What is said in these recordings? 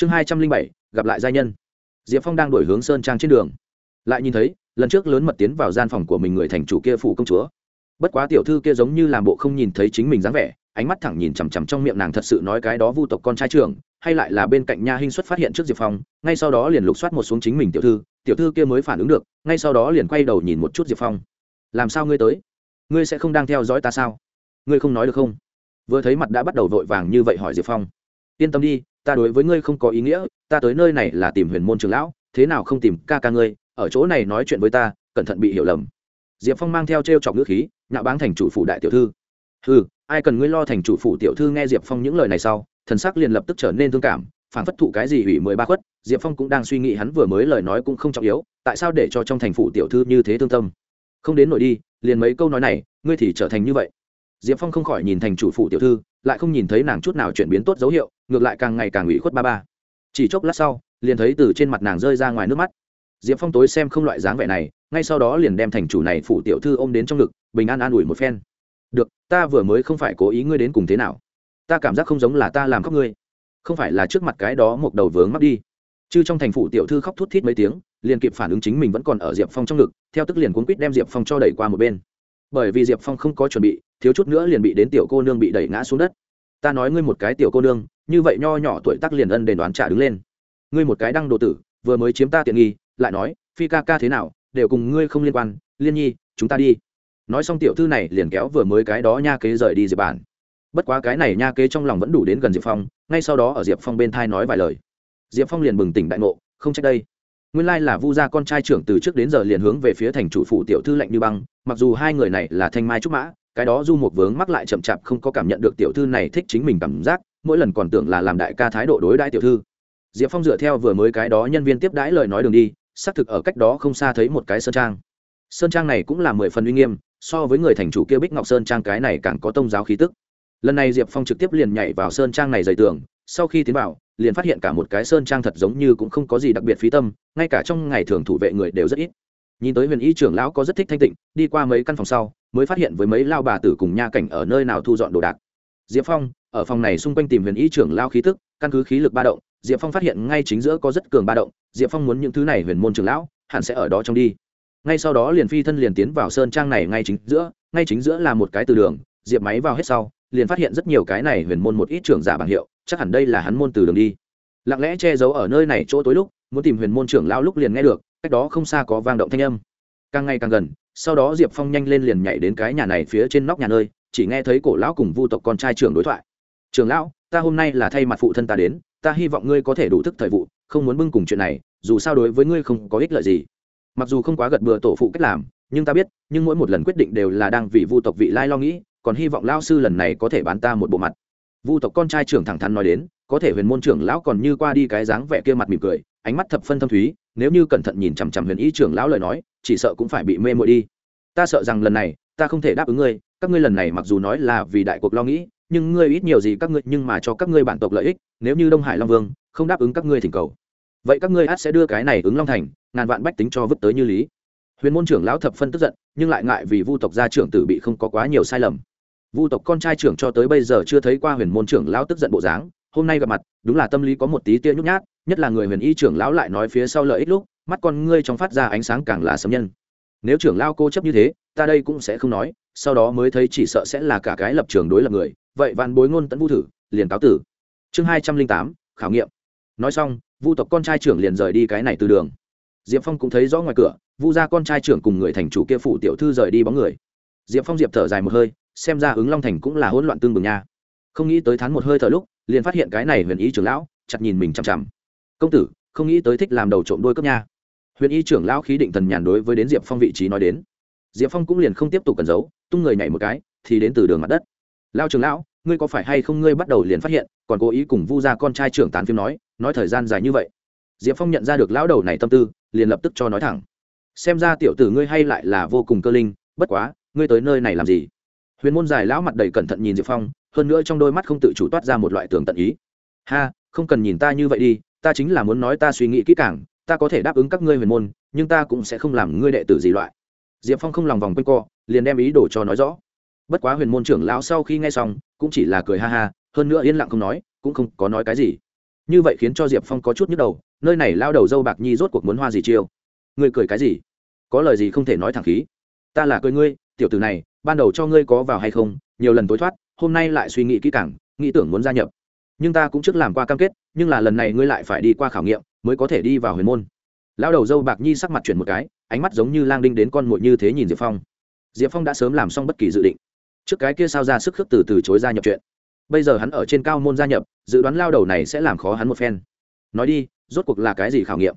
chương hai trăm linh bảy, gặp lại gia nhân. Diệp phong đang đổi hướng sơn trang trên đường. Lại nhìn thấy, lần trước lớn mật tiến vào gian phòng của mình người thành chủ kia phủ công chúa. Bất quá tiểu thư kia giống như làm bộ không nhìn thấy chính mình dáng vẻ, ánh mắt thẳng nhìn chằm chằm trong miệng nàng thật sự nói cái đó vu tộc con trai trưởng, hay lại là bên cạnh nha hinh xuất phát hiện trước diệp phong, ngay sau đó liền lục soát một xuống chính mình tiểu thư tiểu thư kia mới phản ứng được, ngay sau đó liền quay đầu nhìn một chút diệp phong. Làm sao ngươi tới? Ngươi sẽ không đang theo dõi ta sao? Ngươi không nói được không? Vừa thấy mặt đã bắt đầu vội vàng như vậy hỏi diệp phong. Yên tâm đi ta đối với ngươi không có ý nghĩa, ta tới nơi này là tìm huyền môn trường lão, thế nào không tìm ca ca ngươi, ở chỗ này nói chuyện với ta, cẩn thận bị hiểu lầm. Diệp phong mang theo t r e o chọc ngữ khí nhạo báng thành chủ phủ đại tiểu thư. Ừ ai cần ngươi lo thành chủ phủ tiểu thư nghe diệp phong những lời này sau, thần sắc liền lập tức trở nên thương cảm phản phất thụ cái gì ủy mười ba khuất, diệp phong cũng đang suy nghĩ hắn vừa mới lời nói cũng không trọng yếu, tại sao để cho trong thành phủ tiểu thư như thế thương tâm? Không đến nổi đi, liền mấy câu nói này, ngươi thì trở thành như vậy. Diệp phong không khỏi nhìn thành chủ phủ tiểu thư lại không nhìn thấy nàng chút nào chuyển biến tốt dấu hiệu, ngược lại càng ngày càng ủy khuất ba ba. Chỉ chốc lát sau, liền thấy từ trên mặt nàng rơi ra ngoài nước mắt. Diệp phong tối xem không loại dáng vẻ này, ngay sau đó liền đem thành chủ này phủ tiểu thư ôm đến trong ngực, bình an an ủi một phen. Được, ta vừa mới không phải cố ý ngươi đến cùng thế nào. Ta cảm giác không giống là ta làm khóc ngươi. Không phải là trước mặt cái đó một đầu vướng mắc đi. Chứ trong thành phủ tiểu thư khóc thút thít mấy tiếng, liền kịp phản ứng chính mình vẫn còn ở diệp phong trong ngực, theo tức liền cuốn quýt đem diệp phong cho đẩy qua một bên. Bởi vì diệp phong không có chuẩn bị thiếu chút nữa liền bị đến tiểu cô nương bị đẩy ngã xuống đất. Ta nói ngươi một cái tiểu cô nương, như vậy nho nhỏ tuổi tắc liền ân đền đoán trả đứng lên. Ngươi một cái đăng đồ tử, vừa mới chiếm ta tiện nghi, lại nói, phi ca ca thế nào, đều cùng ngươi không liên quan, liên nhi, chúng ta đi. Nói xong tiểu thư này liền kéo vừa mới cái đó nha kế rời đi diệp bản. Bất quá cái này nha kế trong lòng vẫn đủ đến gần diệp phong, ngay sau đó ở diệp phong bên thai nói vài lời. Diệp phong liền bừng tỉnh đại ngộ, không trách đây. Nguyên lai là vu gia con trai trưởng từ trước đến giờ liền hướng về phía thành chủ phủ tiểu thư lệnh như băng, mặc dù hai người này là thanh mai trúc mã cái đó du một vướng mắc lại chậm chạp không có cảm nhận được tiểu thư này thích chính mình cảm giác, mỗi lần còn tưởng là làm đại ca thái độ đối đãi tiểu thư. Diệp phong dựa theo vừa mới cái đó nhân viên tiếp đãi lời nói đường đi, xác thực ở cách đó không xa thấy một cái sơn trang. Sơn trang này cũng là mười phần uy nghiêm, so với người thành chủ kia bích ngọc sơn trang cái này càng có tông giáo khí tức. Lần này diệp phong trực tiếp liền nhảy vào sơn trang này dày tường, sau khi tiến vào, liền phát hiện cả một cái sơn trang thật giống như cũng không có gì đặc biệt phí tâm, ngay cả trong ngày thường thủ vệ người đều rất ít. Nhìn tới huyền y trưởng lão có rất thích thanh tịnh, đi qua mấy căn phòng sau mới phát hiện với mấy lao bà tử cùng nha cảnh ở nơi nào thu dọn đồ đạc. Diệp phong, ở phòng này xung quanh tìm huyền y trưởng lao khí tức căn cứ khí lực ba động, diệp phong phát hiện ngay chính giữa có rất cường ba động, diệp phong muốn những thứ này huyền môn trưởng lão, hẳn sẽ ở đó trong đi. Ngay sau đó liền phi thân liền tiến vào sơn trang này ngay chính giữa, ngay chính giữa là một cái từ đường, diệp máy vào hết sau, liền phát hiện rất nhiều cái này huyền môn một ít trưởng giả bảng hiệu, chắc hẳn đây là hắn môn từ đường đi. Lặng lẽ che giấu ở nơi này chỗ tối lúc, muốn tìm huyền môn trưởng lao lúc liền nghe được, cách đó không xa có vang động thanh âm. Càng ngày càng gần sau đó diệp phong nhanh lên liền nhảy đến cái nhà này phía trên nóc nhà nơi, chỉ nghe thấy cổ lão cùng vu tộc con trai trưởng đối thoại. Trường lão, ta hôm nay là thay mặt phụ thân ta đến, ta hy vọng ngươi có thể đủ thức thời vụ, không muốn bưng cùng chuyện này, dù sao đối với ngươi không có ích lợi gì. Mặc dù không quá gật bừa tổ phụ cách làm, nhưng ta biết, nhưng mỗi một lần quyết định đều là đang vì vu tộc vị lai lo nghĩ, còn hy vọng lao sư lần này có thể bán ta một bộ mặt. Vu tộc con trai trưởng thẳng thắn nói đến, có thể huyền môn trưởng lão còn như qua đi cái dáng vẻ kia mặt mỉm cười, ánh mắt thập phân thâm thúy nếu như cẩn thận nhìn chằm chằm huyền ý trưởng lão lời nói, chỉ sợ cũng phải bị mê mội đi. Ta sợ rằng lần này, ta không thể đáp ứng ngươi, các ngươi lần này mặc dù nói là vì đại cuộc lo nghĩ, nhưng ngươi ít nhiều gì các ngươi, nhưng mà cho các ngươi bản tộc lợi ích, nếu như đông hải long vương không đáp ứng các ngươi thỉnh cầu, vậy các ngươi át sẽ đưa cái này ứng long thành, ngàn vạn bách tính cho vứt tới như lý. Huyền môn trưởng lão thập phân tức giận, nhưng lại ngại vì vu tộc gia trưởng tử bị không có quá nhiều sai lầm. Vu tộc con trai trưởng cho tới bây giờ chưa thấy qua huyền môn trưởng lão tức giận bộ dáng, hôm nay gặp mặt, đúng là tâm lý có một tí tia nhút nhát nhất là người huyền y trưởng lão lại nói phía sau lợi ích lúc, mắt con ngươi trong phát ra ánh sáng càng là sấm nhân. Nếu trưởng lao cô chấp như thế, ta đây cũng sẽ không nói, sau đó mới thấy chỉ sợ sẽ là cả cái lập trường đối lập người. Vậy vạn bối ngôn tẫn vu thử, liền cáo tử. Chương hai trăm linh tám, khảo nghiệm. Nói xong, vu tộc con trai trưởng liền rời đi cái này từ đường. Diệp phong cũng thấy rõ ngoài cửa, vu gia con trai trưởng cùng người thành chủ kia phủ tiểu thư rời đi bóng người. Diệp phong diệp thở dài một hơi, xem ra ứng long thành cũng là hỗn loạn tương bừng nha. Không nghĩ tới thán một hơi thở lúc, liền phát hiện cái này huyền ý trưởng lão, chặt nhìn mình chằm chằm công tử, không nghĩ tới thích làm đầu trộm đôi cấp nha. Huyền y trưởng lão khí định thần nhàn đối với đến diệp phong vị trí nói đến. Diệp phong cũng liền không tiếp tục cần giấu, tung người nhảy một cái, thì đến từ đường mặt đất. Lao trưởng lão, ngươi có phải hay không ngươi bắt đầu liền phát hiện, còn cố ý cùng vu ra con trai trưởng tán phim nói nói thời gian dài như vậy. Diệp phong nhận ra được lão đầu này tâm tư, liền lập tức cho nói thẳng. Xem ra tiểu tử ngươi hay lại là vô cùng cơ linh, bất quá, ngươi tới nơi này làm gì? Huyền môn dài lão mặt đầy cẩn thận nhìn diệp phong, hơn nữa trong đôi mắt không tự chủ toát ra một loại tường tận ý. Ha, không cần nhìn ta như vậy đi ta chính là muốn nói ta suy nghĩ kỹ càng, ta có thể đáp ứng các ngươi huyền môn, nhưng ta cũng sẽ không làm ngươi đệ tử gì loại. Diệp phong không lòng vòng quanh co, liền đem ý đồ cho nói rõ. Bất quá huyền môn trưởng lão sau khi nghe xong, cũng chỉ là cười ha ha, hơn nữa yên lặng không nói, cũng không có nói cái gì. Như vậy khiến cho diệp phong có chút nhức đầu, nơi này lao đầu dâu bạc nhi rốt cuộc muốn hoa gì chiêu? Ngươi cười cái gì? Có lời gì không thể nói thẳng khí. Ta là cười ngươi, tiểu tử này, ban đầu cho ngươi có vào hay không, nhiều lần tối thoát, hôm nay lại suy nghĩ kỹ càng, nghĩ tưởng muốn gia nhập nhưng ta cũng trước làm qua cam kết, nhưng là lần này ngươi lại phải đi qua khảo nghiệm, mới có thể đi vào huyền môn. Lão đầu dâu bạc nhi sắc mặt chuyển một cái, ánh mắt giống như lang đinh đến con muội như thế nhìn diệp phong. Diệp phong đã sớm làm xong bất kỳ dự định. Trước cái kia sao ra sức khước từ từ chối gia nhập chuyện. Bây giờ hắn ở trên cao môn gia nhập, dự đoán lao đầu này sẽ làm khó hắn một phen. Nói đi, rốt cuộc là cái gì khảo nghiệm?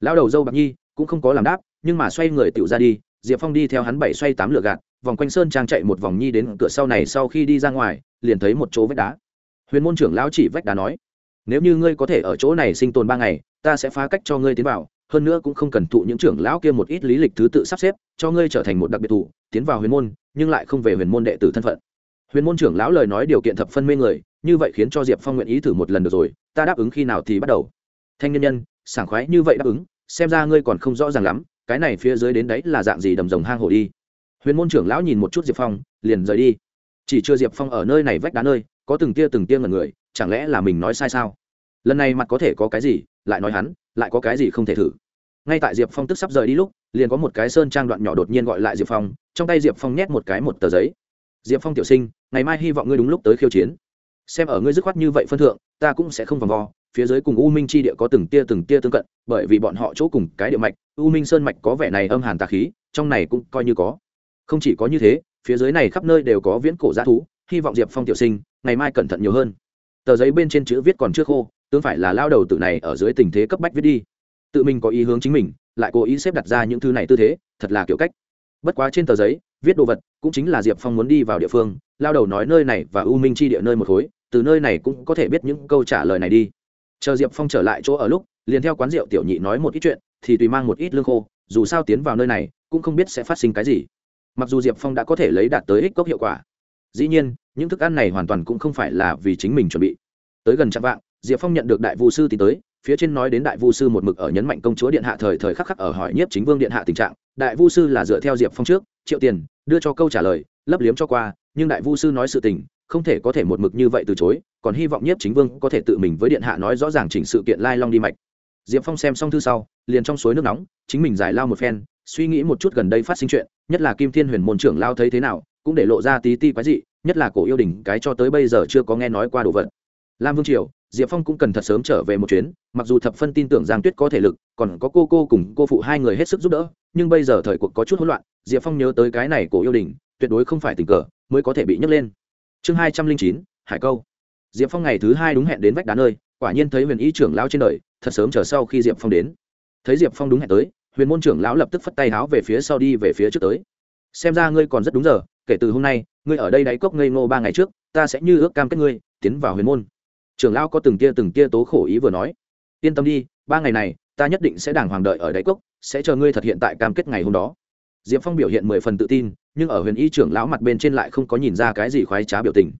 Lao đầu dâu bạc nhi cũng không có làm đáp, nhưng mà xoay người tựu ra đi, diệp phong đi theo hắn bảy xoay tám lửa gạt, vòng quanh sơn trang chạy một vòng nhi đến cửa sau này sau khi đi ra ngoài, liền thấy một chỗ vách đá huyền môn trưởng lão chỉ vách đá nói, nếu như ngươi có thể ở chỗ này sinh tồn ba ngày, ta sẽ phá cách cho ngươi tiến vào, hơn nữa cũng không cần thụ những trưởng lão kia một ít lý lịch thứ tự sắp xếp, cho ngươi trở thành một đặc biệt thủ, tiến vào huyền môn, nhưng lại không về huyền môn đệ tử thân phận. Huyền môn trưởng lão lời nói điều kiện thập phân mê người, như vậy khiến cho diệp phong nguyện ý thử một lần được rồi, ta đáp ứng khi nào thì bắt đầu. Thanh nhân nhân, sảng khoái như vậy đáp ứng, xem ra ngươi còn không rõ ràng lắm, cái này phía dưới đến đấy là dạng gì đầm rồng hang hổ đi. Huyền môn trưởng lão nhìn một chút diệp phong, liền rời đi. Chỉ chưa diệp phong ở nơi này vách đá nơi có từng tia từng tia ngẩn người, chẳng lẽ là mình nói sai sao? Lần này mặt có thể có cái gì, lại nói hắn, lại có cái gì không thể thử. Ngay tại diệp phong tức sắp rời đi lúc, liền có một cái sơn trang đoạn nhỏ đột nhiên gọi lại diệp phong, trong tay diệp phong nhét một cái một tờ giấy. Diệp phong tiểu sinh, ngày mai hy vọng ngươi đúng lúc tới khiêu chiến. Xem ở ngươi dứt khoát như vậy phân thượng, ta cũng sẽ không vòng vo. Phía dưới cùng u minh chi địa có từng tia từng tia tương cận, bởi vì bọn họ chỗ cùng cái địa mạch, u minh sơn mạch có vẻ này âm hàn tà khí, trong này cũng coi như có. Không chỉ có như thế, phía dưới này khắp nơi đều có viễn cổ g thú, hy vọng diệp phong tiểu sinh ngày mai cẩn thận nhiều hơn. Tờ giấy bên trên chữ viết còn chưa khô, tướng phải là lao đầu tự này ở dưới tình thế cấp bách viết đi. Tự mình có ý hướng chính mình, lại cố ý xếp đặt ra những thứ này tư thế, thật là kiểu cách. Bất quá trên tờ giấy, viết đồ vật cũng chính là diệp phong muốn đi vào địa phương, lao đầu nói nơi này và u minh chi địa nơi một khối, từ nơi này cũng có thể biết những câu trả lời này đi. Chờ diệp phong trở lại chỗ ở lúc, liền theo quán rượu tiểu nhị nói một ít chuyện, thì tùy mang một ít lương khô, dù sao tiến vào nơi này, cũng không biết sẽ phát sinh cái gì. Mặc dù diệp phong đã có thể lấy đạt tới ích cốc hiệu quả. Dĩ nhiên những thức ăn này hoàn toàn cũng không phải là vì chính mình chuẩn bị. Tới gần trạm vạng, diệp phong nhận được đại Vu sư tìm tới, phía trên nói đến đại vu sư một mực ở nhấn mạnh công chúa điện hạ thời thời khắc khắc ở hỏi nhiếp chính vương điện hạ tình trạng, đại vu sư là dựa theo diệp phong trước, triệu tiền, đưa cho câu trả lời, lấp liếm cho qua, nhưng đại vu sư nói sự tình, không thể có thể một mực như vậy từ chối, còn hy vọng nhiếp chính vương có thể tự mình với điện hạ nói rõ ràng chỉnh sự kiện lai long đi mạch. Diệp phong xem xong thư sau, liền trong suối nước nóng, chính mình giải lao một phen, suy nghĩ một chút gần đây phát sinh chuyện, nhất là kim thiên huyền môn trưởng lao thấy thế nào, cũng để lộ ra tí ti quái dị nhất là cổ yêu đình cái cho tới bây giờ chưa có nghe nói qua đồ vật. Lam vương triều, diệp phong cũng cần thật sớm trở về một chuyến, mặc dù thập phân tin tưởng giang tuyết có thể lực, còn có cô cô cùng cô phụ hai người hết sức giúp đỡ, nhưng bây giờ thời cuộc có chút hỗn loạn, diệp phong nhớ tới cái này cổ yêu đình tuyệt đối không phải tình cờ, mới có thể bị nhấc lên. Chương hai trăm linh chín, hải câu. Diệp phong ngày thứ hai đúng hẹn đến vách đá nơi, quả nhiên thấy huyền y trưởng lão trên đời, thật sớm chờ sau khi diệp phong đến. Thấy diệp phong đúng hẹn tới, huyền môn trưởng lão lập tức phất tay háo về phía sau đi về phía trước tới. Xem ra ngươi còn rất đúng giờ, kể từ hôm nay ngươi ở đây đáy cốc ngây ngô ba ngày trước, ta sẽ như ước cam kết ngươi, tiến vào huyền môn. Trưởng lão có từng tia từng tia tố khổ ý vừa nói. Yên tâm đi, ba ngày này, ta nhất định sẽ đàng hoàng đợi ở đáy cốc, sẽ chờ ngươi thực hiện tại cam kết ngày hôm đó. Diệp phong biểu hiện mười phần tự tin, nhưng ở huyền y trưởng lão mặt bên trên lại không có nhìn ra cái gì khoái trá biểu tình.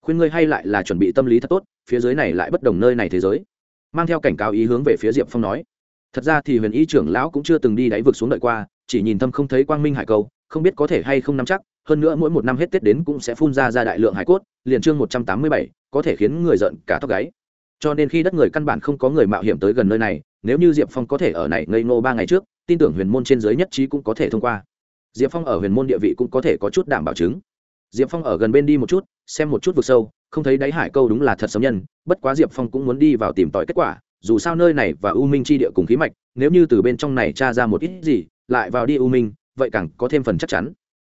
Khuyên ngươi hay lại là chuẩn bị tâm lý thật tốt, phía dưới này lại bất đồng nơi này thế giới. Mang theo cảnh cáo ý hướng về phía diệp phong nói. Thật ra thì huyền y trưởng lão cũng chưa từng đi đáy vực xuống đợi qua, chỉ nhìn thâm không thấy quang minh hải câu không biết có thể hay không nắm chắc, hơn nữa mỗi một năm hết tết đến cũng sẽ phun ra ra đại lượng hải cốt, liền chương một trăm tám mươi bảy, có thể khiến người giận cả tóc gáy. Cho nên khi đất người căn bản không có người mạo hiểm tới gần nơi này, nếu như diệp phong có thể ở này ngây ngô ba ngày trước, tin tưởng huyền môn trên giới nhất trí cũng có thể thông qua. Diệp phong ở huyền môn địa vị cũng có thể có chút đảm bảo chứng. Diệp phong ở gần bên đi một chút, xem một chút vực sâu, không thấy đáy hải câu đúng là thật sấm nhân, bất quá diệp phong cũng muốn đi vào tìm tòi kết quả, dù sao nơi này và u minh chi địa cùng khí mạch, nếu như từ bên trong này tra ra một ít gì, lại vào đi u minh vậy càng có thêm phần chắc chắn.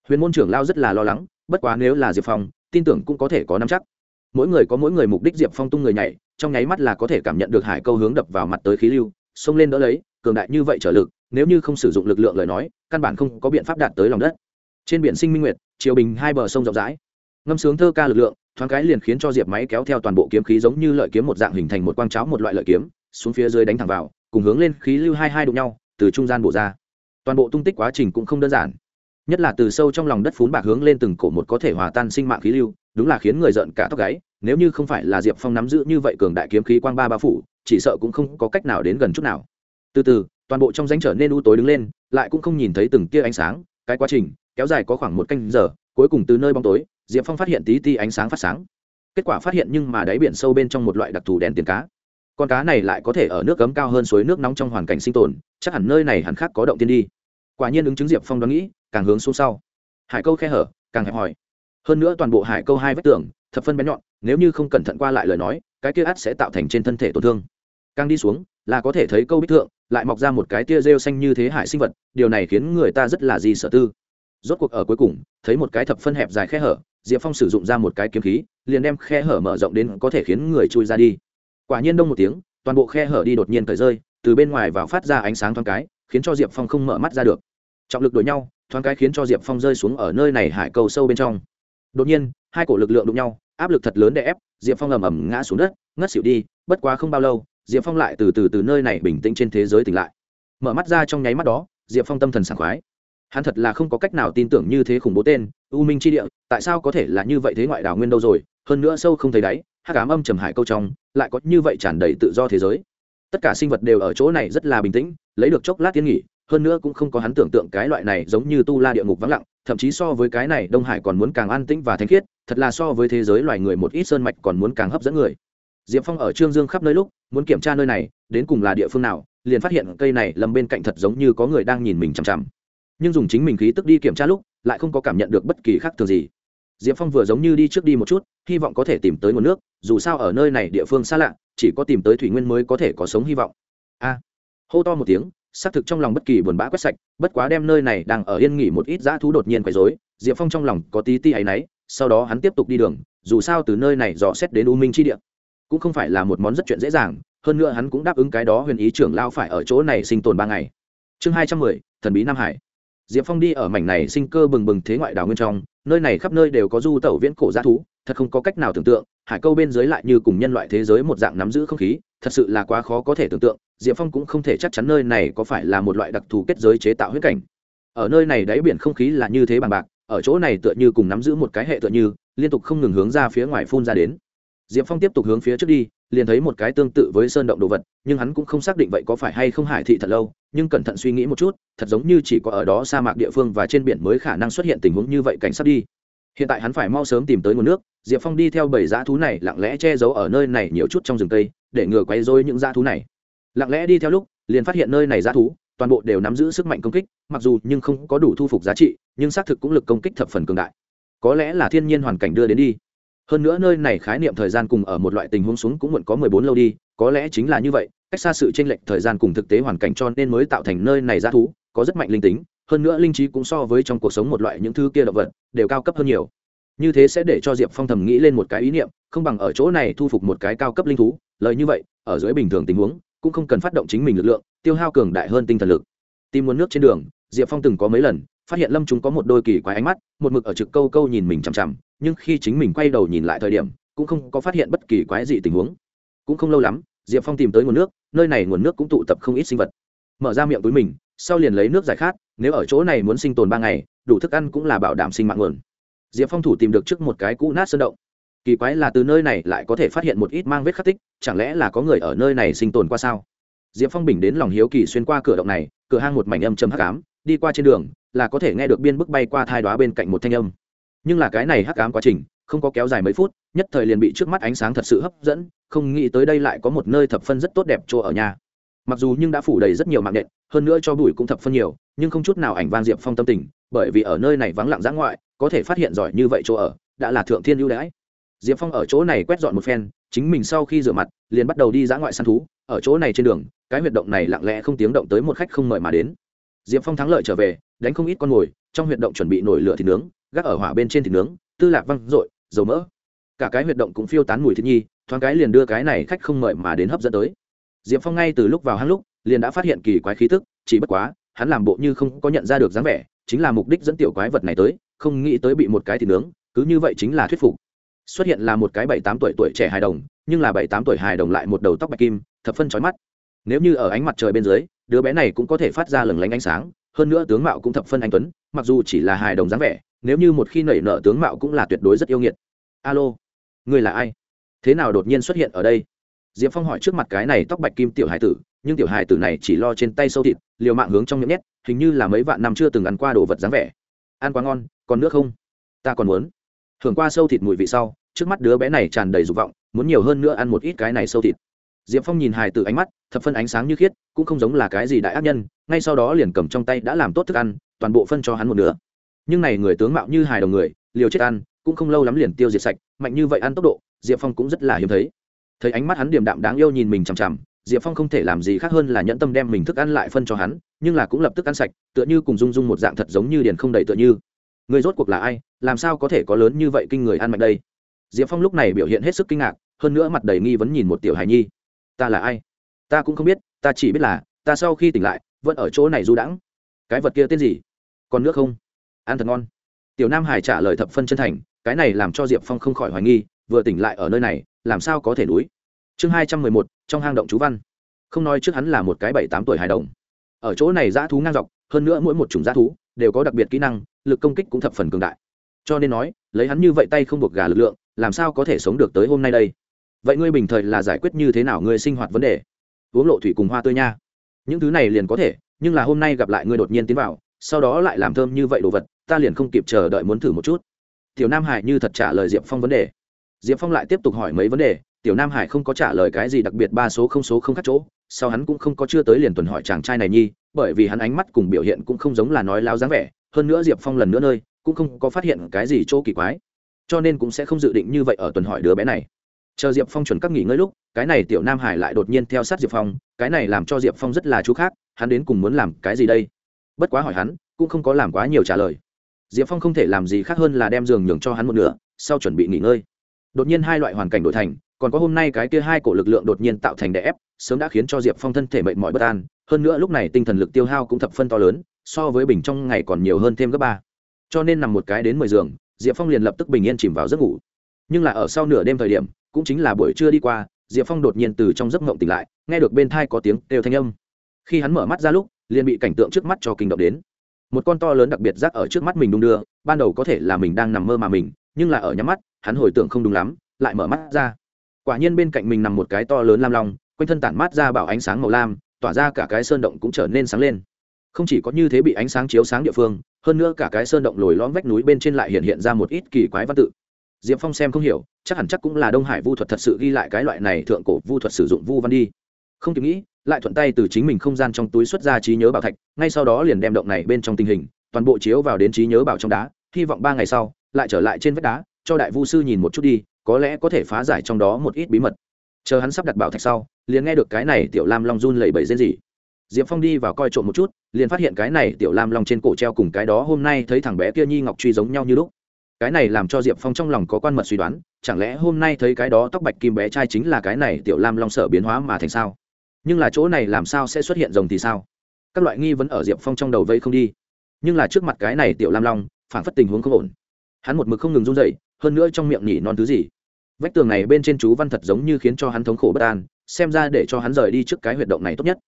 Huyền môn trưởng lao rất là lo lắng, bất quá nếu là diệp phong, tin tưởng cũng có thể có nắm chắc. Mỗi người có mỗi người mục đích diệp phong tung người nhảy, trong nháy mắt là có thể cảm nhận được hải câu hướng đập vào mặt tới khí lưu, xông lên đỡ lấy, cường đại như vậy trở lực, nếu như không sử dụng lực lượng lời nói, căn bản không có biện pháp đạt tới lòng đất. Trên biển sinh minh nguyệt, triều bình hai bờ sông rộng rãi. Ngâm sướng thơ ca lực lượng, thoáng cái liền khiến cho diệp máy kéo theo toàn bộ kiếm khí giống như lợi kiếm một dạng hình thành một quang cháo một loại lợi kiếm, xuống phía dưới đánh thẳng vào, cùng hướng lên khí lưu hai hai đụng nhau, từ trung gian bổ ra toàn bộ tung tích quá trình cũng không đơn giản. Nhất là từ sâu trong lòng đất phún bạc hướng lên từng cổ một có thể hòa tan sinh mạng khí lưu, đúng là khiến người giận cả tóc gáy, nếu như không phải là diệp phong nắm giữ như vậy cường đại kiếm khí quang ba ba phủ, chỉ sợ cũng không có cách nào đến gần chút nào. Từ từ, toàn bộ trong danh trở nên u tối đứng lên, lại cũng không nhìn thấy từng tia ánh sáng, cái quá trình kéo dài có khoảng một canh giờ, cuối cùng từ nơi bóng tối, diệp phong phát hiện tí ti ánh sáng phát sáng. Kết quả phát hiện nhưng mà đáy biển sâu bên trong một loại đặc thù đèn tiền cá. Con cá này lại có thể ở nước cấm cao hơn suối nước nóng trong hoàn cảnh sinh tồn, chắc hẳn nơi này hẳn khác có động tiên đi quả nhiên ứng chứng diệp phong đoán nghĩ, càng hướng xuống sau. Hải câu khe hở, càng hẹp hòi. Hơn nữa toàn bộ hải câu hai vách tường, thập phân bén nhọn, nếu như không cẩn thận qua lại lời nói, cái kia át sẽ tạo thành trên thân thể tổn thương. Càng đi xuống, là có thể thấy câu bích thượng, lại mọc ra một cái tia rêu xanh như thế hải sinh vật, điều này khiến người ta rất là gì sở tư. Rốt cuộc ở cuối cùng, thấy một cái thập phân hẹp dài khe hở, diệp phong sử dụng ra một cái kiếm khí, liền đem khe hở mở rộng đến có thể khiến người chui ra đi. Quả nhiên đông một tiếng, toàn bộ khe hở đi đột nhiên cởi rơi, từ bên ngoài vào phát ra ánh sáng thoáng cái, khiến cho diệp phong không mở mắt ra được trọng lực đổi nhau, thoáng cái khiến cho diệp phong rơi xuống ở nơi này hải cầu sâu bên trong. Đột nhiên, hai cổ lực lượng đụng nhau, áp lực thật lớn để ép, diệp phong ầm ầm ngã xuống đất, ngất xỉu đi, bất quá không bao lâu, diệp phong lại từ từ từ nơi này bình tĩnh trên thế giới tỉnh lại. Mở mắt ra trong nháy mắt đó, diệp phong tâm thần sảng khoái. Hắn thật là không có cách nào tin tưởng như thế khủng bố tên, u minh chi địa, tại sao có thể là như vậy thế ngoại đảo nguyên đâu rồi, hơn nữa sâu không thấy đáy hát cám âm trầm hải câu trong, lại có như vậy tràn đầy tự do thế giới. Tất cả sinh vật đều ở chỗ này rất là bình tĩnh, lấy được chốc lát tiến nghỉ hơn nữa cũng không có hắn tưởng tượng cái loại này giống như tu la địa ngục vắng lặng, thậm chí so với cái này đông hải còn muốn càng an tĩnh và thanh khiết, thật là so với thế giới loài người một ít sơn mạch còn muốn càng hấp dẫn người. Diệp phong ở trương dương khắp nơi lúc, muốn kiểm tra nơi này, đến cùng là địa phương nào, liền phát hiện cây này lầm bên cạnh thật giống như có người đang nhìn mình chằm chằm. Nhưng dùng chính mình khí tức đi kiểm tra lúc, lại không có cảm nhận được bất kỳ khác thường gì. Diệp phong vừa giống như đi trước đi một chút, hy vọng có thể tìm tới nguồn nước, dù sao ở nơi này địa phương xa lạ, chỉ có tìm tới thủy nguyên mới có thể có sống hy vọng. A. Hô to một tiếng xác thực trong lòng bất kỳ buồn bã quét sạch, bất quá đem nơi này đang ở yên nghỉ một ít dã thú đột nhiên quấy rối, diệp phong trong lòng có tí ti áy náy, sau đó hắn tiếp tục đi đường, dù sao từ nơi này dò xét đến u minh chi địa cũng không phải là một món rất chuyện dễ dàng, hơn nữa hắn cũng đáp ứng cái đó huyền ý trưởng lao phải ở chỗ này sinh tồn ba ngày. Chương hai trăm mười, thần bí nam hải. Diệp phong đi ở mảnh này sinh cơ bừng bừng thế ngoại đảo nguyên trong, nơi này khắp nơi đều có du tẩu viễn cổ g thú, thật không có cách nào tưởng tượng, hải câu bên dưới lại như cùng nhân loại thế giới một dạng nắm giữ không khí thật sự là quá khó có thể tưởng tượng, diệp phong cũng không thể chắc chắn nơi này có phải là một loại đặc thù kết giới chế tạo huyết cảnh. Ở nơi này đáy biển không khí là như thế bằng bạc, ở chỗ này tựa như cùng nắm giữ một cái hệ tựa như, liên tục không ngừng hướng ra phía ngoài phun ra đến. Diệp phong tiếp tục hướng phía trước đi, liền thấy một cái tương tự với sơn động đồ vật, nhưng hắn cũng không xác định vậy có phải hay không hải thị thật lâu, nhưng cẩn thận suy nghĩ một chút, thật giống như chỉ có ở đó sa mạc địa phương và trên biển mới khả năng xuất hiện tình huống như vậy cảnh sát đi hiện tại hắn phải mau sớm tìm tới nguồn nước, diệp phong đi theo bảy dã thú này lặng lẽ che giấu ở nơi này nhiều chút trong rừng cây, để ngừa quấy dối những dã thú này. Lặng lẽ đi theo lúc, liền phát hiện nơi này dã thú, toàn bộ đều nắm giữ sức mạnh công kích, mặc dù nhưng không có đủ thu phục giá trị, nhưng xác thực cũng lực công kích thập phần cường đại. Có lẽ là thiên nhiên hoàn cảnh đưa đến đi. Hơn nữa nơi này khái niệm thời gian cùng ở một loại tình huống xuống cũng muộn có mười bốn lâu đi, có lẽ chính là như vậy, cách xa sự chênh lệch thời gian cùng thực tế hoàn cảnh cho nên mới tạo thành nơi này ra thú, có rất mạnh linh tính hơn nữa linh trí cũng so với trong cuộc sống một loại những thứ kia động vật, đều cao cấp hơn nhiều. Như thế sẽ để cho diệp phong thầm nghĩ lên một cái ý niệm, không bằng ở chỗ này thu phục một cái cao cấp linh thú lời như vậy, ở dưới bình thường tình huống, cũng không cần phát động chính mình lực lượng, tiêu hao cường đại hơn tinh thần lực. Tìm nguồn nước trên đường, diệp phong từng có mấy lần, phát hiện lâm chúng có một đôi kỳ quái ánh mắt, một mực ở trực câu câu nhìn mình chằm chằm, nhưng khi chính mình quay đầu nhìn lại thời điểm, cũng không có phát hiện bất kỳ quái gì tình huống. Cũng không lâu lắm, diệp phong tìm tới nguồn nước, nơi này nguồn nước cũng tụ tập không ít sinh vật. Mở ra miệng túi mình, sau liền lấy nước giải khát nếu ở chỗ này muốn sinh tồn ba ngày, đủ thức ăn cũng là bảo đảm sinh mạng nguồn. Diệp phong thủ tìm được trước một cái cũ nát sơn động. Kỳ quái là từ nơi này lại có thể phát hiện một ít mang vết khắc tích, chẳng lẽ là có người ở nơi này sinh tồn qua sao? Diệp phong bình đến lòng hiếu kỳ xuyên qua cửa động này, cửa hang một mảnh âm châm hắc ám, đi qua trên đường, là có thể nghe được biên bức bay qua thai đoá bên cạnh một thanh âm. Nhưng là cái này hắc ám quá trình, không có kéo dài mấy phút, nhất thời liền bị trước mắt ánh sáng thật sự hấp dẫn, không nghĩ tới đây lại có một nơi thập phân rất tốt đẹp chỗ ở nhà. Mặc dù nhưng đã phủ đầy rất nhiều mạng nện, hơn nữa cho bụi cũng thập phân nhiều nhưng không chút nào ảnh vang diệp phong tâm tình, bởi vì ở nơi này vắng lặng giã ngoại, có thể phát hiện giỏi như vậy chỗ ở, đã là thượng thiên ưu đãi. Diệp phong ở chỗ này quét dọn một phen, chính mình sau khi rửa mặt, liền bắt đầu đi giã ngoại săn thú, ở chỗ này trên đường, cái huyệt động này lặng lẽ không tiếng động tới một khách không mời mà đến. Diệp phong thắng lợi trở về, đánh không ít con mồi, trong huyệt động chuẩn bị nổi lửa thịt nướng, gác ở hỏa bên trên thịt nướng, tư lạc văng r dầu mỡ. Cả cái huyệt động cũng phiêu tán mùi thịt nhi, thoáng cái liền đưa cái này khách không mời mà đến hấp dẫn tới. Diệp phong ngay từ lúc vào hang lúc, liền đã phát hiện kỳ quái khí thức chỉ bất quá hắn làm bộ như không có nhận ra được dáng vẻ, chính là mục đích dẫn tiểu quái vật này tới, không nghĩ tới bị một cái thì nướng, cứ như vậy chính là thuyết phục. Xuất hiện là một cái bảy tám tuổi tuổi trẻ hài đồng, nhưng là bảy tám tuổi hài đồng lại một đầu tóc bạch kim, thập phân trói mắt. Nếu như ở ánh mặt trời bên dưới, đứa bé này cũng có thể phát ra lừng lánh ánh sáng, hơn nữa tướng mạo cũng thập phân anh tuấn, mặc dù chỉ là hài đồng dáng vẻ, nếu như một khi nảy nở tướng mạo cũng là tuyệt đối rất yêu nghiệt. Alo, người là ai? Thế nào đột nhiên xuất hiện ở đây? Diệp phong hỏi trước mặt cái này tóc bạch kim tiểu hải tử nhưng tiểu hài tử này chỉ lo trên tay sâu thịt, liều mạng hướng trong miệng nhét, hình như là mấy vạn năm chưa từng ăn qua đồ vật dáng vẻ. Ăn quá ngon, còn nước không? Ta còn muốn. Thường qua sâu thịt mùi vị sau, trước mắt đứa bé này tràn đầy dục vọng, muốn nhiều hơn nữa ăn một ít cái này sâu thịt. Diệp phong nhìn hài tử ánh mắt, thập phân ánh sáng như khiết, cũng không giống là cái gì đại ác nhân, ngay sau đó liền cầm trong tay đã làm tốt thức ăn, toàn bộ phân cho hắn một nửa. Nhưng này người tướng mạo như hài đồng người, liều chết ăn, cũng không lâu lắm liền tiêu diệt sạch, mạnh như vậy ăn tốc độ, diệp phong cũng rất là hiếm thấy. Thấy ánh mắt hắn điềm đạm đáng yêu nhìn mình chằm chằm diệp phong không thể làm gì khác hơn là nhẫn tâm đem mình thức ăn lại phân cho hắn, nhưng là cũng lập tức ăn sạch, tựa như cùng dung dung một dạng thật giống như điền không đầy tựa như. Người rốt cuộc là ai, làm sao có thể có lớn như vậy kinh người ăn mạnh đây? Diệp phong lúc này biểu hiện hết sức kinh ngạc, hơn nữa mặt đầy nghi vấn nhìn một tiểu hài nhi. Ta là ai? Ta cũng không biết, ta chỉ biết là, ta sau khi tỉnh lại, vẫn ở chỗ này du đãng. Cái vật kia tên gì? Còn nước không? Ăn thật ngon. Tiểu nam hải trả lời thập phân chân thành, cái này làm cho diệp phong không khỏi hoài nghi, vừa tỉnh lại ở nơi này, làm sao có thể núi chương hai trăm mười một trong hang động chú văn. Không nói trước hắn là một cái bảy tám tuổi hài đồng. Ở chỗ này dã thú ngang dọc, hơn nữa mỗi một chủng dã thú đều có đặc biệt kỹ năng, lực công kích cũng thập phần cường đại. Cho nên nói, lấy hắn như vậy tay không buộc gà lực lượng, làm sao có thể sống được tới hôm nay đây? Vậy ngươi bình thời là giải quyết như thế nào ngươi sinh hoạt vấn đề? Uống lộ thủy cùng hoa tươi nha. Những thứ này liền có thể, nhưng là hôm nay gặp lại ngươi đột nhiên tiến vào, sau đó lại làm thơm như vậy đồ vật, ta liền không kịp chờ đợi muốn thử một chút. Tiểu nam hải như thật trả lời diệp phong vấn đề. Diệp phong lại tiếp tục hỏi mấy vấn đề tiểu nam hải không có trả lời cái gì, đặc biệt ba số không số không khác chỗ, sau hắn cũng không có chưa tới liền tuần hỏi chàng trai này nhi, bởi vì hắn ánh mắt cùng biểu hiện cũng không giống là nói láo dáng vẻ, hơn nữa diệp phong lần nữa nơi, cũng không có phát hiện cái gì chỗ kỳ quái. Cho nên cũng sẽ không dự định như vậy ở tuần hỏi đứa bé này. Chờ diệp phong chuẩn các nghỉ ngơi lúc, cái này tiểu nam hải lại đột nhiên theo sát diệp phong, cái này làm cho diệp phong rất là chú khác, hắn đến cùng muốn làm cái gì đây? Bất quá hỏi hắn, cũng không có làm quá nhiều trả lời. Diệp phong không thể làm gì khác hơn là đem giường nhường cho hắn một nửa, sau chuẩn bị nghỉ ngơi. Đột nhiên hai loại hoàn cảnh đổi thành còn có hôm nay cái kia hai cổ lực lượng đột nhiên tạo thành đè ép, sớm đã khiến cho diệp phong thân thể mệt mỏi bất an, hơn nữa lúc này tinh thần lực tiêu hao cũng thập phân to lớn, so với bình trong ngày còn nhiều hơn thêm gấp ba. Cho nên nằm một cái đến mười giường, diệp phong liền lập tức bình yên chìm vào giấc ngủ. Nhưng là ở sau nửa đêm thời điểm, cũng chính là buổi trưa đi qua, diệp phong đột nhiên từ trong giấc ngộng tỉnh lại, nghe được bên thai có tiếng đều thanh âm. Khi hắn mở mắt ra lúc, liền bị cảnh tượng trước mắt cho kinh động đến. Một con to lớn đặc biệt rác ở trước mắt mình đung đưa, ban đầu có thể là mình đang nằm mơ mà mình, nhưng là ở nhắm mắt, hắn hồi tưởng không đúng lắm, lại mở mắt ra quả nhiên bên cạnh mình nằm một cái to lớn lam long, quanh thân tản mát ra bảo ánh sáng màu lam, tỏa ra cả cái sơn động cũng trở nên sáng lên. Không chỉ có như thế bị ánh sáng chiếu sáng địa phương, hơn nữa cả cái sơn động lồi lõm vách núi bên trên lại hiện hiện ra một ít kỳ quái văn tự. Diệp phong xem không hiểu, chắc hẳn chắc cũng là đông hải vu thuật thật sự ghi lại cái loại này thượng cổ vu thuật sử dụng vu văn đi. Không kịp nghĩ, lại thuận tay từ chính mình không gian trong túi xuất ra trí nhớ bảo thạch, ngay sau đó liền đem động này bên trong tình hình, toàn bộ chiếu vào đến trí nhớ bảo trong đá, hy vọng ba ngày sau, lại trở lại trên vách đá, cho đại vu sư nhìn một chút đi có lẽ có thể phá giải trong đó một ít bí mật. Chờ hắn sắp đặt bảo thạch sau, liền nghe được cái này tiểu lam long run lẩy bẩy rên rỉ. Diệp phong đi vào coi trộm một chút, liền phát hiện cái này tiểu lam long trên cổ treo cùng cái đó hôm nay thấy thằng bé kia nhi ngọc truy giống nhau như lúc. Cái này làm cho diệp phong trong lòng có quan mật suy đoán, chẳng lẽ hôm nay thấy cái đó tóc bạch kim bé trai chính là cái này tiểu lam long sở biến hóa mà thành sao? Nhưng là chỗ này làm sao sẽ xuất hiện rồng thì sao? Các loại nghi vấn ở diệp phong trong đầu vây không đi. Nhưng là trước mặt cái này tiểu lam long phản phất tình huống không ổn. Hắn một mực không ngừng run dậy hơn nữa trong miệng nhỉ non thứ gì vách tường này bên trên chú văn thật giống như khiến cho hắn thống khổ bất an, xem ra để cho hắn rời đi trước cái huyệt động này tốt nhất.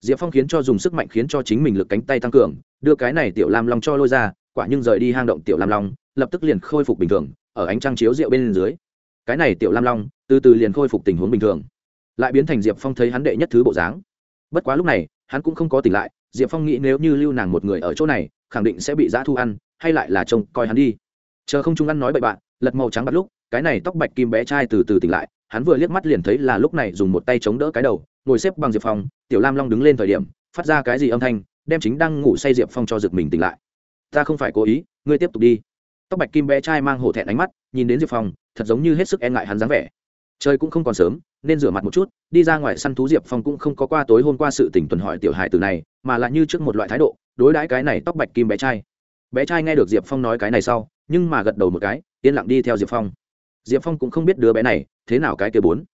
Diệp phong khiến cho dùng sức mạnh khiến cho chính mình lực cánh tay tăng cường, đưa cái này tiểu lam long cho lôi ra, quả nhưng rời đi hang động tiểu lam long, lập tức liền khôi phục bình thường, ở ánh trăng chiếu rượu bên dưới. Cái này tiểu lam long, từ từ liền khôi phục tình huống bình thường. Lại biến thành diệp phong thấy hắn đệ nhất thứ bộ dáng. Bất quá lúc này, hắn cũng không có tỉnh lại, diệp phong nghĩ nếu như lưu nàng một người ở chỗ này, khẳng định sẽ bị giã thu ăn, hay lại là trông coi hắn đi. Chờ không chúng ăn nói bậy bạn, lật màu trắng bắt lúc cái này tóc bạch kim bé trai từ từ tỉnh lại, hắn vừa liếc mắt liền thấy là lúc này dùng một tay chống đỡ cái đầu, ngồi xếp bằng diệp phong, tiểu lam long đứng lên thời điểm, phát ra cái gì âm thanh, đem chính đang ngủ say diệp phong cho giật mình tỉnh lại. Ta không phải cố ý, ngươi tiếp tục đi. Tóc bạch kim bé trai mang hổ thẹn ánh mắt, nhìn đến diệp phong, thật giống như hết sức e ngại hắn dáng vẻ. Trời cũng không còn sớm, nên rửa mặt một chút, đi ra ngoài săn thú diệp phong cũng không có qua tối hôm qua sự tỉnh tuần hỏi tiểu hài từ này, mà là như trước một loại thái độ, đối đãi cái này tóc bạch kim bé trai. Bé trai nghe được diệp phong nói cái này sau, nhưng mà gật đầu một cái, yên lặng đi theo diệp phong diệp phong cũng không biết đứa bé này thế nào cái kia bốn.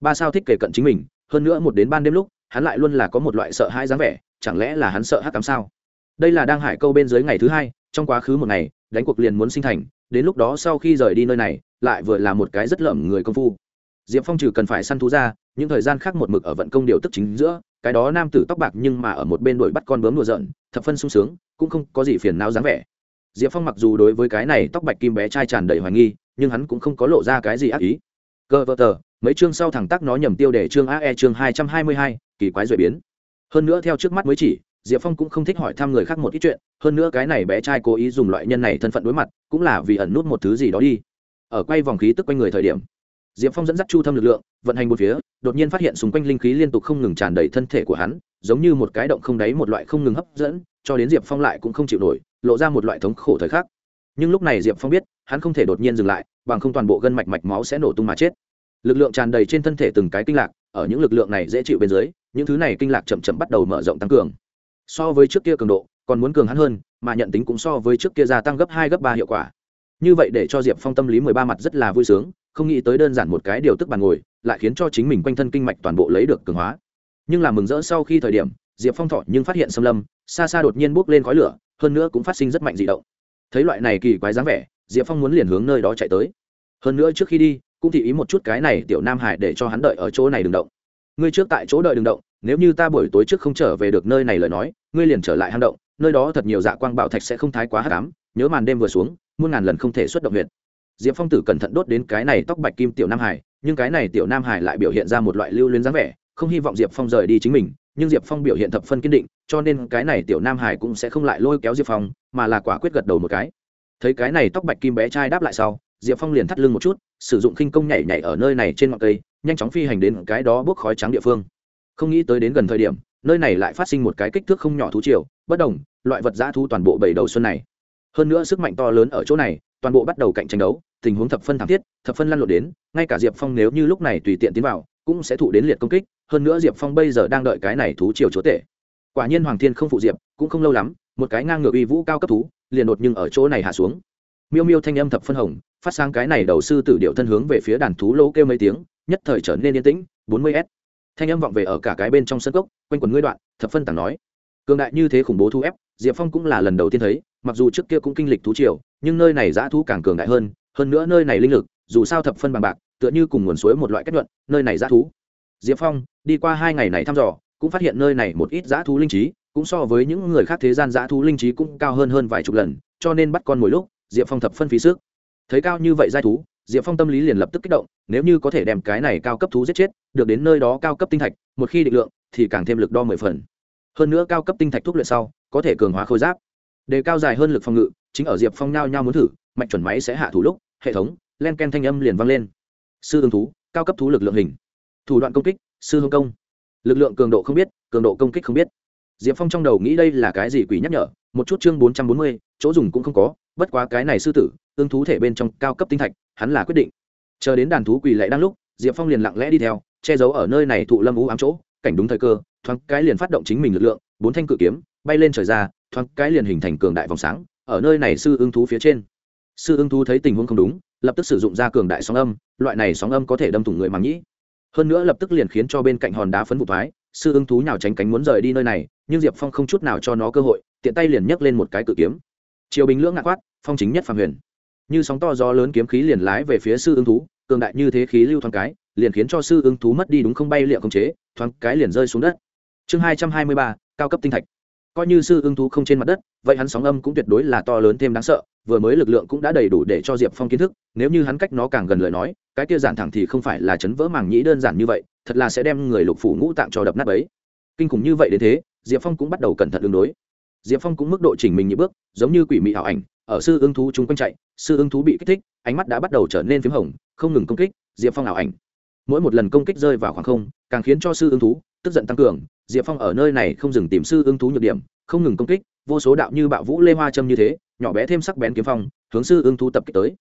Ba sao thích kể cận chính mình, hơn nữa một đến ban đêm lúc, hắn lại luôn là có một loại sợ hãi dáng vẻ, chẳng lẽ là hắn sợ hát cắm sao? Đây là đang hải câu bên dưới ngày thứ hai, trong quá khứ một ngày, đánh cuộc liền muốn sinh thành, đến lúc đó sau khi rời đi nơi này, lại vừa là một cái rất lợm người công phu. Diệp phong trừ cần phải săn thú ra, những thời gian khác một mực ở vận công điều tức chính giữa, cái đó nam tử tóc bạc nhưng mà ở một bên đuổi bắt con bướm đùa giận thập phân sung sướng, cũng không có gì phiền não dáng vẻ. Diệp phong mặc dù đối với cái này tóc bạch kim bé trai tràn đầy hoài nghi nhưng hắn cũng không có lộ ra cái gì ác ý. Cơ vợ tờ, mấy chương sau thẳng tắc nó nhầm tiêu để chương ae chương hai trăm hai mươi hai, kỳ quái duệ biến. Hơn nữa theo trước mắt mới chỉ, diệp phong cũng không thích hỏi thăm người khác một ít chuyện, hơn nữa cái này bé trai cố ý dùng loại nhân này thân phận đối mặt, cũng là vì ẩn nút một thứ gì đó đi. Ở quay vòng khí tức quanh người thời điểm, diệp phong dẫn dắt chu thâm lực lượng, vận hành một phía, đột nhiên phát hiện xung quanh linh khí liên tục không ngừng tràn đầy thân thể của hắn, giống như một cái động không đáy một loại không ngừng hấp dẫn, cho đến diệp phong lại cũng không chịu nổi, lộ ra một loại thống khổ thời khắc nhưng lúc này diệp phong biết, hắn không thể đột nhiên dừng lại, bằng không toàn bộ gân mạch mạch máu sẽ nổ tung mà chết. Lực lượng tràn đầy trên thân thể từng cái kinh lạc, ở những lực lượng này dễ chịu bên dưới, những thứ này kinh lạc chậm chậm bắt đầu mở rộng tăng cường. So với trước kia cường độ, còn muốn cường hắn hơn, mà nhận tính cũng so với trước kia gia tăng gấp hai, gấp ba hiệu quả. Như vậy để cho diệp phong tâm lý mười ba mặt rất là vui sướng, không nghĩ tới đơn giản một cái điều tức bàn ngồi, lại khiến cho chính mình quanh thân kinh mạch toàn bộ lấy được cường hóa. Nhưng là mừng rỡ sau khi thời điểm, diệp phong thọ nhưng phát hiện xâm lâm, xa xa đột nhiên bốc lên khói lửa, hơn nữa cũng phát sinh rất mạnh dị động thấy loại này kỳ quái dáng vẻ, diệp phong muốn liền hướng nơi đó chạy tới. Hơn nữa trước khi đi, cũng thị ý một chút cái này tiểu nam hải để cho hắn đợi ở chỗ này đừng động. Ngươi trước tại chỗ đợi đừng động, nếu như ta buổi tối trước không trở về được nơi này lời nói, ngươi liền trở lại hang động, nơi đó thật nhiều dạ quang bảo thạch sẽ không thái quá hát cám nhớ màn đêm vừa xuống, muôn ngàn lần không thể xuất động huyện diệp phong tử cẩn thận đốt đến cái này tóc bạch kim tiểu nam hải, nhưng cái này tiểu nam hải lại biểu hiện ra một loại lưu luyến dáng vẻ, không hy vọng diệp phong rời đi chính mình nhưng diệp phong biểu hiện thập phân kiên định, cho nên cái này tiểu nam hải cũng sẽ không lại lôi kéo diệp phong, mà là quả quyết gật đầu một cái. Thấy cái này tóc bạch kim bé trai đáp lại sau, diệp phong liền thắt lưng một chút, sử dụng khinh công nhảy nhảy ở nơi này trên ngọn cây, nhanh chóng phi hành đến cái đó bốc khói trắng địa phương. Không nghĩ tới đến gần thời điểm, nơi này lại phát sinh một cái kích thước không nhỏ thú triều, bất đồng, loại vật giã thu toàn bộ bảy đầu xuân này. Hơn nữa sức mạnh to lớn ở chỗ này, toàn bộ bắt đầu cạnh tranh đấu, tình huống thập phân thảm thiết, thập phân lăn lộn đến, ngay cả diệp phong nếu như lúc này tùy tiện tiến vào, cũng sẽ thụ đến liệt công kích hơn nữa diệp phong bây giờ đang đợi cái này thú triều chúa tể. Quả nhiên hoàng thiên không phụ diệp, cũng không lâu lắm, một cái ngang ngược uy vũ cao cấp thú, liền đột nhưng ở chỗ này hạ xuống. Miêu miêu thanh âm thập phân hồng, phát sang cái này đầu sư tử điệu thân hướng về phía đàn thú lỗ kêu mấy tiếng, nhất thời trở nên yên tĩnh, bốn mươi s. Thanh âm vọng về ở cả cái bên trong sân cốc, quanh quần ngươi đoạn, thập phân tàng nói. Cường đại như thế khủng bố thu ép, diệp phong cũng là lần đầu tiên thấy, mặc dù trước kia cũng kinh lịch thú triều, nhưng nơi này giã thú càng cường đại hơn hơn nữa nơi này linh lực, dù sao thập phân bằng bạc, tựa như cùng nguồn suối một loại kết luận, nơi này giã thú diệp phong, đi qua hai ngày này thăm dò, cũng phát hiện nơi này một ít giã thú linh trí, cũng so với những người khác thế gian giã thú linh trí cũng cao hơn hơn vài chục lần, cho nên bắt con mỗi lúc, diệp phong thập phân phí sức. Thấy cao như vậy giai thú, diệp phong tâm lý liền lập tức kích động, nếu như có thể đem cái này cao cấp thú giết chết, được đến nơi đó cao cấp tinh thạch, một khi định lượng, thì càng thêm lực đo mười phần. Hơn nữa cao cấp tinh thạch thuốc luyện sau, có thể cường hóa khôi giáp. Đề cao dài hơn lực phòng ngự, chính ở diệp phong nhao nhao muốn thử, mạnh chuẩn máy sẽ hạ thủ lúc, hệ thống, len ken thanh âm liền vang lên. Sư ương thú, cao cấp thú lực lượng hình thủ đoạn công kích, sư hương công. Lực lượng cường độ không biết, cường độ công kích không biết. Diệp phong trong đầu nghĩ đây là cái gì quỷ nhắc nhở, một chút chương bốn trăm bốn mươi, chỗ dùng cũng không có, bất quá cái này sư tử ương thú thể bên trong cao cấp tinh thạch, hắn là quyết định. Chờ đến đàn thú quỳ lệ đang lúc, diệp phong liền lặng lẽ đi theo, che giấu ở nơi này thụ lâm ú ám chỗ, cảnh đúng thời cơ, thoáng cái liền phát động chính mình lực lượng, bốn thanh cự kiếm, bay lên trời ra, thoáng cái liền hình thành cường đại vòng sáng, ở nơi này sư ưng thú phía trên. Sư ưng thú thấy tình huống không đúng, lập tức sử dụng ra cường đại sóng âm, loại này sóng âm có thể đâm thủng người màng nhĩ hơn nữa lập tức liền khiến cho bên cạnh hòn đá phấn vụ thoái, sư ưng thú nào tránh cánh muốn rời đi nơi này, nhưng diệp phong không chút nào cho nó cơ hội, tiện tay liền nhấc lên một cái cự kiếm. Chiều bình lưỡng ngã quát, phong chính nhất phàm huyền. Như sóng to gió lớn kiếm khí liền lái về phía sư ưng thú, cường đại như thế khí lưu thoáng cái, liền khiến cho sư ưng thú mất đi đúng không bay liệu không chế, thoáng cái liền rơi xuống đất. Chương hai trăm hai mươi ba, cao cấp tinh thạch coi như sư ưng thú không trên mặt đất, vậy hắn sóng âm cũng tuyệt đối là to lớn thêm đáng sợ, vừa mới lực lượng cũng đã đầy đủ để cho diệp phong kiến thức, nếu như hắn cách nó càng gần lời nói, cái kia giản thẳng thì không phải là chấn vỡ màng nhĩ đơn giản như vậy, thật là sẽ đem người lục phủ ngũ tạng cho đập nát ấy kinh khủng như vậy đến thế, diệp phong cũng bắt đầu cẩn thận ứng đối. Diệp phong cũng mức độ chỉnh mình những bước, giống như quỷ mị ảo ảnh, ở sư ưng thú chúng quanh chạy, sư ưng thú bị kích thích, ánh mắt đã bắt đầu trở nên p h í m hồng, không ngừng công kích, diệp phong ảo ảnh. Mỗi một lần công kích rơi vào khoảng không, càng khiến cho sư ưng thú tức giận tăng cường diệp phong ở nơi này không dừng tìm sư ưng thú nhược điểm, không ngừng công kích, vô số đạo như bạo vũ lê hoa châm như thế, nhỏ bé thêm sắc bén kiếm phong, hướng sư ưng thú tập kích tới.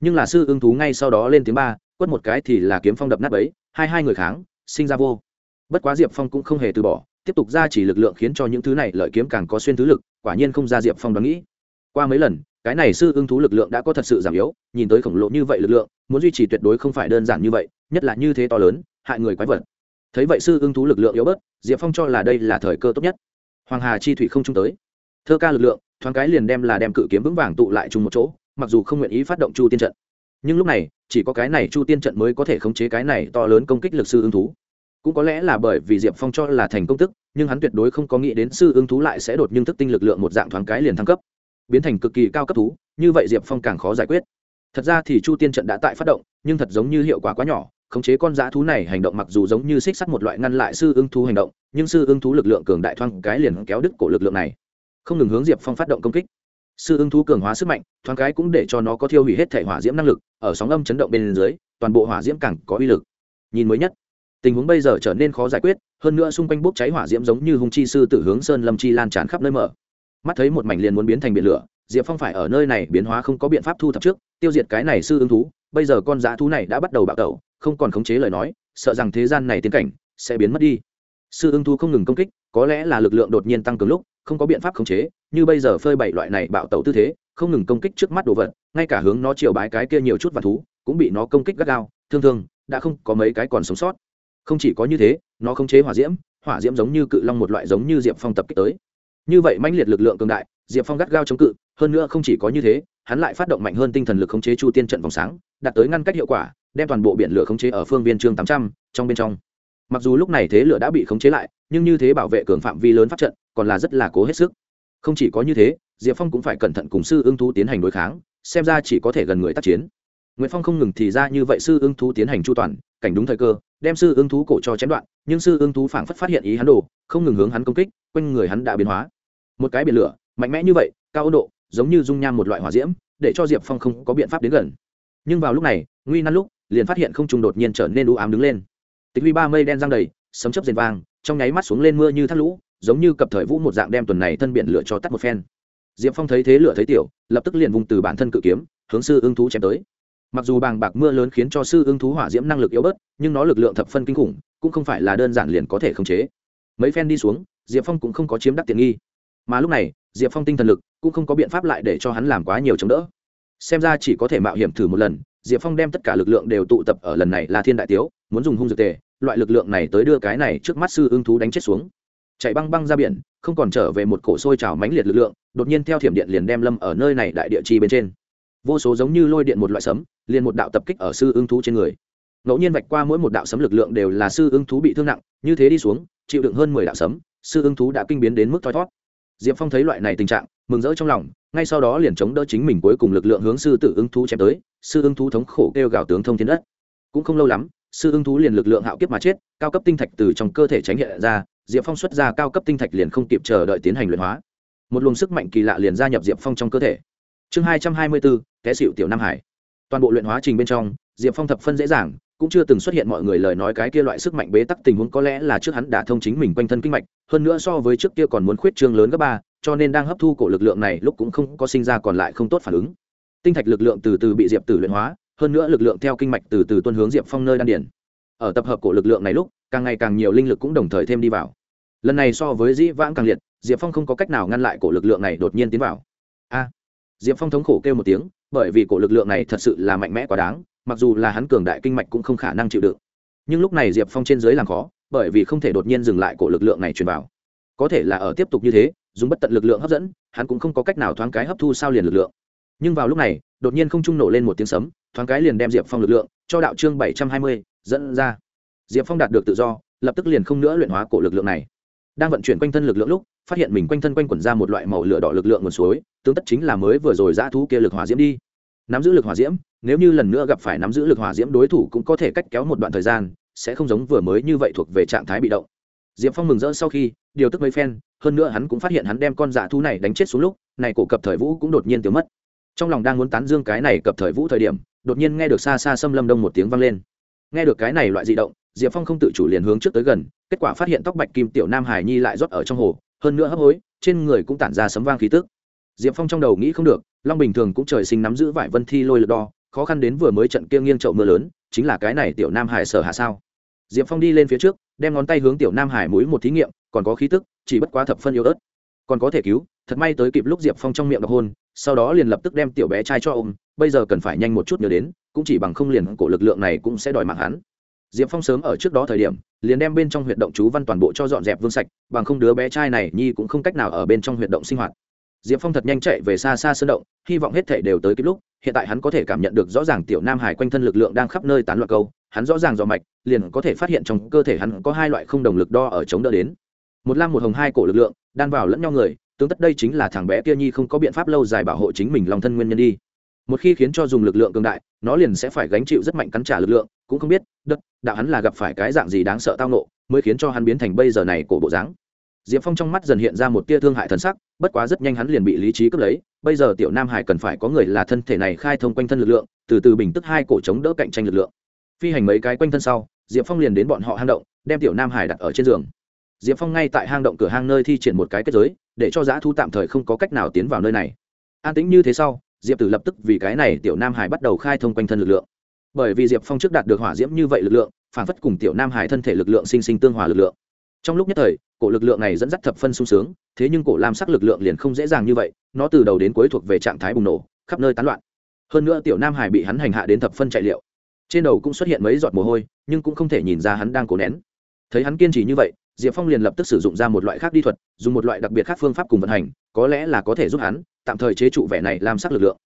Nhưng là sư ưng thú ngay sau đó lên tiếng ba, quất một cái thì là kiếm phong đập nát ấy hai hai người kháng, sinh ra vô. Bất quá diệp phong cũng không hề từ bỏ, tiếp tục ra chỉ lực lượng khiến cho những thứ này lợi kiếm càng có xuyên thứ lực, quả nhiên không ra diệp phong đoán nghĩ. Qua mấy lần, cái này sư ưng thú lực lượng đã có thật sự giảm yếu, nhìn tới khổng lồ như vậy lực lượng, muốn duy trì tuyệt đối không phải đơn giản như vậy, nhất là như thế to lớn, hại người quái vật thấy vậy sư ưng thú lực lượng yếu bớt, diệp phong cho là đây là thời cơ tốt nhất. Hoàng hà chi thủy không chung tới. Thơ ca lực lượng, thoáng cái liền đem là đem cự kiếm vững vàng tụ lại chung một chỗ, mặc dù không nguyện ý phát động chu tiên trận. Nhưng lúc này, chỉ có cái này chu tiên trận mới có thể khống chế cái này to lớn công kích lực sư ưng thú. Cũng có lẽ là bởi vì diệp phong cho là thành công tức, nhưng hắn tuyệt đối không có nghĩ đến sư ưng thú lại sẽ đột nhưng thức tinh lực lượng một dạng thoáng cái liền thăng cấp. Biến thành cực kỳ cao cấp thú, như vậy diệp phong càng khó giải quyết. Thật ra thì chu tiên trận đã tại phát động, nhưng thật giống như hiệu quả quá nhỏ khống chế con dã thú này hành động mặc dù giống như xích sắt một loại ngăn lại sư ưng thú hành động, nhưng sư ưng thú lực lượng cường đại thoang cái liền kéo đứt cổ lực lượng này. Không ngừng hướng diệp phong phát động công kích. Sư ưng thú cường hóa sức mạnh, thoáng cái cũng để cho nó có thiêu hủy hết thể hỏa diễm năng lực, ở sóng âm chấn động bên dưới, toàn bộ hỏa diễm càng có uy lực. Nhìn mới nhất, tình huống bây giờ trở nên khó giải quyết, hơn nữa xung quanh bốc cháy hỏa diễm giống như hung chi sư tử hướng sơn lâm chi lan tràn khắp nơi mở. Mắt thấy một mảnh liền muốn biến thành biển lửa, diệp phong phải ở nơi này biến hóa không có biện pháp thu thập trước, tiêu diệt cái này sư ưng thú, bây giờ con dã thú này đã bắt đầu bạo tẩu không còn khống chế lời nói, sợ rằng thế gian này tiến cảnh sẽ biến mất đi. Sư ưng thu không ngừng công kích, có lẽ là lực lượng đột nhiên tăng cường lúc, không có biện pháp khống chế, như bây giờ phơi bảy loại này bạo tẩu tư thế, không ngừng công kích trước mắt đồ vật, ngay cả hướng nó chiều bái cái kia nhiều chút và thú, cũng bị nó công kích gắt gao, thương thương, đã không có mấy cái còn sống sót. Không chỉ có như thế, nó khống chế hỏa diễm hỏa diễm giống như cự long một loại giống như diệp phong tập kích tới. Như vậy mãnh liệt lực lượng cường đại, diệp phong gắt gao chống cự, hơn nữa không chỉ có như thế, hắn lại phát động mạnh hơn tinh thần lực khống chế chu tiên trận vòng sáng, đạt tới ngăn cách hiệu quả đem toàn bộ biển lửa khống chế ở phương viên chương tám trăm trong bên trong. Mặc dù lúc này thế lửa đã bị khống chế lại nhưng như thế bảo vệ cường phạm vi lớn phát trận còn là rất là cố hết sức. Không chỉ có như thế diệp phong cũng phải cẩn thận cùng sư ưng thú tiến hành đối kháng xem ra chỉ có thể gần người tác chiến. Nguyễn phong không ngừng thì ra như vậy sư ưng thú tiến hành chu toàn cảnh đúng thời cơ đem sư ưng thú cổ cho chém đoạn nhưng sư ưng thú phảng phất phát hiện ý hắn đồ không ngừng hướng hắn công kích quanh người hắn đã biến hóa. Một cái biển lửa mạnh mẽ như vậy cao độ, giống như dung nham một loại hỏa diễm để cho diệp phong không có biện pháp đến gần. Nhưng vào lúc này nguy nan lúc liền phát hiện không trung đột nhiên trở nên u ám đứng lên. Tịch huy ba mây đen giang đầy, sấm chấp rền vang, trong nháy mắt xuống lên mưa như thác lũ, giống như cập thời vũ một dạng đem tuần này thân biển lửa cho tắt một phen. Diệp phong thấy thế lửa thấy tiểu, lập tức liền vùng từ bản thân cự kiếm, hướng sư ưng thú chém tới. Mặc dù bàng bạc mưa lớn khiến cho sư ưng thú hỏa diễm năng lực yếu bớt, nhưng nó lực lượng thập phân kinh khủng, cũng không phải là đơn giản liền có thể khống chế. Mấy phen đi xuống, diệp phong cũng không có chiếm đắc tiện nghi. Mà lúc này, diệp phong tinh thần lực cũng không có biện pháp lại để cho hắn làm quá nhiều chống đỡ. Xem ra chỉ có thể mạo hiểm thử một lần diệp phong đem tất cả lực lượng đều tụ tập ở lần này là thiên đại tiếu, muốn dùng hung dược tề, loại lực lượng này tới đưa cái này trước mắt sư ưng thú đánh chết xuống. Chạy băng băng ra biển, không còn trở về một cổ sôi trào mãnh liệt lực lượng, đột nhiên theo thiểm điện liền đem lâm ở nơi này đại địa chi bên trên. Vô số giống như lôi điện một loại sấm, liền một đạo tập kích ở sư ưng thú trên người. Ngẫu nhiên vạch qua mỗi một đạo sấm lực lượng đều là sư ưng thú bị thương nặng, như thế đi xuống, chịu đựng hơn mười đạo sấm, sư ưng thú đã kinh biến đến mức thoi thót diệp phong thấy loại này tình trạng, mừng rỡ trong lòng, ngay sau đó liền chống đỡ chính mình cuối cùng lực lượng hướng sư tử ưng thú chém tới, sư ưng thú thống khổ kêu gào tướng thông thiên đất. Cũng không lâu lắm, sư ưng thú liền lực lượng hạo kiếp mà chết, cao cấp tinh thạch từ trong cơ thể tránh hiện ra, diệp phong xuất ra cao cấp tinh thạch liền không kịp chờ đợi tiến hành luyện hóa. Một luồng sức mạnh kỳ lạ liền gia nhập diệp phong trong cơ thể. Chương hai trăm hai mươi bốn, té xịu tiểu nam hải. Toàn bộ luyện hóa trình bên trong, diệp phong thập phân dễ dàng cũng chưa từng xuất hiện mọi người lời nói cái kia loại sức mạnh bế tắc tình huống, có lẽ là trước hắn đã thông chính mình quanh thân kinh mạch, hơn nữa so với trước kia còn muốn khuyết trương lớn gấp ba, cho nên đang hấp thu cổ lực lượng này lúc cũng không có sinh ra còn lại không tốt phản ứng. Tinh thạch lực lượng từ từ bị diệp tử luyện hóa, hơn nữa lực lượng theo kinh mạch từ từ tuân hướng diệp phong nơi đan điển ở tập hợp cổ lực lượng này lúc, càng ngày càng nhiều linh lực cũng đồng thời thêm đi vào. Lần này so với dĩ vãng càng liệt, diệp phong không có cách nào ngăn lại cổ lực lượng này đột nhiên tiến vào. A! Diệp phong thống khổ kêu một tiếng, bởi vì cổ lực lượng này thật sự là mạnh mẽ quá đáng mặc dù là hắn cường đại kinh mạch cũng không khả năng chịu đựng. Nhưng lúc này diệp phong trên dưới làm khó, bởi vì không thể đột nhiên dừng lại cổ lực lượng này truyền vào. Có thể là ở tiếp tục như thế, dùng bất tận lực lượng hấp dẫn, hắn cũng không có cách nào thoáng cái hấp thu sao liền lực lượng. Nhưng vào lúc này, đột nhiên không trung nổ lên một tiếng sấm, thoáng cái liền đem diệp phong lực lượng cho đạo chương bảy trăm hai mươi dẫn ra. Diệp phong đạt được tự do, lập tức liền không nữa luyện hóa cổ lực lượng này. Đang vận chuyển quanh thân lực lượng lúc, phát hiện mình quanh thân quanh quẩn ra một loại màu lửa đỏ lực lượng nguồn suối, tương tất chính là mới vừa rồi dã thú kia lực hỏa diễm đi. Nắm giữ lực hỏa diễm nếu như lần nữa gặp phải nắm giữ lực hỏa diễm đối thủ cũng có thể cách kéo một đoạn thời gian, sẽ không giống vừa mới như vậy thuộc về trạng thái bị động. Diệp phong mừng rỡ sau khi, điều tức mấy phen, hơn nữa hắn cũng phát hiện hắn đem con dạ thú này đánh chết xuống lúc, này cổ cập thời vũ cũng đột nhiên tiêu mất. Trong lòng đang muốn tán dương cái này cập thời vũ thời điểm, đột nhiên nghe được xa xa xâm lâm đông một tiếng vang lên. Nghe được cái này loại di động, diệp phong không tự chủ liền hướng trước tới gần, kết quả phát hiện tóc bạch kim tiểu nam hải nhi lại rót ở trong hồ, hơn nữa hấp hối, trên người cũng tản ra sấm vang khí tức. Diệp phong trong đầu nghĩ không được, long bình thường cũng trời sinh nắm giữ vải vân thi lôi lực đo khó khăn đến vừa mới trận kia nghiêng chậu mưa lớn, chính là cái này tiểu nam hải sở hạ sao? Diệp phong đi lên phía trước, đem ngón tay hướng tiểu nam hải mũi một thí nghiệm, còn có khí tức, chỉ bất quá thập phân yếu ớt. Còn có thể cứu, thật may tới kịp lúc diệp phong trong miệng đọc hôn, sau đó liền lập tức đem tiểu bé trai cho ôm, bây giờ cần phải nhanh một chút nhớ đến, cũng chỉ bằng không liền cổ lực lượng này cũng sẽ đòi mạng hắn. Diệp phong sớm ở trước đó thời điểm, liền đem bên trong huyệt động chú văn toàn bộ cho dọn dẹp vương sạch, bằng không đứa bé trai này nhi cũng không cách nào ở bên trong huyệt động sinh hoạt diệp phong thật nhanh chạy về xa xa sơn động, hy vọng hết thể đều tới kịp lúc, hiện tại hắn có thể cảm nhận được rõ ràng tiểu nam hải quanh thân lực lượng đang khắp nơi tán loạn câu, hắn rõ ràng dò mạch, liền có thể phát hiện trong cơ thể hắn có hai loại không đồng lực đo ở chống đỡ đến. Một lam một hồng hai cổ lực lượng, đan vào lẫn nhau người, tương tất đây chính là thằng bé kia nhi không có biện pháp lâu dài bảo hộ chính mình lòng thân nguyên nhân đi. Một khi khiến cho dùng lực lượng cường đại, nó liền sẽ phải gánh chịu rất mạnh cắn trả lực lượng, cũng không biết đất đạo hắn là gặp phải cái dạng gì đáng sợ tao nộ mới khiến cho hắn biến thành bây giờ này cổ bộ dáng diệp phong trong mắt dần hiện ra một tia thương hại thần sắc, bất quá rất nhanh hắn liền bị lý trí cướp lấy. Bây giờ tiểu nam hải cần phải có người là thân thể này khai thông quanh thân lực lượng, từ từ bình tức hai cổ chống đỡ cạnh tranh lực lượng. Phi hành mấy cái quanh thân sau, diệp phong liền đến bọn họ hang động, đem tiểu nam hải đặt ở trên giường. Diệp phong ngay tại hang động cửa hang nơi thi triển một cái kết giới, để cho giã thu tạm thời không có cách nào tiến vào nơi này. An tính như thế sau, diệp tử lập tức vì cái này tiểu nam hải bắt đầu khai thông quanh thân lực lượng. Bởi vì diệp phong trước đạt được hỏa diễm như vậy lực lượng, phản phất cùng tiểu nam hải thân thể lực lượng sinh sinh tương hòa lực lượng. Trong lúc nhất thời cổ lực lượng này dẫn dắt thập phân sung sướng, thế nhưng cổ lam sắc lực lượng liền không dễ dàng như vậy, nó từ đầu đến cuối thuộc về trạng thái bùng nổ, khắp nơi tán loạn. Hơn nữa tiểu nam hải bị hắn hành hạ đến thập phân chạy liệu. Trên đầu cũng xuất hiện mấy giọt mồ hôi, nhưng cũng không thể nhìn ra hắn đang cố nén. Thấy hắn kiên trì như vậy, diệp phong liền lập tức sử dụng ra một loại khác đi thuật, dùng một loại đặc biệt khác phương pháp cùng vận hành, có lẽ là có thể giúp hắn tạm thời chế trụ vẻ này làm sắc lực lượng.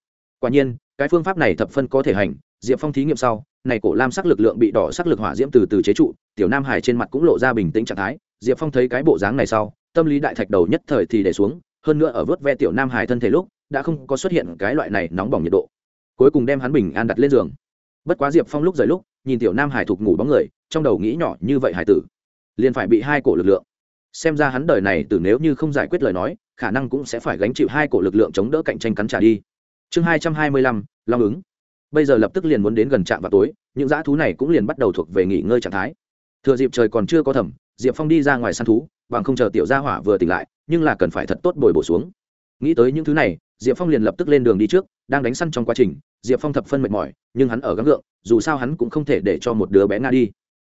Quả nhiên, cái phương pháp này thập phân có thể hành, diệp phong thí nghiệm sau, này cổ lam sắc lực lượng bị đỏ sắc lực hỏa diễm từ từ chế trụ, tiểu nam hải trên mặt cũng lộ ra bình tĩnh trạng thái diệp phong thấy cái bộ dáng này sau, tâm lý đại thạch đầu nhất thời thì để xuống, hơn nữa ở vớt ve tiểu nam hải thân thể lúc, đã không có xuất hiện cái loại này nóng bỏng nhiệt độ. Cuối cùng đem hắn bình an đặt lên giường. Bất quá diệp phong lúc rời lúc, nhìn tiểu nam hải thục ngủ bóng người, trong đầu nghĩ nhỏ như vậy hải tử. Liền phải bị hai cổ lực lượng. Xem ra hắn đời này từ nếu như không giải quyết lời nói, khả năng cũng sẽ phải gánh chịu hai cổ lực lượng chống đỡ cạnh tranh cắn trả đi. Chương hai trăm hai mươi lăm, long ứng. Bây giờ lập tức liền muốn đến gần trạm vào tối, những dã thú này cũng liền bắt đầu thuộc về nghỉ ngơi trạng thái. Thừa dịp trời còn chưa có thẩm diệp phong đi ra ngoài săn thú, bằng không chờ tiểu gia hỏa vừa tỉnh lại, nhưng là cần phải thật tốt bồi bổ xuống. Nghĩ tới những thứ này, diệp phong liền lập tức lên đường đi trước, đang đánh săn trong quá trình, diệp phong thập phân mệt mỏi, nhưng hắn ở gắng gượng, dù sao hắn cũng không thể để cho một đứa bé nga đi.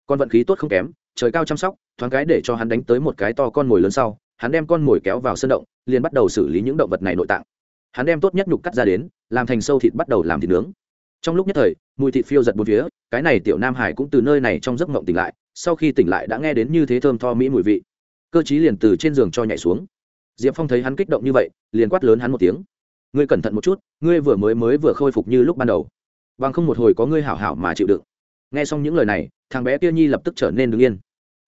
Con vận khí tốt không kém, trời cao chăm sóc, thoáng cái để cho hắn đánh tới một cái to con mồi lớn sau, hắn đem con mồi kéo vào sân động, liền bắt đầu xử lý những động vật này nội tạng. Hắn đem tốt nhất nhục cắt ra đến, làm thành sâu thịt bắt đầu làm thịt nướng. Trong lúc nhất thời, mùi thịt phiêu giật bốn phía, cái này tiểu nam hải cũng từ nơi này trong giấc mộng tỉnh lại sau khi tỉnh lại đã nghe đến như thế thơm tho mỹ mùi vị. Cơ chí liền từ trên giường cho nhảy xuống. Diệp phong thấy hắn kích động như vậy, liền quát lớn hắn một tiếng. Ngươi cẩn thận một chút, ngươi vừa mới mới vừa khôi phục như lúc ban đầu. Bằng không một hồi có ngươi hảo hảo mà chịu đựng. Nghe xong những lời này, thằng bé kia nhi lập tức trở nên đứng yên.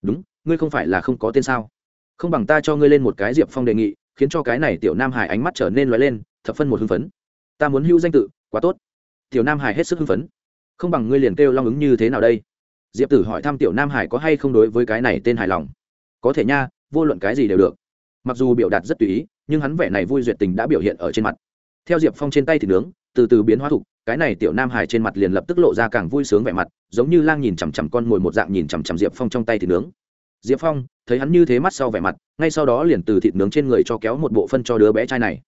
Đúng, ngươi không phải là không có tên sao? Không bằng ta cho ngươi lên một cái diệp phong đề nghị, khiến cho cái này tiểu nam hải ánh mắt trở nên loại lên, thập phân một hưng phấn. Ta muốn hưu danh tự, quá tốt. Tiểu nam hải hết sức hưng phấn. Không bằng ngươi liền kêu long ứng như thế nào đây? Diệp tử hỏi thăm tiểu nam hải có hay không đối với cái này tên hài lòng. Có thể nha, vô luận cái gì đều được. Mặc dù biểu đạt rất tùy ý, nhưng hắn vẻ này vui duyệt tình đã biểu hiện ở trên mặt. Theo diệp phong trên tay thì nướng, từ từ biến hóa thục, cái này tiểu nam hải trên mặt liền lập tức lộ ra càng vui sướng vẻ mặt, giống như lang nhìn chằm chằm con mồi một dạng nhìn chằm chằm diệp phong trong tay thì nướng. Diệp phong, thấy hắn như thế mắt sau vẻ mặt, ngay sau đó liền từ thịt nướng trên người cho kéo một bộ phân cho đứa bé trai này.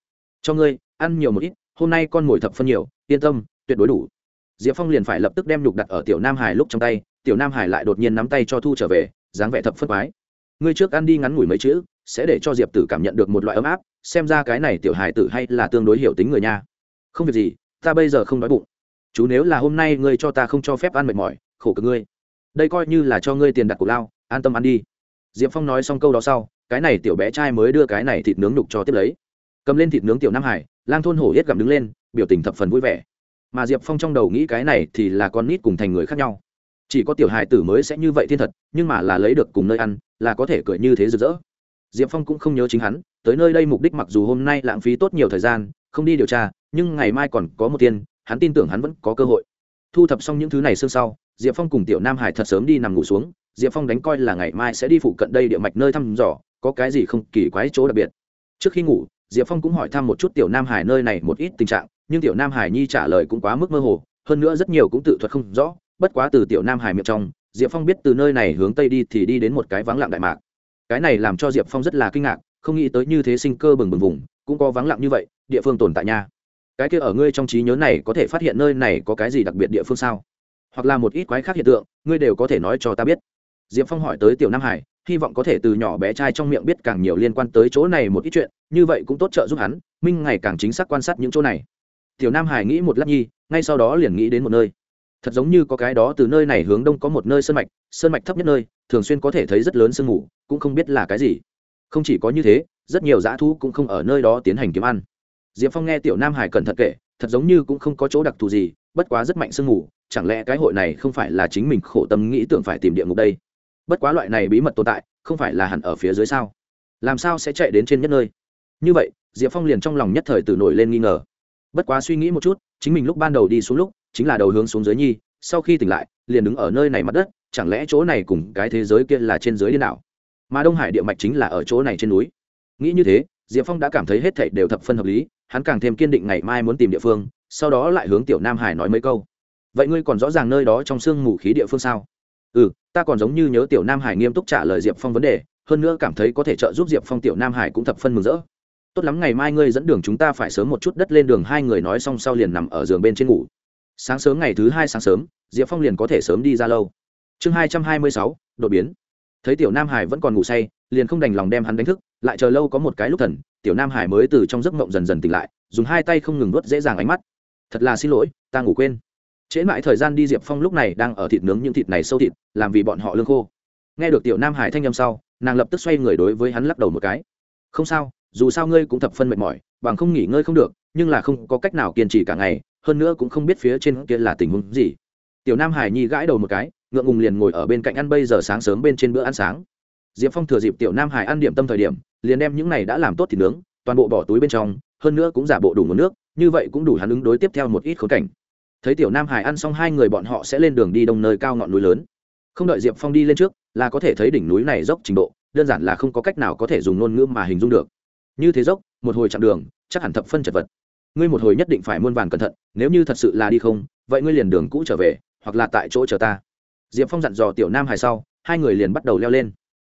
Cho ngươi, ăn nhiều một ít, hôm nay con mồi thập phân nhiều, yên tâm, tuyệt đối đủ. Diệp phong liền phải lập tức đem nhục đặt ở tiểu nam hải lúc trong tay tiểu nam hải lại đột nhiên nắm tay cho thu trở về, dáng vẻ thập phất mái ngươi trước ăn đi ngắn ngủi mấy chữ, sẽ để cho diệp tử cảm nhận được một loại ấm áp, xem ra cái này tiểu hải tử hay là tương đối hiểu tính người nha. Không việc gì, ta bây giờ không đói bụng. Chú nếu là hôm nay ngươi cho ta không cho phép ăn mệt mỏi, khổ cực ngươi. Đây coi như là cho ngươi tiền đặt của lao, an tâm ăn đi. Diệp phong nói xong câu đó sau, cái này tiểu bé trai mới đưa cái này thịt nướng đục cho tiếp lấy. Cầm lên thịt nướng tiểu nam hải, lang thôn hổ yết gặm đứng lên, biểu tình thập phần vui vẻ. Mà diệp phong trong đầu nghĩ cái này thì là con nít cùng thành người khác nhau chỉ có tiểu hài tử mới sẽ như vậy thiên thật, nhưng mà là lấy được cùng nơi ăn, là có thể cười như thế rực rỡ. Diệp phong cũng không nhớ chính hắn, tới nơi đây mục đích mặc dù hôm nay lãng phí tốt nhiều thời gian, không đi điều tra, nhưng ngày mai còn có một tiền hắn tin tưởng hắn vẫn có cơ hội. Thu thập xong những thứ này xương sau, diệp phong cùng tiểu nam hải thật sớm đi nằm ngủ xuống, diệp phong đánh coi là ngày mai sẽ đi phụ cận đây địa mạch nơi thăm dò, có cái gì không kỳ quái chỗ đặc biệt. Trước khi ngủ, diệp phong cũng hỏi thăm một chút tiểu nam hải nơi này một ít tình trạng, nhưng tiểu nam hải nhi trả lời cũng quá mức mơ hồ, hơn nữa rất nhiều cũng tự thuật không rõ bất quá từ tiểu nam hải miệng trong, diệp phong biết từ nơi này hướng tây đi thì đi đến một cái vắng lặng đại mạc. Cái này làm cho diệp phong rất là kinh ngạc, không nghĩ tới như thế sinh cơ bừng bừng vùng, cũng có vắng lặng như vậy, địa phương tồn tại nha. Cái kia ở ngươi trong trí nhớ này có thể phát hiện nơi này có cái gì đặc biệt địa phương sao? Hoặc là một ít quái khác hiện tượng, ngươi đều có thể nói cho ta biết. Diệp phong hỏi tới tiểu nam hải, hy vọng có thể từ nhỏ bé trai trong miệng biết càng nhiều liên quan tới chỗ này một ít chuyện, như vậy cũng tốt trợ giúp hắn, minh ngày càng chính xác quan sát những chỗ này. Tiểu nam hải nghĩ một lát nhi, ngay sau đó liền nghĩ đến một nơi thật giống như có cái đó từ nơi này hướng đông có một nơi sơn mạch sơn mạch thấp nhất nơi, thường xuyên có thể thấy rất lớn sương mù, cũng không biết là cái gì. Không chỉ có như thế, rất nhiều dã thú cũng không ở nơi đó tiến hành kiếm ăn. Diệp phong nghe tiểu nam hải cẩn thận kể, thật giống như cũng không có chỗ đặc thù gì, bất quá rất mạnh sương mù, chẳng lẽ cái hội này không phải là chính mình khổ tâm nghĩ tưởng phải tìm địa ngục đây? Bất quá loại này bí mật tồn tại, không phải là hẳn ở phía dưới sao? Làm sao sẽ chạy đến trên nhất nơi? Như vậy, diệp phong liền trong lòng nhất thời từ nổi lên nghi ngờ. Bất quá suy nghĩ một chút, chính mình lúc ban đầu đi xuống lúc chính là đầu hướng xuống dưới nhi, sau khi tỉnh lại, liền đứng ở nơi này mặt đất, chẳng lẽ chỗ này cùng cái thế giới kia là trên dưới đi nào mà đông hải địa mạch chính là ở chỗ này trên núi. Nghĩ như thế, diệp phong đã cảm thấy hết thảy đều thập phân hợp lý, hắn càng thêm kiên định ngày mai muốn tìm địa phương, sau đó lại hướng tiểu nam hải nói mấy câu. Vậy ngươi còn rõ ràng nơi đó trong sương mù khí địa phương sao? Ừ ta còn giống như nhớ tiểu nam hải nghiêm túc trả lời diệp phong vấn đề, hơn nữa cảm thấy có thể trợ giúp diệp phong tiểu nam hải cũng thập phân mừng rỡ. Tốt lắm, ngày mai ngươi dẫn đường chúng ta phải sớm một chút đất lên đường, hai người nói xong sau liền nằm ở giường bên trên ngủ sáng sớm ngày thứ hai sáng sớm, diệp phong liền có thể sớm đi ra lâu. Chương hai trăm hai mươi sáu, đột biến. Thấy tiểu nam hải vẫn còn ngủ say, liền không đành lòng đem hắn đánh thức, lại chờ lâu có một cái lúc thần, tiểu nam hải mới từ trong giấc mộng dần dần tỉnh lại, dùng hai tay không ngừng nuốt dễ dàng ánh mắt. Thật là xin lỗi, ta ngủ quên. Trễ mãi thời gian đi, diệp phong lúc này đang ở thịt nướng những thịt này sâu thịt, làm vì bọn họ lương khô. Nghe được tiểu nam hải thanh â m sau, nàng lập tức xoay người đối với hắn lắc đầu một cái. Không sao, dù sao ngươi cũng thập phân mệt mỏi, bằng không nghỉ ngơi không được, nhưng là không có cách nào kiên trì cả ngày hơn nữa cũng không biết phía trên kia là tình huống gì. Tiểu nam hải nhi gãi đầu một cái, ngượng ngùng liền ngồi ở bên cạnh ăn bây giờ sáng sớm bên trên bữa ăn sáng. Diệp phong thừa dịp tiểu nam hải ăn điểm tâm thời điểm, liền đem những này đã làm tốt thì nướng, toàn bộ bỏ túi bên trong, hơn nữa cũng giả bộ đủ nguồn nước, như vậy cũng đủ hắn ứng đối tiếp theo một ít khốn cảnh. Thấy tiểu nam hải ăn xong hai người bọn họ sẽ lên đường đi đông nơi cao ngọn núi lớn. Không đợi diệp phong đi lên trước, là có thể thấy đỉnh núi này dốc trình độ, đơn giản là không có cách nào có thể dùng ngôn ngữ mà hình dung được. Như thế dốc, một hồi chặng đường, chắc hẳn thập phân chật vật ngươi một hồi nhất định phải muôn vàn cẩn thận, nếu như thật sự là đi không, vậy ngươi liền đường cũ trở về, hoặc là tại chỗ chờ ta. Diệp phong dặn dò tiểu nam hải sau, hai người liền bắt đầu leo lên.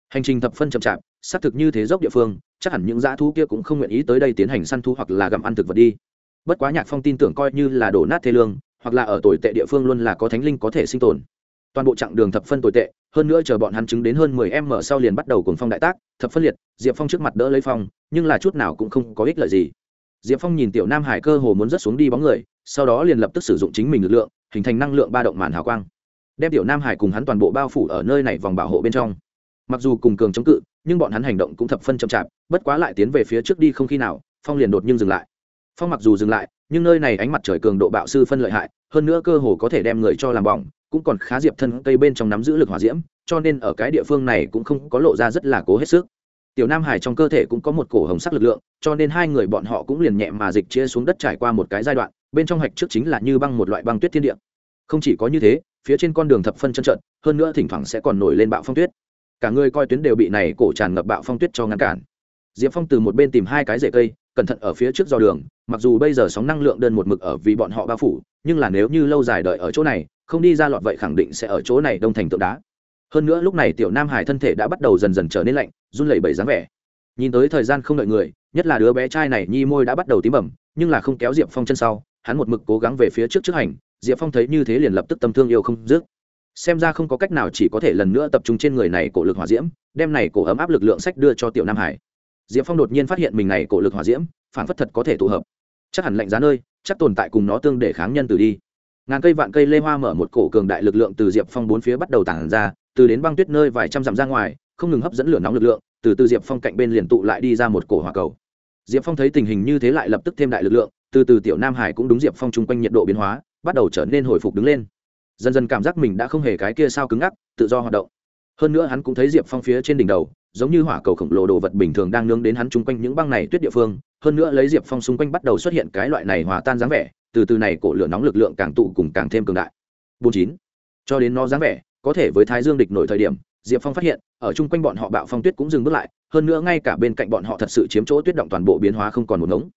Hành trình thập phân chậm chạp, xác thực như thế dốc địa phương, chắc hẳn những dã thú kia cũng không nguyện ý tới đây tiến hành săn thú hoặc là gặm ăn thực vật đi. Bất quá nhạc phong tin tưởng coi như là đổ nát thế lương, hoặc là ở tồi tệ địa phương luôn là có thánh linh có thể sinh tồn. Toàn bộ chặng đường thập phân tồi tệ, hơn nữa chờ bọn hắn chứng đến hơn mười em mở sau liền bắt đầu cùng phong đại tác, thập phân liệt, diệp phong trước mặt đỡ lấy phong, nhưng là chút nào cũng không có ích lợi gì diệp phong nhìn tiểu nam hải cơ hồ muốn rớt xuống đi bóng người, sau đó liền lập tức sử dụng chính mình lực lượng, hình thành năng lượng ba động màn hào quang. Đem tiểu nam hải cùng hắn toàn bộ bao phủ ở nơi này vòng bảo hộ bên trong. Mặc dù cùng cường chống cự, nhưng bọn hắn hành động cũng thập phân chậm chạp, bất quá lại tiến về phía trước đi không khi nào, phong liền đột nhưng dừng lại. Phong mặc dù dừng lại, nhưng nơi này ánh mặt trời cường độ bạo sư phân lợi hại, hơn nữa cơ hồ có thể đem người cho làm bỏng, cũng còn khá diệp thân cây bên trong nắm giữ lực hỏa diễm, cho nên ở cái địa phương này cũng không có lộ ra rất là cố hết sức tiểu nam hải trong cơ thể cũng có một cổ hồng sắc lực lượng, cho nên hai người bọn họ cũng liền nhẹ mà dịch chia xuống đất trải qua một cái giai đoạn, bên trong hạch trước chính là như băng một loại băng tuyết thiên địa. Không chỉ có như thế, phía trên con đường thập phân chân trận, hơn nữa thỉnh thoảng sẽ còn nổi lên bạo phong tuyết. Cả người coi tuyến đều bị này cổ tràn ngập bạo phong tuyết cho ngăn cản. Diệp phong từ một bên tìm hai cái rễ cây, cẩn thận ở phía trước do đường, mặc dù bây giờ sóng năng lượng đơn một mực ở vì bọn họ bao phủ, nhưng là nếu như lâu dài đợi ở chỗ này, không đi ra lọt vậy khẳng định sẽ ở chỗ này đông thành tượng đá hơn nữa lúc này tiểu nam hải thân thể đã bắt đầu dần dần trở nên lạnh, run lẩy bẩy dáng vẻ. Nhìn tới thời gian không đợi người, nhất là đứa bé trai này nhi môi đã bắt đầu tím bẩm nhưng là không kéo diệp phong chân sau, hắn một mực cố gắng về phía trước trước hành, diệp phong thấy như thế liền lập tức tâm thương yêu không dứt. Xem ra không có cách nào chỉ có thể lần nữa tập trung trên người này cổ lực hỏa diễm, đem này cổ ấm áp lực lượng sách đưa cho tiểu nam hải. Diệp phong đột nhiên phát hiện mình này cổ lực hỏa diễm phản phất thật có thể tụ hợp. Chắc hẳn lạnh giá nơi, chắc tồn tại cùng nó tương để kháng nhân từ đi ngàn cây vạn cây lê hoa mở một cổ cường đại lực lượng từ diệp phong bốn phía bắt đầu tản ra, từ đến băng tuyết nơi vài trăm dặm ra ngoài, không ngừng hấp dẫn lửa nóng lực lượng, từ từ diệp phong cạnh bên liền tụ lại đi ra một cổ hỏa cầu. Diệp phong thấy tình hình như thế lại lập tức thêm đại lực lượng, từ từ tiểu nam hải cũng đúng diệp phong chung quanh nhiệt độ biến hóa, bắt đầu trở nên hồi phục đứng lên. Dần dần cảm giác mình đã không hề cái kia sao cứng ngắc, tự do hoạt động. Hơn nữa hắn cũng thấy diệp phong phía trên đỉnh đầu, giống như hỏa cầu khổng lồ đồ vật bình thường đang nướng đến hắn chung quanh những băng này tuyết địa phương, hơn nữa lấy diệp phong xung quanh bắt đầu xuất hiện cái loại này hòa tan dáng vẻ từ từ này cổ lửa nóng lực lượng càng tụ cùng càng thêm cường đại. Bốn chín. Cho đến nó dáng vẻ, có thể với thái dương địch nổi thời điểm, diệp phong phát hiện, ở chung quanh bọn họ bạo phong tuyết cũng dừng bước lại, hơn nữa ngay cả bên cạnh bọn họ thật sự chiếm chỗ tuyết động toàn bộ biến hóa không còn một ngống.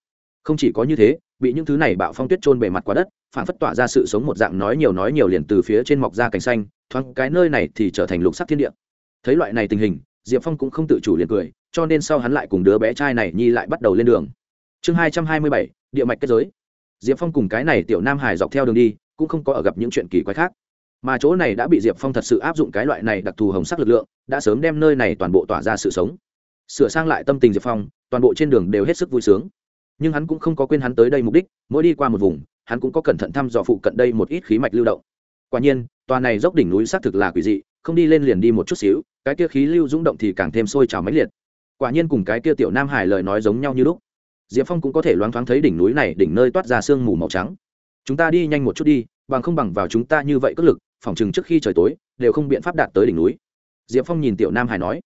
Không chỉ có như thế, bị những thứ này bạo phong tuyết trôn bề mặt quá đất, phản phất tỏa ra sự sống một dạng nói nhiều nói nhiều liền từ phía trên mọc ra cành xanh, thoáng cái nơi này thì trở thành lục sắc thiên địa. Thấy loại này tình hình, diệp phong cũng không tự chủ liền cười, cho nên sau hắn lại cùng đứa bé trai này nhi lại bắt đầu lên đường. Chương hai trăm hai mươi bảy, địa mạch kết giới diệp phong cùng cái này tiểu nam hải dọc theo đường đi, cũng không có ở gặp những chuyện kỳ quái khác. Mà chỗ này đã bị diệp phong thật sự áp dụng cái loại này đặc thù hồng sắc lực lượng, đã sớm đem nơi này toàn bộ tỏa ra sự sống. Sửa sang lại tâm tình diệp phong, toàn bộ trên đường đều hết sức vui sướng. Nhưng hắn cũng không có quên hắn tới đây mục đích, mỗi đi qua một vùng, hắn cũng có cẩn thận thăm dò phụ cận đây một ít khí mạch lưu động. Quả nhiên, tòa này dốc đỉnh núi xác thực là quỷ dị, không đi lên liền đi một chút xíu, cái kia khí lưu rung động thì càng thêm sôi trào mãnh liệt. Quả nhiên cùng cái kia tiểu nam hải lời nói giống nhau như lúc diệp phong cũng có thể loáng thoáng thấy đỉnh núi này, đỉnh nơi toát ra sương mù màu trắng. Chúng ta đi nhanh một chút đi, bằng không bằng vào chúng ta như vậy cất lực, phòng chừng trước khi trời tối, đều không biện pháp đạt tới đỉnh núi. Diệp phong nhìn tiểu nam hải nói.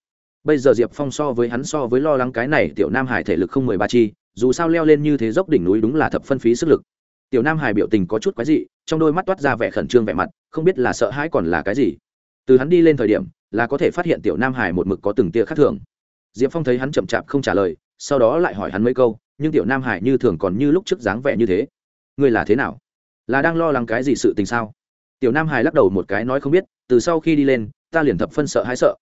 Bây giờ diệp phong so với hắn so với lo lắng cái này, tiểu nam hải thể lực không mười ba chi, dù sao leo lên như thế dốc đỉnh núi đúng là thập phân phí sức lực. Tiểu nam hải biểu tình có chút quái dị, trong đôi mắt toát ra vẻ khẩn trương vẻ mặt, không biết là sợ hãi còn là cái gì. Từ hắn đi lên thời điểm, là có thể phát hiện tiểu nam hải một mực có từng tia khác thường. Diệp phong thấy hắn chậm chạp không trả lời, sau đó lại hỏi hắn mấy câu nhưng tiểu nam hải như thường còn như lúc trước dáng vẻ như thế. Ngươi là thế nào? Là đang lo lắng cái gì sự tình sao? Tiểu nam hải lắc đầu một cái nói không biết, từ sau khi đi lên, ta liền thập phân sợ hãi sợ.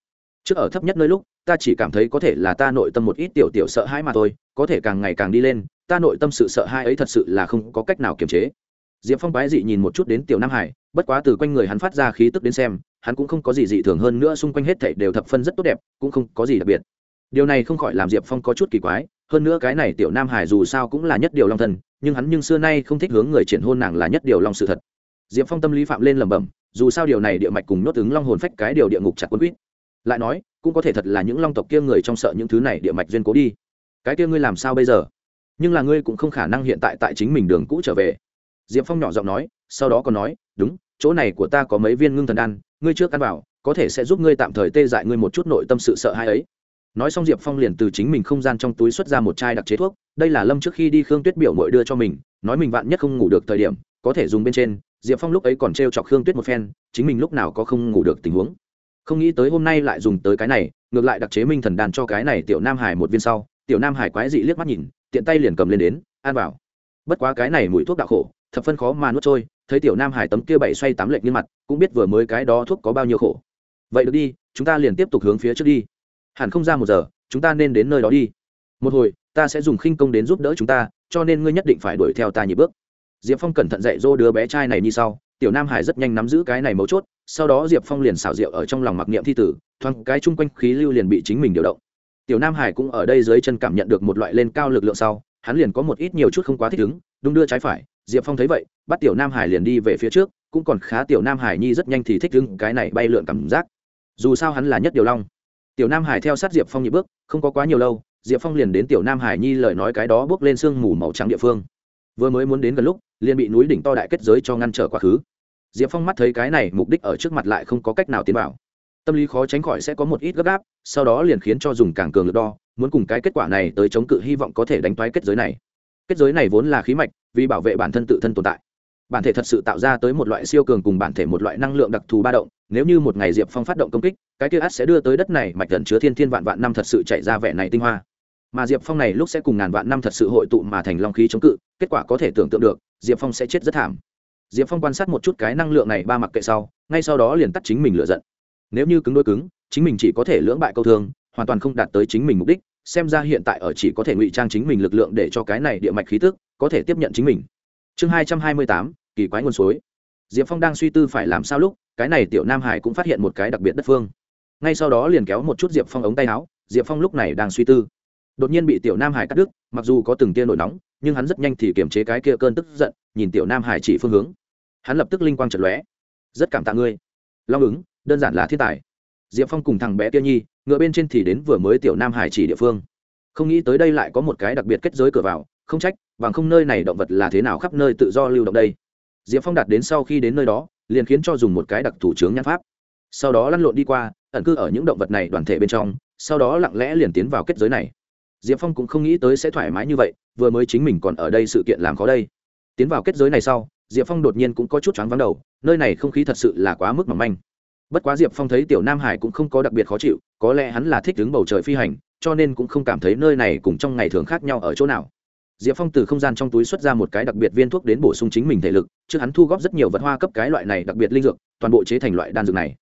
Trước ở thấp nhất nơi lúc, ta chỉ cảm thấy có thể là ta nội tâm một ít tiểu tiểu sợ hãi mà thôi, có thể càng ngày càng đi lên, ta nội tâm sự sợ hãi ấy thật sự là không có cách nào kiềm chế. Diệp phong bái dị nhìn một chút đến tiểu nam hải, bất quá từ quanh người hắn phát ra khí tức đến xem, hắn cũng không có gì dị thường hơn nữa xung quanh hết thảy đều thập phân rất tốt đẹp, cũng không có gì đặc biệt. Điều này không khỏi làm diệp phong có chút kỳ quái hơn nữa cái này tiểu nam hải dù sao cũng là nhất điều long thân nhưng hắn nhưng xưa nay không thích hướng người triển hôn nàng là nhất điều long sự thật. Diệp phong tâm lý phạm lên lẩm bẩm, dù sao điều này địa mạch cùng nhốt ứng long hồn phách cái điều địa ngục chặt quân quýt. Lại nói, cũng có thể thật là những long tộc kia người trong sợ những thứ này địa mạch duyên cố đi. Cái kia ngươi làm sao bây giờ? Nhưng là ngươi cũng không khả năng hiện tại tại chính mình đường cũ trở về. Diệp phong nhỏ giọng nói, sau đó còn nói, đúng, chỗ này của ta có mấy viên ngưng thần đan, ngươi trước ăn vào, có thể sẽ giúp ngươi tạm thời tê dại ngươi một chút nội tâm sự sợ hãi ấy nói xong diệp phong liền từ chính mình không gian trong túi xuất ra một chai đặc chế thuốc, đây là lâm trước khi đi khương tuyết biểu mội đưa cho mình, nói mình vạn nhất không ngủ được thời điểm, có thể dùng bên trên. Diệp phong lúc ấy còn t r e o chọc khương tuyết một phen, chính mình lúc nào có không ngủ được tình huống. Không nghĩ tới hôm nay lại dùng tới cái này, ngược lại đặc chế minh thần đàn cho cái này tiểu nam hải một viên sau, tiểu nam hải quái dị liếc mắt nhìn, tiện tay liền cầm lên đến an vào. Bất quá cái này mùi thuốc đạo khổ, thập phân khó mà nuốt trôi, thấy tiểu nam hải tấm kia bảy xoay tám lệch như mặt, cũng biết vừa mới cái đó thuốc có bao nhiêu khổ. Vậy được đi, chúng ta liền tiếp tục hướng phía trước đi hẳn không ra một giờ, chúng ta nên đến nơi đó đi. Một hồi, ta sẽ dùng khinh công đến giúp đỡ chúng ta, cho nên ngươi nhất định phải đuổi theo ta nhị bước. Diệp phong cẩn thận dạy dỗ đứa bé trai này như sau. Tiểu nam hải rất nhanh nắm giữ cái này mấu chốt, sau đó diệp phong liền xảo diệu ở trong lòng mặc niệm thi tử, thoáng cái chung quanh khí lưu liền bị chính mình điều động. Tiểu nam hải cũng ở đây dưới chân cảm nhận được một loại lên cao lực lượng sau, hắn liền có một ít nhiều chút không quá thích ứng đung đưa trái phải. Diệp phong thấy vậy, bắt tiểu nam hải liền đi về phía trước, cũng còn khá tiểu nam hải nhi rất nhanh thì thích ứng cái này bay lượn cảm giác. Dù sao hắn là nhất điều long tiểu nam hải theo sát diệp phong nhị bước, không có quá nhiều lâu, diệp phong liền đến tiểu nam hải nhi lời nói cái đó bước lên sương mù màu trắng địa phương. Vừa mới muốn đến gần lúc, liền bị núi đỉnh to đại kết giới cho ngăn trở quá khứ. Diệp phong mắt thấy cái này mục đích ở trước mặt lại không có cách nào tiến vào. Tâm lý khó tránh khỏi sẽ có một ít gấp gáp, sau đó liền khiến cho dùng càng cường lực đo, muốn cùng cái kết quả này tới chống cự hy vọng có thể đánh toái kết giới này. Kết giới này vốn là khí mạch, vì bảo vệ bản thân tự thân tồn tại. Bản thể thật sự tạo ra tới một loại siêu cường cùng bản thể một loại năng lượng đặc thù ba động nếu như một ngày diệp phong phát động công kích, cái kia át sẽ đưa tới đất này, mạch gần chứa thiên thiên vạn vạn năm thật sự chạy ra vẻ này tinh hoa. Mà diệp phong này lúc sẽ cùng ngàn vạn năm thật sự hội tụ mà thành long khí chống cự, kết quả có thể tưởng tượng được, diệp phong sẽ chết rất thảm. Diệp phong quan sát một chút cái năng lượng này ba mặc kệ sau, ngay sau đó liền tắt chính mình lựa giận. Nếu như cứng đôi cứng, chính mình chỉ có thể lưỡng bại câu thương, hoàn toàn không đạt tới chính mình mục đích, xem ra hiện tại ở chỉ có thể ngụy trang chính mình lực lượng để cho cái này địa mạch khí tức có thể tiếp nhận chính mình. Chương hai trăm hai mươi tám, kỳ quái nguồn suối. Diệp phong đang suy tư phải làm sao lúc cái này tiểu nam hải cũng phát hiện một cái đặc biệt đất phương. Ngay sau đó liền kéo một chút diệp phong ống tay áo, diệp phong lúc này đang suy tư. Đột nhiên bị tiểu nam hải cắt đứt, mặc dù có từng tia nổi nóng, nhưng hắn rất nhanh thì kiềm chế cái kia cơn tức giận, nhìn tiểu nam hải chỉ phương hướng. Hắn lập tức linh quang trật lóe. Rất cảm tạ ngươi. Long ứng, đơn giản là thiên tài. Diệp phong cùng thằng bé kia nhi, ngựa bên trên thì đến vừa mới tiểu nam hải chỉ địa phương. Không nghĩ tới đây lại có một cái đặc biệt kết giới cửa vào, không trách, bằng không nơi này động vật là thế nào khắp nơi tự do lưu động đây. Diệp phong đạt đến sau khi đến nơi đó liền khiến cho dùng một cái đặc thủ chướng nhãn pháp. Sau đó lăn lộn đi qua, ẩn cư ở những động vật này đoàn thể bên trong, sau đó lặng lẽ liền tiến vào kết giới này. Diệp phong cũng không nghĩ tới sẽ thoải mái như vậy, vừa mới chính mình còn ở đây sự kiện làm khó đây. Tiến vào kết giới này sau, diệp phong đột nhiên cũng có chút choáng vắng đầu, nơi này không khí thật sự là quá mức mỏng manh. Bất quá diệp phong thấy tiểu nam hải cũng không có đặc biệt khó chịu, có lẽ hắn là thích đứng bầu trời phi hành, cho nên cũng không cảm thấy nơi này cùng trong ngày thường khác nhau ở chỗ nào diệp phong từ không gian trong túi xuất ra một cái đặc biệt viên thuốc đến bổ sung chính mình thể lực, trước hắn thu góp rất nhiều vật hoa cấp cái loại này đặc biệt linh dược, toàn bộ chế thành loại đan dược này.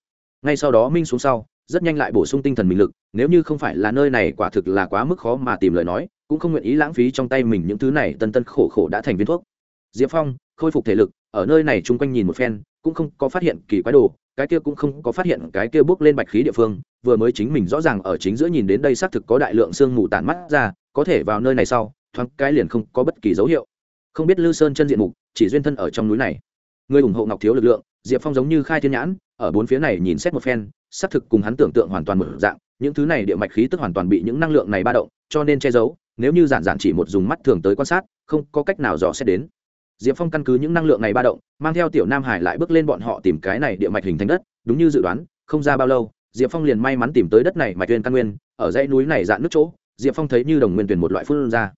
Ngay sau đó minh xuống sau, rất nhanh lại bổ sung tinh thần mình lực, nếu như không phải là nơi này quả thực là quá mức khó mà tìm lời nói, cũng không nguyện ý lãng phí trong tay mình những thứ này, tân tân khổ khổ đã thành viên thuốc. Diệp phong, khôi phục thể lực, ở nơi này chung quanh nhìn một phen, cũng không có phát hiện kỳ quái đồ, cái kia cũng không có phát hiện cái kia bước lên bạch khí địa phương, vừa mới chính mình rõ ràng ở chính giữa nhìn đến đây xác thực có đại lượng sương mù tản mắt ra, có thể vào nơi này sau thoáng cái liền không có bất kỳ dấu hiệu. Không biết lư sơn chân diện mục, chỉ duyên thân ở trong núi này. Người ủng hộ ngọc thiếu lực lượng, diệp phong giống như khai thiên nhãn, ở bốn phía này nhìn xét một phen, xác thực cùng hắn tưởng tượng hoàn toàn một dạng, những thứ này địa mạch khí tức hoàn toàn bị những năng lượng này ba động, cho nên che giấu, nếu như giản giản chỉ một dùng mắt thường tới quan sát, không có cách nào dò xét đến. Diệp phong căn cứ những năng lượng này ba động, mang theo tiểu nam hải lại bước lên bọn họ tìm cái này địa mạch hình thành đất, đúng như dự đoán, không ra bao lâu, diệp phong liền may mắn tìm tới đất này mạch tuyên căn nguyên, ở dãy núi này dạn nước chỗ, diệp phong thấy như đồng nguyên tuyển một loại phun ra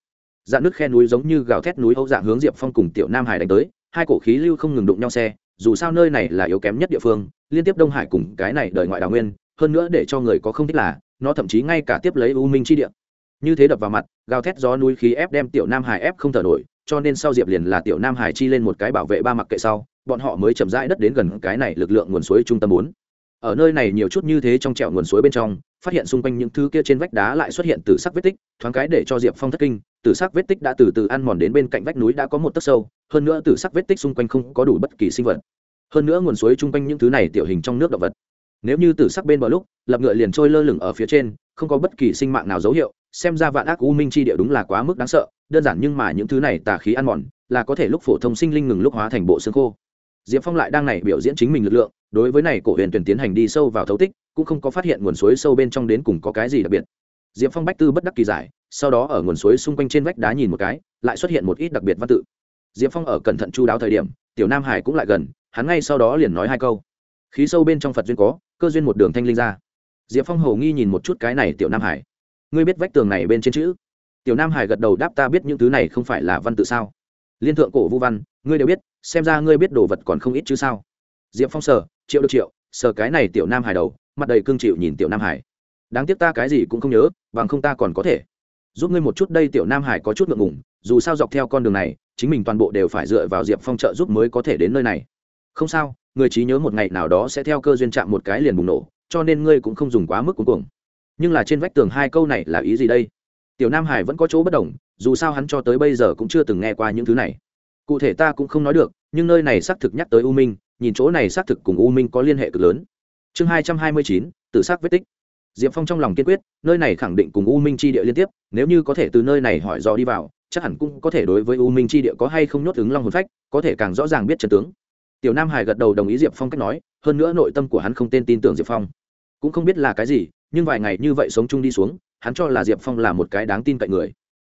dạng nước khe núi giống như gào thét núi âu dạng hướng diệp phong cùng tiểu nam hải đánh tới, hai cổ khí lưu không ngừng đụng nhau xe, dù sao nơi này là yếu kém nhất địa phương, liên tiếp đông hải cùng cái này đời ngoại đào nguyên, hơn nữa để cho người có không thích là, nó thậm chí ngay cả tiếp lấy u minh chi địa. Như thế đập vào mặt, gào thét gió núi khí ép đem tiểu nam hải ép không thở nổi, cho nên sau diệp liền là tiểu nam hải chi lên một cái bảo vệ ba mặc kệ sau, bọn họ mới chậm rãi đất đến gần cái này lực lượng nguồn suối trung tâm bốn. Ở nơi này nhiều chút như thế trong trẹo nguồn suối bên trong phát hiện xung quanh những thứ kia trên vách đá lại xuất hiện từ sắc vết tích, thoáng cái để cho diệp phong thất kinh từ sắc vết tích đã từ từ ăn mòn đến bên cạnh vách núi đã có một tấc sâu, hơn nữa từ sắc vết tích xung quanh không có đủ bất kỳ sinh vật. Hơn nữa nguồn suối chung quanh những thứ này tiểu hình trong nước động vật. Nếu như từ sắc bên bờ lúc, lập ngựa liền trôi lơ lửng ở phía trên, không có bất kỳ sinh mạng nào dấu hiệu, xem ra vạn ác u minh chi địa đúng là quá mức đáng sợ, đơn giản nhưng mà những thứ này tà khí ăn mòn, là có thể lúc phổ thông sinh linh ngừng lúc hóa thành bộ xương khô. Diệp phong lại đang này biểu diễn chính mình lực lượng, đối với này cổ huyền tuyển tiến hành đi sâu vào thấu tích cũng không có phát hiện nguồn suối sâu bên trong đến cùng có cái gì đặc biệt. Diệp phong bách tư bất đắc kỳ giải, sau đó ở nguồn suối xung quanh trên vách đá nhìn một cái, lại xuất hiện một ít đặc biệt văn tự. Diệp phong ở cẩn thận chu đáo thời điểm, tiểu nam hải cũng lại gần, hắn ngay sau đó liền nói hai câu. Khí sâu bên trong phật duyên có, cơ duyên một đường thanh linh ra. Diệp phong hầu nghi nhìn một chút cái này tiểu nam hải. Ngươi biết vách tường này bên trên chữ? Tiểu nam hải gật đầu đáp ta biết những thứ này không phải là văn tự sao? Liên thượng cổ vu văn, ngươi đều biết, xem ra ngươi biết đồ vật còn không ít chứ sao? Diệp phong sờ, triệu được triệu, sờ cái này tiểu nam hải đầu mặt đầy cương chịu nhìn tiểu nam hải. Đáng tiếc ta cái gì cũng không nhớ, bằng không ta còn có thể. Giúp ngươi một chút đây tiểu nam hải có chút ngượng ngùng, dù sao dọc theo con đường này, chính mình toàn bộ đều phải dựa vào diệp phong trợ giúp mới có thể đến nơi này. Không sao, người trí nhớ một ngày nào đó sẽ theo cơ duyên chạm một cái liền bùng nổ, cho nên ngươi cũng không dùng quá mức cuối cùng nhưng là trên vách tường hai câu này là ý gì đây? Tiểu nam hải vẫn có chỗ bất đồng, dù sao hắn cho tới bây giờ cũng chưa từng nghe qua những thứ này. Cụ thể ta cũng không nói được, nhưng nơi này xác thực nhắc tới u minh, nhìn chỗ này xác thực cùng u minh có liên hệ cực lớn chương hai trăm hai mươi chín, tự xác vết tích. Diệp phong trong lòng kiên quyết, nơi này khẳng định cùng u minh c h i địa liên tiếp, nếu như có thể từ nơi này hỏi dò đi vào, chắc hẳn cũng có thể đối với u minh c h i địa có hay không nhốt ứng long hồn phách, có thể càng rõ ràng biết trần tướng. Tiểu nam hải gật đầu đồng ý diệp phong cách nói, hơn nữa nội tâm của hắn không tên tin tưởng diệp phong. Cũng không biết là cái gì, nhưng vài ngày như vậy sống chung đi xuống, hắn cho là diệp phong là một cái đáng tin cậy người.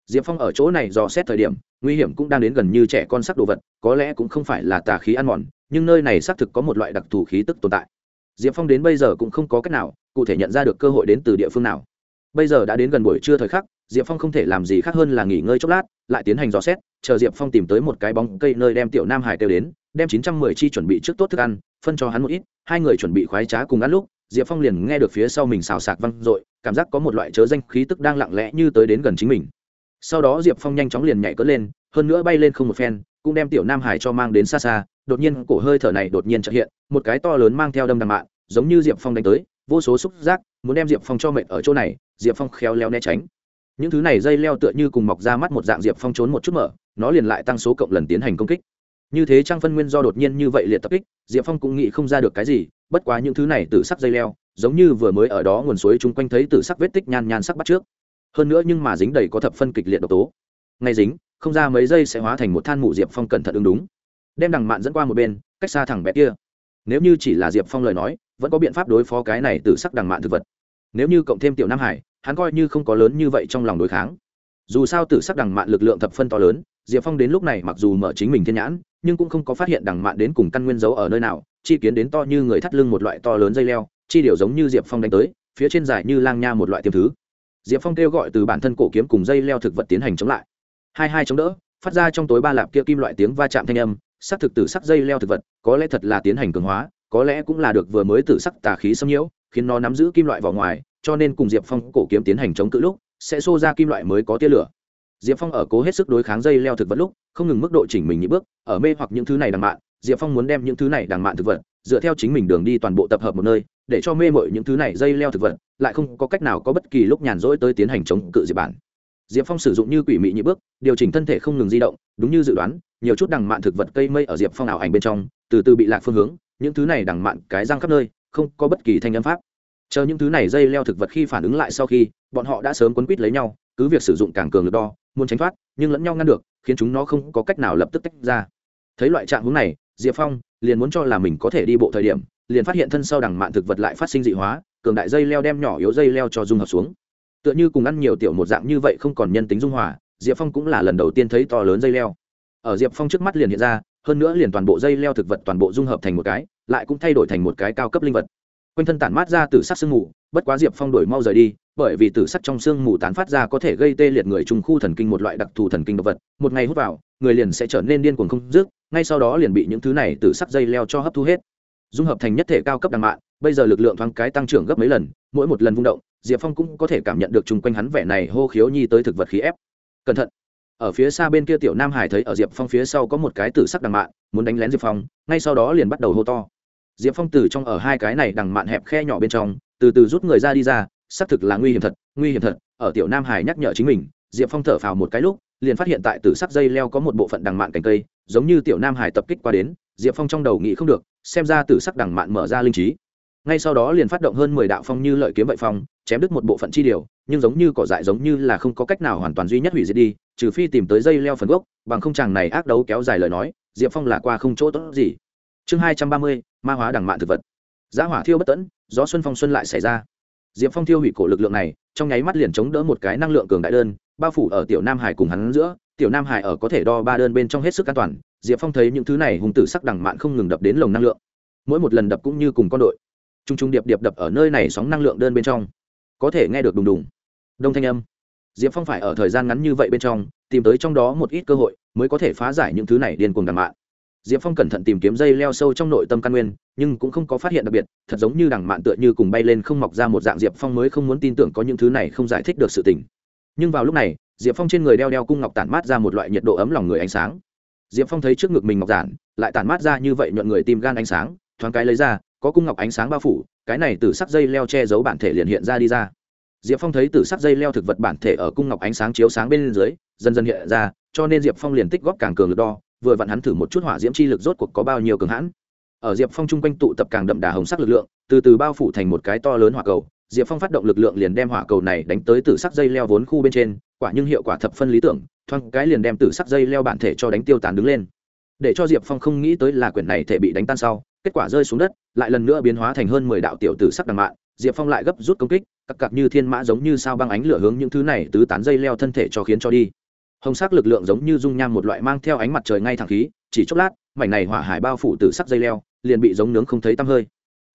Diệp phong ở chỗ này dò xét thời điểm, nguy hiểm cũng đang đến gần như trẻ con sắc đồ vật, có lẽ cũng không phải là tà khí ăn mòn, nhưng nơi này xác thực có một loại đặc thù khí tức tồn tại diệp phong đến bây giờ cũng không có cách nào, cụ thể nhận ra được cơ hội đến từ địa phương nào. Bây giờ đã đến gần buổi trưa thời khắc, diệp phong không thể làm gì khác hơn là nghỉ ngơi chốc lát, lại tiến hành dò xét, chờ diệp phong tìm tới một cái bóng cây nơi đem tiểu nam hải kêu đến, đem chín trăm mười chi chuẩn bị trước tốt thức ăn, phân cho hắn một ít, hai người chuẩn bị khoái trá cùng ăn lúc, diệp phong liền nghe được phía sau mình xào sạc văng r ộ i cảm giác có một loại chớ danh khí tức đang lặng lẽ như tới đến gần chính mình. Sau đó diệp phong nhanh chóng liền nhảy cất lên, hơn nữa bay lên không một phen, cũng đem tiểu nam hải cho mang đến xa xa đột nhiên cổ hơi thở này đột nhiên trợ hiện, một cái to lớn mang theo đâm đằng mạng, giống như diệp phong đánh tới, vô số xúc giác, muốn đem diệp phong cho mệt ở chỗ này, diệp phong khéo leo né tránh. Những thứ này dây leo tựa như cùng mọc ra mắt một dạng diệp phong trốn một chút mở, nó liền lại tăng số cộng lần tiến hành công kích. Như thế trang phân nguyên do đột nhiên như vậy liệt tập kích, diệp phong cũng nghĩ không ra được cái gì, bất quá những thứ này từ sắc dây leo, giống như vừa mới ở đó nguồn suối chung quanh thấy từ sắc vết tích nhan nhan sắc bắt trước. Hơn nữa nhưng mà dính đầy có thập phân kịch liệt độc tố. Ngay dính, không ra mấy giây sẽ hóa thành một than mụ diệp phong cẩn thận ứng đúng đem đằng mạn dẫn qua một bên, cách xa thẳng bé kia. Nếu như chỉ là diệp phong lời nói, vẫn có biện pháp đối phó cái này từ sắc đằng mạn thực vật. Nếu như cộng thêm tiểu nam hải, hắn coi như không có lớn như vậy trong lòng đối kháng. Dù sao từ sắc đằng mạn lực lượng thập phân to lớn, diệp phong đến lúc này mặc dù mở chính mình thiên nhãn, nhưng cũng không có phát hiện đằng mạn đến cùng căn nguyên giấu ở nơi nào, chi kiến đến to như người thắt lưng một loại to lớn dây leo, chi điều giống như diệp phong đánh tới, phía trên dài như lang nha một loại tiêm thứ. Diệp phong kêu gọi từ bản thân cổ kiếm cùng dây leo thực vật tiến hành chống lại. Hai hai chống đỡ, phát ra trong tối ba lạp kia kim loại tiếng va chạm thanh âm sắc thực tử sắc dây leo thực vật, có lẽ thật là tiến hành cường hóa, có lẽ cũng là được vừa mới tử sắc tà khí xâm nhiễu, khiến nó nắm giữ kim loại vào ngoài, cho nên cùng diệp phong cổ kiếm tiến hành chống cự lúc, sẽ xô ra kim loại mới có tia lửa. Diệp phong ở cố hết sức đối kháng dây leo thực vật lúc, không ngừng mức độ chỉnh mình những bước, ở mê hoặc những thứ này đằng mạn, diệp phong muốn đem những thứ này đằng mạn thực vật, dựa theo chính mình đường đi toàn bộ tập hợp một nơi, để cho mê mội những thứ này dây leo thực vật, lại không có cách nào có bất kỳ lúc nhàn rỗi tới tiến hành chống cự diệp bản. Diệp phong sử dụng như quỷ mị nhị bước, điều chỉnh thân thể không ngừng di động, đúng như dự đoán nhiều chút đằng mạn thực vật cây mây ở diệp phong ảo ảnh bên trong, từ từ bị lạc phương hướng, những thứ này đằng mạn cái răng khắp nơi, không có bất kỳ thanh âm pháp. Chờ những thứ này dây leo thực vật khi phản ứng lại sau khi, bọn họ đã sớm quấn quýt lấy nhau, cứ việc sử dụng càng cường lực đo, muốn tránh thoát, nhưng lẫn nhau ngăn được, khiến chúng nó không có cách nào lập tức tách ra. Thấy loại trạng hướng này, diệp phong liền muốn cho là mình có thể đi bộ thời điểm, liền phát hiện thân sau đằng mạn thực vật lại phát sinh dị hóa, cường đại dây leo đem nhỏ yếu dây leo cho dung hợp xuống. Tựa như cùng ăn nhiều tiểu một dạng như vậy không còn nhân tính dung hòa, diệp phong cũng là lần đầu tiên thấy to lớn dây leo ở diệp phong trước mắt liền hiện ra, hơn nữa liền toàn bộ dây leo thực vật toàn bộ dung hợp thành một cái, lại cũng thay đổi thành một cái cao cấp linh vật. Quanh thân tản mát ra từ sắc sương mù, bất quá diệp phong đổi mau rời đi, bởi vì từ sắc trong xương mù tán phát ra có thể gây tê liệt người trùng khu thần kinh một loại đặc thù thần kinh động vật, một ngày hút vào, người liền sẽ trở nên điên cuồng không dứt, ngay sau đó liền bị những thứ này từ sắc dây leo cho hấp thu hết. Dung hợp thành nhất thể cao cấp đằng mạn bây giờ lực lượng thoáng cái tăng trưởng gấp mấy lần, mỗi một lần vung động, diệp phong cũng có thể cảm nhận được chung quanh hắn vẻ này hô khiếu nhi tới thực vật khí ép. Cẩn thận ở phía xa bên kia tiểu nam hải thấy ở diệp phong phía sau có một cái tử sắc đằng mạn, muốn đánh lén diệp phong, ngay sau đó liền bắt đầu hô to. Diệp phong từ trong ở hai cái này đằng mạn hẹp khe nhỏ bên trong, từ từ rút người ra đi ra, xác thực là nguy hiểm thật, nguy hiểm thật, ở tiểu nam hải nhắc nhở chính mình, diệp phong thở phào một cái lúc, liền phát hiện tại tử sắc dây leo có một bộ phận đằng mạn cành cây, giống như tiểu nam hải tập kích qua đến, diệp phong trong đầu nghĩ không được, xem ra tử sắc đằng mạn mở ra linh trí ngay sau đó liền phát động hơn mười đạo phong như lợi kiếm vậy phong, chém đứt một bộ phận chi điều, nhưng giống như cỏ dại giống như là không có cách nào hoàn toàn duy nhất hủy diệt đi, trừ phi tìm tới dây leo phần gốc, bằng không chàng này ác đấu kéo dài lời nói, diệp phong là qua không chỗ tốt gì. Chương hai trăm ba mươi, ma hóa đằng mạn thực vật. Giá hỏa thiêu bất tẫn, gió xuân phong xuân lại xảy ra. Diệp phong thiêu hủy cổ lực lượng này, trong nháy mắt liền chống đỡ một cái năng lượng cường đại đơn, bao phủ ở tiểu nam hải cùng hắn giữa, tiểu nam hải ở có thể đo ba đơn bên trong hết sức an toàn, diệp phong thấy những thứ này hùng tử sắc đằng mạn không ngừng đập đến lồng năng lượng. Mỗi một lần đập cũng như cùng con đội t r u n g t r u n g điệp điệp đập ở nơi này sóng năng lượng đơn bên trong. Có thể nghe được đùng đùng. Đông thanh âm. Diệp phong phải ở thời gian ngắn như vậy bên trong, tìm tới trong đó một ít cơ hội, mới có thể phá giải những thứ này điên cuồng đằng mạn. Diệp phong cẩn thận tìm kiếm dây leo sâu trong nội tâm căn nguyên, nhưng cũng không có phát hiện đặc biệt, thật giống như đằng mạn tựa như cùng bay lên không mọc ra một dạng diệp phong mới không muốn tin tưởng có những thứ này không giải thích được sự tình. Nhưng vào lúc này, diệp phong trên người đeo đeo cung ngọc tản mát ra một loại nhiệt độ ấm lòng người ánh sáng. Diệp phong thấy trước ngực mình ngọc giản, lại tản mát ra như vậy nhuận người tìm gan ánh sáng, thoáng cái lấy ra có cung ngọc ánh sáng bao phủ, cái này từ sắc dây leo che giấu bản thể liền hiện ra đi ra. Diệp phong thấy từ sắc dây leo thực vật bản thể ở cung ngọc ánh sáng chiếu sáng bên dưới, dần dần hiện ra, cho nên diệp phong liền tích góp càng cường lực đo, vừa vặn hắn thử một chút hỏa diễm chi lực rốt cuộc có bao nhiêu cường hãn. Ở diệp phong chung quanh tụ tập càng đậm đà hồng sắc lực lượng, từ từ bao phủ thành một cái to lớn hỏa cầu, diệp phong phát động lực lượng liền đem hỏa cầu này đánh tới từ sắc dây leo vốn khu bên trên, quả nhưng hiệu quả thập phân lý tưởng, thoáng cái liền đem từ sắc dây leo bản thể cho đánh tiêu tán đứng lên. Để cho diệp phong không nghĩ tới là quyển này thể bị đánh tan sau kết quả rơi xuống đất, lại lần nữa biến hóa thành hơn mười đạo tiểu tử sắc đằng mạn, diệp phong lại gấp rút công kích cặp cặp như thiên mã giống như sao băng ánh lửa hướng những thứ này tứ tán dây leo thân thể cho khiến cho đi. Hồng sắc lực lượng giống như dung nham một loại mang theo ánh mặt trời ngay thẳng khí, chỉ chốc lát, mảnh này hỏa hải bao phủ từ sắc dây leo, liền bị giống nướng không thấy tăm hơi.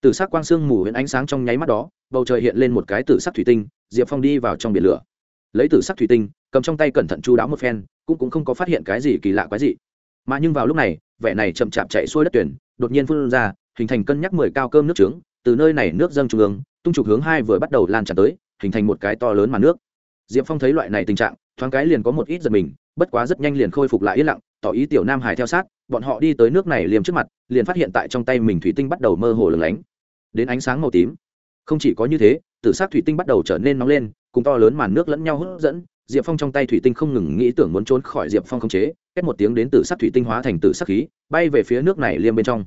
Từ sắc quang sương mù huyện ánh sáng trong nháy mắt đó, bầu trời hiện lên một cái tử sắc thủy tinh, diệp phong đi vào trong biển lửa. Lấy tử sắc thủy tinh, cầm trong tay cẩn thận chu đáo một phen, cũng cũng không có phát hiện cái gì kỳ lạ quái gì mà nhưng vào lúc này, vẻ này chậm chạp chạy xuôi đất tuyển đột nhiên phun ra, hình thành cân nhắc mười cao cơm nước trướng, từ nơi này nước dâng trung ương, tung trục hướng hai vừa bắt đầu lan tràn tới, hình thành một cái to lớn màn nước. Diệp phong thấy loại này tình trạng, thoáng cái liền có một ít giật mình, bất quá rất nhanh liền khôi phục lại yên lặng, tỏ ý tiểu nam hải theo sát, bọn họ đi tới nước này liềm trước mặt, liền phát hiện tại trong tay mình thủy tinh bắt đầu mơ hồ lửng lánh. Đến ánh sáng màu tím. Không chỉ có như thế, tử s á c thủy tinh bắt đầu trở nên nóng lên, cùng to lớn màn nước lẫn nhau hút dẫn, diệp phong trong tay thủy tinh không ngừng nghĩ tưởng muốn trốn khỏi diệp phong không chế két một tiếng đến từ sắc thủy tinh hóa thành từ sắc khí, bay về phía nước này liêm bên trong.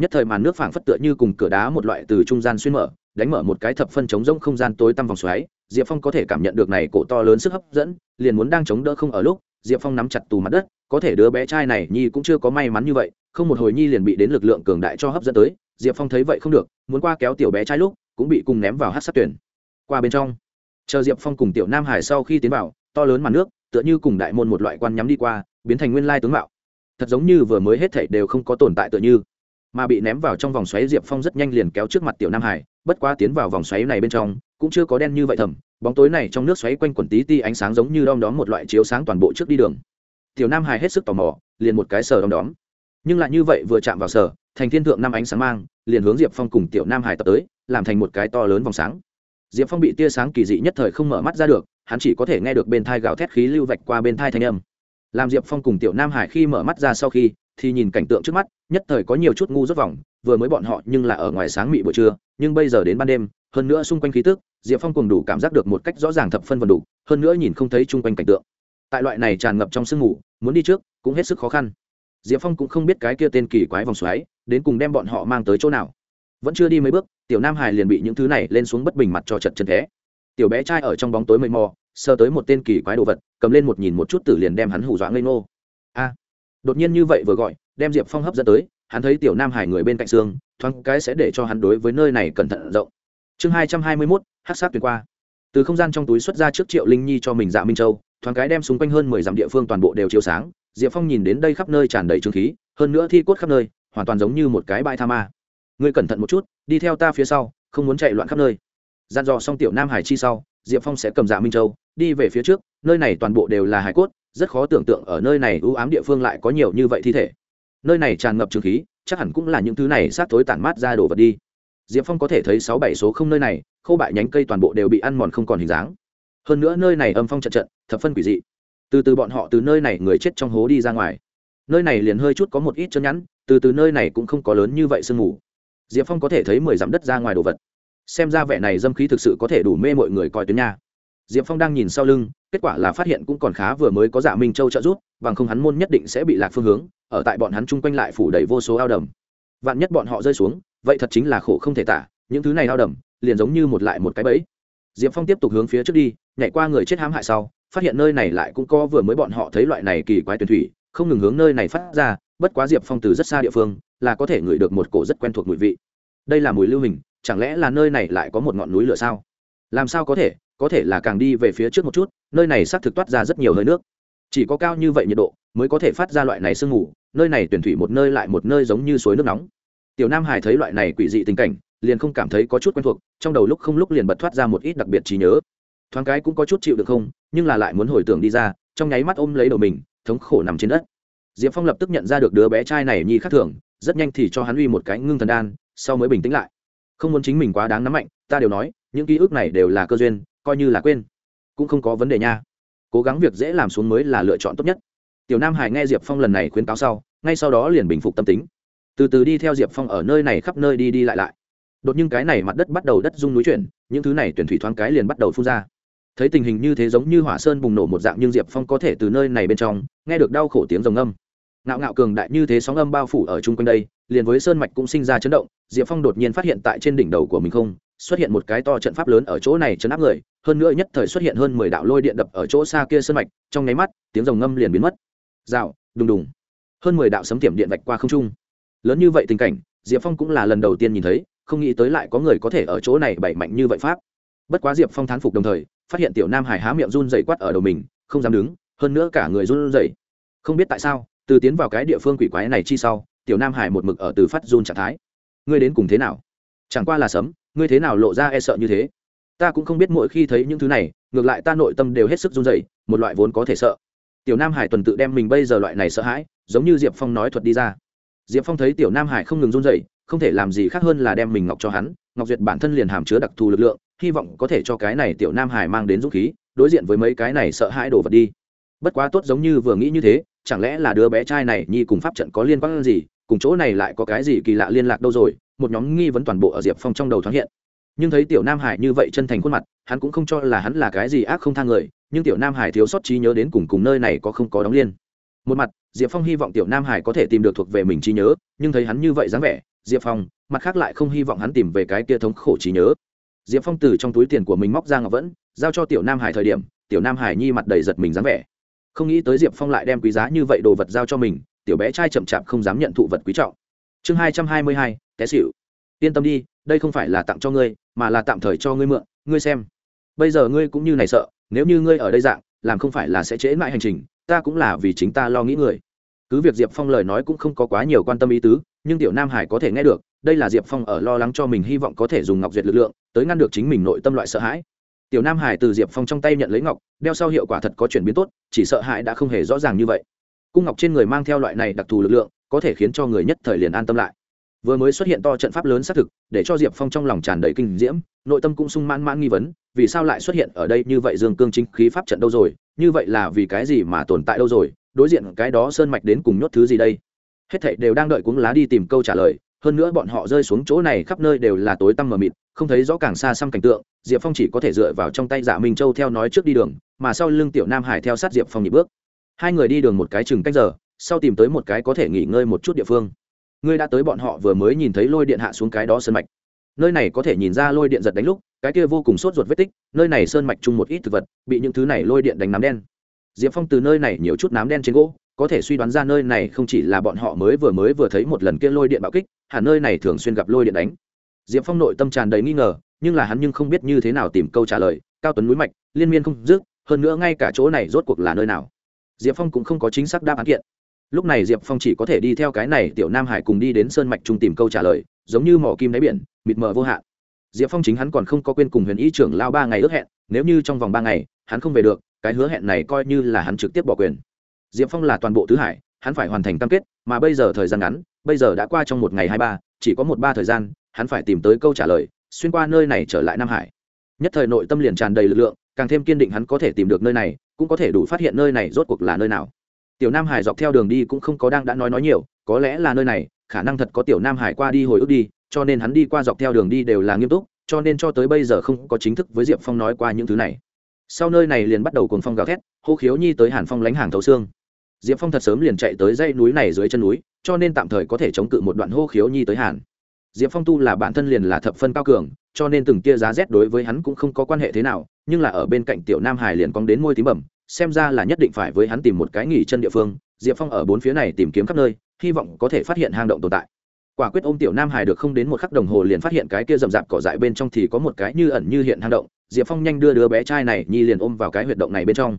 Nhất thời màn nước phảng phất tựa như cùng cửa đá một loại từ trung gian xuyên mở, đánh mở một cái thập phân chống rỗng không gian tối tăm vòng xoáy. Diệp phong có thể cảm nhận được này cổ to lớn sức hấp dẫn, liền muốn đang chống đỡ không ở lúc, diệp phong nắm chặt tù mặt đất, có thể đứa bé trai này nhi cũng chưa có may mắn như vậy, không một hồi nhi liền bị đến lực lượng cường đại cho hấp dẫn tới. Diệp phong thấy vậy không được, muốn qua kéo tiểu bé trai lúc, cũng bị cùng ném vào hát sát tuyển. Qua bên trong, chờ diệp phong cùng tiểu nam hải sau khi tiến vào, to lớn màn nước, tựa như cùng đại môn một loại quan nhắm đi qua biến thành nguyên lai tướng mạo. Thật giống như vừa mới hết thảy đều không có tồn tại tựa như, mà bị ném vào trong vòng xoáy diệp phong rất nhanh liền kéo trước mặt tiểu nam hải, bất quá tiến vào vòng xoáy này bên trong, cũng chưa có đen như vậy thầm, bóng tối này trong nước xoáy quanh quẩn tí ti ánh sáng giống như đom đóm một loại chiếu sáng toàn bộ trước đi đường. Tiểu nam hải hết sức tò mò, liền một cái sờ đom đóm. Nhưng lại như vậy vừa chạm vào sở thành thiên thượng năm ánh sáng mang, liền hướng diệp phong cùng tiểu nam hải tập tới, làm thành một cái to lớn vòng sáng. Diệp phong bị tia sáng kỳ dị nhất thời không mở mắt ra được, hắn chỉ có thể nghe được bên thai gào thét khí lưu vạch qua bên thai thanh âm làm diệp phong cùng tiểu nam hải khi mở mắt ra sau khi, thì nhìn cảnh tượng trước mắt, nhất thời có nhiều chút ngu rất vòng, vừa mới bọn họ nhưng là ở ngoài sáng mị buổi trưa, nhưng bây giờ đến ban đêm, hơn nữa xung quanh khí tức, diệp phong cùng đủ cảm giác được một cách rõ ràng thập phân vần đủ, hơn nữa nhìn không thấy chung quanh cảnh tượng. Tại loại này tràn ngập trong sương mù, muốn đi trước, cũng hết sức khó khăn. Diệp phong cũng không biết cái kia tên kỳ quái vòng xoáy, đến cùng đem bọn họ mang tới chỗ nào. Vẫn chưa đi mấy bước, tiểu nam hải liền bị những thứ này lên xuống bất bình mặt cho chật chân thế. Tiểu bé trai ở trong bóng tối mây mò sơ tới một tên kỳ quái đồ vật, cầm lên một nhìn một chút tử liền đem hắn hù dọa ngây ngô. A. Đột nhiên như vậy vừa gọi, đem diệp phong hấp dẫn tới, hắn thấy tiểu nam hải người bên cạnh xương, thoáng cái sẽ để cho hắn đối với nơi này cẩn thận rộng. Chương hai trăm hai mươi mốt hát sát tuyệt qua. Từ không gian trong túi xuất ra trước triệu linh nhi cho mình dạ minh châu, thoáng cái đem xung quanh hơn mười dặm địa phương toàn bộ đều chiếu sáng, diệp phong nhìn đến đây khắp nơi tràn đầy trương khí, hơn nữa thi cốt khắp nơi, hoàn toàn giống như một cái bãi tha ma. Ngươi cẩn thận một chút, đi theo ta phía sau, không muốn chạy loạn khắp nơi. Gian dò xong tiểu nam hải chi sau diệp phong sẽ cầm dạ minh châu, đi về phía trước, nơi này toàn bộ đều là hải cốt, rất khó tưởng tượng ở nơi này ưu ám địa phương lại có nhiều như vậy thi thể. Nơi này tràn ngập trường khí, chắc hẳn cũng là những thứ này sát thối tản mát ra đồ vật đi. Diệp phong có thể thấy sáu bảy số không nơi này, khô bại nhánh cây toàn bộ đều bị ăn mòn không còn hình dáng. Hơn nữa nơi này âm phong trận trận, thập phân quỷ dị. Từ từ bọn họ từ nơi này người chết trong hố đi ra ngoài. Nơi này liền hơi chút có một ít chân nhẵn, từ từ nơi này cũng không có lớn như vậy sương mù. Diệp phong có thể thấy mười dặm đất ra ngoài đồ vật xem ra vẻ này dâm khí thực sự có thể đủ mê mọi người coi tuyến nha. Diệp phong đang nhìn sau lưng, kết quả là phát hiện cũng còn khá vừa mới có dạ minh châu trợ giúp, bằng không hắn môn nhất định sẽ bị lạc phương hướng, ở tại bọn hắn chung quanh lại phủ đầy vô số ao đầm. Vạn nhất bọn họ rơi xuống, vậy thật chính là khổ không thể tả, những thứ này ao đầm, liền giống như một lại một cái bẫy. Diệp phong tiếp tục hướng phía trước đi, nhảy qua người chết hãm hại sau, phát hiện nơi này lại cũng có vừa mới bọn họ thấy loại này kỳ quái tuyển thủy, không ngừng hướng nơi này phát ra, bất quá diệp phong từ rất xa địa phương, là có thể ngửi được một cổ rất quen thuộc mùi vị. Đây là mùi lưu hình chẳng lẽ là nơi này lại có một ngọn núi lửa sao? Làm sao có thể? Có thể là càng đi về phía trước một chút, nơi này xác thực toát ra rất nhiều hơi nước. Chỉ có cao như vậy nhiệt độ mới có thể phát ra loại này sương mù, nơi này tuyển thủy một nơi lại một nơi giống như suối nước nóng. Tiểu nam hải thấy loại này quỷ dị tình cảnh, liền không cảm thấy có chút quen thuộc, trong đầu lúc không lúc liền bật thoát ra một ít đặc biệt trí nhớ. Thoáng cái cũng có chút chịu được không, nhưng là lại muốn hồi tưởng đi ra, trong nháy mắt ôm lấy đầu mình, thống khổ nằm trên đất. Diệp phong lập tức nhận ra được đứa bé trai này nhi khác thường, rất nhanh thì cho hắn uy một cái ngưng thần đan, sau mới bình tĩnh lại không muốn chính mình quá đáng nắm mạnh, ta đều nói, những ký ức này đều là cơ duyên, coi như là quên, cũng không có vấn đề nha. Cố gắng việc dễ làm xuống mới là lựa chọn tốt nhất. Tiểu nam hải nghe diệp phong lần này khuyến cáo sau, ngay sau đó liền bình phục tâm tính. Từ từ đi theo diệp phong ở nơi này khắp nơi đi đi lại lại. Đột nhiên cái này mặt đất bắt đầu đất rung núi chuyển, những thứ này tuyển thủy thoáng cái liền bắt đầu phun ra. Thấy tình hình như thế giống như hỏa sơn bùng nổ một dạng, nhưng diệp phong có thể từ nơi này bên trong, nghe được đau khổ tiếng rồng âm ngạo ngạo cường đại như thế sóng âm bao phủ ở chung quanh đây, liền với sơn mạch cũng sinh ra chấn động, diệp phong đột nhiên phát hiện tại trên đỉnh đầu của mình không, xuất hiện một cái to trận pháp lớn ở chỗ này chấn áp người, hơn nữa nhất thời xuất hiện hơn mười đạo lôi điện đập ở chỗ xa kia sơn mạch, trong nháy mắt, tiếng rồng ngâm liền biến mất. Rào, đùng đùng. Hơn mười đạo sấm tiệm điện vạch qua không trung. Lớn như vậy tình cảnh, diệp phong cũng là lần đầu tiên nhìn thấy, không nghĩ tới lại có người có thể ở chỗ này bẩy mạnh như vậy pháp. Bất quá diệp phong thán phục đồng thời, phát hiện tiểu nam hải há miệng run dày quát ở đầu mình, không dám đứng, hơn nữa cả người run dày không biết tại sao từ tiến vào cái địa phương quỷ quái này chi sau, tiểu nam hải một mực ở từ phát run trạng thái. Ngươi đến cùng thế nào? Chẳng qua là sấm, ngươi thế nào lộ ra e sợ như thế? Ta cũng không biết mỗi khi thấy những thứ này, ngược lại ta nội tâm đều hết sức run dậy một loại vốn có thể sợ. Tiểu nam hải tuần tự đem mình bây giờ loại này sợ hãi, giống như diệp phong nói thuật đi ra. Diệp phong thấy tiểu nam hải không ngừng run dậy không thể làm gì khác hơn là đem mình ngọc cho hắn, ngọc duyệt bản thân liền hàm chứa đặc thù lực lượng, hy vọng có thể cho cái này tiểu nam hải mang đến dũng khí, đối diện với mấy cái này sợ hãi đổ vật đi. Bất quá tốt giống như vừa nghĩ như thế chẳng lẽ là đứa bé trai này nhi cùng pháp trận có liên quan gì, cùng chỗ này lại có cái gì kỳ lạ liên lạc đâu rồi, một nhóm nghi vấn toàn bộ ở diệp phong trong đầu thoáng hiện. Nhưng thấy tiểu nam hải như vậy chân thành khuôn mặt, hắn cũng không cho là hắn là cái gì ác không thang người, nhưng tiểu nam hải thiếu sót trí nhớ đến cùng cùng nơi này có không có đóng liên. Một mặt, diệp phong hy vọng tiểu nam hải có thể tìm được thuộc về mình trí nhớ, nhưng thấy hắn như vậy dáng vẻ, diệp phong, mặt khác lại không hy vọng hắn tìm về cái kia thống khổ trí nhớ. Diệp phong từ trong túi tiền của mình móc ra ngọc vẫn, giao cho tiểu nam hải thời điểm, tiểu nam hải nhi mặt đầy giật mình dáng vẻ không nghĩ tới diệp phong lại đem quý giá như vậy đồ vật giao cho mình, tiểu bé trai chậm chạp không dám nhận thụ vật quý trọng. Chương hai trăm hai mươi hai, té xịu yên tâm đi, đây không phải là tặng cho ngươi, mà là tạm thời cho ngươi mượn, ngươi xem. Bây giờ ngươi cũng như này sợ, nếu như ngươi ở đây dạng, làm không phải là sẽ trễ mãi hành trình, ta cũng là vì chính ta lo nghĩ người. Cứ việc diệp phong lời nói cũng không có quá nhiều quan tâm ý tứ, nhưng tiểu nam hải có thể nghe được, đây là diệp phong ở lo lắng cho mình hy vọng có thể dùng ngọc duyệt lực lượng, tới ngăn được chính mình nội tâm loại sợ hãi tiểu nam hải từ diệp phong trong tay nhận lấy ngọc, đeo sau hiệu quả thật có chuyển biến tốt, chỉ sợ hãi đã không hề rõ ràng như vậy. Cung ngọc trên người mang theo loại này đặc thù lực lượng, có thể khiến cho người nhất thời liền an tâm lại. Vừa mới xuất hiện to trận pháp lớn xác thực, để cho diệp phong trong lòng tràn đầy kinh diễm, nội tâm cũng sung mãn mãn nghi vấn, vì sao lại xuất hiện ở đây như vậy dương cương chính khí pháp trận đâu rồi, như vậy là vì cái gì mà tồn tại đâu rồi, đối diện cái đó sơn mạch đến cùng nhốt thứ gì đây? Hết thảy đều đang đợi cuống lá đi tìm câu trả lời hơn nữa bọn họ rơi xuống chỗ này khắp nơi đều là tối tăm mờ mịt, không thấy rõ càng xa xăm cảnh tượng, diệp phong chỉ có thể dựa vào trong tay dạ minh châu theo nói trước đi đường, mà sau lưng tiểu nam hải theo sát diệp phong nhịp bước. Hai người đi đường một cái chừng cách giờ, sau tìm tới một cái có thể nghỉ ngơi một chút địa phương. Ngươi đã tới bọn họ vừa mới nhìn thấy lôi điện hạ xuống cái đó sơn mạch. Nơi này có thể nhìn ra lôi điện giật đánh lúc, cái kia vô cùng sốt ruột vết tích, nơi này sơn mạch chung một ít thực vật, bị những thứ này lôi điện đánh nám đen. Diệp phong từ nơi này nhiều chút nám đen trên gỗ, có thể suy đoán ra nơi này không chỉ là bọn họ mới vừa mới vừa thấy một lần kia lôi điện bạo kích hẳn nơi này thường xuyên gặp lôi điện đánh. Diệp phong nội tâm tràn đầy nghi ngờ, nhưng là hắn nhưng không biết như thế nào tìm câu trả lời, cao tuấn núi mạch, liên miên không dứt, hơn nữa ngay cả chỗ này rốt cuộc là nơi nào? Diệp phong cũng không có chính xác đáp án kiện. Lúc này diệp phong chỉ có thể đi theo cái này tiểu nam hải cùng đi đến sơn mạch trung tìm câu trả lời, giống như mỏ kim đáy biển, mịt mờ vô hạn. Diệp phong chính hắn còn không có quên cùng huyền ý trưởng lao ba ngày ước hẹn, nếu như trong vòng ba ngày, hắn không về được, cái hứa hẹn này coi như là hắn trực tiếp bỏ quyền. Diệp phong là toàn bộ tứ hải hắn phải hoàn thành cam kết, mà bây giờ thời gian ngắn, bây giờ đã qua trong một ngày hai ba, chỉ có một ba thời gian, hắn phải tìm tới câu trả lời, xuyên qua nơi này trở lại nam hải. Nhất thời nội tâm liền tràn đầy lực lượng, càng thêm kiên định hắn có thể tìm được nơi này, cũng có thể đủ phát hiện nơi này rốt cuộc là nơi nào. Tiểu nam hải dọc theo đường đi cũng không có đang đã nói nói nhiều, có lẽ là nơi này, khả năng thật có tiểu nam hải qua đi hồi ức đi, cho nên hắn đi qua dọc theo đường đi đều là nghiêm túc, cho nên cho tới bây giờ không có chính thức với diệp phong nói qua những thứ này. Sau nơi này liền bắt đầu cuồng phong gào thét, hô khiếu nhi tới hàn phong lánh hàng thấu xương diệp phong thật sớm liền chạy tới dãy núi này dưới chân núi, cho nên tạm thời có thể chống cự một đoạn hô khiếu nhi tới hàn. Diệp phong tu là bản thân liền là thập phân cao cường, cho nên từng tia giá rét đối với hắn cũng không có quan hệ thế nào, nhưng là ở bên cạnh tiểu nam hải liền cong đến môi tím bẩm, xem ra là nhất định phải với hắn tìm một cái nghỉ chân địa phương. Diệp phong ở bốn phía này tìm kiếm khắp nơi, hy vọng có thể phát hiện hang động tồn tại. Quả quyết ôm tiểu nam hải được không đến một khắc đồng hồ liền phát hiện cái kia rậm rạp cỏ dại bên trong thì có một cái như ẩn như hiện hang động. Diệp phong nhanh đưa đứa bé trai này nhi liền ôm vào cái huyệt động này bên trong.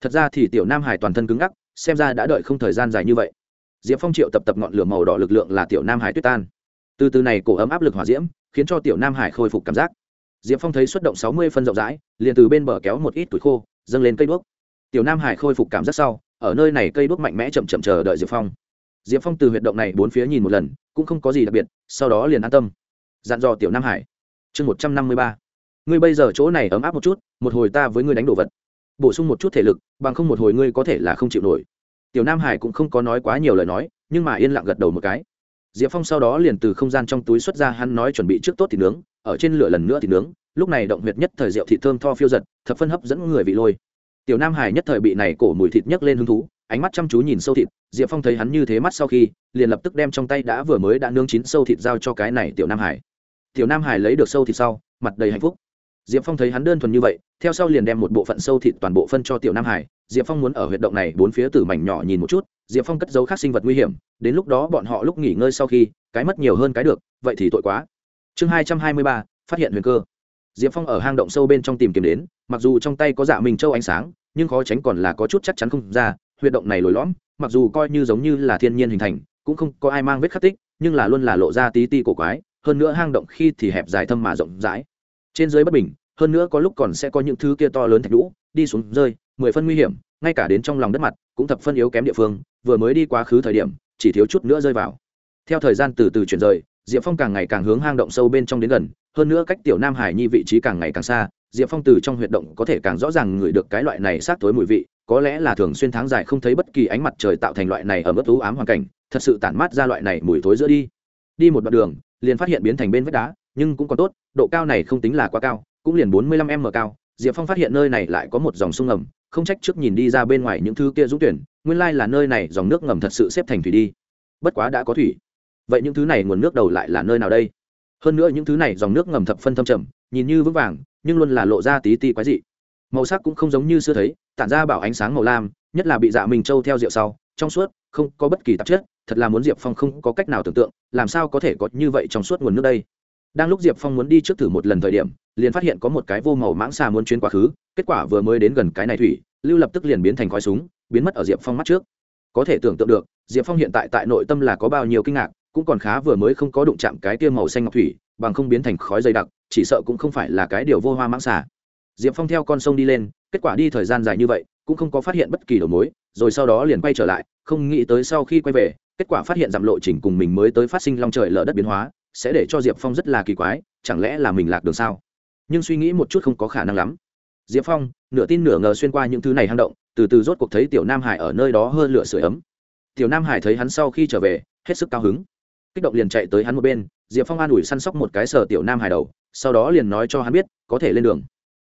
Thật ra thì tiểu nam hải toàn thân cứng ngắc xem ra đã đợi không thời gian dài như vậy. Diệp phong triệu tập tập ngọn lửa màu đỏ lực lượng là tiểu nam hải tuyết tan. Từ từ này cổ ấm áp lực hỏa diễm, khiến cho tiểu nam hải khôi phục cảm giác. Diệp phong thấy xuất động sáu mươi phân rộng rãi, liền từ bên bờ kéo một ít tuổi khô, dâng lên cây đuốc. Tiểu nam hải khôi phục cảm giác sau, ở nơi này cây đuốc mạnh mẽ chậm chậm chờ đợi diệp phong. Diệp phong từ huyệt động này bốn phía nhìn một lần, cũng không có gì đặc biệt, sau đó liền an tâm. Dặn dò tiểu nam hải. Chương một trăm năm mươi ba. Ngươi bây giờ chỗ này ấm áp một chút, một hồi ta với ngươi đánh đồ vật bổ sung một chút thể lực, bằng không một hồi ngươi có thể là không chịu nổi. Tiểu nam hải cũng không có nói quá nhiều lời nói, nhưng mà yên lặng gật đầu một cái. Diệp phong sau đó liền từ không gian trong túi xuất ra, hắn nói chuẩn bị trước tốt thịt nướng, ở trên lửa lần nữa thịt nướng, lúc này động huyệt nhất thời rượu thịt thơm tho phiêu giật, thập phân hấp dẫn người vị lôi. Tiểu nam hải nhất thời bị này cổ mùi thịt nhấc lên hứng thú, ánh mắt chăm chú nhìn sâu thịt, diệp phong thấy hắn như thế mắt sau khi, liền lập tức đem trong tay đã vừa mới đã nướng chín sâu thịt giao cho cái này tiểu nam hải. Tiểu nam hải lấy được sâu thịt sau, mặt đầy hạnh phúc diệp phong thấy hắn đơn thuần như vậy, theo sau liền đem một bộ phận sâu thịt toàn bộ phân cho tiểu nam hải. Diệp phong muốn ở huyệt động này bốn phía tử mảnh nhỏ nhìn một chút, diệp phong cất giấu khác sinh vật nguy hiểm, đến lúc đó bọn họ lúc nghỉ ngơi sau khi, cái mất nhiều hơn cái được, vậy thì tội quá. Chương hai trăm hai mươi ba, phát hiện huyền cơ. Diệp phong ở hang động sâu bên trong tìm kiếm đến, mặc dù trong tay có dạ minh châu ánh sáng, nhưng khó tránh còn là có chút chắc chắn không ra, huyệt động này lồi lõm, mặc dù coi như giống như là thiên nhiên hình thành, cũng không có ai mang vết khắc tích, nhưng là luôn là lộ ra tí ti cổ quái, hơn nữa hang động khi thì hẹp dài thâm mà rộng rãi trên dưới bất bình, hơn nữa có lúc còn sẽ có những thứ kia to lớn thạch lũ đi xuống rơi, mười phân nguy hiểm, ngay cả đến trong lòng đất mặt, cũng thập phân yếu kém địa phương, vừa mới đi quá khứ thời điểm, chỉ thiếu chút nữa rơi vào. Theo thời gian từ từ chuyển rời, diệp phong càng ngày càng hướng hang động sâu bên trong đến gần, hơn nữa cách tiểu nam hải nhi vị trí càng ngày càng xa, diệp phong từ trong huyệt động có thể càng rõ ràng ngửi được cái loại này sát tối mùi vị, có lẽ là thường xuyên tháng dài không thấy bất kỳ ánh mặt trời tạo thành loại này ở mức ú ám hoàn cảnh, thật sự tản mát ra loại này mùi thối giữa đi. Đi một đoạn đường, liền phát hiện biến thành bên vách đá nhưng cũng còn tốt, độ cao này không tính là quá cao, cũng liền bốn mươi lăm m cao. Diệp phong phát hiện nơi này lại có một dòng sông ngầm, không trách trước nhìn đi ra bên ngoài những thứ kia dũng tuyển, nguyên lai là nơi này dòng nước ngầm thật sự xếp thành thủy đi. Bất quá đã có thủy. Vậy những thứ này nguồn nước đầu lại là nơi nào đây? Hơn nữa những thứ này dòng nước ngầm thập phân thâm trầm, nhìn như vững vàng, nhưng luôn là lộ ra tí ti quái dị. Màu sắc cũng không giống như xưa thấy, tản ra bảo ánh sáng màu lam, nhất là bị dạ mình trâu theo rượu sau, trong suốt, không có bất kỳ tạp chất, thật là muốn diệp phong không có cách nào tưởng tượng, làm sao có thể có như vậy trong suốt nguồn nước đây? Đang lúc diệp phong muốn đi trước thử một lần thời điểm, liền phát hiện có một cái vô màu mãng xà muốn chuyến quá khứ, kết quả vừa mới đến gần cái này thủy, lưu lập tức liền biến thành khói súng, biến mất ở diệp phong mắt trước. Có thể tưởng tượng được, diệp phong hiện tại tại nội tâm là có bao nhiêu kinh ngạc, cũng còn khá vừa mới không có đụng chạm cái tiêu màu xanh ngọc thủy, bằng không biến thành khói dày đặc, chỉ sợ cũng không phải là cái điều vô hoa mãng xà. Diệp phong theo con sông đi lên, kết quả đi thời gian dài như vậy, cũng không có phát hiện bất kỳ đầu mối, rồi sau đó liền quay trở lại, không nghĩ tới sau khi quay về, kết quả phát hiện giảm lộ trình cùng mình mới tới phát sinh long trời lở đất biến hóa sẽ để cho diệp phong rất là kỳ quái, chẳng lẽ là mình lạc đường sao? Nhưng suy nghĩ một chút không có khả năng lắm. Diệp phong, nửa tin nửa ngờ xuyên qua những thứ này hang động, từ từ rốt cuộc thấy tiểu nam hải ở nơi đó hơn lửa sửa ấm. Tiểu nam hải thấy hắn sau khi trở về, hết sức cao hứng. Kích động liền chạy tới hắn một bên, diệp phong an ủi săn sóc một cái sờ tiểu nam hải đầu, sau đó liền nói cho hắn biết, có thể lên đường.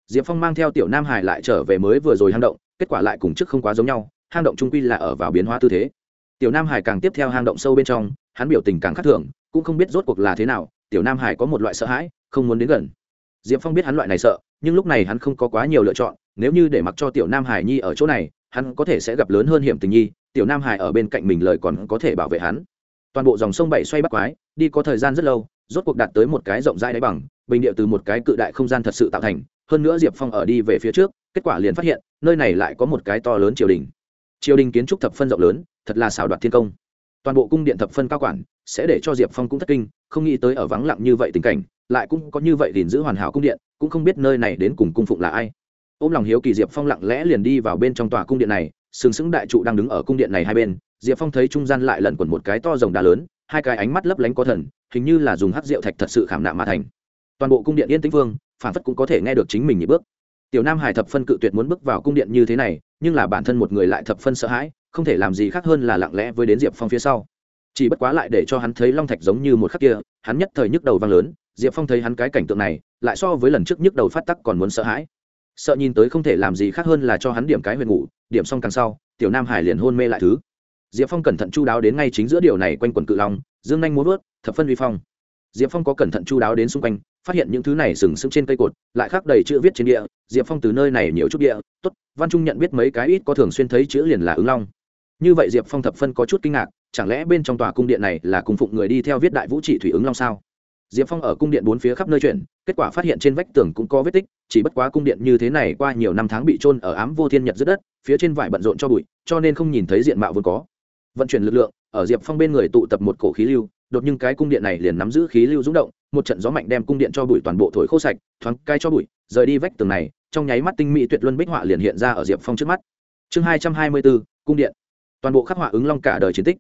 Diệp phong mang theo tiểu nam hải lại trở về mới vừa rồi hang động, kết quả lại cùng trước không quá giống nhau, hang động trung quy là ở vào biến hóa tư thế. Tiểu nam hải càng tiếp theo hang động sâu bên trong hắn biểu tình càng khắc thường, cũng không biết rốt cuộc là thế nào, tiểu nam hải có một loại sợ hãi, không muốn đến gần. Diệp phong biết hắn loại này sợ, nhưng lúc này hắn không có quá nhiều lựa chọn, nếu như để mặc cho tiểu nam hải nhi ở chỗ này, hắn có thể sẽ gặp lớn hơn hiểm tình nhi, tiểu nam hải ở bên cạnh mình lời còn có thể bảo vệ hắn. Toàn bộ dòng sông bảy xoay bắt quái, đi có thời gian rất lâu, rốt cuộc đạt tới một cái rộng rãi đáy bằng, bình địa từ một cái cự đại không gian thật sự tạo thành, hơn nữa diệp phong ở đi về phía trước, kết quả liền phát hiện, nơi này lại có một cái to lớn triều đình. Triều đình kiến trúc thập phân rộng lớn, thật là xảo đoạt thiên công toàn bộ cung điện thập phân cao quản, sẽ để cho diệp phong cũng thất kinh, không nghĩ tới ở vắng lặng như vậy tình cảnh, lại cũng có như vậy gìn giữ hoàn hảo cung điện, cũng không biết nơi này đến cùng cung phụng là ai. Ôm lòng hiếu kỳ diệp phong lặng lẽ liền đi vào bên trong tòa cung điện này, sừng sững đại trụ đang đứng ở cung điện này hai bên, diệp phong thấy trung gian lại lẩn quẩn một cái to rồng đá lớn, hai cái ánh mắt lấp lánh có thần, hình như là dùng hắc rượu thạch thật sự khảm nạm mà thành. Toàn bộ cung điện yên tĩnh vương, phản phất cũng có thể nghe được chính mình nhị bước. Tiểu nam hải thập phân cự tuyệt muốn bước vào cung điện như thế này, nhưng là bản thân một người lại thập phân sợ hãi không thể làm gì khác hơn là lặng lẽ với đến diệp phong phía sau. Chỉ bất quá lại để cho hắn thấy long thạch giống như một khắc kia, hắn nhất thời nhức đầu vang lớn, diệp phong thấy hắn cái cảnh tượng này, lại so với lần trước nhức đầu phát tắc còn muốn sợ hãi. Sợ nhìn tới không thể làm gì khác hơn là cho hắn điểm cái huyền ngủ, điểm xong càng sau, tiểu nam hải liền hôn mê lại thứ. Diệp phong cẩn thận chu đáo đến ngay chính giữa điều này quanh quần cự long, dương nhanh muốn vớt, thập phân vi phong. Diệp phong có cẩn thận chu đáo đến xung quanh, phát hiện những thứ này sừng sững trên cây cột, lại khắc đầy chữ viết trên địa, diệp phong từ nơi này nhiều chút địa, tốt, văn trung nhận biết mấy cái ít có thường xuyên thấy chữ liền là ứng long như vậy diệp phong thập phân có chút kinh ngạc, chẳng lẽ bên trong tòa cung điện này là cùng phụng người đi theo viết đại vũ trị thủy ứng long sao? Diệp phong ở cung điện bốn phía khắp nơi chuyển, kết quả phát hiện trên vách tường cũng có vết tích, chỉ bất quá cung điện như thế này qua nhiều năm tháng bị trôn ở ám vô thiên nhật dưới đất, phía trên vải bận rộn cho bụi, cho nên không nhìn thấy diện mạo vốn có. Vận chuyển lực lượng, ở diệp phong bên người tụ tập một cổ khí lưu, đột nhưng cái cung điện này liền nắm giữ khí lưu rúng động, một trận gió mạnh đem cung điện cho bụi toàn bộ thổi khô sạch, thoáng cai cho bụi, rời đi vách tường này, trong nháy mắt tinh mỹ tuyệt luân bích họa liền hiện ra ở diệp phong trước mắt. Chương hai trăm hai mươi bốn, cung điện toàn bộ khắc họa ứng long cả đời chiến tích.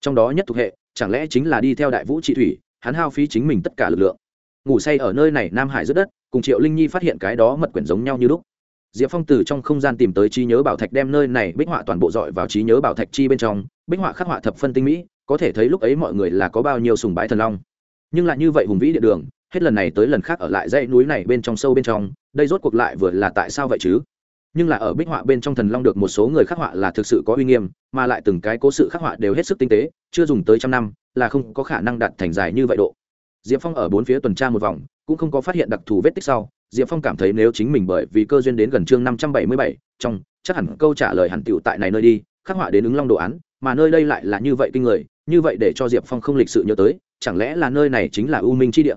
Trong đó nhất thuộc hệ, chẳng lẽ chính là đi theo đại vũ trị thủy, hắn hao phí chính mình tất cả lực lượng. Ngủ say ở nơi này nam hải rất đất, cùng triệu linh nhi phát hiện cái đó mật quyển giống nhau như lúc. Diệp phong từ trong không gian tìm tới trí nhớ bảo thạch đem nơi này bích họa toàn bộ dọi vào trí nhớ bảo thạch chi bên trong, bích họa khắc họa thập phân tinh mỹ, có thể thấy lúc ấy mọi người là có bao nhiêu sùng bái thần long. Nhưng lại như vậy hùng vĩ địa đường, hết lần này tới lần khác ở lại dãy núi này bên trong sâu bên trong, đây rốt cuộc lại vừa là tại sao vậy chứ? Nhưng là ở bích họa bên trong thần long được một số người khắc họa là thực sự có uy nghiêm, mà lại từng cái cố sự khắc họa đều hết sức tinh tế, chưa dùng tới trăm năm, là không có khả năng đạt thành dài như vậy độ. Diệp phong ở bốn phía tuần tra một vòng, cũng không có phát hiện đặc thù vết tích sau, diệp phong cảm thấy nếu chính mình bởi vì cơ duyên đến gần chương năm trăm bảy mươi bảy, trong, chắc hẳn câu trả lời hẳn tựu tại này nơi đi, khắc họa đến ứng long đồ án, mà nơi đây lại là như vậy kinh người, như vậy để cho diệp phong không lịch sự nhớ tới, chẳng lẽ là nơi này chính là u minh chi địa?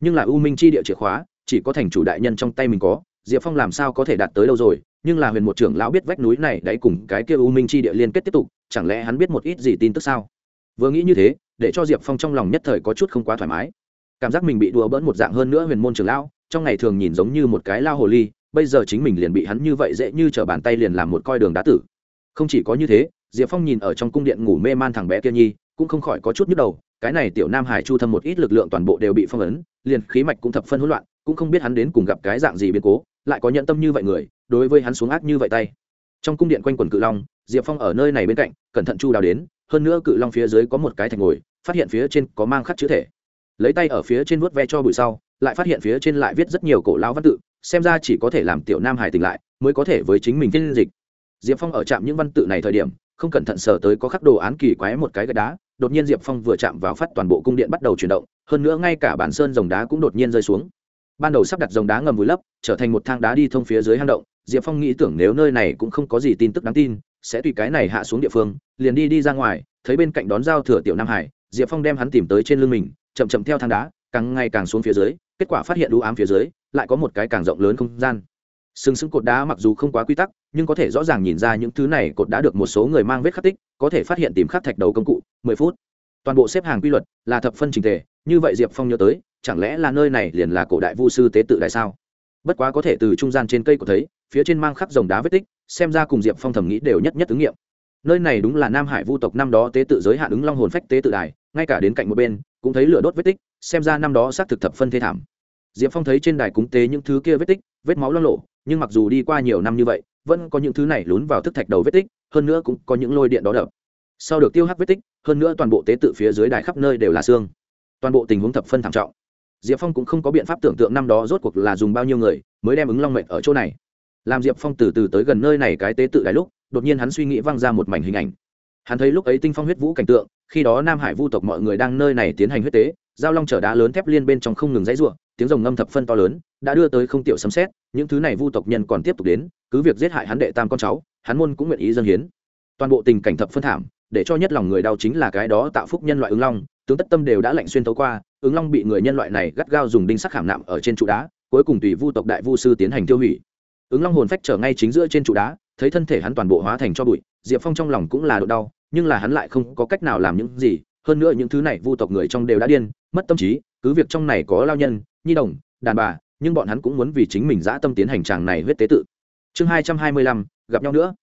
Nhưng là u minh chi địa chìa khóa, chỉ có thành chủ đại nhân trong tay mình có, diệp phong làm sao có thể đạt tới đâu rồi? Nhưng là huyền một trưởng lão biết vách núi này đáy cùng cái kia u minh chi địa liên kết tiếp tục, chẳng lẽ hắn biết một ít gì tin tức sao? Vừa nghĩ như thế, để cho diệp phong trong lòng nhất thời có chút không quá thoải mái. Cảm giác mình bị đùa bỡn một dạng hơn nữa huyền môn trưởng lão, trong ngày thường nhìn giống như một cái lao hồ ly, bây giờ chính mình liền bị hắn như vậy dễ như t r ở bàn tay liền làm một coi đường đá tử. Không chỉ có như thế, diệp phong nhìn ở trong cung điện ngủ mê man thằng bé kia nhi, cũng không khỏi có chút nhức đầu, cái này tiểu nam hải chu thâm một ít lực lượng toàn bộ đều bị phong ấn, liền khí mạch cũng thập phân hỗn loạn, cũng không biết hắn đến cùng gặp cái dạng gì biến cố, lại có nhận tâm như vậy người đối với hắn xuống ác như vậy tay. Trong cung điện quanh quần cự long, diệp phong ở nơi này bên cạnh, cẩn thận chu đáo đến, hơn nữa cự long phía dưới có một cái thạch ngồi, phát hiện phía trên có mang khắc chữ thể. Lấy tay ở phía trên vuốt ve cho bụi sau, lại phát hiện phía trên lại viết rất nhiều cổ lao văn tự, xem ra chỉ có thể làm tiểu nam hải tỉnh lại, mới có thể với chính mình phiên dịch. Diệp phong ở chạm những văn tự này thời điểm, không cẩn thận sờ tới có khắc đồ án kỳ quái một cái gạch đá, đột nhiên diệp phong vừa chạm vào phát toàn bộ cung điện bắt đầu chuyển động, hơn nữa ngay cả bản sơn rồng đá cũng đột nhiên rơi xuống. Ban đầu sắp đặt rồng đá ngầm vùi lấp, trở thành một thang đá đi thông phía dưới hang động diệp phong nghĩ tưởng nếu nơi này cũng không có gì tin tức đáng tin, sẽ tùy cái này hạ xuống địa phương, liền đi đi ra ngoài, thấy bên cạnh đón giao thừa tiểu nam hải, diệp phong đem hắn tìm tới trên lưng mình, chậm chậm theo thang đá, càng ngày càng xuống phía dưới, kết quả phát hiện đũ ám phía dưới, lại có một cái càng rộng lớn không gian. Sừng sững cột đá mặc dù không quá quy tắc, nhưng có thể rõ ràng nhìn ra những thứ này cột đá được một số người mang vết khắc tích, có thể phát hiện tìm khắc thạch đầu công cụ, mười phút. Toàn bộ xếp hàng quy luật là thập phân trình thể như vậy diệp phong nhớ tới, chẳng lẽ là nơi này liền là cổ đại vu sư tế tự đại sao? Bất quá có thể từ trung gian trên cây của thấy phía trên mang khắc dòng đá vết tích, xem ra cùng diệp phong thẩm nghĩ đều nhất nhất ứng nghiệm. Nơi này đúng là nam hải vu tộc năm đó tế tự giới hạn ứng long hồn phách tế tự đài, ngay cả đến cạnh một bên, cũng thấy lửa đốt vết tích, xem ra năm đó xác thực thập phân thế thảm. Diệp phong thấy trên đài cúng tế những thứ kia vết tích, vết máu lo lộ, nhưng mặc dù đi qua nhiều năm như vậy, vẫn có những thứ này lún vào thức thạch đầu vết tích, hơn nữa cũng có những lôi điện đó đập. Sau được tiêu hắc vết tích, hơn nữa toàn bộ tế tự phía dưới đài khắp nơi đều là xương. Toàn bộ tình huống thập phân thảm trọng. Diệp phong cũng không có biện pháp tưởng tượng năm đó rốt cuộc là dùng bao nhiêu người mới đem ứng long mệnh ở chỗ này làm diệp phong từ từ tới gần nơi này cái tế tự đài lúc, đột nhiên hắn suy nghĩ văng ra một mảnh hình ảnh. Hắn thấy lúc ấy tinh phong huyết vũ cảnh tượng, khi đó nam hải vu tộc mọi người đang nơi này tiến hành huyết tế, giao long chở đá lớn thép liên bên trong không ngừng dãy ruộng tiếng rồng ngâm thập phân to lớn, đã đưa tới không tiểu sấm xét những thứ này vu tộc nhân còn tiếp tục đến, cứ việc giết hại hắn đệ tam con cháu, hắn môn cũng nguyện ý dân hiến. Toàn bộ tình cảnh thập phân thảm, để cho nhất lòng người đau chính là cái đó tạo phúc nhân loại ứng long, tướng tất tâm đều đã lạnh xuyên tấu qua, ứng long bị người nhân loại này gắt gao dùng đinh sắc khảm nạm ở trên trụ đá, cuối cùng tùy vu tộc đại vu sư tiến hành tiêu hủy ứng long hồn phách trở ngay chính giữa trên trụ đá, thấy thân thể hắn toàn bộ hóa thành cho bụi, diệp phong trong lòng cũng là độ đau, nhưng là hắn lại không có cách nào làm những gì, hơn nữa những thứ này vu tộc người trong đều đã điên, mất tâm trí, cứ việc trong này có lao nhân, nhi đồng, đàn bà, nhưng bọn hắn cũng muốn vì chính mình dã tâm tiến hành tràng này huyết tế tự. Chương hai trăm hai mươi lăm, gặp nhau nữa.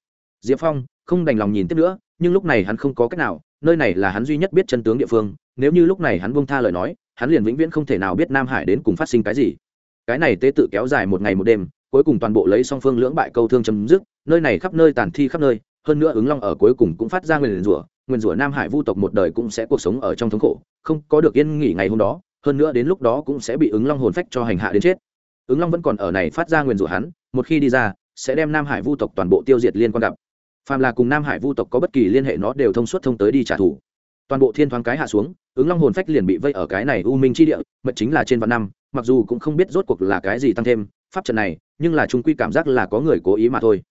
Diệp phong không đành lòng nhìn tiếp nữa, nhưng lúc này hắn không có cách nào, nơi này là hắn duy nhất biết chân tướng địa phương, nếu như lúc này hắn bông tha lời nói, hắn liền vĩnh viễn không thể nào biết nam hải đến cùng phát sinh cái gì. Cái này tế tự kéo dài một ngày một đêm cuối cùng toàn bộ lấy song phương lưỡng bại câu thương chấm dứt, nơi này khắp nơi tàn thi khắp nơi, hơn nữa ứng long ở cuối cùng cũng phát ra nguyền rủa nguyền rủa nam hải vu tộc một đời cũng sẽ cuộc sống ở trong thống khổ, không có được yên nghỉ ngày hôm đó, hơn nữa đến lúc đó cũng sẽ bị ứng long hồn phách cho hành hạ đến chết. Ứng long vẫn còn ở này phát ra nguyền rủa hắn, một khi đi ra, sẽ đem nam hải vu tộc toàn bộ tiêu diệt liên quan gặp. Phàm là cùng nam hải vu tộc có bất kỳ liên hệ nó đều thông suốt thông tới đi trả thù. Toàn bộ thiên thoáng cái hạ xuống, ứng long hồn phách liền bị vây ở cái này u minh chi địa mật chính là trên vạn năm, mặc dù cũng không biết rốt cuộc là cái gì tăng thêm pháp trận này, nhưng là trung quy cảm giác là có người cố ý mà thôi.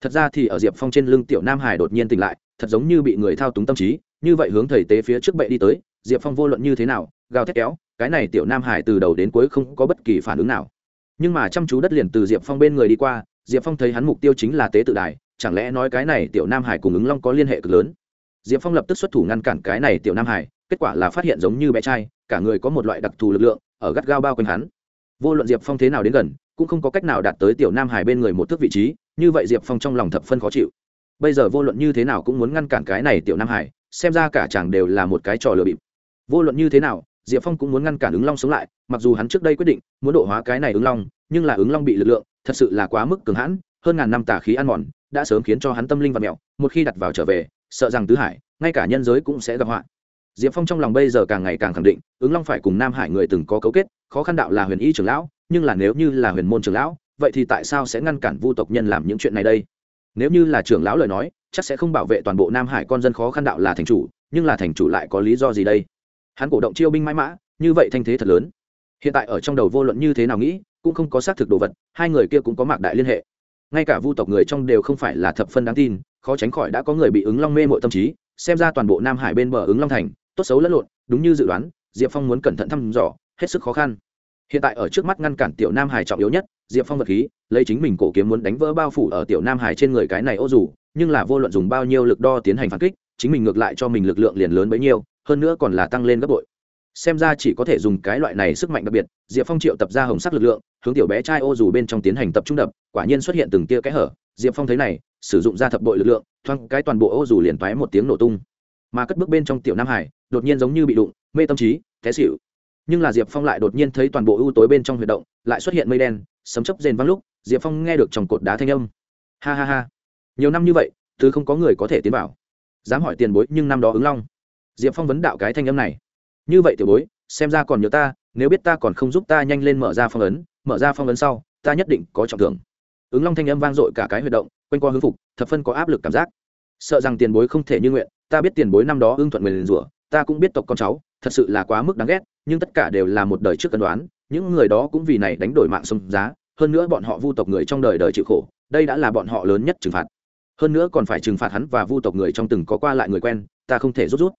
Thật ra thì ở diệp phong trên lưng tiểu nam hải đột nhiên tỉnh lại, thật giống như bị người thao túng tâm trí, như vậy hướng thầy tế phía trước bệ đi tới, diệp phong vô luận như thế nào, gào thét kéo, cái này tiểu nam hải từ đầu đến cuối không có bất kỳ phản ứng nào. Nhưng mà chăm chú đất liền từ diệp phong bên người đi qua, diệp phong thấy hắn mục tiêu chính là tế tự đài, chẳng lẽ nói cái này tiểu nam hải cùng ứng long có liên hệ cực lớn? Diệp phong lập tức xuất thủ ngăn cản cái này tiểu nam hải, kết quả là phát hiện giống như bé trai, cả người có một loại đặc thù lực lượng, ở gắt gao bao quanh hắn. Vô luận diệp phong thế nào đến gần cũng không có cách nào đạt tới tiểu nam hải bên người một thước vị trí, như vậy diệp phong trong lòng thập phân khó chịu. Bây giờ vô luận như thế nào cũng muốn ngăn cản cái này tiểu nam hải, xem ra cả chàng đều là một cái trò lừa bịp. Vô luận như thế nào, diệp phong cũng muốn ngăn cản ứng long sống lại, mặc dù hắn trước đây quyết định muốn độ hóa cái này ứng long, nhưng là ứng long bị lực lượng thật sự là quá mức cường hãn, hơn ngàn năm tà khí ăn mòn, đã sớm khiến cho hắn tâm linh và mẹo, một khi đặt vào trở về, sợ rằng tứ hải, ngay cả nhân giới cũng sẽ gặp họa diệp phong trong lòng bây giờ càng ngày càng khẳng định, ứng long phải cùng nam hải người từng có cấu kết, khó khăn đạo là huyền y trưởng lão, nhưng là nếu như là huyền môn trưởng lão, vậy thì tại sao sẽ ngăn cản vu tộc nhân làm những chuyện này đây? Nếu như là trưởng lão lời nói, chắc sẽ không bảo vệ toàn bộ nam hải con dân khó khăn đạo là thành chủ, nhưng là thành chủ lại có lý do gì đây? Hắn cổ động chiêu binh mãi mã, như vậy thanh thế thật lớn. Hiện tại ở trong đầu vô luận như thế nào nghĩ, cũng không có xác thực đồ vật, hai người kia cũng có mạc đại liên hệ. Ngay cả vu tộc người trong đều không phải là thập phân đáng tin, khó tránh khỏi đã có người bị ứng long mê mội tâm trí xem ra toàn bộ nam hải bên bờ ứng long thành, tốt xấu lẫn lộn, đúng như dự đoán, diệp phong muốn cẩn thận thăm dò, hết sức khó khăn. Hiện tại ở trước mắt ngăn cản tiểu nam hải trọng yếu nhất, diệp phong vật khí, lấy chính mình cổ kiếm muốn đánh vỡ bao phủ ở tiểu nam hải trên người cái này ô dù, nhưng là vô luận dùng bao nhiêu lực đo tiến hành phản kích, chính mình ngược lại cho mình lực lượng liền lớn bấy nhiêu, hơn nữa còn là tăng lên gấp bội. Xem ra chỉ có thể dùng cái loại này sức mạnh đặc biệt, diệp phong triệu tập ra hồng sắc lực lượng, hướng tiểu bé trai ô dù bên trong tiến hành tập trung đập, quả nhiên xuất hiện từng tia kẽ hở, diệp phong thấy này, sử dụng ra thập bội lực lượng thoáng cái toàn bộ ô dù liền toé một tiếng nổ tung. Mà cất bước bên trong tiểu nam hải, đột nhiên giống như bị đụng, mê tâm trí, té xịu nhưng là diệp phong lại đột nhiên thấy toàn bộ ưu tối bên trong huy động, lại xuất hiện mây đen, sấm chấp rền văng lúc, diệp phong nghe được trong cột đá thanh âm. Ha ha ha. Nhiều năm như vậy, thứ không có người có thể tiến vào. Dám hỏi tiền bối nhưng năm đó ứng long. Diệp phong vấn đạo cái thanh âm này. Như vậy tiểu bối, xem ra còn nhớ ta, nếu biết ta còn không giúp ta nhanh lên mở ra phong ấn, mở ra phong ấn sau, ta nhất định có trọng thưởng. Ứng long thanh âm vang dội cả cái huy động quanh qua hưng phục, thập phân có áp lực cảm giác. Sợ rằng tiền bối không thể như nguyện, ta biết tiền bối năm đó ưng thuận người liền rủa, ta cũng biết tộc con cháu, thật sự là quá mức đáng ghét, nhưng tất cả đều là một đời trước cân đoán, những người đó cũng vì này đánh đổi mạng sông giá, hơn nữa bọn họ vu tộc người trong đời đời chịu khổ, đây đã là bọn họ lớn nhất trừng phạt. Hơn nữa còn phải trừng phạt hắn và vu tộc người trong từng có qua lại người quen, ta không thể rút rút.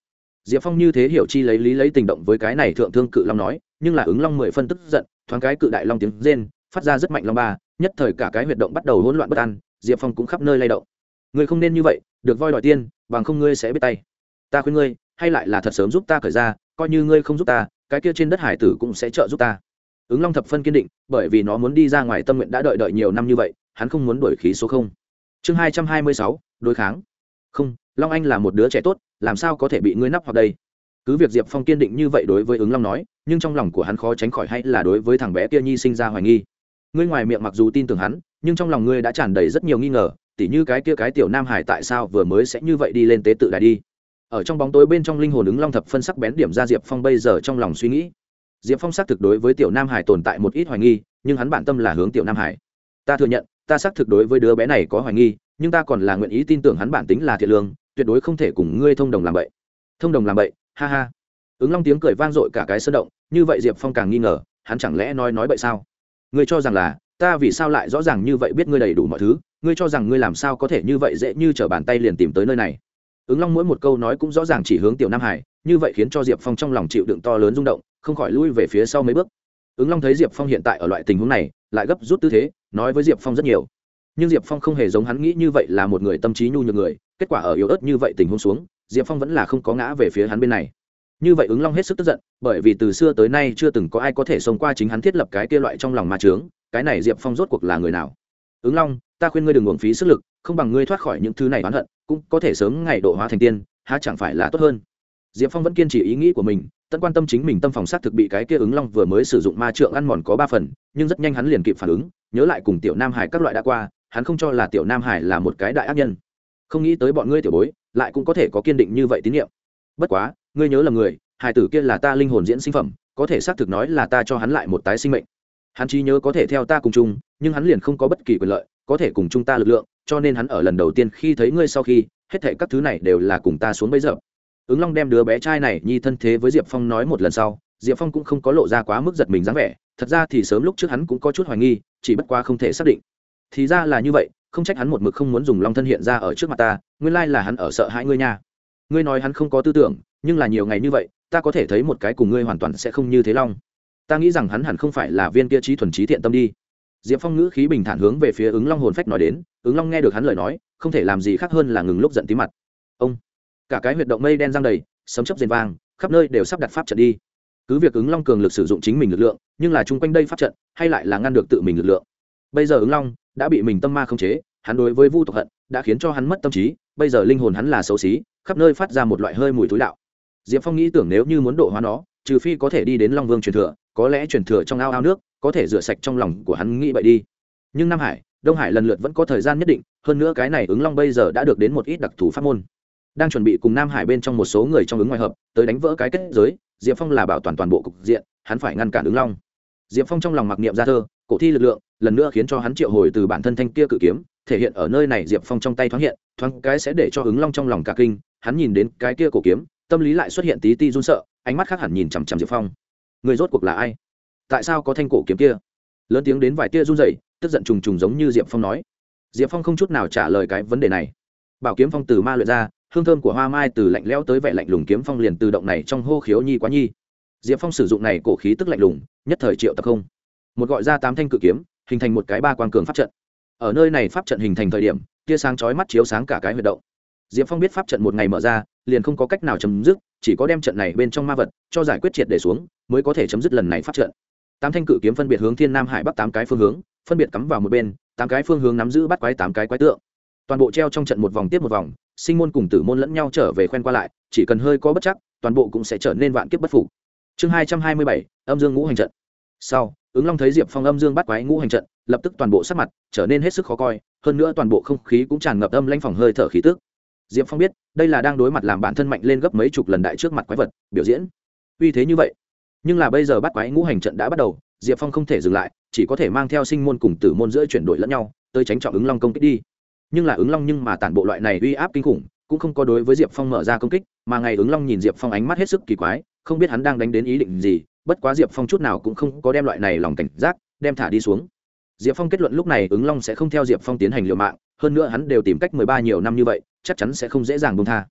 Diệp phong như thế hiểu chi lấy lý lấy tình động với cái này thượng thương cự long nói, nhưng là ứng long mười phân tức giận, thoáng cái cự đại long tiếng rên, phát ra rất mạnh long ba, nhất thời cả cái huyệt động bắt đầu hỗn loạn bất an diệp phong cũng khắp nơi lay động. Ngươi không nên như vậy, được voi đòi tiên, bằng không ngươi sẽ biết tay. Ta khuyên ngươi, hay lại là thật sớm giúp ta khởi ra, coi như ngươi không giúp ta, cái kia trên đất hải tử cũng sẽ trợ giúp ta. Ứng long thập phân kiên định, bởi vì nó muốn đi ra ngoài tâm nguyện đã đợi đợi nhiều năm như vậy, hắn không muốn đổi khí số không. Chương hai trăm hai mươi sáu, đối kháng. Không, long anh là một đứa trẻ tốt, làm sao có thể bị ngươi nắp hoặc đây? Cứ việc diệp phong kiên định như vậy đối với ứng long nói, nhưng trong lòng của hắn khó tránh khỏi hay là đối với thằng bé kia nhi sinh ra hoài nghi. Ngươi ngoài miệng mặc dù tin tưởng hắn nhưng trong lòng ngươi đã tràn đầy rất nhiều nghi ngờ, tỉ như cái kia cái tiểu nam hải tại sao vừa mới sẽ như vậy đi lên tế tự đài đi. Ở trong bóng tối bên trong linh hồn ứng long thập phân sắc bén điểm ra diệp phong bây giờ trong lòng suy nghĩ. Diệp phong xác thực đối với tiểu nam hải tồn tại một ít hoài nghi, nhưng hắn bản tâm là hướng tiểu nam hải. Ta thừa nhận, ta xác thực đối với đứa bé này có hoài nghi, nhưng ta còn là nguyện ý tin tưởng hắn bản tính là thiện lương, tuyệt đối không thể cùng ngươi thông đồng làm vậy thông đồng làm vậy ha ha. Ứng long tiếng cười vang dội cả cái sơ động, như vậy diệp phong càng nghi ngờ, hắn chẳng lẽ nói nói vậy sao? Ngươi cho rằng là ta vì sao lại rõ ràng như vậy biết ngươi đầy đủ mọi thứ, ngươi cho rằng ngươi làm sao có thể như vậy dễ như t r ở bàn tay liền tìm tới nơi này. Ứng long mỗi một câu nói cũng rõ ràng chỉ hướng tiểu nam hải, như vậy khiến cho diệp phong trong lòng chịu đựng to lớn rung động, không khỏi lui về phía sau mấy bước. Ứng long thấy diệp phong hiện tại ở loại tình huống này, lại gấp rút tư thế, nói với diệp phong rất nhiều. Nhưng diệp phong không hề giống hắn nghĩ như vậy là một người tâm trí nhu nhược người, kết quả ở yếu ớt như vậy tình huống xuống, diệp phong vẫn là không có ngã về phía hắn bên này. Như vậy ứng long hết sức tức giận, bởi vì từ xưa tới nay chưa từng có ai có thể xông qua chính hắn thiết lập cái kia loại trong lòng ma trướng cái này diệp phong rốt cuộc là người nào? Ứng long, ta khuyên ngươi đừng uổng phí sức lực, không bằng ngươi thoát khỏi những thứ này oán hận, cũng có thể sớm ngày độ hóa thành tiên, há chẳng phải là tốt hơn? Diệp phong vẫn kiên trì ý nghĩ của mình tận quan tâm chính mình tâm phòng sát thực bị cái kia ứng long vừa mới sử dụng ma trượng ăn mòn có ba phần, nhưng rất nhanh hắn liền kịp phản ứng, nhớ lại cùng tiểu nam hải các loại đã qua, hắn không cho là tiểu nam hải là một cái đại ác nhân. Không nghĩ tới bọn ngươi tiểu bối, lại cũng có thể có kiên định như vậy tín nhiệm. Bất quá, ngươi nhớ là người hải tử kia là ta linh hồn diễn sinh phẩm, có thể xác thực nói là ta cho hắn lại một tái sinh mệnh hắn trí nhớ có thể theo ta cùng chung, nhưng hắn liền không có bất kỳ quyền lợi, có thể cùng chung ta lực lượng, cho nên hắn ở lần đầu tiên khi thấy ngươi sau khi, hết thể các thứ này đều là cùng ta xuống bấy giờ. Ứng long đem đứa bé trai này nhi thân thế với diệp phong nói một lần sau, diệp phong cũng không có lộ ra quá mức giật mình dáng vẻ, thật ra thì sớm lúc trước hắn cũng có chút hoài nghi, chỉ bất quá không thể xác định. Thì ra là như vậy, không trách hắn một mực không muốn dùng long thân hiện ra ở trước mặt ta, nguyên lai là hắn ở sợ hãi ngươi nha. Ngươi nói hắn không có tư tưởng, nhưng là nhiều ngày như vậy, ta có thể thấy một cái cùng ngươi hoàn toàn sẽ không như thế long ta nghĩ rằng hắn hẳn không phải là viên kia trí thuần trí thiện tâm đi. Diệp phong ngữ khí bình thản hướng về phía ứng long hồn phách nói đến, ứng long nghe được hắn lời nói, không thể làm gì khác hơn là ngừng lúc giận tí mặt. Ông, cả cái huyệt động mây đen giang đầy, sấm chấp rền vang, khắp nơi đều sắp đặt pháp trận đi. Cứ việc ứng long cường lực sử dụng chính mình lực lượng, nhưng là chung quanh đây pháp trận, hay lại là ngăn được tự mình lực lượng. Bây giờ ứng long đã bị mình tâm ma không chế, hắn đối với vu tộc hận đã khiến cho hắn mất tâm trí, bây giờ linh hồn hắn là xấu xí, khắp nơi phát ra một loại hơi mùi túi đạo. Diệp phong nghĩ tưởng nếu như muốn độ hóa nó, trừ phi có thể đi đến long vương truyền thừa có lẽ truyền thừa trong ao ao nước có thể rửa sạch trong lòng của hắn nghĩ vậy đi. Nhưng nam hải, đông hải lần lượt vẫn có thời gian nhất định, hơn nữa cái này ứng long bây giờ đã được đến một ít đặc thù pháp môn. Đang chuẩn bị cùng nam hải bên trong một số người trong ứng ngoài hợp, tới đánh vỡ cái kết giới, diệp phong là bảo toàn toàn bộ cục diện, hắn phải ngăn cản ứng long. Diệp phong trong lòng mặc niệm ra thơ, cổ thi lực lượng, lần nữa khiến cho hắn triệu hồi từ bản thân thanh kia cự kiếm, thể hiện ở nơi này diệp phong trong tay thoáng hiện, thoáng cái sẽ để cho ứng long trong lòng cả kinh, hắn nhìn đến cái kia cổ kiếm, tâm lý lại xuất hiện tí ti run sợ, ánh mắt khác hẳn nhìn chằm chằm diệp phong người rốt cuộc là ai? Tại sao có thanh cổ kiếm kia? Lớn tiếng đến vài tia run rẩy, tức giận trùng trùng giống như diệp phong nói. Diệp phong không chút nào trả lời cái vấn đề này. Bảo kiếm phong từ ma luyện ra hương thơm của hoa mai từ lạnh lẽo tới vẻ lạnh lùng kiếm phong liền từ động này trong hô khiếu nhi quá nhi. Diệp phong sử dụng này cổ khí tức lạnh lùng nhất thời triệu tập không. Một gọi ra tám thanh cự kiếm hình thành một cái ba quan cường pháp trận. Ở nơi này pháp trận hình thành thời điểm tia sáng chói mắt chiếu sáng cả cái huyệt động diệp phong biết pháp trận một ngày mở ra, liền không có cách nào chấm dứt, chỉ có đem trận này bên trong ma vật cho giải quyết triệt để xuống, mới có thể chấm dứt lần này pháp trận. Tám thanh cự kiếm phân biệt hướng thiên nam hải bắc tám cái phương hướng, phân biệt cắm vào một bên, tám cái phương hướng nắm giữ bắt quái tám cái quái tượng. Toàn bộ treo trong trận một vòng tiếp một vòng, sinh môn cùng tử môn lẫn nhau trở về khoen qua lại, chỉ cần hơi có bất chắc, toàn bộ cũng sẽ trở nên vạn kiếp bất phục. Chương hai trăm hai mươi bảy, âm dương ngũ hành trận. Sau, ứng long thấy diệp phong âm dương bắt quái ngũ hành trận, lập tức toàn bộ sắc mặt trở nên hết sức khó coi, hơn nữa toàn bộ không khí cũng tràn ngập âm lanh phòng hơi thở khí tức diệp phong biết, đây là đang đối mặt làm bản thân mạnh lên gấp mấy chục lần đại trước mặt quái vật, biểu diễn. Uy thế như vậy. Nhưng là bây giờ bắt quái ngũ hành trận đã bắt đầu, diệp phong không thể dừng lại, chỉ có thể mang theo sinh môn cùng tử môn giữa chuyển đổi lẫn nhau, tới tránh trọng ứng long công kích đi. Nhưng là ứng long nhưng mà tản bộ loại này uy áp kinh khủng, cũng không có đối với diệp phong mở ra công kích, mà ngày ứng long nhìn diệp phong ánh mắt hết sức kỳ quái, không biết hắn đang đánh đến ý định gì, bất quá diệp phong chút nào cũng không có đem loại này lòng cảnh giác, đem thả đi xuống. Diệp phong kết luận lúc này ứng long sẽ không theo diệp phong tiến hành liều mạng, hơn nữa hắn đều tìm cách mười ba nhiều năm như vậy chắc chắn sẽ không dễ dàng buông tha.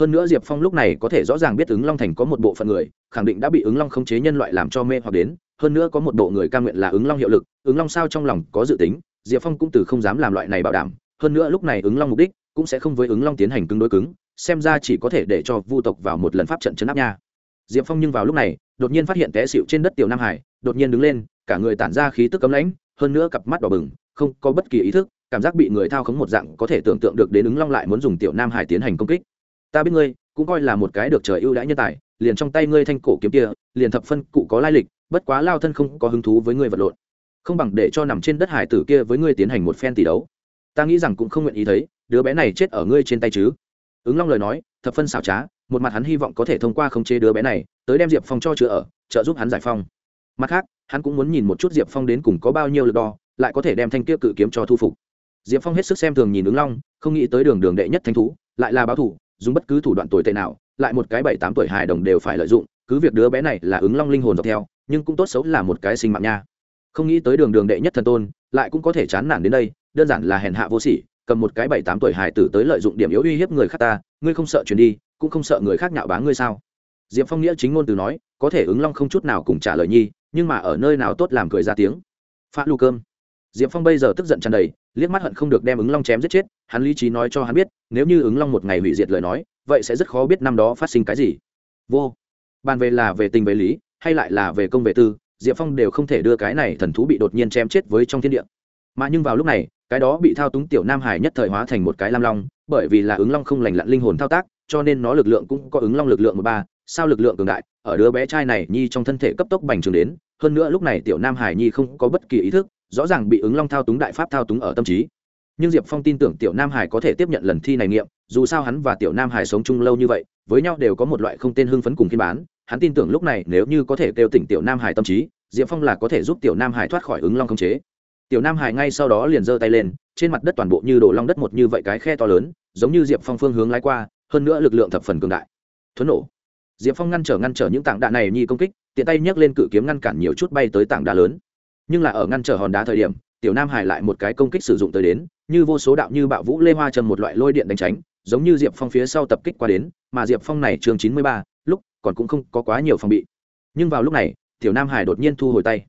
Hơn nữa diệp phong lúc này có thể rõ ràng biết ứng long thành có một bộ phận người, khẳng định đã bị ứng long khống chế nhân loại làm cho mê hoặc đến, hơn nữa có một bộ người ca nguyện là ứng long hiệu lực, ứng long sao trong lòng có dự tính, diệp phong cũng từ không dám làm loại này bảo đảm, hơn nữa lúc này ứng long mục đích cũng sẽ không với ứng long tiến hành cứng đối cứng, xem ra chỉ có thể để cho vu tộc vào một lần pháp trận chấn áp nha. Diệp phong nhưng vào lúc này, đột nhiên phát hiện té xịu trên đất tiểu nam hải, đột nhiên đứng lên, cả người tản ra khí tức cấm lãnh, hơn nữa cặp mắt đỏ bừng, không có bất kỳ ý thức cảm giác bị người thao khống một dạng có thể tưởng tượng được đến ứng long lại muốn dùng tiểu nam hải tiến hành công kích. Ta biết ngươi, cũng coi là một cái được trời ưu đãi nhân tài, liền trong tay ngươi thanh cổ kiếm kia, liền thập phân cụ có lai lịch, bất quá lao thân không có hứng thú với ngươi vật lộn. Không bằng để cho nằm trên đất hải tử kia với ngươi tiến hành một phen tỷ đấu. Ta nghĩ rằng cũng không nguyện ý thấy, đứa bé này chết ở ngươi trên tay chứ. Ứng long lời nói, thập phân xảo trá, một mặt hắn hy vọng có thể thông qua khống chế đứa bé này, tới đem diệp phong cho chữa ở, trợ giúp hắn giải phong. Mặt khác, hắn cũng muốn nhìn một chút diệp phong đến cùng có bao nhiêu lực đo, lại có thể đem thanh kia cự kiếm cho thu phục diệp phong hết sức xem thường nhìn ứng long, không nghĩ tới đường đường đệ nhất thanh thú, lại là báo thủ, dùng bất cứ thủ đoạn tồi tệ nào, lại một cái bảy tám tuổi hài đồng đều phải lợi dụng, cứ việc đứa bé này là ứng long linh hồn dọc theo, nhưng cũng tốt xấu là một cái sinh mạng nha. Không nghĩ tới đường đường đệ nhất thần tôn, lại cũng có thể chán nản đến đây, đơn giản là hèn hạ vô sỉ, cầm một cái bảy tám tuổi hài tử tới lợi dụng điểm yếu uy hiếp người khác ta, ngươi không sợ chuyển đi, cũng không sợ người khác nhạo bá ngươi sao? Diệp phong nghĩa chính ngôn từ nói, có thể ứng long không chút nào cùng trả lời nhi, nhưng mà ở nơi nào tốt làm cười ra tiếng. Phát lu cơm diệp phong bây giờ tức giận tràn đầy, liếc mắt hận không được đem ứng long chém giết chết, hắn lý trí nói cho hắn biết, nếu như ứng long một ngày hủy diệt lời nói, vậy sẽ rất khó biết năm đó phát sinh cái gì. Vô. Bàn về là về tình về lý, hay lại là về công về tư, diệp phong đều không thể đưa cái này thần thú bị đột nhiên chém chết với trong thiên địa. Mà nhưng vào lúc này, cái đó bị thao túng tiểu nam hải nhất thời hóa thành một cái lam long, bởi vì là ứng long không lành lặn linh hồn thao tác, cho nên nó lực lượng cũng có ứng long lực lượng một ba, sao lực lượng cường đại, ở đứa bé trai này nhi trong thân thể cấp tốc bành trướng đến, hơn nữa lúc này tiểu nam hải nhi không có bất kỳ ý thức rõ ràng bị ứng long thao túng đại pháp thao túng ở tâm trí. Nhưng diệp phong tin tưởng tiểu nam hải có thể tiếp nhận lần thi này nghiệm, dù sao hắn và tiểu nam hải sống chung lâu như vậy, với nhau đều có một loại không tên hưng phấn cùng khi bán, hắn tin tưởng lúc này nếu như có thể kêu tỉnh tiểu nam hải tâm trí, diệp phong là có thể giúp tiểu nam hải thoát khỏi ứng long khống chế. Tiểu nam hải ngay sau đó liền giơ tay lên, trên mặt đất toàn bộ như đổ long đất một như vậy cái khe to lớn, giống như diệp phong phương hướng lái qua, hơn nữa lực lượng thập phần cường đại. Thuấn nổ. Diệp phong ngăn trở ngăn trở những tảng đạn này nhi công kích, tiện tay nhấc lên cự kiếm ngăn cản nhiều chút bay tới tảng đá lớn nhưng là ở ngăn trở hòn đá thời điểm, tiểu nam hải lại một cái công kích sử dụng tới đến, như vô số đạo như bạo vũ lê hoa trầm một loại lôi điện đánh tránh, giống như diệp phong phía sau tập kích qua đến, mà diệp phong này trường chín mươi ba, lúc còn cũng không có quá nhiều phòng bị. Nhưng vào lúc này, tiểu nam hải đột nhiên thu hồi tay.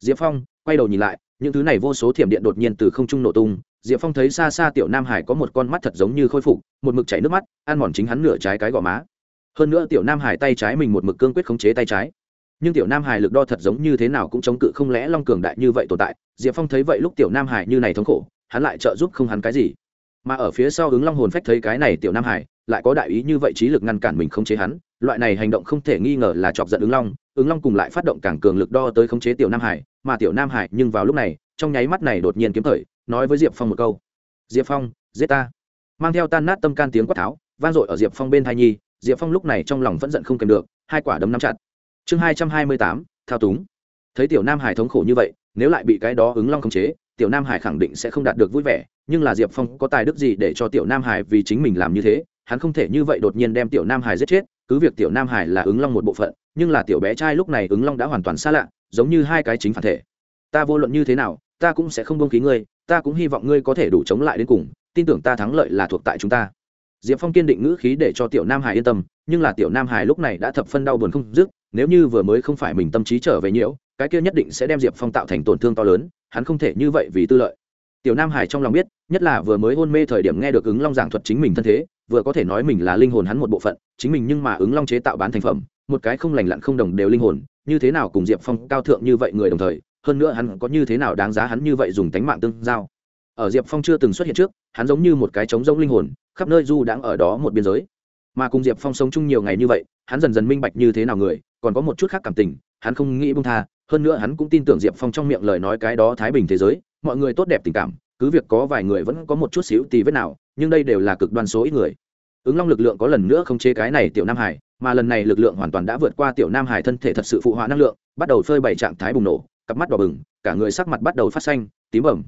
Diệp phong quay đầu nhìn lại, những thứ này vô số thiểm điện đột nhiên từ không trung nổ tung, diệp phong thấy xa xa tiểu nam hải có một con mắt thật giống như khôi phục, một mực chảy nước mắt, ăn mòn chính hắn nửa trái cái gò má. Hơn nữa tiểu nam hải tay trái mình một mực cương quyết khống chế tay trái nhưng tiểu nam hải lực đo thật giống như thế nào cũng chống cự không lẽ long cường đại như vậy tồn tại diệp phong thấy vậy lúc tiểu nam hải như này thống khổ hắn lại trợ giúp không hắn cái gì mà ở phía sau ứng long hồn phách thấy cái này tiểu nam hải lại có đại ý như vậy trí lực ngăn cản mình không chế hắn loại này hành động không thể nghi ngờ là chọc giận ứng long ứng long cùng lại phát động càng cường lực đo tới khống chế tiểu nam hải mà tiểu nam hải nhưng vào lúc này trong nháy mắt này đột nhiên kiếm thời nói với diệp phong một câu diệp phong giết ta mang theo tan nát tâm can tiếng quát tháo vang dội ở diệp phong bên thai nhi diệp phong lúc này trong lòng vẫn giận không kèm được hai quả đấm nắm chặt chương hai trăm hai mươi tám, thao túng. Thấy tiểu nam hải thống khổ như vậy, nếu lại bị cái đó ứng long khống chế, tiểu nam hải khẳng định sẽ không đạt được vui vẻ, nhưng là diệp phong có tài đức gì để cho tiểu nam hải vì chính mình làm như thế? Hắn không thể như vậy đột nhiên đem tiểu nam hải giết chết, cứ việc tiểu nam hải là ứng long một bộ phận, nhưng là tiểu bé trai lúc này ứng long đã hoàn toàn xa lạ, giống như hai cái chính phản thể. Ta vô luận như thế nào, ta cũng sẽ không bông khí ngươi, ta cũng hy vọng ngươi có thể đủ chống lại đến cùng, tin tưởng ta thắng lợi là thuộc tại chúng ta. Diệp phong kiên định ngữ khí để cho tiểu nam hải yên tâm, nhưng là tiểu nam hải lúc này đã thập phân đau buồn không dứt nếu như vừa mới không phải mình tâm trí trở về nhiễu, cái kia nhất định sẽ đem diệp phong tạo thành tổn thương to lớn, hắn không thể như vậy vì tư lợi. Tiểu nam hải trong lòng biết, nhất là vừa mới hôn mê thời điểm nghe được ứng long giảng thuật chính mình thân thế, vừa có thể nói mình là linh hồn hắn một bộ phận, chính mình nhưng mà ứng long chế tạo bán thành phẩm, một cái không lành lặn không đồng đều linh hồn, như thế nào cùng diệp phong cao thượng như vậy người đồng thời, hơn nữa hắn có như thế nào đáng giá hắn như vậy dùng tánh mạng tương giao. Ở diệp phong chưa từng xuất hiện trước, hắn giống như một cái trống rỗng linh hồn, khắp nơi du đãng ở đó một biên giới. Mà cùng diệp phong sống chung nhiều ngày như vậy, hắn dần dần minh bạch như thế nào người còn có một chút khác cảm tình, hắn không nghĩ bông tha, hơn nữa hắn cũng tin tưởng diệp phong trong miệng lời nói cái đó thái bình thế giới, mọi người tốt đẹp tình cảm, cứ việc có vài người vẫn có một chút xíu tì vết nào, nhưng đây đều là cực đoan số ít người. Ứng long lực lượng có lần nữa không chế cái này tiểu nam hải, mà lần này lực lượng hoàn toàn đã vượt qua tiểu nam hải thân thể thật sự phụ họa năng lượng, bắt đầu phơi bày trạng thái bùng nổ, cặp mắt đỏ bừng, cả người sắc mặt bắt đầu phát xanh, tím bẩm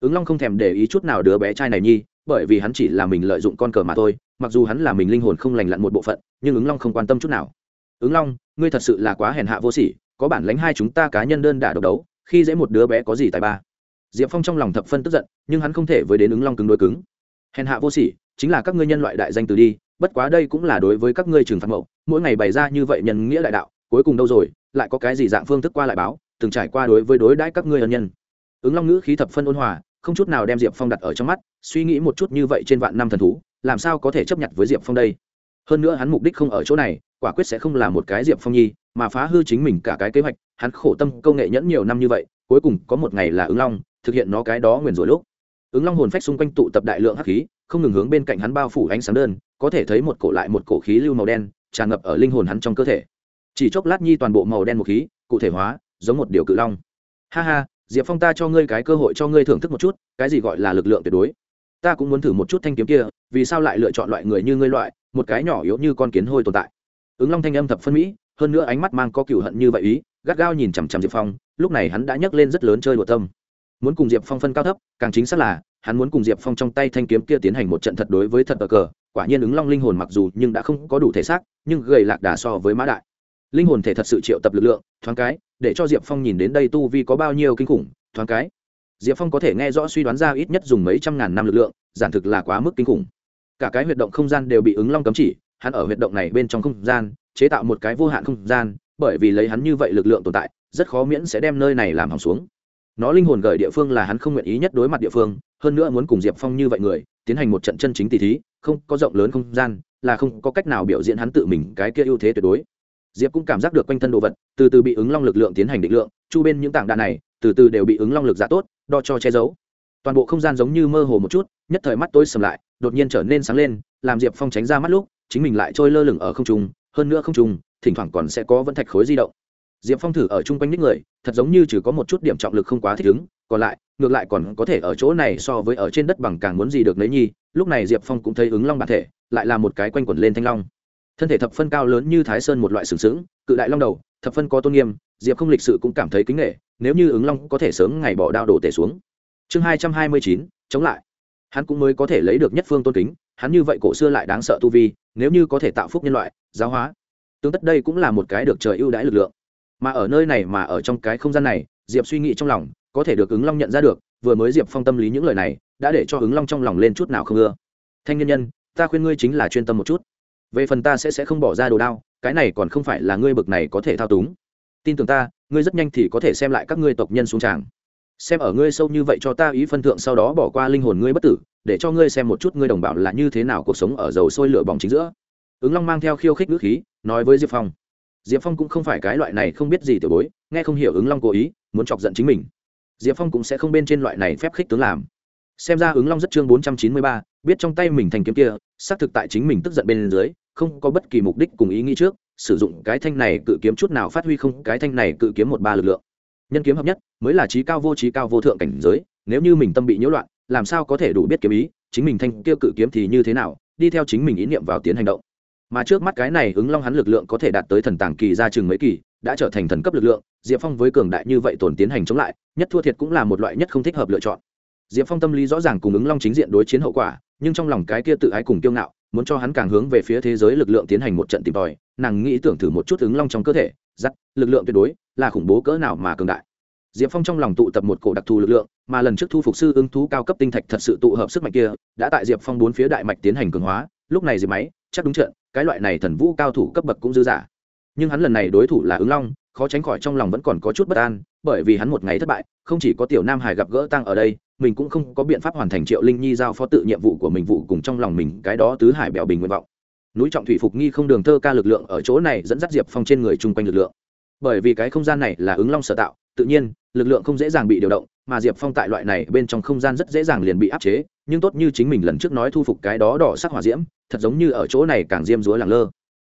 ứng long không thèm để ý chút nào đứa bé trai này nhi, bởi vì hắn chỉ là mình lợi dụng con cờ mà thôi, mặc dù hắn là mình linh hồn không lành lặn một bộ phận, nhưng ứng long không quan tâm chút nào ứng long, ngươi thật sự là quá hèn hạ vô sỉ, có bản lánh hai chúng ta cá nhân đơn đả độc đấu, khi dễ một đứa bé có gì tài ba. Diệp phong trong lòng thập phân tức giận, nhưng hắn không thể với đến ứng long cứng đối cứng. Hèn hạ vô sỉ, chính là các ngươi nhân loại đại danh từ đi, bất quá đây cũng là đối với các ngươi trường phạt mậu mỗi ngày bày ra như vậy nhân nghĩa đại đạo, cuối cùng đâu rồi, lại có cái gì dạng phương thức qua lại báo, từng trải qua đối với đối đãi các ngươi ân nhân. Ứng long ngữ khí thập phân ôn hòa, không chút nào đem diệp phong đặt ở trong mắt, suy nghĩ một chút như vậy trên vạn năm thần thú, làm sao có thể chấp nhận với diệp phong đây? Hơn nữa hắn mục đích không ở chỗ này quả quyết sẽ không là một cái diệp phong nhi, mà phá hư chính mình cả cái kế hoạch, hắn khổ tâm công nghệ nhẫn nhiều năm như vậy, cuối cùng có một ngày là ứng long, thực hiện nó cái đó nguyền rủa lúc. Ứng long hồn phách xung quanh tụ tập đại lượng hắc khí, không ngừng hướng bên cạnh hắn bao phủ ánh sáng đơn, có thể thấy một cổ lại một cổ khí lưu màu đen, tràn ngập ở linh hồn hắn trong cơ thể. Chỉ chốc lát nhi toàn bộ màu đen một khí, cụ thể hóa, giống một điều cự long. Ha ha, diệp phong ta cho ngươi cái cơ hội cho ngươi thưởng thức một chút, cái gì gọi là lực lượng tuyệt đối. Ta cũng muốn thử một chút thanh kiếm kia, vì sao lại lựa chọn loại người như ngươi loại, một cái nhỏ yếu như con kiến hôi tồn tại ứng long thanh âm thập phân mỹ, hơn nữa ánh mắt mang có cựu hận như vậy ý, gắt gao nhìn chằm chằm diệp phong, lúc này hắn đã nhấc lên rất lớn chơi đùa tâm. Muốn cùng diệp phong phân cao thấp, càng chính xác là, hắn muốn cùng diệp phong trong tay thanh kiếm kia tiến hành một trận thật đối với thật ở cờ, quả nhiên ứng long linh hồn mặc dù nhưng đã không có đủ thể xác, nhưng gầy lạc đà so với mã đại. Linh hồn thể thật sự triệu tập lực lượng, thoáng cái, để cho diệp phong nhìn đến đây tu vi có bao nhiêu kinh khủng, thoáng cái. Diệp phong có thể nghe rõ suy đoán ra ít nhất dùng mấy trăm ngàn năm lực lượng, giản thực là quá mức kinh khủng. Cả cái huyệt động không gian đều bị ứng long cấm chỉ hắn ở huyệt động này bên trong không gian, chế tạo một cái vô hạn không gian, bởi vì lấy hắn như vậy lực lượng tồn tại, rất khó miễn sẽ đem nơi này làm hỏng xuống. Nó linh hồn gợi địa phương là hắn không nguyện ý nhất đối mặt địa phương, hơn nữa muốn cùng diệp phong như vậy người, tiến hành một trận chân chính tỷ thí, không có rộng lớn không gian, là không có cách nào biểu diễn hắn tự mình cái kia ưu thế tuyệt đối. Diệp cũng cảm giác được quanh thân đồ vật, từ từ bị ứng long lực lượng tiến hành định lượng, chu bên những tảng đạn này, từ từ đều bị ứng long lực giả tốt, đo cho che giấu. Toàn bộ không gian giống như mơ hồ một chút, nhất thời mắt tối sầm lại, đột nhiên trở nên sáng lên, làm diệp phong tránh ra mắt lúc chính mình lại trôi lơ lửng ở không trung, hơn nữa không trung, thỉnh thoảng còn sẽ có vẫn thạch khối di động. Diệp phong thử ở chung quanh những người, thật giống như chỉ có một chút điểm trọng lực không quá thích ứng, còn lại, ngược lại còn có thể ở chỗ này so với ở trên đất bằng càng muốn gì được lấy nhi lúc này diệp phong cũng thấy ứng long bản thể, lại là một cái quanh quẩn lên thanh long. Thân thể thập phân cao lớn như thái sơn một loại sừng sững, cự đại long đầu, thập phân có tôn nghiêm, diệp không lịch sự cũng cảm thấy kính nghệ nếu như ứng long có thể sớm ngày bỏ đao đổ tể xuống. Chương hai trăm hai mươi chín, chống lại. Hắn cũng mới có thể lấy được nhất phương tôn kính, hắn như vậy cổ xưa lại đáng sợ tu vi nếu như có thể tạo phúc nhân loại, giáo hóa, tương tất đây cũng là một cái được trời ưu đãi lực lượng. Mà ở nơi này mà ở trong cái không gian này, diệp suy nghĩ trong lòng, có thể được ứng long nhận ra được, vừa mới diệp phong tâm lý những lời này, đã để cho ứng long trong lòng lên chút nào không ưa. Thanh nhân nhân, ta khuyên ngươi chính là chuyên tâm một chút. Về phần ta sẽ sẽ không bỏ ra đồ đao, cái này còn không phải là ngươi bực này có thể thao túng. Tin tưởng ta, ngươi rất nhanh thì có thể xem lại các ngươi tộc nhân xuống tràng xem ở ngươi sâu như vậy cho ta ý phân thượng sau đó bỏ qua linh hồn ngươi bất tử, để cho ngươi xem một chút ngươi đồng bào là như thế nào cuộc sống ở dầu sôi lửa bỏng chính giữa. Ứng long mang theo khiêu khích ngữ khí, nói với diệp phong. Diệp phong cũng không phải cái loại này không biết gì tiểu bối, nghe không hiểu ứng long cố ý, muốn chọc giận chính mình. Diệp phong cũng sẽ không bên trên loại này phép khích tướng làm. Xem ra ứng long rất chương bốn trăm chín mươi ba, biết trong tay mình thành kiếm kia, xác thực tại chính mình tức giận bên dưới, không có bất kỳ mục đích cùng ý nghĩ trước, sử dụng cái thanh này cự kiếm chút nào phát huy không, cái thanh này cự kiếm một ba lực lượng nhân kiếm hợp nhất, mới là trí cao vô trí cao vô thượng cảnh giới, nếu như mình tâm bị nhiễu loạn, làm sao có thể đủ biết kiếm ý, chính mình thanh kia cự kiếm thì như thế nào, đi theo chính mình ý niệm vào tiến hành động. Mà trước mắt cái này ứng long hắn lực lượng có thể đạt tới thần tàng kỳ ra chừng mấy kỳ, đã trở thành thần cấp lực lượng, diệp phong với cường đại như vậy tồn tiến hành chống lại, nhất thua thiệt cũng là một loại nhất không thích hợp lựa chọn. Diệp phong tâm lý rõ ràng cùng ứng long chính diện đối chiến hậu quả, nhưng trong lòng cái kia tự ái cùng kiêu ngạo, muốn cho hắn càng hướng về phía thế giới lực lượng tiến hành một trận tìm tòi, nàng nghĩ tưởng thử một chút ứng long trong cơ thể giắt lực lượng tuyệt đối là khủng bố cỡ nào mà cường đại. Diệp phong trong lòng tụ tập một cổ đặc thù lực lượng, mà lần trước thu phục sư ứng thú cao cấp tinh thạch thật sự tụ hợp sức mạnh kia, đã tại diệp phong bốn phía đại mạch tiến hành cường hóa, lúc này diệp máy, chắc đúng trận, cái loại này thần vũ cao thủ cấp bậc cũng dư giả nhưng hắn lần này đối thủ là ứng long, khó tránh khỏi trong lòng vẫn còn có chút bất an, bởi vì hắn một ngày thất bại, không chỉ có tiểu nam hải gặp gỡ tăng ở đây, mình cũng không có biện pháp hoàn thành triệu linh nhi giao phó tự nhiệm vụ của mình vụ cùng trong lòng mình cái đó tứ hải bèo bình nguyện vọng. Núi trọng thủy phục nghi không đường thơ ca lực lượng ở chỗ này dẫn dắt diệp phong trên người chung quanh lực lượng bởi vì cái không gian này là ứng long sở tạo, tự nhiên, lực lượng không dễ dàng bị điều động, mà diệp phong tại loại này bên trong không gian rất dễ dàng liền bị áp chế, nhưng tốt như chính mình lần trước nói thu phục cái đó đỏ sắc hỏa diễm, thật giống như ở chỗ này càng diêm dúa làng lơ.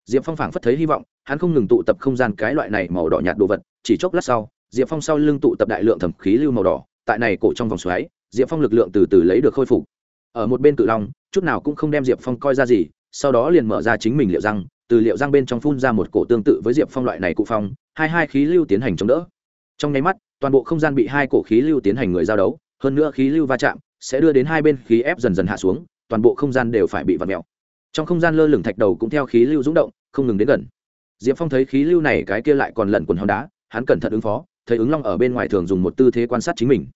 Diệp phong phảng phất thấy hy vọng, hắn không ngừng tụ tập không gian cái loại này màu đỏ nhạt đồ vật, chỉ chốc lát sau, diệp phong sau lưng tụ tập đại lượng thẩm khí lưu màu đỏ, tại này cổ trong vòng xoáy, diệp phong lực lượng từ từ lấy được khôi phục. Ở một bên cự long, chút nào cũng không đem diệp phong coi ra gì, sau đó liền mở ra chính mình liệu răng từ liệu giang bên trong phun ra một cổ tương tự với diệp phong loại này cụ phong, hai hai khí lưu tiến hành chống đỡ. Trong nháy mắt, toàn bộ không gian bị hai cổ khí lưu tiến hành người giao đấu, hơn nữa khí lưu va chạm sẽ đưa đến hai bên khí ép dần dần hạ xuống, toàn bộ không gian đều phải bị vặt mèo. Trong không gian lơ lửng thạch đầu cũng theo khí lưu rúng động, không ngừng đến gần. Diệp phong thấy khí lưu này cái kia lại còn lẩn quần hòn đá, hắn cẩn thận ứng phó, thấy ứng long ở bên ngoài thường dùng một tư thế quan sát chính mình.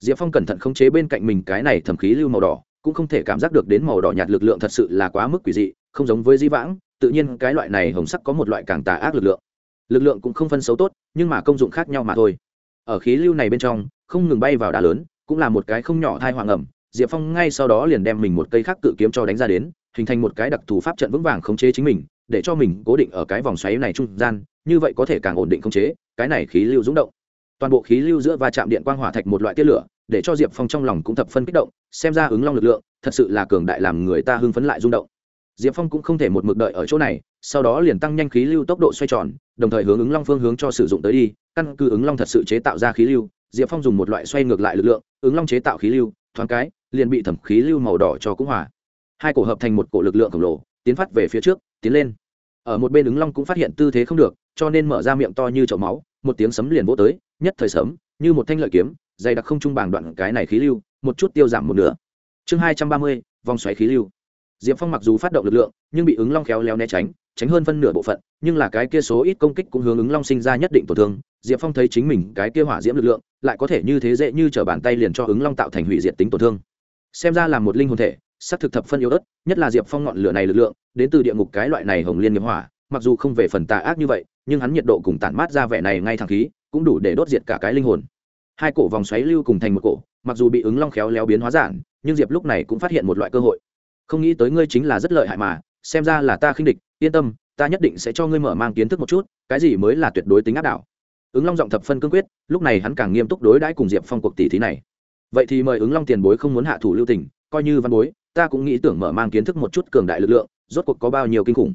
Diệp phong cẩn thận khống chế bên cạnh mình cái này thẩm khí lưu màu đỏ, cũng không thể cảm giác được đến màu đỏ nhạt lực lượng thật sự là quá mức quỷ dị, không giống với di vãng tự nhiên cái loại này hồng sắc có một loại càng tà ác lực lượng. Lực lượng cũng không phân xấu tốt, nhưng mà công dụng khác nhau mà thôi. Ở khí lưu này bên trong, không ngừng bay vào đá lớn, cũng là một cái không nhỏ thai hoàng ẩm. Diệp phong ngay sau đó liền đem mình một cây khác cự kiếm cho đánh ra đến, hình thành một cái đặc thù pháp trận vững vàng khống chế chính mình, để cho mình cố định ở cái vòng xoáy này trung gian, như vậy có thể càng ổn định khống chế, cái này khí lưu rúng động. Toàn bộ khí lưu giữa va chạm điện quang hỏa thạch một loại tia lửa, để cho diệp phong trong lòng cũng thập phân kích động, xem ra ứng long lực lượng, thật sự là cường đại làm người ta hưng phấn lại rung động diệp phong cũng không thể một mực đợi ở chỗ này, sau đó liền tăng nhanh khí lưu tốc độ xoay tròn, đồng thời hướng ứng long phương hướng cho sử dụng tới đi, căn cứ ứng long thật sự chế tạo ra khí lưu, diệp phong dùng một loại xoay ngược lại lực lượng, ứng long chế tạo khí lưu, thoáng cái, liền bị thẩm khí lưu màu đỏ cho cũng hòa. Hai cổ hợp thành một cổ lực lượng khổng lồ, tiến phát về phía trước, tiến lên. Ở một bên ứng long cũng phát hiện tư thế không được, cho nên mở ra miệng to như chậu máu, một tiếng sấm liền vỗ tới, nhất thời sấm, như một thanh lợi kiếm, dày đặc không trung bảng đoạn cái này khí lưu, một chút tiêu giảm một nửa. Chương hai trăm ba mươi, vòng xoáy khí lưu diệp phong mặc dù phát động lực lượng, nhưng bị ứng long khéo léo né tránh tránh hơn phân nửa bộ phận, nhưng là cái kia số ít công kích cũng hướng ứng long sinh ra nhất định tổn thương. Diệp phong thấy chính mình cái kia hỏa diễm lực lượng, lại có thể như thế dễ như t r ở bàn tay liền cho ứng long tạo thành hủy diệt tính tổn thương. Xem ra là một linh hồn thể sắc thực thập phân yếu ớt, nhất là diệp phong ngọn lửa này lực lượng, đến từ địa ngục cái loại này hồng liên nghiệp hỏa, mặc dù không về phần tà ác như vậy, nhưng hắn nhiệt độ cùng tản mát ra vẻ này ngay thẳng khí, cũng đủ để đốt diệt cả cái linh hồn. Hai cổ vòng xoáy lưu cùng thành một cổ, mặc dù bị ứng long khéo léo biến hóa giản, nhưng diệp lúc này cũng phát hiện một loại cơ hội không nghĩ tới ngươi chính là rất lợi hại mà, xem ra là ta khinh địch, yên tâm, ta nhất định sẽ cho ngươi mở mang kiến thức một chút, cái gì mới là tuyệt đối tính áp đảo. Ứng long giọng thập phân cương quyết, lúc này hắn càng nghiêm túc đối đãi cùng diệp phong cuộc tỷ thí này. Vậy thì mời ứng long tiền bối không muốn hạ thủ lưu tình, coi như văn bối, ta cũng nghĩ tưởng mở mang kiến thức một chút cường đại lực lượng, rốt cuộc có bao nhiêu kinh khủng.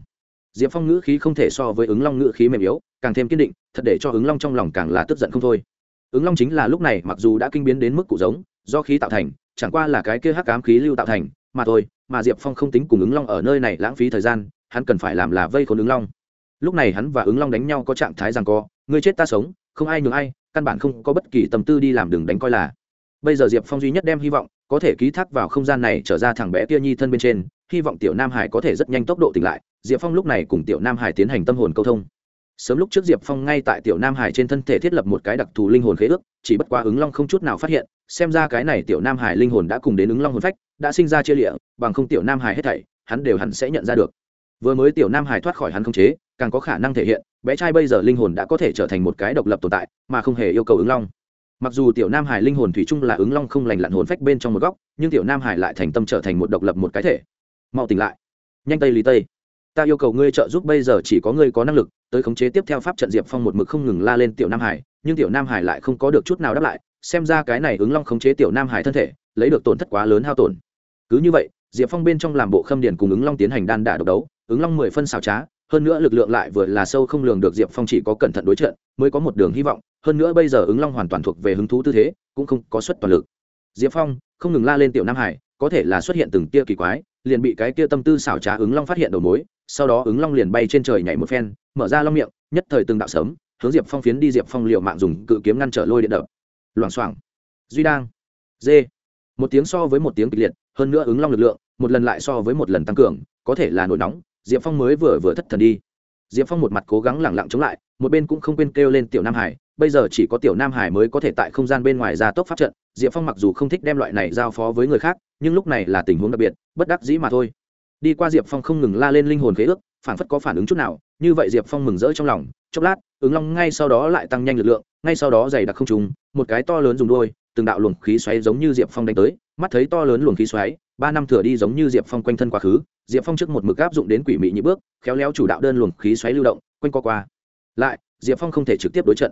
Diệp phong ngữ khí không thể so với ứng long ngữ khí mềm yếu, càng thêm kiên định, thật để cho ứng long trong lòng càng là tức giận không thôi. Ứng long chính là lúc này mặc dù đã kinh biến đến mức cụ giống, do khí tạo thành, chẳng qua là cái kia hắc ám khí lưu tạo thành, mà thôi mà diệp phong không tính cùng ứng long ở nơi này lãng phí thời gian, hắn cần phải làm là vây khốn ứng long. Lúc này hắn và ứng long đánh nhau có trạng thái rằng co người chết ta sống, không ai nhường ai, căn bản không có bất kỳ tâm tư đi làm đường đánh coi là. Bây giờ diệp phong duy nhất đem hy vọng, có thể ký thác vào không gian này trở ra thằng bé kia nhi thân bên trên, hy vọng tiểu nam hải có thể rất nhanh tốc độ tỉnh lại. Diệp phong lúc này cùng tiểu nam hải tiến hành tâm hồn câu thông sớm lúc trước diệp phong ngay tại tiểu nam hải trên thân thể thiết lập một cái đặc thù linh hồn khế ước, chỉ bất quá ứng long không chút nào phát hiện, xem ra cái này tiểu nam hải linh hồn đã cùng đến ứng long hồn phách, đã sinh ra chia lịa, bằng không tiểu nam hải hết thảy, hắn đều hẳn sẽ nhận ra được. Vừa mới tiểu nam hải thoát khỏi hắn không chế, càng có khả năng thể hiện, bé trai bây giờ linh hồn đã có thể trở thành một cái độc lập tồn tại, mà không hề yêu cầu ứng long. Mặc dù tiểu nam hải linh hồn thủy chung là ứng long không lành lặn hồn phách bên trong một góc, nhưng tiểu nam hải lại thành tâm trở thành một độc lập một cái thể. Mau tỉnh lại. Nhanh tây lý tây ta yêu cầu ngươi trợ giúp bây giờ chỉ có ngươi có năng lực, tới khống chế tiếp theo pháp trận diệp phong một mực không ngừng la lên tiểu nam hải, nhưng tiểu nam hải lại không có được chút nào đáp lại, xem ra cái này ứng long khống chế tiểu nam hải thân thể, lấy được tổn thất quá lớn hao tổn. Cứ như vậy, diệp phong bên trong làm bộ khâm điền cùng ứng long tiến hành đan đả độc đấu, ứng long mười phân xào trá, hơn nữa lực lượng lại vừa là sâu không lường được diệp phong chỉ có cẩn thận đối trận, mới có một đường hy vọng, hơn nữa bây giờ ứng long hoàn toàn thuộc về hứng thú tư thế, cũng không có suất toàn lực. Diệp phong không ngừng la lên tiểu nam hải, có thể là xuất hiện từng tia kỳ quái liền bị cái kia tâm tư xảo trá ứng long phát hiện đầu mối, sau đó ứng long liền bay trên trời nhảy một phen, mở ra long miệng, nhất thời từng đạo sớm hướng diệp phong phiến đi, diệp phong liệu mạng dùng cự kiếm ngăn trở lôi điện đập. Loảng xoảng. Duy đang dê. Một tiếng so với một tiếng kịch liệt, hơn nữa ứng long lực lượng, một lần lại so với một lần tăng cường, có thể là nổi nóng, diệp phong mới vừa vừa thất thần đi. Diệp phong một mặt cố gắng lẳng lặng chống lại, một bên cũng không quên kêu lên tiểu nam hải bây giờ chỉ có tiểu nam hải mới có thể tại không gian bên ngoài ra tốc pháp trận, diệp phong mặc dù không thích đem loại này giao phó với người khác, nhưng lúc này là tình huống đặc biệt, bất đắc dĩ mà thôi. Đi qua diệp phong không ngừng la lên linh hồn khế ước phản phất có phản ứng chút nào, như vậy diệp phong mừng rỡ trong lòng, chốc lát, ứng long ngay sau đó lại tăng nhanh lực lượng, ngay sau đó dày đặc không trùng một cái to lớn dùng đôi, từng đạo luồng khí xoáy giống như diệp phong đánh tới, mắt thấy to lớn luồng khí xoáy, ba năm thửa đi giống như diệp phong quanh thân quá khứ, diệp phong trước một mực áp dụng đến quỷ mị nhị bước, khéo léo chủ đạo đơn luồng khí xoáy lưu động, quanh co qua. Lại, diệp phong không thể trực tiếp đối trận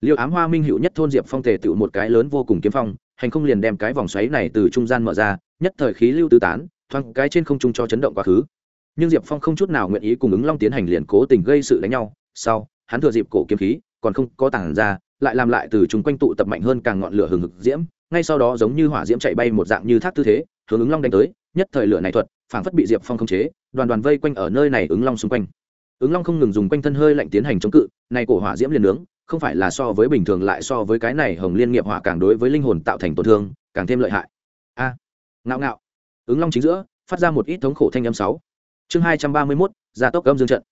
liêu ám hoa minh hữu nhất thôn diệp phong tề tự một cái lớn vô cùng kiếm phong, hành không liền đem cái vòng xoáy này từ trung gian mở ra, nhất thời khí lưu tứ tán, thoáng cái trên không trung cho chấn động quá khứ. Nhưng diệp phong không chút nào nguyện ý cùng ứng long tiến hành liền cố tình gây sự đánh nhau. Sau, hắn thừa dịp cổ kiếm khí còn không có tảng ra, lại làm lại từ chúng quanh tụ tập mạnh hơn càng ngọn lửa hừng hực diễm, ngay sau đó giống như hỏa diễm chạy bay một dạng như thác tư thế, hướng ứng long đánh tới, nhất thời lửa này thuật, phảng phất bị diệp phong khống chế, đoàn đoàn vây quanh ở nơi này ứng long xung quanh. Ứng long không ngừng dùng quanh thân hơi lạnh tiến hành chống cự, này cổ hỏa diễm liền nướng không phải là so với bình thường lại so với cái này hồng liên nghiệp hỏa càng đối với linh hồn tạo thành tổn thương càng thêm lợi hại. A à, ngạo ngạo. Ứng long chính giữa phát ra một ít thống khổ thanh âm sáu. Chương hai trăm ba mươi mốt gia tốc âm dương trận.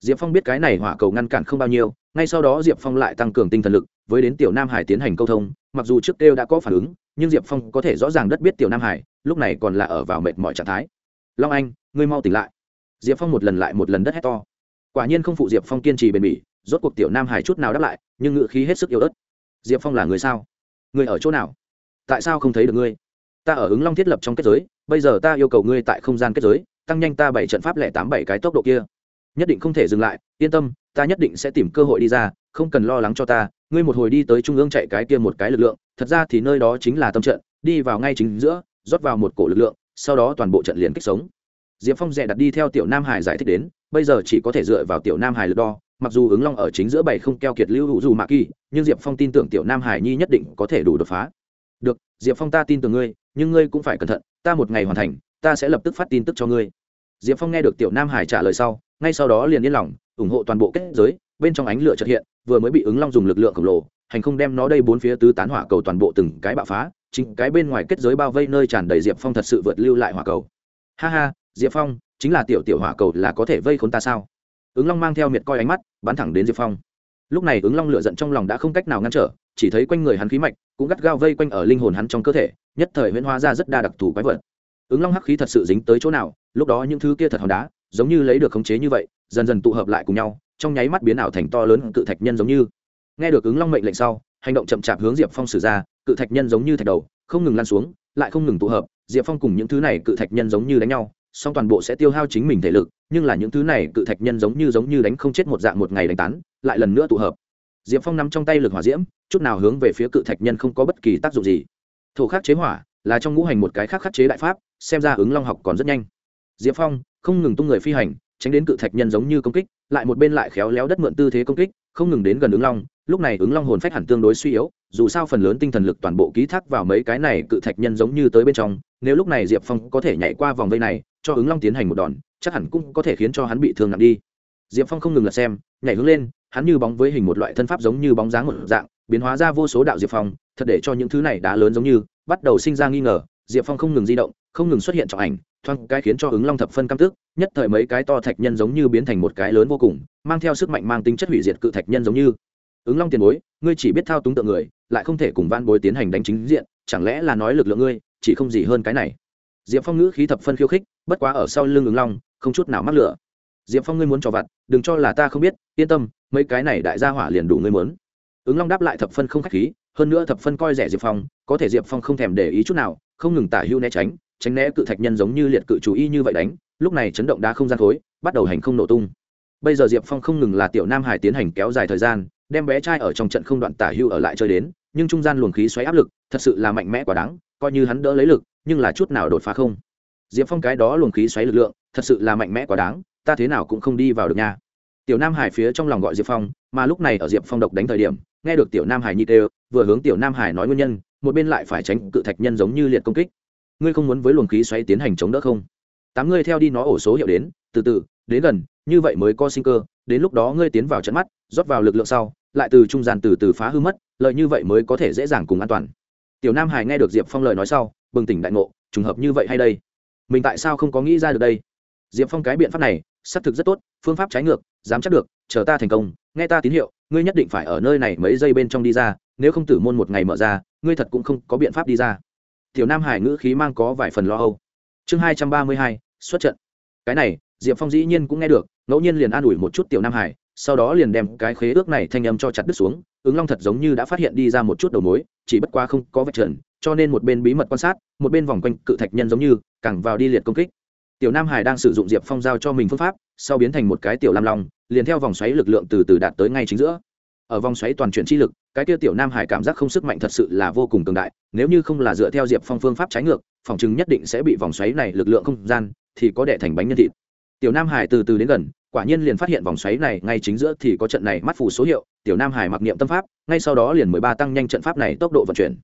Diệp phong biết cái này hỏa cầu ngăn cản không bao nhiêu ngay sau đó diệp phong lại tăng cường tinh thần lực với đến tiểu nam hải tiến hành câu thông mặc dù trước kêu đã có phản ứng nhưng diệp phong có thể rõ ràng đất biết tiểu nam hải lúc này còn là ở vào mệt mọi trạng thái. Long anh ngươi mau tỉnh lại. Diệp phong một lần lại một lần đất hét to quả nhiên không phụ diệp phong kiên trì bền bỉ, rốt cuộc tiểu nam hải chút nào đáp lại, nhưng ngự khí hết sức yếu ớt. Diệp phong là người sao? Người ở chỗ nào? Tại sao không thấy được ngươi? Ta ở ứng long thiết lập trong kết giới, bây giờ ta yêu cầu ngươi tại không gian kết giới, tăng nhanh ta bảy trận pháp lẻ tám bảy cái tốc độ kia. Nhất định không thể dừng lại, yên tâm, ta nhất định sẽ tìm cơ hội đi ra, không cần lo lắng cho ta, ngươi một hồi đi tới trung ương chạy cái kia một cái lực lượng, thật ra thì nơi đó chính là tâm trận, đi vào ngay chính giữa, rót vào một cổ lực lượng, sau đó toàn bộ trận liền kích sống. Diệp phong dè đặt đi theo tiểu nam hải giải thích đến bây giờ chỉ có thể dựa vào tiểu nam hải lực đo, mặc dù ứng long ở chính giữa bảy không keo kiệt lưu hữu dù mạ kỳ, nhưng diệp phong tin tưởng tiểu nam hải nhi nhất định có thể đủ đột phá. Được, diệp phong ta tin tưởng ngươi, nhưng ngươi cũng phải cẩn thận, ta một ngày hoàn thành, ta sẽ lập tức phát tin tức cho ngươi. Diệp phong nghe được tiểu nam hải trả lời sau, ngay sau đó liền yên lòng, ủng hộ toàn bộ kết giới, bên trong ánh lửa trật hiện, vừa mới bị ứng long dùng lực lượng khổng lồ, hành không đem nó đây bốn phía tứ tán hỏa cầu toàn bộ từng cái bạo phá, chính cái bên ngoài kết giới bao vây nơi tràn đầy diệp phong thật sự vượt lưu lại hỏa cầu. Ha ha, diệp phong chính là tiểu tiểu hỏa cầu là có thể vây khốn ta sao? Ứng long mang theo miệt coi ánh mắt, bắn thẳng đến diệp phong. Lúc này ứng long lựa giận trong lòng đã không cách nào ngăn trở, chỉ thấy quanh người hắn khí mạch cũng gắt gao vây quanh ở linh hồn hắn trong cơ thể, nhất thời huyễn hóa ra rất đa đặc thù quái vật. Ứng long hắc khí thật sự dính tới chỗ nào, lúc đó những thứ kia thật hòn đá, giống như lấy được khống chế như vậy, dần dần tụ hợp lại cùng nhau, trong nháy mắt biến ảo thành to lớn cự thạch nhân giống như. Nghe được ứng long mệnh lệnh sau, hành động chậm chạp hướng diệp phong xử ra, cự thạch nhân giống như thạch đầu, không ngừng lan xuống, lại không ngừng tụ hợp, diệp phong cùng những thứ này cự thạch nhân giống như đánh nhau song toàn bộ sẽ tiêu hao chính mình thể lực, nhưng là những thứ này cự thạch nhân giống như giống như đánh không chết một dạng một ngày đánh tán, lại lần nữa tụ hợp. Diệp phong nắm trong tay lực hỏa diễm, chút nào hướng về phía cự thạch nhân không có bất kỳ tác dụng gì. Thổ khắc chế hỏa, là trong ngũ hành một cái khác khắc chế đại pháp, xem ra ứng long học còn rất nhanh. Diệp phong, không ngừng tung người phi hành, tránh đến cự thạch nhân giống như công kích, lại một bên lại khéo léo đất mượn tư thế công kích, không ngừng đến gần ứng long, lúc này ứng long hồn phách hẳn tương đối suy yếu, dù sao phần lớn tinh thần lực toàn bộ ký thác vào mấy cái này cự thạch nhân giống như tới bên trong, nếu lúc này diệp phong có thể nhảy qua vòng vây này cho ứng long tiến hành một đòn, chắc hẳn cũng có thể khiến cho hắn bị thương nặng đi. Diệp phong không ngừng lật xem, nhảy hướng lên, hắn như bóng với hình một loại thân pháp giống như bóng dáng một dạng, biến hóa ra vô số đạo diệp phong, thật để cho những thứ này đã lớn giống như, bắt đầu sinh ra nghi ngờ. Diệp phong không ngừng di động, không ngừng xuất hiện trọng ảnh, thoáng cái khiến cho ứng long thập phân căm tức, nhất thời mấy cái to thạch nhân giống như biến thành một cái lớn vô cùng, mang theo sức mạnh mang tính chất hủy diệt cự thạch nhân giống như. Ứng long tiền bối, ngươi chỉ biết thao túng tượng người, lại không thể cùng van bối tiến hành đánh chính diện, chẳng lẽ là nói lực lượng ngươi, chỉ không gì hơn cái này? Diệp phong ngữ khí thập phân khiêu khích bất quá ở sau lưng ứng long, không chút nào mắc lửa. Diệp phong ngươi muốn cho vặt, đừng cho là ta không biết, yên tâm, mấy cái này đại gia hỏa liền đủ ngươi muốn. Ứng long đáp lại thập phân không k h á c h khí, hơn nữa thập phân coi rẻ diệp phong, có thể diệp phong không thèm để ý chút nào, không ngừng tả hưu né tránh tránh né cự thạch nhân giống như liệt cự chủ y như vậy đánh, lúc này chấn động đá không gian khối bắt đầu hành không nổ tung. Bây giờ diệp phong không ngừng là tiểu nam hải tiến hành kéo dài thời gian, đem bé trai ở trong trận không đoạn tả hưu ở lại chơi đến, nhưng trung gian luồng khí xoáy áp lực, thật sự là mạnh mẽ quá đáng, coi như hắn đỡ lấy lực, nhưng là chút nào đột phá không diệp phong cái đó luồng khí xoáy lực lượng, thật sự là mạnh mẽ quá đáng, ta thế nào cũng không đi vào được nha. Tiểu nam hải phía trong lòng gọi diệp phong, mà lúc này ở diệp phong độc đánh thời điểm, nghe được tiểu nam hải nhị tê vừa hướng tiểu nam hải nói nguyên nhân, một bên lại phải tránh cự thạch nhân giống như liệt công kích. Ngươi không muốn với luồng khí xoáy tiến hành chống đỡ không? Tám ngươi theo đi nó ổ số hiệu đến, từ từ, đến gần, như vậy mới có sinh cơ, đến lúc đó ngươi tiến vào trận mắt, rót vào lực lượng sau, lại từ trung gian từ từ phá hư mất, lợi như vậy mới có thể dễ dàng cùng an toàn. Tiểu nam hải nghe được diệp phong lời nói sau, bừng tỉnh đại ngộ, trùng hợp như vậy hay đây? Mình tại sao không có nghĩ ra được đây? Diệp phong cái biện pháp này, xác thực rất tốt, phương pháp trái ngược, dám chắc được, chờ ta thành công, nghe ta tín hiệu, ngươi nhất định phải ở nơi này mấy giây bên trong đi ra, nếu không tử môn một ngày mở ra, ngươi thật cũng không có biện pháp đi ra. Tiểu nam hải ngữ khí mang có vài phần lo âu. Chương hai trăm ba mươi hai, xuất trận. Cái này, diệp phong dĩ nhiên cũng nghe được, ngẫu nhiên liền an ủi một chút tiểu nam hải sau đó liền đem cái khế ước này thanh âm cho chặt đứt xuống, ứng long thật giống như đã phát hiện đi ra một chút đầu mối, chỉ bất qua không có vạch trần, cho nên một bên bí mật quan sát, một bên vòng quanh cự thạch nhân giống như, càng vào đi liệt công kích. Tiểu nam hải đang sử dụng diệp phong giao cho mình phương pháp, sau biến thành một cái tiểu lam long, liền theo vòng xoáy lực lượng từ từ đạt tới ngay chính giữa. Ở vòng xoáy toàn chuyển chi lực, cái kia tiểu nam hải cảm giác không sức mạnh thật sự là vô cùng cường đại, nếu như không là dựa theo diệp phong phương pháp trái ngược, phòng chứng nhất định sẽ bị vòng xoáy này lực lượng không gian, thì có đẻ thành bánh nhân thịt. Tiểu nam hải từ từ đến gần quả nhiên liền phát hiện vòng xoáy này ngay chính giữa thì có trận này mắt phủ số hiệu, tiểu nam hải mặc niệm tâm pháp, ngay sau đó liền mười ba tăng nhanh trận pháp này tốc độ vận chuyển.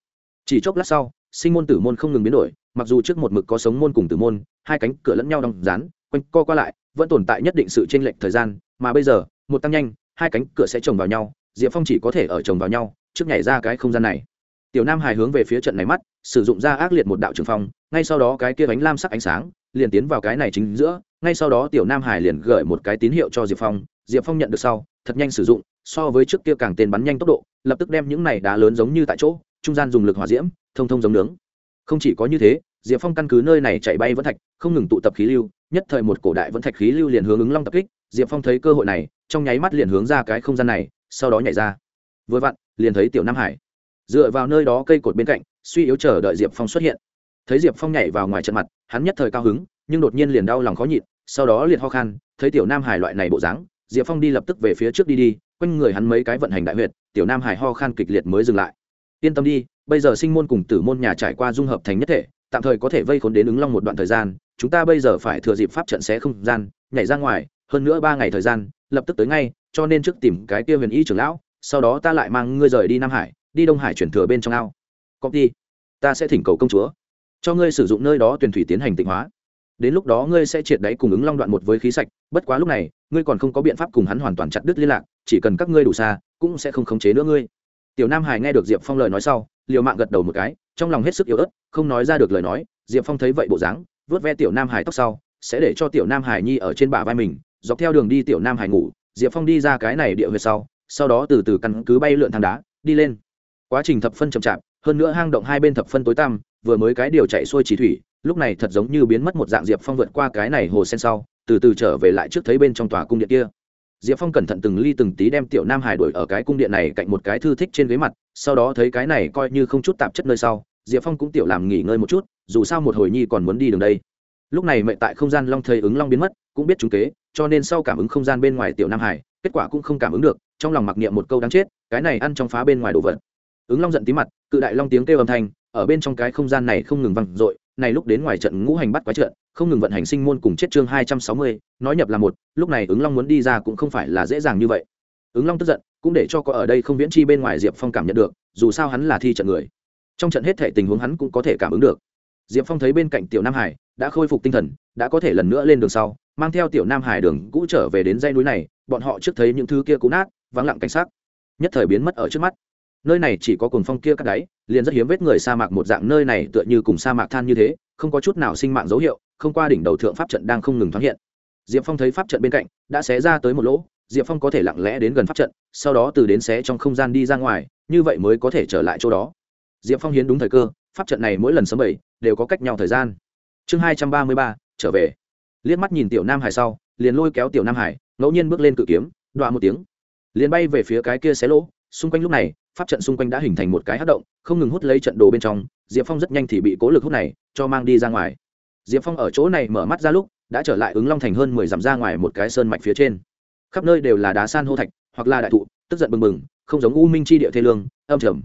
Chỉ chốc lát sau, sinh môn tử môn không ngừng biến đổi, mặc dù trước một mực có sống môn cùng tử môn, hai cánh cửa lẫn nhau đong rán quanh co qua lại, vẫn tồn tại nhất định sự chênh lệch thời gian, mà bây giờ, một tăng nhanh, hai cánh cửa sẽ chồng vào nhau, diệp phong chỉ có thể ở chồng vào nhau, trước nhảy ra cái không gian này. Tiểu nam hài hướng về phía trận này mắt, sử dụng ra ác liệt một đạo trường phong, ngay sau đó cái kia bánh lam sắc ánh sáng liền tiến vào cái này chính giữa, ngay sau đó tiểu nam hải liền gửi một cái tín hiệu cho diệp phong diệp phong nhận được sau, thật nhanh sử dụng, so với trước kia càng tên bắn nhanh tốc độ, lập tức đem những này đá lớn giống như tại chỗ, trung gian dùng lực hỏa diễm, thông thông giống nướng. Không chỉ có như thế, diệp phong căn cứ nơi này chạy bay vẫn thạch, không ngừng tụ tập khí lưu, nhất thời một cổ đại vẫn thạch khí lưu liền hướng ứng long tập kích, diệp phong thấy cơ hội này, trong nháy mắt liền hướng ra cái không gian này, sau đó nhảy ra. Vừa vặn, liền thấy tiểu nam hải, dựa vào nơi đó cây cột bên cạnh, suy yếu chờ đợi diệp phong xuất hiện thấy diệp phong nhảy vào ngoài trận mặt, hắn nhất thời cao hứng, nhưng đột nhiên liền đau lòng khó nhịn, sau đó liệt ho khan, thấy tiểu nam hải loại này bộ dáng, diệp phong đi lập tức về phía trước đi đi, quanh người hắn mấy cái vận hành đại huyệt, tiểu nam hải ho khan kịch liệt mới dừng lại. Yên tâm đi, bây giờ sinh môn cùng tử môn nhà trải qua dung hợp thành nhất thể, tạm thời có thể vây khốn đến ứng long một đoạn thời gian, chúng ta bây giờ phải thừa dịp pháp trận xé không gian, nhảy ra ngoài, hơn nữa ba ngày thời gian, lập tức tới ngay, cho nên trước tìm cái kia huyền y trưởng lão, sau đó ta lại mang ngươi rời đi nam hải, đi đông hải chuyển thừa bên trong ao. Công ty ta sẽ thỉnh cầu công chúa cho ngươi sử dụng nơi đó tuyển thủy tiến hành tịnh hóa. Đến lúc đó ngươi sẽ triệt đáy cùng ứng long đoạn một với khí sạch, bất quá lúc này, ngươi còn không có biện pháp cùng hắn hoàn toàn chặt đứt liên lạc, chỉ cần các ngươi đủ xa, cũng sẽ không khống chế nữa ngươi. Tiểu nam hải nghe được diệp phong lời nói sau, liều mạng gật đầu một cái, trong lòng hết sức yếu ớt, không nói ra được lời nói, diệp phong thấy vậy bộ dáng, vớt ve tiểu nam hải tóc sau, sẽ để cho tiểu nam hải nhi ở trên bả vai mình, dọc theo đường đi tiểu nam hải ngủ, diệp phong đi ra cái này địa huyệt sau sau đó từ từ căn cứ bay lượn thang đá, đi lên. Quá trình thập phân chậm chạp, hơn nữa hang động hai bên thập phân tối tăm vừa mới cái điều chạy xuôi chỉ thủy, lúc này thật giống như biến mất một dạng diệp phong vượt qua cái này hồ sen sau, từ từ trở về lại trước thấy bên trong tòa cung điện kia. Diệp phong cẩn thận từng ly từng tí đem tiểu nam hải đuổi ở cái cung điện này cạnh một cái thư thích trên ghế mặt, sau đó thấy cái này coi như không chút tạp chất nơi sau, diệp phong cũng tiểu làm nghỉ ngơi một chút, dù sao một hồi nhi còn muốn đi đường đây. Lúc này mẹ tại không gian long thầy ứng long biến mất, cũng biết chúng kế, cho nên sau cảm ứng không gian bên ngoài tiểu nam hải, kết quả cũng không cảm ứng được, trong lòng mặc niệm một câu đáng chết, cái này ăn trong phá bên ngoài đồ vật. Ứng long giận tí mặt, cự đại long tiếng kêu âm thanh ở bên trong cái không gian này không ngừng văng dội, này lúc đến ngoài trận ngũ hành bắt quái trận, không ngừng vận hành sinh môn cùng chết chương hai trăm sáu mươi, nói nhập là một, lúc này ứng long muốn đi ra cũng không phải là dễ dàng như vậy. Ứng long tức giận, cũng để cho có ở đây không viễn chi bên ngoài diệp phong cảm nhận được, dù sao hắn là thi trận người. Trong trận hết thể tình huống hắn cũng có thể cảm ứng được. Diệp phong thấy bên cạnh tiểu nam hải, đã khôi phục tinh thần, đã có thể lần nữa lên đường sau, mang theo tiểu nam hải đường cũ trở về đến dây núi này, bọn họ trước thấy những thứ kia cũ nát, vắng lặng cảnh sát nhất thời biến mất ở trước mắt nơi này chỉ có cồn phong kia cắt đáy, liền rất hiếm vết người sa mạc một dạng nơi này tựa như cùng sa mạc than như thế, không có chút nào sinh mạng dấu hiệu, không qua đỉnh đầu thượng pháp trận đang không ngừng thoáng hiện. Diệp phong thấy pháp trận bên cạnh, đã xé ra tới một lỗ, diệp phong có thể lặng lẽ đến gần pháp trận, sau đó từ đến xé trong không gian đi ra ngoài, như vậy mới có thể trở lại chỗ đó. Diệp phong hiến đúng thời cơ, pháp trận này mỗi lần sớm bảy, đều có cách nhau thời gian. Chương hai trăm ba mươi ba, trở về. Liếc mắt nhìn tiểu nam hải sau, liền lôi kéo tiểu nam hải, ngẫu nhiên bước lên cự kiếm đoạ một tiếng. Liền bay về phía cái kia xé lỗ, xung quanh lúc này pháp trận xung quanh đã hình thành một cái hát động, không ngừng hút lấy trận đồ bên trong, diệp phong rất nhanh thì bị cố lực hút này cho mang đi ra ngoài. Diệp phong ở chỗ này mở mắt ra lúc, đã trở lại ứng long thành hơn mười dặm ra ngoài một cái sơn mạch phía trên. Khắp nơi đều là đá san hô thạch, hoặc là đại thụ, tức giận bừng bừng, không giống u minh chi địa thê lương, âm trầm.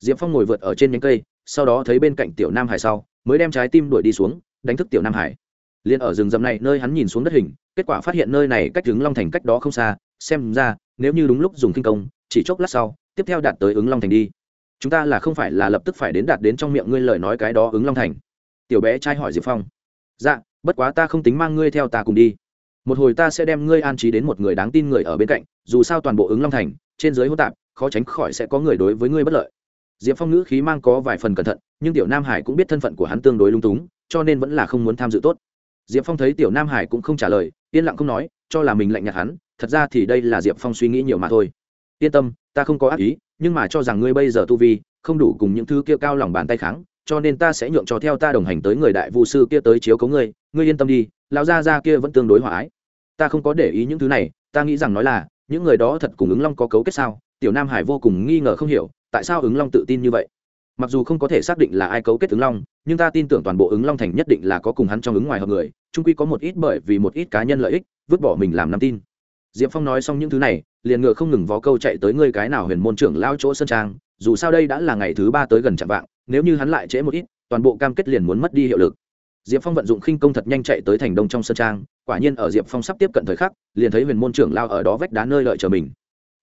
Diệp phong ngồi vượt ở trên nhánh cây, sau đó thấy bên cạnh tiểu nam hải sau, mới đem trái tim đuổi đi xuống, đánh thức tiểu nam hải. Liền ở rừng rậm này, nơi hắn nhìn xuống đất hình, kết quả phát hiện nơi này cách ứng long thành cách đó không xa, xem ra, nếu như đúng lúc dùng kinh công, chỉ chốc lát sau tiếp theo đạt tới ứng long thành đi. Chúng ta là không phải là lập tức phải đến đạt đến trong miệng ngươi lời nói cái đó ứng long thành. Tiểu bé trai hỏi diệp phong. Dạ bất quá ta không tính mang ngươi theo ta cùng đi. Một hồi ta sẽ đem ngươi an trí đến một người đáng tin người ở bên cạnh, dù sao toàn bộ ứng long thành, trên giới hô tạp, khó tránh khỏi sẽ có người đối với ngươi bất lợi. Diệp phong ngữ khí mang có vài phần cẩn thận, nhưng tiểu nam hải cũng biết thân phận của hắn tương đối lung túng, cho nên vẫn là không muốn tham dự tốt. Diệp phong thấy tiểu nam hải cũng không trả lời, yên lặng không nói, cho là mình lạnh nhạt hắn, thật ra thì đây là diệp phong suy nghĩ nhiều mà thôi. Yên tâm ta không có ác ý, nhưng mà cho rằng ngươi bây giờ tu vi không đủ cùng những thứ kia cao lòng bàn tay kháng, cho nên ta sẽ nhượng cho theo ta đồng hành tới người đại vu sư kia tới chiếu cấu ngươi ngươi yên tâm đi, lão gia gia kia vẫn tương đối hòa ái. Ta không có để ý những thứ này, ta nghĩ rằng nói là, những người đó thật cùng ứng long có cấu kết sao? Tiểu nam hải vô cùng nghi ngờ không hiểu, tại sao ứng long tự tin như vậy? Mặc dù không có thể xác định là ai cấu kết ứng long, nhưng ta tin tưởng toàn bộ ứng long thành nhất định là có cùng hắn trong ứng ngoài hợp người trung quy có một ít bởi vì một ít cá nhân lợi ích, vứt bỏ mình làm năm tin diệp phong nói xong những thứ này, liền ngựa không ngừng vó câu chạy tới ngươi cái nào huyền môn trưởng lao chỗ sơn trang, dù sao đây đã là ngày thứ ba tới gần chạm vạng, nếu như hắn lại trễ một ít, toàn bộ cam kết liền muốn mất đi hiệu lực. Diệp phong vận dụng khinh công thật nhanh chạy tới thành đông trong sơn trang, quả nhiên ở diệp phong sắp tiếp cận thời khắc, liền thấy huyền môn trưởng lao ở đó vách đá nơi lợi chờ mình.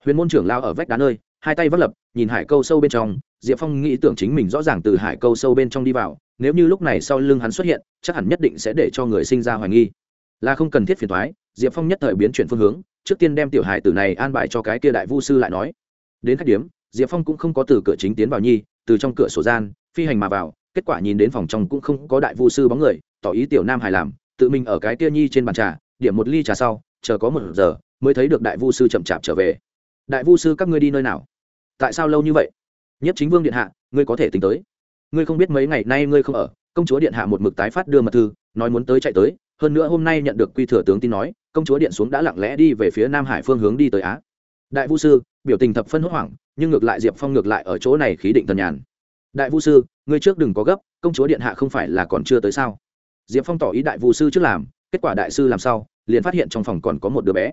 Huyền môn trưởng lao ở vách đá nơi, hai tay vắt lập, nhìn hải câu sâu bên trong, diệp phong nghĩ tưởng chính mình rõ ràng từ hải câu sâu bên trong đi vào, nếu như lúc này sau lưng hắn xuất hiện, chắc hẳn nhất định sẽ để cho người sinh ra hoài nghi. Là không cần thiết phiền thoái diệp phong nhất thời biến chuyển phương hướng trước tiên đem tiểu hài tử này an bài cho cái kia đại vu sư lại nói. Đến khách điếm, diệp phong cũng không có từ cửa chính tiến vào nhi, từ trong cửa sổ gian, phi hành mà vào, kết quả nhìn đến phòng trong cũng không có đại vu sư bóng người, tỏ ý tiểu nam hài làm, tự mình ở cái kia nhi trên bàn trà, điểm một ly trà sau, chờ có một giờ, mới thấy được đại vu sư chậm chạp trở về. Đại vu sư các ngươi đi nơi nào? Tại sao lâu như vậy? Nhất chính vương điện hạ, ngươi có thể tính tới. Ngươi không biết mấy ngày nay ngươi không ở, công chúa điện hạ một mực tái phát đưa mật thư, nói muốn tới chạy tới hơn nữa hôm nay nhận được quy thừa tướng tin nói, công chúa điện xuống đã lặng lẽ đi về phía nam hải phương hướng đi tới á. Đại vũ sư, biểu tình thập phân hốt hoảng, nhưng ngược lại diệp phong ngược lại ở chỗ này khí định thần nhàn. Đại vũ sư, ngươi trước đừng có gấp, công chúa điện hạ không phải là còn chưa tới sao? Diệp phong tỏ ý đại vũ sư trước làm, kết quả đại sư làm sao liền phát hiện trong phòng còn có một đứa bé.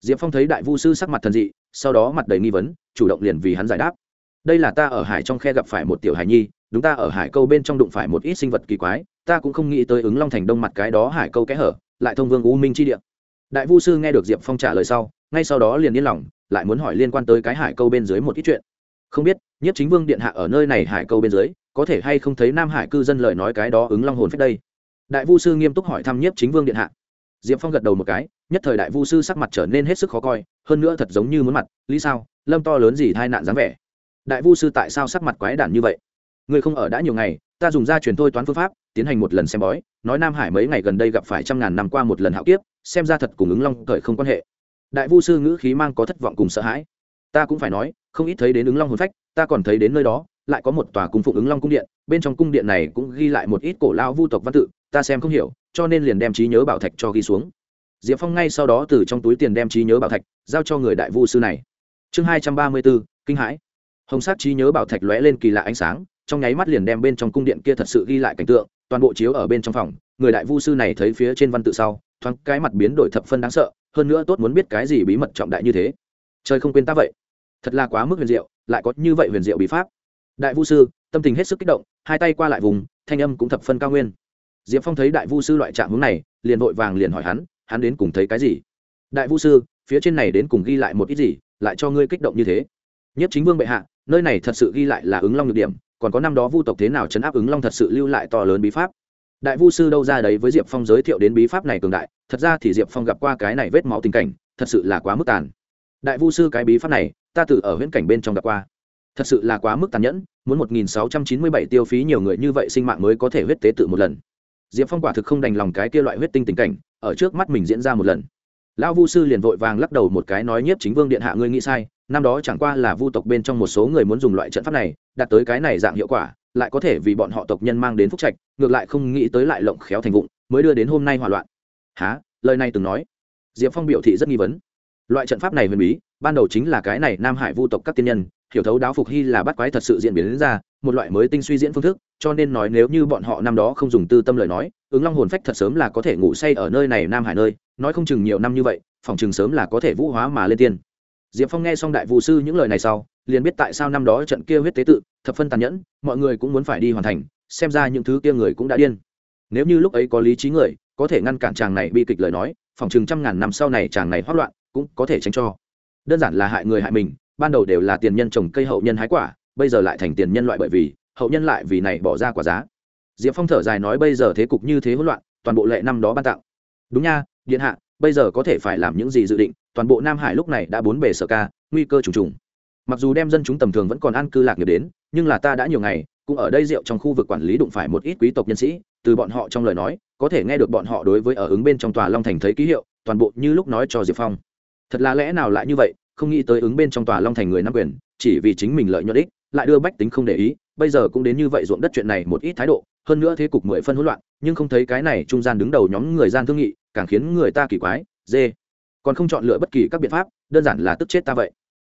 Diệp phong thấy đại vũ sư sắc mặt thần dị, sau đó mặt đầy nghi vấn, chủ động liền vì hắn giải đáp. Đây là ta ở hải trong khe gặp phải một tiểu hải nhi đúng ta ở hải câu bên trong đụng phải một ít sinh vật kỳ quái, ta cũng không nghĩ tới ứng long thành đông mặt cái đó hải câu kẽ hở, lại thông vương u minh chi địa. Đại vu sư nghe được diệp phong trả lời sau, ngay sau đó liền yên lòng, lại muốn hỏi liên quan tới cái hải câu bên dưới một ít chuyện. Không biết nhất chính vương điện hạ ở nơi này hải câu bên dưới, có thể hay không thấy nam hải cư dân lời nói cái đó ứng long hồn phách đây? Đại vu sư nghiêm túc hỏi thăm nhất chính vương điện hạ. Diệp phong gật đầu một cái, nhất thời đại vu sư sắc mặt trở nên hết sức khó coi, hơn nữa thật giống như muốn mặt, lý sao, lâm to lớn gì tai nạn dáng vẻ. Đại vu sư tại sao sắc mặt quái đản như vậy? Người không ở đã nhiều ngày, ta dùng ra truyền thôi toán phương pháp, tiến hành một lần xem bói, nói nam hải mấy ngày gần đây gặp phải trăm ngàn năm qua một lần hạo kiếp, xem ra thật cùng ứng long cởi không quan hệ. Đại vu sư ngữ khí mang có thất vọng cùng sợ hãi. Ta cũng phải nói, không ít thấy đến ứng long hồn phách, ta còn thấy đến nơi đó, lại có một tòa cung phụng ứng long cung điện, bên trong cung điện này cũng ghi lại một ít cổ lao vu tộc văn tự, ta xem không hiểu, cho nên liền đem trí nhớ bảo thạch cho ghi xuống. Diệp phong ngay sau đó từ trong túi tiền đem trí nhớ bảo thạch, giao cho người đại vu sư này. Chương hai trăm ba mươi bốn, kinh hãi. Hồng sát trí nhớ bảo thạch lóe lên kỳ lạ ánh sáng trong nháy mắt liền đem bên trong cung điện kia thật sự ghi lại cảnh tượng, toàn bộ chiếu ở bên trong phòng. Người đại vu sư này thấy phía trên văn tự sau, thoáng cái mặt biến đổi thập phân đáng sợ, hơn nữa tốt muốn biết cái gì bí mật trọng đại như thế. Trời không quên ta vậy. Thật là quá mức huyền diệu, lại có như vậy huyền diệu bí pháp. Đại vu sư, tâm tình hết sức kích động, hai tay qua lại vùng, thanh âm cũng thập phân cao nguyên. Diệp phong thấy đại vu sư loại trạng hướng này, liền vội vàng liền hỏi hắn hắn đến cùng thấy cái gì? Đại vu sư, phía trên này đến cùng ghi lại một ít gì, lại cho ngươi kích động như thế. Nhất chính vương bệ hạ, nơi này thật sự ghi lại là ứng long nhược điểm còn có năm đó vu tộc thế nào chấn áp ứng long thật sự lưu lại to lớn bí pháp. Đại vu sư đâu ra đấy với diệp phong giới thiệu đến bí pháp này cường đại, thật ra thì diệp phong gặp qua cái này vết máu tình cảnh, thật sự là quá mức tàn. Đại vu sư cái bí pháp này, ta tự ở huyễn cảnh bên trong gặp qua. Thật sự là quá mức tàn nhẫn, muốn một nghìn sáu trăm chín mươi bảy tiêu phí nhiều người như vậy sinh mạng mới có thể huyết tế tự một lần. Diệp phong quả thực không đành lòng cái kia loại huyết tinh tình cảnh, ở trước mắt mình diễn ra một lần. Lão vu sư liền vội vàng lắc đầu một cái nói, nhiếp chính vương điện hạ ngươi nghĩ sai năm đó chẳng qua là vu tộc bên trong một số người muốn dùng loại trận pháp này, đạt tới cái này dạng hiệu quả, lại có thể vì bọn họ tộc nhân mang đến phúc trạch, ngược lại không nghĩ tới lại lộng khéo thành vụng, mới đưa đến hôm nay hỏa loạn. Há lời này từng nói. Diệp phong biểu thị rất nghi vấn. Loại trận pháp này huyền bí, ban đầu chính là cái này nam hải vu tộc các tiên nhân, hiểu thấu đáo phục hy là bắt quái thật sự diễn biến đến ra, một loại mới tinh suy diễn phương thức, cho nên nói nếu như bọn họ năm đó không dùng tư tâm lời nói, ứng long hồn phách thật sớm là có thể ngủ say ở nơi này nam hải nơi, nói không chừng nhiều năm như vậy, phòng chừng sớm là có thể vũ hóa mà lên tiên diệp phong nghe xong đại vụ sư những lời này sau, liền biết tại sao năm đó trận kia huyết tế tự, thập phân tàn nhẫn, mọi người cũng muốn phải đi hoàn thành, xem ra những thứ kia người cũng đã điên. Nếu như lúc ấy có lý trí người, có thể ngăn cản chàng này bi kịch lời nói, phòng chừng trăm ngàn năm sau này chàng này hoát loạn, cũng có thể tránh cho. Đơn giản là hại người hại mình, ban đầu đều là tiền nhân trồng cây hậu nhân hái quả, bây giờ lại thành tiền nhân loại bởi vì, hậu nhân lại vì này bỏ ra quả giá. Diệp phong thở dài nói bây giờ thế cục như thế hỗn loạn, toàn bộ lệ năm đó ban tặng. Đúng nha, điện hạ, bây giờ có thể phải làm những gì dự định toàn bộ nam hải lúc này đã bốn bề sở ca, nguy cơ trùng trùng. Mặc dù đem dân chúng tầm thường vẫn còn ăn cư lạc nghiệp đến, nhưng là ta đã nhiều ngày, cũng ở đây rượu trong khu vực quản lý đụng phải một ít quý tộc nhân sĩ, từ bọn họ trong lời nói, có thể nghe được bọn họ đối với ở ứng bên trong tòa long thành thấy ký hiệu, toàn bộ như lúc nói cho diệp phong. Thật là lẽ nào lại như vậy, không nghĩ tới ứng bên trong tòa long thành người nắm quyền, chỉ vì chính mình lợi nhuận ích, lại đưa bách tính không để ý, bây giờ cũng đến như vậy ruộng đất chuyện này một ít thái độ, hơn nữa thế cục mười phân hỗn loạn, nhưng không thấy cái này trung gian đứng đầu nhóm người gian thương nghị, càng khiến người ta kỳ quái, dê còn không chọn lựa bất kỳ các biện pháp, đơn giản là tức chết ta vậy.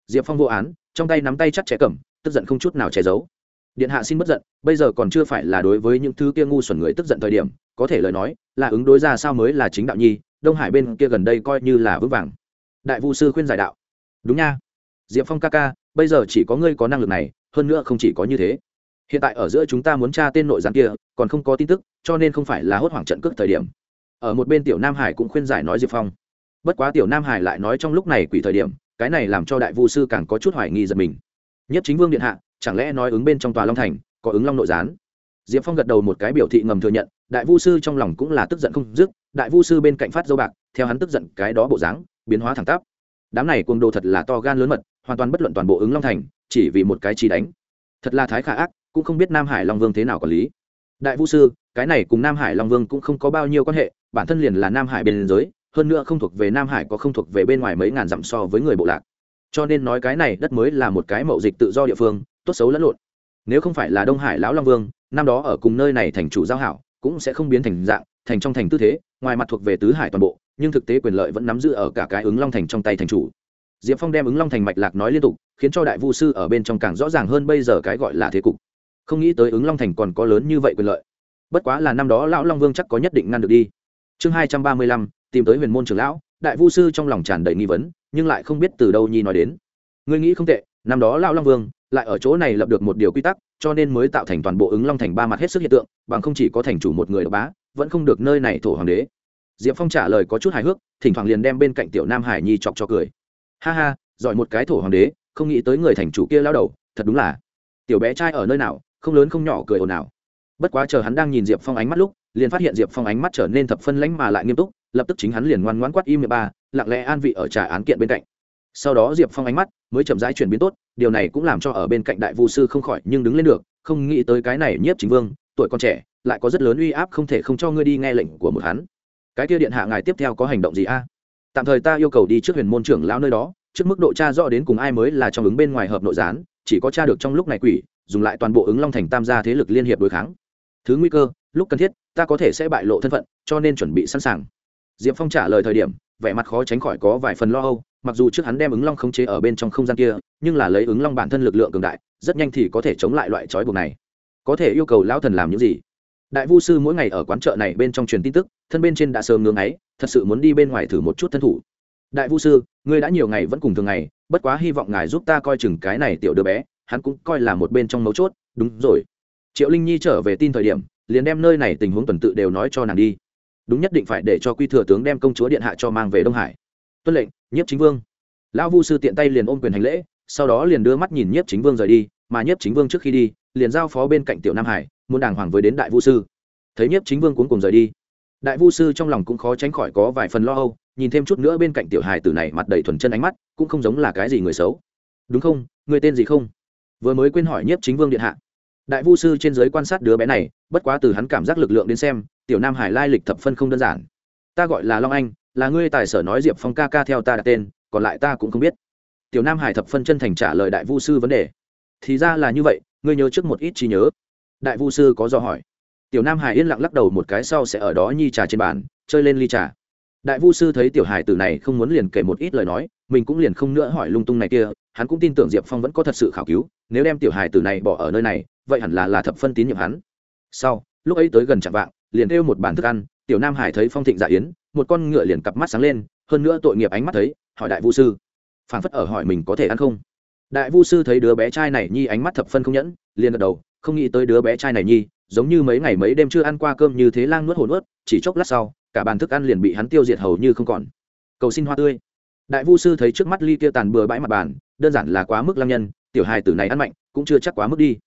Diệp phong vô án, trong tay nắm tay chắc trẻ cẩm tức giận không chút nào che giấu. Điện hạ xin bất giận, bây giờ còn chưa phải là đối với những thứ kia ngu xuẩn người tức giận thời điểm, có thể lời nói, là ứng đối ra sao mới là chính đạo nhi, đông hải bên kia gần đây coi như là vững vàng. Đại vũ sư khuyên giải đạo. Đúng nha. Diệp phong ca ca, bây giờ chỉ có ngươi có năng lực này, hơn nữa không chỉ có như thế. Hiện tại ở giữa chúng ta muốn tra tên nội gián kia, còn không có tin tức, cho nên không phải là hốt hoảng trận cước thời điểm. Ở một bên tiểu nam hải cũng khuyên giải nói diệp phong bất quá tiểu nam hải lại nói trong lúc này quỷ thời điểm, cái này làm cho đại vu sư càng có chút hoài nghi giật mình. Nhất chính vương điện hạ, chẳng lẽ nói ứng bên trong tòa long thành, có ứng long nội gián? Diệp phong gật đầu một cái biểu thị ngầm thừa nhận, đại vu sư trong lòng cũng là tức giận không dứt, đại vu sư bên cạnh phát dâu bạc, theo hắn tức giận cái đó bộ dáng, biến hóa thẳng tắp. Đám này cuồng đồ thật là to gan lớn mật, hoàn toàn bất luận toàn bộ ứng long thành, chỉ vì một cái chi đánh. Thật là thái khả ác, cũng không biết nam hải long vương thế nào quản lý. Đại vũ sư, cái này cùng nam hải long vương cũng không có bao nhiêu quan hệ, bản thân liền là nam hải bên giới hơn nữa không thuộc về nam hải có không thuộc về bên ngoài mấy ngàn dặm so với người bộ lạc. Cho nên nói cái này đất mới là một cái mậu dịch tự do địa phương, tốt xấu lẫn lộn. Nếu không phải là đông hải lão long vương, năm đó ở cùng nơi này thành chủ giao hảo, cũng sẽ không biến thành dạng, thành trong thành tư thế, ngoài mặt thuộc về tứ hải toàn bộ, nhưng thực tế quyền lợi vẫn nắm giữ ở cả cái ứng long thành trong tay thành chủ. Diệp phong đem ứng long thành mạch lạc nói liên tục, khiến cho đại vu sư ở bên trong càng rõ ràng hơn bây giờ cái gọi là thế cục. Không nghĩ tới ứng long thành còn có lớn như vậy quyền lợi. Bất quá là năm đó lão long vương chắc có nhất định ngăn được đi chương hai trăm ba mươi lăm, tìm tới huyền môn trưởng lão, đại vu sư trong lòng tràn đầy nghi vấn, nhưng lại không biết từ đâu nhi nói đến. Ngươi nghĩ không tệ, năm đó lão long vương lại ở chỗ này lập được một điều quy tắc, cho nên mới tạo thành toàn bộ ứng long thành ba mặt hết sức hiện tượng, bằng không chỉ có thành chủ một người độc bá, vẫn không được nơi này thổ hoàng đế. Diệp phong trả lời có chút hài hước, thỉnh thoảng liền đem bên cạnh tiểu nam hải nhi chọc cho cười. Ha ha, giỏi một cái thổ hoàng đế, không nghĩ tới người thành chủ kia lao đầu, thật đúng là. Tiểu bé trai ở nơi nào, không lớn không nhỏ cười ồn ào bất quá chờ hắn đang nhìn diệp phong ánh mắt lúc, liền phát hiện diệp phong ánh mắt trở nên thập phân lãnh mà lại nghiêm túc, lập tức chính hắn liền ngoan ngoãn quát im mười ba, lặng lẽ an vị ở trà án kiện bên cạnh. Sau đó diệp phong ánh mắt mới chậm rãi chuyển biến tốt, điều này cũng làm cho ở bên cạnh đại vu sư không khỏi nhưng đứng lên được, không nghĩ tới cái này nhiếp chính vương, tuổi còn trẻ, lại có rất lớn uy áp không thể không cho ngươi đi nghe lệnh của một hắn. Cái kia điện hạ ngài tiếp theo có hành động gì a? Tạm thời ta yêu cầu đi trước huyền môn trưởng lão nơi đó, trước mức độ tra rõ đến cùng ai mới là trong ứng bên ngoài hợp nội gián, chỉ có tra được trong lúc này quỷ, dùng lại toàn bộ ứng long thành tam gia thế lực liên hiệp đối kháng thứ nguy cơ, lúc cần thiết, ta có thể sẽ bại lộ thân phận, cho nên chuẩn bị sẵn sàng. Diệp phong trả lời thời điểm, vẻ mặt khó tránh khỏi có vài phần lo âu, mặc dù trước hắn đem ứng long khống chế ở bên trong không gian kia, nhưng là lấy ứng long bản thân lực lượng cường đại, rất nhanh thì có thể chống lại loại trói buộc này. Có thể yêu cầu lão thần làm những gì? Đại vu sư mỗi ngày ở quán chợ này bên trong truyền tin tức, thân bên trên đã sớm ngưng ấy, thật sự muốn đi bên ngoài thử một chút thân thủ. Đại vu sư, ngươi đã nhiều ngày vẫn cùng thường ngày, bất quá hy vọng ngài giúp ta coi chừng cái này tiểu đứa bé, hắn cũng coi là một bên trong mấu chốt. Đúng rồi triệu linh nhi trở về tin thời điểm, liền đem nơi này tình huống tuần tự đều nói cho nàng đi. Đúng nhất định phải để cho quy thừa tướng đem công chúa điện hạ cho mang về đông hải. Tuân lệnh, nhiếp chính vương. Lão vu sư tiện tay liền ôm quyền hành lễ, sau đó liền đưa mắt nhìn nhiếp chính vương rời đi, mà nhiếp chính vương trước khi đi, liền giao phó bên cạnh tiểu nam hải, muốn đàng hoàng với đến đại vu sư. Thấy nhiếp chính vương cuốn cùng rời đi, đại vu sư trong lòng cũng khó tránh khỏi có vài phần lo âu, nhìn thêm chút nữa bên cạnh tiểu hài tử này mặt đầy thuần chân ánh mắt, cũng không giống là cái gì người xấu. Đúng không? Người tên gì không? Vừa mới quên hỏi nhiếp chính vương điện hạ đại vu sư trên giới quan sát đứa bé này, bất quá từ hắn cảm giác lực lượng đến xem, tiểu nam hải lai lịch thập phân không đơn giản. Ta gọi là long anh, là ngươi tài sở nói diệp phong ca ca theo ta đặt tên, còn lại ta cũng không biết. Tiểu nam hải thập phân chân thành trả lời đại vu sư vấn đề. Thì ra là như vậy, ngươi nhớ trước một ít trí nhớ. Đại vu sư có do hỏi. Tiểu nam hải yên lặng lắc đầu một cái sau sẽ ở đó nhi trà trên bàn, chơi lên ly trà. Đại vu sư thấy tiểu hải tử này không muốn liền kể một ít lời nói, mình cũng liền không nữa hỏi lung tung này kia, hắn cũng tin tưởng diệp phong vẫn có thật sự khảo cứu, nếu đem tiểu hải tử này bỏ ở nơi này vậy hẳn là là thập phân tín nhiệm hắn. Sau, lúc ấy tới gần chạm vạng, liền kêu một bàn thức ăn, tiểu nam hải thấy phong thịnh dạ yến, một con ngựa liền cặp mắt sáng lên, hơn nữa tội nghiệp ánh mắt thấy, hỏi đại vu sư phản phất ở hỏi mình có thể ăn không? Đại vu sư thấy đứa bé trai này nhi ánh mắt thập phân không nhẫn, liền gật đầu, không nghĩ tới đứa bé trai này nhi, giống như mấy ngày mấy đêm chưa ăn qua cơm như thế lang nuốt hồn nuốt, chỉ chốc lát sau, cả bàn thức ăn liền bị hắn tiêu diệt hầu như không còn. Cầu xin hoa tươi. Đại vu sư thấy trước mắt ly kia tàn bừa bãi mặt bàn, đơn giản là quá mức lăng nhân, tiểu hài tử này ăn mạnh, cũng chưa chắc quá mức đi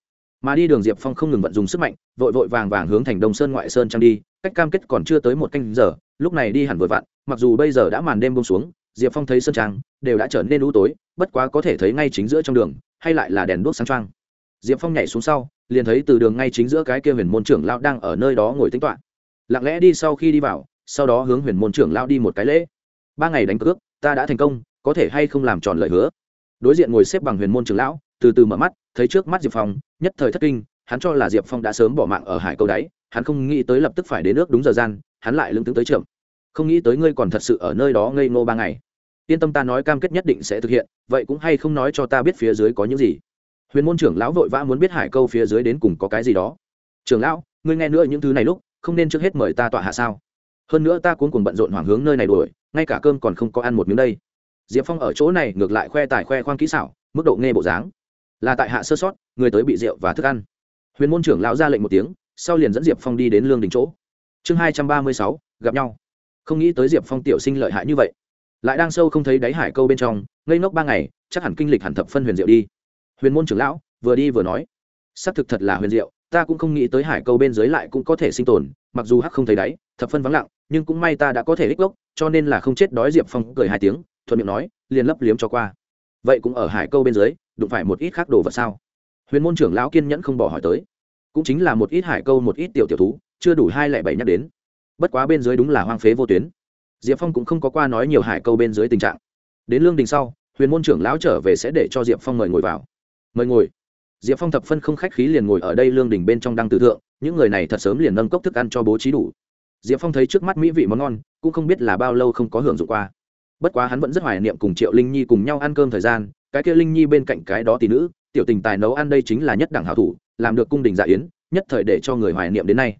mà đi đường diệp phong không ngừng vận dùng sức mạnh, vội vội vàng vàng hướng thành đông sơn ngoại sơn trang đi, cách cam kết còn chưa tới một canh giờ, lúc này đi hẳn vội vặn, mặc dù bây giờ đã màn đêm bông xuống, diệp phong thấy sơn trang đều đã trở nên u tối, bất quá có thể thấy ngay chính giữa trong đường, hay lại là đèn đuốc sáng trăng diệp phong nhảy xuống sau, liền thấy từ đường ngay chính giữa cái kia huyền môn trưởng lão đang ở nơi đó ngồi tính toạ lặng lẽ đi sau khi đi vào, sau đó hướng huyền môn trưởng lão đi một cái lễ. Ba ngày đánh cướp ta đã thành công, có thể hay không làm tròn lời hứa? Đối diện ngồi xếp bằng huyền môn trưởng lão từ từ mở mắt, thấy trước mắt diệp phong, nhất thời thất kinh, hắn cho là diệp phong đã sớm bỏ mạng ở hải câu đáy, hắn không nghĩ tới lập tức phải đến nước đúng giờ gian, hắn lại lưng tướng tới trưởng. Không nghĩ tới ngươi còn thật sự ở nơi đó ngây ngô ba ngày. Yên tâm ta nói cam kết nhất định sẽ thực hiện, vậy cũng hay không nói cho ta biết phía dưới có những gì. Huyền môn trưởng lão vội vã muốn biết hải câu phía dưới đến cùng có cái gì đó. Trưởng lão, ngươi nghe nữa những thứ này lúc, không nên trước hết mời ta tọa hạ sao? Hơn nữa ta cuốn cùng bận rộn hoảng hướng nơi này đuổi, ngay cả cơm còn không có ăn một miếng đây. Diệp phong ở chỗ này ngược lại khoe tài khoe khoang kỹ xảo, mức độ nghe bộ dáng là tại hạ sơ sót, người tới bị rượu và thức ăn. Huyền môn trưởng lão ra lệnh một tiếng, sau liền dẫn diệp phong đi đến lương đình chỗ. Chương hai trăm ba mươi sáu, gặp nhau. Không nghĩ tới diệp phong tiểu sinh lợi hại như vậy. Lại đang sâu không thấy đáy hải câu bên trong, ngây ngốc ba ngày, chắc hẳn kinh lịch hẳn thập phân huyền diệu đi. Huyền môn trưởng lão, vừa đi vừa nói, xác thực thật là huyền diệu, ta cũng không nghĩ tới hải câu bên dưới lại cũng có thể sinh tồn, mặc dù hắc không thấy đáy, thập phân vắng lặng, nhưng cũng may ta đã có thể ích gốc cho nên là không chết đói. Diệp phong cười hai tiếng, thuận miệng nói, liền lấp liếm cho qua. Vậy cũng ở hải câu bên dưới đụng phải một ít khác đồ vật sao? Huyền môn trưởng lão kiên nhẫn không bỏ hỏi tới. Cũng chính là một ít hải câu, một ít tiểu tiểu thú, chưa đủ hai lẻ bảy nhắc đến. Bất quá bên dưới đúng là hoang phế vô tuyến. Diệp phong cũng không có qua nói nhiều hải câu bên dưới tình trạng. Đến lương đình sau, huyền môn trưởng lão trở về sẽ để cho diệp phong mời ngồi vào. Mời ngồi. Diệp phong thập phân không khách khí liền ngồi ở đây lương đình bên trong đăng tử thượng, những người này thật sớm liền nâng cốc thức ăn cho bố trí đủ. Diệp phong thấy trước mắt mỹ vị món ngon, cũng không biết là bao lâu không có hưởng dụng qua. Bất quá hắn vẫn rất hoài niệm cùng triệu linh nhi cùng nhau ăn cơm thời gian cái kia linh nhi bên cạnh cái đó tỷ nữ, tiểu tình tài nấu ăn đây chính là nhất đẳng hảo thủ, làm được cung đình dạ yến, nhất thời để cho người hoài niệm đến nay.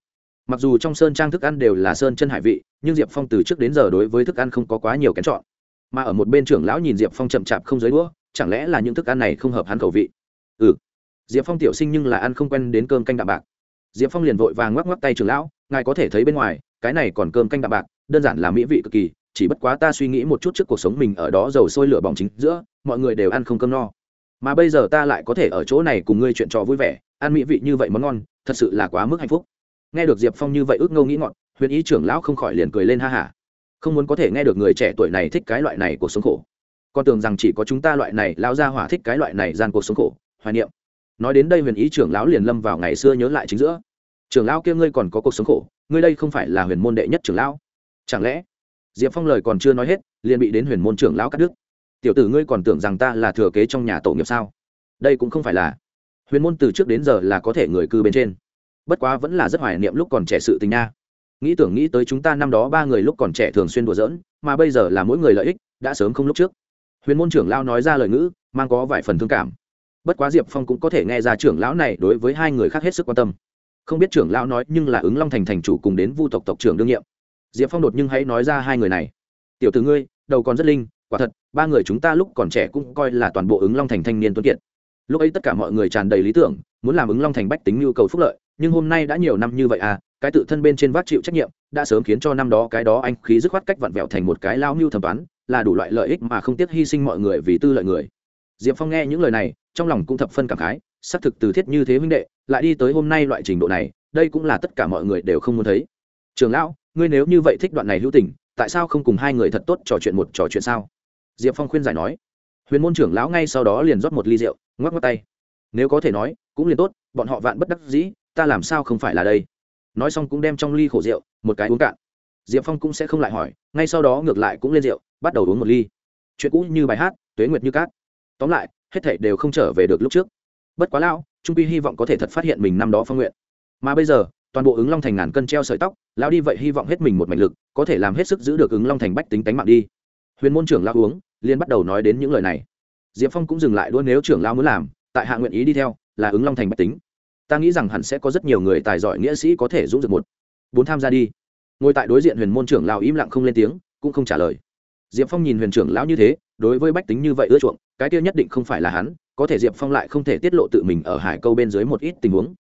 Mặc dù trong sơn trang thức ăn đều là sơn chân hải vị, nhưng diệp phong từ trước đến giờ đối với thức ăn không có quá nhiều kén chọn. Mà ở một bên trưởng lão nhìn diệp phong chậm chạp không giới đũa, chẳng lẽ là những thức ăn này không hợp hắn khẩu vị? Ừ. Diệp phong tiểu sinh nhưng là ăn không quen đến cơm canh đạm bạc. Diệp phong liền vội vàng ngoắc ngoắc tay trưởng lão, ngài có thể thấy bên ngoài, cái này còn cơm canh đạm bạc, đơn giản là mỹ vị cực kỳ chỉ bất quá ta suy nghĩ một chút trước cuộc sống mình ở đó dầu sôi lửa bỏng chính giữa, mọi người đều ăn không cơm no. Mà bây giờ ta lại có thể ở chỗ này cùng ngươi chuyện trò vui vẻ, ăn mỹ vị như vậy món ngon, thật sự là quá mức hạnh phúc. Nghe được diệp phong như vậy ước ngâu nghĩ ngọn, huyền ý trưởng lão không khỏi liền cười lên ha hả. Không muốn có thể nghe được người trẻ tuổi này thích cái loại này cuộc sống khổ. Con tưởng rằng chỉ có chúng ta loại này lao ra hỏa thích cái loại này gian cuộc sống khổ, hoài niệm. Nói đến đây huyền ý trưởng lão liền lâm vào ngày xưa nhớ lại chính giữa. Trưởng lão kia ngươi còn có cuộc sống khổ, ngươi đây không phải là huyền môn đệ nhất trưởng lão. Chẳng lẽ diệp phong lời còn chưa nói hết, liền bị đến huyền môn trưởng lão cắt đứt. Tiểu tử ngươi còn tưởng rằng ta là thừa kế trong nhà tổ nghiệp sao? Đây cũng không phải là huyền môn từ trước đến giờ là có thể người cư bên trên. Bất quá vẫn là rất hoài niệm lúc còn trẻ sự tình nha. Nghĩ tưởng nghĩ tới chúng ta năm đó ba người lúc còn trẻ thường xuyên đùa giỡn, mà bây giờ là mỗi người lợi ích, đã sớm không lúc trước. Huyền môn trưởng lão nói ra lời ngữ, mang có vài phần thương cảm. Bất quá diệp phong cũng có thể nghe ra trưởng lão này đối với hai người khác hết sức quan tâm. Không biết trưởng lão nói nhưng là ứng long thành thành chủ cùng đến vu tộc tộc trưởng đương nhiệm diệp phong đột nhưng hãy nói ra hai người này. Tiểu từ ngươi, đầu còn rất linh, quả thật, ba người chúng ta lúc còn trẻ cũng coi là toàn bộ ứng long thành thanh niên tuấn kiệt. Lúc ấy tất cả mọi người tràn đầy lý tưởng, muốn làm ứng long thành bách tính nhu cầu phúc lợi, nhưng hôm nay đã nhiều năm như vậy à cái tự thân bên trên vác chịu trách nhiệm, đã sớm khiến cho năm đó cái đó anh khí dứt khoát cách vặn vẹo thành một cái lao mưu thẩm toán, là đủ loại lợi ích mà không tiếc hy sinh mọi người vì tư lợi người. Diệp phong nghe những lời này, trong lòng cũng thập phân cảm khái, xác thực từ thiết như thế huynh đệ, lại đi tới hôm nay loại trình độ này, đây cũng là tất cả mọi người đều không muốn thấy. Trường lão ngươi nếu như vậy thích đoạn này hữu tình, tại sao không cùng hai người thật tốt trò chuyện một trò chuyện sao? Diệp phong khuyên giải nói. Huyền môn trưởng lão ngay sau đó liền rót một ly rượu, ngoắc ngoắc tay. Nếu có thể nói, cũng liền tốt, bọn họ vạn bất đắc dĩ, ta làm sao không phải là đây? Nói xong cũng đem trong ly khổ rượu, một cái uống cạn. Diệp phong cũng sẽ không lại hỏi, ngay sau đó ngược lại cũng lên rượu, bắt đầu uống một ly. Chuyện cũ như bài hát, tuế nguyệt như cát. Tóm lại, hết thảy đều không trở về được lúc trước. Bất quá lao trung pi hy vọng có thể thật phát hiện mình năm đó phong nguyện. Mà bây giờ toàn bộ ứng long thành ngàn cân treo sợi tóc lao đi vậy hy vọng hết mình một mạch lực, có thể làm hết sức giữ được ứng long thành bách tính tánh mạng đi. Huyền môn trưởng lao uống liên bắt đầu nói đến những lời này. Diệp phong cũng dừng lại đua nếu trưởng lao muốn làm, tại hạ nguyện ý đi theo, là ứng long thành bách tính. Ta nghĩ rằng hẳn sẽ có rất nhiều người tài giỏi nghĩa sĩ có thể dũng dược một. Bốn tham gia đi. Ngồi tại đối diện huyền môn trưởng lao im lặng không lên tiếng, cũng không trả lời. Diệp phong nhìn huyền trưởng lão như thế, đối với bách tính như vậy ưa chuộng, cái tiêu nhất định không phải là hắn, có thể diệp phong lại không thể tiết lộ tự mình ở hải câu bên dưới một ít tình huống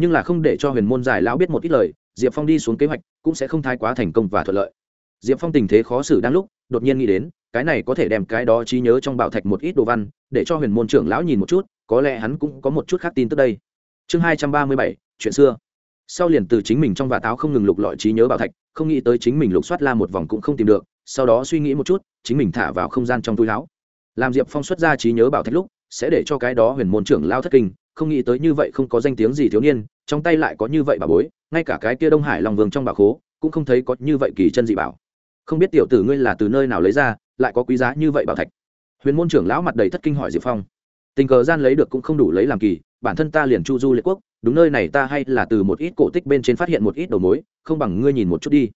nhưng là không để cho huyền môn giải lão biết một ít lời, diệp phong đi xuống kế hoạch cũng sẽ không thái quá thành công và thuận lợi. Diệp phong tình thế khó xử đang lúc, đột nhiên nghĩ đến, cái này có thể đem cái đó trí nhớ trong bảo thạch một ít đồ văn, để cho huyền môn trưởng lão nhìn một chút, có lẽ hắn cũng có một chút khác tin tức đây. Chương hai trăm ba mươi bảy, chuyện xưa. Sau liền từ chính mình trong vả táo không ngừng lục lọi trí nhớ bảo thạch, không nghĩ tới chính mình lục soát la một vòng cũng không tìm được, sau đó suy nghĩ một chút, chính mình thả vào không gian trong túi láo làm diệp phong xuất ra trí nhớ bảo thạch lúc, sẽ để cho cái đó huyền môn trưởng lao thất kinh không nghĩ tới như vậy không có danh tiếng gì thiếu niên, trong tay lại có như vậy bà bối, ngay cả cái kia đông hải lòng vương trong bà khố, cũng không thấy có như vậy kỳ chân dị bảo. Không biết tiểu tử ngươi là từ nơi nào lấy ra, lại có quý giá như vậy bảo thạch? Huyền môn trưởng lão mặt đầy thất kinh hỏi diệp phong. Tình cờ gian lấy được cũng không đủ lấy làm kỳ, bản thân ta liền chu du liệt quốc, đúng nơi này ta hay là từ một ít cổ tích bên trên phát hiện một ít đầu mối, không bằng ngươi nhìn một chút đi.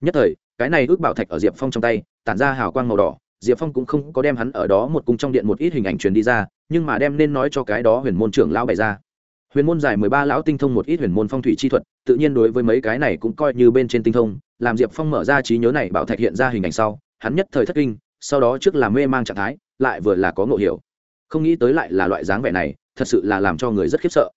Nhất thời, cái này ước bảo thạch ở diệp phong trong tay, tản ra hào quang màu đỏ, diệp phong cũng không có đem hắn ở đó một cung trong điện một ít hình ảnh truyền đi ra nhưng mà đem nên nói cho cái đó huyền môn trưởng lão bày ra. Huyền môn dài mười ba lão tinh thông một ít huyền môn phong thủy chi thuật, tự nhiên đối với mấy cái này cũng coi như bên trên tinh thông, làm diệp phong mở ra trí nhớ này bảo thạch hiện ra hình ảnh sau, hắn nhất thời thất kinh, sau đó trước là mê mang trạng thái, lại vừa là có ngộ hiểu. Không nghĩ tới lại là loại dáng vẻ này, thật sự là làm cho người rất khiếp sợ.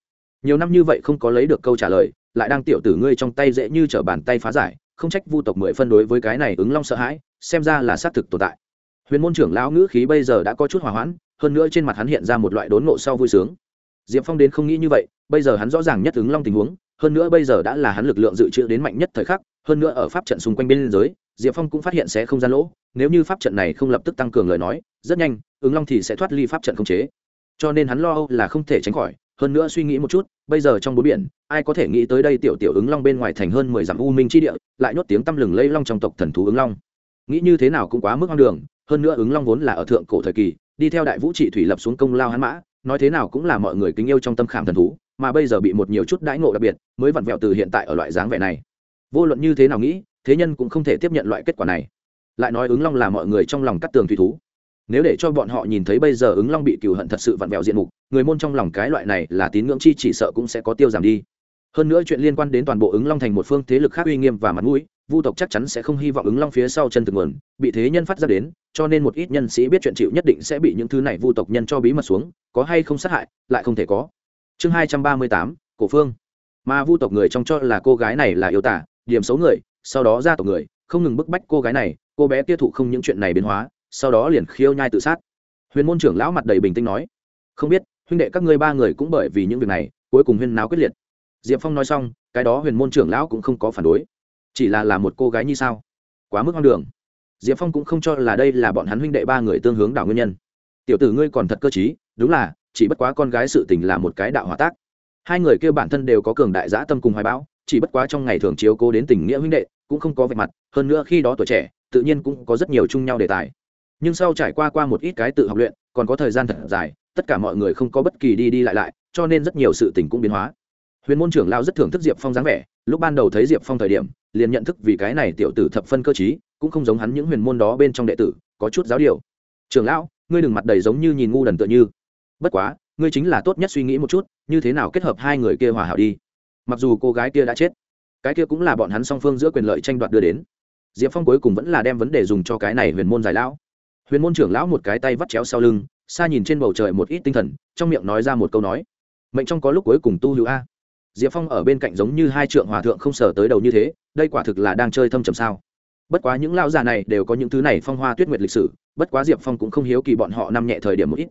Nhiều năm như vậy không có lấy được câu trả lời, lại đang tiểu tử ngươi trong tay dễ như t bàn tay phá giải, không trách vu tộc mười phân đối với cái này ứng long sợ hãi, xem ra là xác thực tồn tại huyền môn trưởng lão ngữ khí bây giờ đã có chút hòa hoãn, hơn nữa trên mặt hắn hiện ra một loại đốn nộ sau vui sướng. Diệp phong đến không nghĩ như vậy, bây giờ hắn rõ ràng nhất ứng long tình huống, hơn nữa bây giờ đã là hắn lực lượng dự trữ đến mạnh nhất thời khắc, hơn nữa ở pháp trận xung quanh bên giới diệp phong cũng phát hiện sẽ không gian lỗ, nếu như pháp trận này không lập tức tăng cường lời nói, rất nhanh, ứng long thì sẽ thoát ly pháp trận không chế. Cho nên hắn lo âu là không thể tránh khỏi, hơn nữa suy nghĩ một chút, bây giờ trong bốn biển, ai có thể nghĩ tới đây tiểu tiểu ứng long bên ngoài thành hơn mười dặm u minh chi địa, lại nhốt tiếng tăm lừng lây long trong tộc thần thú ứng long nghĩ như thế nào cũng quá mức hoang đường, hơn nữa ứng long vốn là ở thượng cổ thời kỳ, đi theo đại vũ trị thủy lập xuống công lao hán mã, nói thế nào cũng là mọi người kính yêu trong tâm khảm thần thú, mà bây giờ bị một nhiều chút đãi ngộ đặc biệt, mới vặn vẹo từ hiện tại ở loại dáng vẻ này. Vô luận như thế nào nghĩ, thế nhân cũng không thể tiếp nhận loại kết quả này. Lại nói ứng long là mọi người trong lòng cắt tường thủy thú. Nếu để cho bọn họ nhìn thấy bây giờ ứng long bị cừu hận thật sự vặn vẹo diện mục, người môn trong lòng cái loại này là tín ngưỡng chi chỉ sợ cũng sẽ có tiêu giảm đi. Hơn nữa chuyện liên quan đến toàn bộ ứng long thành một phương thế lực khác uy nghiêm và mặt mũi vu tộc chắc chắn sẽ không hy vọng ứng long phía sau chân thực nguồn, bị thế nhân phát ra đến, cho nên một ít nhân sĩ biết chuyện chịu nhất định sẽ bị những thứ này vu tộc nhân cho bí mật xuống, có hay không sát hại, lại không thể có. Chương hai trăm ba mươi tám, cổ phương. Mà vu tộc người trong cho là cô gái này là yêu tả, điểm xấu người, sau đó ra tộc người, không ngừng bức bách cô gái này, cô bé tiêu thụ không những chuyện này biến hóa, sau đó liền khiêu nhai tự sát. Huyền môn trưởng lão mặt đầy bình tĩnh nói, không biết, huynh đệ các ngươi ba người cũng bởi vì những việc này, cuối cùng huyên náo quyết liệt. Diệp phong nói xong, cái đó huyền môn trưởng lão cũng không có phản đối chỉ là là một cô gái như sao? Quá mức hoang đường. Diệp phong cũng không cho là đây là bọn hắn huynh đệ ba người tương hướng đảo nguyên nhân. Tiểu tử ngươi còn thật cơ t đúng là, chỉ bất quá con gái sự tình là một cái đạo hòa tác. Hai người kêu bản thân đều có cường đại giã tâm cùng hoài bão, chỉ bất quá trong ngày thường chiếu cố đến tình nghĩa huynh đệ, cũng không có vạch mặt, hơn nữa khi đó tuổi trẻ, tự nhiên cũng có rất nhiều chung nhau đề tài. Nhưng sau trải qua qua một ít cái tự học luyện, còn có thời gian thật dài, tất cả mọi người không có bất kỳ đi đi lại lại, cho nên rất nhiều sự tình cũng biến hóa. Huyền môn trưởng lao rất thưởng thức diệp phong dáng vẻ, lúc ban đầu thấy diệp phong thời điểm liền nhận thức vì cái này tiểu tử thập phân cơ chí cũng không giống hắn những huyền môn đó bên trong đệ tử, có chút giáo điều. Trưởng lão, ngươi đừng mặt đầy giống như nhìn ngu đần tựa như. Bất quá, ngươi chính là tốt nhất suy nghĩ một chút, như thế nào kết hợp hai người kia hòa hảo đi. Mặc dù cô gái kia đã chết, cái kia cũng là bọn hắn song phương giữa quyền lợi tranh đoạt đưa đến. Diệp phong cuối cùng vẫn là đem vấn đề dùng cho cái này huyền môn giải lão. Huyền môn trưởng lão một cái tay vắt chéo sau lưng, xa nhìn trên bầu trời một ít tinh thần, trong miệng nói ra một câu nói. Mệnh trong có lúc cuối cùng tu hữu a diệp phong ở bên cạnh giống như hai trượng hòa thượng không sờ tới đầu như thế, đây quả thực là đang chơi thâm trầm sao. Bất quá những lão già này đều có những thứ này phong hoa tuyết nguyệt lịch sử, bất quá diệp phong cũng không hiếu kỳ bọn họ năm nhẹ thời điểm một ít.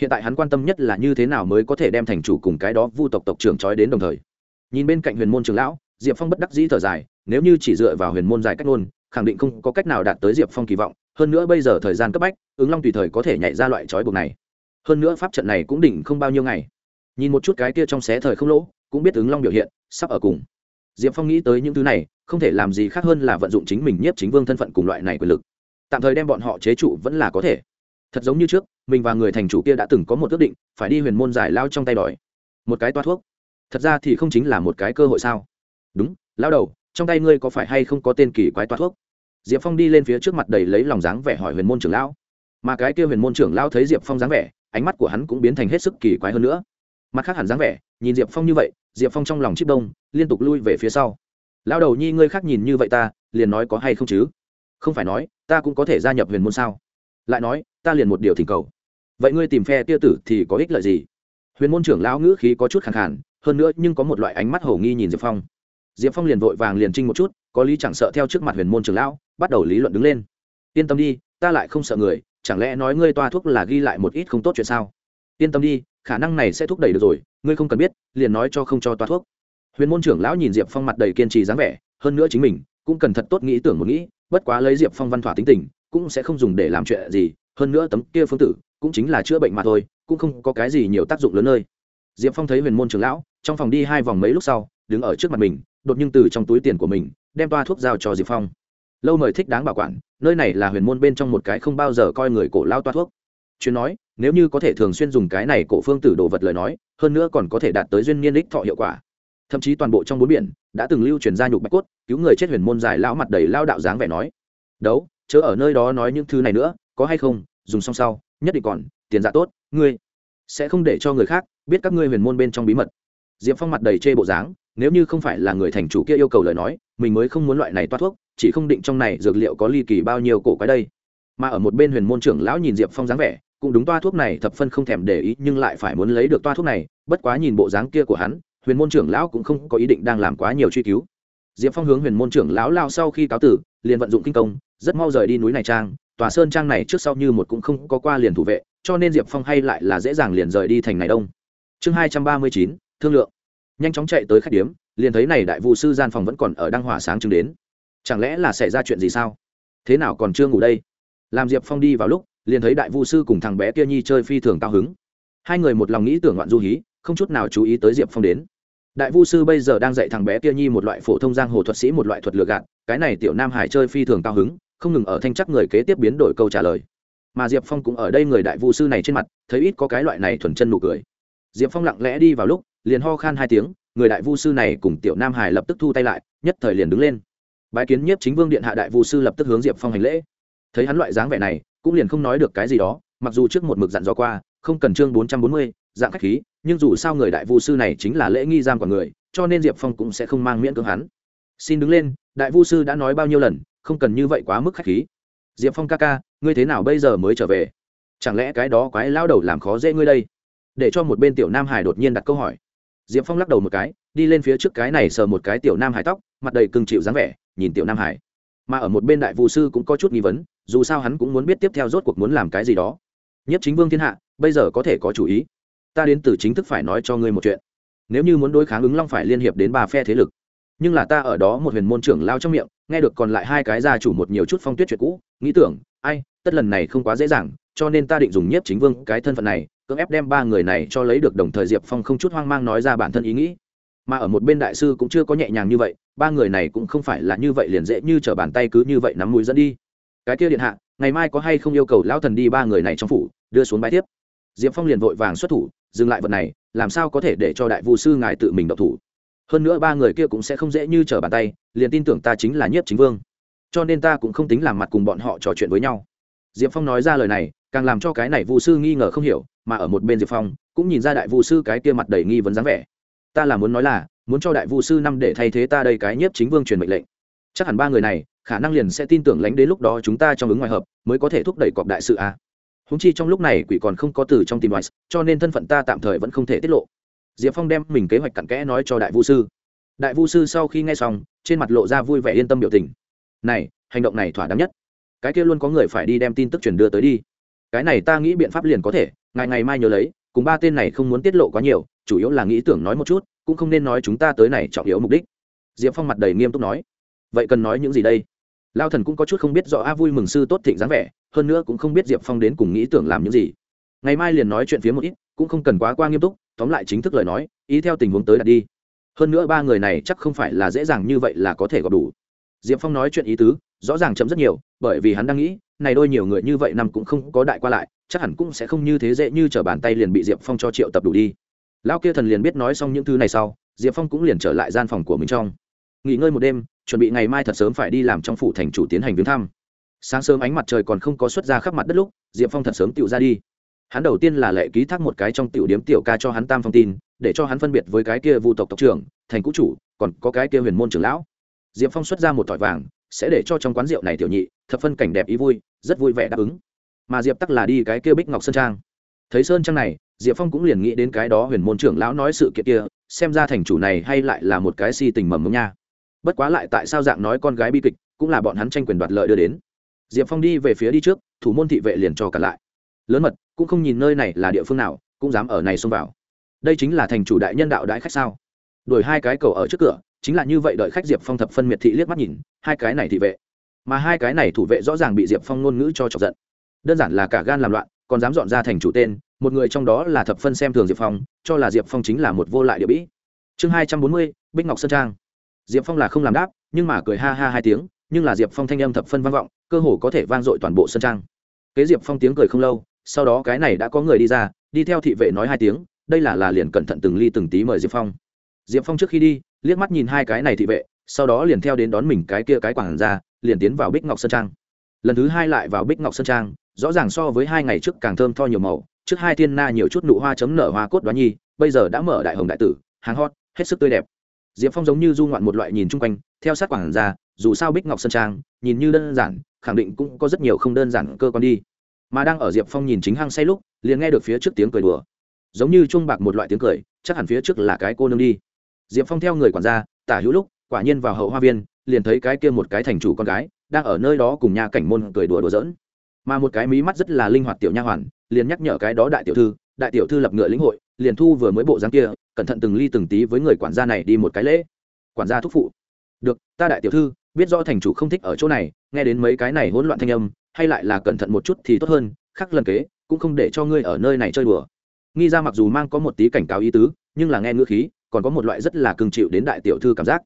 Hiện tại hắn quan tâm nhất là như thế nào mới có thể đem thành chủ cùng cái đó vu tộc tộc trưởng trói đến đồng thời. Nhìn bên cạnh huyền môn trường lão, diệp phong bất đắc dĩ thở dài, nếu như chỉ dựa vào huyền môn dài cách luôn khẳng định không có cách nào đạt tới diệp phong kỳ vọng, hơn nữa bây giờ thời gian cấp bách, ứng long tùy thời có thể nhảy ra loại trói buộc này. Hơn nữa pháp trận này cũng đỉnh không bao nhiêu ngày. Nhìn một chút cái kia trong xé thời không lỗ cũng biết ứng long biểu hiện, sắp ở cùng. Diệp phong nghĩ tới những thứ này, không thể làm gì khác hơn là vận dụng chính mình nhiếp chính vương thân phận cùng loại này quyền lực. Tạm thời đem bọn họ chế trụ vẫn là có thể. Thật giống như trước, mình và người thành chủ kia đã từng có một ước định, phải đi huyền môn giải lao trong tay đòi. Một cái toa thuốc. Thật ra thì không chính là một cái cơ hội sao? Đúng, lao đầu, trong tay ngươi có phải hay không có tên kỳ quái toa thuốc? Diệp phong đi lên phía trước mặt đầy lấy lòng dáng vẻ hỏi huyền môn trưởng lão. Mà cái kia huyền môn trưởng lão thấy diệp phong dáng vẻ, ánh mắt của hắn cũng biến thành hết sức kỳ quái hơn nữa. Mặt khác hẳn dáng vẻ, nhìn diệp phong như vậy diệp phong trong lòng chip đông, liên tục lui về phía sau. Lao đầu nhi, ngươi khác nhìn như vậy ta, liền nói có hay không chứ? Không phải nói, ta cũng có thể gia nhập huyền môn sao? Lại nói, ta liền một điều thỉnh cầu. Vậy ngươi tìm phe tia tử thì có ích lợi gì? Huyền môn trưởng lão ngữ khí có chút khẳng khản hơn nữa nhưng có một loại ánh mắt hầu nghi nhìn diệp phong. Diệp phong liền vội vàng liền trinh một chút, có lý chẳng sợ theo trước mặt huyền môn trưởng lão, bắt đầu lý luận đứng lên. Yên tâm đi, ta lại không sợ người, chẳng lẽ nói ngươi toa thuốc là ghi lại một ít không tốt chuyện sao? Yên tâm đi khả năng này sẽ thúc đẩy được rồi, ngươi không cần biết, liền nói cho không cho toa thuốc. Huyền môn trưởng lão nhìn diệp phong mặt đầy kiên trì dáng vẻ, hơn nữa chính mình cũng cần thật tốt nghĩ tưởng một nghĩ, bất quá lấy diệp phong văn thỏa tính tình, cũng sẽ không dùng để làm chuyện gì, hơn nữa tấm kia phương tử cũng chính là chữa bệnh mà thôi, cũng không có cái gì nhiều tác dụng lớn nơi. Diệp phong thấy huyền môn trưởng lão, trong phòng đi hai vòng mấy lúc sau, đứng ở trước mặt mình, đột nhiên từ trong túi tiền của mình, đem toa thuốc giao cho diệp phong. Lâu mời thích đáng bảo quản, nơi này là huyền môn bên trong một cái không bao giờ coi người cổ lao toa thuốc. Chuyên nói nếu như có thể thường xuyên dùng cái này cổ phương tử đồ vật lời nói, hơn nữa còn có thể đạt tới duyên niên đích thọ hiệu quả. Thậm chí toàn bộ trong bốn biển, đã từng lưu truyền ra nhục bạch cốt, cứu người chết huyền môn dài lão mặt đầy lao đạo dáng vẻ nói. Đấu, chớ ở nơi đó nói những thứ này nữa, có hay không, dùng xong sau, nhất định còn, tiền dạ tốt, ngươi sẽ không để cho người khác biết các ngươi huyền môn bên trong bí mật. Diệp phong mặt đầy chê bộ dáng, nếu như không phải là người thành chủ kia yêu cầu lời nói, mình mới không muốn loại này toát thuốc, chỉ không định trong này dược liệu có ly kỳ bao nhiêu cổ quái đây. Mà ở một bên huyền môn trưởng lão nhìn diệp phong dáng vẻ cũng đúng toa thuốc này thập phân không thèm để ý, nhưng lại phải muốn lấy được toa thuốc này, bất quá nhìn bộ dáng kia của hắn, huyền môn trưởng lão cũng không có ý định đang làm quá nhiều truy cứu. Diệp phong hướng huyền môn trưởng lão lao sau khi cáo tử, liền vận dụng kinh công, rất mau rời đi núi này trang. Tòa sơn trang này trước sau như một cũng không có qua liền thủ vệ, cho nên diệp phong hay lại là dễ dàng liền rời đi thành này đông. Chương hai trăm ba mươi chín, thương lượng. Nhanh chóng chạy tới khách điếm, liền thấy này đại vụ sư gian phòng vẫn còn ở đăng hỏa sáng chứng đến. Chẳng lẽ là xảy ra chuyện gì sao? Thế nào còn chưa ngủ đây? Làm diệp phong đi vào lúc liền thấy đại vu sư cùng thằng bé kia nhi chơi phi thường cao hứng. Hai người một lòng nghĩ tưởng ngoạn du hí, không chút nào chú ý tới diệp phong đến. Đại vu sư bây giờ đang dạy thằng bé kia nhi một loại phổ thông giang hồ thuật sĩ một loại thuật lừa gạt, cái này tiểu nam hải chơi phi thường cao hứng, không ngừng ở thanh chắc người kế tiếp biến đổi câu trả lời. Mà diệp phong cũng ở đây người đại vu sư này trên mặt, thấy ít có cái loại này thuần chân nụ cười. Diệp phong lặng lẽ đi vào lúc, liền ho khan hai tiếng, người đại vu sư này cùng tiểu nam hải lập tức thu tay lại, nhất thời liền đứng lên. Bái kiến nhiếp chính vương điện hạ đại vu sư lập tức hướng diệp phong hành lễ thấy hắn loại dáng vẻ này, cũng liền không nói được cái gì đó, mặc dù trước một mực dặn dò qua, không cần chương bốn trăm bốn mươi, dạng khách khí, nhưng dù sao người đại vu sư này chính là lễ nghi giam của người, cho nên diệp phong cũng sẽ không mang miễn cưỡng hắn. Xin đứng lên, đại vu sư đã nói bao nhiêu lần, không cần như vậy quá mức khách khí. Diệp phong ca ca, ngươi thế nào bây giờ mới trở về? Chẳng lẽ cái đó quái lao đầu làm khó dễ ngươi đây? Để cho một bên tiểu nam hải đột nhiên đặt câu hỏi. Diệp phong lắc đầu một cái, đi lên phía trước cái này sờ một cái tiểu nam hải tóc, mặt đầy cưng chịu dáng vẻ, nhìn tiểu nam hải mà ở một bên đại vũ sư cũng có chút nghi vấn, dù sao hắn cũng muốn biết tiếp theo rốt cuộc muốn làm cái gì đó. Nhất chính vương thiên hạ, bây giờ có thể có chủ ý. Ta đến từ chính thức phải nói cho ngươi một chuyện. Nếu như muốn đối kháng ứng long phải liên hiệp đến ba phe thế lực, nhưng là ta ở đó một huyền môn trưởng lao trong miệng, nghe được còn lại hai cái gia chủ một nhiều chút phong tuyết chuyện cũ, nghĩ tưởng, ai, tất lần này không quá dễ dàng, cho nên ta định dùng nhất chính vương cái thân phận này, cưỡng ép đem ba người này cho lấy được đồng thời diệp phong không chút hoang mang nói ra bản thân ý nghĩ. Mà ở một bên đại sư cũng chưa có nhẹ nhàng như vậy ba người này cũng không phải là như vậy liền dễ như t r ở bàn tay cứ như vậy nắm mũi dẫn đi. Cái kia điện hạ, ngày mai có hay không yêu cầu lão thần đi ba người này trong phủ, đưa xuống bãi tiếp? Diệp phong liền vội vàng xuất thủ, dừng lại vật này, làm sao có thể để cho đại vu sư ngài tự mình độc thủ? Hơn nữa ba người kia cũng sẽ không dễ như trở bàn tay, liền tin tưởng ta chính là nhiếp chính vương. Cho nên ta cũng không tính làm mặt cùng bọn họ trò chuyện với nhau. Diệp phong nói ra lời này, càng làm cho cái này vu sư nghi ngờ không hiểu, mà ở một bên diệp phong cũng nhìn ra đại vu sư cái kia mặt đầy nghi vấn dáng vẻ. Ta là muốn nói là muốn cho đại vu sư năm để thay thế ta đây cái nhiếp chính vương truyền mệnh lệnh. Chắc hẳn ba người này, khả năng liền sẽ tin tưởng lánh đến lúc đó chúng ta trong ứng ngoài hợp, mới có thể thúc đẩy cọp đại sự à. a húng chi trong lúc này quỷ còn không có từ trong tìm ngoài cho nên thân phận ta tạm thời vẫn không thể tiết lộ. Diệp phong đem mình kế hoạch cặn kẽ nói cho đại vu sư. Đại vu sư sau khi nghe xong, trên mặt lộ ra vui vẻ yên tâm biểu tình. Này, hành động này thỏa đáng nhất. Cái kia luôn có người phải đi đem tin tức truyền đưa tới đi. Cái này ta nghĩ biện pháp liền có thể, ngày ngày mai nhớ lấy, cùng ba tên này không muốn tiết lộ quá nhiều, chủ yếu là nghĩ tưởng nói một chút cũng không nên nói chúng ta tới này trọng yếu mục đích. Diệp phong mặt đầy nghiêm túc nói. Vậy cần nói những gì đây? Lao thần cũng có chút không biết rõ a vui mừng sư tốt thịnh dáng vẻ, hơn nữa cũng không biết diệp phong đến cùng nghĩ tưởng làm những gì. Ngày mai liền nói chuyện phía một ít, cũng không cần quá qua nghiêm túc, tóm lại chính thức lời nói, ý theo tình huống tới đặt đi. Hơn nữa ba người này chắc không phải là dễ dàng như vậy là có thể gặp đủ. Diệp phong nói chuyện ý tứ, rõ ràng chấm rất nhiều, bởi vì hắn đang nghĩ, này đôi nhiều người như vậy năm cũng không có đại qua lại, chắc hẳn cũng sẽ không như thế dễ như t r ở bàn tay liền bị diệp phong cho triệu tập đủ đi lão kia thần liền biết nói xong những thứ này sau, diệp phong cũng liền trở lại gian phòng của mình trong. Nghỉ ngơi một đêm, chuẩn bị ngày mai thật sớm phải đi làm trong phủ thành chủ tiến hành viếng thăm. Sáng sớm ánh mặt trời còn không có xuất ra khắp mặt đất lúc, diệp phong thật sớm tự ra đi. Hắn đầu tiên là lệ ký thác một cái trong tiểu điếm tiểu ca cho hắn tam phong tin, để cho hắn phân biệt với cái kia vu tộc tộc trưởng, thành cũ chủ, còn có cái kia huyền môn trưởng lão. Diệp phong xuất ra một tỏi vàng, sẽ để cho trong quán rượu này tiểu nhị, thập phân cảnh đẹp ý vui, rất vui vẻ đáp ứng. Mà diệp tắc là đi cái kia bích ngọc sơn trang thấy sơn trang này, diệp phong cũng liền nghĩ đến cái đó huyền môn trưởng lão nói sự kiện kia, xem ra thành chủ này hay lại là một cái si tình mầm mông nha. Bất quá lại tại sao dạng nói con gái bi kịch, cũng là bọn hắn tranh quyền đoạt lợi đưa đến. Diệp phong đi về phía đi trước, thủ môn thị vệ liền cho cả lại. Lớn mật, cũng không nhìn nơi này là địa phương nào, cũng dám ở này xông vào. Đây chính là thành chủ đại nhân đạo đãi khách sao? Đuổi hai cái cầu ở trước cửa, chính là như vậy đợi khách diệp phong thập phân miệt thị liếc mắt nhìn, hai cái này thị vệ. Mà hai cái này thủ vệ rõ ràng bị diệp phong ngôn ngữ cho chọc giận. Đơn giản là cả gan làm loạn còn dám dọn ra thành chủ tên, một người trong đó là thập phân xem thường diệp phong, cho là diệp phong chính là một vô lại địa bĩ. Chương hai trăm bốn mươi, bích ngọc sơn trang. Diệp phong là không làm đáp, nhưng mà cười ha ha hai tiếng, nhưng là diệp phong thanh âm thập phân vang vọng, cơ hồ có thể vang dội toàn bộ sơn trang. Kế diệp phong tiếng cười không lâu, sau đó cái này đã có người đi ra, đi theo thị vệ nói hai tiếng, đây là là liền cẩn thận từng ly từng tí mời diệp phong. Diệp phong trước khi đi, liếc mắt nhìn hai cái này thị vệ, sau đó liền theo đến đón mình cái kia cái quảng ra, liền tiến vào bích ngọc sơn trang. Lần thứ hai lại vào bích ngọc sơn trang rõ ràng so với hai ngày trước càng thơm tho nhiều màu, trước hai thiên na nhiều chút nụ hoa chấm nở hoa cốt đoá nhi, bây giờ đã mở đại hồng đại tử, hàng hot, hết sức tươi đẹp. Diệp phong giống như du ngoạn một loại nhìn chung quanh, theo sát quảng ra dù sao bích ngọc sơn trang, nhìn như đơn giản, khẳng định cũng có rất nhiều không đơn giản cơ quan đi. Mà đang ở diệp phong nhìn chính hăng say lúc, liền nghe được phía trước tiếng cười đùa. Giống như chuông bạc một loại tiếng cười, chắc hẳn phía trước là cái cô nương đi. Diệp phong theo người quản gia, tả hữu lúc, quả nhiên vào hậu hoa viên, liền thấy cái kia một cái thành chủ con gái, đang ở nơi đó cùng nhà cảnh môn cười đùa đùa giỡn mà một cái mí mắt rất là linh hoạt tiểu nha hoàn, liền nhắc nhở cái đó đại tiểu thư, đại tiểu thư lập ngựa lĩnh hội, liền thu vừa mới bộ dáng kia, cẩn thận từng ly từng tí với người quản gia này đi một cái lễ. Quản gia thúc phụ, được, ta đại tiểu thư, biết rõ thành chủ không thích ở chỗ này, nghe đến mấy cái này hỗn loạn thanh âm, hay lại là cẩn thận một chút thì tốt hơn khác lần kế, cũng không để cho ngươi ở nơi này chơi đùa. Nghi ra mặc dù mang có một tí cảnh cáo ý tứ, nhưng là nghe ngữ khí, còn có một loại rất là cưng chịu đến đại tiểu thư cảm giác.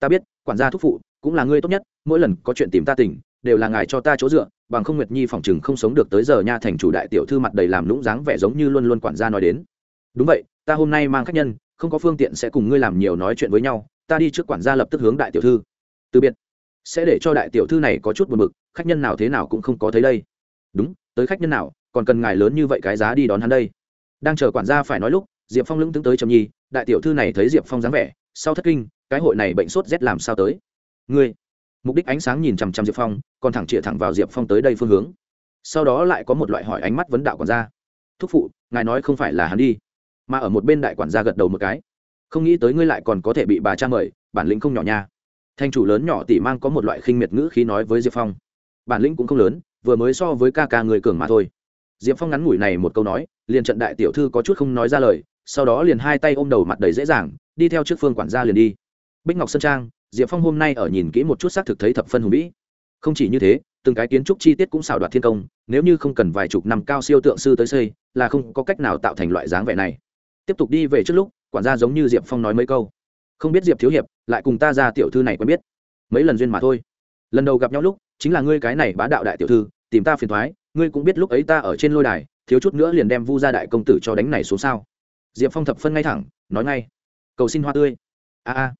Ta biết, quản gia thúc phụ cũng là ngươi tốt nhất, mỗi lần có chuyện tìm ta tỉnh đều là ngài cho ta chỗ dựa, bằng không nguyệt nhi phòng chừng không sống được tới giờ nha thành chủ đại tiểu thư mặt đầy làm lũng dáng vẻ giống như luôn luôn quản gia nói đến. Đúng vậy, ta hôm nay mang khách nhân, không có phương tiện sẽ cùng ngươi làm nhiều nói chuyện với nhau, ta đi trước quản gia lập tức hướng đại tiểu thư. Từ biệt. Sẽ để cho đại tiểu thư này có chút buồn bực, khách nhân nào thế nào cũng không có thấy đây. Đúng, tới khách nhân nào, còn cần ngài lớn như vậy cái giá đi đón hắn đây. Đang chờ quản gia phải nói lúc, diệp phong lững tướng tới trầm nhi, đại tiểu thư này thấy diệp phong dáng vẻ, sau thất kinh, cái hội này bệnh sốt rét làm sao tới? Ngươi mục đích ánh sáng nhìn chằm chằm diệp phong, còn thẳng chĩa thẳng vào diệp phong tới đây phương hướng. Sau đó lại có một loại hỏi ánh mắt vấn đạo quản gia thúc phụ, ngài nói không phải là hắn đi, mà ở một bên đại quản gia gật đầu một cái. Không nghĩ tới ngươi lại còn có thể bị bà cha mời, bản lĩnh không nhỏ nha. Thanh chủ lớn nhỏ tỷ mang có một loại khinh miệt ngữ khí nói với diệp phong. Bản lĩnh cũng không lớn, vừa mới so với ca ca người cường mà thôi. Diệp phong ngắn ngủi này một câu nói, liền trận đại tiểu thư có chút không nói ra lời, sau đó liền hai tay ôm đầu mặt đầy dễ dàng, đi theo trước phương quản gia liền đi. Bích ngọc sơn trang diệp phong hôm nay ở nhìn kỹ một chút xác thực thấy thập phân hùng vĩ. Không chỉ như thế, từng cái kiến trúc chi tiết cũng xảo đoạt thiên công, nếu như không cần vài chục năm cao siêu tượng sư tới xây, là không có cách nào tạo thành loại dáng vẻ này. Tiếp tục đi về trước lúc, quản gia giống như diệp phong nói mấy câu. Không biết diệp thiếu hiệp, lại cùng ta ra tiểu thư này quen biết. Mấy lần duyên mà thôi. Lần đầu gặp nhau lúc, chính là ngươi cái này bá đạo đại tiểu thư, tìm ta phiền thoái, ngươi cũng biết lúc ấy ta ở trên lôi đài, thiếu chút nữa liền đem vu gia đại công tử cho đánh này xuống sao. Diệp phong thập phân ngay thẳng, nói ngay. Cầu xin hoa tươi. A a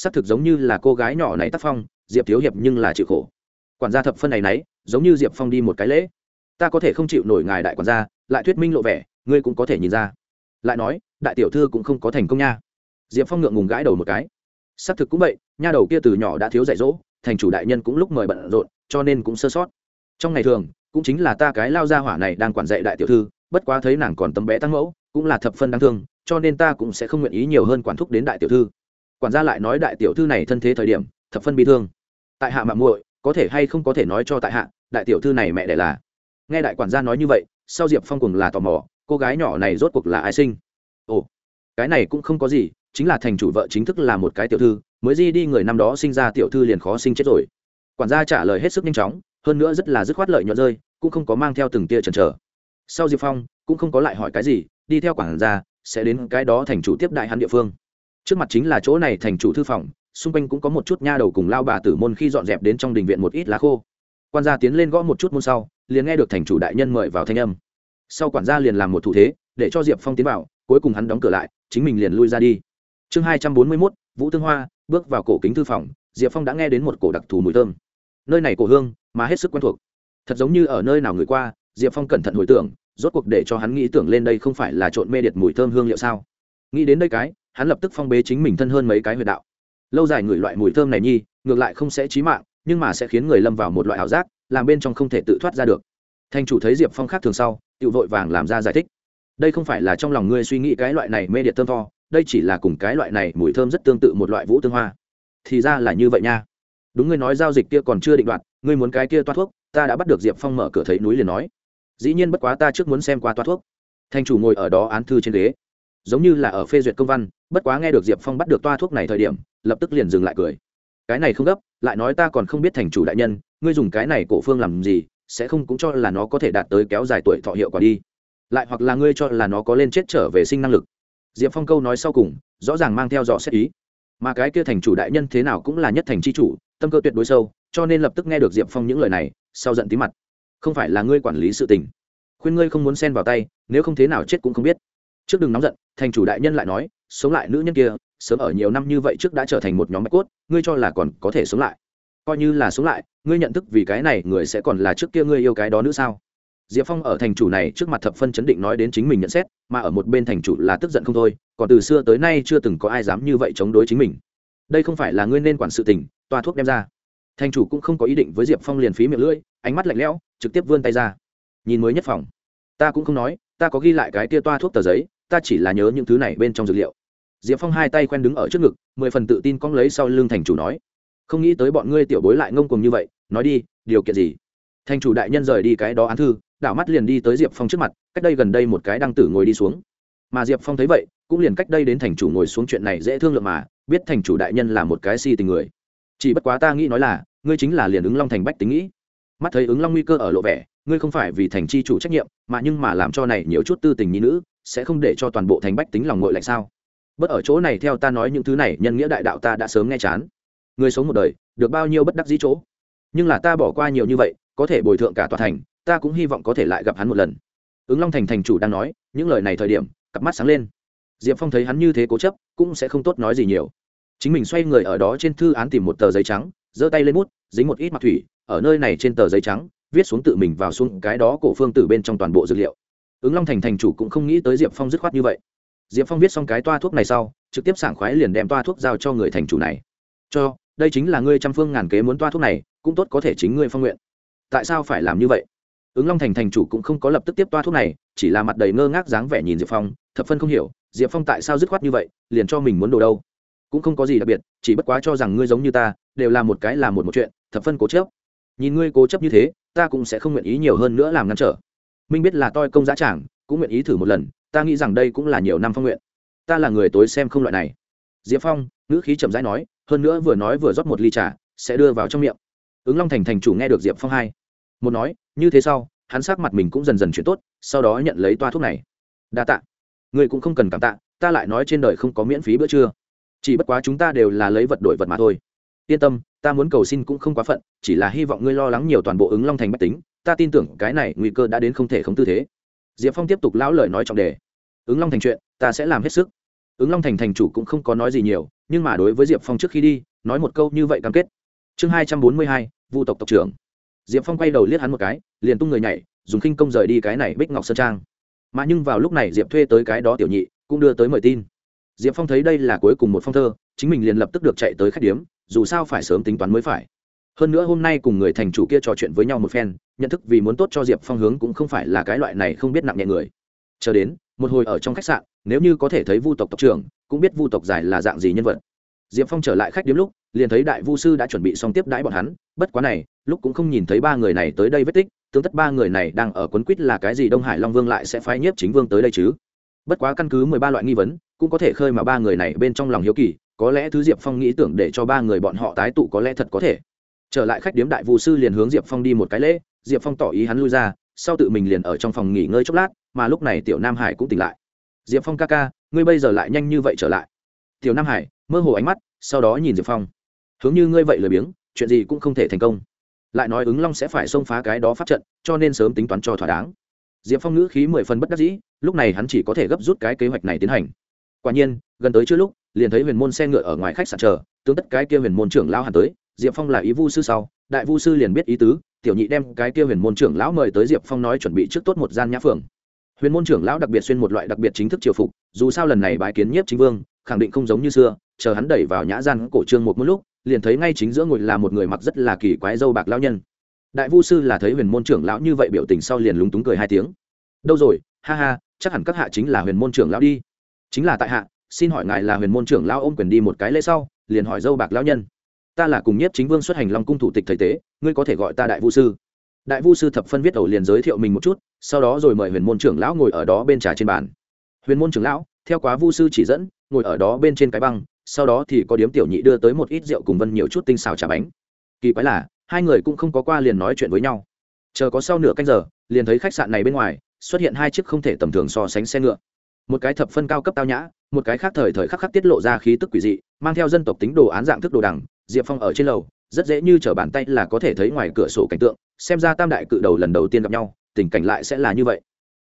xác thực giống như là cô gái nhỏ này tác phong, diệp thiếu hiệp nhưng là chịu khổ. Quản gia thập phân này nấy, giống như diệp phong đi một cái lễ. Ta có thể không chịu nổi ngài đại quản gia, lại thuyết minh lộ vẻ, ngươi cũng có thể nhìn ra. Lại nói, đại tiểu thư cũng không có thành công nha. Diệp phong ngượng ngùng gãi đầu một cái. Xác thực cũng vậy, nha đầu kia từ nhỏ đã thiếu dạy dỗ, thành chủ đại nhân cũng lúc mời bận rộn, cho nên cũng sơ sót. Trong ngày thường, cũng chính là ta cái lao gia hỏa này đang quản dạy đại tiểu thư, bất quá thấy nàng còn tấm bé tăng mẫu, cũng là thập phân đáng thương, cho nên ta cũng sẽ không nguyện ý nhiều hơn quản thúc đến đại tiểu thư quản gia lại nói đại tiểu thư này thân thế thời điểm, thập phân bị thương. Tại hạ mạng muội, có thể hay không có thể nói cho tại hạ, đại tiểu thư này mẹ đẻ là. Nghe đại quản gia nói như vậy, sau diệp phong cùng là tò mò, cô gái nhỏ này rốt cuộc là ai sinh? Ồ, cái này cũng không có gì, chính là thành chủ vợ chính thức là một cái tiểu thư, mới di đi người năm đó sinh ra tiểu thư liền khó sinh chết rồi. Quản gia trả lời hết sức nhanh chóng, hơn nữa rất là dứt khoát lợi nhuận rơi, cũng không có mang theo từng tia chần chờ. Sau diệp phong, cũng không có lại hỏi cái gì, đi theo quản gia, sẽ đến cái đó thành chủ tiếp đại hắn địa phương trước mặt chính là chỗ này thành chủ thư phòng, xung quanh cũng có một chút nha đầu cùng lao bà tử môn khi dọn dẹp đến trong đình viện một ít lá khô. Quan gia tiến lên gõ một chút môn sau, liền nghe được thành chủ đại nhân mời vào thanh âm. Sau quản gia liền làm một thủ thế, để cho diệp phong tiến vào, cuối cùng hắn đóng cửa lại, chính mình liền lui ra đi. Chương hai trăm bốn mươi mốt, vũ tương hoa, bước vào cổ kính thư phòng, diệp phong đã nghe đến một cổ đặc thù mùi thơm. Nơi này cổ hương, mà hết sức quen thuộc. Thật giống như ở nơi nào người qua, diệp phong cẩn thận hồi tưởng, rốt cuộc để cho hắn nghĩ tưởng lên đây không phải là trộn mê điệt mùi thơm hương liệu sao. Nghĩ đến đây cái hắn lập tức phong bế chính mình thân hơn mấy cái huyệt đạo. Lâu dài ngửi loại mùi thơm này nhi, ngược lại không sẽ chí mạng, nhưng mà sẽ khiến người lâm vào một loại ảo giác, làm bên trong không thể tự thoát ra được. Thanh chủ thấy diệp phong khác thường sau tự vội vàng làm ra giải thích. Đây không phải là trong lòng ngươi suy nghĩ cái loại này mê điện thơm tho, đây chỉ là cùng cái loại này mùi thơm rất tương tự một loại vũ tương hoa. Thì ra là như vậy nha. Đúng ngươi nói giao dịch kia còn chưa định đoạt, ngươi muốn cái kia toa thuốc, ta đã bắt được diệp phong mở cửa thấy núi liền nói. Dĩ nhiên bất quá ta trước muốn xem qua toa thuốc. Thanh chủ ngồi ở đó án thư trên ghế giống như là ở phê duyệt công văn, bất quá nghe được diệp phong bắt được toa thuốc này thời điểm, lập tức liền dừng lại cười. Cái này không gấp, lại nói ta còn không biết thành chủ đại nhân, ngươi dùng cái này cổ phương làm gì, sẽ không cũng cho là nó có thể đạt tới kéo dài tuổi thọ hiệu quả đi. Lại hoặc là ngươi cho là nó có lên chết trở về sinh năng lực. Diệp phong câu nói sau cùng, rõ ràng mang theo dò xét ý. Mà cái kia thành chủ đại nhân thế nào cũng là nhất thành c h i chủ, tâm cơ tuyệt đối sâu, cho nên lập tức nghe được diệp phong những lời này, sau giận tí mặt. Không phải là ngươi quản lý sự tình. Khuyên ngươi không muốn xen vào tay, nếu không thế nào chết cũng không biết trước đừng nóng giận, thành chủ đại nhân lại nói, sống lại nữ nhân kia, sớm ở nhiều năm như vậy trước đã trở thành một nhóm bạch cốt, ngươi cho là còn có thể sống lại? Coi như là sống lại, ngươi nhận thức vì cái này người sẽ còn là trước kia ngươi yêu cái đó nữa sao? Diệp phong ở thành chủ này trước mặt thập phân chấn định nói đến chính mình nhận xét, mà ở một bên thành chủ là tức giận không thôi, còn từ xưa tới nay chưa từng có ai dám như vậy chống đối chính mình. Đây không phải là ngươi nên quản sự tình, toa thuốc đem ra. Thành chủ cũng không có ý định với diệp phong liền phí miệng lưỡi, ánh mắt lạnh lẽo, trực tiếp vươn tay ra. Nhìn mới nhất phòng. Ta cũng không nói, ta có ghi lại cái tia toa thuốc tờ giấy ta chỉ là nhớ những thứ này bên trong dược liệu. Diệp phong hai tay quen đứng ở trước ngực, mười phần tự tin cong lấy sau lưng thành chủ nói, không nghĩ tới bọn ngươi tiểu bối lại ngông cùng như vậy, nói đi, điều kiện gì? Thành chủ đại nhân rời đi cái đó án thư, đảo mắt liền đi tới diệp phong trước mặt, cách đây gần đây một cái đăng tử ngồi đi xuống. Mà diệp phong thấy vậy, cũng liền cách đây đến thành chủ ngồi xuống chuyện này dễ thương lượng mà, biết thành chủ đại nhân là một cái si tình người. Chỉ bất quá ta nghĩ nói là, ngươi chính là liền ứng long thành bách tính nghĩ. Mắt thấy ứng long nguy cơ ở lộ vẻ, ngươi không phải vì thành chi chủ trách nhiệm, mà nhưng mà làm cho này nhiều chút tư tình nhi nữ sẽ không để cho toàn bộ thành bách tính lòng ngội lạnh sao? Bất ở chỗ này theo ta nói những thứ này, nhân nghĩa đại đạo ta đã sớm nghe chán. Người sống một đời, được bao nhiêu bất đắc dĩ chỗ? Nhưng là ta bỏ qua nhiều như vậy, có thể bồi thượng cả tòa thành, ta cũng hy vọng có thể lại gặp hắn một lần. Ứng long thành thành chủ đang nói, những lời này thời điểm, cặp mắt sáng lên. Diệp phong thấy hắn như thế cố chấp, cũng sẽ không tốt nói gì nhiều. Chính mình xoay người ở đó trên thư án tìm một tờ giấy trắng, giơ tay lên bút, dính một ít mặt thủy, ở nơi này trên tờ giấy trắng, viết xuống tự mình vào xuống cái đó cổ phương từ bên trong toàn bộ dữ liệu ứng long thành thành chủ cũng không nghĩ tới diệp phong dứt khoát như vậy diệp phong viết xong cái toa thuốc này sau trực tiếp sảng khoái liền đem toa thuốc giao cho người thành chủ này cho đây chính là ngươi trăm phương ngàn kế muốn toa thuốc này cũng tốt có thể chính ngươi phong nguyện tại sao phải làm như vậy ứng long thành thành chủ cũng không có lập tức tiếp toa thuốc này chỉ là mặt đầy ngơ ngác dáng vẻ nhìn diệp phong thập phân không hiểu diệp phong tại sao dứt khoát như vậy liền cho mình muốn đồ đâu cũng không có gì đặc biệt chỉ bất quá cho rằng ngươi giống như ta đều là một cái là một một chuyện thập phân cố chấp nhìn ngươi cố chấp như thế ta cũng sẽ không nguyện ý nhiều hơn nữa làm ngăn trở minh biết là toi công giá trảng cũng nguyện ý thử một lần, ta nghĩ rằng đây cũng là nhiều năm phong nguyện. Ta là người tối xem không loại này. Diệp phong, ngữ khí chậm rãi nói, hơn nữa vừa nói vừa rót một ly trà, sẽ đưa vào trong miệng. Ứng long thành thành chủ nghe được diệp phong hai. Một nói, như thế sau, hắn sát mặt mình cũng dần dần chuyển tốt, sau đó nhận lấy toa thuốc này. Đa tạ. Người cũng không cần cảm tạ, ta lại nói trên đời không có miễn phí bữa trưa. Chỉ bất quá chúng ta đều là lấy vật đổi vật mà thôi. Yên tâm ta muốn cầu xin cũng không quá phận, chỉ là hy vọng ngươi lo lắng nhiều toàn bộ ứng long thành bách tính, ta tin tưởng cái này nguy cơ đã đến không thể không tư thế. Diệp phong tiếp tục lão lời nói trọng đề. Ứng long thành chuyện, ta sẽ làm hết sức. Ứng long thành thành chủ cũng không có nói gì nhiều, nhưng mà đối với diệp phong trước khi đi, nói một câu như vậy cam kết. Chương hai trăm bốn mươi hai, vu tộc tộc trưởng. Diệp phong quay đầu liếc hắn một cái, liền tung người nhảy, dùng khinh công rời đi cái này bích ngọc sơn trang. Mà nhưng vào lúc này diệp thuê tới cái đó tiểu nhị, cũng đưa tới mời tin. Diệp phong thấy đây là cuối cùng một phong thơ, chính mình liền lập tức được chạy tới khách điếm dù sao phải sớm tính toán mới phải. Hơn nữa hôm nay cùng người thành chủ kia trò chuyện với nhau một phen, nhận thức vì muốn tốt cho diệp phong hướng cũng không phải là cái loại này không biết nặng nhẹ người. Chờ đến, một hồi ở trong khách sạn, nếu như có thể thấy vu tộc tộc trưởng, cũng biết vu tộc giải là dạng gì nhân vật. Diệp phong trở lại khách điếm lúc, liền thấy đại vu sư đã chuẩn bị xong tiếp đãi bọn hắn, bất quá này, lúc cũng không nhìn thấy ba người này tới đây vết tích, tương tất ba người này đang ở quấn quýt là cái gì đông hải long vương lại sẽ phái nhiếp chính vương tới đây chứ? Bất quá căn cứ mười ba loại nghi vấn, cũng có thể khơi mà ba người này bên trong lòng hiếu kỳ có lẽ thứ diệp phong nghĩ tưởng để cho ba người bọn họ tái tụ có lẽ thật có thể. Trở lại khách điếm đại vũ sư liền hướng diệp phong đi một cái lễ, diệp phong tỏ ý hắn lui ra, sau tự mình liền ở trong phòng nghỉ ngơi chốc lát, mà lúc này tiểu nam hải cũng tỉnh lại. Diệp phong ca ca, ngươi bây giờ lại nhanh như vậy trở lại. Tiểu nam hải, mơ hồ ánh mắt, sau đó nhìn diệp phong. Hướng như ngươi vậy lười biếng, chuyện gì cũng không thể thành công. Lại nói ứng long sẽ phải xông phá cái đó phát trận, cho nên sớm tính toán cho thỏa đáng. Diệp phong ngữ khí mười phần bất đắc dĩ, lúc này hắn chỉ có thể gấp rút cái kế hoạch này tiến hành quả nhiên, gần tới chưa lúc, liền thấy huyền môn xe ngựa ở ngoài khách sạn chờ, tướng tất cái kia huyền môn trưởng lão hàn tới, diệp phong là ý vu sư sau, đại vu sư liền biết ý tứ, tiểu nhị đem cái kia huyền môn trưởng lão mời tới diệp phong nói chuẩn bị trước tốt một gian nhã phường. Huyền môn trưởng lão đặc biệt xuyên một loại đặc biệt chính thức triều phục, dù sao lần này bái kiến nhiếp chính vương, khẳng định không giống như xưa, chờ hắn đẩy vào nhã gian cổ trương một một lúc, liền thấy ngay chính giữa ngồi là một người mặc rất là kỳ quái dâu bạc lão nhân. Đại vu sư là thấy huyền môn trưởng lão như vậy biểu tình sau liền lúng túng cười hai tiếng. Đâu rồi, ha ha, chắc hẳn các hạ chính là huyền môn trưởng lão đi chính là tại hạ, xin hỏi ngài là huyền môn trưởng lão ôm quyền đi một cái lễ sau, liền hỏi dâu bạc lão nhân. Ta là cùng nhất chính vương xuất hành long cung thủ tịch thầy tế, ngươi có thể gọi ta đại vu sư. Đại vu sư thập phân viết ẩu liền giới thiệu mình một chút, sau đó rồi mời huyền môn trưởng lão ngồi ở đó bên trà trên bàn. Huyền môn trưởng lão, theo quá vu sư chỉ dẫn, ngồi ở đó bên trên cái băng, sau đó thì có điếm tiểu nhị đưa tới một ít rượu cùng vân nhiều chút tinh xào trà bánh. Kỳ quái là, hai người cũng không có qua liền nói chuyện với nhau. Chờ có sau nửa canh giờ, liền thấy khách sạn này bên ngoài, xuất hiện hai chiếc không thể tầm thường so sánh xe ngựa một cái thập phân cao cấp tao nhã, một cái khác thời thời khắc khắc tiết lộ ra khí tức quỷ dị, mang theo dân tộc tính đồ án dạng thức đồ đằng, diệp phong ở trên lầu, rất dễ như t r ở bàn tay là có thể thấy ngoài cửa sổ cảnh tượng, xem ra tam đại cự đầu lần đầu tiên gặp nhau, tình cảnh lại sẽ là như vậy.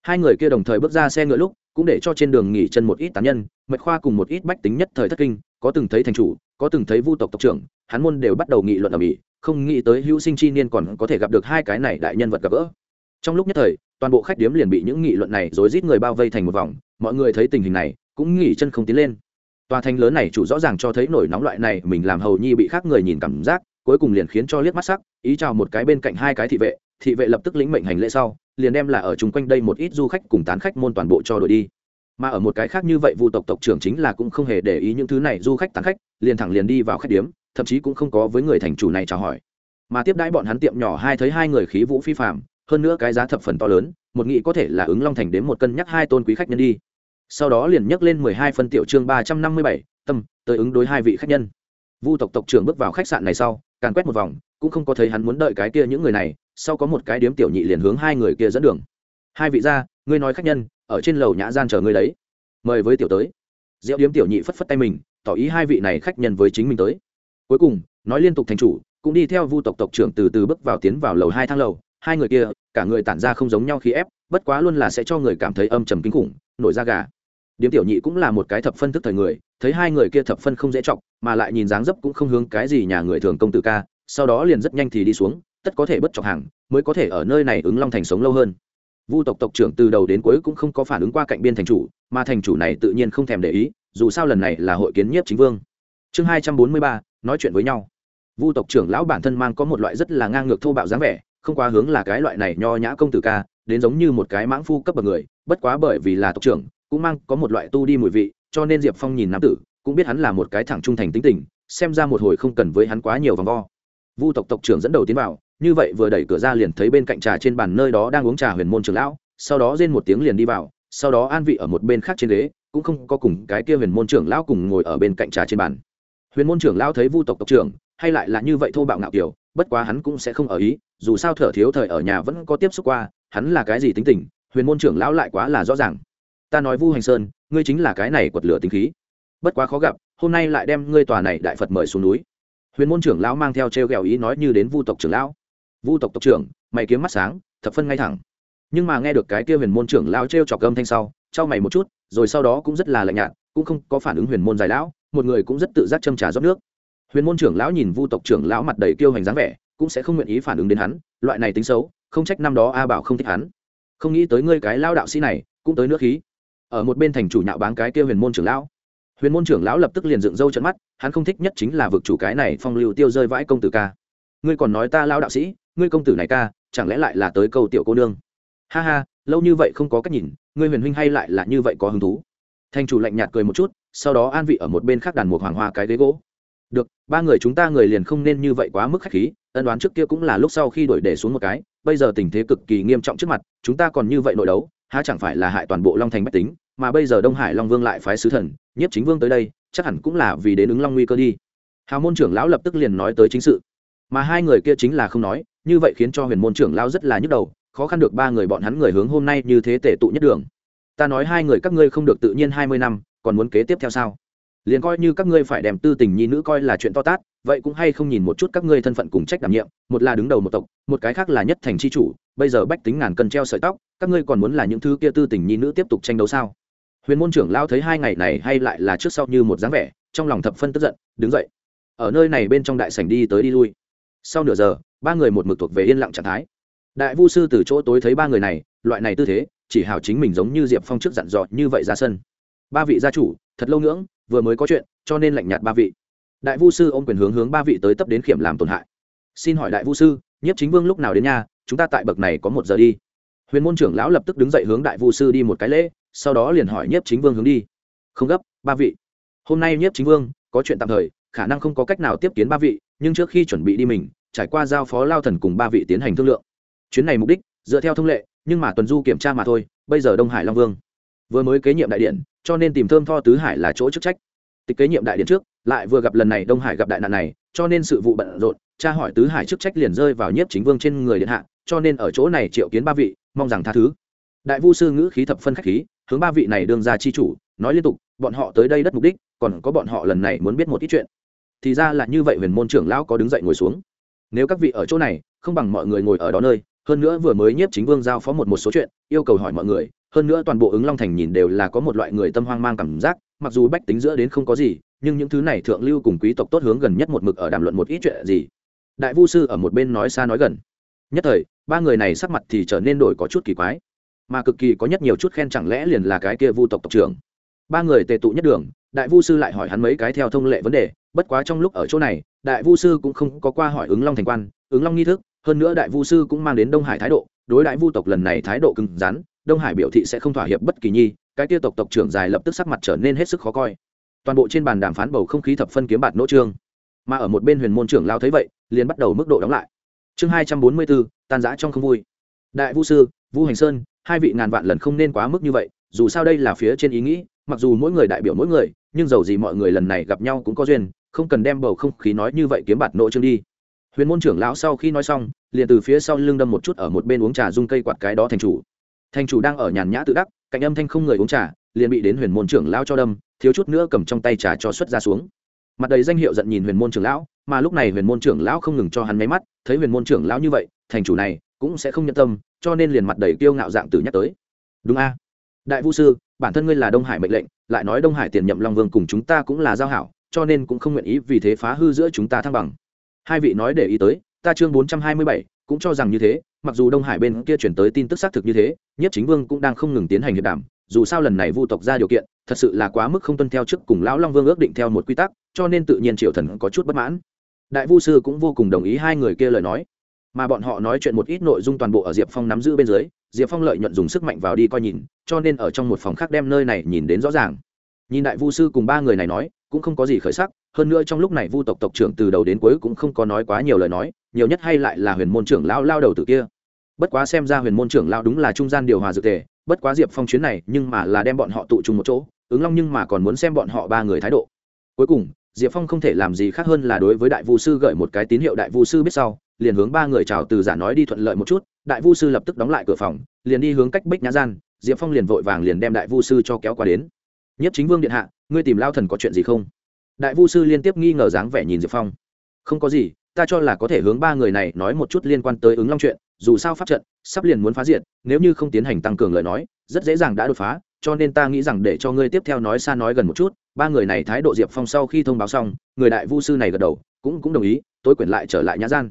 Hai người kia đồng thời bước ra xe ngựa lúc, cũng để cho trên đường nghỉ chân một ít tán nhân mật khoa cùng một ít bách tính nhất thời thất kinh, có từng thấy thành chủ, có từng thấy vu tộc tộc trưởng, hắn môn đều bắt đầu nghị luận ở mỹ, không nghĩ tới hữu sinh chi niên còn có thể gặp được hai cái này đại nhân vật gặp gỡ. Trong lúc nhất thời, toàn bộ khách điếm liền bị những nghị luận này rối rít người bao vây thành một vòng mọi người thấy tình hình này, cũng nghỉ chân không tiến lên. Tòa thành lớn này chủ rõ ràng cho thấy nổi nóng loại này, mình làm hầu nhi bị khác người nhìn cảm giác, cuối cùng liền khiến cho liếc mắt sắc, ý chào một cái bên cạnh hai cái thị vệ thị vệ lập tức lĩnh mệnh hành lễ sau, liền đem là ở chung quanh đây một ít du khách cùng tán khách môn toàn bộ cho đổi đi. Mà ở một cái khác như vậy, vu tộc tộc trưởng chính là cũng không hề để ý những thứ này, du khách tán khách, liền thẳng liền đi vào khách điếm, thậm chí cũng không có với người thành chủ này chào hỏi. Mà tiếp đãi bọn hắn tiệm nhỏ hai thấy hai người khí vũ phi phạm hơn nữa cái giá thập phần to lớn, một nghị có thể là ứng long thành đến một cân nhắc hai tôn quý khách nhân đi sau đó liền nhấc lên mười hai phân tiểu chương ba trăm năm mươi bảy, tâm, tới ứng đối hai vị khách nhân. Vu tộc tộc trưởng bước vào khách sạn này sau, càn quét một vòng, cũng không có thấy hắn muốn đợi cái kia những người này, sau có một cái điếm tiểu nhị liền hướng hai người kia dẫn đường. Hai vị gia ngươi nói khách nhân, ở trên lầu nhã gian chờ ngươi đấy. Mời với tiểu tới. Diệu điếm tiểu nhị phất phất tay mình, tỏ ý hai vị này khách nhân với chính mình tới. Cuối cùng, nói liên tục thành chủ, cũng đi theo vu tộc tộc trưởng từ từ bước vào tiến vào lầu hai thang lầu. Hai người kia, cả người tản ra không giống nhau khi ép, bất quá luôn là sẽ cho người cảm thấy âm trầm kinh khủng, nổi da gà điếm tiểu nhị cũng là một cái thập phân thức thời người, thấy hai người kia thập phân không dễ chọc, mà lại nhìn dáng dấp cũng không hướng cái gì nhà người thường công tử ca, sau đó liền rất nhanh thì đi xuống, tất có thể bất chọc hàng, mới có thể ở nơi này ứng long thành sống lâu hơn. Vu tộc tộc trưởng từ đầu đến cuối cũng không có phản ứng qua cạnh biên thành chủ, mà thành chủ này tự nhiên không thèm để ý, dù sao lần này là hội kiến nhiếp chính vương. Chương hai trăm bốn mươi ba, nói chuyện với nhau. Vu tộc trưởng lão bản thân mang có một loại rất là ngang ngược thô bạo dáng vẻ, không quá hướng là cái loại này nho nhã công tử ca, đến giống như một cái mãng phu cấp bậc người, bất quá bởi vì là tộc trưởng cũng mang có một loại tu đi mùi vị, cho nên diệp phong nhìn nam tử, cũng biết hắn là một cái thẳng trung thành tính tình, xem ra một hồi không cần với hắn quá nhiều vòng vo. Vu tộc tộc trưởng dẫn đầu tiến vào, như vậy vừa đẩy cửa ra liền thấy bên cạnh trà trên bàn nơi đó đang uống trà huyền môn trưởng lão, sau đó rên một tiếng liền đi vào, sau đó an vị ở một bên khác trên ghế, cũng không có cùng cái kia huyền môn trưởng lão cùng ngồi ở bên cạnh trà trên bàn. Huyền môn trưởng lão thấy vu tộc tộc trưởng, hay lại là như vậy thô bạo ngạo kiểu, bất quá hắn cũng sẽ không ở ý, dù sao thở thiếu thời ở nhà vẫn có tiếp xúc qua, hắn là cái gì tính tình, huyền môn trưởng lão lại quá là rõ ràng ta nói vu hành sơn, ngươi chính là cái này quật lửa tính khí. Bất quá khó gặp, hôm nay lại đem ngươi tòa này đại phật mời xuống núi. Huyền môn trưởng lão mang theo t r e o g ẹ o ý nói như đến vu tộc trưởng lão. Vu tộc tộc trưởng, mày kiếm mắt sáng, thập phân ngay thẳng. Nhưng mà nghe được cái kia huyền môn trưởng lão t r e o chọc âm thanh sau, trao mày một chút, rồi sau đó cũng rất là lạnh nhạt, cũng không có phản ứng huyền môn dài lão, một người cũng rất tự giác châm trà rót nước. Huyền môn trưởng lão nhìn vu tộc trưởng lão mặt đầy kiêu hành dáng vẻ, cũng sẽ không nguyện ý phản ứng đến hắn, loại này tính xấu, không trách năm đó a bảo không thích hắn. Không nghĩ tới ngươi cái lao đạo sĩ này, cũng tới nước khí ở một bên thành chủ nhạo báng cái kia huyền môn trưởng lão. Huyền môn trưởng lão lập tức liền dựng râu trận mắt, hắn không thích nhất chính là vực chủ cái này phong lưu tiêu rơi vãi công tử ca. Ngươi còn nói ta lao đạo sĩ, ngươi công tử này ca, chẳng lẽ lại là tới câu tiểu cô nương? Ha ha, lâu như vậy không có cách nhìn, ngươi huyền huynh hay lại là như vậy có hứng thú? Thành chủ lạnh nhạt cười một chút, sau đó an vị ở một bên khác đàn một hoàng hoa cái ghế gỗ. Được, ba người chúng ta người liền không nên như vậy quá mức khách khí, ân đoán trước kia cũng là lúc sau khi đổi để xuống một cái, bây giờ tình thế cực kỳ nghiêm trọng trước mặt, chúng ta còn như vậy nội đấu há chẳng phải là hại toàn bộ long thành bách tính, mà bây giờ đông hải long vương lại phái sứ thần nhất chính vương tới đây, chắc hẳn cũng là vì đến ứng long nguy cơ đi. Hào môn trưởng lão lập tức liền nói tới chính sự. Mà hai người kia chính là không nói, như vậy khiến cho huyền môn trưởng lão rất là nhức đầu, khó khăn được ba người bọn hắn người hướng hôm nay như thế tể tụ nhất đường. Ta nói hai người các ngươi không được tự nhiên hai mươi năm, còn muốn kế tiếp theo sao? Liền coi như các ngươi phải đem tư tình nhi nữ coi là chuyện to tát, vậy cũng hay không nhìn một chút các ngươi thân phận cùng trách đảm nhiệm, một là đứng đầu một tộc, một cái khác là nhất thành c h i chủ bây giờ bách tính ngàn cân treo sợi tóc, các ngươi còn muốn là những thứ kia tư tình nhi nữ tiếp tục tranh đấu sao? Huyền môn trưởng lao thấy hai ngày này hay lại là trước sau như một dáng vẻ, trong lòng thập phân tức giận, đứng dậy. Ở nơi này bên trong đại sảnh đi tới đi lui. Sau nửa giờ, ba người một mực thuộc về yên lặng trạng thái. Đại vu sư từ chỗ tối thấy ba người này, loại này tư thế, chỉ hào chính mình giống như diệp phong trước dặn dò như vậy ra sân. Ba vị gia chủ, thật lâu ngưỡng, vừa mới có chuyện, cho nên lạnh nhạt ba vị. Đại vu sư ôm quyền hướng hướng ba vị tới tấp đến kiểm làm tổn hại. Xin hỏi đại vu sư, nhiếp chính vương lúc nào đến nhà chúng ta tại bậc này có một giờ đi. Huyền môn trưởng lão lập tức đứng dậy hướng đại vu sư đi một cái lễ, sau đó liền hỏi nhiếp chính vương hướng đi. Không gấp, ba vị. Hôm nay nhiếp chính vương, có chuyện tạm thời, khả năng không có cách nào tiếp kiến ba vị, nhưng trước khi chuẩn bị đi mình, trải qua giao phó lao thần cùng ba vị tiến hành thương lượng. Chuyến này mục đích, dựa theo thông lệ, nhưng mà tuần du kiểm tra mà thôi, bây giờ đông hải long vương. Vừa mới kế nhiệm đại điện, cho nên tìm thơm tho tứ hải là chỗ chức trách. Tịch kế nhiệm đại điện trước, lại vừa gặp lần này đông hải gặp đại nạn này, cho nên sự vụ bận rộn cha hỏi tứ hải chức trách liền rơi vào nhiếp chính vương trên người điện hạ cho nên ở chỗ này triệu kiến ba vị, mong rằng tha thứ. Đại vu sư ngữ khí thập phân khách khí, hướng ba vị này đương ra chi chủ, nói liên tục, bọn họ tới đây đất mục đích, còn có bọn họ lần này muốn biết một ít chuyện. Thì ra là như vậy, huyền môn trưởng lão có đứng dậy ngồi xuống. Nếu các vị ở chỗ này, không bằng mọi người ngồi ở đó nơi, hơn nữa vừa mới nhiếp chính vương giao phó một một số chuyện, yêu cầu hỏi mọi người, hơn nữa toàn bộ ứng long thành nhìn đều là có một loại người tâm hoang mang cảm giác, mặc dù bách tính giữa đến không có gì, nhưng những thứ này thượng lưu cùng quý tộc tốt hướng gần nhất một mực ở đàm luận một ít chuyện gì. Đại vu sư ở một bên nói xa nói gần nhất thời, ba người này sắc mặt thì trở nên đổi có chút kỳ quái. Mà cực kỳ có nhất nhiều chút khen chẳng lẽ liền là cái kia vu tộc tộc trưởng. Ba người tề tụ nhất đường, đại vu sư lại hỏi hắn mấy cái theo thông lệ vấn đề, bất quá trong lúc ở chỗ này, đại vu sư cũng không có qua hỏi ứng long thành quan, ứng long nghi thức, hơn nữa đại vu sư cũng mang đến đông hải thái độ, đối đại vu tộc lần này thái độ cứng rắn, đông hải biểu thị sẽ không thỏa hiệp bất kỳ nhi, cái kia tộc tộc trưởng dài lập tức sắc mặt trở nên hết sức khó coi. Toàn bộ trên bàn đàm phán bầu không khí thập phân kiếm bạt nỗ trương. Mà ở một bên huyền môn trưởng lao thấy vậy, liền bắt đầu mức độ đóng lại chương hai trăm bốn mươi bốn tan giã trong không vui. Đại vu sư vũ hành sơn, hai vị ngàn vạn lần không nên quá mức như vậy, dù sao đây là phía trên ý nghĩ, mặc dù mỗi người đại biểu mỗi người, nhưng dầu gì mọi người lần này gặp nhau cũng có duyên, không cần đem bầu không khí nói như vậy kiếm bạt nội trương đi. Huyền môn trưởng lão sau khi nói xong, liền từ phía sau lưng đâm một chút ở một bên uống trà dung cây quạt cái đó thành chủ. Thành chủ đang ở nhàn nhã tự đắc, cạnh âm thanh không người uống trà, liền bị đến huyền môn trưởng lão cho đâm, thiếu chút nữa cầm trong tay trà cho xuất ra xuống mặt đầy danh hiệu giận nhìn huyền môn trưởng lão, mà lúc này huyền môn trưởng lão không ngừng cho hắn máy mắt, thấy huyền môn trưởng lão như vậy, thành chủ này cũng sẽ không nhận tâm, cho nên liền mặt đầy kiêu ngạo dạng từ nhắc tới. Đúng a. Đại vũ sư, bản thân ngươi là đông hải mệnh lệnh, lại nói đông hải tiền nhậm long vương cùng chúng ta cũng là giao hảo, cho nên cũng không nguyện ý vì thế phá hư giữa chúng ta thăng bằng. Hai vị nói để ý tới, ta chương bốn trăm hai mươi bảy cũng cho rằng như thế, mặc dù đông hải bên kia chuyển tới tin tức xác thực như thế, nhất chính vương cũng đang không ngừng tiến hành hiệp đàm dù sao lần này vu tộc ra điều kiện, thật sự là quá mức không tuân theo trước cùng lão long vương ước định theo một quy tắc, cho nên tự nhiên triệu thần có chút bất mãn. Đại vu sư cũng vô cùng đồng ý hai người kia lời nói. Mà bọn họ nói chuyện một ít nội dung toàn bộ ở diệp phong nắm giữ bên dưới, diệp phong lợi nhuận dùng sức mạnh vào đi coi nhìn, cho nên ở trong một phòng khác đem nơi này nhìn đến rõ ràng. Nhìn đại vu sư cùng ba người này nói, cũng không có gì khởi sắc, hơn nữa trong lúc này vu tộc tộc trưởng từ đầu đến cuối cũng không có nói quá nhiều lời nói, nhiều nhất hay lại là huyền môn trưởng lao lao đầu từ kia bất quá xem ra huyền môn trưởng lao đúng là trung gian điều hòa dược tề, bất quá diệp phong chuyến này nhưng mà là đem bọn họ tụ chung một chỗ, ứng long nhưng mà còn muốn xem bọn họ ba người thái độ. Cuối cùng, diệp phong không thể làm gì khác hơn là đối với đại vu sư gợi một cái tín hiệu đại vu sư biết sau, liền hướng ba người chào từ giả nói đi thuận lợi một chút, đại vu sư lập tức đóng lại cửa phòng, liền đi hướng cách bích nhã gian, diệp phong liền vội vàng liền đem đại vu sư cho kéo qua đến. Nhất chính vương điện hạ, ngươi tìm lao thần có chuyện gì không? Đại vu sư liên tiếp nghi ngờ dáng vẻ nhìn diệp phong. Không có gì, ta cho là có thể hướng ba người này nói một chút liên quan tới ứng long chuyện dù sao pháp trận sắp liền muốn phá diện nếu như không tiến hành tăng cường lời nói, rất dễ dàng đã đột phá, cho nên ta nghĩ rằng để cho ngươi tiếp theo nói xa nói gần một chút, ba người này thái độ diệp phong sau khi thông báo xong, người đại vu sư này gật đầu, cũng cũng đồng ý tối quyển lại trở lại nhã gian.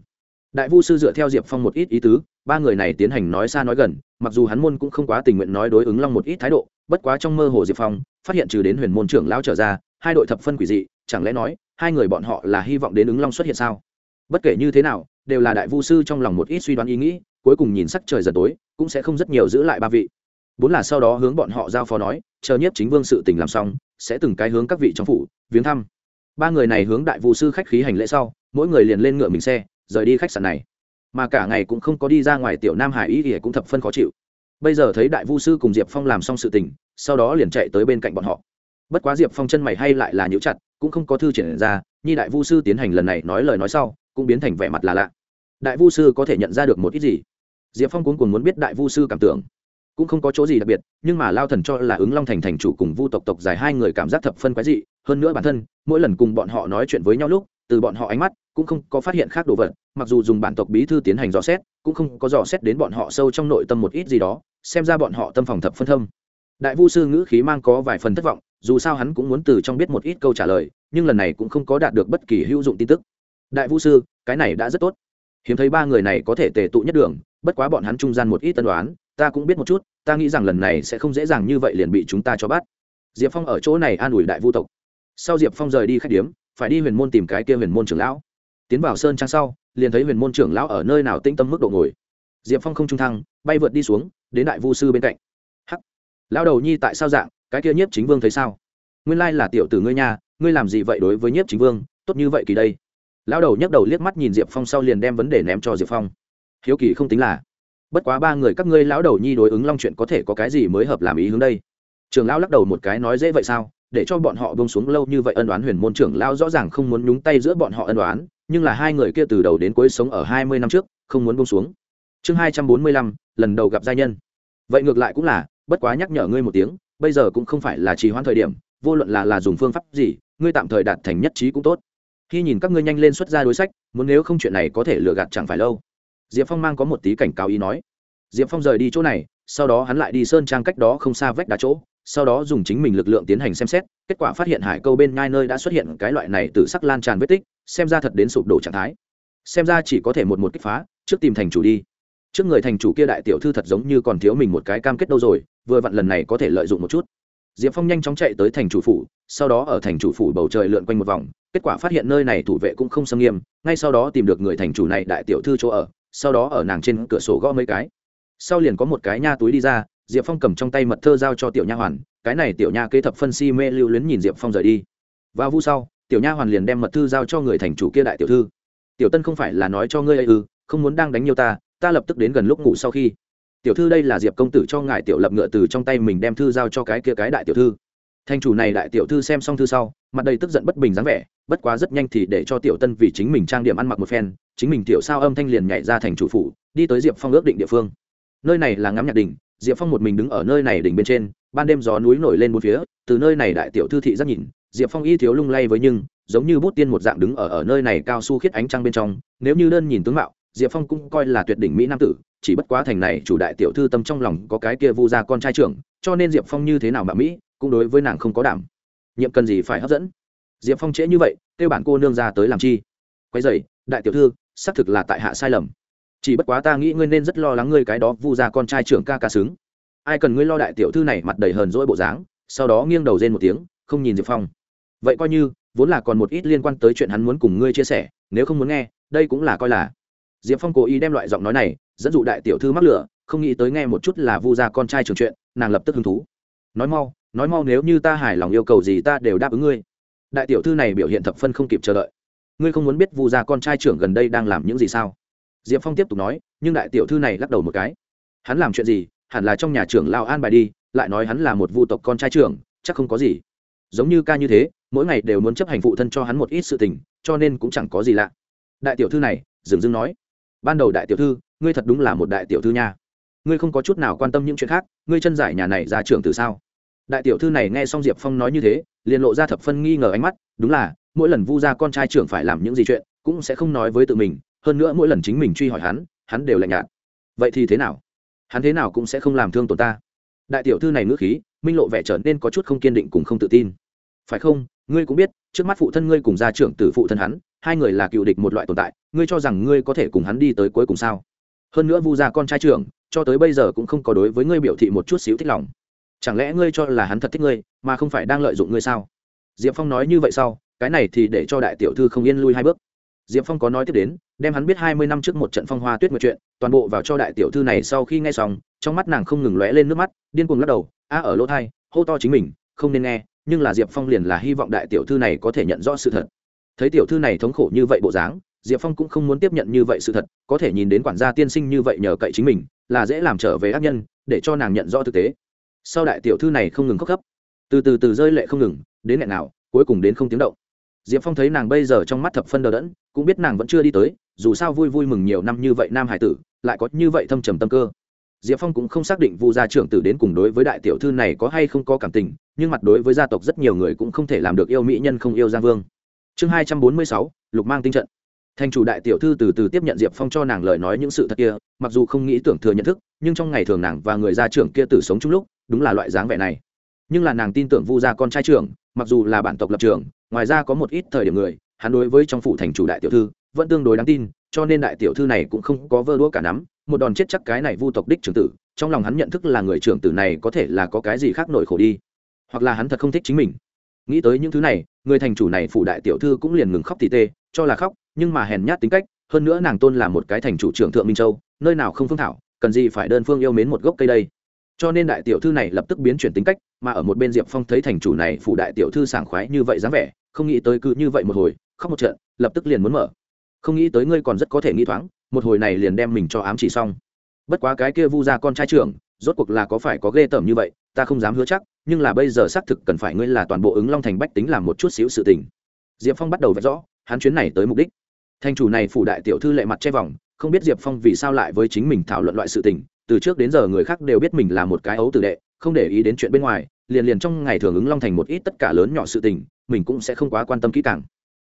Đại vu sư dựa theo diệp phong một ít ý tứ, ba người này tiến hành nói xa nói gần, mặc dù hắn môn cũng không quá tình nguyện nói đối ứng long một ít thái độ, bất quá trong mơ hồ diệp phong phát hiện trừ đến huyền môn trưởng lao trở ra, hai đội thập phân quỷ dị, chẳng lẽ nói hai người bọn họ là hy vọng đến ứng long xuất hiện sao? Bất kể như thế nào đều là đại vu sư trong lòng một ít suy đoán ý nghĩ, cuối cùng nhìn sắc trời dần tối, cũng sẽ không rất nhiều giữ lại ba vị. Bốn là sau đó hướng bọn họ giao phó nói, chờ nhiếp chính vương sự tình làm xong, sẽ từng cái hướng các vị trong phủ, viếng thăm. Ba người này hướng đại vu sư khách khí hành lễ sau, mỗi người liền lên ngựa mình xe, rời đi khách sạn này. Mà cả ngày cũng không có đi ra ngoài tiểu nam hải ý thì cũng thập phân khó chịu. Bây giờ thấy đại vu sư cùng diệp phong làm xong sự tình, sau đó liền chạy tới bên cạnh bọn họ. Bất quá diệp phong chân mày hay lại là nhũ chặt, cũng không có thư triển ra nhi đại vu sư tiến hành lần này nói lời nói sau, cũng biến thành vẻ mặt là lạ đại vu sư có thể nhận ra được một ít gì? Diệp phong cuốn cuồng muốn biết đại vu sư cảm tưởng. Cũng không có chỗ gì đặc biệt, nhưng mà lao thần cho là ứng long thành thành chủ cùng vu tộc tộc dài hai người cảm giác thập phân quái dị, hơn nữa bản thân, mỗi lần cùng bọn họ nói chuyện với nhau lúc, từ bọn họ ánh mắt cũng không có phát hiện khác đồ vật, mặc dù dùng bản tộc bí thư tiến hành dò xét, cũng không có dò xét đến bọn họ sâu trong nội tâm một ít gì đó, xem ra bọn họ tâm phòng thập phân thâm. Đại vu sư ngữ khí mang có vài phần thất vọng, dù sao hắn cũng muốn từ trong biết một ít câu trả lời, nhưng lần này cũng không có đạt được bất kỳ hữu dụng tin tức. Đại vu sư, cái này đã rất tốt hiếm thấy ba người này có thể tề tụ nhất đường, bất quá bọn hắn trung gian một ít tân đoán, ta cũng biết một chút, ta nghĩ rằng lần này sẽ không dễ dàng như vậy liền bị chúng ta cho bắt. Diệp phong ở chỗ này an ủi đại vu tộc. Sau diệp phong rời đi khách điếm, phải đi huyền môn tìm cái kia huyền môn trưởng lão. Tiến vào sơn trang sau, liền thấy huyền môn trưởng lão ở nơi nào tĩnh tâm mức độ ngồi. Diệp phong không trung thăng, bay vượt đi xuống, đến đại vu sư bên cạnh. Hắc! Lão đầu nhi tại sao dạng, cái kia nhiếp chính vương thấy sao? Nguyên lai là tiểu tử ngươi nha, ngươi làm gì vậy đối với nhiếp chính vương, tốt như vậy kỳ đây? Lão đầu nhấc đầu liếc mắt nhìn diệp phong sau liền đem vấn đề ném cho diệp phong. Hiếu kỳ không tính là, bất quá ba người các ngươi lão đầu nhi đối ứng long chuyện có thể có cái gì mới hợp làm ý hướng đây? Trường lão lắc đầu một cái nói dễ vậy sao? Để cho bọn họ bông xuống lâu như vậy ân đoán huyền môn trưởng lão rõ ràng không muốn nhúng tay giữa bọn họ ân đoán nhưng là hai người kia từ đầu đến cuối sống ở hai mươi năm trước, không muốn bông xuống. Chương hai trăm bốn mươi lăm, lần đầu gặp gia nhân. Vậy ngược lại cũng là, bất quá nhắc nhở ngươi một tiếng, bây giờ cũng không phải là trì hoãn thời điểm, vô luận là là dùng phương pháp gì, ngươi tạm thời đạt thành nhất trí cũng tốt khi nhìn các ngươi nhanh lên xuất ra đối sách, muốn nếu không chuyện này có thể lừa gạt chẳng phải lâu. Diệp phong mang có một tí cảnh cáo ý nói. Diệp phong rời đi chỗ này, sau đó hắn lại đi sơn trang cách đó không xa vách đá chỗ, sau đó dùng chính mình lực lượng tiến hành xem xét, kết quả phát hiện hải câu bên ngai nơi đã xuất hiện cái loại này từ sắc lan tràn vết tích, xem ra thật đến sụp đổ trạng thái. Xem ra chỉ có thể một một kích phá, trước tìm thành chủ đi. Trước người thành chủ kia đại tiểu thư thật giống như còn thiếu mình một cái cam kết đâu rồi, vừa vặn lần này có thể lợi dụng một chút diệp phong nhanh chóng chạy tới thành chủ phủ, sau đó ở thành chủ phủ bầu trời lượn quanh một vòng, kết quả phát hiện nơi này thủ vệ cũng không xâm nghiêm, ngay sau đó tìm được người thành chủ này đại tiểu thư chỗ ở, sau đó ở nàng trên cửa sổ gõ mấy cái. Sau liền có một cái nha túi đi ra, diệp phong cầm trong tay mật thơ giao cho tiểu nha hoàn, cái này tiểu nha kế thập phân si mê lưu luyến nhìn diệp phong rời đi. Và vu sau, tiểu nha hoàn liền đem mật thư giao cho người thành chủ kia đại tiểu thư. Tiểu tân không phải là nói cho ngươi ấy ư, không muốn đang đánh nhiều ta ta lập tức đến gần lúc ngủ sau khi tiểu thư đây là diệp công tử cho ngài tiểu lập ngựa từ trong tay mình đem thư giao cho cái kia cái đại tiểu thư. Thanh chủ này đại tiểu thư xem xong thư sau, mặt đầy tức giận bất bình dáng vẻ, bất quá rất nhanh thì để cho tiểu tân vì chính mình trang điểm ăn mặc một phen, chính mình tiểu sao âm thanh liền nhảy ra thành chủ phủ, đi tới diệp phong ước định địa phương. Nơi này là ngắm nhạc đỉnh, diệp phong một mình đứng ở nơi này đỉnh bên trên, ban đêm gió núi nổi lên một phía, từ nơi này đại tiểu thư thị rất nhìn, diệp phong y thiếu lung lay với nhưng, giống như bút tiên một dạng đứng ở ở nơi này cao su khiết ánh trăng bên trong, nếu như đơn nhìn tướng mạo diệp phong cũng coi là tuyệt đỉnh mỹ nam tử, chỉ bất quá thành này chủ đại tiểu thư tâm trong lòng có cái kia vu gia con trai trưởng, cho nên diệp phong như thế nào mà mỹ, cũng đối với nàng không có đảm. Nhiệm cần gì phải hấp dẫn. Diệp phong trễ như vậy, kêu bản cô nương ra tới làm chi. Quay dày đại tiểu thư, xác thực là tại hạ sai lầm. Chỉ bất quá ta nghĩ ngươi nên rất lo lắng ngươi cái đó vu gia con trai trưởng ca ca xứng. Ai cần ngươi lo đại tiểu thư này mặt đầy hờn dỗi bộ dáng, sau đó nghiêng đầu rên một tiếng, không nhìn diệp phong. Vậy coi như, vốn là còn một ít liên quan tới chuyện hắn muốn cùng ngươi chia sẻ, nếu không muốn nghe, đây cũng là coi là diệp phong cố ý đem loại giọng nói này dẫn dụ đại tiểu thư mắc lửa, không nghĩ tới nghe một chút là vu gia con trai trường chuyện, nàng lập tức hứng thú. Nói mau nói mau nếu như ta hài lòng yêu cầu gì ta đều đáp ứng ngươi. Đại tiểu thư này biểu hiện thập phân không kịp chờ đợi. Ngươi không muốn biết vu gia con trai trưởng gần đây đang làm những gì sao? Diệp phong tiếp tục nói, nhưng đại tiểu thư này lắc đầu một cái. Hắn làm chuyện gì? Hẳn là trong nhà trưởng lao an bài đi, lại nói hắn là một vu tộc con trai trưởng, chắc không có gì. Giống như ca như thế, mỗi ngày đều muốn chấp hành phụ thân cho hắn một ít sự tình, cho nên cũng chẳng có gì lạ. Đại tiểu thư này, dừng dưng nói ban đầu đại tiểu thư, ngươi thật đúng là một đại tiểu thư nha. Ngươi không có chút nào quan tâm những chuyện khác, ngươi chân giải nhà này ra trường từ sao? Đại tiểu thư này nghe xong diệp phong nói như thế, liền lộ ra thập phân nghi ngờ ánh mắt, đúng là, mỗi lần vu ra con trai trưởng phải làm những gì chuyện, cũng sẽ không nói với tự mình, hơn nữa mỗi lần chính mình truy hỏi hắn hắn đều lạnh nhạt. Vậy thì thế nào? Hắn thế nào cũng sẽ không làm thương tổn ta. Đại tiểu thư này ngữ khí, minh lộ vẻ trở nên có chút không kiên định cùng không tự tin. Phải không? Ngươi cũng biết, trước mắt phụ thân ngươi cùng gia trưởng tử phụ thân hắn, hai người là cựu địch một loại tồn tại ngươi cho rằng ngươi có thể cùng hắn đi tới cuối cùng sao? Hơn nữa vu gia con trai trưởng, cho tới bây giờ cũng không có đối với ngươi biểu thị một chút xíu thích lòng. Chẳng lẽ ngươi cho là hắn thật thích ngươi, mà không phải đang lợi dụng ngươi sao? Diệp phong nói như vậy sau, cái này thì để cho đại tiểu thư không yên lui hai bước. Diệp phong có nói tiếp đến, đem hắn biết hai mươi năm trước một trận phong hoa tuyết nguyệt chuyện, toàn bộ vào cho đại tiểu thư này sau khi nghe xong, trong mắt nàng không ngừng lóe lên nước mắt, điên cuồng lắc đầu, a, ở lỗ thai, hô to chính mình, không nên nghe, nhưng là diệp phong liền là hy vọng đại tiểu thư này có thể nhận rõ sự thật. Thấy tiểu thư này thống khổ như vậy bộ dáng diệp phong cũng không muốn tiếp nhận như vậy sự thật, có thể nhìn đến quản gia tiên sinh như vậy nhờ cậy chính mình, là dễ làm trở về ác nhân, để cho nàng nhận rõ thực tế. Sau đại tiểu thư này không ngừng khóc khóc. Từ từ từ rơi lệ không ngừng, đến nghẹn nào cuối cùng đến không tiếng động. Diệp phong thấy nàng bây giờ trong mắt thập phân đờ đẫn, cũng biết nàng vẫn chưa đi tới, dù sao vui vui mừng nhiều năm như vậy nam hải tử, lại có như vậy thâm trầm tâm cơ. Diệp phong cũng không xác định vu gia trưởng tử đến cùng đối với đại tiểu thư này có hay không có cảm tình, nhưng mặt đối với gia tộc rất nhiều người cũng không thể làm được yêu mỹ nhân không yêu giang vương. Chương hai trăm bốn mươi sáu, lục mang tinh trận thành chủ đại tiểu thư từ từ tiếp nhận diệp phong cho nàng lời nói những sự thật kia, mặc dù không nghĩ tưởng thừa nhận thức, nhưng trong ngày thường nàng và người gia trưởng kia tử sống chung lúc, đúng là loại dáng vẻ này. Nhưng là nàng tin tưởng vu gia con trai trưởng, mặc dù là bản tộc lập trường, ngoài ra có một ít thời điểm người, hắn đối với trong phủ thành chủ đại tiểu thư vẫn tương đối đáng tin, cho nên đại tiểu thư này cũng không có vơ đũa cả nắm, một đòn chết chắc cái này vu tộc đích trưởng tử, trong lòng hắn nhận thức là người trưởng tử này có thể là có cái gì khác nổi khổ đi, hoặc là hắn thật không thích chính mình. Nghĩ tới những thứ này, người thành chủ này phủ đại tiểu thư cũng liền ngừng khóc tỉ tê, cho là khóc nhưng mà hèn nhát tính cách, hơn nữa nàng tôn là một cái thành chủ trưởng thượng minh châu, nơi nào không phương thảo, cần gì phải đơn phương yêu mến một gốc cây đây. Cho nên đại tiểu thư này lập tức biến chuyển tính cách, mà ở một bên diệp phong thấy thành chủ này phủ đại tiểu thư sảng khoái như vậy dáng vẻ, không nghĩ tới cứ như vậy một hồi, khóc một trận, lập tức liền muốn mở. Không nghĩ tới ngươi còn rất có thể nghĩ thoáng, một hồi này liền đem mình cho ám chỉ xong. Bất quá cái kia vu ra con trai trưởng, rốt cuộc là có phải có ghê tởm như vậy, ta không dám hứa chắc, nhưng là bây giờ xác thực cần phải ngươi là toàn bộ ứng long thành bách tính làm một chút xíu sự tình. Diệp phong bắt đầu vẽ rõ, hắn chuyến này tới mục đích thành chủ này phủ đại tiểu thư lệ mặt che vòng, không biết diệp phong vì sao lại với chính mình thảo luận loại sự tình, từ trước đến giờ người khác đều biết mình là một cái ấu tử đệ, không để ý đến chuyện bên ngoài, liền liền trong ngày thường ứng long thành một ít tất cả lớn nhỏ sự tình, mình cũng sẽ không quá quan tâm kỹ càng.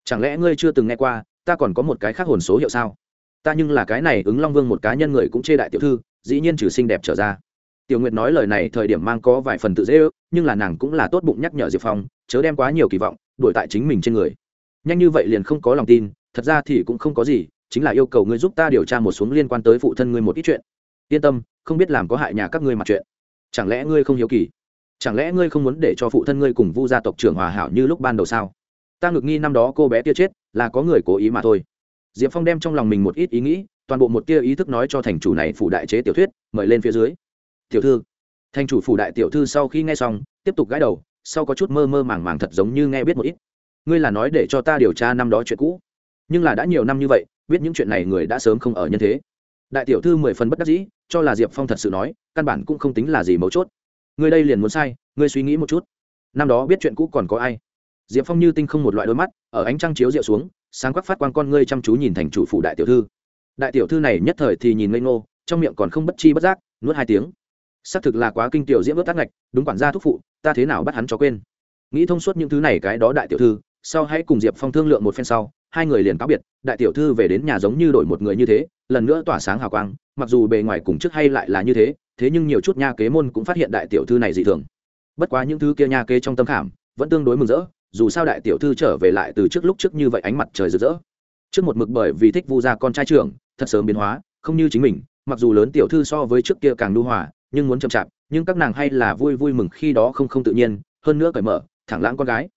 Chẳng lẽ ngươi chưa từng nghe qua, ta còn có một cái khác hồn số hiệu sao? Ta nhưng là cái này ứng long vương một cá nhân người cũng chê đại tiểu thư, dĩ nhiên trừ xinh đẹp trở ra. Tiểu nguyệt nói lời này thời điểm mang có vài phần tự dễ ước, nhưng là nàng cũng là tốt bụng nhắc nhở diệp phong, chớ đem quá nhiều kỳ vọng đổi tại chính mình trên người. Nhanh như vậy liền không có lòng tin thật ra thì cũng không có gì, chính là yêu cầu ngươi giúp ta điều tra một xuống liên quan tới phụ thân ngươi một ít chuyện. Yên tâm, không biết làm có hại nhà các ngươi mặt chuyện. Chẳng lẽ ngươi không hiếu kỳ? Chẳng lẽ ngươi không muốn để cho phụ thân ngươi cùng vu gia tộc trưởng hòa hảo như lúc ban đầu sao? Ta ngược nghi năm đó cô bé kia chết, là có người cố ý mà thôi. Diệp phong đem trong lòng mình một ít ý nghĩ, toàn bộ một tia ý thức nói cho thành chủ này phủ đại chế tiểu thuyết, mời lên phía dưới. Tiểu thư. Thành chủ phủ đại tiểu thư sau khi nghe xong, tiếp tục gãi đầu, sau có chút mơ mơ màng màng thật giống như nghe biết một ít. Ngươi là nói để cho ta điều tra năm đó chuyện cũ nhưng là đã nhiều năm như vậy, biết những chuyện này người đã sớm không ở nhân thế. Đại tiểu thư mười phần bất đắc dĩ, cho là diệp phong thật sự nói, căn bản cũng không tính là gì mấu chốt. Người đây liền muốn sai ngươi suy nghĩ một chút. Năm đó biết chuyện cũ còn có ai? Diệp phong như tinh không một loại đôi mắt, ở ánh trăng chiếu rượu xuống, sáng quắc phát quan con ngươi chăm chú nhìn thành chủ phủ đại tiểu thư. Đại tiểu thư này nhất thời thì nhìn ngây ngô, trong miệng còn không bất chi bất giác, nuốt hai tiếng. Xác thực là quá kinh tiểu diễm ướt tắc ngạch, đúng quản gia thúc phụ, ta thế nào bắt hắn cho quên. Nghĩ thông suốt những thứ này cái đó đại tiểu thư, sau hãy cùng diệp phong thương lượng một phen sau hai người liền cáo biệt, đại tiểu thư về đến nhà giống như đổi một người như thế, lần nữa tỏa sáng hào quang, mặc dù bề ngoài cùng trước hay lại là như thế thế nhưng nhiều chút nha kế môn cũng phát hiện đại tiểu thư này dị thường. Bất quá những thứ kia nha kế trong tâm khảm, vẫn tương đối mừng rỡ, dù sao đại tiểu thư trở về lại từ trước lúc trước như vậy ánh mặt trời rực rỡ. Trước một mực bởi vì thích vu gia con trai trưởng, thật sớm biến hóa, không như chính mình, mặc dù lớn tiểu thư so với trước kia càng lưu hòa, nhưng muốn chậm chạp, nhưng các nàng hay là vui vui mừng khi đó không không tự nhiên, hơn nữa cởi mở, thẳng lãng con gái.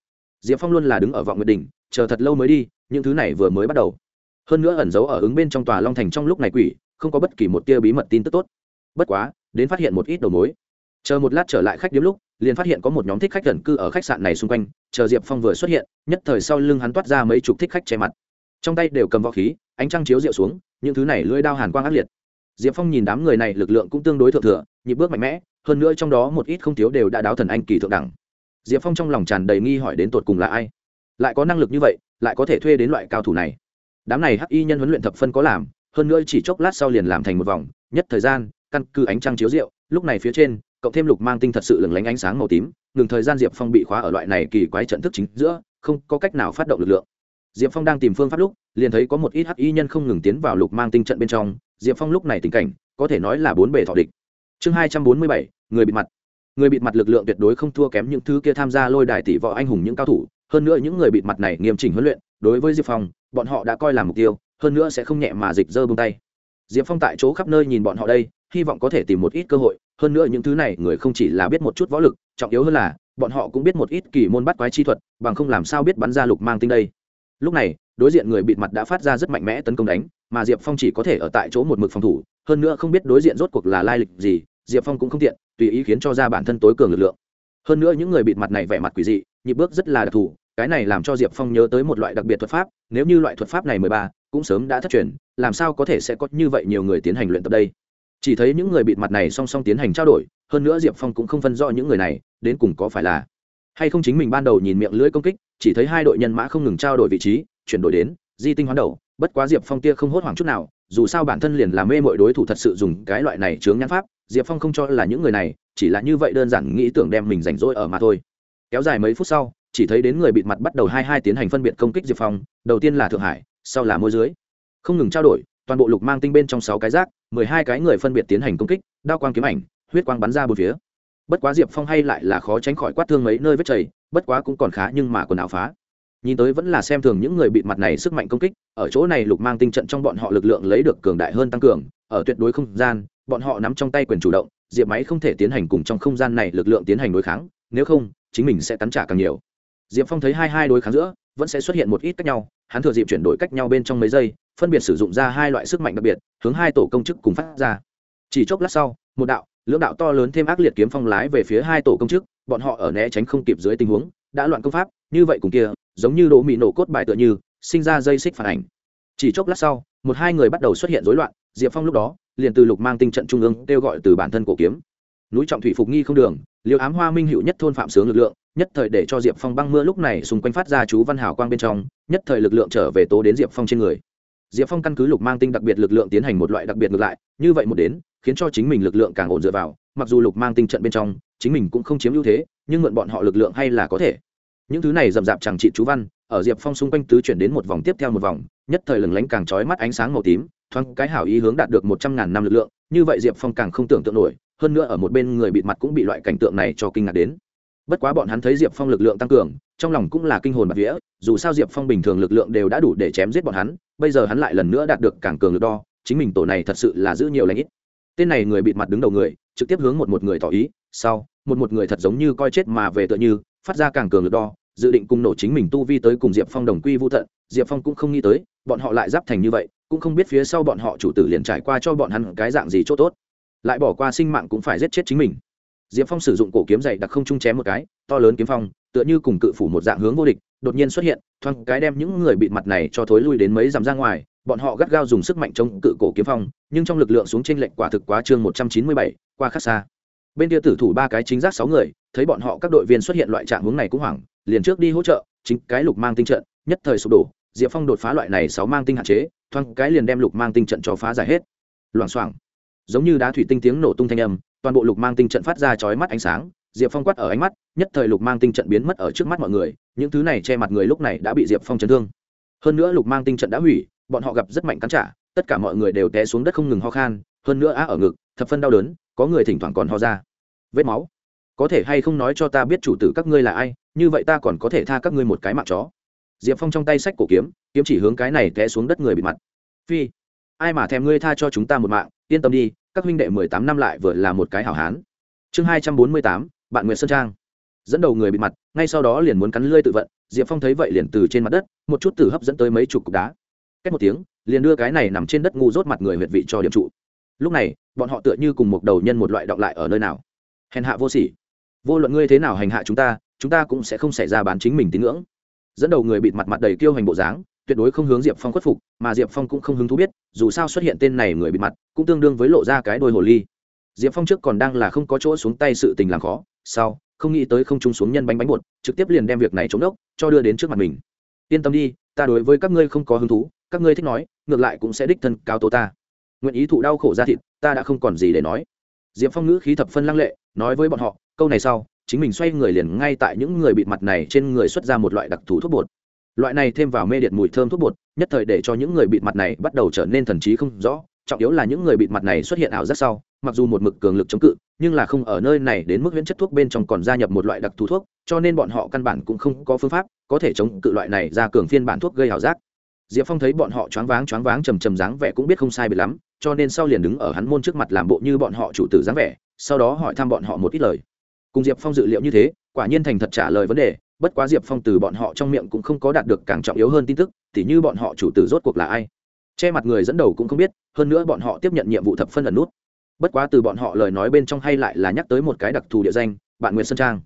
Diệp phong luôn là đứng ở vọng nguyệt đỉnh, chờ thật lâu mới đi những thứ này vừa mới bắt đầu. Hơn nữa ẩn giấu ở ứng bên trong tòa long thành trong lúc này quỷ, không có bất kỳ một tia bí mật tin tức tốt. Bất quá, đến phát hiện một ít đầu mối. Chờ một lát trở lại khách điếm lúc, liền phát hiện có một nhóm thích khách gần cư ở khách sạn này xung quanh, chờ diệp phong vừa xuất hiện, nhất thời sau lưng hắn toát ra mấy chục thích khách che mặt. Trong tay đều cầm võ khí, ánh trăng chiếu rượu xuống, những thứ này lưỡi đao hàn quang ác liệt. Diệp phong nhìn đám người này lực lượng cũng tương đối thượng thừa, nhịp bước mạnh mẽ, hơn nữa trong đó một ít không thiếu đều đã đáo thần anh kỳ thượng đẳng. Diệp phong trong lòng tràn đầy nghi hỏi đến tột cùng là ai lại có năng lực như vậy, lại có thể thuê đến loại cao thủ này. Đám này hắc y nhân huấn luyện thập phân có làm, hơn nữa chỉ chốc lát sau liền làm thành một vòng, nhất thời gian, căn cứ ánh trăng chiếu rượu, lúc này phía trên, cộng thêm lục mang tinh thật sự lừng lánh ánh sáng màu tím, ngừng thời gian diệp phong bị khóa ở loại này kỳ quái trận thức chính giữa, không có cách nào phát động lực lượng. Diệp phong đang tìm phương pháp lúc, liền thấy có một ít hắc y nhân không ngừng tiến vào lục mang tinh trận bên trong, diệp phong lúc này tình cảnh, có thể nói là bốn bề thọ địch. Chương hai trăm bốn mươi bảy, người bị mặt. Người bịt mặt lực lượng tuyệt đối không thua kém những thứ kia tham gia lôi đài tỷ võ anh hùng những cao thủ hơn nữa những người bịt mặt này nghiêm chỉnh huấn luyện, đối với diệp phong, bọn họ đã coi là mục tiêu, hơn nữa sẽ không nhẹ mà dịch dơ bông tay. Diệp phong tại chỗ khắp nơi nhìn bọn họ đây, hy vọng có thể tìm một ít cơ hội, hơn nữa những thứ này người không chỉ là biết một chút võ lực, trọng yếu hơn là, bọn họ cũng biết một ít kỳ môn bắt quái chi thuật, bằng không làm sao biết bắn ra lục mang tinh đây. Lúc này, đối diện người bịt mặt đã phát ra rất mạnh mẽ tấn công đánh, mà diệp phong chỉ có thể ở tại chỗ một mực phòng thủ, hơn nữa không biết đối diện rốt cuộc là lai lịch gì, diệp phong cũng không tiện, tùy ý khiến cho ra bản thân tối cường lực lượng. Hơn nữa những người bịt mặt này vẻ mặt quỷ dị, nhịp bước rất là đặc thù cái này làm cho diệp phong nhớ tới một loại đặc biệt thuật pháp, nếu như loại thuật pháp này mười ba cũng sớm đã thất truyền, làm sao có thể sẽ có như vậy nhiều người tiến hành luyện tập đây? Chỉ thấy những người bịt mặt này song song tiến hành trao đổi, hơn nữa diệp phong cũng không phân rõ những người này đến cùng có phải là hay không chính mình ban đầu nhìn miệng lưỡi công kích, chỉ thấy hai đội nhân mã không ngừng trao đổi vị trí, chuyển đổi đến di tinh hoán đầu, bất quá diệp phong tia không hốt hoảng chút nào, dù sao bản thân liền làm mê mọi đối thủ thật sự dùng cái loại này chướng nhãn pháp, diệp phong không cho là những người này chỉ là như vậy đơn giản nghĩ tưởng đem mình rảnh rỗi ở mà thôi. Kéo dài mấy phút sau chỉ thấy đến người bịt mặt bắt đầu hai hai tiến hành phân biệt công kích diệp phong, đầu tiên là thượng hải, sau là môi dưới. Không ngừng trao đổi, toàn bộ lục mang tinh bên trong sáu cái rác, mười hai cái người phân biệt tiến hành công kích, đao quang kiếm ảnh, huyết quang bắn ra bốn phía. Bất quá diệp phong hay lại là khó tránh khỏi quát thương mấy nơi vết chảy, bất quá cũng còn khá nhưng mà quần áo phá. Nhìn tới vẫn là xem thường những người bịt mặt này sức mạnh công kích, ở chỗ này lục mang tinh trận trong bọn họ lực lượng lấy được cường đại hơn tăng cường, ở tuyệt đối không gian, bọn họ nắm trong tay quyền chủ động, diệp máy không thể tiến hành cùng trong không gian này lực lượng tiến hành đối kháng, nếu không, chính mình sẽ tắn trả càng nhiều diệp phong thấy hai hai đối kháng giữa, vẫn sẽ xuất hiện một ít cách nhau, hắn thừa dịp chuyển đổi cách nhau bên trong mấy giây, phân biệt sử dụng ra hai loại sức mạnh đặc biệt, hướng hai tổ công chức cùng phát ra. Chỉ chốc lát sau, một đạo, lưỡng đạo to lớn thêm ác liệt kiếm phong lái về phía hai tổ công chức, bọn họ ở né tránh không kịp dưới tình huống, đã loạn công pháp, như vậy cùng kia, giống như đỗ mị nổ cốt bài tựa như, sinh ra dây xích phản ảnh. Chỉ chốc lát sau, một hai người bắt đầu xuất hiện rối loạn, diệp phong lúc đó, liền từ lục mang tinh trận trung ương kêu gọi từ bản thân cổ kiếm. Núi trọng thủy phục nghi không đường liều ám hoa minh hữu nhất thôn phạm sướng lực lượng nhất thời để cho diệp phong băng mưa lúc này xung quanh phát ra chú văn hảo quang bên trong, nhất thời lực lượng trở về tố đến diệp phong trên người. Diệp phong căn cứ lục mang tinh đặc biệt lực lượng tiến hành một loại đặc biệt ngược lại, như vậy một đến, khiến cho chính mình lực lượng càng ổn dựa vào, mặc dù lục mang tinh trận bên trong, chính mình cũng không chiếm ưu thế, nhưng mượn bọn họ lực lượng hay là có thể. Những thứ này rậm rạp chẳng trị chú văn, ở diệp phong xung quanh tứ chuyển đến một vòng tiếp theo một vòng, nhất thời lừng lánh càng trói mắt ánh sáng màu tím, thoáng cái hảo ý hướng đạt được một trăm ngàn năm lực lượng, như vậy diệp phong càng không tưởng tượng nổi, hơn nữa ở một bên người bịt mặt cũng bị loại cảnh tượng này cho kinh ngạc đến bất quá bọn hắn thấy diệp phong lực lượng tăng cường, trong lòng cũng là kinh hồn bạc vía, dù sao diệp phong bình thường lực lượng đều đã đủ để chém giết bọn hắn, bây giờ hắn lại lần nữa đạt được càng cường lực đo, chính mình tổ này thật sự là giữ nhiều lãnh ít. Tên này người bịt mặt đứng đầu người, trực tiếp hướng một một người tỏ ý, sau, một một người thật giống như coi chết mà về tựa như, phát ra càng cường lực đo, dự định cùng nổ chính mình tu vi tới cùng diệp phong đồng quy vô thận diệp phong cũng không nghĩ tới, bọn họ lại giáp thành như vậy, cũng không biết phía sau bọn họ chủ tử liền trải qua cho bọn hắn cái dạng gì c h ỗ t ố t lại bỏ qua sinh mạng cũng phải giết chết chính mình diệp phong sử dụng cổ kiếm dày đặc không trung chém một cái, to lớn kiếm phong, tựa như cùng cự phủ một dạng hướng vô địch, đột nhiên xuất hiện, thoáng cái đem những người bị mặt này cho thối lui đến mấy dặm ra ngoài, bọn họ gắt gao dùng sức mạnh chống cự cổ kiếm phong, nhưng trong lực lượng xuống trên lệnh quả thực quá chương một trăm chín mươi bảy, qua khắc xa. Bên kia tử thủ ba cái chính giác sáu người, thấy bọn họ các đội viên xuất hiện loại trạng hướng này cũng hoảng, liền trước đi hỗ trợ, chính cái lục mang tinh trận, nhất thời sụp đổ, diệp phong đột phá loại này sáu mang tinh hạn chế, thoáng cái liền đem lục mang tinh trận cho phá giải hết. Loảng xoảng. Giống như đá thủy tinh tiếng nổ tung thanh âm toàn bộ lục mang tinh trận phát ra chói mắt ánh sáng, diệp phong quát ở ánh mắt, nhất thời lục mang tinh trận biến mất ở trước mắt mọi người, những thứ này che mặt người lúc này đã bị diệp phong chấn thương. Hơn nữa lục mang tinh trận đã hủy, bọn họ gặp rất mạnh cắn trả, tất cả mọi người đều té xuống đất không ngừng ho khan, hơn nữa á ở ngực, thập phân đau đớn, có người thỉnh thoảng còn ho ra. Vết máu. Có thể hay không nói cho ta biết chủ tử các ngươi là ai, như vậy ta còn có thể tha các ngươi một cái mạng chó. Diệp phong trong tay sách cổ kiếm kiếm chỉ hướng cái này té xuống đất người bị mặt. Phi, ai mà thèm ngươi tha cho chúng ta một mạng, yên tâm đi các huynh đệ mười tám năm lại vừa là một cái hảo hán. Chương hai trăm bốn mươi tám, bạn nguyệt sơn trang. Dẫn đầu người bị mặt, ngay sau đó liền muốn cắn lươi tự vận, diệp phong thấy vậy liền từ trên mặt đất, một chút tử hấp dẫn tới mấy chục cục đá. Cách một tiếng, liền đưa cái này nằm trên đất ngu rốt mặt người huyệt vị cho điểm trụ. Lúc này, bọn họ tựa như cùng một đầu nhân một loại động lại ở nơi nào. Hèn hạ vô sỉ. Vô luận ngươi thế nào hành hạ chúng ta chúng ta cũng sẽ không xảy ra bán chính mình tín ngưỡng. Dẫn đầu người bịt mặt mặt đầy kiêu hành bộ dáng tuyệt đối không hướng diệp phong khuất phục, mà diệp phong cũng không hứng thú biết, dù sao xuất hiện tên này người bịt mặt, cũng tương đương với lộ ra cái đôi hồ ly. Diệp phong trước còn đang là không có chỗ xuống tay sự tình làm khó, sau, không nghĩ tới không trung xuống nhân bánh bánh bột, trực tiếp liền đem việc này chống đốc, cho đưa đến trước mặt mình. Yên tâm đi, ta đối với các ngươi không có hứng thú, các ngươi thích nói, ngược lại cũng sẽ đích thân cao tố ta. Nguyện ý thụ đau khổ ra thịt, ta đã không còn gì để nói. Diệp phong ngữ khí thập phân lăng lệ, nói với bọn họ, câu này sau, chính mình xoay người liền ngay tại những người bịt mặt này trên người xuất ra một loại đặc thù thuốc bột loại này thêm vào mê điện mùi thơm thuốc bột, nhất thời để cho những người bịt mặt này bắt đầu trở nên thần trí không rõ, trọng yếu là những người bịt mặt này xuất hiện ảo giác sau, mặc dù một mực cường lực chống cự, nhưng là không ở nơi này đến mức huyễn chất thuốc bên trong còn gia nhập một loại đặc thù thuốc, cho nên bọn họ căn bản cũng không có phương pháp có thể chống cự loại này ra cường phiên bản thuốc gây ảo giác. Diệp phong thấy bọn họ choáng váng choáng váng trầm trầm dáng vẻ cũng biết không sai biệt lắm, cho nên sau liền đứng ở hắn môn trước mặt làm bộ như bọn họ chủ tử dáng vẻ, sau đó hỏi thăm bọn họ một ít lời. Cùng diệp phong dự liệu như thế, quả nhiên thành thật trả lời vấn đề bất quá diệp phong từ bọn họ trong miệng cũng không có đạt được càng trọng yếu hơn tin tức, tỉ như bọn họ chủ tử rốt cuộc là ai. Che mặt người dẫn đầu cũng không biết, hơn nữa bọn họ tiếp nhận nhiệm vụ thập phân ẩn nút. Bất quá từ bọn họ lời nói bên trong hay lại là nhắc tới một cái đặc thù địa danh, bạn nguyệt sơn trang.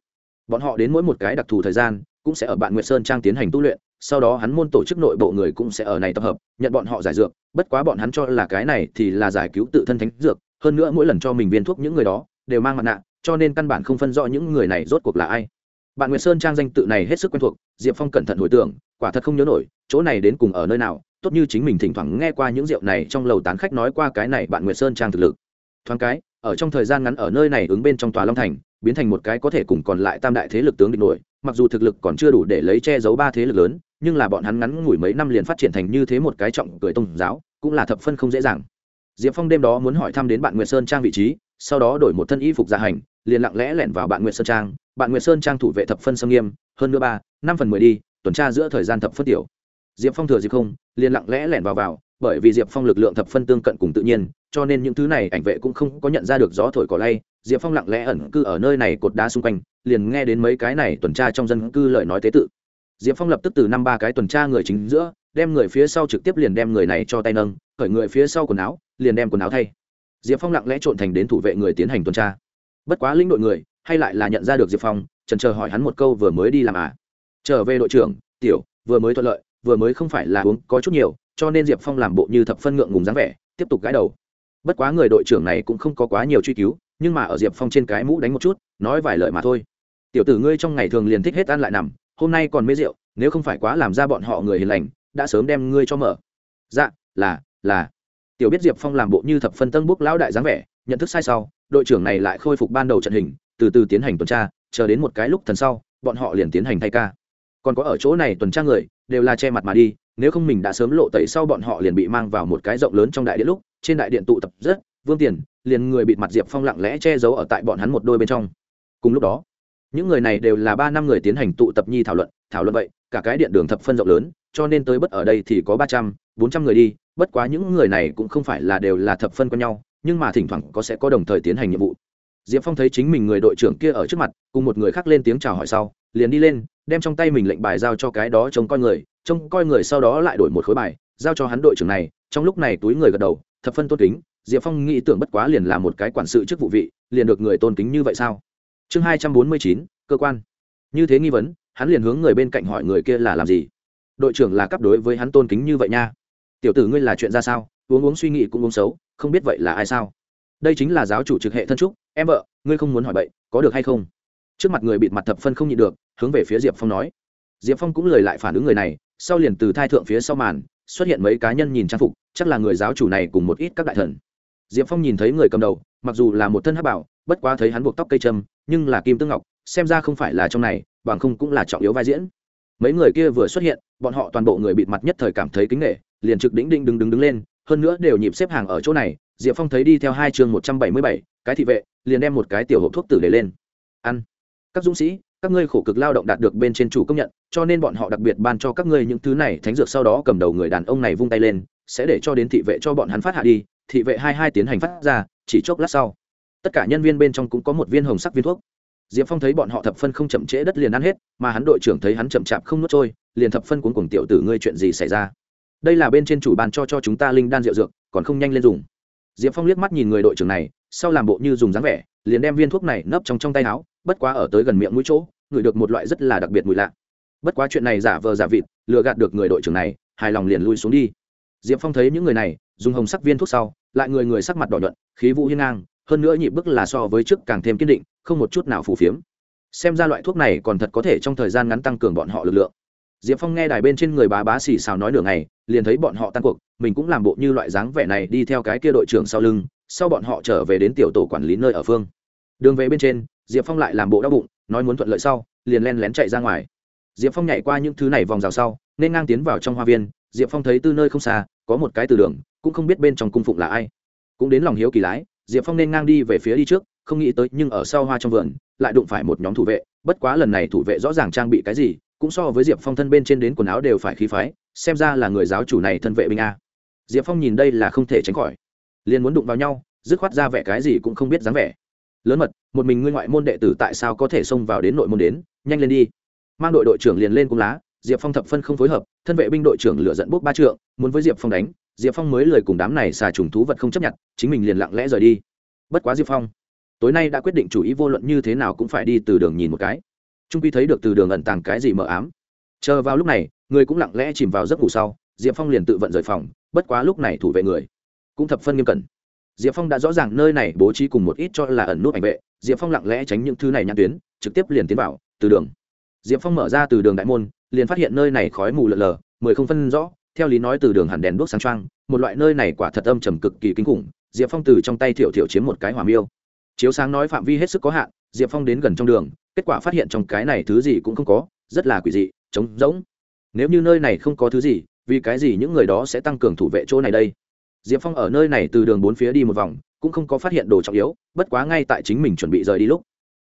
Bọn họ đến mỗi một cái đặc thù thời gian, cũng sẽ ở bạn nguyệt sơn trang tiến hành tu luyện, sau đó hắn môn tổ chức nội bộ người cũng sẽ ở này tập hợp, nhận bọn họ giải dược, bất quá bọn hắn cho là cái này thì là giải cứu tự thân thánh dược, hơn nữa mỗi lần cho mình viên thuốc những người đó, đều mang mặt nạ, cho nên căn bản không phân rõ những người này rốt cuộc là ai bạn nguyệt sơn trang danh tự này hết sức quen thuộc, diệp phong cẩn thận hồi tưởng, quả thật không nhớ nổi, chỗ này đến cùng ở nơi nào, tốt như chính mình thỉnh thoảng nghe qua những rượu này trong lầu tán khách nói qua cái này bạn nguyệt sơn trang thực lực. Thoáng cái, ở trong thời gian ngắn ở nơi này ứng bên trong tòa long thành, biến thành một cái có thể cùng còn lại tam đại thế lực tướng địch nổi, mặc dù thực lực còn chưa đủ để lấy che giấu ba thế lực lớn, nhưng là bọn hắn ngắn ngủi mấy năm liền phát triển thành như thế một cái trọng cười tôn giáo, cũng là thập phân không dễ dàng. Diệp phong đêm đó muốn hỏi thăm đến bạn nguyệt sơn trang vị trí, sau đó đổi một thân y phục gia hành liền lặng lẽ lẻn vào bạn nguyệt sơn trang. Bạn nguyệt sơn trang thủ vệ thập phân sâm nghiêm, hơn nữa ba, năm phần mười đi, tuần tra giữa thời gian thập phân tiểu. Diệp phong thừa dịp không, liền lặng lẽ lẻn vào vào, bởi vì diệp phong lực lượng thập phân tương cận cùng tự nhiên, cho nên những thứ này ảnh vệ cũng không có nhận ra được gió thổi cỏ lay. Diệp phong lặng lẽ ẩn cư ở nơi này cột đá xung quanh, liền nghe đến mấy cái này tuần tra trong dân cư lời nói tế tự. Diệp phong lập tức từ năm ba cái tuần tra người chính giữa, đem người phía sau trực tiếp liền đem người này cho tay nâng khởi người phía sau quần áo, liền đem quần áo thay. Diệp phong lặng lẽ trộn thành đến thủ vệ người tiến hành tuần tra bất quá lĩnh đội người, hay lại là nhận ra được diệp phong trần chờ hỏi hắn một câu vừa mới đi làm à? Trở về đội trưởng, tiểu, vừa mới thuận lợi, vừa mới không phải là uống có chút nhiều, cho nên diệp phong làm bộ như thập phân ngượng ngùng dáng vẻ, tiếp tục gãi đầu. Bất quá người đội trưởng này cũng không có quá nhiều truy cứu, nhưng mà ở diệp phong trên cái mũ đánh một chút, nói vài lời mà thôi. Tiểu tử ngươi trong ngày thường liền thích hết ăn lại nằm, hôm nay còn mê rượu, nếu không phải quá làm ra bọn họ người hiền lành, đã sớm đem ngươi cho mở. Dạ là là. Tiểu biết diệp phong làm bộ như thập phân tân búc lão đại dáng vẻ, nhận thức sai sau đội trưởng này lại khôi phục ban đầu trận hình, từ từ tiến hành tuần tra, chờ đến một cái lúc thần sau, bọn họ liền tiến hành thay ca. Còn có ở chỗ này tuần tra người, đều là che mặt mà đi, nếu không mình đã sớm lộ tẩy sau bọn họ liền bị mang vào một cái rộng lớn trong đại điện lúc, trên đại điện tụ tập rất vương tiền, liền người bịt mặt diệp phong lặng lẽ che giấu ở tại bọn hắn một đôi bên trong. Cùng lúc đó, những người này đều là ba năm người tiến hành tụ tập nhi thảo luận thảo luận vậy, cả cái điện đường thập phân rộng lớn, cho nên tới bất ở đây thì có ba trăm, bốn trăm người đi, bất quá những người này cũng không phải là đều là thập phân con nhau nhưng mà thỉnh thoảng có sẽ có đồng thời tiến hành nhiệm vụ. Diệp phong thấy chính mình người đội trưởng kia ở trước mặt, cùng một người khác lên tiếng chào hỏi sau, liền đi lên, đem trong tay mình lệnh bài giao cho cái đó trông coi người, trông coi người sau đó lại đổi một khối bài, giao cho hắn đội trưởng này, trong lúc này túi người gật đầu, thập phân tôn kính, diệp phong nghĩ tưởng bất quá liền là một cái quản sự chức vụ vị, liền được người tôn kính như vậy sao? Chương hai trăm bốn mươi chín, cơ quan. Như thế nghi vấn, hắn liền hướng người bên cạnh hỏi người kia là làm gì? Đội trưởng là cấp đối với hắn tôn kính như vậy nha. Tiểu tử ngươi là chuyện ra sao? Uống uống suy nghĩ cũng uống xấu, không biết vậy là ai sao? Đây chính là giáo chủ trực hệ thân trúc, em vợ, ngươi không muốn hỏi bậy, có được hay không? Trước mặt người bịt mặt thập phân không nhịn được, hướng về phía diệp phong nói. Diệp phong cũng lời lại phản ứng người này, sau liền từ thai thượng phía sau màn, xuất hiện mấy cá nhân nhìn trang phục, chắc là người giáo chủ này cùng một ít các đại thần. Diệp phong nhìn thấy người cầm đầu, mặc dù là một thân hát bảo, bất quá thấy hắn buộc tóc cây trâm nhưng là kim tương ngọc, xem ra không phải là trong này, bằng không cũng là trọng yếu vai diễn. Mấy người kia vừa xuất hiện, bọn họ toàn bộ người bịt mặt nhất thời cảm thấy kính nghệ liền trực đĩnh đinh đứng đứng đứng lên hơn nữa đều nhịp xếp hàng ở chỗ này, diệp phong thấy đi theo hai chương một trăm bảy mươi bảy, cái thị vệ, liền đem một cái tiểu hộp thuốc tử để lên. Ăn. Các dũng sĩ, các ngươi khổ cực lao động đạt được bên trên chủ công nhận, cho nên bọn họ đặc biệt ban cho các ngươi những thứ này, thánh dược sau đó cầm đầu người đàn ông này vung tay lên, sẽ để cho đến thị vệ cho bọn hắn phát hạ đi, thị vệ hai hai tiến hành phát ra, chỉ chốc lát sau, tất cả nhân viên bên trong cũng có một viên hồng sắc viên thuốc. Diệp phong thấy bọn họ thập phân không chậm trễ đất liền ăn hết, mà hắn đội trưởng thấy hắn chậm chạp không nuốt trôi, liền thập phân cuốn cùng tiểu tử ngươi chuyện gì xảy ra? Đây là bên trên chủ bàn cho cho chúng ta linh đan rượu dược, còn không nhanh lên dùng. Diệp phong liếc mắt nhìn người đội trưởng này, sau làm bộ như dùng dáng vẻ, liền đem viên thuốc này nấp trong trong tay áo, bất quá ở tới gần miệng mũi chỗ, ngửi được một loại rất là đặc biệt mùi lạ. Bất quá chuyện này giả vờ giả vịt, lừa gạt được người đội trưởng này, hài lòng liền lui xuống đi. Diệp phong thấy những người này, dùng hồng sắc viên thuốc sau, lại người người sắc mặt đỏ nhuận, khí vũ hiên ngang, hơn nữa nhịp bức là so với trước càng thêm kiên định, không một chút nào phù phiếm. Xem ra loại thuốc này còn thật có thể trong thời gian ngắn tăng cường bọn họ lực lượng diệp phong nghe đài bên trên người bá bá xì xào nói nửa ngày, liền thấy bọn họ tan cuộc, mình cũng làm bộ như loại dáng vẻ này đi theo cái kia đội trưởng sau lưng, sau bọn họ trở về đến tiểu tổ quản lý nơi ở phương. Đường về bên trên, diệp phong lại làm bộ đau bụng, nói muốn thuận lợi sau, liền len lén chạy ra ngoài. Diệp phong nhảy qua những thứ này vòng rào sau, nên ngang tiến vào trong hoa viên, diệp phong thấy từ nơi không xa, có một cái từ đường, cũng không biết bên trong cung phụng là ai. Cũng đến lòng hiếu kỳ lái, diệp phong nên ngang đi về phía đi trước, không nghĩ tới nhưng ở sau hoa trong vườn, lại đụng phải một nhóm thủ vệ, bất quá lần này thủ vệ rõ ràng trang bị cái gì cũng so với diệp phong thân bên trên đến quần áo đều phải khí phái, xem ra là người giáo chủ này thân vệ binh a. Diệp phong nhìn đây là không thể tránh khỏi. Liền muốn đụng vào nhau, dứt khoát ra vẻ cái gì cũng không biết dáng vẻ. Lớn mật, một mình ngươi ngoại môn đệ tử tại sao có thể xông vào đến nội môn đến? Nhanh lên đi. Mang đội đội trưởng liền lên cung lá, diệp phong thập phân không phối hợp, thân vệ binh đội trưởng lựa dẫn bốc ba trượng, muốn với diệp phong đánh, diệp phong mới lời cùng đám này xà trùng thú vật không chấp nhận, chính mình liền lặng lẽ rời đi. Bất quá diệp phong, tối nay đã quyết định chủ ý vô luận như thế nào cũng phải đi từ đường nhìn một cái trung quy thấy được từ đường ẩn tàng cái gì mờ ám. Chờ vào lúc này, người cũng lặng lẽ chìm vào giấc ngủ sau, diệp phong liền tự vận rời phòng, bất quá lúc này thủ vệ người cũng thập phân nghiêm cẩn. Diệp phong đã rõ ràng nơi này bố trí cùng một ít cho là ẩn nút ảnh vệ, diệp phong lặng lẽ tránh những thứ này nhãn tuyến, trực tiếp liền tiến vào, từ đường. Diệp phong mở ra từ đường đại môn, liền phát hiện nơi này khói mù lợn lờ, mười không phân rõ, theo lý nói từ đường hẳn đèn đuốc sáng trăng một loại nơi này quả thật âm trầm cực kỳ kinh khủng, diệp phong từ trong tay thiệu thiệu chiếm một cái hỏa miêu. Chiếu sáng nói phạm vi hết sức có hạn, diệp phong đến gần trong đường kết quả phát hiện trong cái này thứ gì cũng không có, rất là quỷ dị, trống rỗng. Nếu như nơi này không có thứ gì, vì cái gì những người đó sẽ tăng cường thủ vệ chỗ này đây? Diệp phong ở nơi này từ đường bốn phía đi một vòng, cũng không có phát hiện đồ trọng yếu, bất quá ngay tại chính mình chuẩn bị rời đi lúc,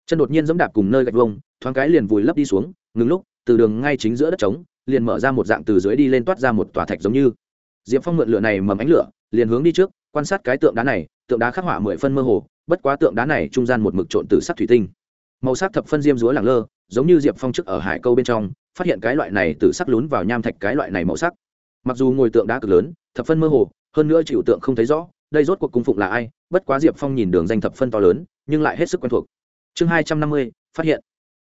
chân đột nhiên dẫm đạp cùng nơi gạch vông thoáng cái liền vùi lấp đi xuống, ngừng lúc, từ đường ngay chính giữa đất trống, liền mở ra một dạng từ dưới đi lên toát ra một tòa thạch giống như. Diệp phong mượn lửa này mầm ánh lửa, liền hướng đi trước, quan sát cái tượng đá này, tượng đá khắc họa mười phân mơ hồ, bất quá tượng đá này trung gian một mực trộn từ sắt thủy tinh màu sắc thập phân diêm dúa lẳng lơ, giống như diệp phong trước ở hải câu bên trong, phát hiện cái loại này từ sắc lún vào nham thạch cái loại này màu sắc. Mặc dù ngồi tượng đá cực lớn, thập phân mơ hồ, hơn nữa chịu tượng không thấy rõ, đây rốt cuộc cung phụng là ai, bất quá diệp phong nhìn đường danh thập phân to lớn, nhưng lại hết sức quen thuộc. Chương hai trăm năm mươi, phát hiện.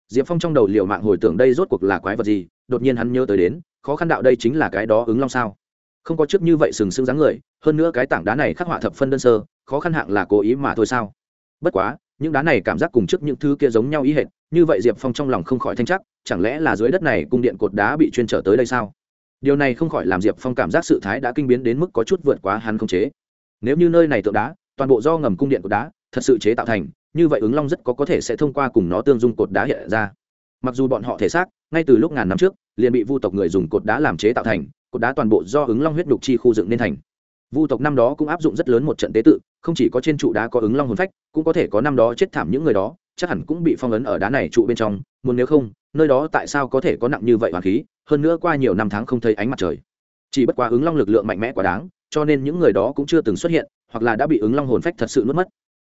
Diệp phong trong đầu liệu mạng hồi tưởng đây rốt cuộc là quái vật gì, đột nhiên hắn nhớ tới đến, khó khăn đạo đây chính là cái đó ứng long sao. Không có trước như vậy sừng sững dáng người, hơn nữa cái tảng đá này khắc họa thập phân đơn sơ, khó khăn hạng là cố ý mà thôi sao? Bất quá những đá này cảm giác cùng trước những thứ kia giống nhau ý hệt, như vậy diệp phong trong lòng không khỏi thanh chắc, chẳng lẽ là dưới đất này cung điện cột đá bị chuyên trở tới đây sao? Điều này không khỏi làm diệp phong cảm giác sự thái đã kinh biến đến mức có chút vượt quá hắn không chế. Nếu như nơi này tượng đá, toàn bộ do ngầm cung điện cột đá, thật sự chế tạo thành, như vậy ứng long rất có có thể sẽ thông qua cùng nó tương dung cột đá hiện ra. Mặc dù bọn họ thể xác, ngay từ lúc ngàn năm trước, liền bị vu tộc người dùng cột đá làm chế tạo thành, cột đá toàn bộ do ứng long huyết đục chi khu dựng nên thành. Vu tộc năm đó cũng áp dụng rất lớn một trận tế tự không chỉ có trên trụ đá có ứng long hồn phách, cũng có thể có năm đó chết thảm những người đó, chắc hẳn cũng bị phong ấn ở đá này trụ bên trong, muốn nếu không, nơi đó tại sao có thể có nặng như vậy hoàng khí, hơn nữa qua nhiều năm tháng không thấy ánh mặt trời. Chỉ bất quá ứng long lực lượng mạnh mẽ quá đáng, cho nên những người đó cũng chưa từng xuất hiện, hoặc là đã bị ứng long hồn phách thật sự nuốt mất.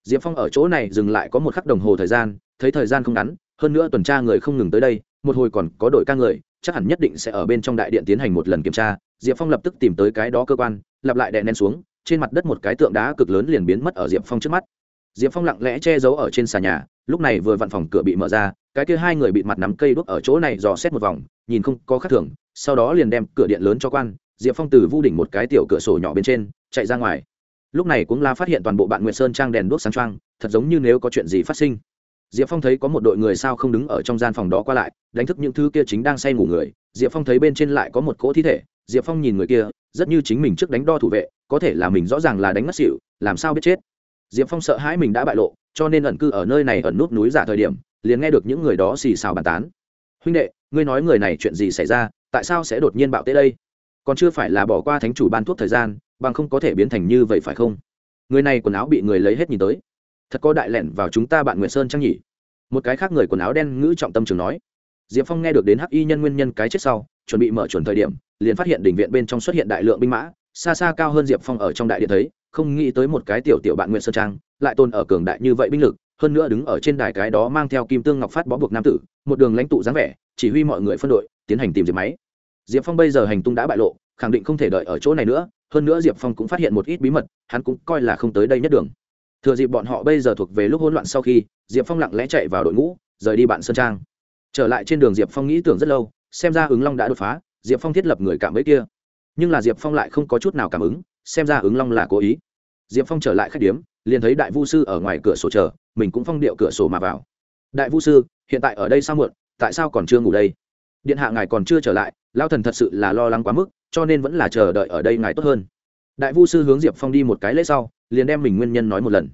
Diệp phong ở chỗ này dừng lại có một khắc đồng hồ thời gian, thấy thời gian không ngắn, hơn nữa tuần tra người không ngừng tới đây, một hồi còn có đội ca người, chắc hẳn nhất định sẽ ở bên trong đại điện tiến hành một lần kiểm tra. Diệp phong lập tức tìm tới cái đó cơ quan, lặp lại đè nén xuống trên mặt đất một cái tượng đá cực lớn liền biến mất ở diệp phong trước mắt. Diệp phong lặng lẽ che giấu ở trên xà nhà, lúc này vừa vặn phòng cửa bị mở ra, cái kia hai người bị mặt nắm cây đuốc ở chỗ này dò xét một vòng, nhìn không có khác thường, sau đó liền đem cửa điện lớn cho quan, diệp phong từ vu đỉnh một cái tiểu cửa sổ nhỏ bên trên, chạy ra ngoài. Lúc này cũng la phát hiện toàn bộ bạn nguyệt sơn trang đèn đuốc sáng trăng thật giống như nếu có chuyện gì phát sinh. Diệp phong thấy có một đội người sao không đứng ở trong gian phòng đó qua lại, đánh thức những thứ kia chính đang say ngủ người. Diệp phong thấy bên trên lại có một cỗ thi thể, diệp phong nhìn người kia, rất như chính mình trước đánh đo thủ vệ có thể là mình rõ ràng là đánh mất xỉu, làm sao biết chết? Diệp phong sợ hãi mình đã bại lộ, cho nên ẩn cư ở nơi này ẩn nút núi giả thời điểm, liền nghe được những người đó xì xào bàn tán. Huynh đệ, ngươi nói người này chuyện gì xảy ra, tại sao sẽ đột nhiên bạo tế đây? Còn chưa phải là bỏ qua thánh chủ ban thuốc thời gian, bằng không có thể biến thành như vậy phải không? Người này quần áo bị người lấy hết nhìn tới. Thật có đại lẻn vào chúng ta bạn nguyễn sơn chăng nhỉ? Một cái khác người quần áo đen ngữ trọng tâm trường nói. Diệp phong nghe được đến hắc y nhân nguyên nhân cái chết sau, chuẩn bị mở chuẩn thời điểm, liền phát hiện đỉnh viện bên trong xuất hiện đại lượng binh mã xa xa cao hơn diệp phong ở trong đại điện thấy, không nghĩ tới một cái tiểu tiểu bạn nguyện sơn trang, lại tồn ở cường đại như vậy binh lực, hơn nữa đứng ở trên đài cái đó mang theo kim tương ngọc phát bó buộc nam tử, một đường lãnh tụ dáng vẻ, chỉ huy mọi người phân đội, tiến hành tìm diệp máy. Diệp phong bây giờ hành tung đã bại lộ, khẳng định không thể đợi ở chỗ này nữa, hơn nữa diệp phong cũng phát hiện một ít bí mật, hắn cũng coi là không tới đây nhất đường. Thừa dịp bọn họ bây giờ thuộc về lúc hỗn loạn sau khi, diệp phong lặng lẽ chạy vào đội ngũ, rời đi bạn sơn trang. Trở lại trên đường diệp phong nghĩ tưởng rất lâu, xem ra ứng long đã đột phá, diệp phong thiết lập người cảm ấy kia nhưng là diệp phong lại không có chút nào cảm ứng, xem ra ứng long là cố ý. Diệp phong trở lại khách điếm, liền thấy đại vu sư ở ngoài cửa sổ chờ, mình cũng phong điệu cửa sổ mà vào. Đại vu sư, hiện tại ở đây sao muộn, tại sao còn chưa ngủ đây? Điện hạ ngài còn chưa trở lại lao thần thật sự là lo lắng quá mức, cho nên vẫn là chờ đợi ở đây ngài tốt hơn. Đại vu sư hướng diệp phong đi một cái lễ sau, liền đem mình nguyên nhân nói một lần.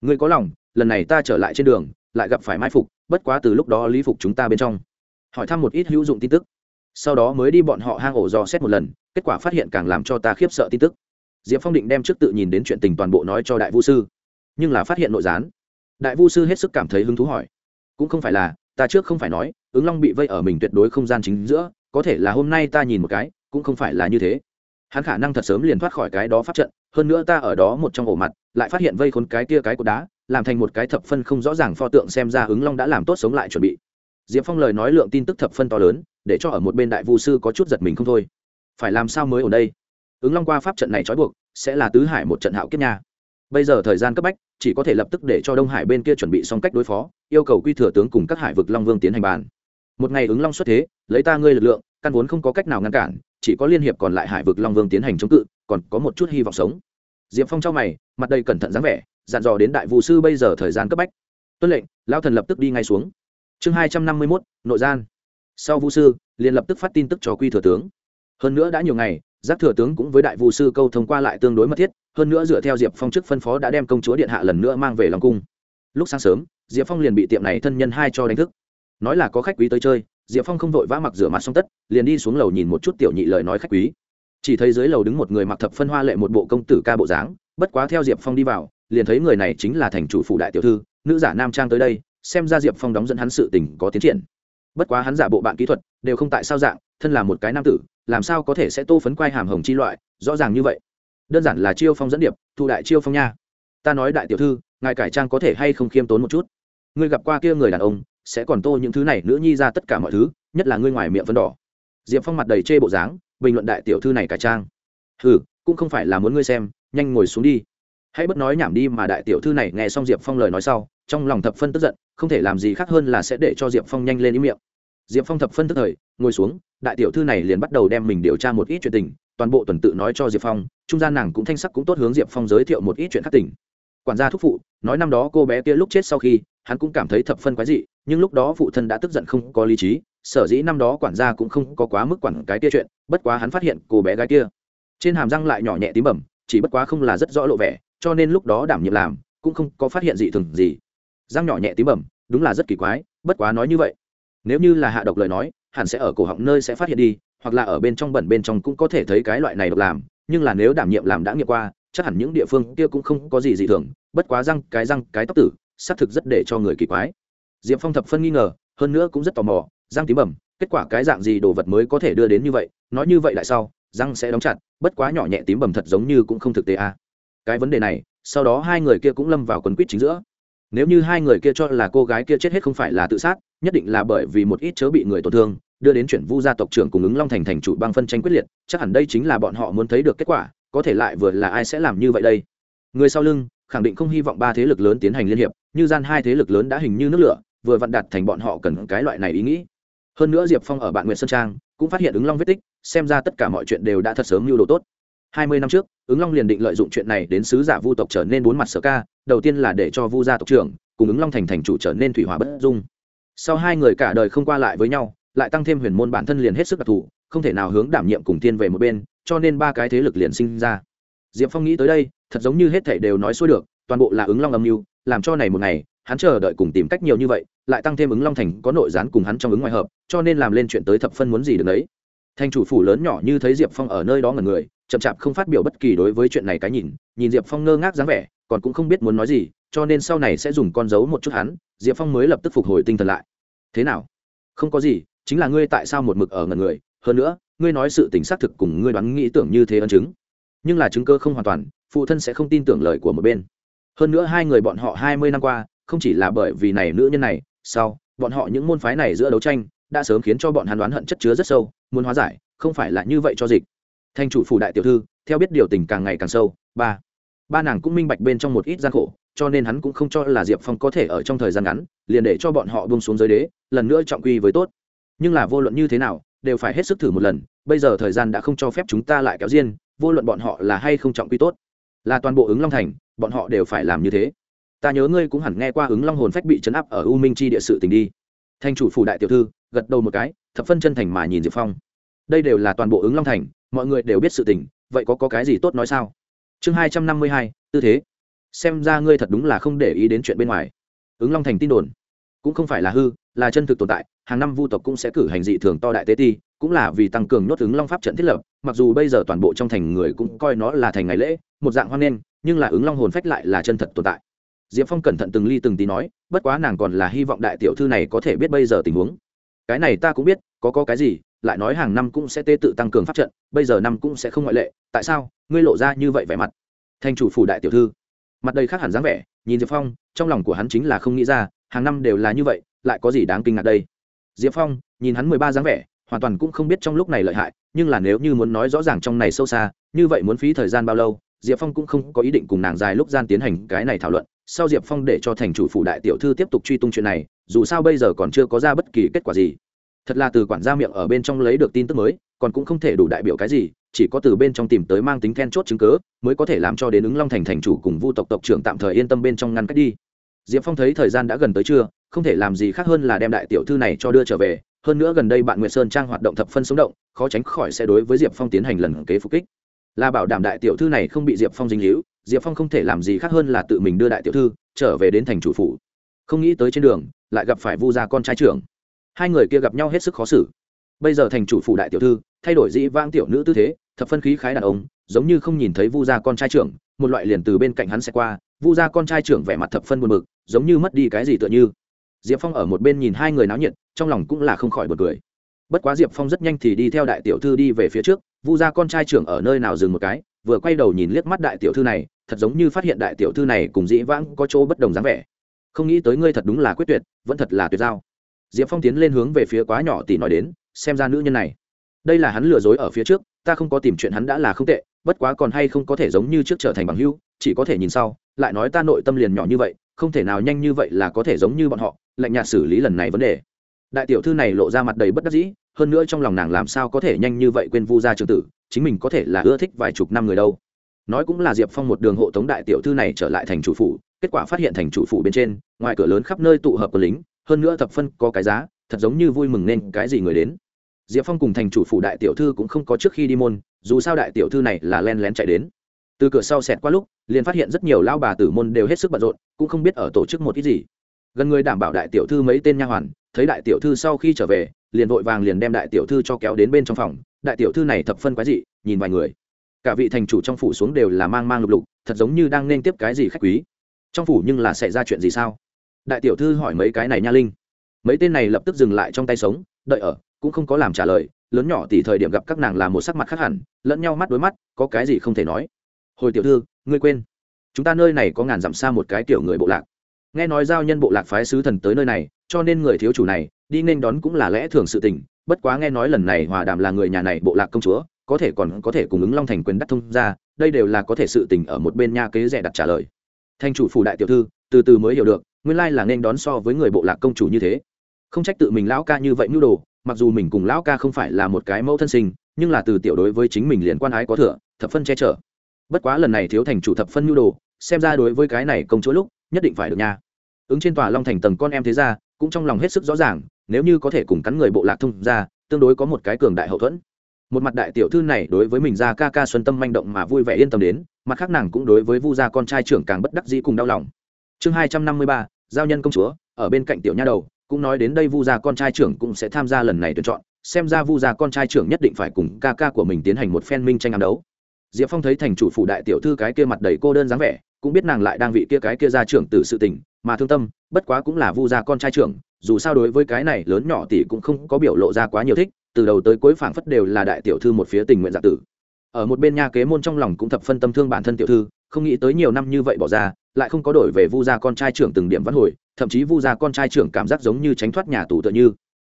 Người có lòng, lần này ta trở lại trên đường, lại gặp phải mai phục, bất quá từ lúc đó lý phục chúng ta bên trong. Hỏi thăm một ít hữu dụng tin tức sau đó mới đi bọn họ hang ổ dò xét một lần, kết quả phát hiện càng làm cho ta khiếp sợ tin tức. Diệp phong định đem trước tự nhìn đến chuyện tình toàn bộ nói cho đại vu sư, nhưng là phát hiện nội gián. Đại vu sư hết sức cảm thấy hứng thú hỏi, cũng không phải là, ta trước không phải nói, ứng long bị vây ở mình tuyệt đối không gian chính giữa, có thể là hôm nay ta nhìn một cái, cũng không phải là như thế. Hắn khả năng thật sớm liền thoát khỏi cái đó phát trận, hơn nữa ta ở đó một trong ổ mặt, lại phát hiện vây khốn cái kia cái cột đá, làm thành một cái thập phân không rõ ràng pho tượng xem ra ứng long đã làm tốt sống lại chuẩn bị. Diệp phong lời nói lượng tin tức thập phân to lớn để cho ở một bên đại vu sư có chút giật mình không thôi. Phải làm sao mới ở đây? Ứng long qua pháp trận này trói buộc, sẽ là tứ hải một trận hạo kiếp nha. Bây giờ thời gian cấp bách, chỉ có thể lập tức để cho đông hải bên kia chuẩn bị xong cách đối phó, yêu cầu quy thừa tướng cùng các hải vực long vương tiến hành bàn. Một ngày ứng long xuất thế, lấy ta ngươi lực lượng, căn vốn không có cách nào ngăn cản, chỉ có liên hiệp còn lại hải vực long vương tiến hành chống cự, còn có một chút hy vọng sống. Diệp phong trong mày, mặt đầy cẩn thận dáng vẻ, dặn dò đến đại vụ sư bây giờ thời gian cấp bách. Tuân lệnh lao thần lập tức đi ngay xuống. Chương hai trăm năm mươi mốt, nội gian sau Vu sư, liền lập tức phát tin tức cho quy thừa tướng. Hơn nữa đã nhiều ngày, giác thừa tướng cũng với đại Vu sư câu thông qua lại tương đối mật thiết, hơn nữa dựa theo diệp phong chức phân phó đã đem công chúa điện hạ lần nữa mang về lòng cung. Lúc sáng sớm, diệp phong liền bị tiệm này thân nhân hai cho đánh thức. Nói là có khách quý tới chơi, diệp phong không vội vã mặc rửa mặt xong tất, liền đi xuống lầu nhìn một chút tiểu nhị lời nói khách quý. Chỉ thấy dưới lầu đứng một người mặc thập phân hoa lệ một bộ công tử ca bộ dáng, bất quá theo diệp phong đi vào, liền thấy người này chính là thành chủ phụ đại tiểu thư, nữ giả nam trang tới đây, xem ra diệp phong đóng dẫn hắn sự tình có tiến triển bất quá hắn giả bộ bạn kỹ thuật, đều không tại sao dạng, thân là một cái nam tử, làm sao có thể sẽ tô phấn quay hàm hồng chi loại, rõ ràng như vậy. Đơn giản là chiêu phong dẫn điệp thu đại chiêu phong nha. Ta nói đại tiểu thư, ngài cải trang có thể hay không khiêm tốn một chút? Ngươi gặp qua kia người đàn ông, sẽ còn tô những thứ này nữ nhi ra tất cả mọi thứ, nhất là ngươi ngoài miệng phân đỏ. Diệp phong mặt đầy chê bộ dáng, bình luận đại tiểu thư này cải trang. Ừ cũng không phải là muốn ngươi xem, nhanh ngồi xuống đi. Hãy bất nói nhảm đi mà đại tiểu thư này nghe xong diệp phong lời nói sau trong lòng thập phân tức giận, không thể làm gì khác hơn là sẽ để cho diệp phong nhanh lên ý miệng. Diệp phong thập phân tức thời, ngồi xuống, đại tiểu thư này liền bắt đầu đem mình điều tra một ít chuyện tình, toàn bộ tuần tự nói cho diệp phong, trung gian nàng cũng thanh sắc cũng tốt hướng diệp phong giới thiệu một ít chuyện khác tỉnh quản gia thúc phụ, nói năm đó cô bé kia lúc chết sau khi, hắn cũng cảm thấy thập phân quái dị, nhưng lúc đó phụ thân đã tức giận không có lý trí, sở dĩ năm đó quản gia cũng không có quá mức quản cái kia chuyện, bất quá hắn phát hiện cô bé gái kia. Trên hàm răng lại nhỏ nhẹ tím bẩm chỉ bất quá không là rất rõ lộ vẻ, cho nên lúc đó đảm nhiệm làm, cũng không có phát hiện gì thường gì răng nhỏ nhẹ tím bẩm, đúng là rất kỳ quái, bất quá nói như vậy. Nếu như là hạ độc lời nói, hẳn sẽ ở cổ họng nơi sẽ phát hiện đi, hoặc là ở bên trong bẩn bên trong cũng có thể thấy cái loại này độc làm, nhưng là nếu đảm nhiệm làm đã nghiệm qua, chắc hẳn những địa phương kia cũng không có gì dị thường, bất quá răng, cái răng, cái tóc tử, xác thực rất để cho người kỳ quái. Diệp phong thập phân nghi ngờ, hơn nữa cũng rất tò mò, răng tím bẩm, kết quả cái dạng gì đồ vật mới có thể đưa đến như vậy, nói như vậy lại sau, răng sẽ đóng chặt, bất quá nhỏ nhẹ tím bẩm thật giống như cũng không thực tế à. cái vấn đề này, sau đó hai người kia cũng lâm vào quần quýt chính giữa nếu như hai người kia cho là cô gái kia chết hết không phải là tự sát, nhất định là bởi vì một ít chớ bị người tổn thương, đưa đến chuyển vu gia tộc trưởng cùng ứng long thành thành chủ bang phân tranh quyết liệt, chắc hẳn đây chính là bọn họ muốn thấy được kết quả, có thể lại vừa là ai sẽ làm như vậy đây? Người sau lưng, khẳng định không hy vọng ba thế lực lớn tiến hành liên hiệp, như gian hai thế lực lớn đã hình như nước lửa, vừa vặn đặt thành bọn họ cần cái loại này ý nghĩ. Hơn nữa diệp phong ở bạn nguyện sơn trang cũng phát hiện ứng long vết tích, xem ra tất cả mọi chuyện đều đã thật sớm lưu đồ tốt hai mươi năm trước, ứng long liền định lợi dụng chuyện này đến sứ giả vu tộc trở nên bốn mặt sở ca, đầu tiên là để cho vu gia tộc trưởng, cùng ứng long thành thành chủ trở nên thủy hỏa bất dung. Sau hai người cả đời không qua lại với nhau, lại tăng thêm huyền môn bản thân liền hết sức đặc thù, không thể nào hướng đảm nhiệm cùng tiên về một bên, cho nên ba cái thế lực liền sinh ra. Diệp phong nghĩ tới đây, thật giống như hết thảy đều nói xuôi được, toàn bộ là ứng long âm mưu, làm cho này một ngày, hắn chờ đợi cùng tìm cách nhiều như vậy, lại tăng thêm ứng long thành có nội gián cùng hắn trong ứng ngoài hợp, cho nên làm lên chuyện tới thập phân muốn gì được đấy thành chủ phủ lớn nhỏ như thấy diệp phong ở nơi đó ngần người, chậm chạp không phát biểu bất kỳ đối với chuyện này cái nhìn nhìn diệp phong ngơ ngác dáng vẻ, còn cũng không biết muốn nói gì, cho nên sau này sẽ dùng con dấu một chút hắn, diệp phong mới lập tức phục hồi tinh thần lại. Thế nào? Không có gì, chính là ngươi tại sao một mực ở ngần người? Hơn nữa, ngươi nói sự tình xác thực cùng ngươi đoán nghĩ tưởng như thế ân chứng. Nhưng là chứng cơ không hoàn toàn, phụ thân sẽ không tin tưởng lời của một bên. Hơn nữa hai người bọn họ hai mươi năm qua, không chỉ là bởi vì này nữ nhân này, sau, bọn họ những môn phái này giữa đấu tranh, đã sớm khiến cho bọn hắn đoán hận chất chứa rất sâu muốn hóa giải, không phải là như vậy cho dịch. Thanh chủ phủ đại tiểu thư, theo biết điều tình càng ngày càng sâu, ba. Ba nàng cũng minh bạch bên trong một ít gian khổ, cho nên hắn cũng không cho là diệp phong có thể ở trong thời gian ngắn, liền để cho bọn họ bông xuống giới đế, lần nữa trọng quy với tốt. Nhưng là vô luận như thế nào, đều phải hết sức thử một lần, bây giờ thời gian đã không cho phép chúng ta lại kéo riêng, vô luận bọn họ là hay không trọng quy tốt, là toàn bộ ứng long thành, bọn họ đều phải làm như thế. Ta nhớ ngươi cũng hẳn nghe qua ứng long hồn phách bị chấn áp ở u minh chi địa sự tình đi. Thành chủ phủ đại tiểu thư, gật đầu một cái thập phân chân thành mà nhìn diệp phong. Đây đều là toàn bộ ứng long thành mọi người đều biết sự tình vậy có, có cái gì tốt nói sao? Chương hai trăm năm mươi hai tư thế. Xem ra ngươi thật đúng là không để ý đến chuyện bên ngoài. Ứng long thành tin đồn cũng không phải là hư là chân thực tồn tại hàng năm vu tộc cũng sẽ cử hành dị thường to đại tế ti cũng là vì tăng cường nốt ứng long pháp trận thiết lập mặc dù bây giờ toàn bộ trong thành người cũng coi nó là thành ngày lễ một dạng hoan nghênh nhưng là ứng long hồn phách lại là chân thật tồn tại. Diệp phong cẩn thận từng ly từng tí nói bất quá nàng còn là hy vọng đại tiểu thư này có thể biết bây giờ tình huống cái này ta cũng biết, có có cái gì, lại nói hàng năm cũng sẽ tê tự tăng cường pháp trận, bây giờ năm cũng sẽ không ngoại lệ, tại sao? Ngươi lộ ra như vậy vẻ mặt. Thành chủ phủ đại tiểu thư. Mặt đây khác hẳn dáng vẻ, nhìn diệp phong, trong lòng của hắn chính là không nghĩ ra, hàng năm đều là như vậy, lại có gì đáng kinh ngạc đây? Diệp phong, nhìn hắn mười ba dáng vẻ, hoàn toàn cũng không biết trong lúc này lợi hại, nhưng là nếu như muốn nói rõ ràng trong này sâu xa, như vậy muốn phí thời gian bao lâu, diệp phong cũng không có ý định cùng nàng dài lúc gian tiến hành cái này thảo luận sau diệp phong để cho thành chủ phủ đại tiểu thư tiếp tục truy tung chuyện này, dù sao bây giờ còn chưa có ra bất kỳ kết quả gì. Thật là từ quản gia miệng ở bên trong lấy được tin tức mới, còn cũng không thể đủ đại biểu cái gì, chỉ có từ bên trong tìm tới mang tính then chốt chứng cớ mới có thể làm cho đến ứng long thành thành chủ cùng vu tộc tộc trưởng tạm thời yên tâm bên trong ngăn cách đi. Diệp phong thấy thời gian đã gần tới trưa, không thể làm gì khác hơn là đem đại tiểu thư này cho đưa trở về. Hơn nữa gần đây bạn nguyệt sơn trang hoạt động thập phân sống động, khó tránh khỏi sẽ đối với diệp phong tiến hành lần kế phục kích. Là bảo đảm đại tiểu thư này không bị diệp phong dính hữu diệp phong không thể làm gì khác hơn là tự mình đưa đại tiểu thư trở về đến thành chủ phủ. Không nghĩ tới trên đường, lại gặp phải vu gia con trai trưởng. Hai người kia gặp nhau hết sức khó xử. Bây giờ thành chủ phủ đại tiểu thư, thay đổi dĩ vãng tiểu nữ tư thế, thập phân khí khái đàn ông, giống như không nhìn thấy vu gia con trai trưởng, một loại liền từ bên cạnh hắn sẽ qua, vu gia con trai trưởng vẻ mặt thập phân buồn bực, giống như mất đi cái gì tựa như. Diệp phong ở một bên nhìn hai người náo nhiệt, trong lòng cũng là không khỏi bật cười. Bất quá diệp phong rất nhanh thì đi theo đại tiểu thư đi về phía trước, vu gia con trai trưởng ở nơi nào dừng một cái vừa quay đầu nhìn liếc mắt đại tiểu thư này, thật giống như phát hiện đại tiểu thư này cùng dĩ vãng có chỗ bất đồng dáng vẻ. Không nghĩ tới ngươi thật đúng là quyết tuyệt, vẫn thật là tuyệt giao. Diệp phong tiến lên hướng về phía quá nhỏ tỷ nói đến, xem ra nữ nhân này. Đây là hắn lừa dối ở phía trước, ta không có tìm chuyện hắn đã là không tệ, bất quá còn hay không có thể giống như trước trở thành bằng hữu, chỉ có thể nhìn sau, lại nói ta nội tâm liền nhỏ như vậy, không thể nào nhanh như vậy là có thể giống như bọn họ, lạnh nhạt xử lý lần này vấn đề. Đại tiểu thư này lộ ra mặt đầy bất đắc dĩ hơn nữa trong lòng nàng làm sao có thể nhanh như vậy quên vu gia trường tử, chính mình có thể là ưa thích vài chục năm người đâu. Nói cũng là diệp phong một đường hộ tống đại tiểu thư này trở lại thành chủ phủ, kết quả phát hiện thành chủ phủ bên trên, ngoài cửa lớn khắp nơi tụ hợp của lính, hơn nữa thập phân có cái giá, thật giống như vui mừng nên cái gì người đến. Diệp phong cùng thành chủ phủ đại tiểu thư cũng không có trước khi đi môn, dù sao đại tiểu thư này là len lén chạy đến. Từ cửa sau xẹt qua lúc, liền phát hiện rất nhiều lao bà tử môn đều hết sức bận rộn, cũng không biết ở tổ chức một ít gì gần người đảm bảo đại tiểu thư mấy tên nha hoàn, thấy đại tiểu thư sau khi trở về, liền vội vàng liền đem đại tiểu thư cho kéo đến bên trong phòng. Đại tiểu thư này thập phân quái dị, nhìn vài người. Cả vị thành chủ trong phủ xuống đều là mang mang lục lục, thật giống như đang nên tiếp cái gì khách quý. Trong phủ nhưng là xảy ra chuyện gì sao? Đại tiểu thư hỏi mấy cái này nha linh. Mấy tên này lập tức dừng lại trong tay sống, đợi ở, cũng không có làm trả lời. Lớn nhỏ tỷ thời điểm gặp các nàng là một sắc mặt khác hẳn, lẫn nhau mắt đối mắt, có cái gì không thể nói. Hồi tiểu thư, ngươi quên. Chúng ta nơi này có ngàn dặm xa một cái tiểu người bộ lạc nghe nói giao nhân bộ lạc phái sứ thần tới nơi này, cho nên người thiếu chủ này, đi nên đón cũng là lẽ thường sự tình. Bất quá nghe nói lần này hòa đàm là người nhà này bộ lạc công chúa, có thể còn có thể cùng ứng long thành quyền đắc thông ra, đây đều là có thể sự tình ở một bên nha kế rẻ đặt trả lời. Thanh chủ phủ đại tiểu thư, từ từ mới hiểu được, nguyên lai là nên đón so với người bộ lạc công chủ như thế. Không trách tự mình lão ca như vậy mưu đồ, mặc dù mình cùng lão ca không phải là một cái mẫu thân sinh, nhưng là từ tiểu đối với chính mình liền quan ái có thừa, thập phân che chở. Bất quá lần này thiếu thành chủ thập phân mưu đồ, xem ra đối với cái này công chúa lúc nhất định phải được nha. Ứng trên tòa long thành tầng con em thế ra cũng trong lòng hết sức rõ ràng, nếu như có thể cùng cắn người bộ lạc thông ra tương đối có một cái cường đại hậu thuẫn. Một mặt đại tiểu thư này đối với mình ra ca ca xuân tâm manh động mà vui vẻ yên tâm đến, mặt khác nàng cũng đối với vu gia con trai trưởng càng bất đắc dĩ cùng đau lòng. Chương hai trăm năm mươi ba, giao nhân công chúa, ở bên cạnh tiểu nha đầu, cũng nói đến đây vu gia con trai trưởng cũng sẽ tham gia lần này tuyển chọn, xem ra vu gia con trai trưởng nhất định phải cùng ca ca của mình tiến hành một phen minh tranh ám đấu. Diệp phong thấy thành chủ phủ đại tiểu thư cái kia mặt đầy cô đơn dáng vẻ cũng biết nàng lại đang vị kia cái kia ra trưởng tử sự tình, mà thương tâm, bất quá cũng là vu gia con trai trưởng, dù sao đối với cái này lớn nhỏ tỷ cũng không có biểu lộ ra quá nhiều thích, từ đầu tới cuối phảng phất đều là đại tiểu thư một phía tình nguyện dạ tử. Ở một bên nha kế môn trong lòng cũng thập phân tâm thương bản thân tiểu thư, không nghĩ tới nhiều năm như vậy bỏ ra, lại không có đổi về vu gia con trai trưởng từng điểm văn hồi, thậm chí vu gia con trai trưởng cảm giác giống như tránh thoát nhà tù tựa như.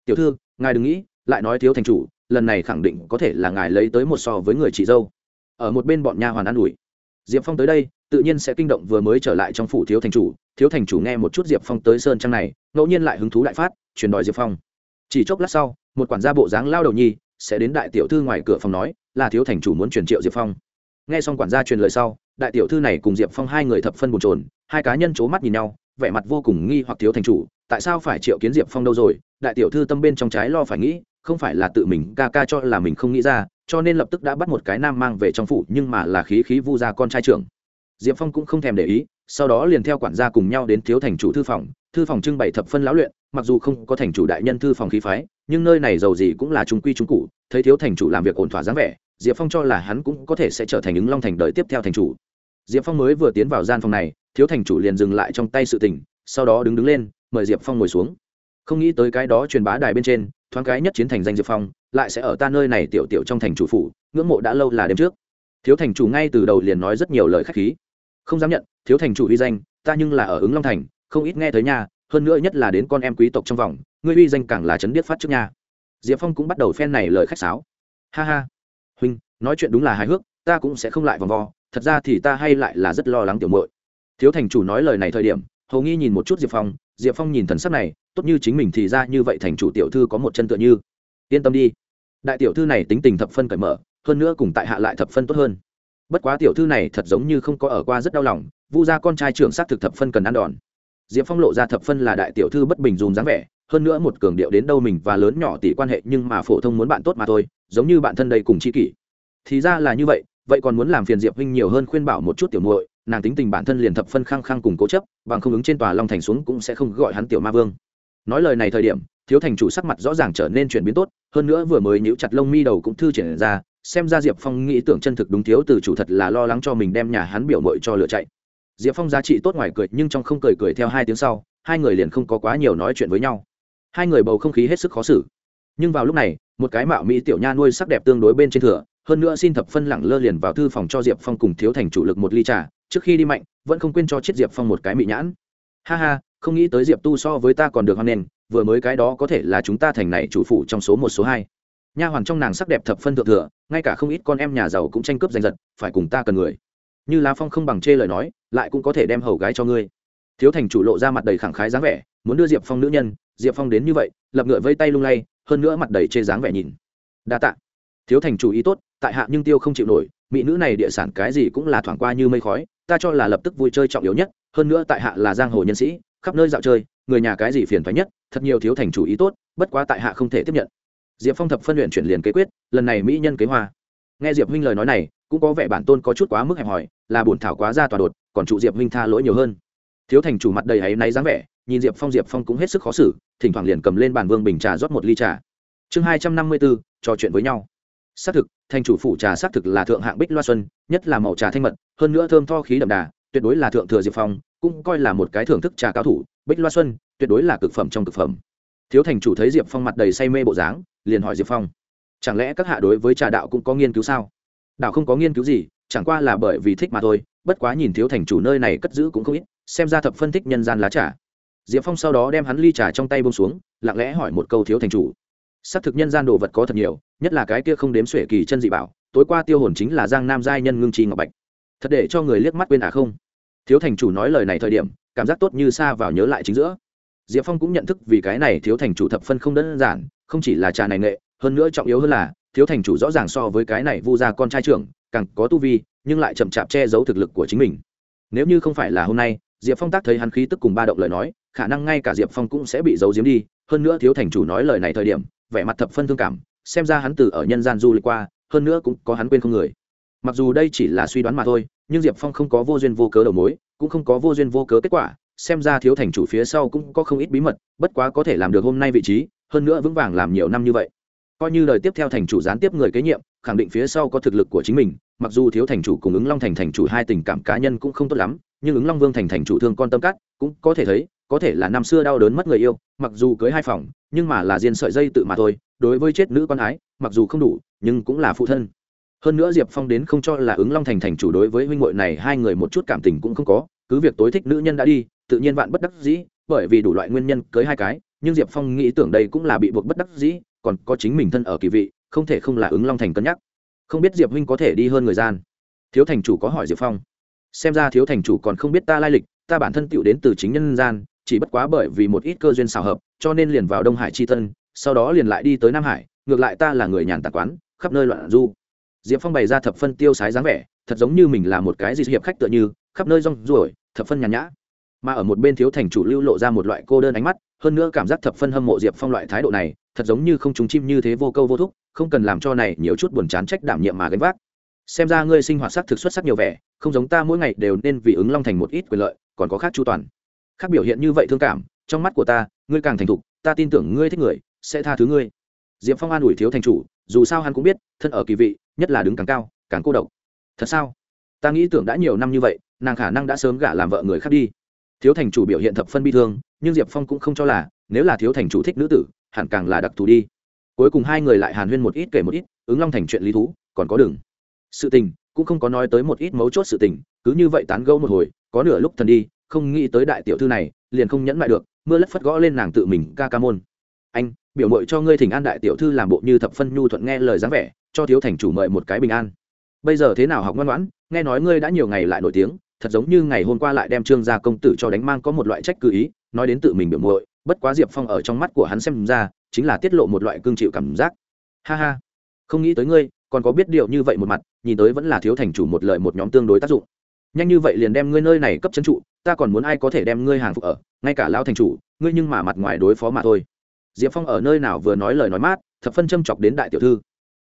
Tiểu thư, ngài đừng nghĩ, lại nói thiếu thành chủ, lần này khẳng định có thể là ngài lấy tới một so với người chị dâu. Ở một bên bọn nha hoàn an ủi. Diệp phong tới đây tự nhiên sẽ kinh động vừa mới trở lại trong phủ thiếu thành chủ, thiếu thành chủ nghe một chút diệp phong tới sơn trang này, ngẫu nhiên lại hứng thú đại phát, truyền đòi diệp phong. Chỉ chốc lát sau, một quản gia bộ dáng lao đầu nhi sẽ đến đại tiểu thư ngoài cửa phòng nói, là thiếu thành chủ muốn truyền triệu diệp phong. Nghe xong quản gia truyền lời sau, đại tiểu thư này cùng diệp phong hai người thập phân bồn trồn hai cá nhân c h ố mắt nhìn nhau, vẻ mặt vô cùng nghi hoặc thiếu thành chủ, tại sao phải triệu kiến diệp phong đâu rồi? Đại tiểu thư tâm bên trong trái lo phải nghĩ, không phải là tự mình ca ca cho là mình không nghĩ ra, cho nên lập tức đã bắt một cái nam mang về trong phủ, nhưng mà là khí khí vu ra con trai trưởng diệp phong cũng không thèm để ý, sau đó liền theo quản gia cùng nhau đến thiếu thành chủ thư phòng thư phòng trưng bày thập phân lão luyện, mặc dù không có thành chủ đại nhân thư phòng khí phái, nhưng nơi này giàu gì cũng là trung quy trung cụ, thấy thiếu thành chủ làm việc ổn thỏa dáng vẻ, diệp phong cho là hắn cũng có thể sẽ trở thành ứng long thành đợi tiếp theo thành chủ. Diệp phong mới vừa tiến vào gian phòng này, thiếu thành chủ liền dừng lại trong tay sự tình, sau đó đứng đứng lên, mời diệp phong ngồi xuống. Không nghĩ tới cái đó truyền bá đài bên trên, thoáng cái nhất chiến thành danh diệp phong, lại sẽ ở ta nơi này tiểu tiểu trong thành chủ phủ, ngưỡng mộ đã lâu là đêm trước. Thiếu thành chủ ngay từ đầu liền nói rất nhiều lời k h á c h khí không dám nhận, thiếu thành chủ uy danh, ta nhưng là ở ứng long thành, không ít nghe tới nhà hơn nữa nhất là đến con em quý tộc trong vòng, ngươi uy danh càng là chấn điếc phát trước nha. Diệp phong cũng bắt đầu phen này lời khách sáo. Ha ha. Huynh, nói chuyện đúng là hài hước, ta cũng sẽ không lại vòng vo, thật ra thì ta hay lại là rất lo lắng tiểu mội thiếu thành chủ nói lời này thời điểm hầu nghi nhìn một chút diệp phong diệp phong nhìn thần sắc này, tốt như chính mình thì ra như vậy thành chủ tiểu thư có một chân tựa như. Yên tâm đi. Đại tiểu thư này tính tình thập phân cởi mở, hơn nữa cùng tại hạ lại thập phân tốt hơn bất quá tiểu thư này thật giống như không có ở qua rất đau lòng, vu gia con trai trưởng s á t thực thập phân cần ăn đòn. Diệp phong lộ ra thập phân là đại tiểu thư bất bình dùm dáng vẻ, hơn nữa một cường điệu đến đâu mình và lớn nhỏ tỷ quan hệ nhưng mà phổ thông muốn bạn tốt mà thôi, giống như bạn thân đây cùng c h i kỷ. Thì ra là như vậy vậy còn muốn làm phiền diệp huynh nhiều hơn khuyên bảo một chút tiểu muội, nàng tính tình bản thân liền thập phân khăng khăng cùng cố chấp, bằng không ứng trên tòa long thành xuống cũng sẽ không gọi hắn tiểu ma vương. Nói lời này thời điểm, thiếu thành chủ sắc mặt rõ ràng trở nên chuyển biến tốt, hơn nữa vừa mới nhíu chặt lông mi đầu cũng thư triển ra xem ra diệp phong nghĩ tưởng chân thực đúng thiếu từ chủ thật là lo lắng cho mình đem nhà hắn biểu mội cho lựa chạy. Diệp phong giá trị tốt ngoài cười, nhưng trong không cười cười theo hai tiếng sau, hai người liền không có quá nhiều nói chuyện với nhau. Hai người bầu không khí hết sức khó xử. Nhưng vào lúc này, một cái mạo mỹ tiểu nha nuôi sắc đẹp tương đối bên trên thừa, hơn nữa xin thập phân lẳng lơ liền vào thư phòng cho diệp phong cùng thiếu thành chủ lực một ly trà, trước khi đi mạnh, vẫn không quên cho chiếc diệp phong một cái mị nhãn. Ha ha, không nghĩ tới diệp tu so với ta còn được hoan nền, vừa mới cái đó có thể là chúng ta thành này chủ phụ trong số một số hai nha hoàn trong nàng sắc đẹp thập phân thượng thừa, ngay cả không ít con em nhà giàu cũng tranh cướp giành giật, phải cùng ta cần người. Như lá phong không bằng chê lời nói, lại cũng có thể đem hầu gái cho ngươi. Thiếu thành chủ lộ ra mặt đầy khẳng khái dáng vẻ, muốn đưa diệp phong nữ nhân, diệp phong đến như vậy, lập ngựa vây tay lung lay, hơn nữa mặt đầy chê dáng vẻ nhìn. Đa tạ. Thiếu thành chủ ý tốt, tại hạ nhưng tiêu không chịu nổi, mỹ nữ này địa sản cái gì cũng là thoảng qua như mây khói, ta cho là lập tức vui chơi trọng yếu nhất, hơn nữa tại hạ là giang hồ nhân sĩ, khắp nơi dạo chơi, người nhà cái gì phiền thoái nhất, thật nhiều thiếu thành chủ ý tốt, bất quá tại hạ không thể tiếp nhận diệp phong thập phân luyện chuyển liền kế quyết, lần này mỹ nhân kế hoa. Nghe diệp huynh lời nói này, cũng có vẻ bản tôn có chút quá mức hẹp hòi, là bổn thảo quá ra tòa đột, còn trụ diệp huynh tha lỗi nhiều hơn. Thiếu thành chủ mặt đầy áy náy dáng vẻ, nhìn diệp phong diệp phong cũng hết sức khó xử, thỉnh thoảng liền cầm lên bàn vương bình trà rót một ly trà. Chương hai trăm năm mươi bốn, trò chuyện với nhau. Xác thực, thành chủ phủ trà xác thực là thượng hạng bích loa xuân, nhất là màu trà thanh mật, hơn nữa thơm tho khí đậm đà, tuyệt đối là thượng thừa diệp phong, cũng coi là một cái thưởng thức trà cao thủ, bích loa xuân, tuyệt đối là cực phẩm trong cực phẩm. Thiếu thành chủ thấy diệp phong mặt đầy say mê bộ dáng liền hỏi diệp phong, chẳng lẽ các hạ đối với trà đạo cũng có nghiên cứu sao? Đạo không có nghiên cứu gì, chẳng qua là bởi vì thích mà thôi, bất quá nhìn thiếu thành chủ nơi này cất giữ cũng không ít, xem ra thập phân tích nhân gian lá trà. Diệp phong sau đó đem hắn ly trà trong tay bông xuống, lặng lẽ hỏi một câu thiếu thành chủ. Xác thực nhân gian đồ vật có thật nhiều, nhất là cái kia không đếm xuể kỳ chân dị bảo, tối qua tiêu hồn chính là giang nam giai nhân ngưng chi ngọc bạch. Thật để cho người liếc mắt quên à không? Thiếu thành chủ nói lời này thời điểm, cảm giác tốt như xa vào nhớ lại chính giữa. Diệp phong cũng nhận thức vì cái này thiếu thành chủ thập phân không đơn giản không chỉ là trà này nghệ, hơn nữa trọng yếu hơn là, thiếu thành chủ rõ ràng so với cái này vu gia con trai trưởng, càng có tu vi, nhưng lại chậm chạp che giấu thực lực của chính mình. Nếu như không phải là hôm nay, diệp phong tác thấy hắn khí tức cùng ba động lời nói, khả năng ngay cả diệp phong cũng sẽ bị giấu giếm đi, hơn nữa thiếu thành chủ nói lời này thời điểm, vẻ mặt thập phân thương cảm, xem ra hắn từ ở nhân gian du lịch qua, hơn nữa cũng có hắn quên không người. Mặc dù đây chỉ là suy đoán mà thôi, nhưng diệp phong không có vô duyên vô cớ đầu mối, cũng không có vô duyên vô cớ kết quả, xem ra thiếu thành chủ phía sau cũng có không ít bí mật, bất quá có thể làm được hôm nay vị trí hơn nữa vững vàng làm nhiều năm như vậy. Coi như đời tiếp theo thành chủ gián tiếp người kế nhiệm, khẳng định phía sau có thực lực của chính mình, mặc dù thiếu thành chủ cùng ứng long thành thành chủ hai tình cảm cá nhân cũng không tốt lắm, nhưng ứng long vương thành thành chủ thương con tâm cát, cũng có thể thấy, có thể là năm xưa đau đớn mất người yêu, mặc dù cưới hai phòng, nhưng mà là diên sợi dây tự mà thôi, đối với chết nữ con ái, mặc dù không đủ, nhưng cũng là phụ thân. Hơn nữa diệp phong đến không cho là ứng long thành thành chủ đối với huynh hội này hai người một chút cảm tình cũng không có, cứ việc tối thích nữ nhân đã đi, tự nhiên vạn bất đắc dĩ, bởi vì đủ loại nguyên nhân cưới hai cái nhưng diệp phong nghĩ tưởng đây cũng là bị buộc bất đắc dĩ còn có chính mình thân ở kỳ vị không thể không là ứng long thành cân nhắc. Không biết diệp huynh có thể đi hơn người gian. Thiếu thành chủ có hỏi diệp phong. Xem ra thiếu thành chủ còn không biết ta lai lịch ta bản thân tựu đến từ chính nhân gian chỉ bất quá bởi vì một ít cơ duyên xào hợp cho nên liền vào đông hải chi thân, sau đó liền lại đi tới nam hải ngược lại ta là người nhàn tạc quán khắp nơi loạn du. Diệp phong bày ra thập phân tiêu sái dáng vẻ thật giống như mình là một cái gì hiệp khách tựa như khắp nơi rong ruổi thập phân nhàn nhã. Mà ở một bên thiếu thành chủ lưu lộ ra một loại cô đơn ánh mắt hơn nữa cảm giác thập phân hâm mộ diệp phong loại thái độ này, thật giống như không trúng chim như thế vô câu vô thúc, không cần làm cho này nhiều chút buồn chán trách đảm nhiệm mà gánh vác. Xem ra ngươi sinh hoạt sắc thực xuất sắc nhiều vẻ, không giống ta mỗi ngày đều nên vì ứng long thành một ít quyền lợi, còn có khác chu toàn. Khác biểu hiện như vậy thương cảm, trong mắt của ta, ngươi càng thành thục, ta tin tưởng ngươi thích người, sẽ tha thứ ngươi. Diệp phong an ủi thiếu thành chủ, dù sao hắn cũng biết, thân ở kỳ vị, nhất là đứng càng cao, càng cô độc. Thật sao? Ta nghĩ tưởng đã nhiều năm như vậy, nàng khả năng đã sớm gả làm vợ người khác đi. Thiếu thành chủ biểu hiện thập phân bi thương nhưng diệp phong cũng không cho là, nếu là thiếu thành chủ thích nữ tử, hẳn càng là đặc thù đi. Cuối cùng hai người lại hàn huyên một ít kể một ít, ứng long thành chuyện lý thú, còn có đường sự tình, cũng không có nói tới một ít mấu chốt sự tình, cứ như vậy tán gẫu một hồi, có nửa lúc thần đi, không nghĩ tới đại tiểu thư này, liền không nhẫn lại được, mưa lất phất gõ lên nàng tự mình ca ca môn. Anh, biểu mội cho ngươi thỉnh an đại tiểu thư làm bộ như thập phân nhu thuận nghe lời dáng vẻ, cho thiếu thành chủ mời một cái bình an. Bây giờ thế nào học ngoan ngoãn, nghe nói ngươi đã nhiều ngày lại nổi tiếng thật giống như ngày hôm qua lại đem trương gia công tử cho đánh mang có một loại trách cứ ý, nói đến tự mình biểu muội, bất quá diệp phong ở trong mắt của hắn xem ra, chính là tiết lộ một loại cương chịu cảm giác. Ha ha, không nghĩ tới ngươi, còn có biết điều như vậy một mặt, nhìn tới vẫn là thiếu thành chủ một lợi một nhóm tương đối tác dụng. Nhanh như vậy liền đem ngươi nơi này cấp c trụ, ta còn muốn ai có thể đem ngươi hàng phục ở, ngay cả lão thành chủ, ngươi nhưng mà mặt ngoài đối phó mà thôi. Diệp phong ở nơi nào vừa nói lời nói mát, thập phân châm chọc đến đại tiểu thư.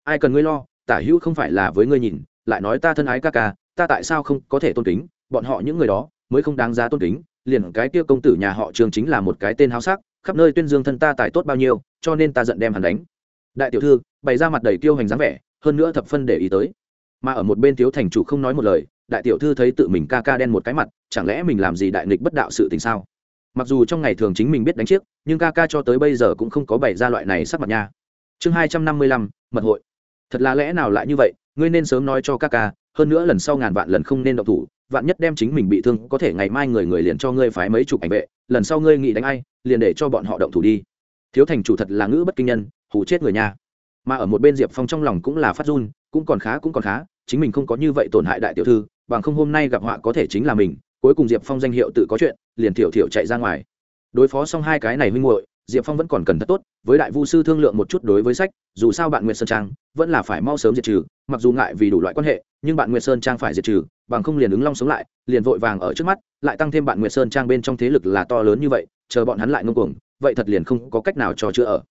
Ai cần ngươi lo, tả hữu không phải là với ngươi nhìn, lại nói ta thân ái ca ca, ta tại sao không có thể tôn kính? Bọn họ những người đó mới không đáng giá tôn kính, liền cái kia công tử nhà họ trường chính là một cái tên háo sắc, khắp nơi tuyên dương thân ta tài tốt bao nhiêu, cho nên ta giận đem hắn đánh. Đại tiểu thư, bày ra mặt đầy kiêu hành dáng vẻ, hơn nữa thập phân để ý tới. Mà ở một bên thiếu thành chủ không nói một lời, đại tiểu thư thấy tự mình ca ca đen một cái mặt, chẳng lẽ mình làm gì đại nghịch bất đạo sự tình sao? Mặc dù trong ngày thường chính mình biết đánh chiếc, nhưng ca ca cho tới bây giờ cũng không có bày ra loại này sắc mặt nha. Chương hai trăm năm mươi lăm, mật hội. Thật là lẽ nào lại như vậy, ngươi nên sớm nói cho ca ca, hơn nữa lần sau ngàn vạn lần không nên động thủ vạn nhất đem chính mình bị thương, có thể ngày mai người người liền cho ngươi phái mấy chục ảnh vệ, lần sau ngươi nghĩ đánh ai, liền để cho bọn họ động thủ đi. Thiếu thành chủ thật là ngữ bất kinh nhân, hù chết người nha mà ở một bên diệp phong trong lòng cũng là phát run, cũng còn khá, cũng còn khá, chính mình không có như vậy tổn hại đại tiểu thư, bằng không hôm nay gặp họa có thể chính là mình, cuối cùng diệp phong danh hiệu tự có chuyện, liền thiểu thiểu chạy ra ngoài. Đối phó xong hai cái này huynh hội diệp phong vẫn còn cần thật tốt, với đại vu sư thương lượng một chút đối với sách, dù sao bạn nguyệt sơn trang vẫn là phải mau sớm diệt trừ, mặc dù ngại vì đủ loại quan hệ, nhưng bạn nguyệt sơn trang phải diệt trừ bằng không liền ứng long sống lại, liền vội vàng ở trước mắt, lại tăng thêm bạn nguyệt sơn trang bên trong thế lực là to lớn như vậy, chờ bọn hắn lại ngông cuồng, vậy thật liền không có cách nào cho chữa ở.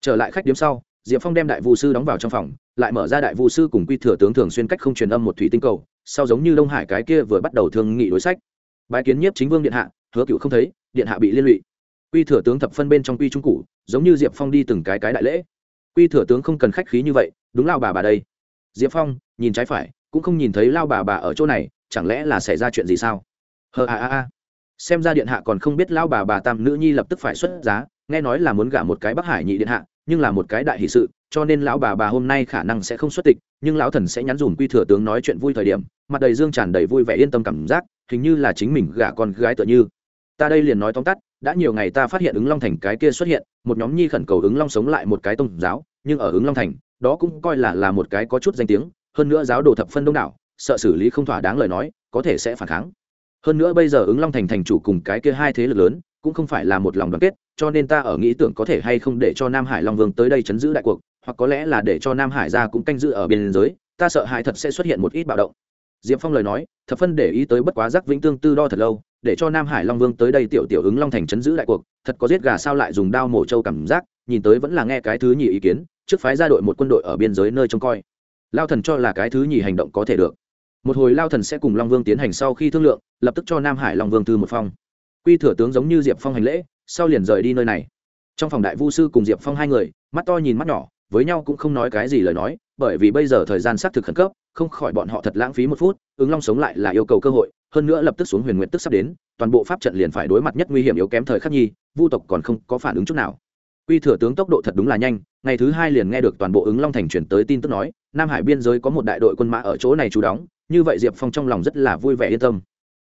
Trở lại khách điếm sau, diệp phong đem đại vu sư đóng vào trong phòng, lại mở ra đại vu sư cùng quy thừa tướng thường xuyên cách không truyền âm một thủy tinh cầu, sau giống như đông hải cái kia vừa bắt đầu thương nghị đối sách. Bái kiến nhiếp chính vương điện hạ, hứa cựu không thấy, điện hạ bị liên lụy. Quy thừa tướng thập phân bên trong quy trung cụ giống như diệp phong đi từng cái cái đại lễ. Quy thừa tướng không cần khách khí như vậy, đúng lao bà bà đây. Diệp phong, nhìn trái phải cũng không nhìn thấy lao bà bà ở chỗ này, chẳng lẽ là xảy ra chuyện gì sao? Hờ a a a. Xem ra điện hạ còn không biết lao bà bà tam nữ nhi lập tức phải xuất giá, nghe nói là muốn gả một cái bắc hải nhị điện hạ, nhưng là một cái đại hỷ sự, cho nên lão bà bà hôm nay khả năng sẽ không xuất tịch, nhưng lão thần sẽ nhắn dùm quy thừa tướng nói chuyện vui thời điểm, mặt đầy dương tràn đầy vui vẻ yên tâm cảm giác, hình như là chính mình gả con gái tựa như. Ta đây liền nói tóm tắt, đã nhiều ngày ta phát hiện ứng long thành cái kia xuất hiện, một nhóm nhi khẩn cầu ứng long sống lại một cái tôn giáo, nhưng ở ứng long thành, đó cũng coi là là một cái có chút danh tiếng hơn nữa giáo đồ thập phân đông đảo, sợ xử lý không thỏa đáng lời nói, có thể sẽ phản kháng. Hơn nữa bây giờ ứng long thành thành chủ cùng cái kia hai thế lực lớn, cũng không phải là một lòng đoàn kết, cho nên ta ở nghĩ tưởng có thể hay không để cho nam hải long vương tới đây chấn giữ đại cuộc, hoặc có lẽ là để cho nam hải ra cũng canh giữ ở biên giới, ta sợ hãi thật sẽ xuất hiện một ít bạo động. Diệp phong lời nói, thập phân để ý tới bất quá giác vĩnh tương tư đo thật lâu, để cho nam hải long vương tới đây tiểu tiểu ứng long thành chấn giữ đại cuộc, thật có giết gà sao lại dùng đao mổ trâu cảm giác, nhìn tới vẫn là nghe cái thứ nhì ý kiến, trước phái ra đội một quân đội ở biên giới nơi trông coi lao thần cho là cái thứ nhì hành động có thể được. Một hồi lao thần sẽ cùng long vương tiến hành sau khi thương lượng, lập tức cho nam hải long vương thư một phong. Quy thừa tướng giống như diệp phong hành lễ, sau liền rời đi nơi này. Trong phòng đại vu sư cùng diệp phong hai người, mắt to nhìn mắt nhỏ, với nhau cũng không nói cái gì lời nói, bởi vì bây giờ thời gian xác thực khẩn cấp, không khỏi bọn họ thật lãng phí một phút, ứng long sống lại là yêu cầu cơ hội, hơn nữa lập tức xuống huyền nguyện tức sắp đến, toàn bộ pháp trận liền phải đối mặt nhất nguy hiểm yếu kém thời khắc nhi, vu tộc còn không có phản ứng chút nào quy thừa tướng tốc độ thật đúng là nhanh, ngày thứ hai liền nghe được toàn bộ ứng long thành chuyển tới tin tức nói, nam hải biên giới có một đại đội quân mã ở chỗ này trú đóng, như vậy diệp phong trong lòng rất là vui vẻ yên tâm.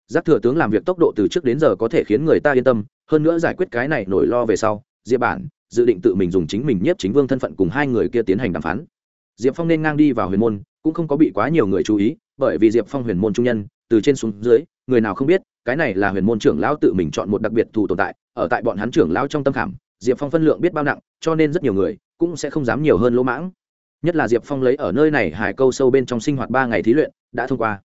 Giác thừa tướng làm việc tốc độ từ trước đến giờ có thể khiến người ta yên tâm, hơn nữa giải quyết cái này nổi lo về sau, diệp bản dự định tự mình dùng chính mình nhiếp chính vương thân phận cùng hai người kia tiến hành đàm phán. Diệp phong nên ngang đi vào huyền môn, cũng không có bị quá nhiều người chú ý, bởi vì diệp phong huyền môn trung nhân, từ trên xuống dưới, người nào không biết, cái này là huyền môn trưởng lão tự mình chọn một đặc biệt thù tồn tại, ở tại bọn hắn trưởng lão trong tâm khảm diệp phong phân lượng biết bao nặng, cho nên rất nhiều người cũng sẽ không dám nhiều hơn lỗ mãng. Nhất là diệp phong lấy ở nơi này hải câu sâu bên trong sinh hoạt ba ngày thí luyện, đã thông qua.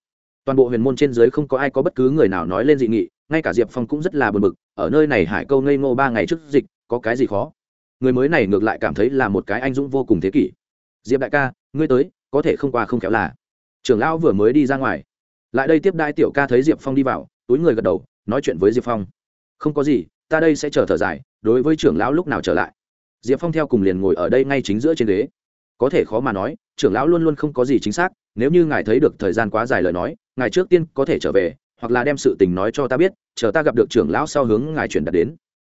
Toàn bộ huyền môn trên dưới không có ai có bất cứ người nào nói lên dị nghị, ngay cả diệp phong cũng rất là bực bực, ở nơi này hải câu ngây ngô ba ngày trước dịch, có cái gì khó? Người mới này ngược lại cảm thấy là một cái anh dũng vô cùng thế kỷ. Diệp đại ca, ngươi tới, có thể không qua không khéo là. Trưởng lão vừa mới đi ra ngoài. Lại đây tiếp đai tiểu ca thấy diệp phong đi vào, túi người gật đầu, nói chuyện với diệp phong. Không có gì, ta đây sẽ chờ thở dài đối với trưởng lão lúc nào trở lại? Diệp phong theo cùng liền ngồi ở đây ngay chính giữa trên ghế. Có thể khó mà nói, trưởng lão luôn luôn không có gì chính xác, nếu như ngài thấy được thời gian quá dài lời nói, ngài trước tiên có thể trở về, hoặc là đem sự tình nói cho ta biết, chờ ta gặp được trưởng lão sau hướng ngài chuyển đặt đến.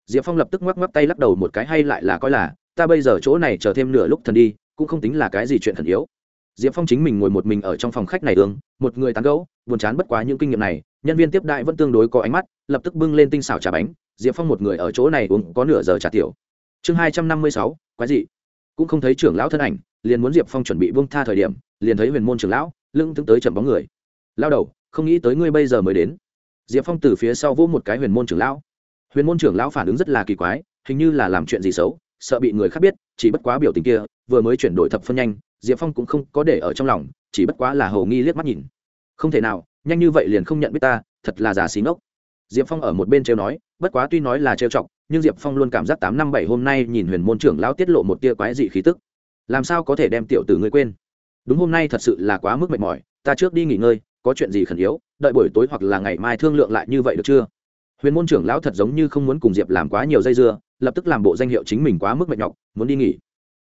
Diệp phong lập tức ngoắc ngoắc tay lắc đầu một cái hay lại là coi là, ta bây giờ chỗ này chờ thêm nửa lúc thần đi, cũng không tính là cái gì chuyện thần yếu. Diệp phong chính mình ngồi một mình ở trong phòng khách này ương, một người tán gẫu, buồn chán bất quá những kinh nghiệm này, nhân viên tiếp đại vẫn tương đối có ánh mắt, lập tức bưng lên tinh xảo trà bánh diệp phong một người ở chỗ này uống có nửa giờ trà tiểu. Chương hai trăm năm mươi sáu, quái dị. Cũng không thấy trưởng lão thân ảnh, liền muốn diệp phong chuẩn bị buông tha thời điểm, liền thấy huyền môn trưởng lão, lưng tướng tới chậm bóng người. Lao đầu, không nghĩ tới ngươi bây giờ mới đến. Diệp phong từ phía sau vỗ một cái huyền môn trưởng lão. Huyền môn trưởng lão phản ứng rất là kỳ quái, hình như là làm chuyện gì xấu, sợ bị người khác biết, chỉ bất quá biểu tình kia, vừa mới chuyển đổi thập phân nhanh, diệp phong cũng không có để ở trong lòng, chỉ bất quá là hầu nghi liếc mắt nhìn. Không thể nào, nhanh như vậy liền không nhận biết ta, thật là giả xí ngốc diệp phong ở một bên trêu nói, bất quá tuy nói là trêu chọc, nhưng diệp phong luôn cảm giác tám năm bảy hôm nay nhìn huyền môn trưởng lão tiết lộ một tia quái dị khí tức. Làm sao có thể đem tiểu tử ngươi quên? Đúng hôm nay thật sự là quá mức mệt mỏi, ta trước đi nghỉ ngơi, có chuyện gì khẩn yếu, đợi buổi tối hoặc là ngày mai thương lượng lại như vậy được chưa? Huyền môn trưởng lão thật giống như không muốn cùng diệp làm quá nhiều dây dưa, lập tức làm bộ danh hiệu chính mình quá mức mệt nhọc, muốn đi nghỉ.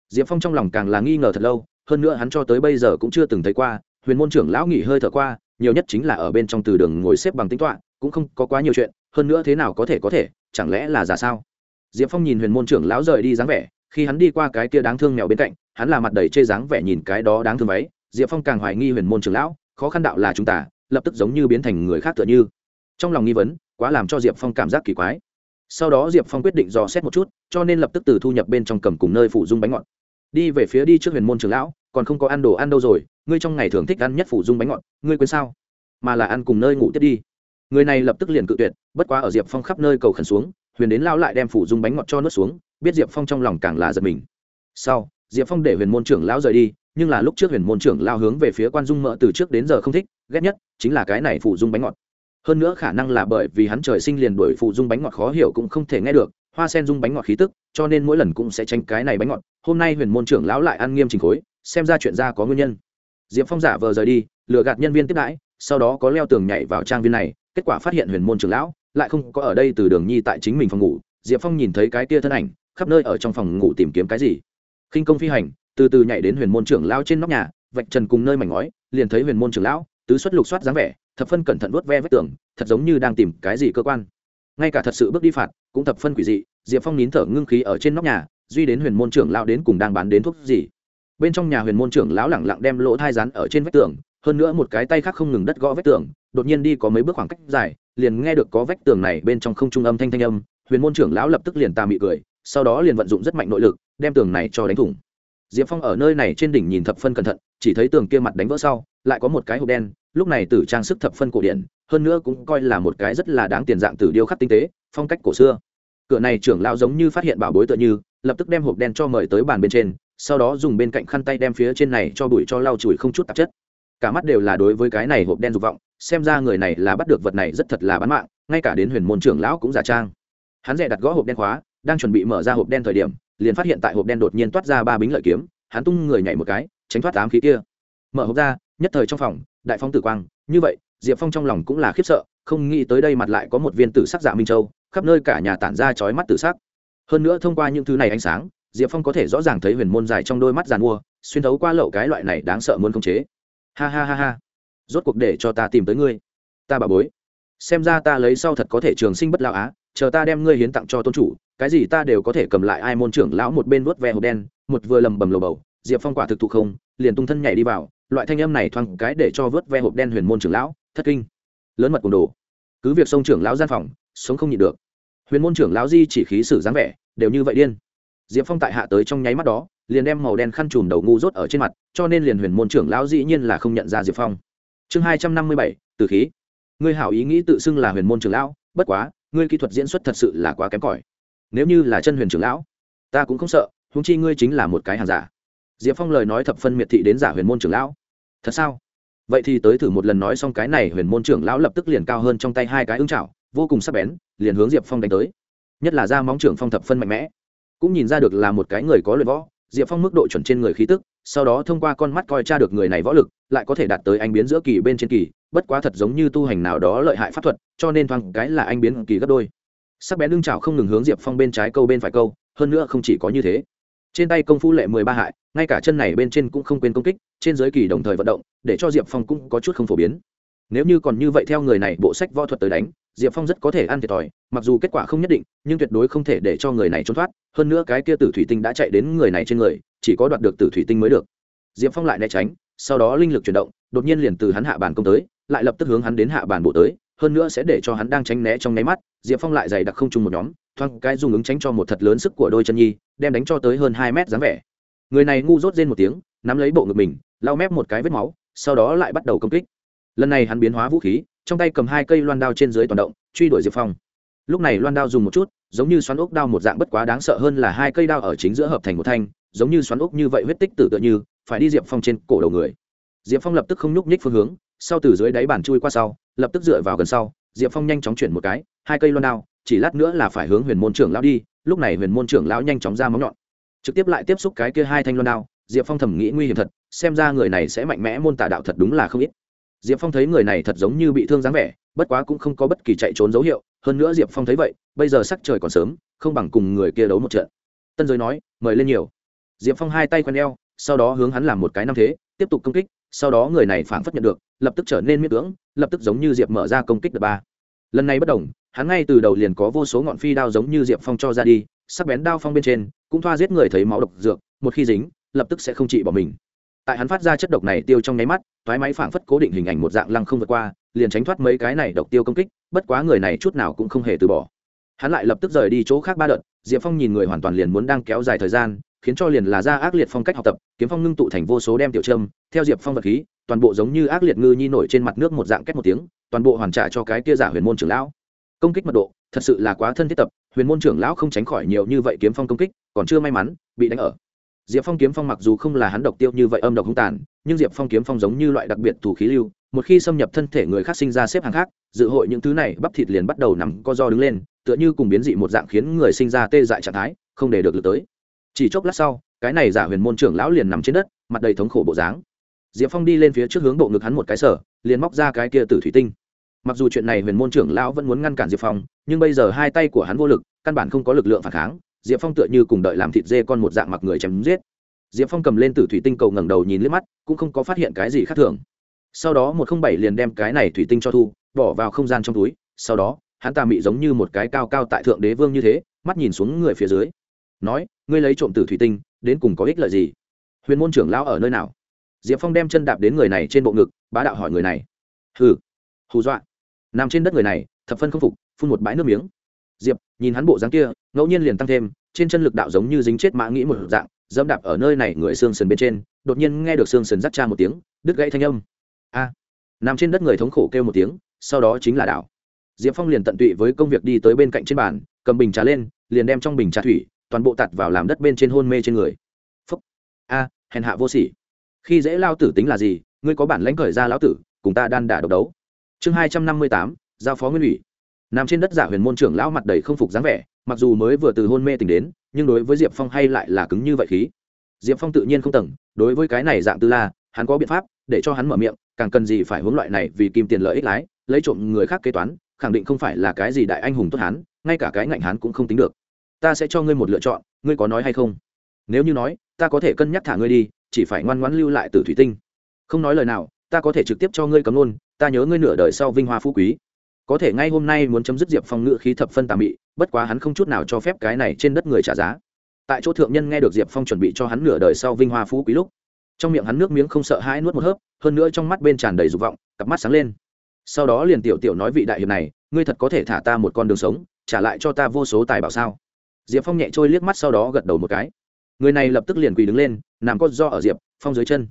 Diệp phong trong lòng càng là nghi ngờ thật lâu, hơn nữa hắn cho tới bây giờ cũng chưa từng thấy qua, huyền môn trưởng lão nghỉ hơi thở qua, nhiều nhất chính là ở bên trong từ đường ngồi xếp bằng tính toạ cũng không có quá nhiều chuyện, hơn nữa thế nào có thể có thể, chẳng lẽ là giả sao? Diệp phong nhìn huyền môn trưởng lão rời đi dáng vẻ, khi hắn đi qua cái kia đáng thương mèo bên cạnh, hắn là mặt đầy chê dáng vẻ nhìn cái đó đáng thương váy, diệp phong càng hoài nghi huyền môn trưởng lão, khó khăn đạo là chúng ta, lập tức giống như biến thành người khác tựa như. Trong lòng nghi vấn, quá làm cho diệp phong cảm giác kỳ quái. Sau đó diệp phong quyết định dò xét một chút, cho nên lập tức từ thu nhập bên trong cầm cùng nơi phủ dung bánh ngọt. Đi về phía đi trước huyền môn trưởng lão, còn không có ăn đồ ăn đâu rồi, ngươi trong ngày thường thích ăn nhất phủ dung bánh ngọt, ngươi quên sao? Mà là ăn cùng nơi ngủ tiếp đi người này lập tức liền cự tuyệt, bất quá ở diệp phong khắp nơi cầu khẩn xuống, huyền đến lao lại đem phủ dung bánh ngọt cho nuốt xuống, biết diệp phong trong lòng càng là giật mình. Sau, diệp phong để huyền môn trưởng lão rời đi, nhưng là lúc trước huyền môn trưởng lao hướng về phía quan dung mợ từ trước đến giờ không thích, ghét nhất chính là cái này phủ dung bánh ngọt. Hơn nữa khả năng là bởi vì hắn trời sinh liền đuổi phụ dung bánh ngọt khó hiểu cũng không thể nghe được, hoa sen dung bánh ngọt khí tức, cho nên mỗi lần cũng sẽ tranh cái này bánh ngọt. Hôm nay huyền môn trưởng lão lại ăn nghiêm trình khối, xem ra chuyện ra có nguyên nhân. Diệp phong giả vờ rời đi, lừa gạt nhân viên tiếp đãi, sau đó có leo tường nhảy vào trang viên này kết quả phát hiện huyền môn trưởng lão lại không có ở đây từ đường nhi tại chính mình phòng ngủ. Diệp phong nhìn thấy cái tia thân ảnh, khắp nơi ở trong phòng ngủ tìm kiếm cái gì? Khinh công phi hành, từ từ nhảy đến huyền môn trưởng lão trên nóc nhà, vạch trần cùng nơi mảnh ngói, liền thấy huyền môn trưởng lão, tứ xuất lục soát dáng vẻ, thập phân cẩn thận vuốt ve vết tường, thật giống như đang tìm cái gì cơ quan. Ngay cả thật sự bước đi phạt, cũng thập phân quỷ dị, diệp phong nín thở ngưng khí ở trên nóc nhà, duy đến huyền môn trưởng lão đến cùng đang bán đến thuốc gì. Bên trong nhà huyền môn trưởng lão lẳng lặng đem lỗ thai rán ở trên vách tường, hơn nữa một cái tay khác không ngừng đất gõ vách tường đột nhiên đi có mấy bước khoảng cách dài, liền nghe được có vách tường này bên trong không trung âm thanh thanh âm, huyền môn trưởng lão lập tức liền tà mị cười, sau đó liền vận dụng rất mạnh nội lực, đem tường này cho đánh thủng. Diệp phong ở nơi này trên đỉnh nhìn thập phân cẩn thận, chỉ thấy tường kia mặt đánh vỡ sau, lại có một cái hộp đen, lúc này tử trang sức thập phân cổ điển, hơn nữa cũng coi là một cái rất là đáng tiền dạng tử điêu khắc tinh tế, phong cách cổ xưa. Cửa này trưởng lão giống như phát hiện bảo bối tựa như, lập tức đem hộp đen cho mời tới bàn bên trên, sau đó dùng bên cạnh khăn tay đem phía trên này cho bụi cho lau chùi không chút tạp chất. Cả mắt đều là đối với cái này hộp đen dục vọng xem ra người này là bắt được vật này rất thật là bán mạng, ngay cả đến huyền môn trưởng lão cũng giả trang. Hắn rẻ đặt gõ hộp đen khóa, đang chuẩn bị mở ra hộp đen thời điểm, liền phát hiện tại hộp đen đột nhiên toát ra ba bính lợi kiếm, hắn tung người nhảy một cái, tránh thoát ám khí kia. Mở hộp ra, nhất thời trong phòng, đại phong tử quang, như vậy, diệp phong trong lòng cũng là khiếp sợ, không nghĩ tới đây mặt lại có một viên tử sắc dạ minh châu, khắp nơi cả nhà tản ra chói mắt tử sắc. Hơn nữa thông qua những thứ này ánh sáng, diệp phong có thể rõ ràng thấy huyền môn dài trong đôi mắt giàn mua, xuyên thấu qua lậu cái loại này đáng sợ muốn khống chế. Ha ha ha ha rốt cuộc để cho ta tìm tới ngươi. Ta bà bối, xem ra ta lấy sau thật có thể trường sinh bất lão á, chờ ta đem ngươi hiến tặng cho tôn chủ, cái gì ta đều có thể cầm lại, ai môn trưởng lão một bên vớt ve hộp đen, một vừa lầm bầm lầu bầu, diệp phong quả thực thụ không, liền tung thân nhảy đi vào, loại thanh âm này thoáng cái để cho vớt ve hộp đen huyền môn trưởng lão thất kinh. Lớn mật cùng đồ. Cứ việc sông trưởng lão gian phòng, sống không nhịn được. Huyền môn trưởng lão di chỉ khí sử dáng vẻ, đều như vậy điên. Diệp phong tại hạ tới trong nháy mắt đó, liền đem màu đen khăn trùm đầu ngu rốt ở trên mặt, cho nên liền huyền môn trưởng lão dĩ nhiên là không nhận ra diệp phong chương hai trăm năm mươi bảy từ khí. Ngươi hảo ý nghĩ tự xưng là huyền môn trưởng lão, bất quá, ngươi kỹ thuật diễn xuất thật sự là quá kém cỏi. Nếu như là chân huyền trưởng lão, ta cũng không sợ húng chi ngươi chính là một cái hàng giả. Diệp phong lời nói thập phân miệt thị đến giả huyền môn trưởng lão. Thật sao? Vậy thì tới thử một lần nói xong cái này, huyền môn trưởng lão lập tức liền cao hơn trong tay hai cái ưng chảo, vô cùng sắc bén, liền hướng diệp phong đánh tới. Nhất là ra móng trưởng phong thập phân mạnh mẽ. Cũng nhìn ra được là một cái người có luyện võ, diệp phong mức độ chuẩn trên người khí tức sau đó thông qua con mắt coi tra được người này võ lực, lại có thể đạt tới anh biến giữa kỳ bên trên kỳ, bất quá thật giống như tu hành nào đó lợi hại pháp thuật, cho nên thoáng cái là anh biến kỳ gấp đôi. Sắc bén lưng chảo không ngừng hướng diệp phong bên trái câu bên phải câu, hơn nữa không chỉ có như thế. Trên tay công phu lệ mười ba hại, ngay cả chân này bên trên cũng không quên công kích, trên giới kỳ đồng thời vận động, để cho diệp phong cũng có chút không phổ biến. Nếu như còn như vậy theo người này bộ sách võ thuật tới đánh, diệp phong rất có thể ăn thiệt thòi, mặc dù kết quả không nhất định, nhưng tuyệt đối không thể để cho người này trốn thoát. Hơn nữa cái kia tử thủy tinh đã chạy đến người này trên người chỉ có đoạt được từ thủy tinh mới được. Diệp phong lại né tránh, sau đó linh lực chuyển động, đột nhiên liền từ hắn hạ bàn công tới, lại lập tức hướng hắn đến hạ bàn bộ tới, hơn nữa sẽ để cho hắn đang tránh né trong nháy mắt. Diệp phong lại dày đặc không chung một nhóm, thoáng cái dùng ứng tránh cho một thật lớn sức của đôi chân nhi, đem đánh cho tới hơn hai mét dáng vẻ. Người này ngu dốt rên một tiếng, nắm lấy bộ ngực mình, lau mép một cái vết máu, sau đó lại bắt đầu công kích. Lần này hắn biến hóa vũ khí, trong tay cầm hai cây loan đao trên dưới toàn động, truy đuổi diệp phong. Lúc này loan đao dùng một chút, giống như xoắn ốc đao một dạng bất quá đáng sợ hơn là hai cây đao ở chính giữa hợp thành một thanh giống như xoắn ốc như vậy huyết tích tử tựa như, phải đi diệp phong trên cổ đầu người. Diệp phong lập tức không nhúc nhích phương hướng, sau từ dưới đáy bàn chui qua sau, lập tức dựa vào gần sau, diệp phong nhanh chóng chuyển một cái, hai cây loan đao, chỉ lát nữa là phải hướng huyền môn trưởng lão đi, lúc này huyền môn trưởng lão nhanh chóng ra móng nhọn. Trực tiếp lại tiếp xúc cái kia hai thanh loan đao, diệp phong thầm nghĩ nguy hiểm thật, xem ra người này sẽ mạnh mẽ môn tà đạo thật đúng là không ít. Diệp phong thấy người này thật giống như bị thương dáng vẻ, bất quá cũng không có bất kỳ chạy trốn dấu hiệu, hơn nữa diệp phong thấy vậy, bây giờ sắc trời còn sớm, không bằng cùng người kia đấu một trận. Tân giới nói, mời lên nhiều diệp phong hai tay q eo, sau đó hướng hắn làm một cái năm thế, tiếp tục công kích, sau đó người này phảng phất nhận được, lập tức trở nên miễn cưỡng, lập tức giống như diệp mở ra công kích đợt ba. Lần này bất đồng, hắn ngay từ đầu liền có vô số ngọn phi đao giống như diệp phong cho ra đi, sắc bén đao phong bên trên, cũng thoa giết người thấy máu độc dược, một khi dính, lập tức sẽ không trị bỏ mình. Tại hắn phát ra chất độc này tiêu trong nháy mắt, thoái máy phảng phất cố định hình ảnh một dạng lăng không vượt qua, liền tránh thoát mấy cái này độc tiêu công kích, bất quá người này chút nào cũng không hề từ bỏ. Hắn lại lập tức rời đi chỗ khác ba đợt, diệp phong nhìn người hoàn toàn liền muốn đang kéo dài thời gian khiến cho liền là ra ác liệt phong cách học tập, kiếm phong ngưng tụ thành vô số đem tiểu trâm theo diệp phong vật khí, toàn bộ giống như ác liệt ngư nhi nổi trên mặt nước một dạng cách một tiếng, toàn bộ hoàn trả cho cái kia giả huyền môn trưởng lão. Công kích mật độ, thật sự là quá thân thiết tập, huyền môn trưởng lão không tránh khỏi nhiều như vậy kiếm phong công kích, còn chưa may mắn, bị đánh ở. Diệp phong kiếm phong mặc dù không là hắn độc tiêu như vậy âm độc hung tàn, nhưng diệp phong kiếm phong giống như loại đặc biệt thủ khí lưu, một khi xâm nhập thân thể người khác sinh ra xếp hàng khác, dự hội những thứ này bắp thịt liền bắt đầu nằm co do đứng lên, tựa như cùng biến dị một dạng khiến người sinh ra tê dại trạng thái, không để được lực tới chỉ chốc lát sau, cái này giả huyền môn trưởng lão liền nằm trên đất, mặt đầy thống khổ bộ dáng. Diệp phong đi lên phía trước hướng bộ ngực hắn một cái sở, liền móc ra cái kia tử thủy tinh. Mặc dù chuyện này huyền môn trưởng lão vẫn muốn ngăn cản diệp phong, nhưng bây giờ hai tay của hắn vô lực, căn bản không có lực lượng phản kháng, diệp phong tựa như cùng đợi làm thịt dê con một dạng mặc người chém giết. Diệp phong cầm lên tử thủy tinh cầu ngẩng đầu nhìn liếc mắt, cũng không có phát hiện cái gì khác thường. Sau đó một không bảy liền đem cái này thủy tinh cho thu, bỏ vào không gian trong túi, sau đó, hắn ta mị giống như một cái cao cao tại thượng đế vương như thế, mắt nhìn xuống người phía dưới. Nói ngươi lấy trộm tử thủy tinh, đến cùng có ích lợi gì? Huyền môn trưởng lão ở nơi nào? Diệp phong đem chân đạp đến người này trên bộ ngực, bá đạo hỏi người này. Hừ. Hù dọa. Nằm trên đất người này, thập phân không phục, phun một bãi nước miếng. Diệp, nhìn hắn bộ dáng kia, ngẫu nhiên liền tăng thêm, trên chân lực đạo giống như dính chết mã nghĩ một dạng, dẫm đạp ở nơi này người xương sần bên trên, đột nhiên nghe được xương sần rắc cha một tiếng, đứt gãy thanh âm. A. Nằm trên đất người thống khổ kêu một tiếng, sau đó chính là đảo diệp phong liền tận tụy với công việc đi tới bên cạnh trên bàn, cầm bình trà lên, liền đem trong bình trà thủy toàn bộ tạt vào làm đất bên trên hôn mê trên người. Phúc. A, hèn hạ vô sỉ. Khi dễ lao tử tính là gì, ngươi có bản lãnh khởi ra lão tử, cùng ta đan đả độc đấu. Chương hai trăm năm mươi tám, giao phó nguyên ủy. Nằm trên đất giả huyền môn trưởng lão mặt đầy không phục dáng vẻ, mặc dù mới vừa từ hôn mê tỉnh đến, nhưng đối với diệp phong hay lại là cứng như vậy khí. Diệp phong tự nhiên không tầng, đối với cái này dạng tư la, hắn có biện pháp, để cho hắn mở miệng, càng cần gì phải hướng loại này vì kim tiền lợi ích lái, lấy trộm người khác kế toán, khẳng định không phải là cái gì đại anh hùng tốt hắn, ngay cả cái ngạnh hắn cũng không tính được ta sẽ cho ngươi một lựa chọn, ngươi có nói hay không? Nếu như nói, ta có thể cân nhắc thả ngươi đi, chỉ phải ngoan ngoãn lưu lại từ thủy tinh. Không nói lời nào, ta có thể trực tiếp cho ngươi cấm luôn ta nhớ ngươi nửa đời sau vinh hoa phú quý. Có thể ngay hôm nay muốn chấm dứt diệp phong ngự khí thập phân tà mị, bất quá hắn không chút nào cho phép cái này trên đất người trả giá. Tại chỗ thượng nhân nghe được diệp phong chuẩn bị cho hắn nửa đời sau vinh hoa phú quý lúc, trong miệng hắn nước miếng không sợ hãi nuốt một hớp, hơn nữa trong mắt bên tràn đầy dục vọng, cặp mắt sáng lên. Sau đó liền tiểu tiểu nói vị đại hiệp này, ngươi thật có thể thả ta một con đường sống, trả lại cho ta vô số tài bảo sao? Diệp phong nhẹ trôi liếc mắt sau đó gật đầu một cái. Người này lập tức liền quỳ đứng lên, nằm có do ở diệp phong dưới chân.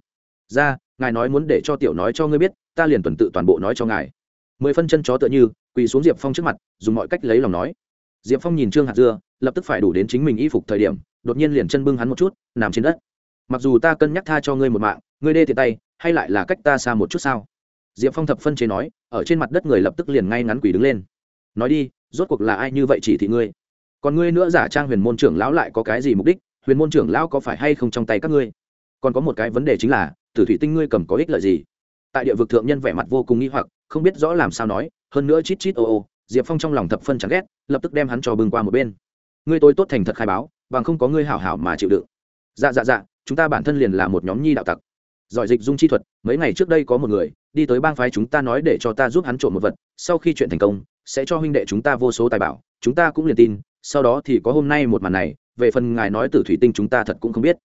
Ra, ngài nói muốn để cho tiểu nói cho ngươi biết, ta liền tuần tự toàn bộ nói cho ngài. Mười phân chân chó tựa như, quỳ xuống diệp phong trước mặt, dùng mọi cách lấy lòng nói. Diệp phong nhìn trương hạt dưa, lập tức phải đủ đến chính mình y phục thời điểm, đột nhiên liền chân bưng hắn một chút, nằm trên đất. Mặc dù ta cân nhắc tha cho ngươi một mạng, ngươi đê thì tay, hay lại là cách ta xa một chút sao? Diệp phong thập phân chế nói, ở trên mặt đất người lập tức liền ngay ngắn quỳ đứng lên. Nói đi, rốt cuộc là ai như vậy chỉ thị ngươi? Còn ngươi nữa giả trang huyền môn trưởng lão lại có cái gì mục đích? Huyền môn trưởng lão có phải hay không trong tay các ngươi? Còn có một cái vấn đề chính là, tử thủy tinh ngươi cầm có ích lợi gì? Tại địa vực thượng nhân vẻ mặt vô cùng nghi hoặc, không biết rõ làm sao nói, hơn nữa chít chít ô ô, diệp phong trong lòng thập phân chẳng ghét, lập tức đem hắn cho bưng qua một bên. Ngươi tôi tốt thành thật khai báo, bằng không có ngươi hảo hảo mà chịu đựng. Dạ dạ dạ chúng ta bản thân liền là một nhóm nhi đạo tặc. Giỏi dịch dung chi thuật, mấy ngày trước đây có một người, đi tới bang phái chúng ta nói để cho ta giúp hắn trộm một vật, sau khi chuyện thành công, sẽ cho huynh đệ chúng ta vô số tài bảo, chúng ta cũng liền tin sau đó thì có hôm nay một màn này, về phần ngài nói từ thủy tinh chúng ta thật cũng không biết.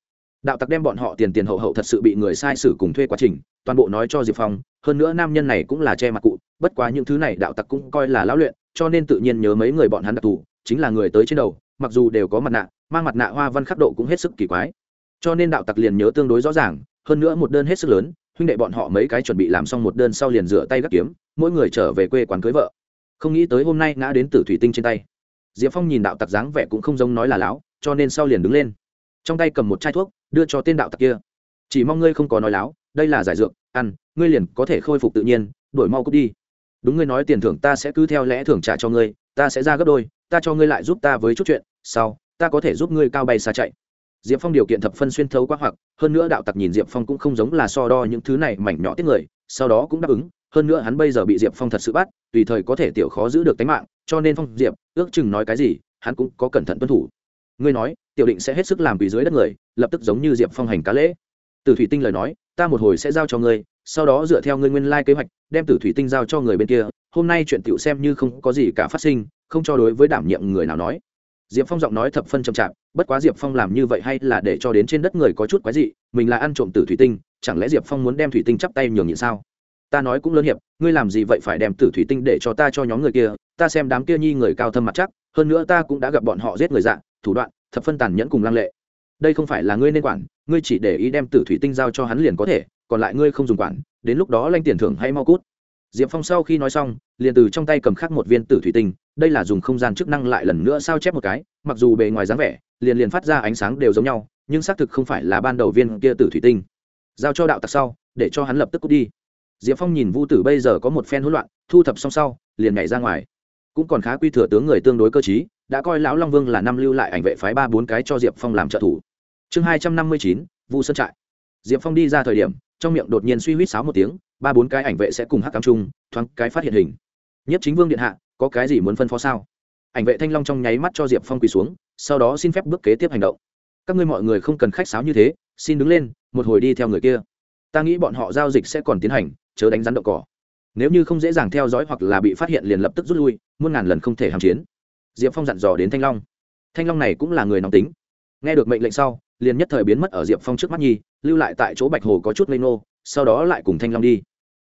Đạo tặc đem bọn họ tiền tiền hậu hậu thật sự bị người sai sử cùng thuê quá trình, toàn bộ nói cho diệp phong, hơn nữa nam nhân này cũng là che mặt cụ, bất quá những thứ này đạo tặc cũng coi là lão luyện, cho nên tự nhiên nhớ mấy người bọn hắn đặc thù, chính là người tới trên đầu, mặc dù đều có mặt nạ, mang mặt nạ hoa văn khắc độ cũng hết sức kỳ quái. Cho nên đạo tặc liền nhớ tương đối rõ ràng, hơn nữa một đơn hết sức lớn, huynh đệ bọn họ mấy cái chuẩn bị làm xong một đơn sau liền rửa tay gắt kiếm, mỗi người trở về quê quán cưới vợ. Không nghĩ tới hôm nay ngã đến tử thủy tinh trên tay diệp phong nhìn đạo tặc dáng vẻ cũng không giống nói là láo cho nên sau liền đứng lên. Trong tay cầm một chai thuốc, đưa cho tên đạo tặc kia. Chỉ mong ngươi không có nói láo, đây là giải dược, ăn, ngươi liền có thể khôi phục tự nhiên, đổi mau cút đi. Đúng ngươi nói tiền thưởng ta sẽ cứ theo lẽ thưởng trả cho ngươi, ta sẽ ra gấp đôi, ta cho ngươi lại giúp ta với chút chuyện, sau, ta có thể giúp ngươi cao bay xa chạy. Diệp phong điều kiện thập phân xuyên thấu quá hoặc, hơn nữa đạo tặc nhìn diệp phong cũng không giống là so đo những thứ này mảnh nhỏ tiết người, sau đó cũng đáp ứng hơn nữa hắn bây giờ bị diệp phong thật sự bắt, tùy thời có thể tiểu khó giữ được tính mạng, cho nên phong diệp, ước chừng nói cái gì, hắn cũng có cẩn thận tuân thủ. Ngươi nói, tiểu định sẽ hết sức làm quỳ dưới đất người, lập tức giống như diệp phong hành cá lễ. Từ thủy tinh lời nói, ta một hồi sẽ giao cho ngươi, sau đó dựa theo ngươi nguyên lai、like、kế hoạch, đem tử thủy tinh giao cho người bên kia, hôm nay chuyện tựu xem như không có gì cả phát sinh, không cho đối với đảm nhiệm người nào nói. Diệp phong giọng nói thập phân chậm chạp, bất quá diệp phong làm như vậy hay là để cho đến trên đất người có chút quái dị, mình là ăn trộm tử thủy tinh, chẳng lẽ diệp phong muốn đem thủy tinh chắp tay nhường nhịn sao? Ta nói cũng lớn hiệp, ngươi làm gì vậy phải đem tử thủy tinh để cho ta cho nhóm người kia, ta xem đám kia nhi người cao thâm mặt chắc, hơn nữa ta cũng đã gặp bọn họ giết người dạng thủ đoạn, thập phân tàn nhẫn cùng lăng lệ. Đây không phải là ngươi nên quản, ngươi chỉ để ý đem tử thủy tinh giao cho hắn liền có thể, còn lại ngươi không dùng quản, đến lúc đó lanh tiền thưởng hay mau cút. Diệp phong sau khi nói xong, liền từ trong tay cầm khắc một viên tử thủy tinh, đây là dùng không gian chức năng lại lần nữa sao chép một cái, mặc dù bề ngoài dáng vẻ, liền liền phát ra ánh sáng đều giống nhau, nhưng xác thực không phải là ban đầu viên kia tử thủy tinh. Giao cho đạo tặc sau, để cho hắn lập tức cút đi diệp phong nhìn vu tử bây giờ có một phen hỗn loạn, thu thập xong sau, liền nhảy ra ngoài. Cũng còn khá quy thừa tướng người tương đối cơ t đã coi lão long vương là năm lưu lại ảnh vệ phái ba bốn cái cho diệp phong làm trợ thủ. Chương hai trăm năm mươi chín, vu sơn trại. Diệp phong đi ra thời điểm, trong miệng đột nhiên suy huýt sáo một tiếng, ba bốn cái ảnh vệ sẽ cùng hắc cắm trung, thoáng cái phát hiện hình. Nhất chính vương điện hạ, có cái gì muốn phân phó sao? Ảnh vệ thanh long trong nháy mắt cho diệp phong quỳ xuống, sau đó xin phép bước kế tiếp hành động. Các ngươi mọi người không cần khách sáo như thế, xin đứng lên, một hồi đi theo người kia. Ta nghĩ bọn họ giao dịch sẽ còn tiến hành chớ đánh rắn đậu cỏ. Nếu như không dễ dàng theo dõi hoặc là bị phát hiện liền lập tức rút lui, muôn ngàn lần không thể hàm chiến. Diệp phong dặn dò đến thanh long. Thanh long này cũng là người nóng tính. Nghe được mệnh lệnh sau, liền nhất thời biến mất ở diệp phong trước mắt nhi, lưu lại tại chỗ bạch hồ có chút lây nô sau đó lại cùng thanh long đi.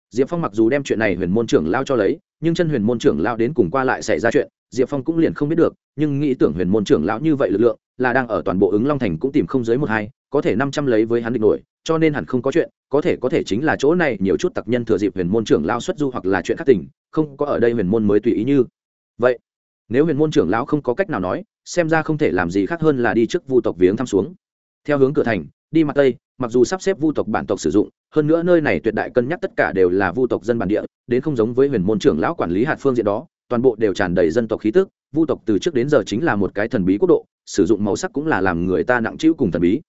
Diệp phong mặc dù đem chuyện này huyền môn trưởng lao cho lấy, nhưng chân huyền môn trưởng lao đến cùng qua lại xảy ra chuyện, diệp phong cũng liền không biết được, nhưng nghĩ tưởng huyền môn trưởng lão như vậy lực lượng, là đang ở toàn bộ ứng long thành cũng tìm không dưới một hai có thể năm trăm lấy với hắn địch nổi, cho nên hẳn không có chuyện, có thể có thể chính là chỗ này nhiều chút tặc nhân thừa dịp huyền môn trưởng lao xuất du hoặc là chuyện khác tình, không có ở đây huyền môn mới tùy ý như. Vậy, nếu huyền môn trưởng lão không có cách nào nói, xem ra không thể làm gì khác hơn là đi trước vu tộc viếng thăm xuống. Theo hướng cửa thành, đi mặt tây, mặc dù sắp xếp vu tộc bản tộc sử dụng, hơn nữa nơi này tuyệt đại cân nhắc tất cả đều là vu tộc dân bản địa, đến không giống với huyền môn trưởng lão quản lý hạt phương diện đó, toàn bộ đều tràn đầy dân tộc khí tức, vu tộc từ trước đến giờ chính là một cái thần bí quốc độ, sử dụng màu sắc cũng là làm người ta nặng trĩu cùng thần bí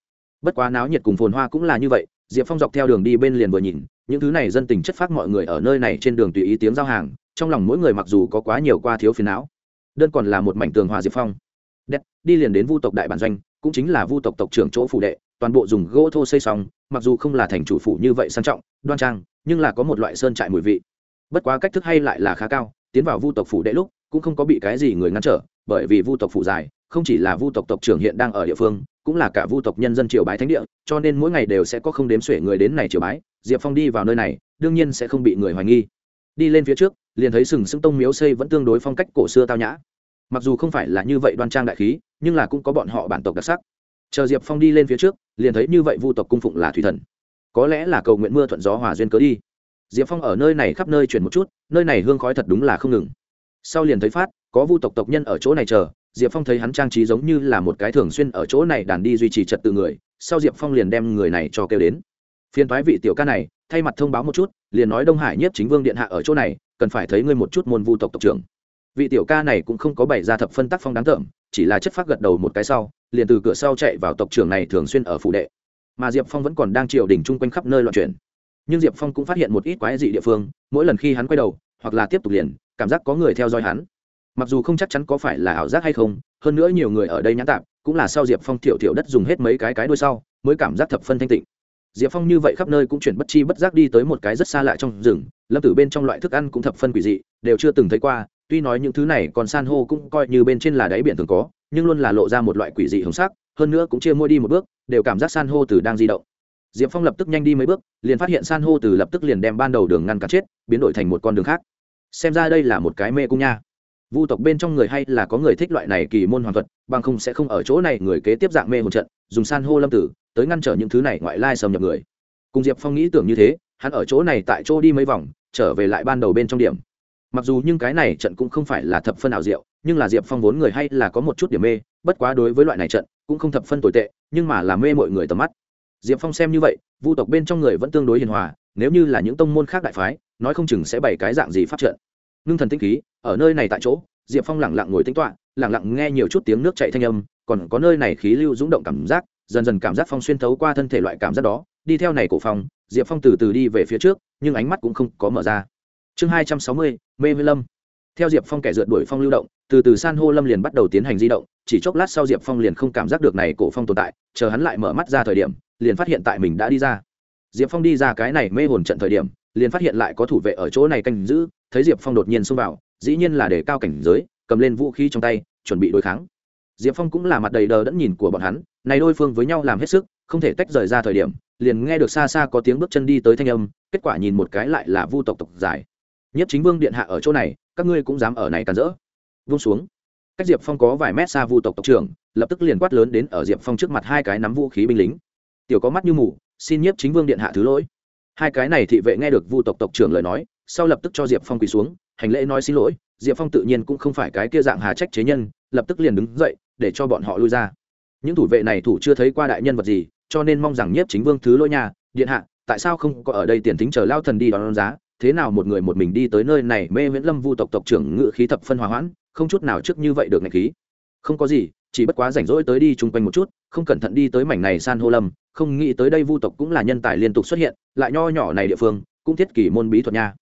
bất quá náo nhiệt cùng phồn hoa cũng là như vậy diệp phong dọc theo đường đi bên liền vừa nhìn những thứ này dân tình chất phát mọi người ở nơi này trên đường tùy ý tiếng giao hàng trong lòng mỗi người mặc dù có quá nhiều qua thiếu phiền não đơn còn là một mảnh tường hòa diệp phong. Đẹp, đi liền đến vu tộc đại bản doanh cũng chính là vu tộc tộc trưởng chỗ phủ đệ toàn bộ dùng gỗ thô xây xong mặc dù không là thành chủ phủ như vậy sang trọng đoan trang nhưng là có một loại sơn trại mùi vị. Bất quá cách thức hay lại là khá cao tiến vào vu tộc phủ đệ lúc cũng không có bị cái gì người ngăn trở bởi vì vu tộc phủ dài không chỉ là vu tộc tộc trưởng hiện đang ở địa phương cũng là cả vu tộc nhân dân triều bái thánh địa, cho nên mỗi ngày đều sẽ có không đếm xuể người đến này triều bái, diệp phong đi vào nơi này, đương nhiên sẽ không bị người hoài nghi. Đi lên phía trước, liền thấy sừng sững tông miếu xây vẫn tương đối phong cách cổ xưa tao nhã. Mặc dù không phải là như vậy đoan trang đại khí, nhưng là cũng có bọn họ bản tộc đặc sắc. Chờ diệp phong đi lên phía trước, liền thấy như vậy vu tộc cung phụng là thủy thần. Có lẽ là cầu nguyện mưa thuận gió hòa duyên cớ đi. Diệp phong ở nơi này khắp nơi chuyển một chút, nơi này hương khói thật đúng là không ngừng. Sau liền thấy phát, có vu tộc tộc nhân ở chỗ này chờ diệp phong thấy hắn trang trí giống như là một cái thường xuyên ở chỗ này đàn đi duy trì trật tự người, sau diệp phong liền đem người này cho kêu đến. Phiên thoái vị tiểu ca này, thay mặt thông báo một chút, liền nói đông hải nhất chính vương điện hạ ở chỗ này, cần phải thấy ngươi một chút môn vu tộc tộc trưởng. Vị tiểu ca này cũng không có bày ra thập phân tác phong đáng tởm chỉ là chất phát gật đầu một cái sau, liền từ cửa sau chạy vào tộc trưởng này thường xuyên ở phụ đệ. Mà diệp phong vẫn còn đang triều đình chung quanh khắp nơi loạn chuyển. Nhưng diệp phong cũng phát hiện một ít quái dị địa phương, mỗi lần khi hắn quay đầu, hoặc là tiếp tục liền, cảm giác có người theo dõi hắn mặc dù không chắc chắn có phải là ảo giác hay không, hơn nữa nhiều người ở đây nhãn tạp, cũng là sau diệp phong thiểu thiểu đất dùng hết mấy cái cái đuôi sau, mới cảm giác thập phân thanh tịnh. Diệp phong như vậy khắp nơi cũng chuyển bất chi bất giác đi tới một cái rất xa lạ trong rừng, lâm tử bên trong loại thức ăn cũng thập phân quỷ dị, đều chưa từng thấy qua, tuy nói những thứ này còn san hô cũng coi như bên trên là đáy biển thường có, nhưng luôn là lộ ra một loại quỷ dị hồng sắc, hơn nữa cũng chia mua đi một bước, đều cảm giác san hô từ đang di động. Diệp phong lập tức nhanh đi mấy bước, liền phát hiện san hô từ lập tức liền đem ban đầu đường ngăn cản chết, biến đổi thành một con đường khác. Xem ra đây là một cái mê cung nha vu tộc bên trong người hay là có người thích loại này kỳ môn hoàn thuật, bằng không sẽ không ở chỗ này người kế tiếp dạng mê hồn trận, dùng san hô lâm tử, tới ngăn trở những thứ này ngoại lai xâm nhập người. Cùng diệp phong nghĩ tưởng như thế, hắn ở chỗ này tại chỗ đi mấy vòng, trở về lại ban đầu bên trong điểm. Mặc dù nhưng cái này trận cũng không phải là thập phân ảo diệu, nhưng là diệp phong vốn người hay là có một chút điểm mê, bất quá đối với loại này trận, cũng không thập phân tồi tệ, nhưng mà là mê mọi người tầm mắt. Diệp phong xem như vậy, vu tộc bên trong người vẫn tương đối hiền hòa, nếu như là những tông môn khác đại phái, nói không chừng sẽ bày cái dạng gì phát trận. Ngưng thần tinh khí ở nơi này tại chỗ, diệp phong lẳng lặng ngồi tính toạ lẳng lặng nghe nhiều chút tiếng nước chạy thanh âm, còn có nơi này khí lưu rúng động cảm giác, dần dần cảm giác phong xuyên thấu qua thân thể loại cảm giác đó. Đi theo này cổ phong diệp phong từ từ đi về phía trước, nhưng ánh mắt cũng không có mở ra. Chương hai trăm sáu mươi, mê với lâm. Theo diệp phong kẻ rượt đuổi phong lưu động, từ từ san hô lâm liền bắt đầu tiến hành di động, chỉ chốc lát sau diệp phong liền không cảm giác được này cổ phong tồn tại, chờ hắn lại mở mắt ra thời điểm, liền phát hiện tại mình đã đi ra. Diệp phong đi ra cái này mê hồn trận thời điểm, liền phát hiện lại có thủ vệ ở chỗ này canh giữ, thấy diệp phong đột nhiên xông vào dĩ nhiên là để cao cảnh giới, cầm lên vũ khí trong tay, chuẩn bị đối kháng. Diệp phong cũng là mặt đầy đờ đẫn nhìn của bọn hắn, này đôi phương với nhau làm hết sức, không thể tách rời ra thời điểm, liền nghe được xa xa có tiếng bước chân đi tới thanh âm, kết quả nhìn một cái lại là vu tộc tộc giải. Nhất chính vương điện hạ ở chỗ này, các ngươi cũng dám ở này càn rỡ. Vung xuống. Cách diệp phong có vài mét xa vu tộc tộc trưởng, lập tức liền quát lớn đến ở diệp phong trước mặt hai cái nắm vũ khí binh lính. Tiểu có mắt như mù, xin nhiếp chính vương điện hạ thứ lỗi. Hai cái này thị vệ nghe được vu tộc tộc trưởng lời nói, sau lập tức cho diệp phong quỳ xuống hành lễ nói xin lỗi, diệp phong tự nhiên cũng không phải cái kia dạng hà trách chế nhân, lập tức liền đứng dậy, để cho bọn họ lui ra. Những thủ vệ này thủ chưa thấy qua đại nhân vật gì, cho nên mong rằng nhiếp chính vương thứ lỗi nhà điện hạ, tại sao không có ở đây tiền tính chờ lao thần đi đón giá? Thế nào một người một mình đi tới nơi này, mê viễn lâm vu tộc tộc trưởng ngự khí thập phân hòa hoãn, không chút nào trước như vậy được ngạch khí. Không có gì, chỉ bất quá rảnh rỗi tới đi chung quanh một chút, không cẩn thận đi tới mảnh này san hô lâm, không nghĩ tới đây vu tộc cũng là nhân tài liên tục xuất hiện, lại nho nhỏ này địa phương, cũng thiết kỷ môn bí thuật nha.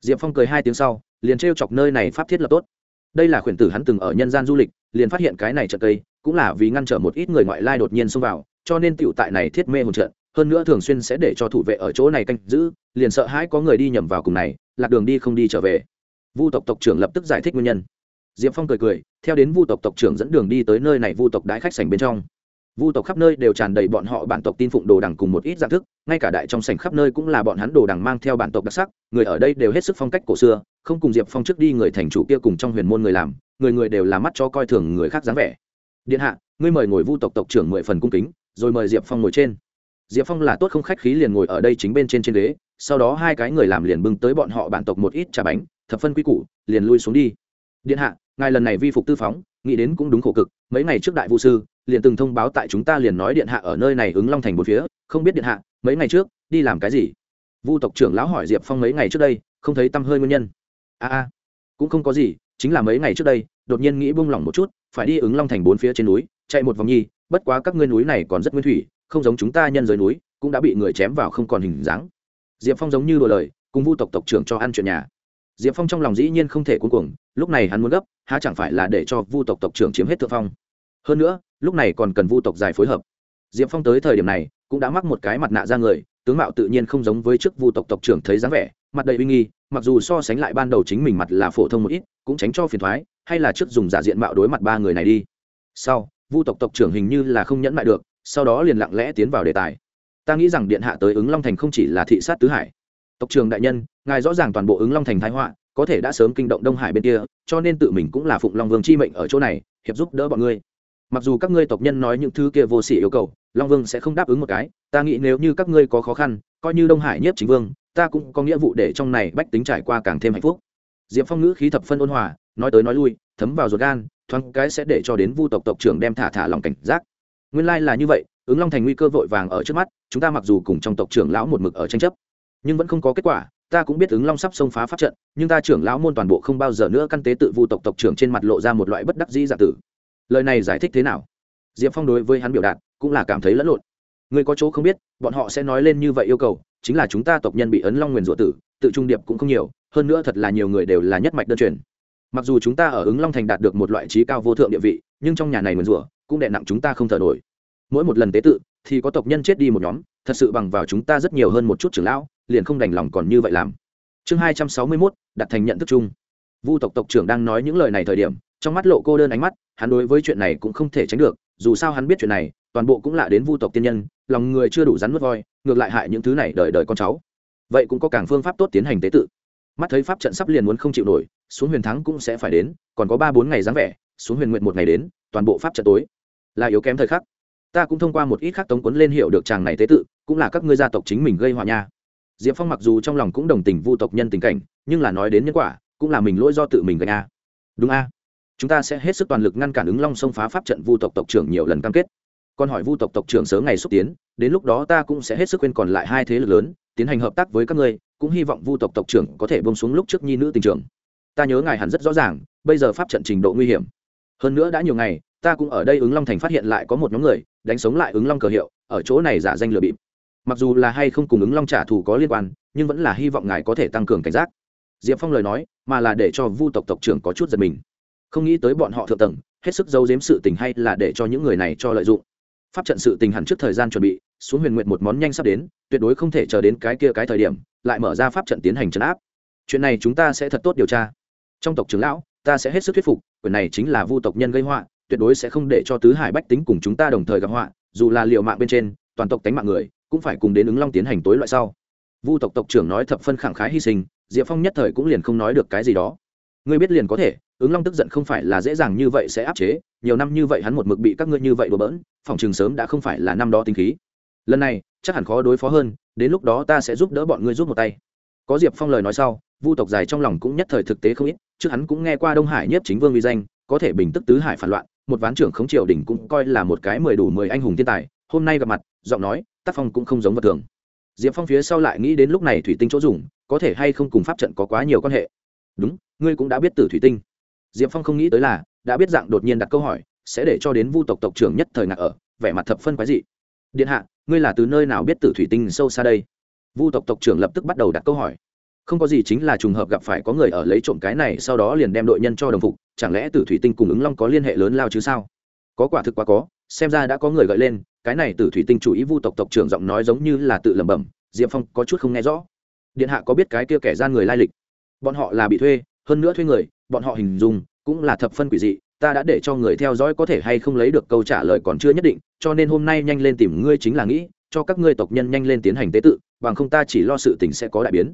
Diệp phong cười hai tiếng sau liền t chọc nơi này pháp thiết lập tốt. Đây là khuyển tử hắn từng ở nhân gian du lịch, liền phát hiện cái này trận cây, cũng là vì ngăn trở một ít người ngoại lai đột nhiên xông vào, cho nên tiểu tại này thiết mê hồn trận, hơn nữa thường xuyên sẽ để cho thủ vệ ở chỗ này canh giữ, liền sợ hãi có người đi nhầm vào cùng này, lạc đường đi không đi trở về. Vu tộc tộc trưởng lập tức giải thích nguyên nhân. Diệp phong cười cười, theo đến vu tộc tộc trưởng dẫn đường đi tới nơi này vu tộc đái khách sành bên trong vu tộc khắp nơi đều tràn đầy bọn họ bản tộc tin phụng đồ đằng cùng một ít dạng thức, ngay cả đại trong sảnh khắp nơi cũng là bọn hắn đồ đằng mang theo bản tộc đặc sắc, người ở đây đều hết sức phong cách cổ xưa, không cùng diệp phong trước đi người thành chủ kia cùng trong huyền môn người làm, người người đều là mắt cho coi thường người khác dáng vẻ. Điện hạ, ngươi mời ngồi vu tộc tộc trưởng mười phần cung kính, rồi mời diệp phong ngồi trên. Diệp phong là tốt không khách khí liền ngồi ở đây chính bên trên trên ghế, sau đó hai cái người làm liền bưng tới bọn họ bản tộc một ít trà bánh, thập phân quy củ, liền lui xuống đi. Điện hạ, ngài lần này vi phục tư phóng nghĩ đến cũng đúng khổ cực, mấy ngày trước đại vũ sư liền từng thông báo tại chúng ta liền nói điện hạ ở nơi này ứng long thành một phía, không biết điện hạ, mấy ngày trước, đi làm cái gì? Vu tộc trưởng lão hỏi diệp phong mấy ngày trước đây, không thấy tâm hơi nguyên nhân. A a, cũng không có gì, chính là mấy ngày trước đây, đột nhiên nghĩ buông lỏng một chút, phải đi ứng long thành bốn phía trên núi, chạy một vòng nhi, bất quá các ngươi núi này còn rất nguyên thủy, không giống chúng ta nhân giới núi, cũng đã bị người chém vào không còn hình dáng. Diệp phong giống như đùa lời, cùng vu tộc tộc trưởng cho ăn chuyện nhà diệp phong trong lòng dĩ nhiên không thể cuống cuồng, lúc này hắn muốn gấp, há chẳng phải là để cho vu tộc tộc trưởng chiếm hết thượng phong. Hơn nữa, lúc này còn cần vu tộc dài phối hợp. Diệp phong tới thời điểm này, cũng đã mắc một cái mặt nạ ra người, tướng mạo tự nhiên không giống với trước vu tộc tộc trưởng thấy dáng vẻ, mặt đầy uy nghi, mặc dù so sánh lại ban đầu chính mình mặt là phổ thông một ít, cũng tránh cho phiền thoái, hay là trước dùng giả diện mạo đối mặt ba người này đi. Sau, vu tộc tộc trưởng hình như là không nhẫn mại được, sau đó liền lặng lẽ tiến vào đề tài. Ta nghĩ rằng điện hạ tới ứng long thành không chỉ là thị sát tứ hải tộc trường đại nhân, ngài rõ ràng toàn bộ ứng long thành thái họa, có thể đã sớm kinh động đông hải bên kia, cho nên tự mình cũng là phụng long vương chi mệnh ở chỗ này, hiệp giúp đỡ bọn ngươi. Mặc dù các ngươi tộc nhân nói những thứ kia vô sỉ yêu cầu, long vương sẽ không đáp ứng một cái, ta nghĩ nếu như các ngươi có khó khăn, coi như đông hải nhất chính vương, ta cũng có nghĩa vụ để trong này bách tính trải qua càng thêm hạnh phúc. Diệp phong ngữ khí thập phân ôn hòa, nói tới nói lui, thấm vào ruột gan, thoáng cái sẽ để cho đến vu tộc tộc trưởng đem thả thả lòng cảnh giác. Nguyên lai là như vậy, ứng long thành nguy cơ vội vàng ở trước mắt, chúng ta mặc dù cùng trong tộc trưởng lão một mực ở tranh chấp nhưng vẫn không có kết quả, ta cũng biết ứng long sắp xông phá pháp trận, nhưng ta trưởng lão môn toàn bộ không bao giờ nữa căn tế tự vu tộc tộc trưởng trên mặt lộ ra một loại bất đắc dĩ giả tử. Lời này giải thích thế nào? Diệp phong đối với hắn biểu đạt cũng là cảm thấy lẫn lộn. Người có chỗ không biết, bọn họ sẽ nói lên như vậy yêu cầu, chính là chúng ta tộc nhân bị ấn long nguyền rủa tử, tự trung điệp cũng không nhiều, hơn nữa thật là nhiều người đều là nhất mạch đơn truyền. Mặc dù chúng ta ở ứng long thành đạt được một loại trí cao vô thượng địa vị, nhưng trong nhà này nguyền rủa cũng đè nặng chúng ta không thở nổi. Mỗi một lần tế tự thì có tộc nhân chết đi một nhóm, thật sự bằng vào chúng ta rất nhiều hơn một chút trưởng lão liền không đành lòng còn như vậy làm. Chương hai trăm sáu mươi mốt, đặt thành nhận thức chung. Vu tộc tộc trưởng đang nói những lời này thời điểm, trong mắt lộ cô đơn ánh mắt, hắn đối với chuyện này cũng không thể tránh được, dù sao hắn biết chuyện này, toàn bộ cũng lạ đến vu tộc tiên nhân, lòng người chưa đủ rắn nuốt voi, ngược lại hại những thứ này đời đời con cháu. Vậy cũng có càng phương pháp tốt tiến hành tế tự. Mắt thấy pháp trận sắp liền muốn không chịu nổi, xuống huyền thắng cũng sẽ phải đến, còn có ba bốn ngày dáng vẻ, xuống huyền nguyện một ngày đến, toàn bộ pháp trận tối. Là yếu kém thời khắc. Ta cũng thông qua một ít khác tống quấn lên hiệu được chàng này tế tự, cũng là các ngươi gia tộc chính mình gây họa nha diệp phong mặc dù trong lòng cũng đồng tình vu tộc nhân tình cảnh, nhưng là nói đến nhân quả, cũng là mình lỗi do tự mình gây a. Đúng a. Chúng ta sẽ hết sức toàn lực ngăn cản ứng long xông phá pháp trận vu tộc tộc trưởng nhiều lần cam kết. Còn hỏi vu tộc tộc trưởng sớm ngày xúc tiến, đến lúc đó ta cũng sẽ hết sức quên còn lại hai thế lực lớn, tiến hành hợp tác với các ngươi, cũng hy vọng vu tộc tộc trưởng có thể bông xuống lúc trước nhi nữ tình trường. Ta nhớ ngài hẳn rất rõ ràng, bây giờ pháp trận trình độ nguy hiểm. Hơn nữa đã nhiều ngày, ta cũng ở đây ứng long thành phát hiện lại có một nhóm người, đánh sống lại ứng long cờ hiệu, ở chỗ này giả danh lừa bịp mặc dù là hay không cùng ứng long trả thù có liên quan, nhưng vẫn là hy vọng ngài có thể tăng cường cảnh giác. Diệp phong lời nói, mà là để cho vu tộc tộc trưởng có chút giật mình. Không nghĩ tới bọn họ thượng tầng, hết sức giấu giếm sự tình hay là để cho những người này cho lợi dụng. Pháp trận sự tình hẳn trước thời gian chuẩn bị, xuống huyền nguyện một món nhanh sắp đến, tuyệt đối không thể chờ đến cái kia cái thời điểm, lại mở ra pháp trận tiến hành trấn áp. Chuyện này chúng ta sẽ thật tốt điều tra. Trong tộc trưởng lão, ta sẽ hết sức thuyết phục, quyền này chính là vu tộc nhân gây họa, tuyệt đối sẽ không để cho tứ hải bách tính cùng chúng ta đồng thời gặp họa, dù là liệu mạng bên trên, toàn tộc tánh mạng người cũng phải cùng đến ứng long tiến hành tối loại sau. Vu tộc tộc trưởng nói thập phân khẳng khái hy sinh, diệp phong nhất thời cũng liền không nói được cái gì đó. Ngươi biết liền có thể, ứng long tức giận không phải là dễ dàng như vậy sẽ áp chế, nhiều năm như vậy hắn một mực bị các ngươi như vậy đùa bỡn, phòng trường sớm đã không phải là năm đó tinh khí. Lần này, chắc hẳn khó đối phó hơn, đến lúc đó ta sẽ giúp đỡ bọn ngươi giúp một tay. Có diệp phong lời nói sau, vu tộc dài trong lòng cũng nhất thời thực tế không ít, trước hắn cũng nghe qua đông hải nhất chính vương uy danh, có thể bình tức tứ hải phản loạn, một ván trưởng khống triều đình cũng coi là một cái mười đủ mười anh hùng thiên tài, hôm nay gặp mặt, giọng nói tác phong cũng không giống vật thường. Diệp phong phía sau lại nghĩ đến lúc này thủy tinh chỗ dùng, có thể hay không cùng pháp trận có quá nhiều quan hệ? Đúng, ngươi cũng đã biết từ thủy tinh. Diệp phong không nghĩ tới là, đã biết dạng đột nhiên đặt câu hỏi, sẽ để cho đến vu tộc tộc trưởng nhất thời ngạc ở, vẻ mặt thập phân quái dị. Điện hạ, ngươi là từ nơi nào biết tử thủy tinh sâu xa đây? Vu tộc tộc trưởng lập tức bắt đầu đặt câu hỏi. Không có gì chính là trùng hợp gặp phải có người ở lấy trộm cái này, sau đó liền đem đội nhân cho đồng phục, chẳng lẽ tử thủy tinh cùng ứng long có liên hệ lớn lao chứ sao? Có quả thực quá có, xem ra đã có người gợi lên cái này tử thủy tinh chủ ý vu tộc tộc trưởng giọng nói giống như là tự lẩm bẩm, diệp phong có chút không nghe rõ. Điện hạ có biết cái kia kẻ gian người lai lịch? Bọn họ là bị thuê, hơn nữa thuê người, bọn họ hình dung cũng là thập phân quỷ dị, ta đã để cho người theo dõi có thể hay không lấy được câu trả lời còn chưa nhất định, cho nên hôm nay nhanh lên tìm ngươi chính là nghĩ, cho các ngươi tộc nhân nhanh lên tiến hành tế tự, bằng không ta chỉ lo sự tình sẽ có đại biến.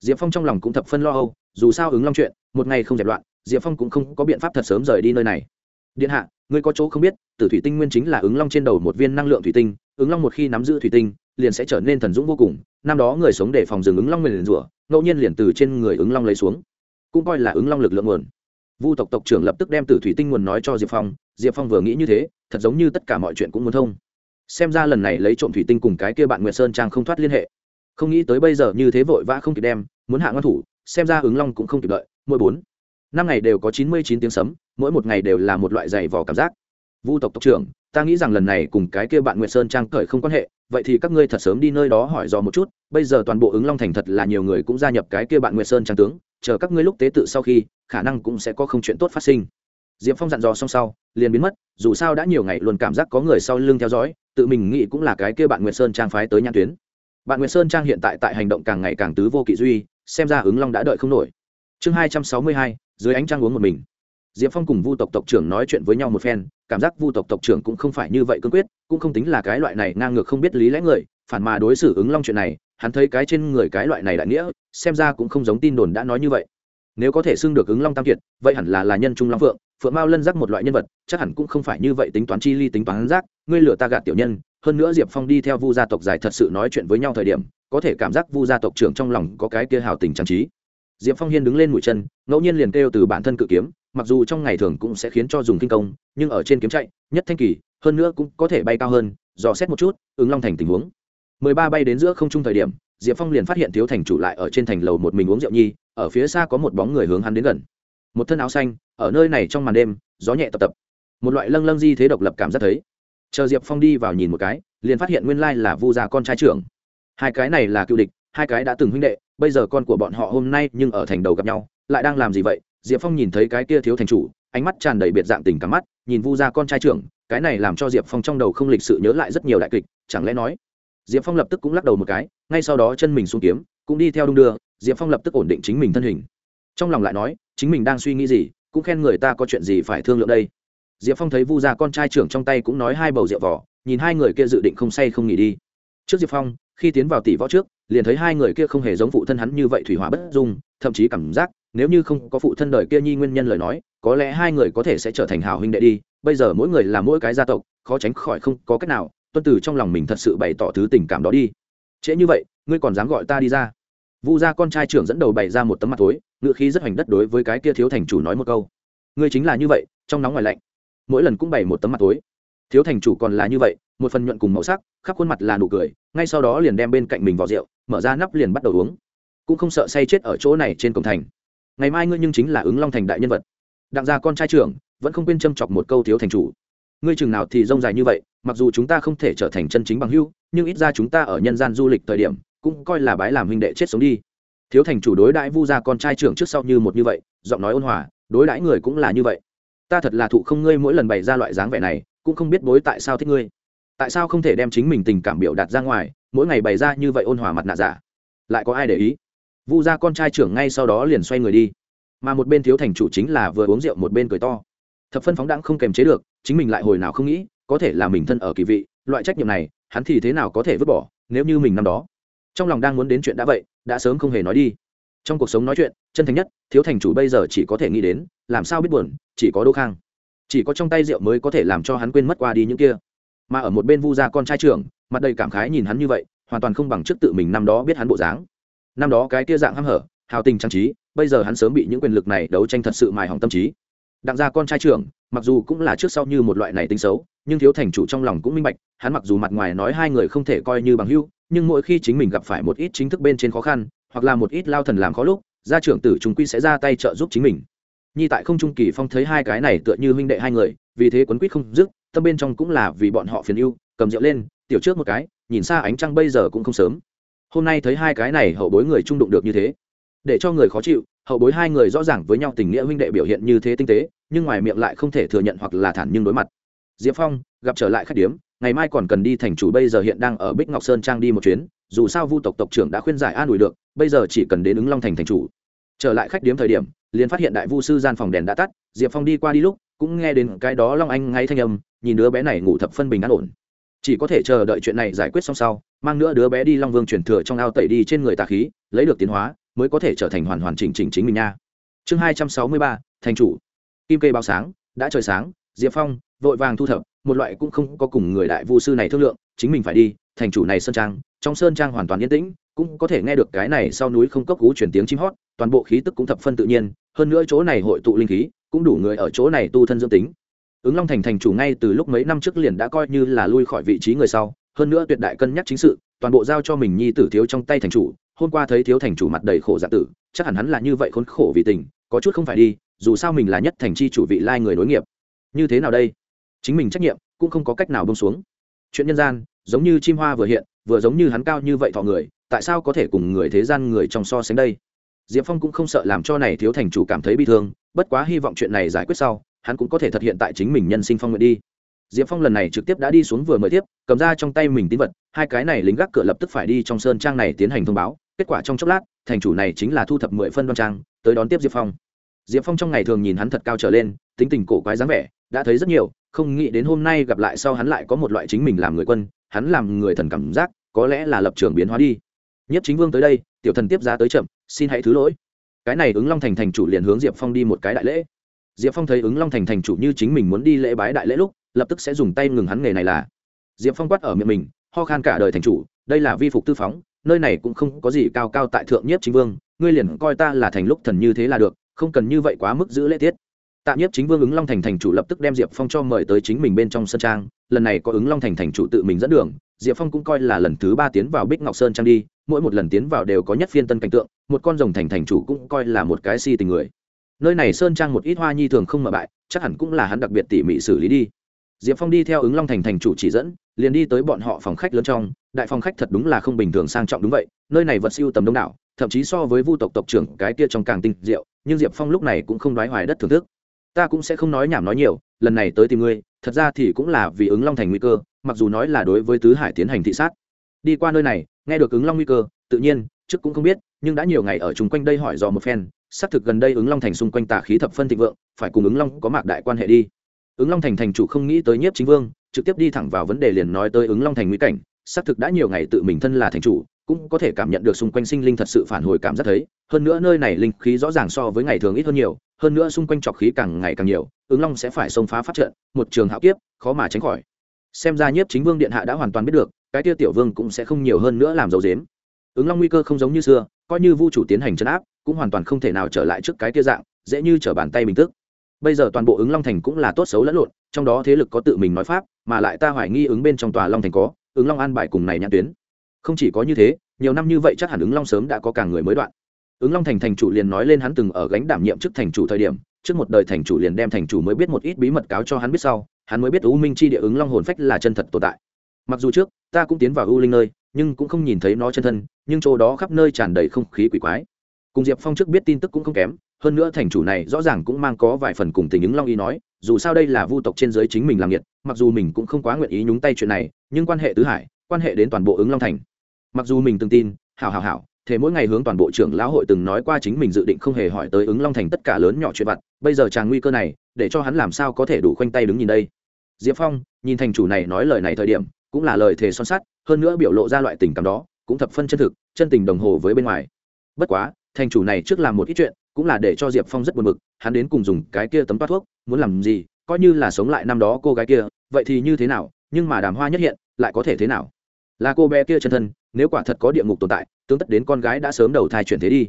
Diệp phong trong lòng cũng thập phân lo âu, dù sao ứng long chuyện, một ngày không dẹp loạn, diệp phong cũng không có biện pháp thật sớm rời đi nơi này điện hạ, ngươi có chỗ không biết, tử thủy tinh nguyên chính là ứng long trên đầu một viên năng lượng thủy tinh, ứng long một khi nắm giữ thủy tinh, liền sẽ trở nên thần dũng vô cùng. Năm đó người sống để phòng rừng ứng long liền rủa, ngẫu nhiên liền từ trên người ứng long lấy xuống. Cũng coi là ứng long lực lượng nguồn. Vu tộc tộc trưởng lập tức đem tử thủy tinh nguồn nói cho diệp phong. Diệp phong vừa nghĩ như thế, thật giống như tất cả mọi chuyện cũng muốn thông. Xem ra lần này lấy trộm thủy tinh cùng cái kia bạn nguyệt sơn trang không thoát liên hệ. Không nghĩ tới bây giờ như thế vội vã không kịp đem, muốn hạ ngăn thủ, xem ra ứng long cũng không kịp đợi. Mỗi bốn năm ngày đều có chín mươi chín tiếng sấm, mỗi một ngày đều là một loại dày vò cảm giác. Vu tộc tộc trưởng, ta nghĩ rằng lần này cùng cái kia bạn nguyệt sơn trang cởi không quan hệ, vậy thì các ngươi thật sớm đi nơi đó hỏi dò một chút, bây giờ toàn bộ ứng long thành thật là nhiều người cũng gia nhập cái kia bạn nguyệt sơn trang tướng, chờ các ngươi lúc tế tự sau khi, khả năng cũng sẽ có không chuyện tốt phát sinh. Diệp phong dặn dò xong sau, liền biến mất, dù sao đã nhiều ngày luôn cảm giác có người sau lưng theo dõi, tự mình nghĩ cũng là cái kia bạn nguyệt sơn trang phái tới nhãn tuyến. Bạn nguyệt sơn trang hiện tại tại hành động càng ngày càng tứ vô kỵ duy, xem ra ứng long đã đợi không nổi. Chương hai trăm sáu mươi hai dưới ánh trăng uống một mình. Diệp phong cùng vu tộc tộc trưởng nói chuyện với nhau một phen, cảm giác vu tộc tộc trưởng cũng không phải như vậy cương quyết, cũng không tính là cái loại này ngang ngược không biết lý lẽ người, phản mà đối xử ứng long chuyện này, hắn thấy cái trên người cái loại này đại nghĩa, xem ra cũng không giống tin đồn đã nói như vậy. Nếu có thể xưng được ứng long tam kiệt, vậy hẳn là là nhân trung long phượng phượng mao lân giác một loại nhân vật, chắc hẳn cũng không phải như vậy tính toán chi ly tính toán giác, ngươi lửa ta gạt tiểu nhân. Hơn nữa diệp phong đi theo vu gia tộc dài thật sự nói chuyện với nhau thời điểm, có thể cảm giác vu gia tộc trưởng trong lòng có cái kia hào tình trang trí diệp phong hiên đứng lên mũi chân, ngẫu nhiên liền kêu từ bản thân cự kiếm, mặc dù trong ngày thường cũng sẽ khiến cho dùng kinh công, nhưng ở trên kiếm chạy, nhất thanh kỳ, hơn nữa cũng có thể bay cao hơn, dò xét một chút, ứng long thành tình huống. Mười ba bay đến giữa không trung thời điểm, diệp phong liền phát hiện thiếu thành chủ lại ở trên thành lầu một mình uống rượu nhi, ở phía xa có một bóng người hướng hắn đến gần. Một thân áo xanh, ở nơi này trong màn đêm, gió nhẹ tập tập. Một loại lâng lâng di thế độc lập cảm giác thấy. Chờ diệp phong đi vào nhìn một cái, liền phát hiện nguyên lai là vu gia con trai trưởng. Hai cái này là cựu địch, hai cái đã từng huynh đệ bây giờ con của bọn họ hôm nay nhưng ở thành đầu gặp nhau, lại đang làm gì vậy? Diệp phong nhìn thấy cái kia thiếu thành chủ, ánh mắt tràn đầy biệt dạng tình cảm mắt, nhìn vu gia con trai trưởng, cái này làm cho diệp phong trong đầu không lịch sự nhớ lại rất nhiều đại kịch, chẳng lẽ nói? Diệp phong lập tức cũng lắc đầu một cái, ngay sau đó chân mình xuống kiếm, cũng đi theo đung đưa, diệp phong lập tức ổn định chính mình thân hình. Trong lòng lại nói, chính mình đang suy nghĩ gì, cũng khen người ta có chuyện gì phải thương lượng đây. Diệp phong thấy vu gia con trai trưởng trong tay cũng nói hai bầu rượu vỏ, nhìn hai người kia dự định không say không nghỉ đi. Trước diệp phong, khi tiến vào tỷ võ trước liền thấy hai người kia không hề giống phụ thân hắn như vậy thủy hỏa bất dung, thậm chí cảm giác, nếu như không có phụ thân đời kia nhi nguyên nhân lời nói, có lẽ hai người có thể sẽ trở thành hảo huynh đệ đi. Bây giờ mỗi người là mỗi cái gia tộc, khó tránh khỏi không có cách nào, tuân từ trong lòng mình thật sự bày tỏ thứ tình cảm đó đi. Trễ như vậy, ngươi còn dám gọi ta đi ra? Vu gia con trai trưởng dẫn đầu bày ra một tấm mặt tối ngựa khí rất hoành đất đối với cái kia thiếu thành chủ nói một câu. Ngươi chính là như vậy, trong nóng ngoài lạnh. Mỗi lần cũng bày một tấm mặt tối thiếu thành chủ còn là như vậy một phần nhuận cùng màu sắc, khắp khuôn mặt là nụ cười, ngay sau đó liền đem bên cạnh mình vào rượu, mở ra nắp liền bắt đầu uống. Cũng không sợ say chết ở chỗ này trên cổng thành. Ngày mai ngươi nhưng chính là ứng long thành đại nhân vật. Đặng gia con trai trưởng, vẫn không quên châm chọc một câu thiếu thành chủ. Ngươi chừng nào thì rông dài như vậy, mặc dù chúng ta không thể trở thành chân chính bằng hưu nhưng ít ra chúng ta ở nhân gian du lịch thời điểm, cũng coi là bái làm huynh đệ chết sống đi. Thiếu thành chủ đối đãi vu gia con trai trưởng trước sau như một như vậy, giọng nói ôn hòa, đối đãi người cũng là như vậy. Ta thật là thụ không ngươi mỗi lần bày ra loại dáng vẻ này, cũng không biết bối tại sao thích ngươi tại sao không thể đem chính mình tình cảm biểu đạt ra ngoài, mỗi ngày bày ra như vậy ôn hòa mặt nạ giả? Lại có ai để ý? Vu gia con trai trưởng ngay sau đó liền xoay người đi. Mà một bên thiếu thành chủ chính là vừa uống rượu một bên cười to. Thập phân phóng đãng không kềm chế được, chính mình lại hồi nào không nghĩ, có thể là mình thân ở kỳ vị, loại trách nhiệm này, hắn thì thế nào có thể vứt bỏ, nếu như mình năm đó. Trong lòng đang muốn đến chuyện đã vậy, đã sớm không hề nói đi. Trong cuộc sống nói chuyện, chân thành nhất, thiếu thành chủ bây giờ chỉ có thể nghĩ đến, làm sao biết buồn, chỉ có đỗ khang. Chỉ có trong tay rượu mới có thể làm cho hắn quên mất qua đi những kia mà ở một bên vu gia con trai trưởng, mặt đầy cảm khái nhìn hắn như vậy, hoàn toàn không bằng trước tự mình năm đó biết hắn bộ dáng. Năm đó cái kia dạng hăm hở, hào tình trang trí, bây giờ hắn sớm bị những quyền lực này đấu tranh thật sự mài hỏng tâm trí. Đặng gia con trai trưởng, mặc dù cũng là trước sau như một loại này tính xấu, nhưng thiếu thành chủ trong lòng cũng minh bạch, hắn mặc dù mặt ngoài nói hai người không thể coi như bằng hữu, nhưng mỗi khi chính mình gặp phải một ít chính thức bên trên khó khăn, hoặc là một ít lao thần làm khó lúc, gia trưởng tử chúng quy sẽ ra tay trợ giúp chính mình. Nhi tại không trung kỳ phong thấy hai cái này tựa như huynh đệ hai người, vì thế quấn quýt không dứt tâm bên trong cũng là vì bọn họ phiền ưu, cầm rượu lên, tiểu trước một cái, nhìn xa ánh trăng bây giờ cũng không sớm. Hôm nay thấy hai cái này hậu bối người trung đụng được như thế, để cho người khó chịu, hậu bối hai người rõ ràng với nhau tình nghĩa huynh đệ biểu hiện như thế tinh tế, nhưng ngoài miệng lại không thể thừa nhận hoặc là thản nhưng đối mặt. Diệp phong, gặp trở lại khách điếm, ngày mai còn cần đi thành chủ bây giờ hiện đang ở bích ngọc sơn trang đi một chuyến, dù sao vu tộc tộc trưởng đã khuyên giải an ủi được, bây giờ chỉ cần đến ứng long thành thành chủ. Trở lại khách điếm thời điểm, liền phát hiện đại vu sư gian phòng đèn đã tắt, diệp phong đi qua đi lúc cũng nghe đến cái đó long anh ngay thanh âm, nhìn đứa bé này ngủ thập phân bình an ổn. Chỉ có thể chờ đợi chuyện này giải quyết xong sau, mang nữa đứa bé đi long vương chuyển thừa trong ao tẩy đi trên người tà khí, lấy được tiến hóa, mới có thể trở thành hoàn hoàn chỉnh chỉnh chính mình nha. Chương hai trăm sáu mươi ba, thành chủ. Kim kê báo sáng, đã trời sáng, diệp phong, vội vàng thu thập, một loại cũng không có cùng người đại vu sư này thương lượng, chính mình phải đi, thành chủ này sơn trang, trong sơn trang hoàn toàn yên tĩnh, cũng có thể nghe được cái này sau núi không cốc cú chuyển tiếng chim hót, toàn bộ khí tức cũng thập phân tự nhiên, hơn nữa chỗ này hội tụ linh khí cũng đủ người ở chỗ này tu thân dưỡng tính. Ứng long thành thành chủ ngay từ lúc mấy năm trước liền đã coi như là lui khỏi vị trí người sau, hơn nữa tuyệt đại cân nhắc chính sự, toàn bộ giao cho mình nhi tử thiếu trong tay thành chủ, hôm qua thấy thiếu thành chủ mặt đầy khổ dạ tử, chắc hẳn hắn là như vậy khốn khổ vì tình, có chút không phải đi, dù sao mình là nhất thành chi chủ vị lai người nối nghiệp. Như thế nào đây? Chính mình trách nhiệm cũng không có cách nào bông xuống. Chuyện nhân gian, giống như chim hoa vừa hiện, vừa giống như hắn cao như vậy thọ người, tại sao có thể cùng người thế gian người trong so sánh đây? Diệp phong cũng không sợ làm cho này thiếu thành chủ cảm thấy bi thương, bất quá hy vọng chuyện này giải quyết sau, hắn cũng có thể thực hiện tại chính mình nhân sinh phong nguyện đi. Diệp phong lần này trực tiếp đã đi xuống vừa mới tiếp, cầm ra trong tay mình tín vật, hai cái này lính gác cửa lập tức phải đi trong sơn trang này tiến hành thông báo, kết quả trong chốc lát, thành chủ này chính là thu thập mười phân đoan trang, tới đón tiếp diệp phong. Diệp phong trong ngày thường nhìn hắn thật cao trở lên, tính tình cổ quái dáng vẻ, đã thấy rất nhiều, không nghĩ đến hôm nay gặp lại sau hắn lại có một loại chính mình làm người quân, hắn làm người thần cảm giác, có lẽ là lập trường biến hóa đi. Nhất chính vương tới đây, tiểu thần tiếp giá tới chậm xin hãy thứ lỗi. Cái này ứng long thành thành chủ liền hướng diệp phong đi một cái đại lễ. Diệp phong thấy ứng long thành thành chủ như chính mình muốn đi lễ bái đại lễ lúc, lập tức sẽ dùng tay ngừng hắn nghề này là. Diệp phong quát ở miệng mình, ho khan cả đời thành chủ, đây là vi phục tư phóng, nơi này cũng không có gì cao cao tại thượng nhất chính vương, ngươi liền coi ta là thành lúc thần như thế là được, không cần như vậy quá mức giữ lễ tiết. Tạm nhất chính vương ứng long thành thành chủ lập tức đem diệp phong cho mời tới chính mình bên trong sân trang, lần này có ứng long thành thành chủ tự mình dẫn đường, diệp phong cũng coi là lần thứ ba tiến vào bích ngọc sơn trang đi mỗi một lần tiến vào đều có nhất phiên tân cảnh tượng, một con rồng thành thành chủ cũng coi là một cái si tình người. Nơi này sơn trang một ít hoa nhi thường không mở bại, chắc hẳn cũng là hắn đặc biệt tỉ mỉ xử lý đi. Diệp phong đi theo ứng long thành thành chủ chỉ dẫn, liền đi tới bọn họ phòng khách lớn trong, đại phòng khách thật đúng là không bình thường sang trọng đúng vậy, nơi này vật siêu tầm đông đảo, thậm chí so với vu tộc tộc trưởng cái kia trong càng tinh diệu, nhưng diệp phong lúc này cũng không đoái hoài đất thưởng thức. Ta cũng sẽ không nói nhảm nói nhiều, lần này tới tìm ngươi, thật ra thì cũng là vì ứng long thành nguy cơ, mặc dù nói là đối với tứ hải tiến hành thị sát. Đi qua nơi này nghe được ứng long nguy cơ, tự nhiên, trước cũng không biết, nhưng đã nhiều ngày ở chung quanh đây hỏi dò một phen, xác thực gần đây ứng long thành xung quanh tà khí thập phân thịnh vượng, phải cùng ứng long có mạc đại quan hệ đi. Ứng long thành thành chủ không nghĩ tới nhiếp chính vương, trực tiếp đi thẳng vào vấn đề liền nói tới ứng long thành nguy cảnh, xác thực đã nhiều ngày tự mình thân là thành chủ, cũng có thể cảm nhận được xung quanh sinh linh thật sự phản hồi cảm giác thấy, hơn nữa nơi này linh khí rõ ràng so với ngày thường ít hơn nhiều, hơn nữa xung quanh trọc khí càng ngày càng nhiều, ứng long sẽ phải xông phá phát trận, một trường hạo kiếp, khó mà tránh khỏi. Xem ra nhiếp chính vương điện hạ đã hoàn toàn biết được cái tia tiểu vương cũng sẽ không nhiều hơn nữa làm dấu dếm. Ứng long nguy cơ không giống như xưa, coi như vu chủ tiến hành chấn áp, cũng hoàn toàn không thể nào trở lại trước cái tia dạng, dễ như trở bàn tay bình tức. Bây giờ toàn bộ ứng long thành cũng là tốt xấu lẫn lộn, trong đó thế lực có tự mình nói pháp, mà lại ta hoài nghi ứng bên trong tòa long thành có, ứng long an bài cùng này nhãn tuyến. Không chỉ có như thế, nhiều năm như vậy chắc hẳn ứng long sớm đã có cả người mới đoạn. Ứng long thành thành chủ liền nói lên hắn từng ở gánh đảm nhiệm chức thành chủ thời điểm, trước một đời thành chủ liền đem thành chủ mới biết một ít bí mật cáo cho hắn biết sau, hắn mới biết u minh chi địa ứng long hồn phách là chân thật tồn tại mặc dù trước, ta cũng tiến vào u linh nơi, nhưng cũng không nhìn thấy nó chân thân, nhưng chỗ đó khắp nơi tràn đầy không khí quỷ quái. Cùng diệp phong trước biết tin tức cũng không kém, hơn nữa thành chủ này rõ ràng cũng mang có vài phần cùng tình ứng long y nói, dù sao đây là vu tộc trên giới chính mình làm nhiệt mặc dù mình cũng không quá nguyện ý nhúng tay chuyện này, nhưng quan hệ tứ hải, quan hệ đến toàn bộ ứng long thành. Mặc dù mình từng tin, hảo hảo hảo, thế mỗi ngày hướng toàn bộ trưởng lão hội từng nói qua chính mình dự định không hề hỏi tới ứng long thành tất cả lớn nhỏ chuyện vặt, bây giờ chàng nguy cơ này, để cho hắn làm sao có thể đủ khoanh tay đứng nhìn đây. Diệp phong, nhìn thành chủ này nói lời này thời điểm cũng là lời thề son sắt, hơn nữa biểu lộ ra loại tình cảm đó, cũng thập phân chân thực, chân tình đồng hồ với bên ngoài. Bất quá, thành chủ này trước làm một ít chuyện, cũng là để cho diệp phong rất buồn bực, hắn đến cùng dùng cái kia tấm toát thuốc, muốn làm gì, coi như là sống lại năm đó cô gái kia, vậy thì như thế nào, nhưng mà đàm hoa nhất hiện, lại có thể thế nào? Là cô bé kia chân thân, nếu quả thật có địa ngục tồn tại, tương tất đến con gái đã sớm đầu thai chuyển thế đi.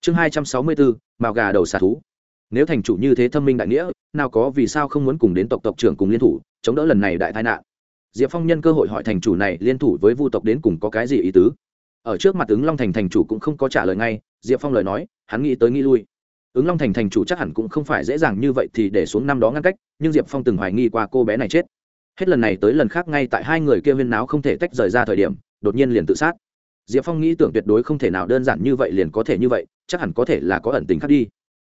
Chương hai trăm sáu mươi bốn màu gà đầu xà thú. Nếu thành chủ như thế thâm minh đại nghĩa, nào có vì sao không muốn cùng đến tộc tộc trưởng cùng liên thủ, chống đỡ lần này đại tai nạn? Diệp phong nhân cơ hội hỏi thành chủ này liên thủ với vu tộc đến cùng có cái gì ý tứ? Ở trước mặt ứng long thành thành chủ cũng không có trả lời ngay, diệp phong lời nói, hắn nghĩ tới nghĩ lui. Ứng long thành thành chủ chắc hẳn cũng không phải dễ dàng như vậy thì để xuống năm đó ngăn cách, nhưng diệp phong từng hoài nghi qua cô bé này chết. Hết lần này tới lần khác ngay tại hai người kia huyên náo không thể tách rời ra thời điểm, đột nhiên liền tự sát. Diệp phong nghĩ tưởng tuyệt đối không thể nào đơn giản như vậy liền có thể như vậy, chắc hẳn có thể là có ẩn tình khác đi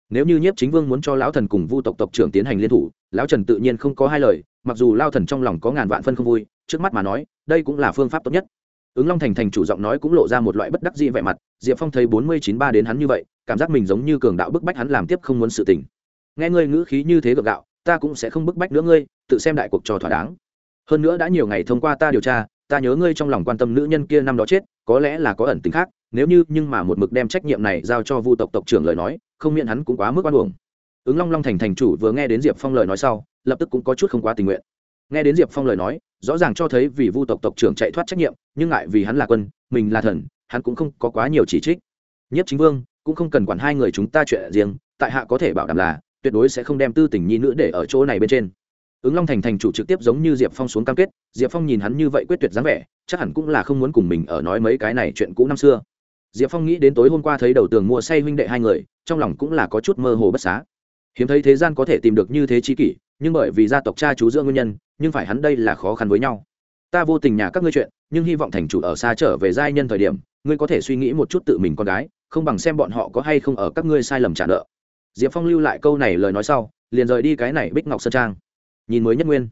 nếu như nhiếp chính vương muốn cho lão thần cùng vu tộc tộc trưởng tiến hành liên thủ, lão trần tự nhiên không có hai lời, mặc dù lao thần trong lòng có ngàn vạn phân không vui, trước mắt mà nói, đây cũng là phương pháp tốt nhất. Ứng long thành thành chủ giọng nói cũng lộ ra một loại bất đắc dĩ vẻ mặt, diệp phong thấy bốn mươi chín ba đến hắn như vậy, cảm giác mình giống như cường đạo bức bách hắn làm tiếp không muốn sự tình. Nghe ngươi ngữ khí như thế gượng gạo, ta cũng sẽ không bức bách nữa ngươi, tự xem đại cuộc trò thỏa đáng. Hơn nữa đã nhiều ngày thông qua ta điều tra, ta nhớ ngươi trong lòng quan tâm nữ nhân kia năm đó chết, có lẽ là có ẩn tính khác, nếu như, nhưng mà một mực đem trách nhiệm này giao cho vu tộc tộc trưởng lời nói không miễn hắn cũng quá mức oan uổng. Ứng long long thành thành chủ vừa nghe đến diệp phong lời nói sau, lập tức cũng có chút không quá tình nguyện. Nghe đến diệp phong lời nói, rõ ràng cho thấy vì vu tộc tộc trưởng chạy thoát trách nhiệm, nhưng ngại vì hắn là quân, mình là thần, hắn cũng không có quá nhiều chỉ trích. Nhất chính vương, cũng không cần quản hai người chúng ta chuyện riêng, tại hạ có thể bảo đảm là, tuyệt đối sẽ không đem tư tình nhi nữ để ở chỗ này bên trên. Ứng long thành thành chủ trực tiếp giống như diệp phong xuống cam kết, diệp phong nhìn hắn như vậy quyết tuyệt dáng vẻ, chắc hẳn cũng là không muốn cùng mình ở nói mấy cái này chuyện cũ năm xưa diệp phong nghĩ đến tối hôm qua thấy đầu tường mua say huynh đệ hai người, trong lòng cũng là có chút mơ hồ bất xá. Hiếm thấy thế gian có thể tìm được như thế chi kỷ, nhưng bởi vì gia tộc cha chú giữa nguyên nhân, nhưng phải hắn đây là khó khăn với nhau. Ta vô tình nhà các ngươi chuyện, nhưng hy vọng thành chủ ở xa trở về giai nhân thời điểm, ngươi có thể suy nghĩ một chút tự mình con gái, không bằng xem bọn họ có hay không ở các ngươi sai lầm trả nợ. Diệp phong lưu lại câu này lời nói sau, liền rời đi cái này bích ngọc sơn trang. Nhìn mới nhất nguyên.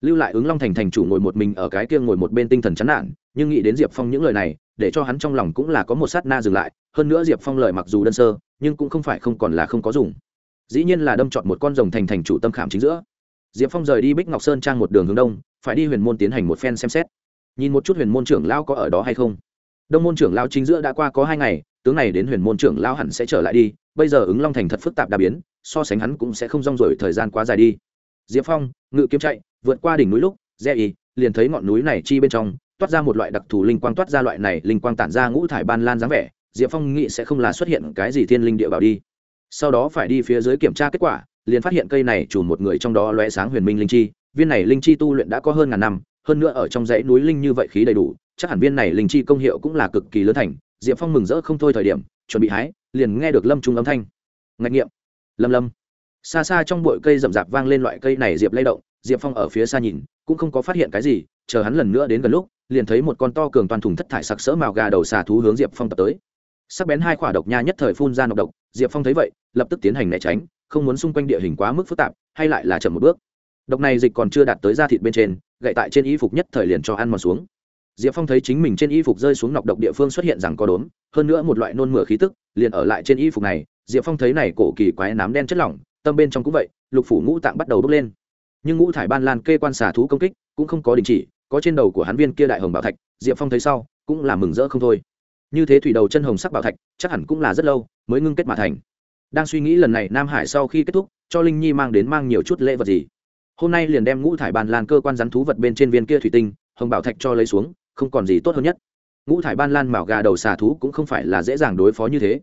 Lưu lại ứng long thành thành chủ ngồi một mình ở cái kia ngồi một bên tinh thần chán nản nhưng nghĩ đến diệp phong những lời này, để cho hắn trong lòng cũng là có một sát na dừng lại. Hơn nữa diệp phong lời mặc dù đơn sơ, nhưng cũng không phải không còn là không có dùng. Dĩ nhiên là đâm chọn một con rồng thành thành chủ tâm khảm chính giữa. Diệp phong rời đi bích ngọc sơn trang một đường hướng đông, phải đi huyền môn tiến hành một phen xem xét. Nhìn một chút huyền môn trưởng lao có ở đó hay không. Đông môn trưởng lao chính giữa đã qua có hai ngày, tướng này đến huyền môn trưởng lao hẳn sẽ trở lại đi. Bây giờ ứng long thành thật phức tạp đa biến, so sánh hắn cũng sẽ không rong rổi thời gian quá dài đi. Diệp phong, ngự kiếm chạy, vượt qua đỉnh núi lúc re y, liền thấy ngọn núi này chi bên trong toát ra một loại đặc thù linh quang toát ra loại này linh quang tản ra ngũ thải ban lan dáng vẻ, diệp phong nghĩ sẽ không là xuất hiện cái gì thiên linh địa bảo đi. Sau đó phải đi phía dưới kiểm tra kết quả, liền phát hiện cây này chủ một người trong đó lóe sáng huyền minh linh chi, viên này linh chi tu luyện đã có hơn ngàn năm, hơn nữa ở trong dãy núi linh như vậy khí đầy đủ, chắc hẳn viên này linh chi công hiệu cũng là cực kỳ lớn thành. Diệp phong mừng rỡ không thôi thời điểm, chuẩn bị hái, liền nghe được lâm trung âm thanh. Ngạch nghiệm. Lâm lâm. Xa xa trong bụi cây rậm rạp vang lên loại cây này diệp lay động, diệp phong ở phía xa nhìn, cũng không có phát hiện cái gì, chờ hắn lần nữa đến gần lúc liền thấy một con to cường toàn thùng thất thải sặc sỡ màu gà đầu xà thú hướng diệp phong tập tới. Sắc bén hai quả độc nha nhất thời phun ra nọc độc, diệp phong thấy vậy, lập tức tiến hành né tránh, không muốn xung quanh địa hình quá mức phức tạp, hay lại là chậm một bước. Độc này dịch còn chưa đạt tới da thịt bên trên gậy tại trên y phục nhất thời liền cho ăn mòn xuống. Diệp phong thấy chính mình trên y phục rơi xuống nọc độc địa phương xuất hiện rằng có đốm, hơn nữa một loại nôn mửa khí tức, liền ở lại trên y phục này, diệp phong thấy này cổ kỳ quái nám đen chất lỏng, tâm bên trong cũng vậy, lục phủ ngũ tạng bắt đầu bốc lên. Nhưng ngũ thải ban lan kê quan xà thú công kích, cũng không có đình chỉ có trên đầu của hắn viên kia đại hồng bảo thạch, diệp phong thấy sau, cũng là mừng rỡ không thôi. Như thế thủy đầu chân hồng sắc bảo thạch, chắc hẳn cũng là rất lâu mới ngưng kết mà thành. Đang suy nghĩ lần này nam hải sau khi kết thúc, cho linh nhi mang đến mang nhiều chút lễ vật gì. Hôm nay liền đem ngũ thải ban lan cơ quan rắn thú vật bên trên viên kia thủy tinh, hồng bảo thạch cho lấy xuống, không còn gì tốt hơn nhất. Ngũ thải ban lan mảo gà đầu xà thú cũng không phải là dễ dàng đối phó như thế.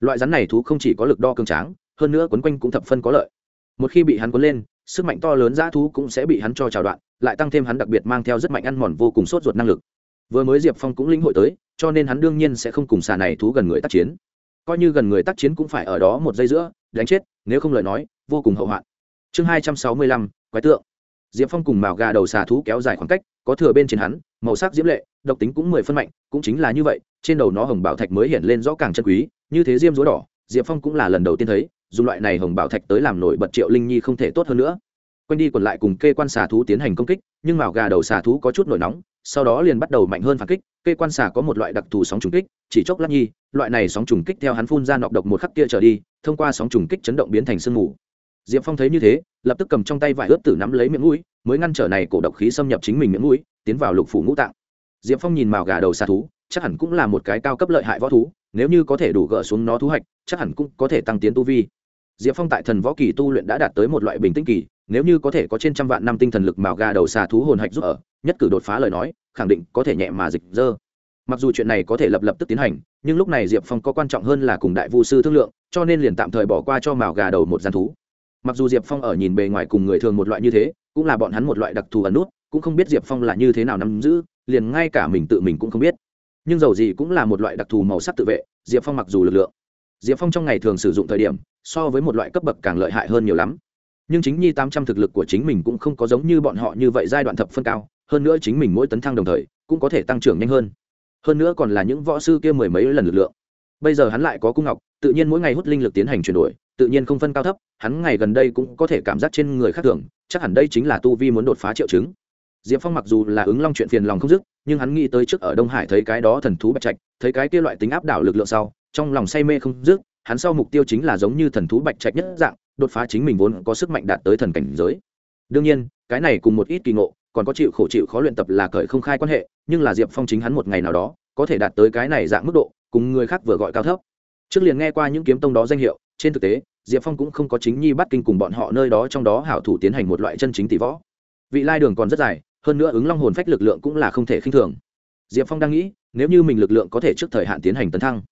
Loại rắn này thú không chỉ có lực đo cường tráng, hơn nữa quấn quanh cũng thập phân có lợi. Một khi bị hắn quấn lên sức mạnh to lớn dã thú cũng sẽ bị hắn cho trào đoạn, lại tăng thêm hắn đặc biệt mang theo rất mạnh ăn mòn vô cùng sốt ruột năng lực. Vừa mới diệp phong cũng linh hội tới, cho nên hắn đương nhiên sẽ không cùng xà này thú gần người tác chiến. Coi như gần người tác chiến cũng phải ở đó một giây giữa, đánh chết, nếu không lời nói, vô cùng hậu hoạn. Chương hai trăm sáu mươi lăm, quái tượng. Diệp phong cùng mào gà đầu xà thú kéo dài khoảng cách, có thừa bên trên hắn, màu sắc diễm lệ, độc tính cũng mười phân mạnh, cũng chính là như vậy, trên đầu nó hồng bảo thạch mới hiện lên rõ càng chân quý, như thế diêm rúa đỏ, diệp phong cũng là lần đầu tiên thấy dùng loại này hồng bảo thạch tới làm nổi bật triệu linh nhi không thể tốt hơn nữa. Quanh đi còn lại cùng kê quan xà thú tiến hành công kích, nhưng mào gà đầu xà thú có chút nổi nóng, sau đó liền bắt đầu mạnh hơn phản kích. Kê quan xà có một loại đặc thù sóng trùng kích, chỉ chốc lát nhi, loại này sóng trùng kích theo hắn phun ra nọc độc một khắc kia trở đi, thông qua sóng trùng kích chấn động biến thành sương mù. Diệp phong thấy như thế, lập tức cầm trong tay vải ướp tử nắm lấy miệng mũi, mới ngăn trở này cổ độc khí xâm nhập chính mình miệng mũi, tiến vào lục phủ ngũ tạng. Diệp phong nhìn mào gà đầu xà thú, chắc hẳn cũng là một cái cao cấp lợi hại võ thú nếu như có thể đủ gỡ xuống nó thú hạch chắc hẳn cũng có thể tăng tiến tu vi. Diệp phong tại thần võ kỳ tu luyện đã đạt tới một loại bình tĩnh kỳ, nếu như có thể có trên trăm vạn năm tinh thần lực màu gà đầu xà thú hồn hạch giúp ở, nhất cử đột phá lời nói, khẳng định có thể nhẹ mà dịch dơ. Mặc dù chuyện này có thể lập lập tức tiến hành, nhưng lúc này diệp phong có quan trọng hơn là cùng đại vu sư thương lượng, cho nên liền tạm thời bỏ qua cho màu gà đầu một gian thú. Mặc dù diệp phong ở nhìn bề ngoài cùng người thường một loại như thế, cũng là bọn hắn một loại đặc thù ẩn nút, cũng không biết diệp phong là như thế nào nắm giữ, liền ngay cả mình tự mình cũng không biết nhưng dầu gì cũng là một loại đặc thù màu sắc tự vệ, diệp phong mặc dù lực lượng, diệp phong trong ngày thường sử dụng thời điểm, so với một loại cấp bậc càng lợi hại hơn nhiều lắm. Nhưng chính nhi tám trăm thực lực của chính mình cũng không có giống như bọn họ như vậy giai đoạn thập phân cao, hơn nữa chính mình mỗi tấn thăng đồng thời, cũng có thể tăng trưởng nhanh hơn. Hơn nữa còn là những võ sư kia mười mấy lần lực lượng. Bây giờ hắn lại có cung ngọc, tự nhiên mỗi ngày hút linh lực tiến hành chuyển đổi, tự nhiên không phân cao thấp, hắn ngày gần đây cũng có thể cảm giác trên người khác thường, chắc hẳn đây chính là tu vi muốn đột phá triệu chứng diệp phong mặc dù là ứng long chuyện phiền lòng không dứt, nhưng hắn nghĩ tới trước ở đông hải thấy cái đó thần thú bạch trạch, thấy cái kia loại tính áp đảo lực lượng sau, trong lòng say mê không dứt, hắn sau mục tiêu chính là giống như thần thú bạch trạch nhất dạng, đột phá chính mình vốn có sức mạnh đạt tới thần cảnh giới. Đương nhiên, cái này cùng một ít kỳ ngộ, còn có chịu khổ chịu khó luyện tập là cởi không khai quan hệ, nhưng là diệp phong chính hắn một ngày nào đó, có thể đạt tới cái này dạng mức độ, cùng người khác vừa gọi cao thấp. Trước liền nghe qua những kiếm tông đó danh hiệu, trên thực tế, diệp phong cũng không có chính nhi bắt kinh cùng bọn họ nơi đó trong đó hảo thủ tiến hành một loại chân chính tỷ võ. Vị lai đường còn rất dài hơn nữa ứng long hồn phách lực lượng cũng là không thể khinh thường. Diệp phong đang nghĩ, nếu như mình lực lượng có thể trước thời hạn tiến hành tấn thăng,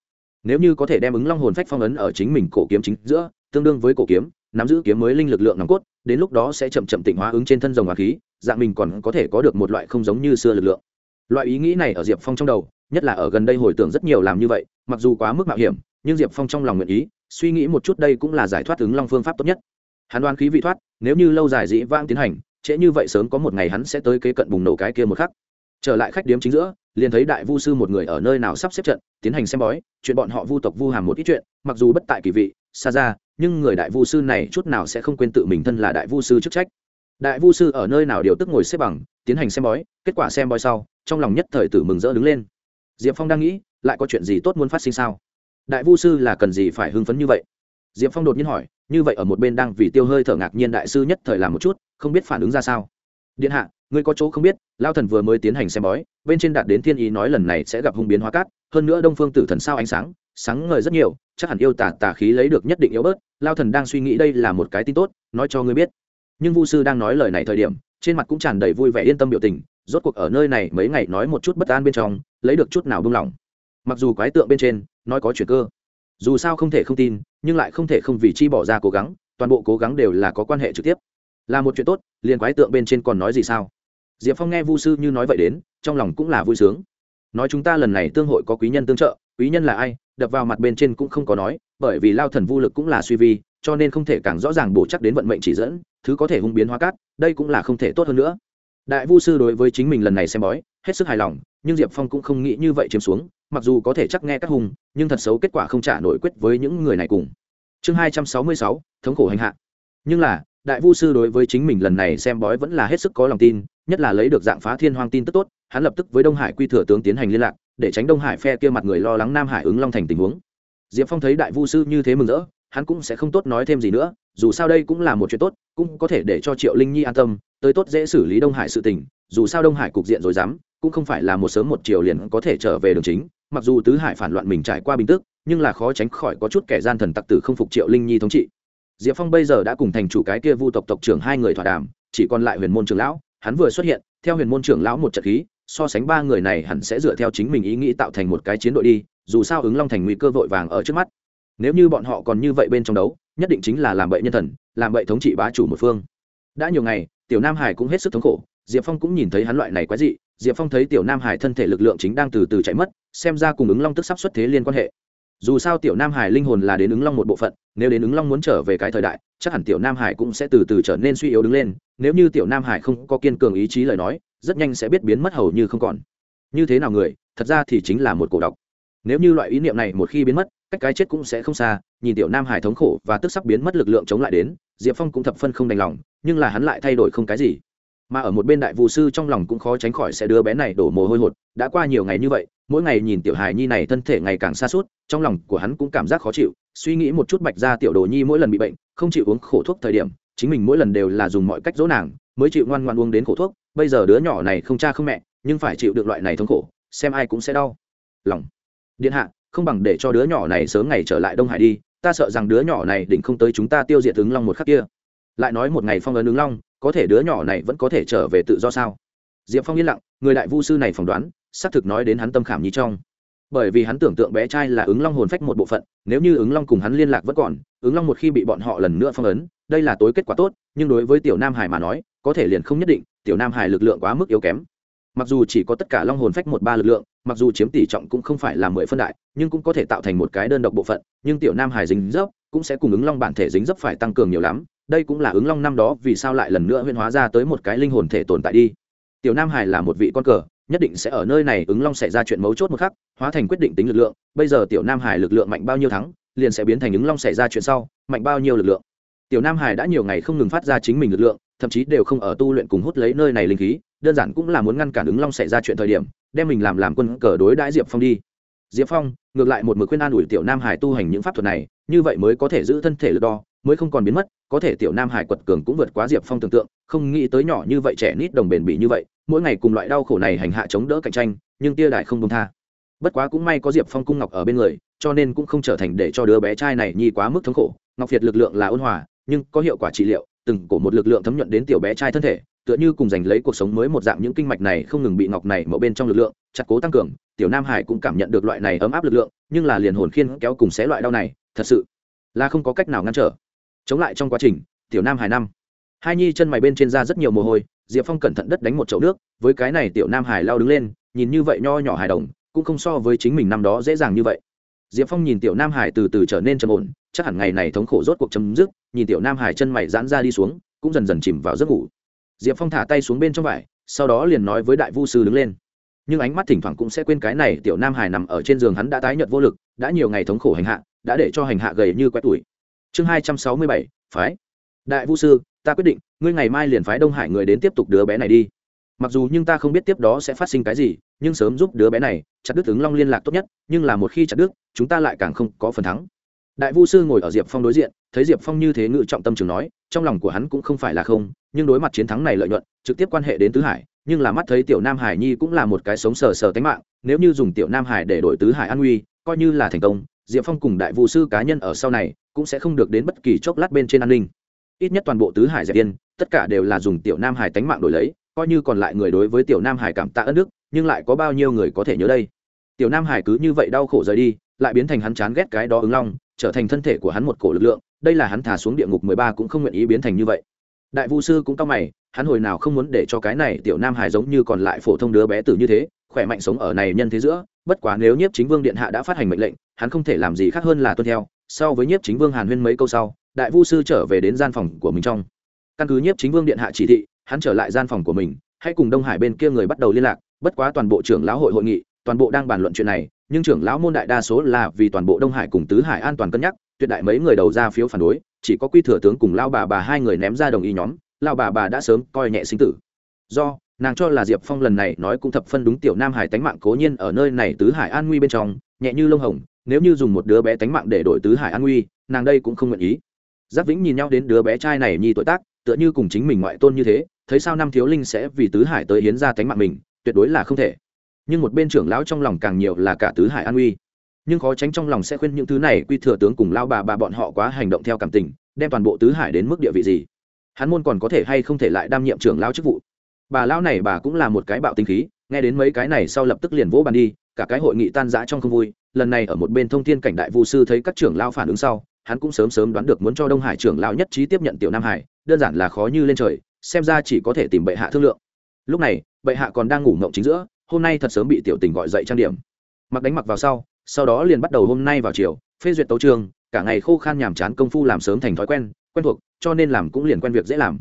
nếu như có thể đem ứng long hồn phách phong ấn ở chính mình cổ kiếm chính giữa, tương đương với cổ kiếm, nắm giữ kiếm mới linh lực lượng nòng cốt, đến lúc đó sẽ chậm chậm tịnh hóa ứng trên thân rồng và khí, dạng mình còn có thể có được một loại không giống như xưa lực lượng. Loại ý nghĩ này ở diệp phong trong đầu, nhất là ở gần đây hồi tưởng rất nhiều làm như vậy, mặc dù quá mức mạo hiểm, nhưng diệp phong trong lòng nguyện ý, suy nghĩ một chút đây cũng là giải thoát ứng long phương pháp tốt nhất. Hắn đoán khí vị thoát, nếu như lâu dài dĩ vãng tiến hành trễ như vậy sớm có một ngày hắn sẽ tới kế cận bùng nổ cái kia một khắc. Trở lại khách điếm chính giữa, liền thấy đại vu sư một người ở nơi nào sắp xếp trận, tiến hành xem bói, chuyện bọn họ vu tộc vu hàm một ít chuyện, mặc dù bất tại kỳ vị, xa ra, nhưng người đại vu sư này chút nào sẽ không quên tự mình thân là đại vu sư chức trách. Đại vu sư ở nơi nào điều tức ngồi xếp bằng, tiến hành xem bói, kết quả xem bói sau, trong lòng nhất thời tử mừng rỡ đứng lên. Diệp phong đang nghĩ, lại có chuyện gì tốt muốn phát sinh sao? Đại vu sư là cần gì phải hưng phấn như vậy? Diệp phong đột nhiên hỏi, như vậy ở một bên đang vì tiêu hơi thở ngạc nhiên đại sư nhất thời làm một chút, không biết phản ứng ra sao? Điện hạ, ngươi có chỗ không biết, lao thần vừa mới tiến hành xem bói, bên trên đạt đến thiên ý nói lần này sẽ gặp hung biến hóa cát, hơn nữa đông phương tử thần sao ánh sáng sáng ngời rất nhiều, chắc hẳn yêu tả tà khí lấy được nhất định yếu bớt, lao thần đang suy nghĩ đây là một cái tin tốt, nói cho ngươi biết. Nhưng vu sư đang nói lời này thời điểm, trên mặt cũng tràn đầy vui vẻ yên tâm biểu tình, rốt cuộc ở nơi này mấy ngày nói một chút bất an bên trong, lấy được chút nào buông lỏng. Mặc dù quái tượng bên trên, nói có chuyện cơ dù sao không thể không tin, nhưng lại không thể không vì chi bỏ ra cố gắng, toàn bộ cố gắng đều là có quan hệ trực tiếp. Là một chuyện tốt, liền quái tượng bên trên còn nói gì sao? Diệp phong nghe vu sư như nói vậy đến, trong lòng cũng là vui sướng. Nói chúng ta lần này tương hội có quý nhân tương trợ, quý nhân là ai? Đập vào mặt bên trên cũng không có nói, bởi vì lao thần vô lực cũng là suy vi, cho nên không thể càng rõ ràng bổ chắc đến vận mệnh chỉ dẫn, thứ có thể hung biến hóa cát, đây cũng là không thể tốt hơn nữa. Đại vu sư đối với chính mình lần này xem bói, hết sức hài lòng, nhưng diệp phong cũng không nghĩ như vậy chiếm xuống mặc dù có thể chắc nghe các hùng nhưng thật xấu kết quả không trả nổi quyết với những người này cùng. Chương hai trăm sáu mươi sáu, thống khổ hành hạ. Nhưng là, đại vu sư đối với chính mình lần này xem bói vẫn là hết sức có lòng tin, nhất là lấy được dạng phá thiên hoang tin tức tốt, hắn lập tức với đông hải quy thừa tướng tiến hành liên lạc, để tránh đông hải phe kia mặt người lo lắng nam hải ứng long thành tình huống. Diệp phong thấy đại vu sư như thế mừng rỡ, hắn cũng sẽ không tốt nói thêm gì nữa, dù sao đây cũng là một chuyện tốt, cũng có thể để cho triệu linh nhi an tâm, tới tốt dễ xử lý đông hải sự tình, dù sao đông hải cục diện rồi dám cũng không phải là một sớm một chiều liền có thể trở về đường chính, mặc dù tứ hải phản loạn mình trải qua bình tức, nhưng là khó tránh khỏi có chút kẻ gian thần tặc tử không phục triệu linh nhi thống trị. Diệp phong bây giờ đã cùng thành chủ cái kia vu tộc tộc trưởng hai người thỏa đàm, chỉ còn lại huyền môn trưởng lão, hắn vừa xuất hiện, theo huyền môn trưởng lão một trận khí, so sánh ba người này hẳn sẽ dựa theo chính mình ý nghĩ tạo thành một cái chiến đội đi, dù sao ứng long thành nguy cơ vội vàng ở trước mắt. Nếu như bọn họ còn như vậy bên trong đấu, nhất định chính là làm bậy nhân thần, làm bậy thống trị bá chủ một phương. Đã nhiều ngày, tiểu nam hải cũng hết sức thống khổ, diệp phong cũng nhìn thấy hắn loại này quái dị diệp phong thấy tiểu nam hải thân thể lực lượng chính đang từ từ chạy mất, xem ra cùng ứng long tức sắp xuất thế liên quan hệ. Dù sao tiểu nam hải linh hồn là đến ứng long một bộ phận, nếu đến ứng long muốn trở về cái thời đại, chắc hẳn tiểu nam hải cũng sẽ từ từ trở nên suy yếu đứng lên, nếu như tiểu nam hải không có kiên cường ý chí lời nói, rất nhanh sẽ biết biến mất hầu như không còn. Như thế nào người, thật ra thì chính là một cổ độc. Nếu như loại ý niệm này một khi biến mất, cách cái chết cũng sẽ không xa, nhìn tiểu nam hải thống khổ và tức sắp biến mất lực lượng chống lại đến, diệp phong cũng thập phân không đành lòng, nhưng là hắn lại thay đổi không cái gì mà ở một bên đại vụ sư trong lòng cũng khó tránh khỏi sẽ đưa bé này đổ mồ hôi hột. Đã qua nhiều ngày như vậy, mỗi ngày nhìn tiểu hài nhi này thân thể ngày càng xa suốt trong lòng của hắn cũng cảm giác khó chịu. Suy nghĩ một chút bạch ra tiểu đồ nhi mỗi lần bị bệnh, không chịu uống khổ thuốc thời điểm, chính mình mỗi lần đều là dùng mọi cách dỗ nàng, mới chịu ngoan ngoan uống đến khổ thuốc. Bây giờ đứa nhỏ này không cha không mẹ, nhưng phải chịu được loại này thống khổ, xem ai cũng sẽ đau. Lòng. Điện hạ, không bằng để cho đứa nhỏ này sớm ngày trở lại đông hải đi, ta sợ rằng đứa nhỏ này định không tới chúng ta tiêu diệt ứng long một khắc kia. Lại nói một ngày phong ấn ứng long có thể đứa nhỏ này vẫn có thể trở về tự do sao? Diệp phong yên lặng, người đại vu sư này phỏng đoán, xác thực nói đến hắn tâm khảm nhi trong. Bởi vì hắn tưởng tượng bé trai là ứng long hồn phách một bộ phận, nếu như ứng long cùng hắn liên lạc vẫn còn, ứng long một khi bị bọn họ lần nữa phong ấn, đây là tối kết quả tốt, nhưng đối với tiểu nam hải mà nói, có thể liền không nhất định, tiểu nam hải lực lượng quá mức yếu kém. Mặc dù chỉ có tất cả long hồn phách một ba lực lượng, mặc dù chiếm tỷ trọng cũng không phải là mười phân đại, nhưng cũng có thể tạo thành một cái đơn độc bộ phận, nhưng tiểu nam hải dính dấp, cũng sẽ cùng ứng long bản thể dính dấp phải tăng cường nhiều lắm đây cũng là ứng long năm đó vì sao lại lần nữa huyên hóa ra tới một cái linh hồn thể tồn tại đi. Tiểu nam hải là một vị con cờ, nhất định sẽ ở nơi này ứng long xảy ra chuyện mấu chốt một khắc, hóa thành quyết định tính lực lượng, bây giờ tiểu nam hải lực lượng mạnh bao nhiêu thắng, liền sẽ biến thành ứng long xảy ra chuyện sau, mạnh bao nhiêu lực lượng. Tiểu nam hải đã nhiều ngày không ngừng phát ra chính mình lực lượng, thậm chí đều không ở tu luyện cùng hút lấy nơi này linh khí, đơn giản cũng là muốn ngăn cản ứng long xảy ra chuyện thời điểm, đem mình làm làm quân cờ đối đãi diệp phong đi. Diệp phong, ngược lại một mực khuyên an ủi tiểu nam hải tu hành những pháp thuật này, như vậy mới có thể giữ thân thể lực đo mới không còn biến mất, có thể tiểu nam hải quật cường cũng vượt quá diệp phong tưởng tượng, không nghĩ tới nhỏ như vậy trẻ nít đồng bền bỉ như vậy, mỗi ngày cùng loại đau khổ này hành hạ chống đỡ cạnh tranh, nhưng tia đại không đông tha. Bất quá cũng may có diệp phong cung ngọc ở bên người, cho nên cũng không trở thành để cho đứa bé trai này nhi quá mức thống khổ. Ngọc việt lực lượng là ôn hòa, nhưng có hiệu quả trị liệu, từng cổ một lực lượng thấm nhuận đến tiểu bé trai thân thể, tựa như cùng giành lấy cuộc sống mới một dạng những kinh mạch này không ngừng bị ngọc này mở bên trong lực lượng, chặt cố tăng cường, tiểu nam hải cũng cảm nhận được loại này ấm áp lực lượng, nhưng là liền hồn khiên kéo cùng xé loại đau này, thật sự là không có cách nào ngăn trở chống lại trong quá trình, tiểu nam hải năm. Hai nhi chân mày bên trên da rất nhiều mồ hôi, diệp phong cẩn thận đất đánh một chậu nước, với cái này tiểu nam hải lao đứng lên, nhìn như vậy nho nhỏ hài đồng, cũng không so với chính mình năm đó dễ dàng như vậy. Diệp phong nhìn tiểu nam hải từ từ trở nên trầm ổn, chắc hẳn ngày này thống khổ rốt cuộc chấm dứt, nhìn tiểu nam hải chân mày giãn ra đi xuống, cũng dần dần chìm vào giấc ngủ. Diệp phong thả tay xuống bên trong vải, sau đó liền nói với đại vu sư đứng lên. Nhưng ánh mắt thỉnh thoảng cũng sẽ quên cái này tiểu nam hải nằm ở trên giường hắn đã tái nhợt vô lực, đã nhiều ngày thống khổ hành hạ, đã để cho hành hạ gầy như quét tuổi chương hai trăm sáu mươi bảy, phái. Đại vu sư, ta quyết định, ngươi ngày mai liền phái đông hải người đến tiếp tục đứa bé này đi. Mặc dù nhưng ta không biết tiếp đó sẽ phát sinh cái gì, nhưng sớm giúp đứa bé này, chặt đứt ứng long liên lạc tốt nhất, nhưng là một khi chặt đứt, chúng ta lại càng không có phần thắng. Đại vu sư ngồi ở diệp phong đối diện, thấy diệp phong như thế ngự trọng tâm trường nói, trong lòng của hắn cũng không phải là không, nhưng đối mặt chiến thắng này lợi nhuận, trực tiếp quan hệ đến tứ hải, nhưng là mắt thấy tiểu nam hải nhi cũng là một cái sống sờ sờ tánh mạng, nếu như dùng tiểu nam hải để đổi tứ hải an nguy, coi như là thành công diệp phong cùng đại vũ sư cá nhân ở sau này cũng sẽ không được đến bất kỳ chốc lát bên trên an ninh. Ít nhất toàn bộ tứ hải dẹp yên, tất cả đều là dùng tiểu nam hải tánh mạng đổi lấy, coi như còn lại người đối với tiểu nam hải cảm tạ ân đức, nhưng lại có bao nhiêu người có thể nhớ đây? Tiểu nam hải cứ như vậy đau khổ rời đi, lại biến thành hắn chán ghét cái đó ứng long, trở thành thân thể của hắn một cổ lực lượng, đây là hắn thả xuống địa ngục mười ba cũng không nguyện ý biến thành như vậy. Đại vu sư cũng cao mày, hắn hồi nào không muốn để cho cái này tiểu nam hải giống như còn lại phổ thông đứa bé tử như thế, khỏe mạnh sống ở này nhân thế giữa bất quá nếu nhiếp chính vương điện hạ đã phát hành mệnh lệnh, hắn không thể làm gì khác hơn là tuân theo. So với nhiếp chính vương hàn huyên mấy câu sau, đại vu sư trở về đến gian phòng của mình trong. Căn cứ nhiếp chính vương điện hạ chỉ thị, hắn trở lại gian phòng của mình, hãy cùng đông hải bên kia người bắt đầu liên lạc. Bất quá toàn bộ trưởng lão hội hội nghị, toàn bộ đang bàn luận chuyện này, nhưng trưởng lão môn đại đa số là vì toàn bộ đông hải cùng tứ hải an toàn cân nhắc, tuyệt đại mấy người đầu ra phiếu phản đối, chỉ có quy thừa tướng cùng lao bà bà hai người ném ra đồng ý nhóm lao bà bà đã sớm coi nhẹ sinh tử. Do nàng cho là diệp phong lần này nói cũng thập phân đúng tiểu nam hải tánh mạng cố nhiên ở nơi này tứ hải an nguy bên trong, nhẹ như lông hồng, nếu như dùng một đứa bé tánh mạng để đổi tứ hải an nguy, nàng đây cũng không nguyện ý. Giáp vĩnh nhìn nhau đến đứa bé trai này nhi tuổi tác, tựa như cùng chính mình ngoại tôn như thế, thấy sao năm thiếu linh sẽ vì tứ hải tới hiến ra tánh mạng mình, tuyệt đối là không thể. Nhưng một bên trưởng lão trong lòng càng nhiều là cả tứ hải an uy nhưng khó tránh trong lòng sẽ khuyên những thứ này, quy thừa tướng cùng lao bà bà bọn họ quá hành động theo cảm tình, đem toàn bộ tứ hải đến mức địa vị gì. Hắn môn còn có thể hay không thể lại đam nhiệm trưởng lão chức vụ? Bà lão này bà cũng là một cái bạo tinh khí, nghe đến mấy cái này sau lập tức liền vỗ bàn đi, cả cái hội nghị tan rã trong không vui. Lần này ở một bên thông thiên cảnh đại vu sư thấy các trưởng lão phản ứng sau, hắn cũng sớm sớm đoán được muốn cho đông hải trưởng lão nhất trí tiếp nhận tiểu nam hải, đơn giản là khó như lên trời, xem ra chỉ có thể tìm bệ hạ thương lượng. Lúc này, bệ hạ còn đang ngủ ngộng chính giữa, hôm nay thật sớm bị tiểu tình gọi dậy trang điểm. Mặc đánh mặc vào sau sau đó liền bắt đầu hôm nay vào chiều, phê duyệt tấu trường cả ngày khô khan nhàm chán công phu làm sớm thành thói quen quen thuộc, cho nên làm cũng liền quen việc dễ làm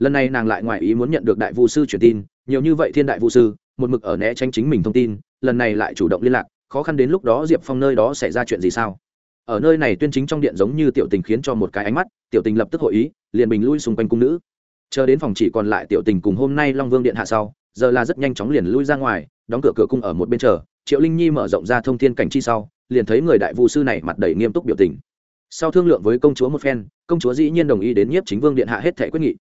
lần này nàng lại ngoài ý muốn nhận được đại vu sư truyền tin, nhiều như vậy thiên đại vu sư, một mực ở né tránh chính mình thông tin, lần này lại chủ động liên lạc, khó khăn đến lúc đó diệp phong nơi đó xảy ra chuyện gì sao? Ở nơi này tuyên chính trong điện giống như tiểu tình khiến cho một cái ánh mắt, tiểu tình lập tức hội ý, liền bình lui xung quanh cung nữ. Chờ đến phòng chỉ còn lại tiểu tình cùng hôm nay long vương điện hạ sau, giờ là rất nhanh chóng liền lui ra ngoài, đóng cửa cửa cung ở một bên chờ, triệu linh nhi mở rộng ra thông thiên cảnh chi sau, liền thấy người đại vu sư này mặt đầy nghiêm túc biểu tình. Sau thương lượng với công chúa một phen, công chúa dĩ nhiên đồng ý đến nhiếp chính vương điện hạ hết thể quyết nghị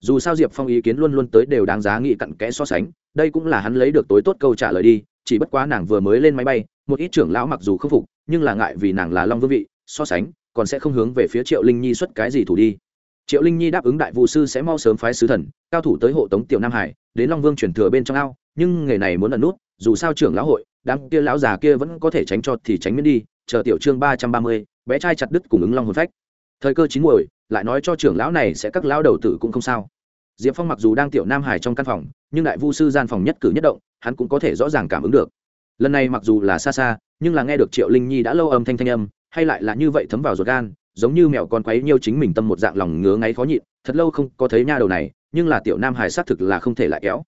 dù sao diệp phong ý kiến luôn luôn tới đều đáng giá nghị cặn kẽ so sánh, đây cũng là hắn lấy được tối tốt câu trả lời đi, chỉ bất quá nàng vừa mới lên máy bay, một ít trưởng lão mặc dù không phục, nhưng là ngại vì nàng là long vương vị, so sánh, còn sẽ không hướng về phía triệu linh nhi xuất cái gì thủ đi. Triệu linh nhi đáp ứng đại vụ sư sẽ mau sớm phái sứ thần, cao thủ tới hộ tống tiểu nam hải, đến long vương chuyển thừa bên trong ao, nhưng nghề này muốn ẩn nút, dù sao trưởng lão hội, đám kia lão già kia vẫn có thể tránh cho thì tránh miễn đi, chờ tiểu chương ba trăm ba mươi, bé trai chặt đứt cùng ứng long hồn phách. Thời cơ chín muồi lại nói cho trưởng lão này sẽ các lão đầu tử cũng không sao. Diệp phong mặc dù đang tiểu nam hải trong căn phòng, nhưng đại vu sư gian phòng nhất cử nhất động, hắn cũng có thể rõ ràng cảm ứng được. Lần này mặc dù là xa xa, nhưng là nghe được triệu linh nhi đã lâu âm thanh thanh âm, hay lại là như vậy thấm vào ruột gan, giống như mèo con quấy nhiêu chính mình tâm một dạng lòng ngứa ngáy khó nhịn, thật lâu không có thấy nha đầu này, nhưng là tiểu nam hải xác thực là không thể lại kéo.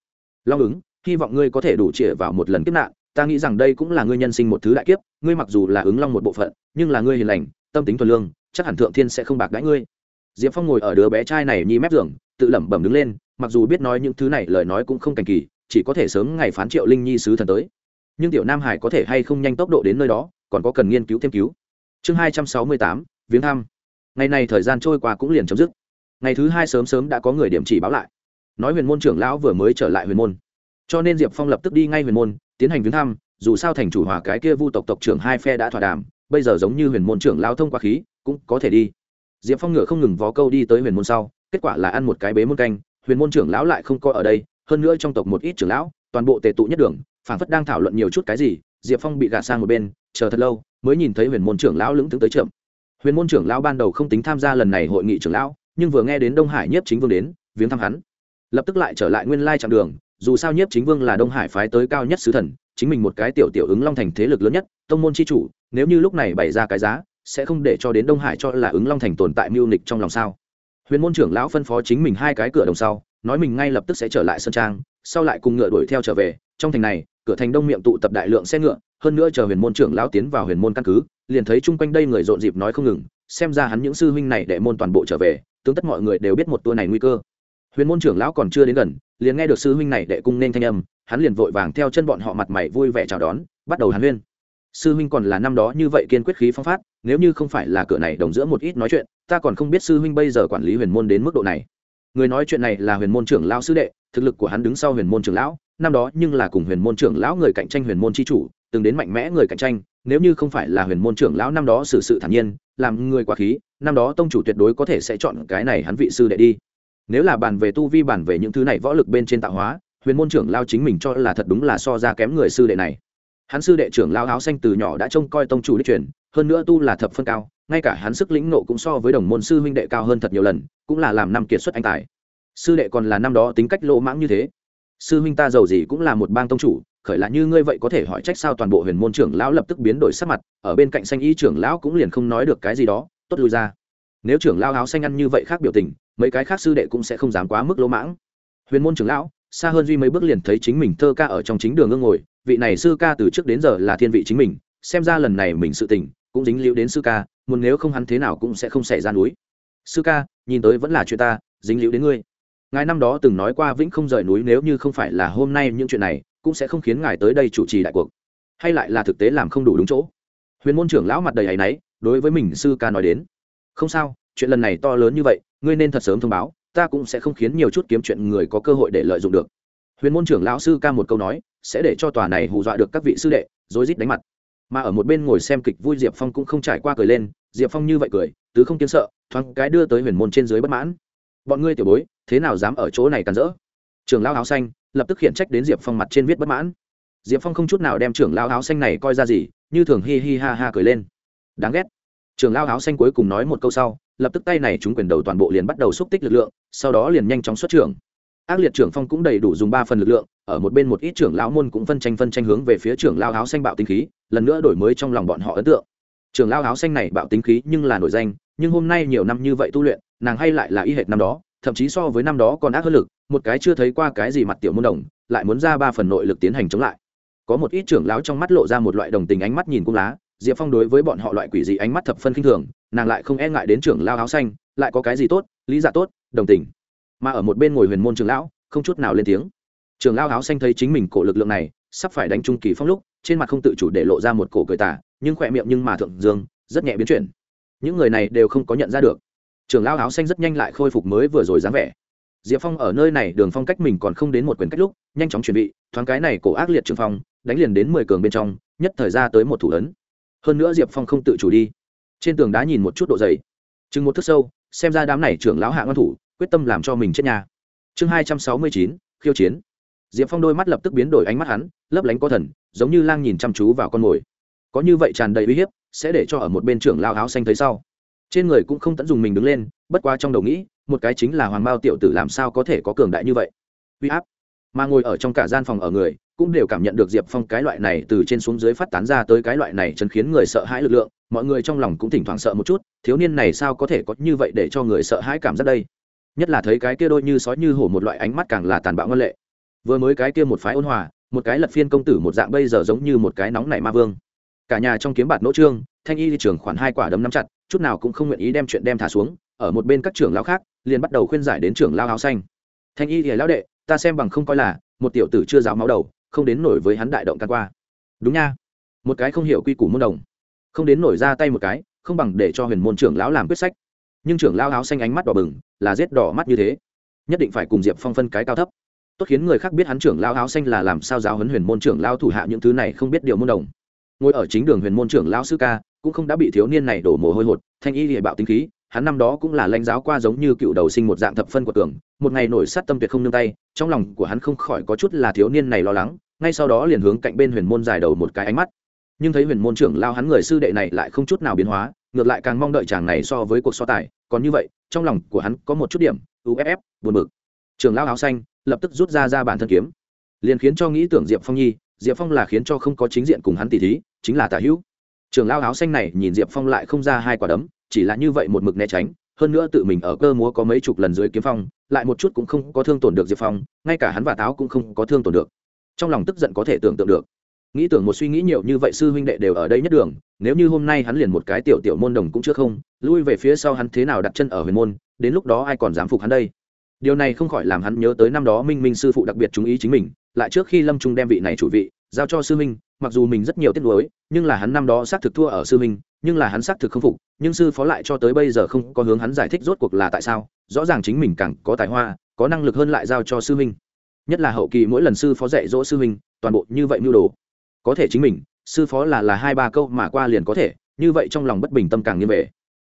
Long ứng, hy vọng ngươi có thể đủ trịa vào một lần kiếp nạn, ta nghĩ rằng đây cũng là ngươi nhân sinh một thứ đại kiếp, ngươi mặc dù là ứng long một bộ phận, nhưng là ngươi hiền lành, tâm tính thuần lương, chắc hẳn thượng thiên sẽ không bạc đãi ngươi diệp phong ngồi ở đứa bé trai này nhi mép giường, tự lẩm bẩm đứng lên, mặc dù biết nói những thứ này lời nói cũng không cảnh kỳ, chỉ có thể sớm ngày phán triệu linh nhi sứ thần tới. Nhưng tiểu nam hải có thể hay không nhanh tốc độ đến nơi đó, còn có cần nghiên cứu thêm cứu. Chương hai trăm sáu mươi tám, viếng thăm. Ngày này thời gian trôi qua cũng liền chấm dứt. Ngày thứ hai sớm sớm đã có người điểm chỉ báo lại. Nói huyền môn trưởng lão vừa mới trở lại huyền môn. Cho nên diệp phong lập tức đi ngay huyền môn, tiến hành viếng thăm, dù sao thành chủ hòa cái kia vu tộc tộc trưởng hai phe đã thỏa đàm, bây giờ giống như huyền môn trưởng lão thông qua khí, cũng có thể đi diệp phong ngựa không ngừng vó câu đi tới huyền môn sau, kết quả là ăn một cái bế môn canh, huyền môn trưởng lão lại không coi ở đây, hơn nữa trong tộc một ít trưởng lão, toàn bộ tề tụ nhất đường, phảng phất đang thảo luận nhiều chút cái gì, diệp phong bị gạt sang một bên, chờ thật lâu, mới nhìn thấy huyền môn trưởng lão lững tướng tới chậm. Huyền môn trưởng lão ban đầu không tính tham gia lần này hội nghị trưởng lão, nhưng vừa nghe đến đông hải nhiếp chính vương đến, viếng thăm hắn. Lập tức lại trở lại nguyên lai chặng đường, dù sao nhiếp chính vương là đông hải phái tới cao nhất sứ thần, chính mình một cái tiểu tiểu ứng long thành thế lực lớn nhất, tông môn c h i chủ, nếu như lúc này bày ra cái giá sẽ không để cho đến đông hải cho là ứng long thành tồn tại mưu nịch trong lòng sao? Huyền môn trưởng lão phân phó chính mình hai cái cửa đồng sau, nói mình ngay lập tức sẽ trở lại sân trang, sau lại cùng ngựa đuổi theo trở về. Trong thành này, cửa thành đông miệng tụ tập đại lượng xe ngựa, hơn nữa chờ huyền môn trưởng lão tiến vào huyền môn căn cứ, liền thấy chung quanh đây người rộn dịp nói không ngừng, xem ra hắn những sư huynh này để môn toàn bộ trở về tướng tất mọi người đều biết một tour này nguy cơ. Huyền môn trưởng lão còn chưa đến gần, liền nghe được sư huynh này đệ cung nên thanh âm, hắn liền vội vàng theo chân bọn họ mặt mày vui vẻ chào đón, bắt đầu hàn huyên sư huynh còn là năm đó như vậy kiên quyết khí phong phát, nếu như không phải là cửa này đồng giữa một ít nói chuyện, ta còn không biết sư huynh bây giờ quản lý huyền môn đến mức độ này. Người nói chuyện này là huyền môn trưởng lão sư đệ, thực lực của hắn đứng sau huyền môn trưởng lão, năm đó nhưng là cùng huyền môn trưởng lão người cạnh tranh huyền môn c h i chủ, từng đến mạnh mẽ người cạnh tranh, nếu như không phải là huyền môn trưởng lão năm đó xử sự thản nhiên, làm người quá khí, năm đó tông chủ tuyệt đối có thể sẽ chọn cái này hắn vị sư đệ đi. Nếu là bàn về tu vi bàn về những thứ này võ lực bên trên tạo hóa, huyền môn trưởng lao chính mình cho là thật đúng là so ra kém người sư đệ này hắn sư đệ trưởng lao áo xanh từ nhỏ đã trông coi tông chủ đích truyền, hơn nữa tu là thập phân cao, ngay cả hắn sức lĩnh nộ cũng so với đồng môn sư huynh đệ cao hơn thật nhiều lần, cũng là làm năm kiệt xuất anh tài. Sư đệ còn là năm đó tính cách lỗ mãng như thế. Sư huynh ta giàu gì cũng là một bang tông chủ, khởi là như ngươi vậy có thể hỏi trách sao toàn bộ huyền môn trưởng lão lập tức biến đổi sắc mặt, ở bên cạnh xanh y trưởng lão cũng liền không nói được cái gì đó, tốt lui ra. Nếu trưởng lão áo xanh ăn như vậy khác biểu tình, mấy cái khác sư đệ cũng sẽ không dám quá mức lỗ mãng. Huyền môn trưởng lão xa hơn duy mấy bước liền thấy chính mình thơ ca ở trong chính đường ương ngồi, vị này sư ca từ trước đến giờ là thiên vị chính mình, xem ra lần này mình sự tình, cũng dính liễu đến sư ca, muốn nếu không hắn thế nào cũng sẽ không xảy ra núi. Sư ca, nhìn tới vẫn là chuyện ta, dính liễu đến ngươi. Ngài năm đó từng nói qua vĩnh không rời núi nếu như không phải là hôm nay những chuyện này, cũng sẽ không khiến ngài tới đây chủ trì đại cuộc. Hay lại là thực tế làm không đủ đúng chỗ. Huyền môn trưởng lão mặt đầy áy náy, đối với mình sư ca nói đến. Không sao, chuyện lần này to lớn như vậy, ngươi nên thật sớm thông báo ta cũng sẽ không khiến nhiều chút kiếm chuyện người có cơ hội để lợi dụng được. Huyền môn trưởng lão sư ca một câu nói, sẽ để cho tòa này hù dọa được các vị sư đệ, rối rít đánh mặt. Mà ở một bên ngồi xem kịch vui diệp phong cũng không trải qua cười lên, diệp phong như vậy cười, tứ không kiến sợ, thoáng cái đưa tới huyền môn trên dưới bất mãn. Bọn ngươi tiểu bối, thế nào dám ở chỗ này càn rỡ? Trưởng lão áo xanh, lập tức khiển trách đến diệp phong mặt trên viết bất mãn. Diệp phong không chút nào đem trưởng lão áo xanh này coi ra gì, như thường hi hi ha ha cười lên. Đáng ghét. Trưởng lão áo xanh cuối cùng nói một câu sau lập tức tay này chúng quyền đầu toàn bộ liền bắt đầu xúc tích lực lượng, sau đó liền nhanh chóng xuất trưởng. Ác liệt trưởng phong cũng đầy đủ dùng ba phần lực lượng, ở một bên một ít trưởng lão môn cũng phân tranh phân tranh hướng về phía trưởng lão áo xanh bạo tinh khí, lần nữa đổi mới trong lòng bọn họ ấn tượng. Trưởng lão áo xanh này bạo tinh khí nhưng là nổi danh, nhưng hôm nay nhiều năm như vậy tu luyện, nàng hay lại là y hệt năm đó, thậm chí so với năm đó còn ác hơn lực, một cái chưa thấy qua cái gì mặt tiểu môn đồng, lại muốn ra ba phần nội lực tiến hành chống lại. Có một ít trưởng lão trong mắt lộ ra một loại đồng tình ánh mắt nhìn cung lá, diệp phong đối với bọn họ loại quỷ dị ánh mắt thập phân k i n h thường nàng lại không e ngại đến trưởng lao áo xanh, lại có cái gì tốt, lý giả tốt, đồng tình. Mà ở một bên ngồi huyền môn trưởng lão, không chút nào lên tiếng. Trưởng lao áo xanh thấy chính mình cổ lực lượng này, sắp phải đánh trung kỳ phong lúc, trên mặt không tự chủ để lộ ra một cổ cười tả nhưng khỏe miệng nhưng mà thượng dương, rất nhẹ biến chuyển. Những người này đều không có nhận ra được. Trưởng lao áo xanh rất nhanh lại khôi phục mới vừa rồi dáng vẻ. Diệp phong ở nơi này đường phong cách mình còn không đến một quyền cách lúc, nhanh chóng chuẩn bị, thoáng cái này cổ ác liệt trường phong, đánh liền đến mười cường bên trong, nhất thời ra tới một thủ ấn. Hơn nữa diệp phong không tự chủ đi trên tường đá nhìn một chút độ dày. Chừng một thước sâu, xem ra đám này trưởng lão hạ ngân thủ, quyết tâm làm cho mình chết nhà. Chương hai trăm sáu mươi chín, khiêu chiến. Diệp phong đôi mắt lập tức biến đổi ánh mắt hắn, lấp lánh có thần, giống như lang nhìn chăm chú vào con mồi. Có như vậy tràn đầy uy hiếp, sẽ để cho ở một bên trưởng lao áo xanh thấy sau. Trên người cũng không tận dùng mình đứng lên, bất quá trong đầu nghĩ, một cái chính là hoàng mao tiểu tử làm sao có thể có cường đại như vậy. Uy áp. Mà ngồi ở trong cả gian phòng ở người, cũng đều cảm nhận được diệp phong cái loại này từ trên xuống dưới phát tán ra tới cái loại này chấn khiến người sợ hãi lực lượng mọi người trong lòng cũng thỉnh thoảng sợ một chút, thiếu niên này sao có thể có như vậy để cho người sợ hãi cảm giác đây? Nhất là thấy cái kia đôi như sói như hổ một loại ánh mắt càng là tàn bạo ngân lệ. Vừa mới cái kia một phái ôn hòa, một cái lật phiên công tử một dạng bây giờ giống như một cái nóng nảy ma vương. Cả nhà trong kiếm bạt nỗ trương, thanh y đi trường khoản hai quả đấm nắm chặt, chút nào cũng không nguyện ý đem chuyện đem thả xuống, ở một bên các trưởng lão khác, liền bắt đầu khuyên giải đến trưởng lao áo xanh. Thanh y thì lão đệ, ta xem bằng không coi là, một tiểu tử chưa giáo máu đầu, không đến nổi với hắn đại động can qua. Đúng nha. Một cái không hiểu quy củ môn đồng không đến nổi ra tay một cái, không bằng để cho huyền môn trưởng lão làm quyết sách. Nhưng trưởng lão áo xanh ánh mắt đỏ bừng, là rết đỏ mắt như thế. Nhất định phải cùng diệp phong phân cái cao thấp. Tốt khiến người khác biết hắn trưởng lão áo xanh là làm sao giáo huấn huyền môn trưởng lão thủ hạ những thứ này không biết điều môn đồng. Ngồi ở chính đường huyền môn trưởng lão sư ca, cũng không đã bị thiếu niên này đổ mồ hôi hột, thanh y địa bạo tính khí, hắn năm đó cũng là lãnh giáo qua giống như cựu đầu sinh một dạng thập phân của tường, một ngày nổi sát tâm tuyệt không nương tay, trong lòng của hắn không khỏi có chút là thiếu niên này lo lắng, ngay sau đó liền hướng cạnh bên huyền môn dài đầu một cái ánh mắt nhưng thấy huyền môn trưởng lao hắn người sư đệ này lại không chút nào biến hóa, ngược lại càng mong đợi chàng này so với cuộc so tài. Còn như vậy, trong lòng của hắn có một chút điểm uff buồn bực. Trưởng lao áo xanh, lập tức rút ra ra bản thân kiếm. Liền khiến cho nghĩ tưởng diệp phong nhi, diệp phong là khiến cho không có chính diện cùng hắn tỷ thí, chính là tả hữu. Trưởng lao áo xanh này nhìn diệp phong lại không ra hai quả đấm, chỉ là như vậy một mực né tránh, hơn nữa tự mình ở cơ múa có mấy chục lần dưới kiếm phong, lại một chút cũng không có thương tổn được diệp phong, ngay cả hắn và táo cũng không có thương tổn được. Trong lòng tức giận có thể tưởng tượng được nghĩ tưởng một suy nghĩ nhiều như vậy sư huynh đệ đều ở đây nhất đường, nếu như hôm nay hắn liền một cái tiểu tiểu môn đồng cũng chưa không, lui về phía sau hắn thế nào đặt chân ở huyền môn, đến lúc đó ai còn dám phục hắn đây? Điều này không khỏi làm hắn nhớ tới năm đó minh minh sư phụ đặc biệt chú ý chính mình, lại trước khi lâm trung đem vị này chủ vị giao cho sư minh mặc dù mình rất nhiều tiếc nuối, nhưng là hắn năm đó xác thực thua ở sư minh nhưng là hắn xác thực không phục, nhưng sư phó lại cho tới bây giờ không có hướng hắn giải thích rốt cuộc là tại sao, rõ ràng chính mình càng có tài hoa, có năng lực hơn lại giao cho sư minh nhất là hậu kỳ mỗi lần sư phó dạy dỗ sư minh toàn bộ như vậy mưu đồ có thể chính mình, sư phó là là hai ba câu mà qua liền có thể, như vậy trong lòng bất bình tâm càng nghiêm về.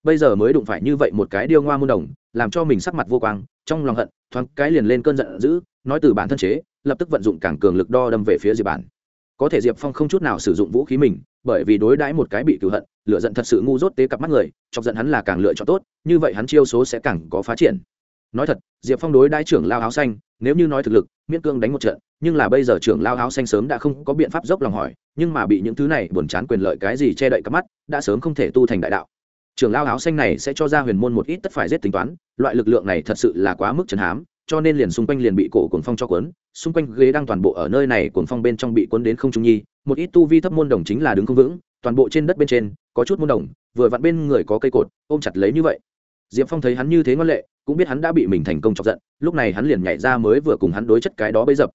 Bây giờ mới đụng phải như vậy một cái điêu ngoa muôn đồng, làm cho mình sắc mặt vô quang, trong lòng hận, thoáng cái liền lên cơn giận dữ, nói từ bản thân chế, lập tức vận dụng càng cường lực đo đâm về phía diệp bản. Có thể diệp phong không chút nào sử dụng vũ khí mình, bởi vì đối đãi một cái bị cựu hận lựa giận thật sự ngu dốt tế cặp mắt người, chọc giận hắn là càng lựa chọn tốt, như vậy hắn chiêu số sẽ càng có phát triển. Nói thật, diệp phong đối đãi trưởng lao áo xanh nếu như nói thực lực, miễn cương đánh một trận, nhưng là bây giờ trưởng lao áo xanh sớm đã không có biện pháp dốc lòng hỏi, nhưng mà bị những thứ này buồn chán quyền lợi cái gì che đậy cắp mắt, đã sớm không thể tu thành đại đạo. Trưởng lao áo xanh này sẽ cho ra huyền môn một ít tất phải giết tính toán, loại lực lượng này thật sự là quá mức trần hám, cho nên liền xung quanh liền bị cổ cuồng phong cho cuốn, xung quanh ghế đang toàn bộ ở nơi này cuồng phong bên trong bị cuốn đến không trung nhi, một ít tu vi thấp môn đồng chính là đứng không vững, toàn bộ trên đất bên trên, có chút môn đồng, vừa vặn bên người có cây cột, ôm chặt lấy như vậy. Diệp phong thấy hắn như thế ngoan lệ cũng biết hắn đã bị mình thành công chọc giận, lúc này hắn liền nhảy ra mới vừa cùng hắn đối chất cái đó bấy dập.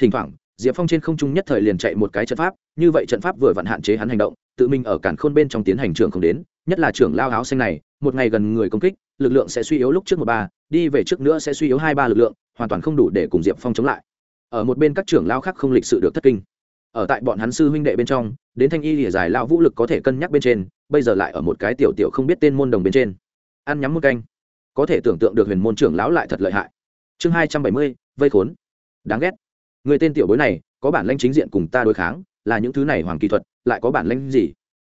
Thỉnh thoảng, diệp phong trên không trung nhất thời liền chạy một cái trận pháp, như vậy trận pháp vừa vặn hạn chế hắn hành động, tự mình ở cản khôn bên trong tiến hành trường không đến, nhất là trưởng lao áo xanh này, một ngày gần người công kích, lực lượng sẽ suy yếu lúc trước một ba, đi về trước nữa sẽ suy yếu hai ba lực lượng, hoàn toàn không đủ để cùng diệp phong chống lại. Ở một bên các trưởng lao khác không lịch sự được thất kinh. Ở tại bọn hắn sư huynh đệ bên trong, đến thanh y lìa giải lao vũ lực có thể cân nhắc bên trên, bây giờ lại ở một cái tiểu tiểu không biết tên môn đồng bên trên. Ăn nhắm một canh có thể tưởng tượng được huyền môn trưởng lão lại thật lợi hại. Chương hai trăm bảy mươi, vây khốn. Đáng ghét. Người tên tiểu bối này, có bản lanh chính diện cùng ta đối kháng, là những thứ này hoàng kỳ thuật, lại có bản lanh gì?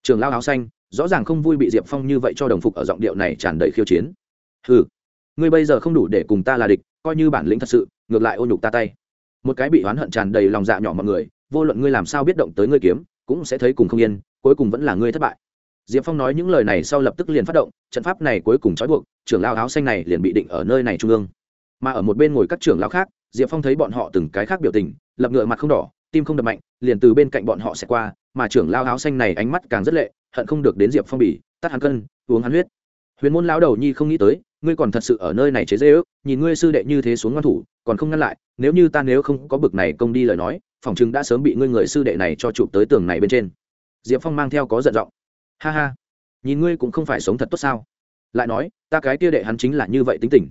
Trường lao áo xanh, rõ ràng không vui bị diệp phong như vậy cho đồng phục ở giọng điệu này tràn đầy khiêu chiến. Ừ ngươi bây giờ không đủ để cùng ta là địch, coi như bản lĩnh thật sự, ngược lại ô nhục ta tay. Một cái bị oán hận tràn đầy lòng dạ nhỏ mọi người, vô luận ngươi làm sao biết động tới ngươi kiếm, cũng sẽ thấy cùng không yên, cuối cùng vẫn là ngươi thất bại diệp phong nói những lời này sau lập tức liền phát động, trận pháp này cuối cùng trói buộc, trưởng lao áo xanh này liền bị định ở nơi này trung ương. Mà ở một bên ngồi các trưởng lao khác, diệp phong thấy bọn họ từng cái khác biểu tình, lập ngựa mặt không đỏ, tim không đập mạnh, liền từ bên cạnh bọn họ sẽ qua, mà trưởng lao áo xanh này ánh mắt càng rất lệ, hận không được đến diệp phong bỉ, tắt hắn cân, uống hắn huyết. Huyền môn lao đầu nhi không nghĩ tới, ngươi còn thật sự ở nơi này chế dễ ước nhìn ngươi sư đệ như thế xuống ngoan thủ, còn không ngăn lại, nếu như ta nếu không có bực này công đi lời nói, phòng chứng đã sớm bị ngươi người sư đệ này cho chụp tới tường này bên trên. Diệp phong mang theo có giận giọng ha ha. Nhìn ngươi cũng không phải sống thật tốt sao? Lại nói, ta cái kia đệ hắn chính là như vậy tính tình.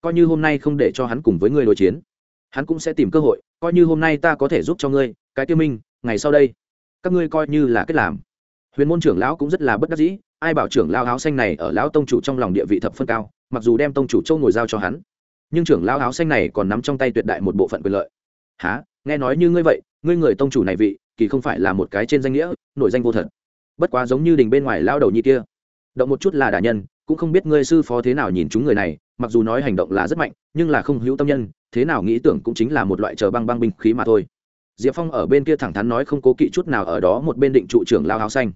Coi như hôm nay không để cho hắn cùng với ngươi đối chiến, hắn cũng sẽ tìm cơ hội. Coi như hôm nay ta có thể giúp cho ngươi, cái kia minh, ngày sau đây, các ngươi coi như là kết làm. Huyền môn trưởng lão cũng rất là bất đắc dĩ, ai bảo trưởng lão áo xanh này ở lão tông chủ trong lòng địa vị thập phân cao, mặc dù đem tông chủ châu ngồi giao cho hắn, nhưng trưởng lão áo xanh này còn nắm trong tay tuyệt đại một bộ phận quyền lợi. Há nghe nói như ngươi vậy, ngươi người tông chủ này vị, kỳ không phải là một cái trên danh nghĩa, nổi danh vô thật bất quá giống như đình bên ngoài lao đầu như kia. Động một chút là đả nhân, cũng không biết ngươi sư phó thế nào nhìn chúng người này, mặc dù nói hành động là rất mạnh, nhưng là không hữu tâm nhân, thế nào nghĩ tưởng cũng chính là một loại chờ băng băng binh khí mà thôi. Diệp phong ở bên kia thẳng thắn nói không cố kỵ chút nào ở đó một bên định trụ trưởng lao áo xanh.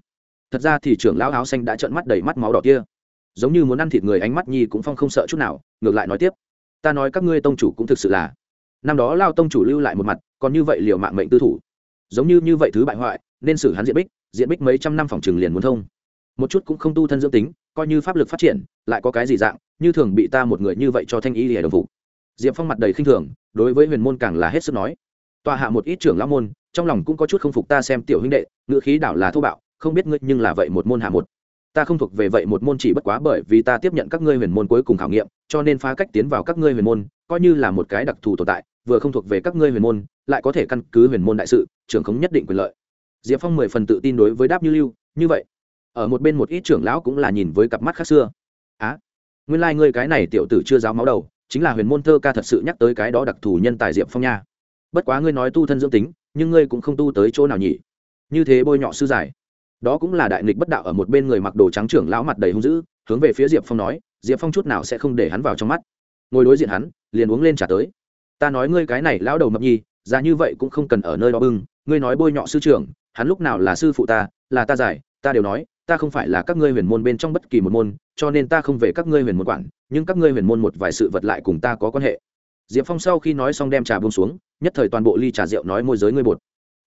Thật ra thì trưởng lao áo xanh đã trợn mắt đầy mắt máu đỏ kia. Giống như muốn ăn thịt người ánh mắt nhi cũng phong không sợ chút nào, ngược lại nói tiếp. Ta nói các ngươi tông chủ cũng thực sự là. Năm đó lao tông chủ lưu lại một mặt, còn như vậy liều mạng mệnh tư thủ. Giống như như vậy thứ bại hoại, nên xử hắn diện bích diện bích mấy trăm năm phòng trường liền muốn thông. Một chút cũng không tu thân dưỡng tính, coi như pháp lực phát triển, lại có cái gì dạng, như thường bị ta một người như vậy cho thanh ý để đồng phục. Diệp phong mặt đầy khinh thường, đối với huyền môn càng là hết sức nói. Tòa hạ một ít trưởng lão môn, trong lòng cũng có chút không phục ta xem tiểu huynh đệ, ngữ khí đảo là thô bạo, không biết ngươi nhưng là vậy một môn hạ một. Ta không thuộc về vậy một môn chỉ bất quá bởi vì ta tiếp nhận các ngươi huyền môn cuối cùng khảo nghiệm, cho nên phá cách tiến vào các ngươi huyền môn, coi như là một cái đặc thù tồn tại, vừa không thuộc về các ngươi huyền môn, lại có thể căn cứ huyền môn đại sự, trưởng không nhất định quyền lợi diệp phong mười phần tự tin đối với đáp như lưu như vậy ở một bên một ít trưởng lão cũng là nhìn với cặp mắt khác xưa. Á à, nguyên lai、like、ngươi cái này tiểu tử chưa giáo máu đầu chính là huyền môn thơ ca thật sự nhắc tới cái đó đặc thù nhân tài diệp phong nha. Bất quá ngươi nói tu thân dưỡng tính nhưng ngươi cũng không tu tới chỗ nào nhỉ? Như thế bôi nhọ sư giải. Đó cũng là đại nghịch bất đạo ở một bên người mặc đồ trắng trưởng lão mặt đầy hung dữ hướng về phía diệp phong nói diệp phong chút nào sẽ không để hắn vào trong mắt. Ngồi đối diện hắn liền uống lên trả tới. Ta nói ngươi cái này lão đầu mập nhi ra như vậy cũng không cần ở nơi đó bưng ngươi nói bôi nhọ sư trưởng hắn lúc nào là sư phụ ta, là ta giải, ta đều nói, ta không phải là các ngươi huyền môn bên trong bất kỳ một môn, cho nên ta không về các ngươi huyền môn quản, nhưng các ngươi huyền môn một vài sự vật lại cùng ta có quan hệ. Diệp phong sau khi nói xong đem trà bông xuống, nhất thời toàn bộ ly trà rượu nói môi giới ngươi bột.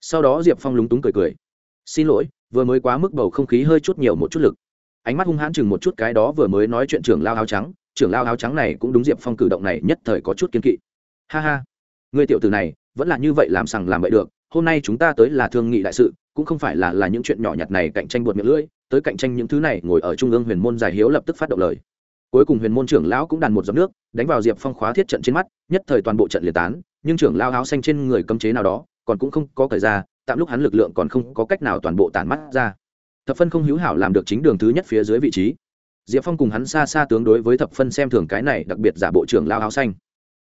Sau đó diệp phong lúng túng cười cười. Xin lỗi, vừa mới quá mức bầu không khí hơi chút nhiều một chút lực. Ánh mắt hung hãn chừng một chút cái đó vừa mới nói chuyện trưởng lao áo trắng, trưởng lao áo trắng này cũng đúng diệp phong cử động này nhất thời có chút kiên kỵ. Ha ha người tiểu tử này, vẫn là như vậy làm sằng làm bậy được hôm nay chúng ta tới là thương nghị đại sự, cũng không phải là là những chuyện nhỏ nhặt này cạnh tranh buột miệng lưỡi, tới cạnh tranh những thứ này, ngồi ở trung ương huyền môn giải hiếu lập tức phát động lời. Cuối cùng huyền môn trưởng lão cũng đàn một giọt nước, đánh vào diệp phong khóa thiết trận trên mắt, nhất thời toàn bộ trận liệt tán, nhưng trưởng lao áo xanh trên người cấm chế nào đó, còn cũng không có thời ra, tạm lúc hắn lực lượng còn không có cách nào toàn bộ tản mắt ra. Thập phân không hữu hảo làm được chính đường thứ nhất phía dưới vị trí. Diệp phong cùng hắn xa xa tướng đối với thập phân xem thường cái này, đặc biệt giả bộ trưởng lao áo xanh.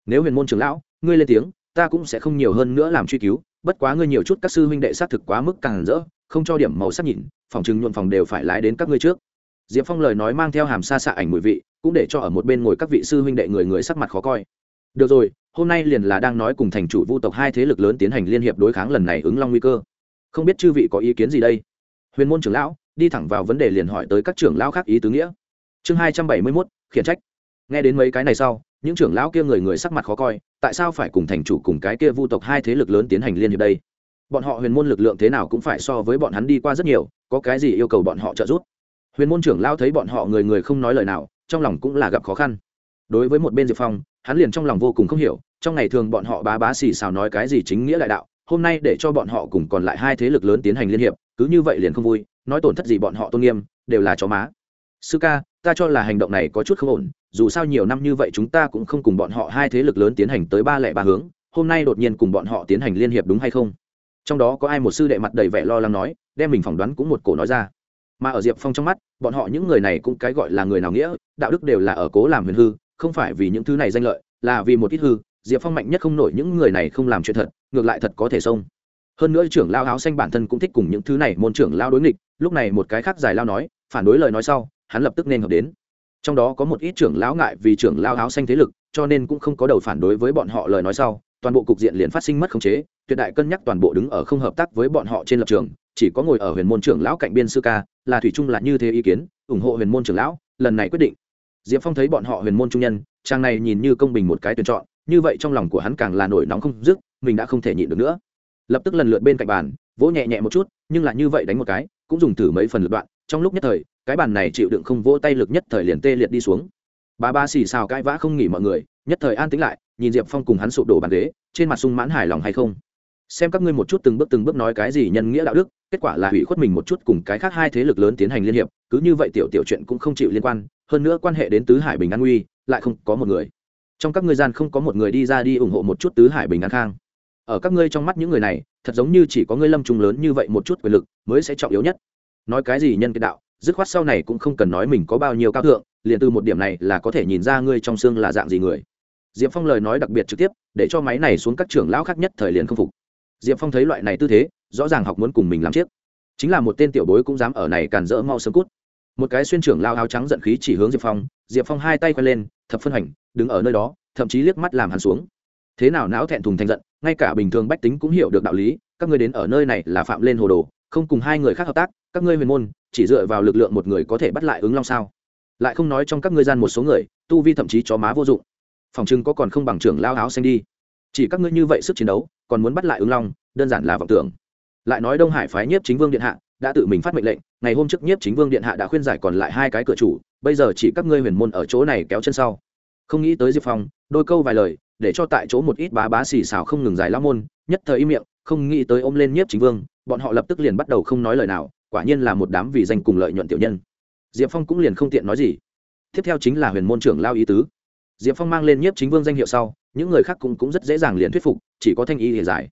Nếu huyền môn trưởng lão, ngươi lên tiếng, ta cũng sẽ không nhiều hơn nữa làm truy cứu bất quá ngươi nhiều chút các sư huynh đệ xác thực quá mức càng rỡ, không cho điểm màu sắc nhìn, phòng chừng nhuộn phòng đều phải lái đến các ngươi trước. Diệp phong lời nói mang theo hàm xa xạ ảnh mùi vị, cũng để cho ở một bên ngồi các vị sư huynh đệ người người sắc mặt khó coi. Được rồi, hôm nay liền là đang nói cùng thành chủ vu tộc hai thế lực lớn tiến hành liên hiệp đối kháng lần này ứng long nguy cơ. Không biết chư vị có ý kiến gì đây? Huyền môn trưởng lão, đi thẳng vào vấn đề liền hỏi tới các trưởng lão khác ý tứ nghĩa. Chương hai trăm bảy mươi mốt, khiển trách. Nghe đến mấy cái này sau, những trưởng lão kia người người sắc mặt khó coi tại sao phải cùng thành chủ cùng cái kia vu tộc hai thế lực lớn tiến hành liên hiệp đây? Bọn họ huyền môn lực lượng thế nào cũng phải so với bọn hắn đi qua rất nhiều, có cái gì yêu cầu bọn họ trợ giúp? Huyền môn trưởng lao thấy bọn họ người người không nói lời nào, trong lòng cũng là gặp khó khăn. Đối với một bên diệp phong, hắn liền trong lòng vô cùng không hiểu, trong ngày thường bọn họ bá bá xì xào nói cái gì chính nghĩa đại đạo, hôm nay để cho bọn họ cùng còn lại hai thế lực lớn tiến hành liên hiệp, cứ như vậy liền không vui, nói tổn thất gì bọn họ tôn nghiêm, đều là chó má. Sư ca, ta cho là hành động này có chút không ổn dù sao nhiều năm như vậy chúng ta cũng không cùng bọn họ hai thế lực lớn tiến hành tới ba lẻ ba hướng, hôm nay đột nhiên cùng bọn họ tiến hành liên hiệp đúng hay không? Trong đó có ai một sư đệ mặt đầy vẻ lo lắng nói, đem mình phỏng đoán cũng một cổ nói ra. Mà ở diệp phong trong mắt, bọn họ những người này cũng cái gọi là người nào nghĩa, đạo đức đều là ở cố làm huyền hư, không phải vì những thứ này danh lợi, là vì một ít hư. Diệp phong mạnh nhất không nổi những người này không làm chuyện thật, ngược lại thật có thể xông. Hơn nữa trưởng lao áo xanh bản thân cũng thích cùng những thứ này môn trưởng lao đối nghịch, lúc này một cái khác giải lao nói, phản đối lời nói sau, hắn lập tức nên hợp đến trong đó có một ít trưởng lão ngại vì trưởng lao áo xanh thế lực, cho nên cũng không có đầu phản đối với bọn họ lời nói sau, toàn bộ cục diện liền phát sinh mất khống chế, tuyệt đại cân nhắc toàn bộ đứng ở không hợp tác với bọn họ trên lập trường, chỉ có ngồi ở huyền môn trưởng lão cạnh biên sư ca, là thủy chung là như thế ý kiến, ủng hộ huyền môn trưởng lão, lần này quyết định. Diệp phong thấy bọn họ huyền môn trung nhân trang này nhìn như công bình một cái tuyển chọn, như vậy trong lòng của hắn càng là nổi nóng không dứt, mình đã không thể nhịn được nữa. Lập tức lần lượt bên cạnh bàn, vỗ nhẹ nhẹ một chút, nhưng là như vậy đánh một cái, cũng dùng thử mấy phần lượt đoạn, trong lúc nhất thời cái bàn này chịu đựng không vỗ tay lực nhất thời liền tê liệt đi xuống. Bà ba xì xào cãi vã không nghỉ mọi người, nhất thời an tĩnh lại, nhìn diệp phong cùng hắn sụp đổ bàn ghế, trên mặt sung mãn hài lòng hay không? Xem các ngươi một chút từng bước từng bước nói cái gì nhân nghĩa đạo đức, kết quả là hủy khuất mình một chút cùng cái khác hai thế lực lớn tiến hành liên hiệp, cứ như vậy tiểu tiểu chuyện cũng không chịu liên quan, hơn nữa quan hệ đến tứ hải bình an nguy, lại không có một người. Trong các ngươi gian không có một người đi ra đi ủng hộ một chút tứ hải bình an khang. Ở các ngươi trong mắt những người này, thật giống như chỉ có ngươi lâm trung lớn như vậy một chút quyền lực mới sẽ trọng yếu nhất. Nói cái gì nhân cái đạo? Dứt khoát sau này cũng không cần nói mình có bao nhiêu cao thượng, liền từ một điểm này là có thể nhìn ra ngươi trong xương là dạng gì người. Diệp phong lời nói đặc biệt trực tiếp, để cho máy này xuống các trưởng lão khác nhất thời liền không phục. Diệp phong thấy loại này tư thế, rõ ràng học muốn cùng mình làm chiếc. Chính là một tên tiểu bối cũng dám ở này càn rỡ mau sớm cút. Một cái xuyên trưởng lao áo trắng giận khí chỉ hướng diệp phong diệp phong hai tay quay lên, thập phân hành đứng ở nơi đó, thậm chí liếc mắt làm hắn xuống. Thế nào não thẹn thùng thành giận, ngay cả bình thường bách tính cũng hiểu được đạo lý, các ngươi đến ở nơi này là phạm lên hồ đồ không cùng hai người khác hợp tác, các ngươi huyền môn, chỉ dựa vào lực lượng một người có thể bắt lại ứng long sao? Lại không nói trong các ngươi gian một số người, tu vi thậm chí chó má vô dụng. Phòng chừng có còn không bằng trưởng lao áo xanh đi. Chỉ các ngươi như vậy sức chiến đấu, còn muốn bắt lại ứng long, đơn giản là vọng tưởng. Lại nói đông hải phái nhiếp chính vương điện hạ đã tự mình phát mệnh lệnh, ngày hôm trước nhiếp chính vương điện hạ đã khuyên giải còn lại hai cái cửa chủ, bây giờ chỉ các ngươi huyền môn ở chỗ này kéo chân sau. Không nghĩ tới diệp phong, đôi câu vài lời, để cho tại chỗ một ít bá bá xì xào không ngừng giải lao môn, nhất thời im miệng không nghĩ tới ôm lên nhiếp chính vương bọn họ lập tức liền bắt đầu không nói lời nào quả nhiên là một đám vì danh cùng lợi nhuận tiểu nhân. Diệp phong cũng liền không tiện nói gì. Tiếp theo chính là huyền môn trưởng lao ý tứ. Diệp phong mang lên nhiếp chính vương danh hiệu sau những người khác cũng, cũng rất dễ dàng liền thuyết phục chỉ có thanh ý để giải.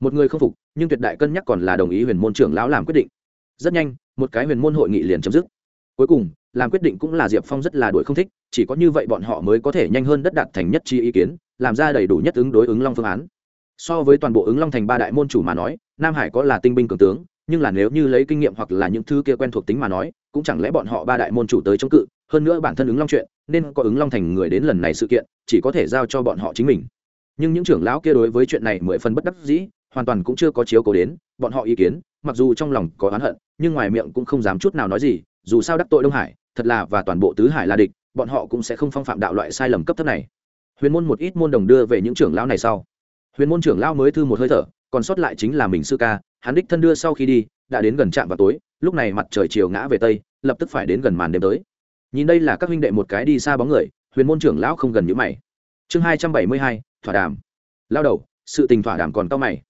Một người không phục nhưng tuyệt đại cân nhắc còn là đồng ý huyền môn trưởng lão làm quyết định. Rất nhanh một cái huyền môn hội nghị liền chấm dứt. Cuối cùng làm quyết định cũng là diệp phong rất là đuổi không thích chỉ có như vậy bọn họ mới có thể nhanh hơn đất đạt thành nhất chi ý kiến làm ra đầy đủ nhất ứng đối ứng long phương án so với toàn bộ ứng long thành ba đại môn chủ mà nói, nam hải có là tinh binh cường tướng, nhưng là nếu như lấy kinh nghiệm hoặc là những thứ kia quen thuộc tính mà nói, cũng chẳng lẽ bọn họ ba đại môn chủ tới chống cự, hơn nữa bản thân ứng long chuyện, nên có ứng long thành người đến lần này sự kiện, chỉ có thể giao cho bọn họ chính mình. Nhưng những trưởng lão kia đối với chuyện này mười phần bất đắc dĩ, hoàn toàn cũng chưa có chiếu cố đến, bọn họ ý kiến, mặc dù trong lòng có oán hận, nhưng ngoài miệng cũng không dám chút nào nói gì, dù sao đắc tội đông hải, thật là và toàn bộ tứ hải là địch, bọn họ cũng sẽ không phong phạm đạo loại sai lầm cấp thấp này. Huyền môn một ít môn đồng đưa về những trưởng lão này sau huyền môn trưởng lão mới thư một hơi thở, còn sót lại chính là mình sư ca, hắn đích thân đưa sau khi đi, đã đến gần trạm vào tối, lúc này mặt trời chiều ngã về tây, lập tức phải đến gần màn đêm tới. Nhìn đây là các huynh đệ một cái đi xa bóng người, huyền môn trưởng lão không gần như mày. Chương hai trăm bảy mươi hai, thỏa đàm. Lao đầu, sự tình thỏa đàm còn cao mày.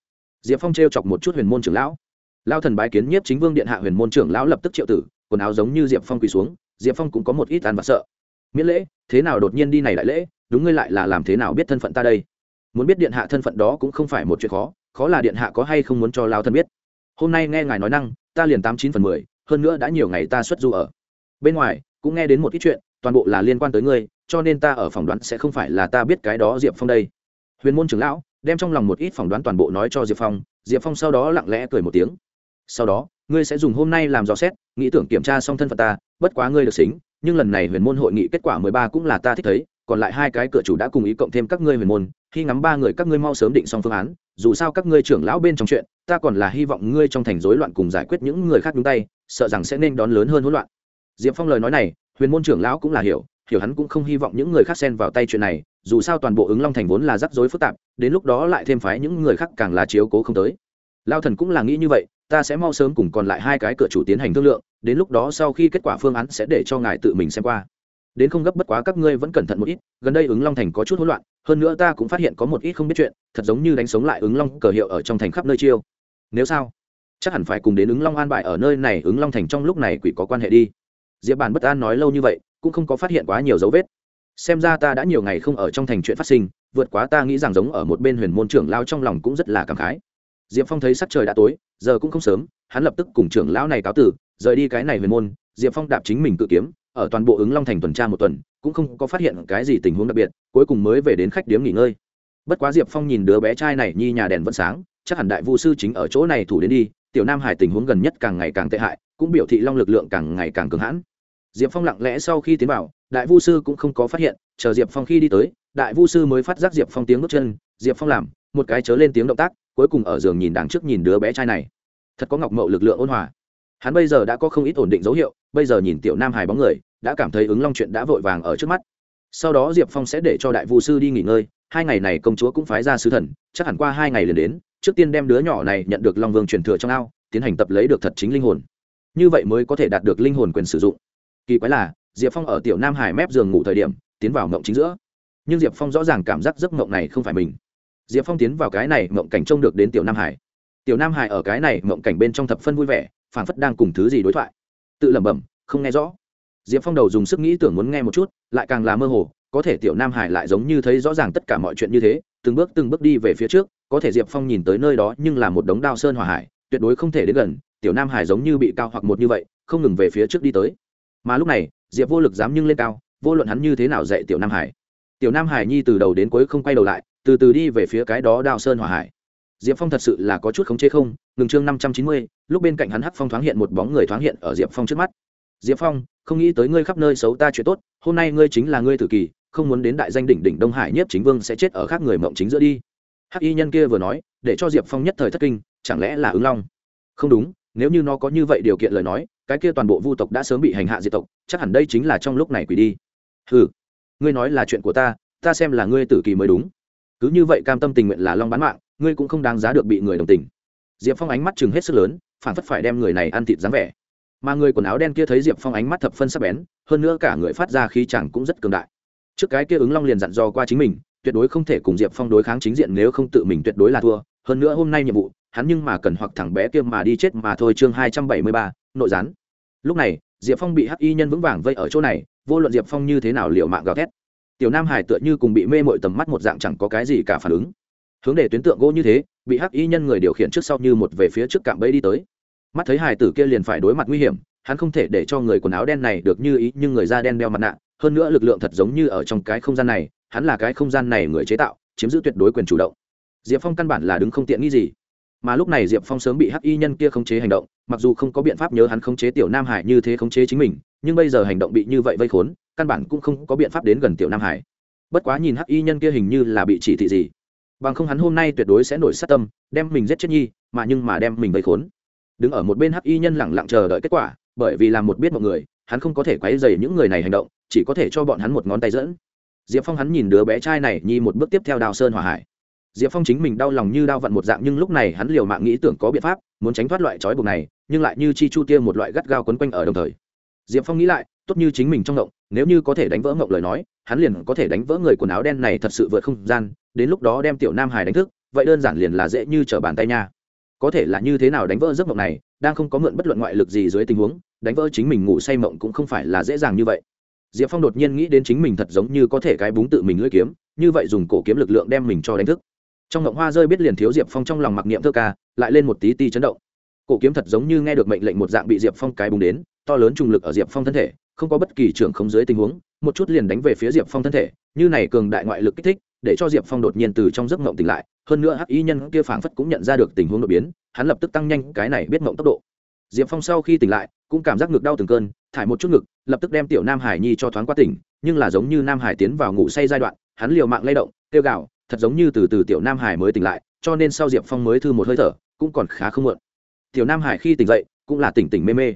Diệp phong t chọc một chút huyền môn trưởng lão. Lao thần bái kiến nhiếp chính vương điện hạ huyền môn trưởng lão lập tức triệu tử, quần áo giống như diệp phong quỳ xuống, diệp phong cũng có một ít ăn và sợ. Miễn lễ, thế nào đột nhiên đi này đại lễ, đúng ngươi lại là làm thế nào biết thân phận ta đây? Muốn biết điện hạ thân phận đó cũng không phải một chuyện khó khó là điện hạ có hay không muốn cho lao thân biết. Hôm nay nghe ngài nói năng, ta liền tám chín phần mười, hơn nữa đã nhiều ngày ta xuất du ở. Bên ngoài, cũng nghe đến một ít chuyện, toàn bộ là liên quan tới ngươi, cho nên ta ở phỏng đoán sẽ không phải là ta biết cái đó diệp phong đây. Huyền môn trưởng lão, đem trong lòng một ít phỏng đoán toàn bộ nói cho diệp phong diệp phong sau đó lặng lẽ cười một tiếng. Sau đó, ngươi sẽ dùng hôm nay làm dò xét, nghĩ tưởng kiểm tra xong thân phận ta, bất quá ngươi được xính, nhưng lần này huyền môn hội nghị kết quả mười ba cũng là ta thích thấy còn lại hai cái cửa chủ đã cùng ý cộng thêm các ngươi huyền môn, khi ngắm ba người các ngươi mau sớm định xong phương án, dù sao các ngươi trưởng lão bên trong chuyện, ta còn là hy vọng ngươi trong thành rối loạn cùng giải quyết những người khác đúng tay, sợ rằng sẽ nên đón lớn hơn hỗn loạn. Diệp phong lời nói này, huyền môn trưởng lão cũng là hiểu hiểu hắn cũng không hy vọng những người khác xen vào tay chuyện này, dù sao toàn bộ ứng long thành vốn là rắc rối phức tạp, đến lúc đó lại thêm phái những người khác càng là chiếu cố không tới. Lao thần cũng là nghĩ như vậy, ta sẽ mau sớm cùng còn lại hai cái cửa chủ tiến hành thương lượng, đến lúc đó sau khi kết quả phương án sẽ để cho ngài tự mình xem qua đến không gấp bất quá các ngươi vẫn cẩn thận một ít, gần đây ứng long thành có chút hỗn loạn, hơn nữa ta cũng phát hiện có một ít không biết chuyện, thật giống như đánh sống lại ứng long cờ hiệu ở trong thành khắp nơi chiêu. Nếu sao? Chắc hẳn phải cùng đến ứng long an bại ở nơi này, ứng long thành trong lúc này quỷ có quan hệ đi. Diệp bản bất an nói lâu như vậy, cũng không có phát hiện quá nhiều dấu vết. Xem ra ta đã nhiều ngày không ở trong thành chuyện phát sinh, vượt quá ta nghĩ rằng giống ở một bên huyền môn trưởng lao trong lòng cũng rất là cảm khái. Diệp phong thấy sắc trời đã tối, giờ cũng không sớm, hắn lập tức cùng trưởng lão này cáo tử, rời đi cái này huyền môn, diệp phong đạp chính mình cự kiếm ở toàn bộ ứng long thành tuần tra một tuần, cũng không có phát hiện cái gì tình huống đặc biệt, cuối cùng mới về đến khách điếm nghỉ ngơi. Bất quá diệp phong nhìn đứa bé trai này nhi nhà đèn vẫn sáng, chắc hẳn đại vu sư chính ở chỗ này thủ đến đi, tiểu nam hải tình huống gần nhất càng ngày càng tệ hại, cũng biểu thị long lực lượng càng ngày càng cường hãn. Diệp phong lặng lẽ sau khi tiến vào, đại vu sư cũng không có phát hiện, chờ diệp phong khi đi tới, đại vu sư mới phát giác diệp phong tiếng bước chân, diệp phong làm, một cái chớ lên tiếng động tác, cuối cùng ở giường nhìn đằng trước nhìn đứa bé trai này. Thật có ngọc mậu lực lượng ôn hòa. Hắn bây giờ đã có không ít ổn định dấu hiệu, bây giờ nhìn tiểu nam hải bóng người đã cảm thấy ứng long chuyện đã vội vàng ở trước mắt. Sau đó diệp phong sẽ để cho đại vũ sư đi nghỉ ngơi, hai ngày này công chúa cũng phái ra sứ thần, chắc hẳn qua hai ngày liền đến, trước tiên đem đứa nhỏ này nhận được long vương truyền thừa trong ao, tiến hành tập lấy được thật chính linh hồn. Như vậy mới có thể đạt được linh hồn quyền sử dụng. Kỳ quái là, diệp phong ở tiểu nam hải mép giường ngủ thời điểm, tiến vào mộng chính giữa. Nhưng diệp phong rõ ràng cảm giác giấc mộng này không phải mình. Diệp phong tiến vào cái này mộng cảnh trông được đến tiểu nam hải. Tiểu nam hải ở cái này mộng cảnh bên trong thập phân vui vẻ, phảng phất đang cùng thứ gì đối thoại. Tự lẩm bẩm, không nghe rõ diệp phong đầu dùng sức nghĩ tưởng muốn nghe một chút, lại càng là mơ hồ, có thể tiểu nam hải lại giống như thấy rõ ràng tất cả mọi chuyện như thế, từng bước từng bước đi về phía trước, có thể diệp phong nhìn tới nơi đó nhưng là một đống đao sơn hỏa hải, tuyệt đối không thể đến gần, tiểu nam hải giống như bị cao hoặc một như vậy, không ngừng về phía trước đi tới. Mà lúc này, diệp vô lực dám nhưng lên cao, vô luận hắn như thế nào dạy tiểu nam hải. Tiểu nam hải nhi từ đầu đến cuối không quay đầu lại, từ từ đi về phía cái đó đao sơn hỏa hải. Diệp phong thật sự là có chút khống chế không, ngừng chương năm trăm chín mươi, lúc bên cạnh hắn hắc phong thoáng hiện một bóng người thoáng hiện ở diệp phong trước mắt diệp phong, không nghĩ tới ngươi khắp nơi xấu ta chuyện tốt, hôm nay ngươi chính là ngươi tử kỳ, không muốn đến đại danh đỉnh đỉnh đông hải nhiếp chính vương sẽ chết ở khác người mộng chính giữa đi. Hắc y nhân kia vừa nói, để cho diệp phong nhất thời thất kinh, chẳng lẽ là ứng long? Không đúng, nếu như nó có như vậy điều kiện lời nói, cái kia toàn bộ vu tộc đã sớm bị hành hạ diệt tộc, chắc hẳn đây chính là trong lúc này quỷ đi. Ừ ngươi nói là chuyện của ta ta xem là ngươi tử kỳ mới đúng. Cứ như vậy cam tâm tình nguyện là long bán mạng, ngươi cũng không đáng giá được bị người đồng tình. Diệp phong ánh mắt chừng hết sức lớn, phản phất phải đem người này ăn thịt dáng vẻ mà người quần áo đen kia thấy diệp phong ánh mắt thập phân sắc bén, hơn nữa cả người phát ra khí chẳng cũng rất cường đại. Trước cái kia ứng long liền dặn dò qua chính mình, tuyệt đối không thể cùng diệp phong đối kháng chính diện nếu không tự mình tuyệt đối là thua. Hơn nữa hôm nay nhiệm vụ, hắn nhưng mà cần hoặc thằng bé kia mà đi chết mà thôi chương hai trăm bảy mươi ba, nội gián. Lúc này, diệp phong bị hắc y nhân vững vàng vây ở chỗ này, vô luận diệp phong như thế nào liệu mạng gào thét, tiểu nam hải tựa như cùng bị mê mội tầm mắt một dạng chẳng có cái gì cả phản ứng. Hướng để tuyến tượng gỗ như thế, bị hắc y nhân người điều khiển trước sau như một về phía trước cạm bẫy đi tới mắt thấy hải tử kia liền phải đối mặt nguy hiểm, hắn không thể để cho người quần áo đen này được như ý, nhưng người da đen đeo mặt nạ, hơn nữa lực lượng thật giống như ở trong cái không gian này, hắn là cái không gian này người chế tạo, chiếm giữ tuyệt đối quyền chủ động. Diệp phong căn bản là đứng không tiện nghĩ gì. Mà lúc này diệp phong sớm bị hắc y nhân kia khống chế hành động, mặc dù không có biện pháp nhớ hắn khống chế tiểu nam hải như thế khống chế chính mình, nhưng bây giờ hành động bị như vậy vây khốn, căn bản cũng không có biện pháp đến gần tiểu nam hải. Bất quá nhìn hắc y nhân kia hình như là bị chỉ thị gì. Bằng không hắn hôm nay tuyệt đối sẽ nổi sát tâm, đem mình giết chết nhi, mà nhưng mà đem mình vây khốn đứng ở một bên hắc y nhân lẳng lặng chờ đợi kết quả, bởi vì làm một biết một người, hắn không có thể quấy dày những người này hành động, chỉ có thể cho bọn hắn một ngón tay dẫn. Diệp phong hắn nhìn đứa bé trai này nhi một bước tiếp theo đào sơn hòa hải. Diệp phong chính mình đau lòng như đau vặn một dạng, nhưng lúc này hắn liều mạng nghĩ tưởng có biện pháp, muốn tránh thoát loại trói buộc này, nhưng lại như chi chu tiêm một loại gắt gao quấn quanh ở đồng thời. Diệp phong nghĩ lại, tốt như chính mình trong ngộng, nếu như có thể đánh vỡ ngộng lời nói, hắn liền có thể đánh vỡ người quần áo đen này thật sự vượt không gian, đến lúc đó đem tiểu nam hải đánh thức, vậy đơn giản liền là dễ như t r ở bàn tay nha có thể là như thế nào đánh vỡ giấc mộng này, đang không có mượn bất luận ngoại lực gì dưới tình huống, đánh vỡ chính mình ngủ say mộng cũng không phải là dễ dàng như vậy. Diệp phong đột nhiên nghĩ đến chính mình thật giống như có thể cái búng tự mình lưỡi kiếm, như vậy dùng cổ kiếm lực lượng đem mình cho đánh thức. Trong ngộng hoa rơi biết liền thiếu diệp phong trong lòng mặc niệm thơ ca, lại lên một tí ti chấn động. Cổ kiếm thật giống như nghe được mệnh lệnh một dạng bị diệp phong cái búng đến, to lớn trùng lực ở diệp phong thân thể, không có bất kỳ trưởng không dưới tình huống, một chút liền đánh về phía diệp phong thân thể, như này cường đại ngoại lực kích thích để cho diệp phong đột nhiên từ trong giấc mộng tỉnh lại hơn nữa hắc y nhân kia phảng phất cũng nhận ra được tình huống đột biến hắn lập tức tăng nhanh cái này biết mộng tốc độ. Diệp phong sau khi tỉnh lại cũng cảm giác ngực đau từng cơn thải một chút ngực lập tức đem tiểu nam hải nhi cho thoáng qua tỉnh nhưng là giống như nam hải tiến vào ngủ say giai đoạn hắn liều mạng lay động kêu gào, thật giống như từ từ tiểu nam hải mới tỉnh lại cho nên sau diệp phong mới thư một hơi thở cũng còn khá không muộn. Tiểu nam hải khi tỉnh dậy cũng là tỉnh tỉnh mê mê.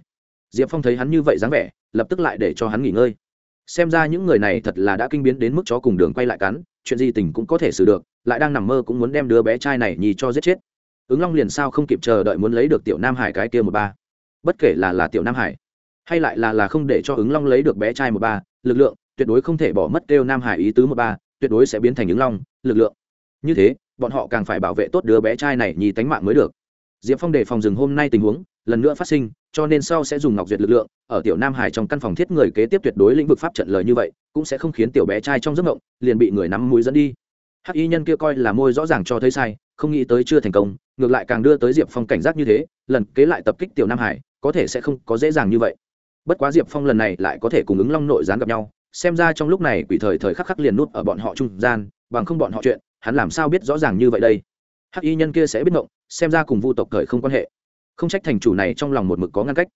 Diệp phong thấy hắn như vậy dáng vẻ lập tức lại để cho hắn nghỉ ngơi. Xem ra những người này thật là đã kinh biến đến mức chó cùng đường quay lại cắn chuyện gì tình cũng có thể xử được, lại đang nằm mơ cũng muốn đem đứa bé trai này nhì cho giết chết. Ứng long liền sao không kịp chờ đợi muốn lấy được tiểu nam hải cái kia một ba. Bất kể là là tiểu nam hải, hay lại là là không để cho ứng long lấy được bé trai một ba, lực lượng tuyệt đối không thể bỏ mất kêu nam hải ý tứ một ba, tuyệt đối sẽ biến thành ứng long, lực lượng. Như thế, bọn họ càng phải bảo vệ tốt đứa bé trai này nhì tánh mạng mới được. Diệp phong đề phòng rừng hôm nay tình huống, lần nữa phát sinh cho nên sau sẽ dùng ngọc duyệt lực lượng, ở tiểu nam hải trong căn phòng thiết người kế tiếp tuyệt đối lĩnh vực pháp trận lời như vậy, cũng sẽ không khiến tiểu bé trai trong giấc mộng, liền bị người nắm mũi dẫn đi. Hắc y nhân kia coi là môi rõ ràng cho thấy sai, không nghĩ tới chưa thành công, ngược lại càng đưa tới diệp phong cảnh giác như thế, lần kế lại tập kích tiểu nam hải, có thể sẽ không có dễ dàng như vậy. Bất quá diệp phong lần này lại có thể cùng ứng long nội gián gặp nhau, xem ra trong lúc này quỷ thời thời khắc khắc liền nút ở bọn họ trung gian, bằng không bọn họ chuyện, hắn làm sao biết rõ ràng như vậy đây? Hắc y nhân kia sẽ biết ngộng, xem ra cùng vu tộc thời không quan hệ không trách thành chủ này trong lòng một mực có ngăn cách.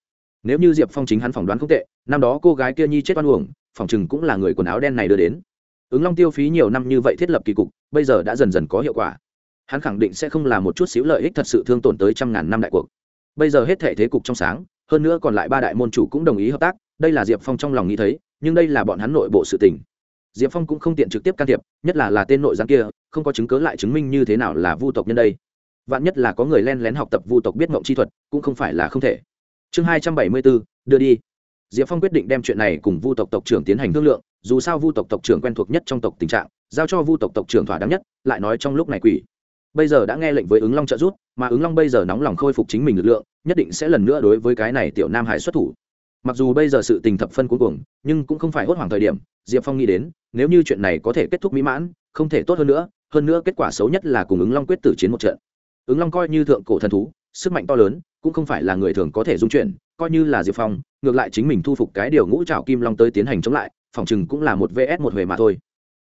Nếu như diệp phong chính hắn phỏng đoán không tệ, năm đó cô gái kia nhi chết oan uổng, phỏng chừng cũng là người quần áo đen này đưa đến. Ứng long tiêu phí nhiều năm như vậy thiết lập kỳ cục, bây giờ đã dần dần có hiệu quả. Hắn khẳng định sẽ không là một chút xíu lợi ích thật sự thương tổn tới trăm ngàn năm đại cuộc. Bây giờ hết thể thế cục trong sáng, hơn nữa còn lại ba đại môn chủ cũng đồng ý hợp tác, đây là diệp phong trong lòng nghĩ thấy, nhưng đây là bọn hắn nội bộ sự tình. Diệp phong cũng không tiện trực tiếp can thiệp, nhất là là tên nội gián kia, không có chứng cớ lại chứng minh như thế nào là vu tộc nhân đây vạn nhất là có người len lén học tập vu tộc biết mộng chi thuật, cũng không phải là không thể. Chương hai trăm bảy mươi bốn, đưa đi. Diệp phong quyết định đem chuyện này cùng vu tộc tộc trưởng tiến hành thương lượng, dù sao vu tộc tộc trưởng quen thuộc nhất trong tộc tình trạng, giao cho vu tộc tộc trưởng thỏa đáng nhất, lại nói trong lúc này quỷ. Bây giờ đã nghe lệnh với ứng long trợ rút mà ứng long bây giờ nóng lòng khôi phục chính mình lực lượng, nhất định sẽ lần nữa đối với cái này tiểu nam hải xuất thủ. Mặc dù bây giờ sự tình thập phân cuối cùng nhưng cũng không phải hốt hoảng thời điểm, diệp phong nghĩ đến, nếu như chuyện này có thể kết thúc mỹ mãn, không thể tốt hơn nữa hơn nữa kết quả xấu nhất là cùng ứng long quyết tử chiến một trận ứng long coi như thượng cổ thần thú, sức mạnh to lớn, cũng không phải là người thường có thể dung chuyển, coi như là diệp phong, ngược lại chính mình thu phục cái điều ngũ trào kim long tới tiến hành chống lại, phòng chừng cũng là một vs một huề mà thôi.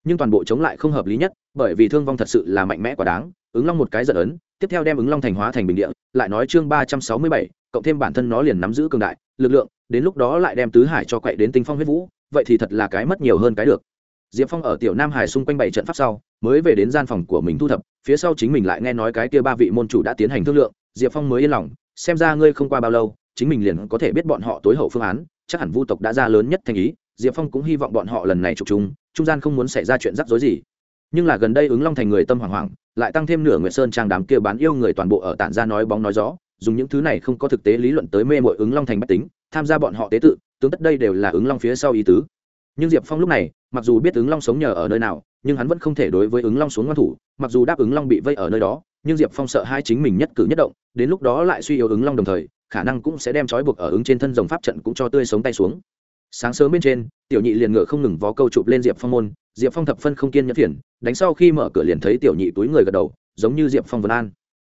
Nhưng toàn bộ chống lại không hợp lý nhất, bởi vì thương vong thật sự là mạnh mẽ quá đáng, ứng long một cái giận ấn, tiếp theo đem ứng long thành hóa thành bình địa, lại nói chương ba trăm sáu mươi bảy, cộng thêm bản thân nó liền nắm giữ cường đại, lực lượng, đến lúc đó lại đem tứ hải cho quậy đến tinh phong huyết vũ, vậy thì thật là cái mất nhiều hơn cái được diệp phong ở tiểu nam hải xung quanh bảy trận pháp sau, mới về đến gian phòng của mình thu thập, phía sau chính mình lại nghe nói cái kia ba vị môn chủ đã tiến hành thương lượng, diệp phong mới yên lòng, xem ra ngươi không qua bao lâu, chính mình liền có thể biết bọn họ tối hậu phương án, chắc hẳn vu tộc đã ra lớn nhất thành ý, diệp phong cũng hy vọng bọn họ lần này chụp chung, trung gian không muốn xảy ra chuyện rắc rối gì. Nhưng là gần đây ứng long thành người tâm hoảng hoảng, lại tăng thêm nửa nguyệt sơn trang đám kia bán yêu người toàn bộ ở tản ra nói bóng nói gió, dùng những thứ này không có thực tế lý luận tới mê mội ứng long thành bách tính, tham gia bọn họ tế tự, tướng tất đây đều là ứng long phía sau ý tứ nhưng diệp phong lúc này, mặc dù biết ứng long sống nhờ ở nơi nào, nhưng hắn vẫn không thể đối với ứng long xuống ngoan thủ, mặc dù đáp ứng long bị vây ở nơi đó, nhưng diệp phong sợ hai chính mình nhất cử nhất động, đến lúc đó lại suy yếu ứng long đồng thời, khả năng cũng sẽ đem trói buộc ở ứng trên thân dòng pháp trận cũng cho tươi sống tay xuống. Sáng sớm bên trên, tiểu nhị liền ngựa không ngừng vó câu chụp lên diệp phong môn, diệp phong thập phân không kiên nhẫn phiền, đánh sau khi mở cửa liền thấy tiểu nhị túi người gật đầu, giống như diệp phong vân an.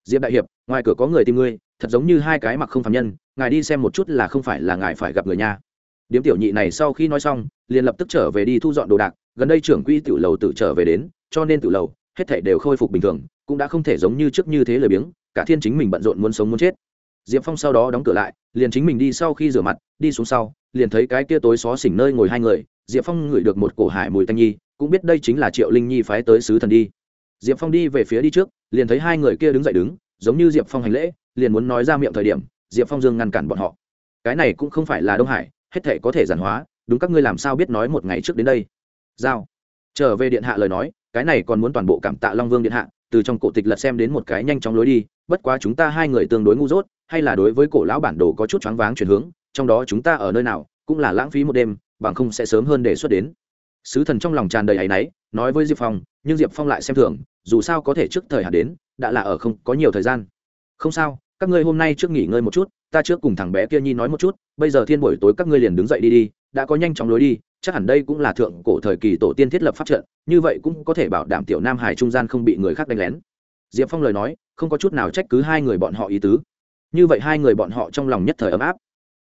Diệp đại hiệp, ngoài cửa có người tìm ngươi, thật giống như hai cái mặc không phạm nhân, ngài đi xem một chút là không phải là ngài phải gặp người nha điếm tiểu nhị này sau khi nói xong, liền lập tức trở về đi thu dọn đồ đạc, gần đây trưởng quỹ tiểu lầu tự trở về đến, cho nên tiểu lầu, hết thảy đều khôi phục bình thường, cũng đã không thể giống như trước như thế lời biếng, cả thiên chính mình bận rộn muốn sống muốn chết. Diệp phong sau đó đóng cửa lại, liền chính mình đi sau khi rửa mặt, đi xuống sau, liền thấy cái kia tối xó xỉnh nơi ngồi hai người, diệp phong ngửi được một cổ hải mùi tanh nhi, cũng biết đây chính là triệu linh nhi phái tới sứ thần đi. Diệp phong đi về phía đi trước, liền thấy hai người kia đứng dậy đứng, giống như diệp phong hành lễ, liền muốn nói ra miệng thời điểm, diệp phong dương ngăn cản bọn họ. Cái này cũng không phải là đông hải hết thể có thể giản hóa, đúng các ngươi làm sao biết nói một ngày trước đến đây? Giao. Trở về điện hạ lời nói, cái này còn muốn toàn bộ cảm tạ long vương điện hạ, từ trong cổ tịch lật xem đến một cái nhanh chóng lối đi, bất quá chúng ta hai người tương đối ngu dốt, hay là đối với cổ lão bản đồ có chút choáng váng chuyển hướng, trong đó chúng ta ở nơi nào, cũng là lãng phí một đêm, bằng không sẽ sớm hơn đề xuất đến. Sứ thần trong lòng tràn đầy áy náy, nói với diệp phong, nhưng diệp phong lại xem thường, dù sao có thể trước thời hạn đến, đã là ở không có nhiều thời gian. Không sao, các ngươi hôm nay trước nghỉ ngơi một chút ta trước cùng thằng bé kia nhi nói một chút, bây giờ thiên buổi tối các ngươi liền đứng dậy đi đi, đã có nhanh chóng lối đi, chắc hẳn đây cũng là thượng cổ thời kỳ tổ tiên thiết lập pháp trận, như vậy cũng có thể bảo đảm tiểu nam hải trung gian không bị người khác đánh lén. Diệp phong lời nói, không có chút nào trách cứ hai người bọn họ ý tứ. Như vậy hai người bọn họ trong lòng nhất thời ấm áp.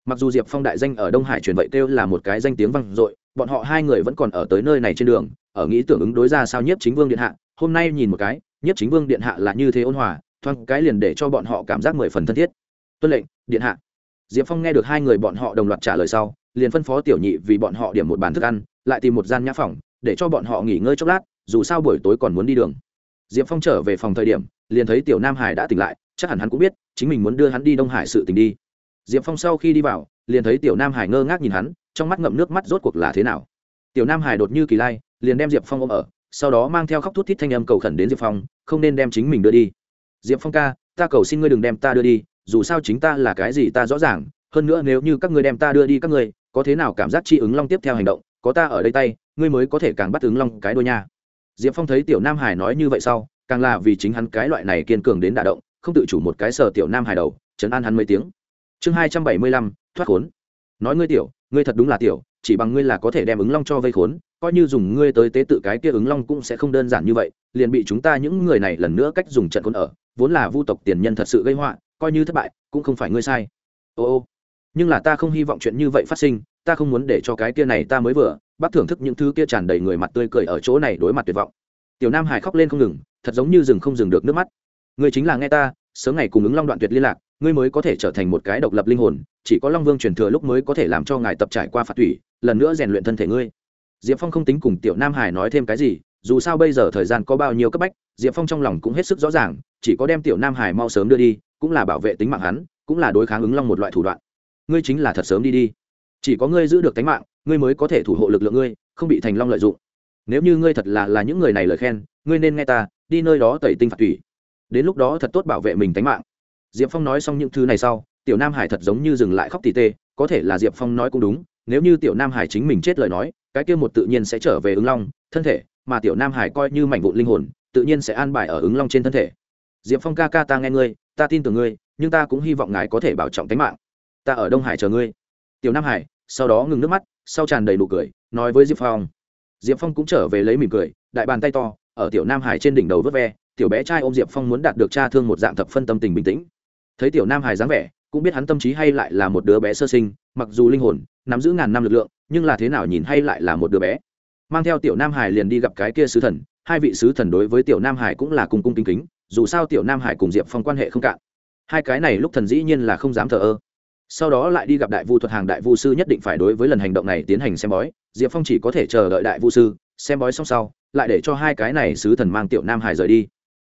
Mặc dù diệp phong đại danh ở đông hải truyền vậy kêu là một cái danh tiếng vang dội, bọn họ hai người vẫn còn ở tới nơi này trên đường, ở nghĩ tưởng ứng đối ra sao nhiếp chính vương điện hạ, hôm nay nhìn một cái, nhiếp chính vương điện hạ là như thế ôn hòa, thoáng cái liền để cho bọn họ cảm giác mười phần thân thiết tuân lệnh, điện hạ. Diệp phong nghe được hai người bọn họ đồng loạt trả lời sau, liền phân phó tiểu nhị vì bọn họ điểm một bàn thức ăn, lại tìm một gian nhã phòng, để cho bọn họ nghỉ ngơi chốc lát, dù sao buổi tối còn muốn đi đường. Diệp phong trở về phòng thời điểm, liền thấy tiểu nam hải đã tỉnh lại, chắc hẳn hắn cũng biết, chính mình muốn đưa hắn đi đông hải sự tình đi. Diệp phong sau khi đi vào, liền thấy tiểu nam hải ngơ ngác nhìn hắn, trong mắt ngậm nước mắt rốt cuộc là thế nào. Tiểu nam hải đột như kỳ lai, liền đem diệp phong ôm ở, sau đó mang theo khóc thút thít thanh âm cầu khẩn đến diệp phong, không nên đem chính mình đưa đi. Diệp phong ca, ta cầu xin ngươi đừng đem ta đưa đi dù sao chính ta là cái gì ta rõ ràng, hơn nữa nếu như các ngươi đem ta đưa đi các ngươi, có thế nào cảm giác chi ứng long tiếp theo hành động, có ta ở đây tay, ngươi mới có thể càng bắt ứng long cái đôi nha. Diệp phong thấy tiểu nam hải nói như vậy sau, càng là vì chính hắn cái loại này kiên cường đến đả động, không tự chủ một cái sờ tiểu nam hải đầu chấn an hắn mấy tiếng. Chương hai trăm bảy mươi lăm, thoát khốn. Nói ngươi tiểu, ngươi thật đúng là tiểu, chỉ bằng ngươi là có thể đem ứng long cho vây khốn, coi như dùng ngươi tới tế tự cái kia ứng long cũng sẽ không đơn giản như vậy, liền bị chúng ta những người này lần nữa cách dùng trận khốn ở, vốn là vu tộc tiền nhân thật sự gây họa coi như thất bại, cũng không phải ngươi sai. Ô ô, nhưng là ta không hy vọng chuyện như vậy phát sinh, ta không muốn để cho cái kia này ta mới vừa, bác thưởng thức những thứ kia tràn đầy người mặt tươi cười ở chỗ này đối mặt tuyệt vọng. Tiểu nam hải khóc lên không ngừng, thật giống như rừng không dừng được nước mắt. Ngươi chính là nghe ta, sớm ngày cùng ứng long đoạn tuyệt liên lạc, ngươi mới có thể trở thành một cái độc lập linh hồn, chỉ có long vương truyền thừa lúc mới có thể làm cho ngài tập trải qua phạt thủy lần nữa rèn luyện thân thể ngươi. Diệp phong không tính cùng tiểu nam hải nói thêm cái gì, dù sao bây giờ thời gian có bao nhiêu cấp bách, diệp phong trong lòng cũng hết sức rõ ràng, chỉ có đem tiểu nam hải mau sớm đưa đi cũng là bảo vệ tính mạng hắn, cũng là đối kháng ứng long một loại thủ đoạn. Ngươi chính là thật sớm đi đi. Chỉ có ngươi giữ được tính mạng, ngươi mới có thể thủ hộ lực lượng ngươi, không bị thành long lợi dụng. Nếu như ngươi thật là là những người này lời khen, ngươi nên nghe ta, đi nơi đó tẩy tinh phạt thủy đến lúc đó thật tốt bảo vệ mình tính mạng. Diệp phong nói xong những thứ này sau, tiểu nam hải thật giống như dừng lại khóc tỉ tê, có thể là diệp phong nói cũng đúng, nếu như tiểu nam hải chính mình chết lời nói, cái kia một tự nhiên sẽ trở về ứng long, thân thể, mà tiểu nam hải coi như mảnh vụn linh hồn, tự nhiên sẽ an bài ở ứng long trên thân thể. Diệp phong ca ca ta nghe ngươi ta tin tưởng ngươi, nhưng ta cũng hy vọng ngài có thể bảo trọng tính mạng. Ta ở đông hải chờ ngươi. Tiểu nam hải sau đó ngừng nước mắt, sau tràn đầy nụ cười, nói với diệp phong. Diệp phong cũng trở về lấy mỉm cười, đại bàn tay to, ở tiểu nam hải trên đỉnh đầu vớt ve, tiểu bé trai ôm diệp phong muốn đạt được cha thương một dạng thập phân tâm tình bình tĩnh. Thấy tiểu nam hải dáng vẻ, cũng biết hắn tâm trí hay lại là một đứa bé sơ sinh, mặc dù linh hồn, nắm giữ ngàn năm lực lượng, nhưng là thế nào nhìn hay lại là một đứa bé. Mang theo tiểu nam hải liền đi gặp cái kia sứ thần, hai vị sứ thần đối với tiểu nam hải cũng là cung cung kính kính dù sao tiểu nam hải cùng diệp phong quan hệ không cạn. Hai cái này lúc thần dĩ nhiên là không dám thờ ơ. Sau đó lại đi gặp đại vu thuật hàng đại vu sư nhất định phải đối với lần hành động này tiến hành xem bói. Diệp phong chỉ có thể chờ đợi đại vu sư, xem bói xong sau, lại để cho hai cái này sứ thần mang tiểu nam hải rời đi.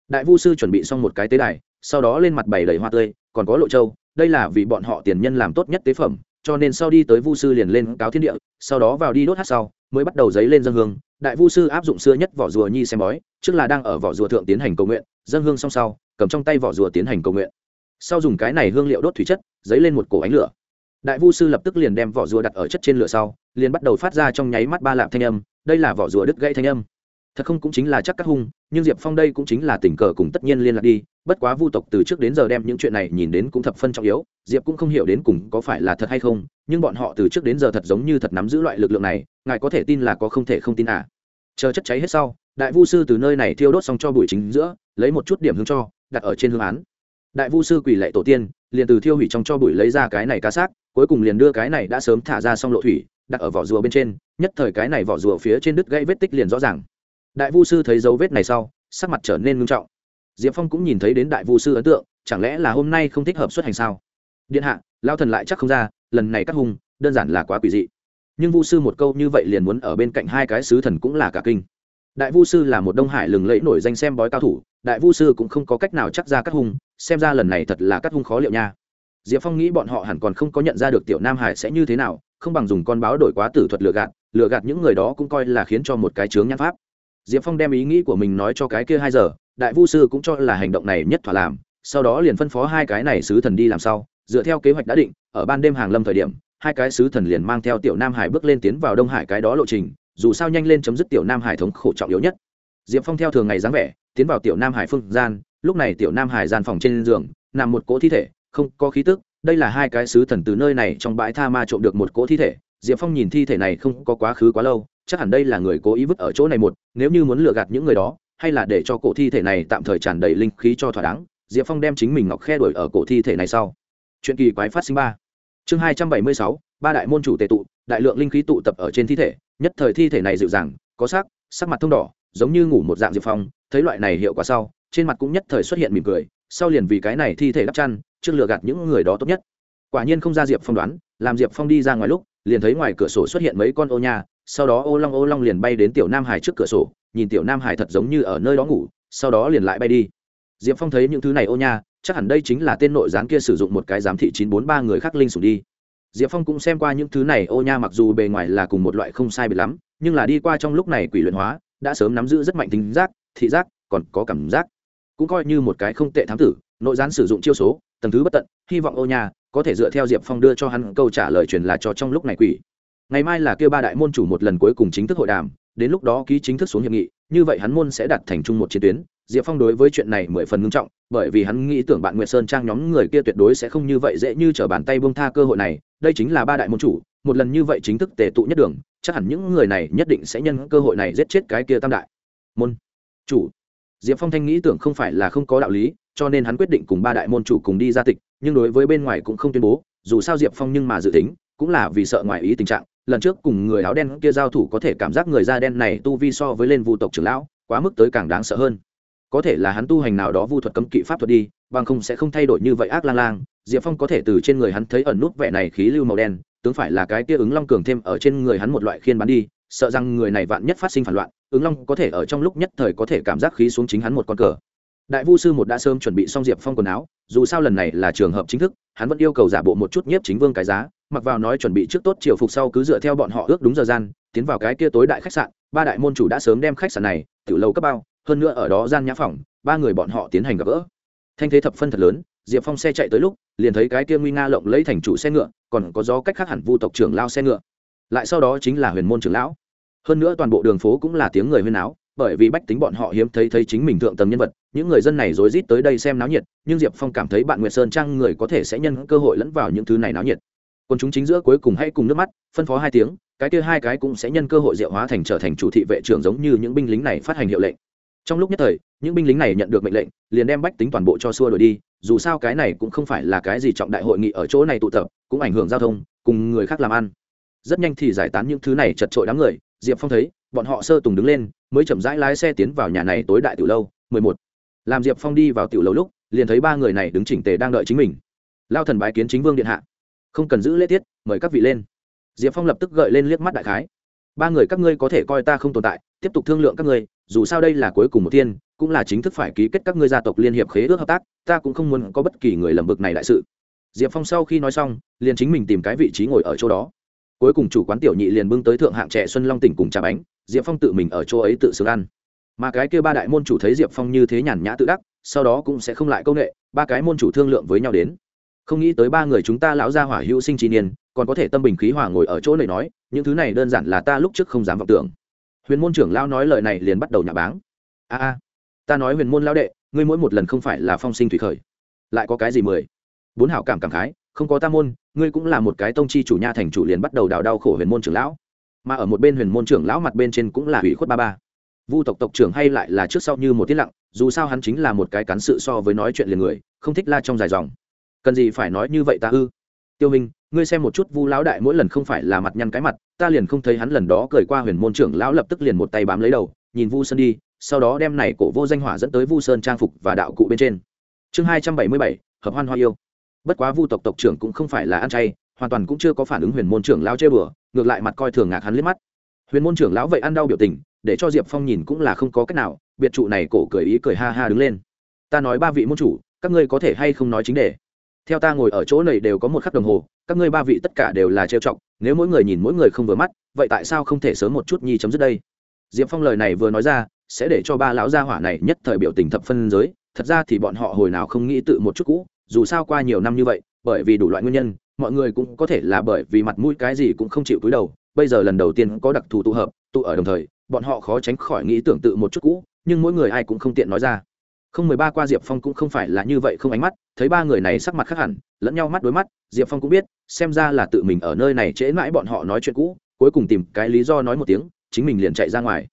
Đại vu sư chuẩn bị xong một cái tế đài, sau đó lên mặt bày đầy hoa tươi, còn có lộ châu, đây là vì bọn họ tiền nhân làm tốt nhất tế phẩm, cho nên sau đi tới vu sư liền lên cáo thiên địa, sau đó vào đi đốt hát sau, mới bắt đầu giấy lên dân hương. Đại vu sư áp dụng xưa nhất vỏ rùa nhi xem bói, trước là đang ở vỏ rùa thượng tiến hành cầu nguyện dân hương xong sau, cầm trong tay vỏ rùa tiến hành cầu nguyện. Sau dùng cái này hương liệu đốt thủy chất, giấy lên một cổ ánh lửa. Đại vu sư lập tức liền đem vỏ rùa đặt ở chất trên lửa sau, liền bắt đầu phát ra trong nháy mắt ba lạp thanh âm, đây là vỏ rùa đứt gãy thanh âm. Thật không cũng chính là chắc cắt hung, nhưng diệp phong đây cũng chính là tình cờ cùng tất nhiên liên lạc đi, bất quá vu tộc từ trước đến giờ đem những chuyện này nhìn đến cũng thập phân trọng yếu, diệp cũng không hiểu đến cùng có phải là thật hay không, nhưng bọn họ từ trước đến giờ thật giống như thật nắm giữ loại lực lượng này, ngài có thể tin là có không thể không tin à. Chờ chất cháy hết sau đại vu sư từ nơi này thiêu đốt xong cho bụi chính giữa, lấy một chút điểm hương cho, đặt ở trên hương án. Đại vu sư quỳ lệ tổ tiên, liền từ thiêu hủy trong cho bụi lấy ra cái này cá xác, cuối cùng liền đưa cái này đã sớm thả ra xong lộ thủy, đặt ở vỏ rùa bên trên, nhất thời cái này vỏ rùa phía trên đứt gãy vết tích liền rõ ràng. Đại vu sư thấy dấu vết này sau, sắc mặt trở nên ngưng trọng. Diệp phong cũng nhìn thấy đến đại vu sư ấn tượng, chẳng lẽ là hôm nay không thích hợp xuất hành sao? Điện hạ lao thần lại chắc không ra, lần này cắt hung, đơn giản là quá quỷ dị. Nhưng vu sư một câu như vậy liền muốn ở bên cạnh hai cái sứ thần cũng là cả kinh đại vu sư là một đông hải lừng lẫy nổi danh xem bói cao thủ, đại vu sư cũng không có cách nào chắc ra cắt hung, xem ra lần này thật là cắt hung khó liệu nha. Diệp phong nghĩ bọn họ hẳn còn không có nhận ra được tiểu nam hải sẽ như thế nào, không bằng dùng con báo đổi quá tử thuật lừa gạt lừa gạt những người đó cũng coi là khiến cho một cái chướng nhãn pháp. Diệp phong đem ý nghĩ của mình nói cho cái kia hai giờ, đại vu sư cũng cho là hành động này nhất thỏa làm, sau đó liền phân phó hai cái này sứ thần đi làm sau, dựa theo kế hoạch đã định, ở ban đêm hàng lâm thời điểm, hai cái sứ thần liền mang theo tiểu nam hải bước lên tiến vào đông hải cái đó lộ trình dù sao nhanh lên chấm dứt tiểu nam hải thống khổ trọng yếu nhất. Diệp phong theo thường ngày dáng vẻ, tiến vào tiểu nam hải phương gian, lúc này tiểu nam hải gian phòng trên giường, nằm một cỗ thi thể, không có khí tức, đây là hai cái sứ thần từ nơi này trong bãi tha ma trộm được một cỗ thi thể. Diệp phong nhìn thi thể này không có quá khứ quá lâu, chắc hẳn đây là người cố ý vứt ở chỗ này một, nếu như muốn lừa gạt những người đó, hay là để cho cổ thi thể này tạm thời tràn đầy linh khí cho thỏa đáng. Diệp phong đem chính mình ngọc khe đuổi ở cổ thi thể này sau. Chuyện kỳ quái phát sinh ba. Chương hai trăm bảy mươi sáu, ba đại môn chủ tệ tụ đại lượng linh khí tụ tập ở trên thi thể, nhất thời thi thể này dịu dàng, có sắc sắc mặt thông đỏ, giống như ngủ một dạng diệp phong, thấy loại này hiệu quả sau, trên mặt cũng nhất thời xuất hiện mỉm cười, sau liền vì cái này thi thể đắp chăn, trước lừa gạt những người đó tốt nhất. Quả nhiên không ra diệp phong đoán, làm diệp phong đi ra ngoài lúc, liền thấy ngoài cửa sổ xuất hiện mấy con ô nha, sau đó ô long ô long liền bay đến tiểu nam hải trước cửa sổ, nhìn tiểu nam hải thật giống như ở nơi đó ngủ, sau đó liền lại bay đi. Diệp phong thấy những thứ này ô nha, chắc hẳn đây chính là tên nội gián kia sử dụng một cái giám thị chín bốn ba người khác linh sủng đi diệp phong cũng xem qua những thứ này, ô nha mặc dù bề ngoài là cùng một loại không sai biệt lắm, nhưng là đi qua trong lúc này quỷ luyện hóa, đã sớm nắm giữ rất mạnh tính giác, thị giác, còn có cảm giác. Cũng coi như một cái không tệ thám tử, nội gián sử dụng chiêu số, tầng thứ bất tận, hy vọng ô nha có thể dựa theo diệp phong đưa cho hắn câu trả lời truyền là cho trong lúc này quỷ. Ngày mai là kêu ba đại môn chủ một lần cuối cùng chính thức hội đàm, đến lúc đó ký chính thức xuống hiệp nghị, như vậy hắn môn sẽ đặt thành chung một chiến tuyến. Diệp phong đối với chuyện này mười phần ngưng trọng, bởi vì hắn nghĩ tưởng bạn nguyệt sơn trang nhóm người kia tuyệt đối sẽ không như vậy dễ như t r ở bàn tay bông tha cơ hội này đây chính là ba đại môn chủ, một lần như vậy chính thức tề tụ nhất đường, chắc hẳn những người này nhất định sẽ nhân cơ hội này giết chết cái kia tam đại. Môn chủ. Diệp phong thanh nghĩ tưởng không phải là không có đạo lý, cho nên hắn quyết định cùng ba đại môn chủ cùng đi ra tịch, nhưng đối với bên ngoài cũng không tuyên bố, dù sao diệp phong nhưng mà dự tính, cũng là vì sợ ngoài ý tình trạng, lần trước cùng người áo đen kia giao thủ có thể cảm giác người da đen này tu vi so với lên vu tộc trưởng lão, quá mức tới càng đáng sợ hơn. Có thể là hắn tu hành nào đó vu thuật cấm kỵ pháp thuật đi, bằng không sẽ không thay đổi như vậy ác lang lang diệp phong có thể từ trên người hắn thấy ẩn nút vẻ này khí lưu màu đen, tướng phải là cái kia ứng long cường thêm ở trên người hắn một loại khiên bắn đi, sợ rằng người này vạn nhất phát sinh phản loạn, ứng long có thể ở trong lúc nhất thời có thể cảm giác khí xuống chính hắn một con cờ. Đại vu sư một đã sớm chuẩn bị xong diệp phong quần áo, dù sao lần này là trường hợp chính thức, hắn vẫn yêu cầu giả bộ một chút nhiếp chính vương cái giá, mặc vào nói chuẩn bị trước tốt chiều phục sau cứ dựa theo bọn họ ước đúng giờ gian, tiến vào cái kia tối đại khách sạn, ba đại môn chủ đã sớm đem khách sạn này tự lâu cấp bao, hơn nữa ở đó gian nhã phòng, ba người bọn họ tiến hành gặp gỡ. Thanh thế thập phân thật lớn, diệp phong xe chạy tới lúc liền thấy cái kia nguy nga lộng lấy thành chủ xe ngựa, còn có gió cách khác hẳn vu tộc trưởng lao xe ngựa. Lại sau đó chính là huyền môn trưởng lão. Hơn nữa toàn bộ đường phố cũng là tiếng người huyên áo bởi vì bách tính bọn họ hiếm thấy thấy chính mình thượng tầng nhân vật, những người dân này rối rít tới đây xem náo nhiệt, nhưng diệp phong cảm thấy bạn nguyệt sơn trang người có thể sẽ nhân cơ hội lẫn vào những thứ này náo nhiệt. Còn chúng chính giữa cuối cùng hãy cùng nước mắt, phân phó hai tiếng, cái kia hai cái cũng sẽ nhân cơ hội diệu hóa thành trở thành chủ thị vệ trưởng giống như những binh lính này phát hành hiệu lệnh trong lúc nhất thời, những binh lính này nhận được mệnh lệnh, liền đem bách tính toàn bộ cho xua đổi đi, dù sao cái này cũng không phải là cái gì trọng đại hội nghị ở chỗ này tụ tập, cũng ảnh hưởng giao thông, cùng người khác làm ăn. Rất nhanh thì giải tán những thứ này chật trội đám người, diệp phong thấy, bọn họ sơ tùng đứng lên, mới chậm rãi lái xe tiến vào nhà này tối đại tiểu lâu, mười một. Làm diệp phong đi vào tiểu lâu lúc, liền thấy ba người này đứng chỉnh tề đang đợi chính mình. Lao thần bái kiến chính vương điện hạ. Không cần giữ lễ tiết, mời các vị lên. Diệp phong lập tức gợi lên liếc mắt đại khái ba người các ngươi có thể coi ta không tồn tại, tiếp tục thương lượng các ngươi, dù sao đây là cuối cùng một tiên cũng là chính thức phải ký kết các ngươi gia tộc liên hiệp khế ước hợp tác, ta cũng không muốn có bất kỳ người lầm bực này đại sự. Diệp phong sau khi nói xong, liền chính mình tìm cái vị trí ngồi ở chỗ đó. Cuối cùng chủ quán tiểu nhị liền bưng tới thượng hạng trẻ xuân long tỉnh cùng trà bánh, diệp phong tự mình ở chỗ ấy tự xử ăn. Mà cái kia ba đại môn chủ thấy diệp phong như thế nhàn nhã tự đắc, sau đó cũng sẽ không lại công nghệ ba cái môn chủ thương lượng với nhau đến. Không nghĩ tới ba người chúng ta lão gia hỏa hữu sinh trí niên còn có thể tâm bình khí hòa ngồi ở chỗ này nói, những thứ này đơn giản là ta lúc trước không dám vọng tưởng. Huyền môn trưởng lao nói lời này liền bắt đầu nhà báng. A a, ta nói huyền môn lao đệ, ngươi mỗi một lần không phải là phong sinh thủy khởi, lại có cái gì mười? Bốn hảo cảm cảm khái, không có ta môn, ngươi cũng là một cái tông chi chủ nha thành chủ liền bắt đầu đào đau khổ huyền môn trưởng lão. Mà ở một bên huyền môn trưởng lão mặt bên trên cũng là hủy khuất ba ba. Vu tộc tộc trưởng hay lại là trước sau như một tiết lặng, dù sao hắn chính là một cái cán sự so với nói chuyện liền người, không thích la trong dài dòng. Cần gì phải nói như vậy ta ư? Tiêu minh ngươi xem một chút vu lão đại mỗi lần không phải là mặt nhăn cái mặt, ta liền không thấy hắn lần đó cười qua huyền môn trưởng lão lập tức liền một tay bám lấy đầu, nhìn vu sơn đi, sau đó đem này cổ vô danh hỏa dẫn tới vu sơn trang phục và đạo cụ bên trên. Chương hai trăm bảy mươi bảy, hợp hoan hoa yêu. Bất quá vu tộc tộc trưởng cũng không phải là ăn chay, hoàn toàn cũng chưa có phản ứng huyền môn trưởng lão chơi bừa, ngược lại mặt coi thường ngạc hắn liếc mắt. Huyền môn trưởng lão vậy ăn đau biểu tình, để cho diệp phong nhìn cũng là không có cách nào, biệt trụ này cổ cười ý cười ha ha đứng lên. Ta nói ba vị môn chủ, các ngươi có thể hay không nói chính đề? Theo ta ngồi ở chỗ này đều có một khắc đồng hồ, các ngươi ba vị tất cả đều là trêu trọng. nếu mỗi người nhìn mỗi người không vừa mắt, vậy tại sao không thể sớm một chút nhi chấm dứt đây diệp phong lời này vừa nói ra, sẽ để cho ba lão gia hỏa này nhất thời biểu tình thập phân giới, thật ra thì bọn họ hồi nào không nghĩ tự một chút cũ, dù sao qua nhiều năm như vậy, bởi vì đủ loại nguyên nhân, mọi người cũng có thể là bởi vì mặt mũi cái gì cũng không chịu cúi đầu, bây giờ lần đầu tiên có đặc thù tụ hợp, tụ ở đồng thời, bọn họ khó tránh khỏi nghĩ tưởng tự một chút cũ, nhưng mỗi người ai cũng không tiện nói ra không mười ba qua diệp phong cũng không phải là như vậy không ánh mắt, thấy ba người này sắc mặt khác hẳn, lẫn nhau mắt đối mắt, diệp phong cũng biết, xem ra là tự mình ở nơi này trễ mãi bọn họ nói chuyện cũ, cuối cùng tìm cái lý do nói một tiếng, chính mình liền chạy ra ngoài.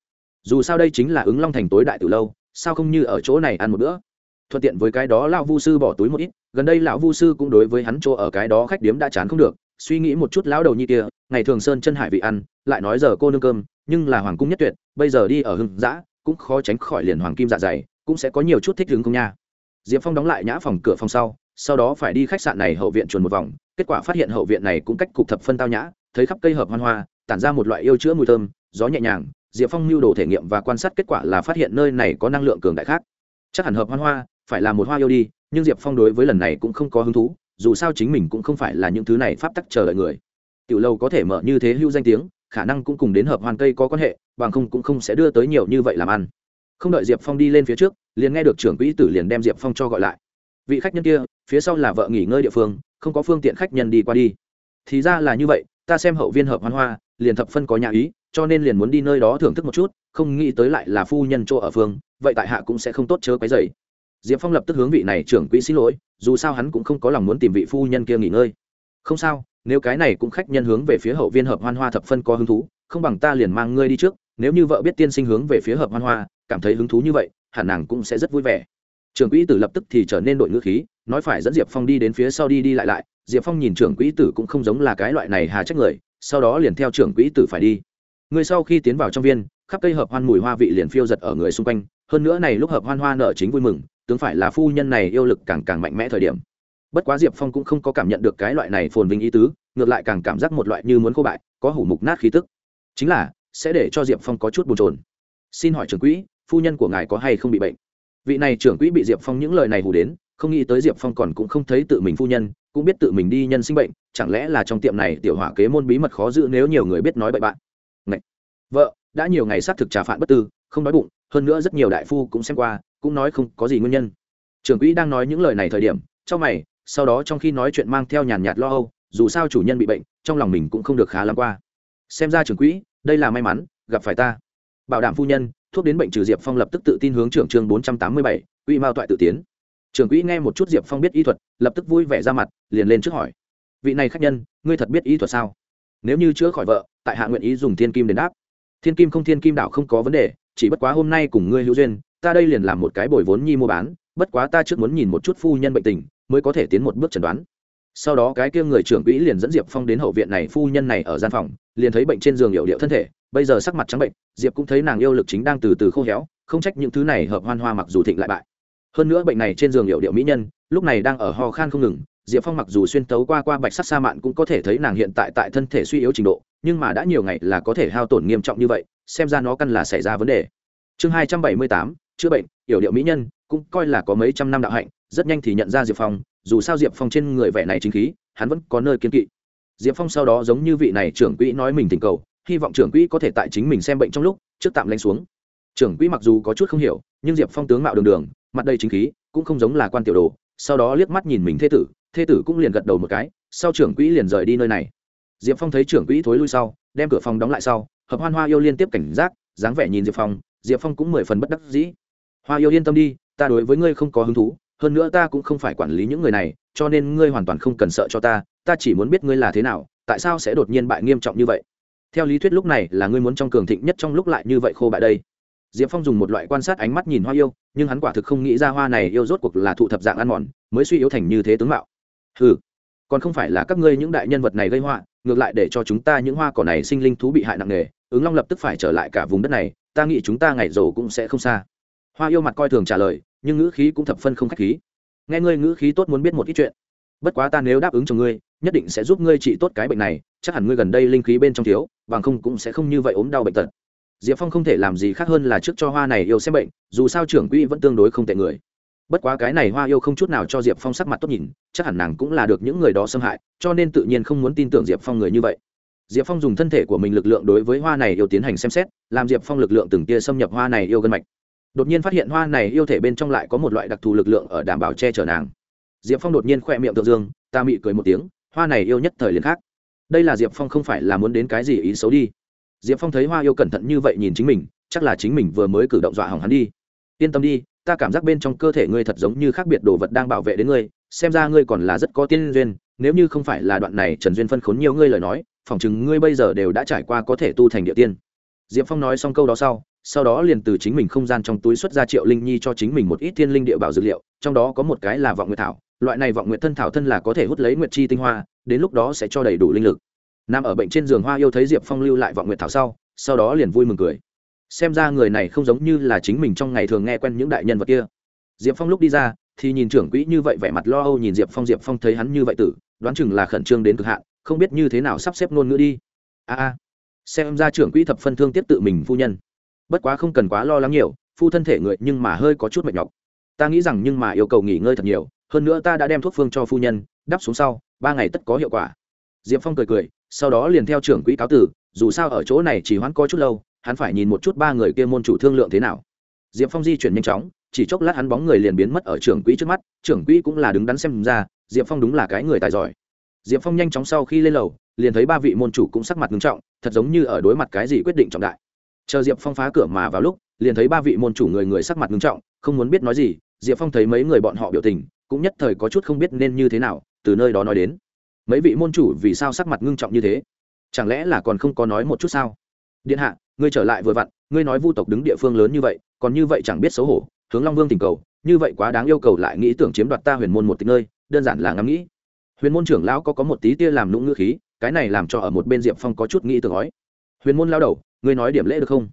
Dù sao đây chính là ứng long thành tối đại từ lâu, sao không như ở chỗ này ăn một bữa? Thuận tiện với cái đó lão vu sư bỏ túi một ít, gần đây lão vu sư cũng đối với hắn chỗ ở cái đó khách điếm đã chán không được, suy nghĩ một chút lão đầu như kia, ngày thường sơn chân hải vị ăn, lại nói giờ cô nương cơm, nhưng là hoàng cung nhất tuyệt, bây giờ đi ở hưng dã, cũng khó tránh khỏi liền hoàng kim dạ dày cũng sẽ có nhiều chút thích hứng không nha. Diệp phong đóng lại nhã phòng cửa phòng sau sau đó phải đi khách sạn này hậu viện chuồn một vòng, kết quả phát hiện hậu viện này cũng cách cục thập phân tao nhã, thấy khắp cây hợp hoan hoa, tản ra một loại yêu chữa mùi thơm, gió nhẹ nhàng, diệp phong mưu đồ thể nghiệm và quan sát kết quả là phát hiện nơi này có năng lượng cường đại khác. Chắc hẳn hợp hoan hoa phải là một hoa yêu đi, nhưng diệp phong đối với lần này cũng không có hứng thú, dù sao chính mình cũng không phải là những thứ này pháp tắc chờ đợi người. Tiểu lâu có thể mở như thế hưu danh tiếng, khả năng cũng cùng đến hợp hoàn cây có quan hệ, bằng không cũng không sẽ đưa tới nhiều như vậy làm ăn không đợi diệp phong đi lên phía trước, liền nghe được trưởng quỹ tử liền đem diệp phong cho gọi lại. Vị khách nhân kia, phía sau là vợ nghỉ ngơi địa phương, không có phương tiện khách nhân đi qua đi. Thì ra là như vậy, ta xem hậu viên hợp hoan hoa, liền thập phân có nhà ý, cho nên liền muốn đi nơi đó thưởng thức một chút, không nghĩ tới lại là phu nhân chỗ ở phương, vậy tại hạ cũng sẽ không tốt chớ cái dày diệp phong lập tức hướng vị này trưởng quỹ xin lỗi, dù sao hắn cũng không có lòng muốn tìm vị phu nhân kia nghỉ ngơi. Không sao, nếu cái này cũng khách nhân hướng về phía hậu viên hợp hoan hoa thập phân có hứng thú, không bằng ta liền mang ngươi đi trước, nếu như vợ biết tiên sinh hướng về phía hợp hoan hoa cảm thấy hứng thú như vậy, hẳn nàng cũng sẽ rất vui vẻ. Trưởng quỹ tử lập tức thì trở nên đội ngữ khí, nói phải dẫn diệp phong đi đến phía sau đi đi lại lại. Diệp phong nhìn trưởng quỹ tử cũng không giống là cái loại này hà trách người, sau đó liền theo trưởng quỹ tử phải đi. Người sau khi tiến vào trong viên, khắp cây hợp hoan mùi hoa vị liền phiêu giật ở người xung quanh. Hơn nữa này lúc hợp hoan hoa nở chính vui mừng, tướng phải là phu nhân này yêu lực càng càng mạnh mẽ thời điểm. Bất quá diệp phong cũng không có cảm nhận được cái loại này phồn vinh ý tứ, ngược lại càng cảm giác một loại như muốn khô bại, có hủ mục nát khí tức. Chính là, sẽ để cho diệp phong có chút bồn trồn xin hỏi trưởng quỹ phu nhân của ngài có hay không bị bệnh? Vị này trưởng quỹ bị diệp phong những lời này hù đến, không nghĩ tới diệp phong còn cũng không thấy tự mình phu nhân, cũng biết tự mình đi nhân sinh bệnh, chẳng lẽ là trong tiệm này tiểu hỏa kế môn bí mật khó giữ nếu nhiều người biết nói bậy bạn? Ngậy! vợ, đã nhiều ngày xác thực trà phạn bất tư, không đói bụng, hơn nữa rất nhiều đại phu cũng xem qua, cũng nói không có gì nguyên nhân. Trưởng quỹ đang nói những lời này thời điểm, trong mày, sau đó trong khi nói chuyện mang theo nhàn nhạt lo âu, dù sao chủ nhân bị bệnh, trong lòng mình cũng không được khá lắm qua. Xem ra trưởng quỹ, đây là may mắn, gặp phải ta. Bảo đảm phu nhân thuốc đến bệnh trừ diệp phong lập tức tự tin hướng trưởng chương bốn trăm tám mươi bảy, quỹ mao toại tự tiến. Trưởng quỹ nghe một chút diệp phong biết y thuật, lập tức vui vẻ ra mặt, liền lên trước hỏi. Vị này khách nhân, ngươi thật biết y thuật sao? Nếu như chữa khỏi vợ, tại hạ nguyện ý dùng thiên kim đền đáp. Thiên kim không thiên kim đạo không có vấn đề, chỉ bất quá hôm nay cùng ngươi hữu duyên, ta đây liền làm một cái bồi vốn nhi mua bán, bất quá ta trước muốn nhìn một chút phu nhân bệnh tình, mới có thể tiến một bước chẩn đoán sau đó cái kia người trưởng quỹ liền dẫn diệp phong đến hậu viện này phu nhân này ở gian phòng, liền thấy bệnh trên giường hiệu điệu thân thể, bây giờ sắc mặt trắng bệnh, diệp cũng thấy nàng yêu lực chính đang từ từ khô héo, không trách những thứ này hợp hoan hoa mặc dù thịnh lại bại. Hơn nữa bệnh này trên giường hiệu điệu mỹ nhân, lúc này đang ở ho khan không ngừng, diệp phong mặc dù xuyên tấu qua qua bạch sắc sa mạn cũng có thể thấy nàng hiện tại tại thân thể suy yếu trình độ, nhưng mà đã nhiều ngày là có thể hao tổn nghiêm trọng như vậy, xem ra nó căn là xảy ra vấn đề. Chương hai trăm bảy mươi tám, chữa bệnh yểu điệu mỹ nhân, cũng coi là có mấy trăm năm đạo hạnh, rất nhanh thì nhận ra diệp phong dù sao diệp phong trên người vẻ này chính khí, hắn vẫn có nơi kiên kỵ. Diệp phong sau đó giống như vị này trưởng quỹ nói mình tình cầu, hy vọng trưởng quỹ có thể tại chính mình xem bệnh trong lúc, trước tạm lanh xuống. Trưởng quỹ mặc dù có chút không hiểu, nhưng diệp phong tướng mạo đường đường, mặt đầy chính khí, cũng không giống là quan tiểu đồ, sau đó liếc mắt nhìn mình thê tử thê tử cũng liền gật đầu một cái, sau trưởng quỹ liền rời đi nơi này. Diệp phong thấy trưởng quỹ thối lui sau, đem cửa phòng đóng lại sau, hợp hoan hoa yêu liên tiếp cảnh giác, dáng vẻ nhìn diệp phong diệp phong cũng mười phần bất đắc dĩ. Hoa yêu yên tâm đi, ta đối với ngươi không có hứng thú hơn nữa ta cũng không phải quản lý những người này, cho nên ngươi hoàn toàn không cần sợ cho ta ta chỉ muốn biết ngươi là thế nào, tại sao sẽ đột nhiên bại nghiêm trọng như vậy. Theo lý thuyết lúc này là ngươi muốn trong cường thịnh nhất trong lúc lại như vậy khô bại đây. Diệp phong dùng một loại quan sát ánh mắt nhìn hoa yêu, nhưng hắn quả thực không nghĩ ra hoa này yêu rốt cuộc là thụ thập dạng ăn mòn, mới suy yếu thành như thế tướng mạo. Ừ còn không phải là các ngươi những đại nhân vật này gây họa, ngược lại để cho chúng ta những hoa cỏ này sinh linh thú bị hại nặng nề, ứng long lập tức phải trở lại cả vùng đất này, ta nghĩ chúng ta ngày rồ cũng sẽ không xa. Hoa yêu mặt coi thường trả lời nhưng ngữ khí cũng thập phân không khách khí. Nghe ngươi ngữ khí tốt muốn biết một ít chuyện. Bất quá ta nếu đáp ứng cho ngươi, nhất định sẽ giúp ngươi trị tốt cái bệnh này, chắc hẳn ngươi gần đây linh khí bên trong thiếu, bằng không cũng sẽ không như vậy ốm đau bệnh tật. Diệp phong không thể làm gì khác hơn là trước cho hoa này yêu xem bệnh, dù sao trưởng quỹ vẫn tương đối không tệ người. Bất quá cái này hoa yêu không chút nào cho diệp phong sắc mặt tốt nhìn, chắc hẳn nàng cũng là được những người đó xâm hại, cho nên tự nhiên không muốn tin tưởng diệp phong người như vậy. Diệp phong dùng thân thể của mình lực lượng đối với hoa này yêu tiến hành xem xét, làm diệp phong lực lượng từng tia xâm nhập hoa này yêu gân mạch đột nhiên phát hiện hoa này yêu thể bên trong lại có một loại đặc thù lực lượng ở đảm bảo che chở nàng. Diệp phong đột nhiên khỏe miệng tượng dương, ta mị cười một tiếng, hoa này yêu nhất thời liền khác. Đây là diệp phong không phải là muốn đến cái gì ý xấu đi. Diệp phong thấy hoa yêu cẩn thận như vậy nhìn chính mình, chắc là chính mình vừa mới cử động dọa hỏng hắn đi. Yên tâm đi, ta cảm giác bên trong cơ thể ngươi thật giống như khác biệt đồ vật đang bảo vệ đến ngươi, xem ra ngươi còn là rất có tiên duyên, nếu như không phải là đoạn này trần duyên phân khốn nhiều ngươi lời nói phỏng chừng ngươi bây giờ đều đã trải qua có thể tu thành địa tiên. Diệp phong nói xong câu đó sau sau đó liền từ chính mình không gian trong túi xuất ra triệu linh nhi cho chính mình một ít thiên linh địa bảo dược liệu, trong đó có một cái là vọng nguyệt thảo, loại này vọng nguyệt thân thảo thân là có thể hút lấy nguyệt chi tinh hoa, đến lúc đó sẽ cho đầy đủ linh lực. Nằm ở bệnh trên giường hoa yêu thấy diệp phong lưu lại vọng nguyệt thảo sau sau đó liền vui mừng cười. Xem ra người này không giống như là chính mình trong ngày thường nghe quen những đại nhân vật kia. Diệp phong lúc đi ra, thì nhìn trưởng quỹ như vậy vẻ mặt lo âu nhìn diệp phong diệp phong thấy hắn như vậy tử, đoán chừng là khẩn trương đến cực hạn, không biết như thế nào sắp xếp ngôn ngữ đi. A a, xem ra trưởng quỹ thập phân thương tiếp tự mình phu nhân bất quá không cần quá lo lắng nhiều, phu thân thể người nhưng mà hơi có chút mệt nhọc. Ta nghĩ rằng nhưng mà yêu cầu nghỉ ngơi thật nhiều, hơn nữa ta đã đem thuốc phương cho phu nhân, đắp xuống sau, ba ngày tất có hiệu quả. Diệp phong cười cười, sau đó liền theo trưởng quỹ cáo tử, dù sao ở chỗ này chỉ hoãn có chút lâu, hắn phải nhìn một chút ba người kia môn chủ thương lượng thế nào. Diệp phong di chuyển nhanh chóng, chỉ chốc lát hắn bóng người liền biến mất ở trưởng quỹ trước mắt, trưởng quỹ cũng là đứng đắn xem ra, diệp phong đúng là cái người tài giỏi. Diệp phong nhanh chóng sau khi lên lầu, liền thấy ba vị môn chủ cũng sắc mặt nghiêm trọng, thật giống như ở đối mặt cái gì quyết định trọng đại chờ diệp phong phá cửa mà vào lúc, liền thấy ba vị môn chủ người người sắc mặt nghiêm trọng, không muốn biết nói gì, diệp phong thấy mấy người bọn họ biểu tình, cũng nhất thời có chút không biết nên như thế nào, từ nơi đó nói đến. Mấy vị môn chủ vì sao sắc mặt ngưng trọng như thế? Chẳng lẽ là còn không có nói một chút sao? Điện hạ, ngươi trở lại vừa vặn, ngươi nói vu tộc đứng địa phương lớn như vậy, còn như vậy chẳng biết xấu hổ, hướng long vương tình cầu, như vậy quá đáng yêu cầu lại nghĩ tưởng chiếm đoạt ta huyền môn một tịch nơi, đơn giản là ngắm nghĩ. Huyền môn trưởng lão có có một tí tia làm nũng ngữ khí, cái này làm cho ở một bên diệp phong có chút nghĩ tưởng ói huyền môn lao đầu ngươi nói điểm lễ được không?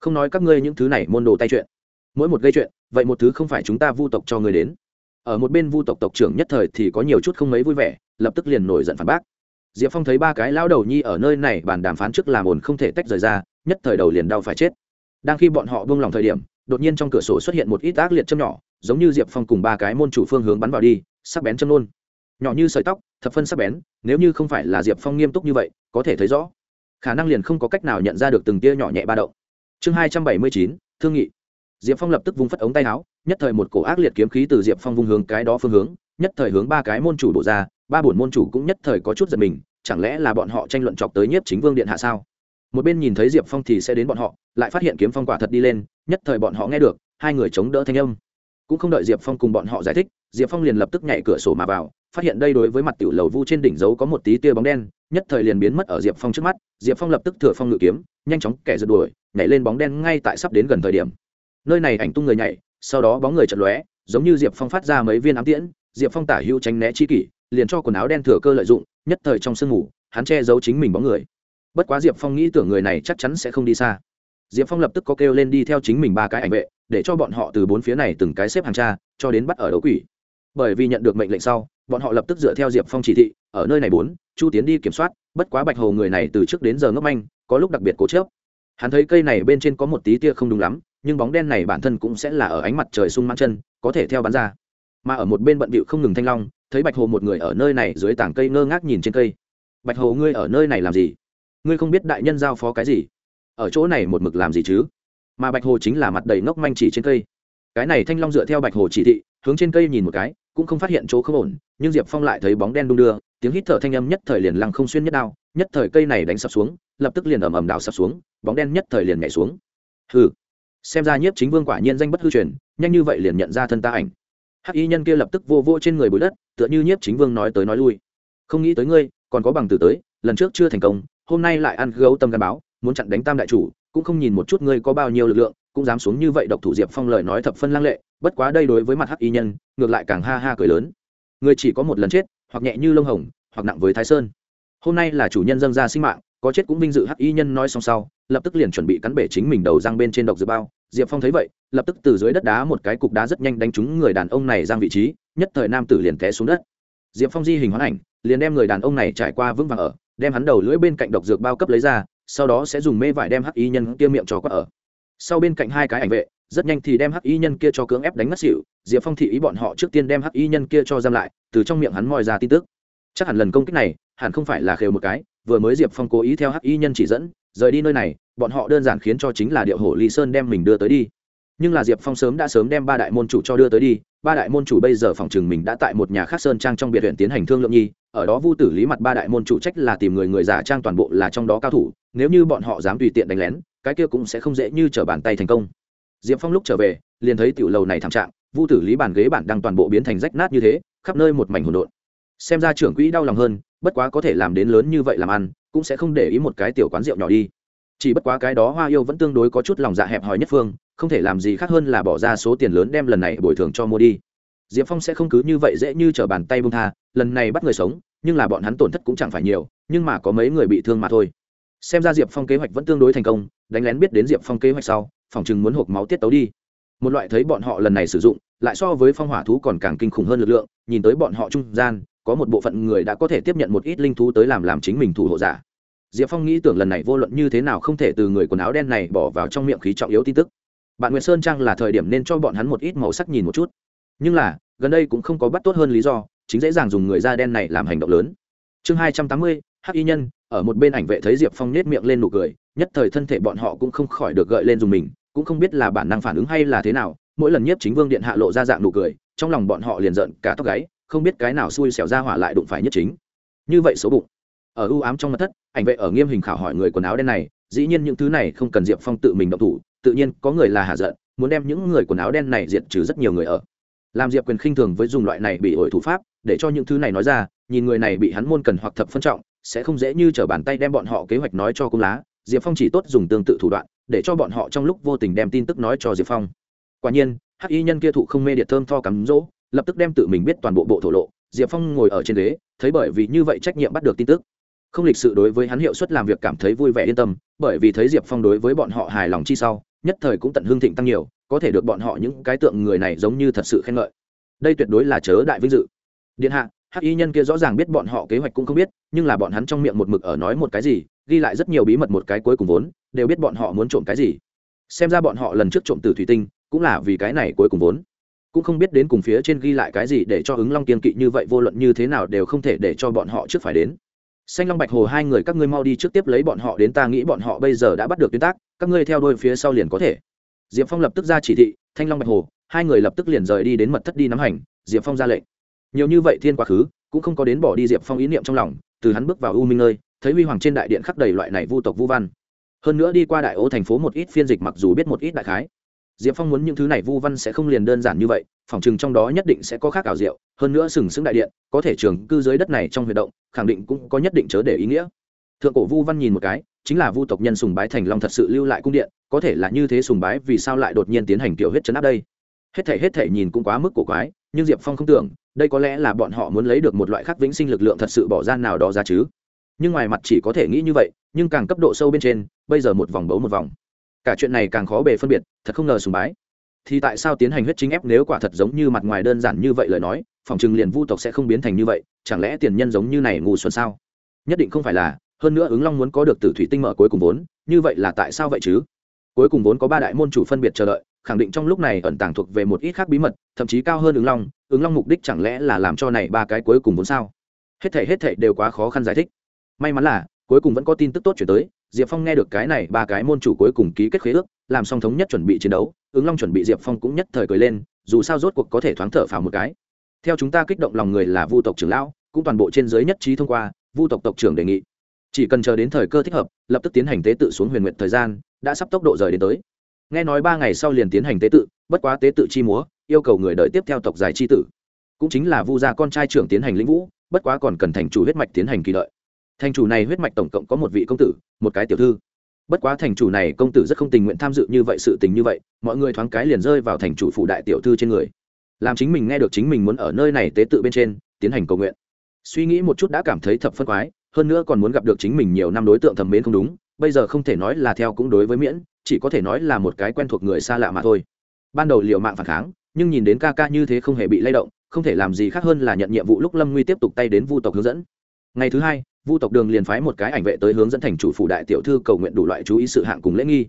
Không nói các ngươi những thứ này môn đồ tay chuyện. Mỗi một gây chuyện, vậy một thứ không phải chúng ta vu tộc cho ngươi đến. Ở một bên vu tộc tộc trưởng nhất thời thì có nhiều chút không mấy vui vẻ, lập tức liền nổi giận phản bác. Diệp phong thấy ba cái lão đầu nhi ở nơi này bàn đàm phán trước làm ồn không thể tách rời ra, nhất thời đầu liền đau phải chết. Đang khi bọn họ buông lòng thời điểm, đột nhiên trong cửa sổ xuất hiện một ít ác liệt châm nhỏ, giống như diệp phong cùng ba cái môn chủ phương hướng bắn vào đi, sắc bén châm luôn. Nhỏ như sợi tóc, thập phân sắc bén, nếu như không phải là diệp phong nghiêm túc như vậy, có thể thấy rõ khả năng liền không có cách nào nhận ra được từng tia nhỏ nhẹ ba động. Chương hai trăm bảy mươi chín, thương nghị. Diệp phong lập tức vung phất ống tay áo, nhất thời một cổ ác liệt kiếm khí từ diệp phong vung hướng cái đó phương hướng, nhất thời hướng ba cái môn chủ đổ ra, ba bổn môn chủ cũng nhất thời có chút giật mình, chẳng lẽ là bọn họ tranh luận chọc tới nhiếp chính vương điện hạ sao? Một bên nhìn thấy diệp phong thì sẽ đến bọn họ, lại phát hiện kiếm phong quả thật đi lên, nhất thời bọn họ nghe được, hai người chống đỡ thanh âm. Cũng không đợi diệp phong cùng bọn họ giải thích, diệp phong liền lập tức nhảy cửa sổ mà vào phát hiện đây đối với mặt tiểu lầu vu trên đỉnh dấu có một tí tia bóng đen, nhất thời liền biến mất ở diệp phong trước mắt. Diệp phong lập tức thừa phong ngự kiếm, nhanh chóng kẻ giật đuổi, nhảy lên bóng đen ngay tại sắp đến gần thời điểm. Nơi này ảnh tung người nhảy, sau đó bóng người chật lóe, giống như diệp phong phát ra mấy viên ám tiễn. Diệp phong tả hữu tránh né chi kỷ, liền cho quần áo đen thừa cơ lợi dụng, nhất thời trong sương ngủ hắn che giấu chính mình bóng người. Bất quá diệp phong nghĩ tưởng người này chắc chắn sẽ không đi xa. Diệp phong lập tức có kêu lên đi theo chính mình ba cái ảnh vệ, để cho bọn họ từ bốn phía này từng cái xếp hàng tra, cho đến bắt ở đấu quỷ bởi vì nhận được mệnh lệnh sau, bọn họ lập tức dựa theo diệp phong chỉ thị, ở nơi này bốn, chu tiến đi kiểm soát, bất quá bạch hồ người này từ trước đến giờ ngốc manh, có lúc đặc biệt cố chớp hắn thấy cây này bên trên có một tí tia không đúng lắm, nhưng bóng đen này bản thân cũng sẽ là ở ánh mặt trời sung mãn chân, có thể theo bắn ra. Mà ở một bên bận bịu không ngừng thanh long, thấy bạch hồ một người ở nơi này dưới tảng cây ngơ ngác nhìn trên cây. Bạch hồ, ngươi ở nơi này làm gì? Ngươi không biết đại nhân giao phó cái gì? Ở chỗ này một mực làm gì chứ? Mà bạch hồ chính là mặt đầy ngốc manh chỉ trên cây. Cái này thanh long dựa theo bạch hồ chỉ thị hướng trên cây nhìn một cái, cũng không phát hiện chỗ không ổn, nhưng diệp phong lại thấy bóng đen đung đưa, tiếng hít thở thanh âm nhất thời liền lăng không xuyên nhất đao, nhất thời cây này đánh sập xuống, lập tức liền ầm ầm đào sập xuống, bóng đen nhất thời liền nhảy xuống. Hừ. Xem ra nhiếp chính vương quả nhiên danh bất hư truyền, nhanh như vậy liền nhận ra thân ta ảnh. Hắc y nhân kia lập tức vô vô trên người bụi đất, tựa như nhiếp chính vương nói tới nói lui. Không nghĩ tới ngươi, còn có bằng từ tới, lần trước chưa thành công, hôm nay lại ăn gấu tâm gắn báo, muốn chặn đánh tam đại chủ, cũng không nhìn một chút ngươi có bao nhiêu lực lượng, cũng dám xuống như vậy độc thủ diệp phong lời nói thập phân lăng lệ bất quá đây đối với mặt hắc y nhân, ngược lại càng ha ha cười lớn. Người chỉ có một lần chết, hoặc nhẹ như lông hồng, hoặc nặng với thái sơn. Hôm nay là chủ nhân dâng ra sinh mạng, có chết cũng vinh dự hắc y nhân nói xong sau, lập tức liền chuẩn bị cắn bể chính mình đầu răng bên trên độc dược bao. Diệp phong thấy vậy, lập tức từ dưới đất đá một cái cục đá rất nhanh đánh trúng người đàn ông này giang vị trí, nhất thời nam tử liền té xuống đất. Diệp phong di hình hoán ảnh, liền đem người đàn ông này trải qua vững vàng ở, đem hắn đầu lưỡi bên cạnh độc dược bao cấp lấy ra, sau đó sẽ dùng mê vải đem hắc y nhân kia miệng cho quát ở. Sau bên cạnh hai cái ảnh vệ rất nhanh thì đem hắc y nhân kia cho cưỡng ép đánh mất xỉu, diệp phong thị ý bọn họ trước tiên đem hắc y nhân kia cho giam lại, từ trong miệng hắn moi ra tin tức. Chắc hẳn lần công kích này, hẳn không phải là khều một cái, vừa mới diệp phong cố ý theo hắc y nhân chỉ dẫn, rời đi nơi này, bọn họ đơn giản khiến cho chính là điệu hổ lý sơn đem mình đưa tới đi. Nhưng là diệp phong sớm đã sớm đem ba đại môn chủ cho đưa tới đi, ba đại môn chủ bây giờ phòng chừng mình đã tại một nhà khác sơn trang trong biệt huyện tiến hành thương lượng nhi, ở đó vu tử lý mặt ba đại môn chủ trách là tìm người người giả trang toàn bộ là trong đó cao thủ, nếu như bọn họ dám tùy tiện đánh lén, cái kia cũng sẽ không dễ như trở bàn tay thành công diệp phong lúc trở về, liền thấy tiểu lầu này thảm trạng, vu tử lý bàn ghế bản đang toàn bộ biến thành rách nát như thế, khắp nơi một mảnh hỗn độn. Xem ra trưởng quỹ đau lòng hơn, bất quá có thể làm đến lớn như vậy làm ăn, cũng sẽ không để ý một cái tiểu quán rượu nhỏ đi. Chỉ bất quá cái đó hoa yêu vẫn tương đối có chút lòng dạ hẹp hòi nhất phương, không thể làm gì khác hơn là bỏ ra số tiền lớn đem lần này bồi thường cho mua đi. Diệp phong sẽ không cứ như vậy dễ như t r ở bàn tay bông tha, lần này bắt người sống, nhưng là bọn hắn tổn thất cũng chẳng phải nhiều, nhưng mà có mấy người bị thương mà thôi. Xem ra diệp phong kế hoạch vẫn tương đối thành công, đánh lén biết đến diệp phong kế hoạch sau phòng chừng muốn hộp máu tiết tấu đi. Một loại thấy bọn họ lần này sử dụng, lại so với phong hỏa thú còn càng kinh khủng hơn lực lượng, nhìn tới bọn họ trung gian, có một bộ phận người đã có thể tiếp nhận một ít linh thú tới làm làm chính mình thủ hộ giả. Diệp phong nghĩ tưởng lần này vô luận như thế nào không thể từ người quần áo đen này bỏ vào trong miệng khí trọng yếu tin tức. Bạn nguyễn sơn trang là thời điểm nên cho bọn hắn một ít màu sắc nhìn một chút. Nhưng là, gần đây cũng không có bắt tốt hơn lý do, chính dễ dàng dùng người da đen này làm hành động lớn. Chương hai trăm tám mươi, hắc y nhân, ở một bên ảnh vệ thấy diệp phong nết miệng lên nụ cười, nhất thời thân thể bọn họ cũng không khỏi được gợi lên dùng mình cũng không biết là bản năng phản ứng hay là thế nào, mỗi lần nhiếp chính vương điện hạ lộ ra dạng nụ cười, trong lòng bọn họ liền giận cả tóc gáy, không biết cái nào xui xẻo ra hỏa lại đụng phải nhất chính. Như vậy xấu bụng. Ở ưu ám trong mặt thất, ảnh vệ ở nghiêm hình khảo hỏi người quần áo đen này, dĩ nhiên những thứ này không cần diệp phong tự mình động thủ, tự nhiên có người là hạ giận, muốn đem những người quần áo đen này diệt trừ rất nhiều người ở. Làm diệp quyền khinh thường với dùng loại này bị ổi thủ pháp, để cho những thứ này nói ra, nhìn người này bị hắn môn cần hoặc thập phân trọng, sẽ không dễ như t r ở bàn tay đem bọn họ kế hoạch nói cho cung lá. Diệp phong chỉ tốt dùng tương tự thủ đoạn để cho bọn họ trong lúc vô tình đem tin tức nói cho diệp phong. Quả nhiên, hắc y nhân kia thụ không mê điện thơm tho cắm rỗ, lập tức đem tự mình biết toàn bộ bộ thổ lộ. Diệp phong ngồi ở trên ghế, thấy bởi vì như vậy trách nhiệm bắt được tin tức. Không lịch sự đối với hắn hiệu suất làm việc cảm thấy vui vẻ yên tâm, bởi vì thấy diệp phong đối với bọn họ hài lòng chi sau, nhất thời cũng tận hương thịnh tăng nhiều, có thể được bọn họ những cái tượng người này giống như thật sự khen ngợi. Đây tuyệt đối là chớ đại vinh dự. Điện hạ, hắc y nhân kia rõ ràng biết bọn họ kế hoạch cũng không biết, nhưng là bọn hắn trong miệng một mực ở nói một cái gì ghi lại rất nhiều bí mật một cái cuối cùng vốn, đều biết bọn họ muốn trộm cái gì. Xem ra bọn họ lần trước trộm từ thủy tinh, cũng là vì cái này cuối cùng vốn. Cũng không biết đến cùng phía trên ghi lại cái gì để cho ứng long kiên kỵ như vậy vô luận như thế nào đều không thể để cho bọn họ trước phải đến. Xanh long bạch hồ, hai người các ngươi mau đi trước tiếp lấy bọn họ đến ta nghĩ bọn họ bây giờ đã bắt được tuyến tác, các ngươi theo đôi phía sau liền có thể. Diệp phong lập tức ra chỉ thị, thanh long bạch hồ, hai người lập tức liền rời đi đến mật thất đi nắm hành, diệp phong ra lệnh. Nhiều như vậy thiên quá khứ, cũng không có đến bỏ đi diệp phong ý niệm trong lòng, từ hắn bước vào u minh nơi thấy huy hoàng trên đại điện khắc đầy loại này vu tộc vu văn. Hơn nữa đi qua đại ô thành phố một ít phiên dịch mặc dù biết một ít đại khái, diệp phong muốn những thứ này vu văn sẽ không liền đơn giản như vậy, phòng chừng trong đó nhất định sẽ có khác ảo diệu, hơn nữa sừng sững đại điện, có thể trường cư dưới đất này trong huy động, khẳng định cũng có nhất định chớ để ý nghĩa. Thượng cổ vu văn nhìn một cái, chính là vu tộc nhân sùng bái thành long thật sự lưu lại cung điện, có thể là như thế sùng bái vì sao lại đột nhiên tiến hành kiểu huyết chấn áp đây? Hết thể hết thể nhìn cũng quá mức cổ quái, nhưng diệp phong không tưởng, đây có lẽ là bọn họ muốn lấy được một loại khắc vĩnh sinh lực lượng thật sự bỏ ra nào đó ra chứ nhưng ngoài mặt chỉ có thể nghĩ như vậy, nhưng càng cấp độ sâu bên trên, bây giờ một vòng bấu một vòng. Cả chuyện này càng khó bề phân biệt, thật không ngờ sùng bái. Thì tại sao tiến hành huyết chính ép nếu quả thật giống như mặt ngoài đơn giản như vậy lời nói, phòng chừng liền vu tộc sẽ không biến thành như vậy, chẳng lẽ tiền nhân giống như này ngu xuẩn sao? Nhất định không phải là, hơn nữa ứng long muốn có được tử thủy tinh mở cuối cùng vốn, như vậy là tại sao vậy chứ? Cuối cùng vốn có ba đại môn chủ phân biệt chờ đợi, khẳng định trong lúc này ẩn tàng thuộc về một ít khác bí mật, thậm chí cao hơn ứng long ứng long mục đích chẳng lẽ là làm cho này ba cái cuối cùng vốn sao? Hết thể hết thể đều quá khó khăn giải thích may mắn là, cuối cùng vẫn có tin tức tốt chuyển tới, diệp phong nghe được cái này ba cái môn chủ cuối cùng ký kết khế ước, làm song thống nhất chuẩn bị chiến đấu, ứng long chuẩn bị diệp phong cũng nhất thời cười lên, dù sao rốt cuộc có thể thoáng thở phào một cái. Theo chúng ta kích động lòng người là vu tộc trưởng lão, cũng toàn bộ trên giới nhất trí thông qua, vu tộc tộc trưởng đề nghị. Chỉ cần chờ đến thời cơ thích hợp, lập tức tiến hành tế tự xuống huyền nguyện thời gian, đã sắp tốc độ rời đến tới. Nghe nói ba ngày sau liền tiến hành tế tự, bất quá tế tự chi múa, yêu cầu người đợi tiếp theo tộc giải chi tử. Cũng chính là vu gia con trai trưởng tiến hành lĩnh vũ, bất quá còn cần thành chủ huyết mạch tiến hành kỳ đợi thành chủ này huyết mạch tổng cộng có một vị công tử, một cái tiểu thư. Bất quá thành chủ này công tử rất không tình nguyện tham dự như vậy sự tình như vậy, mọi người thoáng cái liền rơi vào thành chủ phụ đại tiểu thư trên người. Làm chính mình nghe được chính mình muốn ở nơi này tế tự bên trên, tiến hành cầu nguyện. Suy nghĩ một chút đã cảm thấy thập phân quái, hơn nữa còn muốn gặp được chính mình nhiều năm đối tượng thẩm mến không đúng, bây giờ không thể nói là theo cũng đối với miễn, chỉ có thể nói là một cái quen thuộc người xa lạ mà thôi. Ban đầu liệu mạng phản kháng, nhưng nhìn đến ca ca như thế không hề bị lay động, không thể làm gì khác hơn là nhận nhiệm vụ lúc lâm nguy tiếp tục tay đến vu tộc hướng dẫn. Ngày thứ hai vu tộc đường liền phái một cái ảnh vệ tới hướng dẫn thành chủ phủ đại tiểu thư cầu nguyện đủ loại chú ý sự hạng cùng lễ nghi.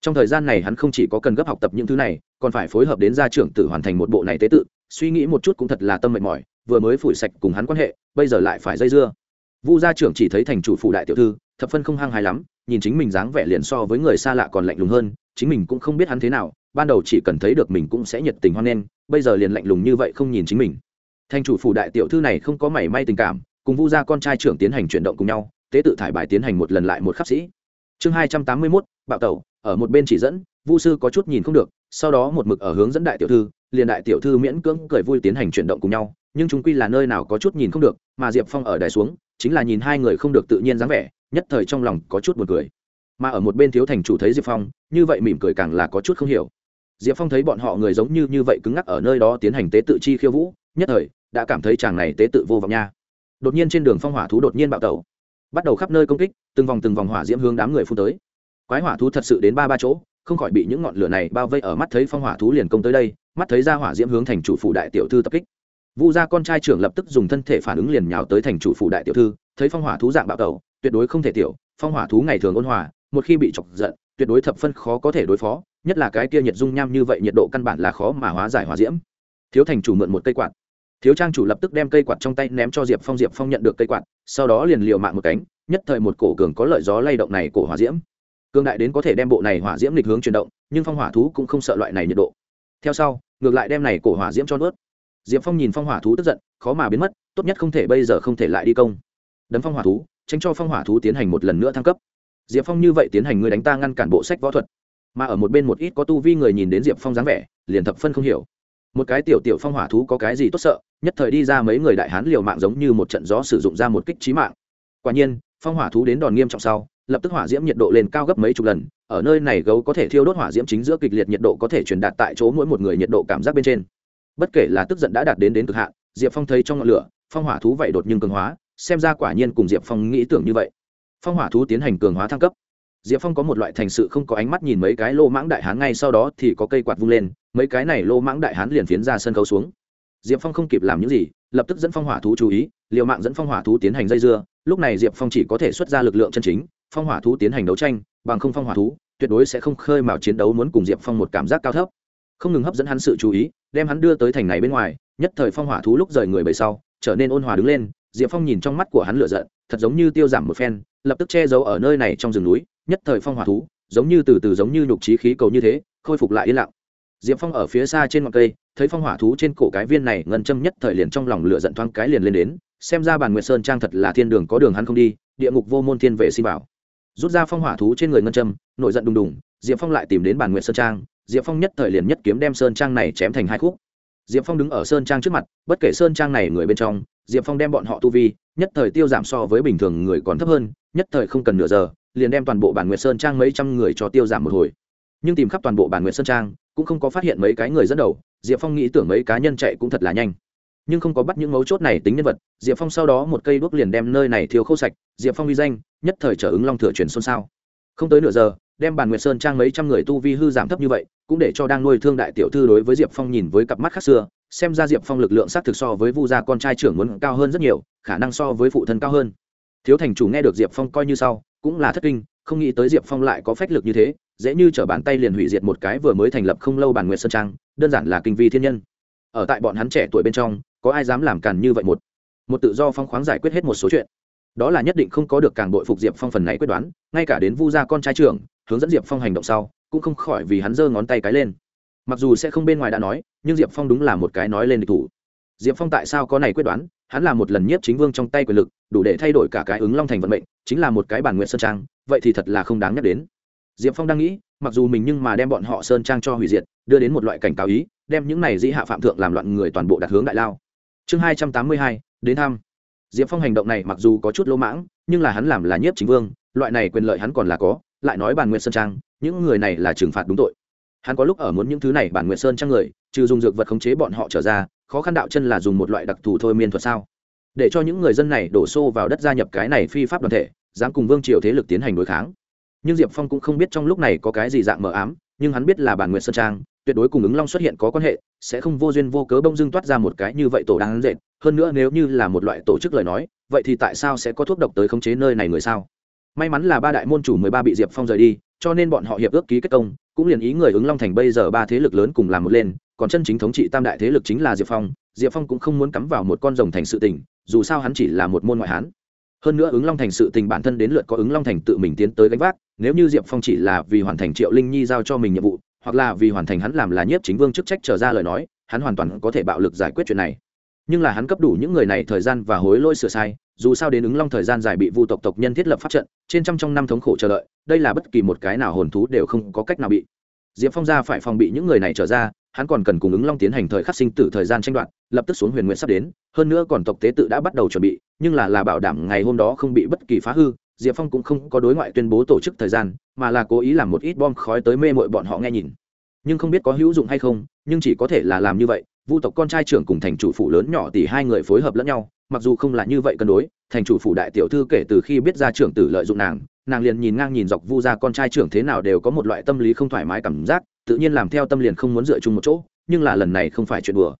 Trong thời gian này hắn không chỉ có cần gấp học tập những thứ này, còn phải phối hợp đến gia trưởng tử hoàn thành một bộ này tế tự, suy nghĩ một chút cũng thật là tâm mệt mỏi, vừa mới phủi sạch cùng hắn quan hệ, bây giờ lại phải dây dưa. Vu gia trưởng chỉ thấy thành chủ phủ đại tiểu thư, thập phân không hăng hài lắm, nhìn chính mình dáng vẻ liền so với người xa lạ còn lạnh lùng hơn, chính mình cũng không biết hắn thế nào, ban đầu chỉ cần thấy được mình cũng sẽ nhiệt tình hoan nghênh, bây giờ liền lạnh lùng như vậy không nhìn chính mình. Thành chủ phủ đại tiểu thư này không có mảy may tình cảm cùng vu gia con trai trưởng tiến hành chuyển động cùng nhau, tế tự thải bài tiến hành một lần lại một khắc sĩ. Chương hai trăm tám mươi mốt, bạo tẩu, ở một bên chỉ dẫn, vu sư có chút nhìn không được, sau đó một mực ở hướng dẫn đại tiểu thư, liền đại tiểu thư miễn cưỡng cười vui tiến hành chuyển động cùng nhau, nhưng chúng quy là nơi nào có chút nhìn không được, mà diệp phong ở đài xuống, chính là nhìn hai người không được tự nhiên dáng vẻ, nhất thời trong lòng có chút buồn cười. Mà ở một bên thiếu thành chủ thấy diệp phong, như vậy mỉm cười càng là có chút không hiểu. Diệp phong thấy bọn họ người giống như như vậy cứng ngắc ở nơi đó tiến hành tế tự chi khiêu vũ, nhất thời đã cảm thấy chàng này tế tự vô vọng nha đột nhiên trên đường phong hỏa thú đột nhiên bạo tẩu. Bắt đầu khắp nơi công kích, từng vòng từng vòng hỏa diễm hướng đám người phun tới. Quái hỏa thú thật sự đến ba ba chỗ, không khỏi bị những ngọn lửa này bao vây ở mắt thấy phong hỏa thú liền công tới đây, mắt thấy ra hỏa diễm hướng thành chủ phủ đại tiểu thư tập kích. Vu gia con trai trưởng lập tức dùng thân thể phản ứng liền nhào tới thành chủ phủ đại tiểu thư, thấy phong hỏa thú dạng bạo tẩu, tuyệt đối không thể tiểu, phong hỏa thú ngày thường ôn hòa, một khi bị chọc giận, tuyệt đối thập phân khó có thể đối phó, nhất là cái kia nhiệt dung nham như vậy nhiệt độ căn bản là khó mà hóa giải hỏa diễm. Thiếu thành chủ mượn một cây quạt thiếu trang chủ lập tức đem cây quạt trong tay ném cho diệp phong diệp phong nhận được cây quạt, sau đó liền liều mạng một cánh, nhất thời một cổ cường có lợi gió lay động này cổ hỏa diễm. Cường đại đến có thể đem bộ này hỏa diễm lịch hướng chuyển động, nhưng phong hỏa thú cũng không sợ loại này nhiệt độ. Theo sau, ngược lại đem này cổ hỏa diễm cho nuốt. Diệp phong nhìn phong hỏa thú tức giận, khó mà biến mất, tốt nhất không thể bây giờ không thể lại đi công. Đấm phong hỏa thú, tránh cho phong hỏa thú tiến hành một lần nữa thăng cấp. Diệp phong như vậy tiến hành người đánh ta ngăn cản bộ sách võ thuật. Mà ở một bên một ít có tu vi người nhìn đến diệp phong dáng vẻ, liền thập phân không hiểu. Một cái tiểu tiểu phong hỏa thú có cái gì tốt sợ nhất thời đi ra mấy người đại hán liều mạng giống như một trận gió sử dụng ra một kích trí mạng. Quả nhiên, phong hỏa thú đến đòn nghiêm trọng sau, lập tức hỏa diễm nhiệt độ lên cao gấp mấy chục lần, ở nơi này gấu có thể thiêu đốt hỏa diễm chính giữa kịch liệt nhiệt độ có thể truyền đạt tại chỗ mỗi một người nhiệt độ cảm giác bên trên. Bất kể là tức giận đã đạt đến đến cực hạn, diệp phong thấy trong ngọn lửa, phong hỏa thú vậy đột nhưng cường hóa, xem ra quả nhiên cùng diệp phong nghĩ tưởng như vậy. Phong hỏa thú tiến hành cường hóa thăng cấp. Diệp phong có một loại thành sự không có ánh mắt nhìn mấy cái lô mãng đại hán, ngay sau đó thì có cây quạt vung lên, mấy cái này lô mãng đại hán liền phiến ra sân khấu xuống diệp phong không kịp làm những gì, lập tức dẫn phong hỏa thú chú ý, liều mạng dẫn phong hỏa thú tiến hành dây dưa. Lúc này diệp phong chỉ có thể xuất ra lực lượng chân chính, phong hỏa thú tiến hành đấu tranh, bằng không phong hỏa thú tuyệt đối sẽ không khơi mào chiến đấu muốn cùng diệp phong một cảm giác cao thấp. Không ngừng hấp dẫn hắn sự chú ý, đem hắn đưa tới thành này bên ngoài, nhất thời phong hỏa thú lúc rời người bầy sau, trở nên ôn hòa đứng lên. Diệp phong nhìn trong mắt của hắn lửa giận, thật giống như tiêu giảm một phen, lập tức che giấu ở nơi này trong rừng núi. Nhất thời phong hỏa thú giống như từ từ giống như nhục trí khí cầu như thế, khôi phục lại yên lặng diệp phong ở phía xa trên ngọn cây, thấy phong hỏa thú trên cổ cái viên này ngân châm nhất thời liền trong lòng lửa giận thoáng cái liền lên đến, xem ra bàn nguyệt sơn trang thật là thiên đường có đường hắn không đi, địa ngục vô môn thiên vệ xin bảo. Rút ra phong hỏa thú trên người ngân châm, nổi giận đùng đùng, diệp phong lại tìm đến bàn nguyệt sơn trang, diệp phong nhất thời liền nhất kiếm đem sơn trang này chém thành hai khúc. Diệp phong đứng ở sơn trang trước mặt, bất kể sơn trang này người bên trong, diệp phong đem bọn họ tu vi, nhất thời tiêu giảm so với bình thường người còn thấp hơn, nhất thời không cần nửa giờ, liền đem toàn bộ bản nguyệt sơn trang mấy trăm người cho tiêu giảm một hồi. Nhưng tìm khắp toàn bộ bản nguyệt sơn trang cũng không có phát hiện mấy cái người dẫn đầu, diệp phong nghĩ tưởng mấy cá nhân chạy cũng thật là nhanh. Nhưng không có bắt những mấu chốt này tính nhân vật, diệp phong sau đó một cây đuốc liền đem nơi này thiếu khâu sạch, diệp phong uy danh, nhất thời trở ứng long thừa truyền xôn xao. Không tới nửa giờ, đem bàn nguyệt sơn trang mấy trăm người tu vi hư giảm thấp như vậy, cũng để cho đang nuôi thương đại tiểu thư đối với diệp phong nhìn với cặp mắt khác xưa, xem ra diệp phong lực lượng s á t thực so với vu gia con trai trưởng muốn cao hơn rất nhiều, khả năng so với phụ thân cao hơn. Thiếu thành chủ nghe được diệp phong coi như sau, cũng là thất kinh, không nghĩ tới diệp phong lại có phách lực như thế dễ như t r ở bàn tay liền hủy diệt một cái vừa mới thành lập không lâu bản nguyệt sơn trang, đơn giản là kinh vi thiên nhân. Ở tại bọn hắn trẻ tuổi bên trong, có ai dám làm càn như vậy một? Một tự do phong khoáng giải quyết hết một số chuyện. Đó là nhất định không có được càng bội phục diệp phong phần này quyết đoán, ngay cả đến vu gia con trai trưởng, hướng dẫn diệp phong hành động sau, cũng không khỏi vì hắn giơ ngón tay cái lên. Mặc dù sẽ không bên ngoài đã nói, nhưng diệp phong đúng là một cái nói lên địch thủ. Diệp phong tại sao có này quyết đoán? Hắn là một lần nhiếp chính vương trong tay quyền lực, đủ để thay đổi cả cái ứng long thành vận mệnh, chính là một cái bản nguyện sơn trang, vậy thì thật là không đáng nhắc đến diệp phong đang nghĩ, mặc dù mình nhưng mà đem bọn họ sơn trang cho hủy diệt, đưa đến một loại cảnh cáo ý, đem những này dĩ hạ phạm thượng làm loạn người toàn bộ đặt hướng đại lao. Chương hai trăm tám mươi hai, đến thăm. Diệp phong hành động này mặc dù có chút lỗ mãng, nhưng là hắn làm là nhiếp chính vương, loại này quyền lợi hắn còn là có, lại nói bản nguyện sơn trang, những người này là trừng phạt đúng tội. Hắn có lúc ở muốn những thứ này bản nguyện sơn trang người, trừ dùng dược vật khống chế bọn họ trở ra, khó khăn đạo chân là dùng một loại đặc thù thôi miên thuật sao? Để cho những người dân này đổ xô vào đất gia nhập cái này phi pháp đoàn thể, dám cùng vương triều thế lực tiến hành đối kháng nhưng diệp phong cũng không biết trong lúc này có cái gì dạng mờ ám nhưng hắn biết là bản nguyện sơn trang tuyệt đối cùng ứng long xuất hiện có quan hệ sẽ không vô duyên vô cớ bông dưng toát ra một cái như vậy tổ đáng dệt hơn nữa nếu như là một loại tổ chức lời nói vậy thì tại sao sẽ có thuốc độc tới khống chế nơi này người sao may mắn là ba đại môn chủ mười ba bị diệp phong rời đi cho nên bọn họ hiệp ước ký kết công cũng liền ý người ứng long thành bây giờ ba thế lực lớn cùng làm một lên còn chân chính thống trị tam đại thế lực chính là diệp phong diệp phong cũng không muốn cắm vào một con rồng thành sự tình dù sao hắn chỉ là một môn ngoại hán hơn nữa ứng long thành sự tình bản thân đến lượt có ứng long thành tự mình tiến tới gánh vác, nếu như diệp phong chỉ là vì hoàn thành triệu linh nhi giao cho mình nhiệm vụ, hoặc là vì hoàn thành hắn làm là nhiếp chính vương chức trách trở ra lời nói, hắn hoàn toàn có thể bạo lực giải quyết chuyện này. Nhưng là hắn cấp đủ những người này thời gian và hối lỗi sửa sai, dù sao đến ứng long thời gian dài bị vu tộc tộc nhân thiết lập pháp trận, trên trăm trong năm thống khổ chờ đợi, đây là bất kỳ một cái nào hồn thú đều không có cách nào bị. Diệp phong ra phải phòng bị những người này trở ra hắn còn cần cùng ứng long tiến hành thời khắc sinh tử thời gian tranh đoạt, lập tức xuống huyền nguyện sắp đến, hơn nữa còn tộc tế tự đã bắt đầu chuẩn bị, nhưng là là bảo đảm ngày hôm đó không bị bất kỳ phá hư, diệp phong cũng không có đối ngoại tuyên bố tổ chức thời gian, mà là cố ý làm một ít bom khói tới mê mội bọn họ nghe nhìn. Nhưng không biết có hữu dụng hay không, nhưng chỉ có thể là làm như vậy, vu tộc con trai trưởng cùng thành chủ phủ lớn nhỏ tỷ hai người phối hợp lẫn nhau, mặc dù không là như vậy cân đối, thành chủ phủ đại tiểu thư kể từ khi biết ra trưởng tử lợi dụng nàng nàng liền nhìn ngang nhìn dọc vu ra con trai trưởng thế nào đều có một loại tâm lý không thoải mái cảm giác tự nhiên làm theo tâm liền không muốn dựa chung một chỗ, nhưng là lần này không phải chuyện đùa.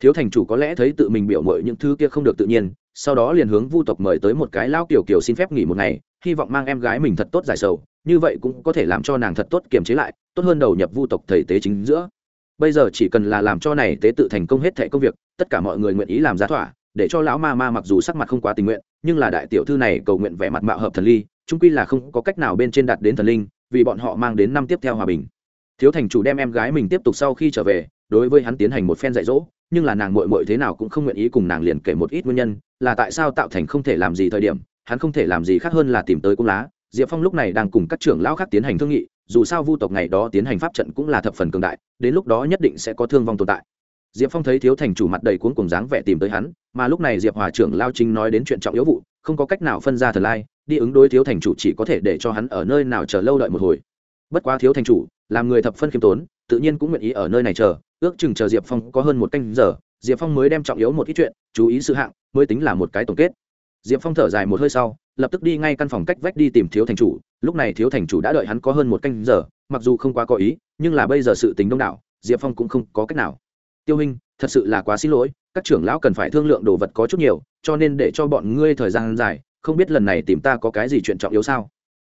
Thiếu thành chủ có lẽ thấy tự mình biểu mội những thứ kia không được tự nhiên, sau đó liền hướng vu tộc mời tới một cái lao kiểu kiểu xin phép nghỉ một ngày, hy vọng mang em gái mình thật tốt giải sầu, như vậy cũng có thể làm cho nàng thật tốt kiềm chế lại, tốt hơn đầu nhập vu tộc thầy tế chính giữa. Bây giờ chỉ cần là làm cho này tế tự thành công hết thẻ công việc, tất cả mọi người nguyện ý làm giá thỏa, để cho lão ma ma mặc dù sắc mặt không quá tình nguyện, nhưng là đại tiểu thư này cầu nguyện vẻ mặt mạo hợp thần ly trung quy là không có cách nào bên trên đạt đến thần linh, vì bọn họ mang đến năm tiếp theo hòa bình thiếu thành chủ đem em gái mình tiếp tục sau khi trở về, đối với hắn tiến hành một phen dạy dỗ, nhưng là nàng mội mội thế nào cũng không nguyện ý cùng nàng liền kể một ít nguyên nhân, là tại sao tạo thành không thể làm gì thời điểm, hắn không thể làm gì khác hơn là tìm tới cung lá. Diệp phong lúc này đang cùng các trưởng lão khác tiến hành thương nghị, dù sao vu tộc ngày đó tiến hành pháp trận cũng là thập phần cường đại, đến lúc đó nhất định sẽ có thương vong tồn tại. Diệp phong thấy thiếu thành chủ mặt đầy cuốn cùng dáng vẻ tìm tới hắn, mà lúc này diệp hòa trưởng lao chính nói đến chuyện trọng yếu vụ, không có cách nào phân ra thần lai, đi ứng đối thiếu thành chủ chỉ có thể để cho hắn ở nơi nào chờ lâu đợi một hồi. Bất quá thiếu thành chủ làm người thập phân khiêm tốn, tự nhiên cũng nguyện ý ở nơi này chờ. Ước chừng chờ diệp phong có hơn một canh giờ, diệp phong mới đem trọng yếu một ít chuyện, chú ý sự hạng, mới tính là một cái tổng kết. Diệp phong thở dài một hơi sau, lập tức đi ngay căn phòng cách vách đi tìm thiếu thành chủ. Lúc này thiếu thành chủ đã đợi hắn có hơn một canh giờ, mặc dù không quá có ý, nhưng là bây giờ sự tính đông đảo, diệp phong cũng không có cách nào. Tiêu hình thật sự là quá xin lỗi, các trưởng lão cần phải thương lượng đồ vật có chút nhiều, cho nên để cho bọn ngươi thời gian dài, không biết lần này tìm ta có cái gì chuyện trọng yếu sao?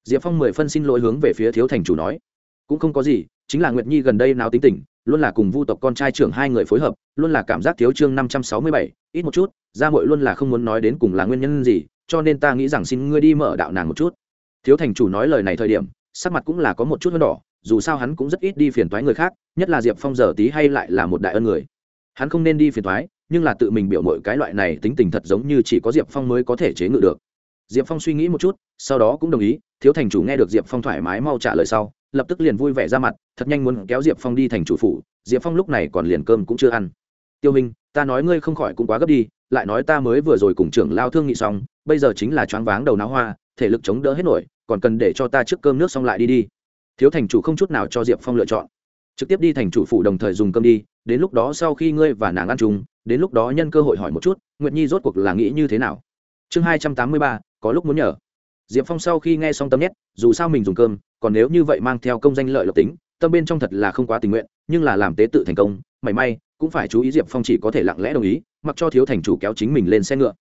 Diệp phong mười phân xin lỗi hướng về phía thiếu thành chủ nói cũng không có gì, chính là nguyệt nhi gần đây nào tính tình, luôn là cùng vu tộc con trai trưởng hai người phối hợp, luôn là cảm giác thiếu chương năm trăm sáu mươi bảy, ít một chút gia mội luôn là không muốn nói đến cùng là nguyên nhân gì, cho nên ta nghĩ rằng xin ngươi đi mở đạo nàng một chút. Thiếu thành chủ nói lời này thời điểm, sắc mặt cũng là có một chút hơn đỏ, dù sao hắn cũng rất ít đi phiền toái người khác, nhất là diệp phong giờ tí hay lại là một đại ân người. Hắn không nên đi phiền toái, nhưng là tự mình biểu mọi cái loại này tính tình thật giống như chỉ có diệp phong mới có thể chế ngự được. Diệp phong suy nghĩ một chút, sau đó cũng đồng ý, thiếu thành chủ nghe được diệp phong thoải mái mau trả lời sau lập tức liền vui vẻ ra mặt, thật nhanh muốn kéo diệp phong đi thành chủ phủ, diệp phong lúc này còn liền cơm cũng chưa ăn. Tiêu minh, ta nói ngươi không khỏi cũng quá gấp đi, lại nói ta mới vừa rồi cùng trưởng lao thương nghị xong, bây giờ chính là choáng váng đầu náo hoa, thể lực chống đỡ hết nổi, còn cần để cho ta trước cơm nước xong lại đi đi. Thiếu thành chủ không chút nào cho diệp phong lựa chọn. Trực tiếp đi thành chủ phủ đồng thời dùng cơm đi, đến lúc đó sau khi ngươi và nàng ăn chung, đến lúc đó nhân cơ hội hỏi một chút, nguyệt nhi rốt cuộc là nghĩ như thế nào? Chương hai trăm tám mươi ba, có lúc muốn nhờ diệp phong sau khi nghe xong tâm nhét, dù sao mình dùng cơm, còn nếu như vậy mang theo công danh lợi lộc tính, tâm bên trong thật là không quá tình nguyện, nhưng là làm tế tự thành công, mảy may, cũng phải chú ý diệp phong chỉ có thể lặng lẽ đồng ý, mặc cho thiếu thành chủ kéo chính mình lên xe ngựa.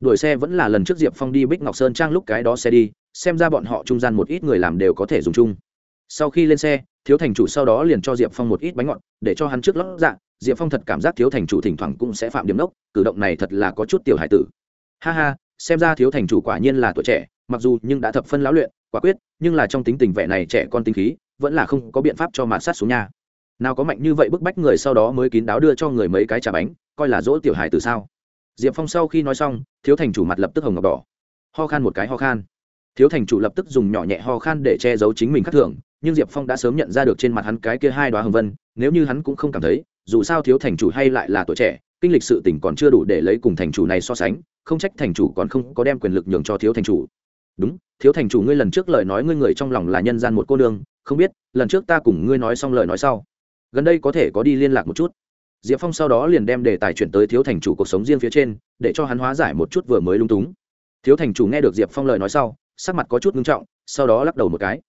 Đuổi xe vẫn là lần trước diệp phong đi bích ngọc sơn trang lúc cái đó xe đi, xem ra bọn họ trung gian một ít người làm đều có thể dùng chung. Sau khi lên xe, thiếu thành chủ sau đó liền cho diệp phong một ít bánh ngọt, để cho hắn trước lót dạ diệp phong thật cảm giác thiếu thành chủ thỉnh thoảng cũng sẽ phạm điểm đốc, cử động này thật là có chút tiểu hải tử. Ha ha, xem ra thiếu thành chủ quả nhiên là tuổi trẻ mặc dù nhưng đã thập phân lão luyện, quả quyết, nhưng là trong tính tình vẻ này trẻ con tinh khí, vẫn là không có biện pháp cho mạt sát xuống nhà. Nào có mạnh như vậy bức bách người sau đó mới kín đáo đưa cho người mấy cái trà bánh, coi là dỗ tiểu hài từ sao? Diệp phong sau khi nói xong, thiếu thành chủ mặt lập tức hồng ngọc đỏ. Ho khan một cái ho khan. Thiếu thành chủ lập tức dùng nhỏ nhẹ ho khan để che giấu chính mình khắc thường, nhưng diệp phong đã sớm nhận ra được trên mặt hắn cái kia hai đoá hồng vân, nếu như hắn cũng không cảm thấy, dù sao thiếu thành chủ hay lại là tuổi trẻ, kinh lịch sự tỉnh còn chưa đủ để lấy cùng thành chủ này so sánh, không trách thành chủ còn không có đem quyền lực nhường cho thiếu thành chủ đúng, thiếu thành chủ ngươi lần trước lời nói ngươi người trong lòng là nhân gian một cô nương, không biết, lần trước ta cùng ngươi nói xong lời nói sau. Gần đây có thể có đi liên lạc một chút. Diệp phong sau đó liền đem đề tài chuyển tới thiếu thành chủ cuộc sống riêng phía trên, để cho hắn hóa giải một chút vừa mới lung túng. Thiếu thành chủ nghe được diệp phong lời nói sau, sắc mặt có chút ngưng trọng, sau đó lắc đầu một cái.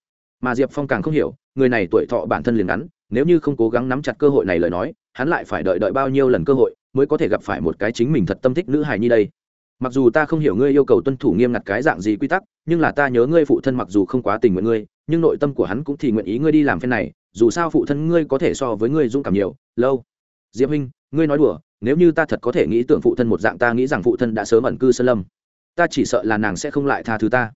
Mà diệp phong càng không hiểu, người này tuổi thọ bản thân liền ngắn, nếu như không cố gắng nắm chặt cơ hội này lời nói, hắn lại phải đợi đợi bao nhiêu lần cơ hội mới có thể gặp phải một cái chính mình thật tâm thích nữ hài như đây? Mặc dù ta không hiểu ngươi yêu cầu tuân thủ nghiêm ngặt cái dạng gì quy tắc nhưng là ta nhớ ngươi phụ thân mặc dù không quá tình nguyện ngươi nhưng nội tâm của hắn cũng thì nguyện ý ngươi đi làm phen này dù sao phụ thân ngươi có thể so với ngươi dũng cảm nhiều. Lâu. Diệp huynh ngươi nói đùa nếu như ta thật có thể nghĩ tưởng phụ thân một dạng ta nghĩ rằng phụ thân đã sớm ẩn cư sơn lâm. Ta chỉ sợ là nàng sẽ không lại tha thứ ta.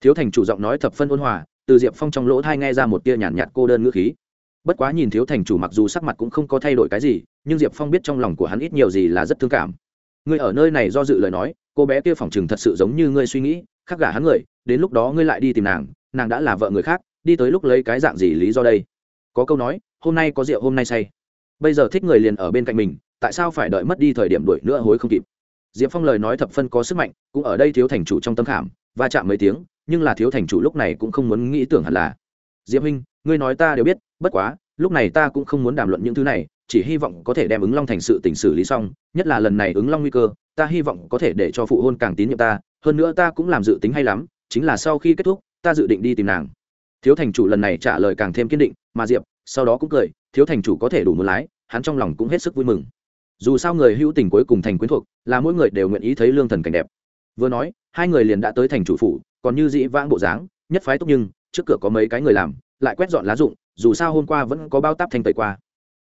Thiếu thành chủ giọng nói thập phân ôn hòa từ diệp phong trong lỗ thai nghe ra một tia nhàn nhạt, nhạt cô đơn ngữ khí. Bất quá nhìn thiếu thành chủ mặc dù sắc mặt cũng không có thay đổi cái gì nhưng diệp phong biết trong lòng của hắn ít nhiều gì là rất thương cảm. Ngươi ở nơi này do dự lời nói cô bé kia phỏng chừng thật sự giống như ngươi suy nghĩ, khác gả hắn người, đến lúc đó ngươi lại đi tìm nàng nàng đã là vợ người khác, đi tới lúc lấy cái dạng gì lý do đây? Có câu nói, hôm nay có rượu hôm nay say. Bây giờ thích người liền ở bên cạnh mình, tại sao phải đợi mất đi thời điểm đuổi nữa hối không kịp? Diệp phong lời nói thập phân có sức mạnh, cũng ở đây thiếu thành chủ trong tâm khảm, va chạm mấy tiếng, nhưng là thiếu thành chủ lúc này cũng không muốn nghĩ tưởng hẳn là, diệp huynh, ngươi nói ta đều biết, bất quá, lúc này ta cũng không muốn đàm luận những thứ này, chỉ hy vọng có thể đem ứng long thành sự tình xử lý xong, nhất là lần này ứng long nguy cơ ta hy vọng có thể để cho phụ hôn càng tín nhiệm ta, hơn nữa ta cũng làm dự tính hay lắm, chính là sau khi kết thúc, ta dự định đi tìm nàng. Thiếu thành chủ lần này trả lời càng thêm kiên định, mà diệp sau đó cũng cười, thiếu thành chủ có thể đủ muốn lái, hắn trong lòng cũng hết sức vui mừng. Dù sao người hữu tình cuối cùng thành quyến thuộc, là mỗi người đều nguyện ý thấy lương thần cảnh đẹp. Vừa nói, hai người liền đã tới thành chủ phủ, còn như dĩ vãng bộ dáng, nhất phái túc nhưng, trước cửa có mấy cái người làm, lại quét dọn lá rụng dù sao hôm qua vẫn có bao táp thanh tẩy qua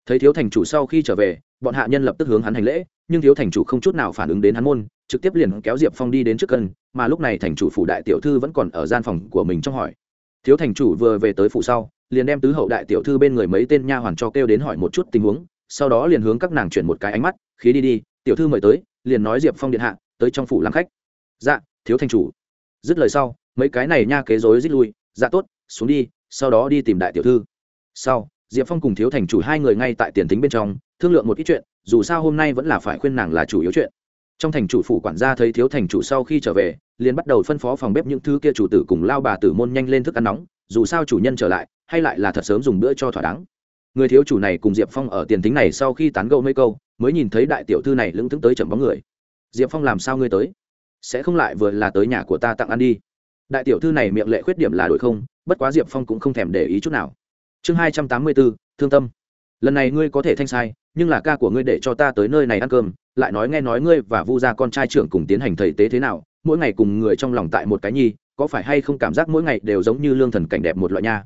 thấy thiếu thành chủ sau khi trở về, bọn hạ nhân lập tức hướng hắn hành lễ, nhưng thiếu thành chủ không chút nào phản ứng đến hắn môn, trực tiếp liền kéo diệp phong đi đến trước cân, mà lúc này thành chủ phủ đại tiểu thư vẫn còn ở gian phòng của mình trong hỏi. Thiếu thành chủ vừa về tới phủ sau, liền đem tứ hậu đại tiểu thư bên người mấy tên nha hoàn cho kêu đến hỏi một chút tình huống, sau đó liền hướng các nàng chuyển một cái ánh mắt, khí đi đi, tiểu thư mời tới, liền nói diệp phong điện hạ, tới trong phủ làm khách. Dạ thiếu thành chủ. Dứt lời sau, mấy cái này nha kế dối rít lui dạ tốt, xuống đi, sau đó đi tìm đại tiểu thư. Sau diệp phong cùng thiếu thành chủ hai người ngay tại tiền tính bên trong, thương lượng một ít chuyện, dù sao hôm nay vẫn là phải khuyên nàng là chủ yếu chuyện. Trong thành chủ phủ quản gia thấy thiếu thành chủ sau khi trở về, liền bắt đầu phân phó phòng bếp những thứ kia chủ tử cùng lao bà tử môn nhanh lên thức ăn nóng, dù sao chủ nhân trở lại, hay lại là thật sớm dùng bữa cho thỏa đáng. Người thiếu chủ này cùng diệp phong ở tiền tính này sau khi tán gẫu mấy câu, mới nhìn thấy đại tiểu thư này lững thững tới chậm bóng người. Diệp phong làm sao ngươi tới? Sẽ không lại vừa là tới nhà của ta tặng ăn đi? Đại tiểu thư này miệng lệ khuyết điểm là đổi không, bất quá diệp phong cũng không thèm để ý chút nào chương hai trăm tám mươi bốn, thương tâm. Lần này ngươi có thể thanh sai, nhưng là ca của ngươi để cho ta tới nơi này ăn cơm, lại nói nghe nói ngươi và vu gia con trai trưởng cùng tiến hành thầy tế thế nào, mỗi ngày cùng người trong lòng tại một cái nhi, có phải hay không cảm giác mỗi ngày đều giống như lương thần cảnh đẹp một loại nha?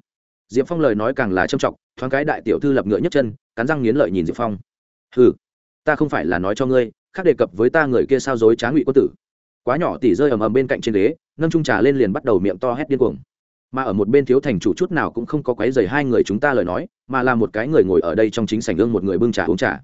Diệp phong lời nói càng là trâm trọng, thoáng cái đại tiểu thư lập ngựa nhấc chân, cắn răng nghiến lợi nhìn diệp phong. Ừ ta không phải là nói cho ngươi, khác đề cập với ta người kia sao dối trá ngụy quân tử. Quá nhỏ tỉ rơi ầm ầm bên cạnh trên ghế, nâng trung trà lên liền bắt đầu miệng to hét điên cuồng mà ở một bên thiếu thành chủ chút nào cũng không có quấy rầy hai người chúng ta lời nói, mà là một cái người ngồi ở đây trong chính sảnh ương một người bưng trà uống trà.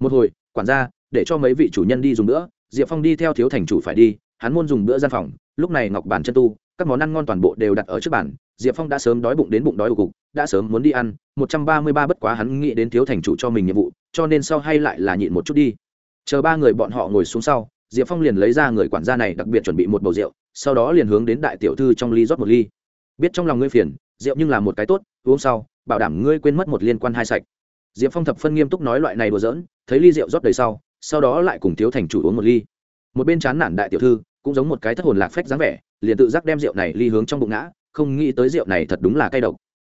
Một hồi, quản gia, để cho mấy vị chủ nhân đi dùng nữa diệp phong đi theo thiếu thành chủ phải đi, hắn muốn dùng bữa gian phòng, lúc này ngọc bàn chân tu, các món ăn ngon toàn bộ đều đặt ở trước bàn, diệp phong đã sớm đói bụng đến bụng đói cục, đã sớm muốn đi ăn, một trăm ba mươi ba bất quá hắn nghĩ đến thiếu thành chủ cho mình nhiệm vụ, cho nên sau hay lại là nhịn một chút đi. Chờ ba người bọn họ ngồi xuống sau, diệp phong liền lấy ra người quản gia này đặc biệt chuẩn bị một bầu rượu, sau đó liền hướng đến đại tiểu thư trong ly rót một ly biết trong lòng ngươi phiền, rượu nhưng là một cái tốt, uống sau, bảo đảm ngươi quên mất một liên quan hai sạch. Diệp phong thập phân nghiêm túc nói loại này đùa giỡn, thấy ly rượu rót đầy sau sau đó lại cùng thiếu thành chủ uống một ly. Một bên chán nản đại tiểu thư, cũng giống một cái thất hồn lạc phách dáng vẻ, liền tự giác đem rượu này ly hướng trong bụng ngã, không nghĩ tới rượu này thật đúng là cay độc.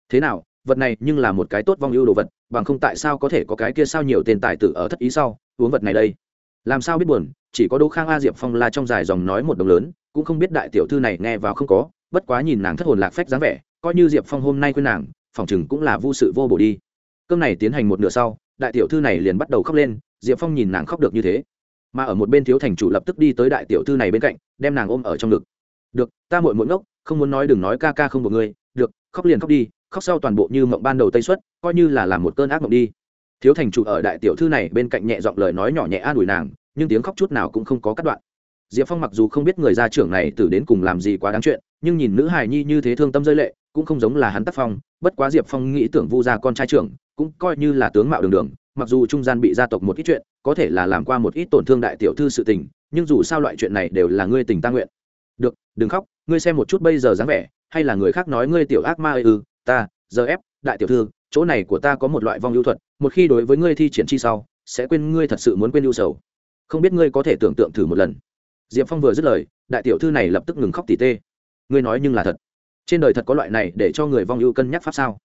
Thế nào, vật này nhưng là một cái tốt vong ưu đồ vật, bằng không tại sao có thể có cái kia sao nhiều tên tài tử ở thất ý sau, uống vật này đây? Làm sao biết buồn, chỉ có đỗ khang a diệp phong la trong dài dòng nói một đồng lớn, cũng không biết đại tiểu thư này nghe vào không có bất quá nhìn nàng thất hồn lạc phách dáng vẻ, coi như diệp phong hôm nay quên nàng, phòng chừng cũng là vô sự vô bổ đi. Cơm này tiến hành một nửa sau, đại tiểu thư này liền bắt đầu khóc lên, diệp phong nhìn nàng khóc được như thế. Mà ở một bên thiếu thành chủ lập tức đi tới đại tiểu thư này bên cạnh, đem nàng ôm ở trong ngực. Được, ta muội muội ngốc, không muốn nói đừng nói ca ca không một người được, khóc liền khóc đi, khóc sau toàn bộ như mộng ban đầu tây xuất, coi như là làm một cơn ác mộng đi. Thiếu thành chủ ở đại tiểu thư này bên cạnh nhẹ giọng lời nói nhỏ nhẹ an ủi nàng, nhưng tiếng khóc chút nào cũng không có cắt đoạn. Diệp phong mặc dù không biết người gia trưởng này từ đến cùng làm gì quá đáng chuyện nhưng nhìn nữ hài nhi như thế thương tâm rơi lệ, cũng không giống là hắn tác phong, bất quá diệp phong nghĩ tưởng vu gia con trai trưởng, cũng coi như là tướng mạo đường đường, mặc dù trung gian bị gia tộc một ít chuyện, có thể là làm qua một ít tổn thương đại tiểu thư sự tình, nhưng dù sao loại chuyện này đều là ngươi tình ta nguyện. Được, đừng khóc, ngươi xem một chút bây giờ dáng vẻ, hay là người khác nói ngươi tiểu ác ma ư ừ, ta, giờ ép, đại tiểu thư, chỗ này của ta có một loại vong ưu thuật, một khi đối với ngươi thi triển chi sau, sẽ quên ngươi thật sự muốn quên ưu sầu. Không biết ngươi có thể tưởng tượng thử một lần. Diệp phong vừa dứt lời, đại tiểu thư này lập tức ngừng khóc tỉ tê ngươi nói nhưng là thật. Trên đời thật có loại này để cho người vong ưu cân nhắc pháp sao?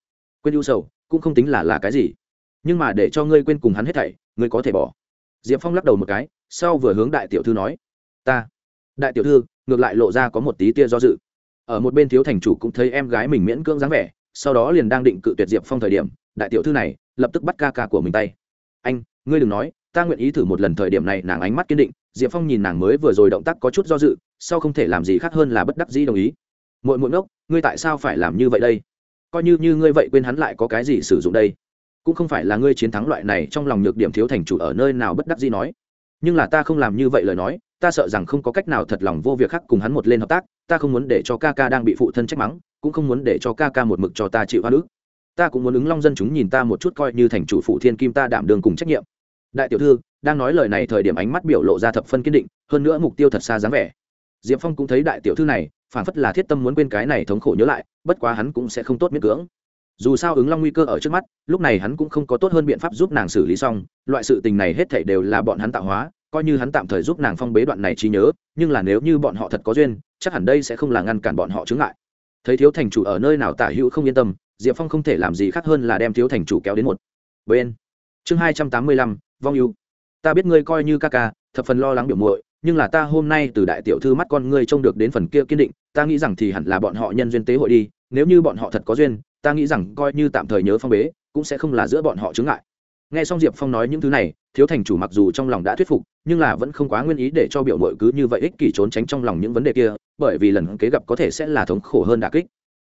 Quên ưu sầu, cũng không tính là là cái gì. Nhưng mà để cho ngươi quên cùng hắn hết thảy, ngươi có thể bỏ. Diệp phong lắc đầu một cái, sau vừa hướng đại tiểu thư nói, ta. Đại tiểu thư, ngược lại lộ ra có một tí tia do dự. Ở một bên thiếu thành chủ cũng thấy em gái mình miễn cưỡng dáng vẻ, sau đó liền đang định cự tuyệt diệp phong thời điểm, đại tiểu thư này lập tức bắt ca ca của mình tay. Anh, ngươi đừng nói, ta nguyện ý thử một lần thời điểm này nàng ánh mắt kiên định diệp phong nhìn nàng mới vừa rồi động tác có chút do dự, sau không thể làm gì khác hơn là bất đắc dĩ đồng ý. Mỗi mỗi ngốc, ngươi tại sao phải làm như vậy đây? Coi như như ngươi vậy quên hắn lại có cái gì sử dụng đây? Cũng không phải là ngươi chiến thắng loại này trong lòng nhược điểm thiếu thành chủ ở nơi nào bất đắc dĩ nói. Nhưng là ta không làm như vậy lời nói, ta sợ rằng không có cách nào thật lòng vô việc khác cùng hắn một lên hợp tác, ta không muốn để cho ca ca đang bị phụ thân trách mắng, cũng không muốn để cho ca ca một mực cho ta chịu hoa nữ ta cũng muốn ứng long dân chúng nhìn ta một chút coi như thành chủ phụ thiên kim ta đảm đường cùng trách nhiệm. Đại tiểu thư đang nói lời này thời điểm ánh mắt biểu lộ ra thập phân kiên định, hơn nữa mục tiêu thật xa dáng vẻ. Diệp phong cũng thấy đại tiểu thư này phản phất là thiết tâm muốn quên cái này thống khổ nhớ lại, bất quá hắn cũng sẽ không tốt miễn cưỡng. Dù sao ứng long nguy cơ ở trước mắt, lúc này hắn cũng không có tốt hơn biện pháp giúp nàng xử lý xong, loại sự tình này hết thảy đều là bọn hắn tạo hóa, coi như hắn tạm thời giúp nàng phong bế đoạn này trí nhớ, nhưng là nếu như bọn họ thật có duyên, chắc hẳn đây sẽ không là ngăn cản bọn họ chướng lại thấy thiếu thành chủ ở nơi nào tả hữu không yên tâm, diệp phong không thể làm gì khác hơn là đem thiếu thành chủ kéo đến một bên. Chương hai trăm tám mươi lăm, vong yêu ta biết ngươi coi như ca ca, thập phần lo lắng biểu muội, nhưng là ta hôm nay từ đại tiểu thư mắt con ngươi trông được đến phần kia kiên định, ta nghĩ rằng thì hẳn là bọn họ nhân duyên tế hội đi, nếu như bọn họ thật có duyên, ta nghĩ rằng coi như tạm thời nhớ phong bế, cũng sẽ không là giữa bọn họ chướng ngại. Nghe xong diệp phong nói những thứ này, thiếu thành chủ mặc dù trong lòng đã thuyết phục, nhưng là vẫn không quá nguyên ý để cho biểu mội cứ như vậy ích kỷ trốn tránh trong lòng những vấn đề kia, bởi vì lần kế gặp có thể sẽ là thống khổ hơn đà kích.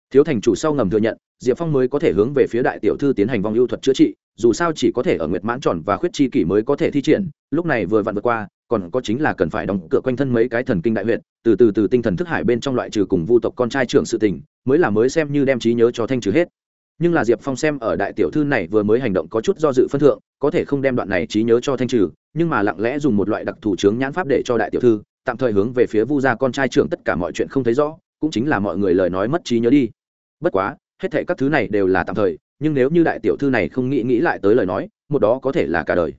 Thiếu thành chủ sau ngầm thừa nhận diệp phong mới có thể hướng về phía đại tiểu thư tiến hành vong ưu thuật chữa trị, dù sao chỉ có thể ở nguyệt mãn tròn và khuyết chi kỷ mới có thể thi triển, lúc này vừa vặn vượt qua, còn có chính là cần phải đóng cửa quanh thân mấy cái thần kinh đại huyện từ từ từ tinh thần thức hải bên trong loại trừ cùng vu tộc con trai trưởng sự tình, mới là mới xem như đem trí nhớ cho thanh trừ hết. Nhưng là diệp phong xem ở đại tiểu thư này vừa mới hành động có chút do dự phân thượng, có thể không đem đoạn này trí nhớ cho thanh trừ, nhưng mà lặng lẽ dùng một loại đặc thù chướng nhãn pháp để cho đại tiểu thư, tạm thời hướng về phía vu gia con trai trưởng tất cả mọi chuyện không thấy rõ, cũng chính là mọi người lời nói mất trí nhớ đi. Bất quá hết thệ các thứ này đều là tạm thời, nhưng nếu như đại tiểu thư này không nghĩ nghĩ lại tới lời nói, một đó có thể là cả đời.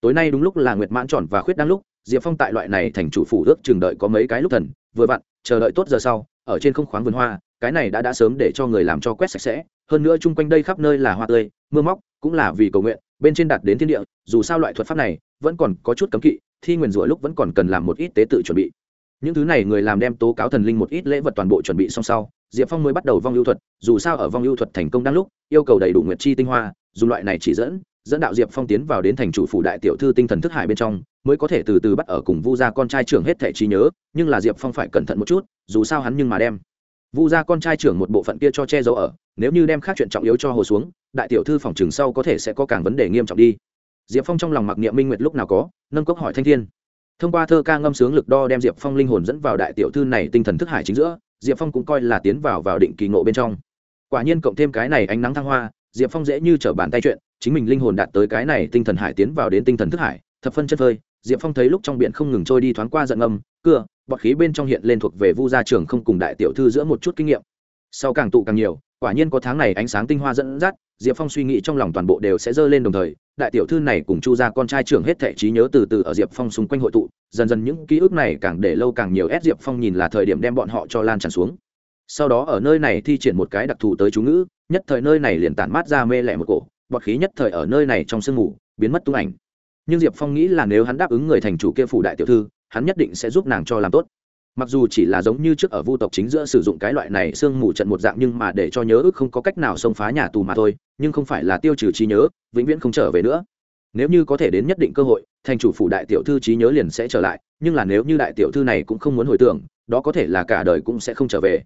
Tối nay đúng lúc là nguyệt mãn tròn và khuyết đang lúc, diệp phong tại loại này thành chủ phủ ước chừng đợi có mấy cái lúc thần, vừa vặn, chờ đợi tốt giờ sau, ở trên không khoáng vườn hoa, cái này đã đã sớm để cho người làm cho quét sạch sẽ, hơn nữa chung quanh đây khắp nơi là hoa tươi, mưa móc, cũng là vì cầu nguyện, bên trên đạt đến thiên địa, dù sao loại thuật pháp này, vẫn còn có chút cấm kỵ, thi nguyền rủa lúc vẫn còn cần làm một ít tế tự chuẩn bị. Những thứ này người làm đem tố cáo thần linh một ít lễ vật toàn bộ chuẩn bị xong sau diệp phong mới bắt đầu vong ưu thuật, dù sao ở vong ưu thuật thành công đang lúc, yêu cầu đầy đủ nguyệt chi tinh hoa, dùng loại này chỉ dẫn dẫn đạo diệp phong tiến vào đến thành chủ phủ đại tiểu thư tinh thần thức hải bên trong, mới có thể từ từ bắt ở cùng vu gia con trai trưởng hết thẻ trí nhớ, nhưng là diệp phong phải cẩn thận một chút, dù sao hắn nhưng mà đem vu gia con trai trưởng một bộ phận kia cho che giấu ở, nếu như đem khác chuyện trọng yếu cho hồ xuống, đại tiểu thư phòng trường sau có thể sẽ có càng vấn đề nghiêm trọng đi. Diệp phong trong lòng mặc niệm minh nguyệt lúc nào có, nâng cốc hỏi thanh thiên. Thông qua thơ ca ngâm sướng lực đo đem diệp phong linh hồn dẫn vào đại tiểu thư này tinh thần thức hải chính giữa diệp phong cũng coi là tiến vào vào định kỳ ngộ bên trong. Quả nhiên cộng thêm cái này ánh nắng thăng hoa, diệp phong dễ như t r ở bàn tay chuyện, chính mình linh hồn đạt tới cái này tinh thần hải tiến vào đến tinh thần thức hải, thập phân chất phơi, diệp phong thấy lúc trong biển không ngừng trôi đi thoáng qua giận âm, cưa, bọt khí bên trong hiện lên thuộc về vu gia trường không cùng đại tiểu thư giữa một chút kinh nghiệm. Sau càng tụ càng nhiều, quả nhiên có tháng này ánh sáng tinh hoa dẫn dắt, diệp phong suy nghĩ trong lòng toàn bộ đều sẽ dơ lên đồng thời, đại tiểu thư này cùng chu gia con trai trưởng hết thệ trí nhớ từ từ ở diệp phong xung quanh hội tụ dần dần những ký ức này càng để lâu càng nhiều ép diệp phong nhìn là thời điểm đem bọn họ cho lan tràn xuống. Sau đó ở nơi này thi triển một cái đặc thù tới chú ngữ, nhất thời nơi này liền tản mát ra mê lẻ một cổ, bọt khí nhất thời ở nơi này trong sương ngủ biến mất tung ảnh. Nhưng diệp phong nghĩ là nếu hắn đáp ứng người thành chủ kia phủ đại tiểu thư, hắn nhất định sẽ giúp nàng cho làm tốt. Mặc dù chỉ là giống như trước ở vu tộc chính giữa sử dụng cái loại này sương mù trận một dạng nhưng mà để cho nhớ ức không có cách nào xông phá nhà tù mà thôi, nhưng không phải là tiêu trừ trí nhớ, vĩnh viễn không trở về nữa nếu như có thể đến nhất định cơ hội, thành chủ phủ đại tiểu thư trí nhớ liền sẽ trở lại, nhưng là nếu như đại tiểu thư này cũng không muốn hồi tưởng, đó có thể là cả đời cũng sẽ không trở về.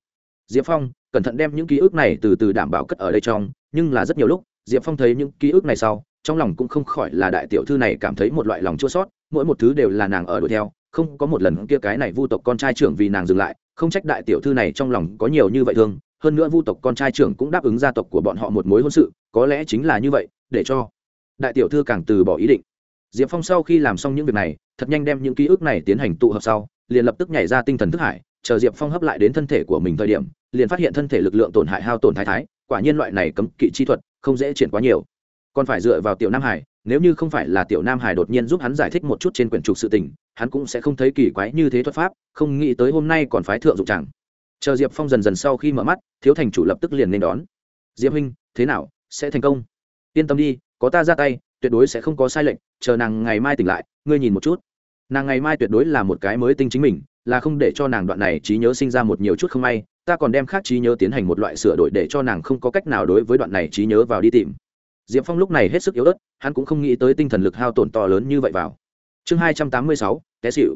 Diệp phong, cẩn thận đem những ký ức này từ từ đảm bảo cất ở đây trong, nhưng là rất nhiều lúc, diệp phong thấy những ký ức này sau, trong lòng cũng không khỏi là đại tiểu thư này cảm thấy một loại lòng chua sót mỗi một thứ đều là nàng ở đuổi theo, không có một lần kia cái này vu tộc con trai trưởng vì nàng dừng lại, không trách đại tiểu thư này trong lòng có nhiều như vậy thương, hơn nữa vu tộc con trai trưởng cũng đáp ứng gia tộc của bọn họ một mối hôn sự, có lẽ chính là như vậy, để cho đại tiểu thư càng từ bỏ ý định. Diệp phong sau khi làm xong những việc này, thật nhanh đem những ký ức này tiến hành tụ hợp sau, liền lập tức nhảy ra tinh thần thức hải, chờ diệp phong hấp lại đến thân thể của mình thời điểm, liền phát hiện thân thể lực lượng tổn hại hao tổn thái thái, quả nhiên loại này cấm kỵ chi thuật không dễ triển quá nhiều. Còn phải dựa vào tiểu nam hải, nếu như không phải là tiểu nam hải đột nhiên giúp hắn giải thích một chút trên quyển trục sự tình, hắn cũng sẽ không thấy kỳ quái như thế thuật pháp, không nghĩ tới hôm nay còn phái thượng dụng chẳng. Chờ diệp phong dần dần sau khi mở mắt, thiếu thành chủ lập tức liền nên đón. Diệp huynh, thế nào? Sẽ thành công? Yên tâm đi có ta ra tay, tuyệt đối sẽ không có sai lệnh chờ nàng ngày mai tỉnh lại, ngươi nhìn một chút. Nàng ngày mai tuyệt đối là một cái mới tinh chính mình, là không để cho nàng đoạn này trí nhớ sinh ra một nhiều chút không may, ta còn đem khác trí nhớ tiến hành một loại sửa đổi để cho nàng không có cách nào đối với đoạn này trí nhớ vào đi tìm. Diệp phong lúc này hết sức yếu ớt, hắn cũng không nghĩ tới tinh thần lực hao tổn to lớn như vậy vào. Chương hai trăm tám mươi sáu, té xịu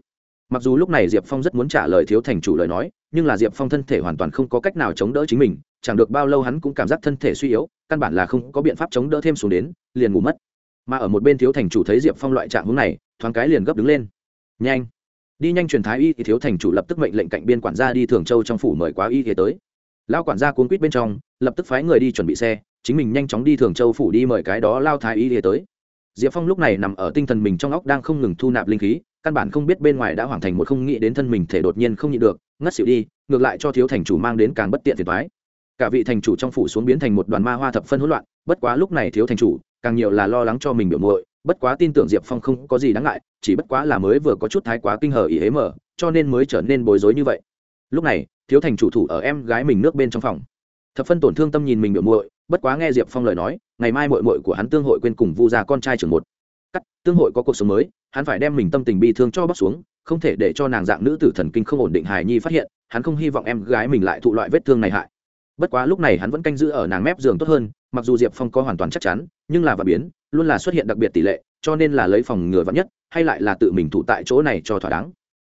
mặc dù lúc này diệp phong rất muốn trả lời thiếu thành chủ lời nói, nhưng là diệp phong thân thể hoàn toàn không có cách nào chống đỡ chính mình, chẳng được bao lâu hắn cũng cảm giác thân thể suy yếu, căn bản là không có biện pháp chống đỡ thêm xuống đến, liền ngủ mất. Mà ở một bên thiếu thành chủ thấy diệp phong loại trạng hướng này, thoáng cái liền gấp đứng lên. Nhanh, đi nhanh truyền thái y. Thì thiếu thành chủ lập tức mệnh lệnh cạnh biên quản gia đi thường châu trong phủ mời quá y thế tới. Lao quản gia cuốn quýt bên trong, lập tức phái người đi chuẩn bị xe, chính mình nhanh chóng đi thường châu phủ đi mời cái đó lao thái y thế tới. Diệp phong lúc này nằm ở tinh thần mình trong óc đang không ngừng thu nạp linh khí căn bản không biết bên ngoài đã hoàn thành một không nghĩ đến thân mình thể đột nhiên không nhịn được, ngất xỉu đi, ngược lại cho thiếu thành chủ mang đến càng bất tiện phiền toái. Cả vị thành chủ trong phủ xuống biến thành một đoàn ma hoa thập phân hỗn loạn, bất quá lúc này thiếu thành chủ càng nhiều là lo lắng cho mình biểu muội, bất quá tin tưởng diệp phong không có gì đáng ngại, chỉ bất quá là mới vừa có chút thái quá kinh hờ ý hế mở, cho nên mới trở nên bối rối như vậy. Lúc này, thiếu thành chủ thủ ở em gái mình nước bên trong phòng. Thập phân tổn thương tâm nhìn mình biểu muội, bất quá nghe diệp phong lời nói, ngày mai mội mội của hắn tương hội quên cùng vu gia con trai trưởng một. Cắt, tương hội có cuộc sống mới hắn phải đem mình tâm tình bi thương cho bóc xuống, không thể để cho nàng dạng nữ tử thần kinh không ổn định hài nhi phát hiện, hắn không hy vọng em gái mình lại thụ loại vết thương này hại. Bất quá lúc này hắn vẫn canh giữ ở nàng mép giường tốt hơn, mặc dù diệp phong có hoàn toàn chắc chắn, nhưng là và biến, luôn là xuất hiện đặc biệt tỷ lệ, cho nên là lấy phòng ngừa vắn nhất, hay lại là tự mình thủ tại chỗ này cho thỏa đáng.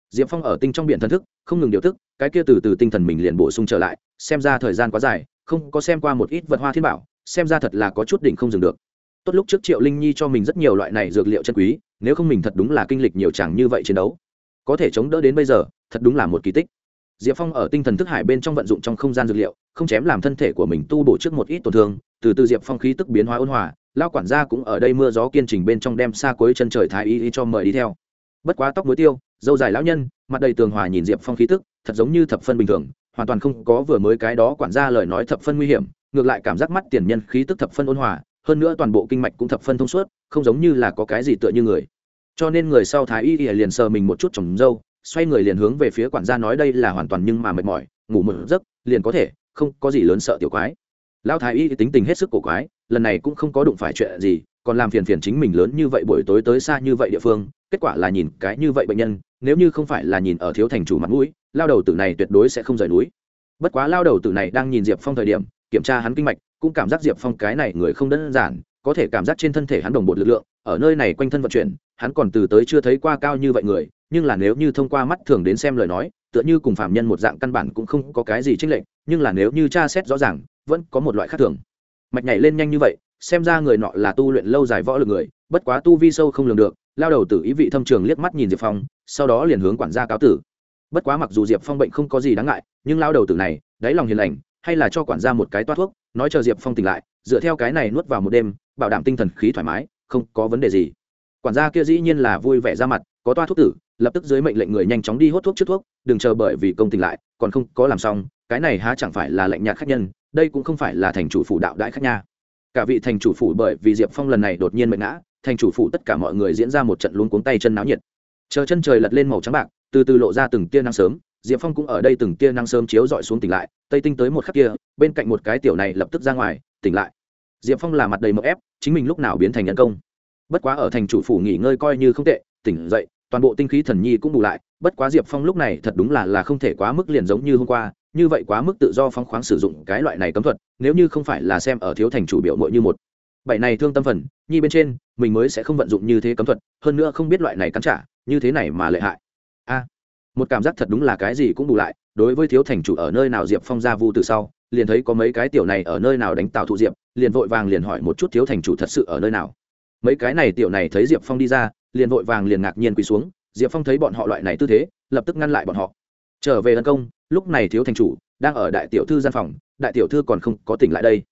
Diệp phong ở tinh trong biển thân thức, không ngừng điều thức, cái kia từ từ tinh thần mình liền bổ sung trở lại, xem ra thời gian quá dài, không có xem qua một ít vật hoa thiên bảo, xem ra thật là có chút đỉnh không dừng được. Tốt lúc trước triệu linh nhi cho mình rất nhiều loại này dược liệu chân quý nếu không mình thật đúng là kinh lịch nhiều chẳng như vậy chiến đấu, có thể chống đỡ đến bây giờ, thật đúng là một kỳ tích. Diệp phong ở tinh thần thức hải bên trong vận dụng trong không gian dược liệu, không chém làm thân thể của mình tu bổ trước một ít tổn thương, từ từ diệp phong khí tức biến hóa ôn hòa lao quản gia cũng ở đây mưa gió kiên trình bên trong đem xa cuối chân trời thái y cho mời đi theo. Bất quá tóc muối tiêu, dâu dài lão nhân, mặt đầy tường hòa nhìn diệp phong khí tức, thật giống như thập phân bình thường, hoàn toàn không có vừa mới cái đó quản gia lời nói thập phân nguy hiểm, ngược lại cảm giác mắt tiền nhân khí tức thập phân ôn hòa hơn nữa toàn bộ kinh mạch cũng thập phân thông suốt không giống như là có cái gì tựa như người. Cho nên người sau thái y liền sờ mình một chút trồng râu, xoay người liền hướng về phía quản gia nói đây là hoàn toàn nhưng mà mệt mỏi ngủ một giấc liền có thể không có gì lớn sợ tiểu quái. Lão thái y tính tình hết sức cổ quái lần này cũng không có đụng phải chuyện gì còn làm phiền phiền chính mình lớn như vậy buổi tối tới xa như vậy địa phương kết quả là nhìn cái như vậy bệnh nhân nếu như không phải là nhìn ở thiếu thành chủ mặt mũi lao đầu tử này tuyệt đối sẽ không rời núi. Bất quá lao đầu tử này đang nhìn diệp phong thời điểm kiểm tra hắn kinh mạch, cũng cảm giác diệp phong cái này người không đơn giản, có thể cảm giác trên thân thể hắn đồng bột lực lượng, ở nơi này quanh thân vận chuyển, hắn còn từ tới chưa thấy qua cao như vậy người, nhưng là nếu như thông qua mắt thường đến xem lời nói, tựa như cùng phạm nhân một dạng căn bản cũng không có cái gì trích lệnh nhưng là nếu như tra xét rõ ràng, vẫn có một loại khác thường. Mạch nhảy lên nhanh như vậy, xem ra người nọ là tu luyện lâu dài võ lực người, bất quá tu vi sâu không lường được, lao đầu tử ý vị thâm trường liếc mắt nhìn diệp phong, sau đó liền hướng quản gia cáo tử. Bất quá mặc dù diệp phong bệnh không có gì đáng ngại, nhưng lao đầu tử này, đáy lòng hiền lành hay là cho quản gia một cái toát thuốc, nói chờ diệp phong tỉnh lại, dựa theo cái này nuốt vào một đêm, bảo đảm tinh thần khí thoải mái, không có vấn đề gì. Quản gia kia dĩ nhiên là vui vẻ ra mặt, có toa thuốc tử, lập tức dưới mệnh lệnh người nhanh chóng đi hốt thuốc trước thuốc, đừng chờ bởi vì công tỉnh lại, còn không có làm xong, cái này há chẳng phải là lệnh nhạt khách nhân, đây cũng không phải là thành chủ phủ đạo đại khách nha. Cả vị thành chủ phủ bởi vì diệp phong lần này đột nhiên mệnh ngã, thành chủ phủ tất cả mọi người diễn ra một trận luống cuống tay chân náo nhiệt. Chờ chân trời lật lên màu trắng bạc, từ từ lộ ra từng tia nắng sớm diệp phong cũng ở đây từng tia năng sớm chiếu dọi xuống tỉnh lại, tây tinh tới một khắc kia, bên cạnh một cái tiểu này lập tức ra ngoài, tỉnh lại. Diệp phong là mặt đầy mậu ép, chính mình lúc nào biến thành nhân công? Bất quá ở thành chủ phủ nghỉ ngơi coi như không tệ, tỉnh dậy, toàn bộ tinh khí thần nhi cũng bù lại, bất quá diệp phong lúc này thật đúng là là không thể quá mức liền giống như hôm qua, như vậy quá mức tự do phong khoáng sử dụng cái loại này cấm thuật, nếu như không phải là xem ở thiếu thành chủ biểu mội như một. Bảy này thương tâm phần, nhi bên trên, mình mới sẽ không vận dụng như thế cấm thuật, hơn nữa không biết loại này cắn trả, như thế này mà lợi hại. A một cảm giác thật đúng là cái gì cũng bù lại, đối với thiếu thành chủ ở nơi nào diệp phong ra vu từ sau, liền thấy có mấy cái tiểu này ở nơi nào đánh tạo thụ diệp, liền vội vàng liền hỏi một chút thiếu thành chủ thật sự ở nơi nào. Mấy cái này tiểu này thấy diệp phong đi ra, liền vội vàng liền ngạc nhiên quỳ xuống, diệp phong thấy bọn họ loại này tư thế, lập tức ngăn lại bọn họ. Trở về tấn công, lúc này thiếu thành chủ đang ở đại tiểu thư gian phòng, đại tiểu thư còn không có tỉnh lại đây.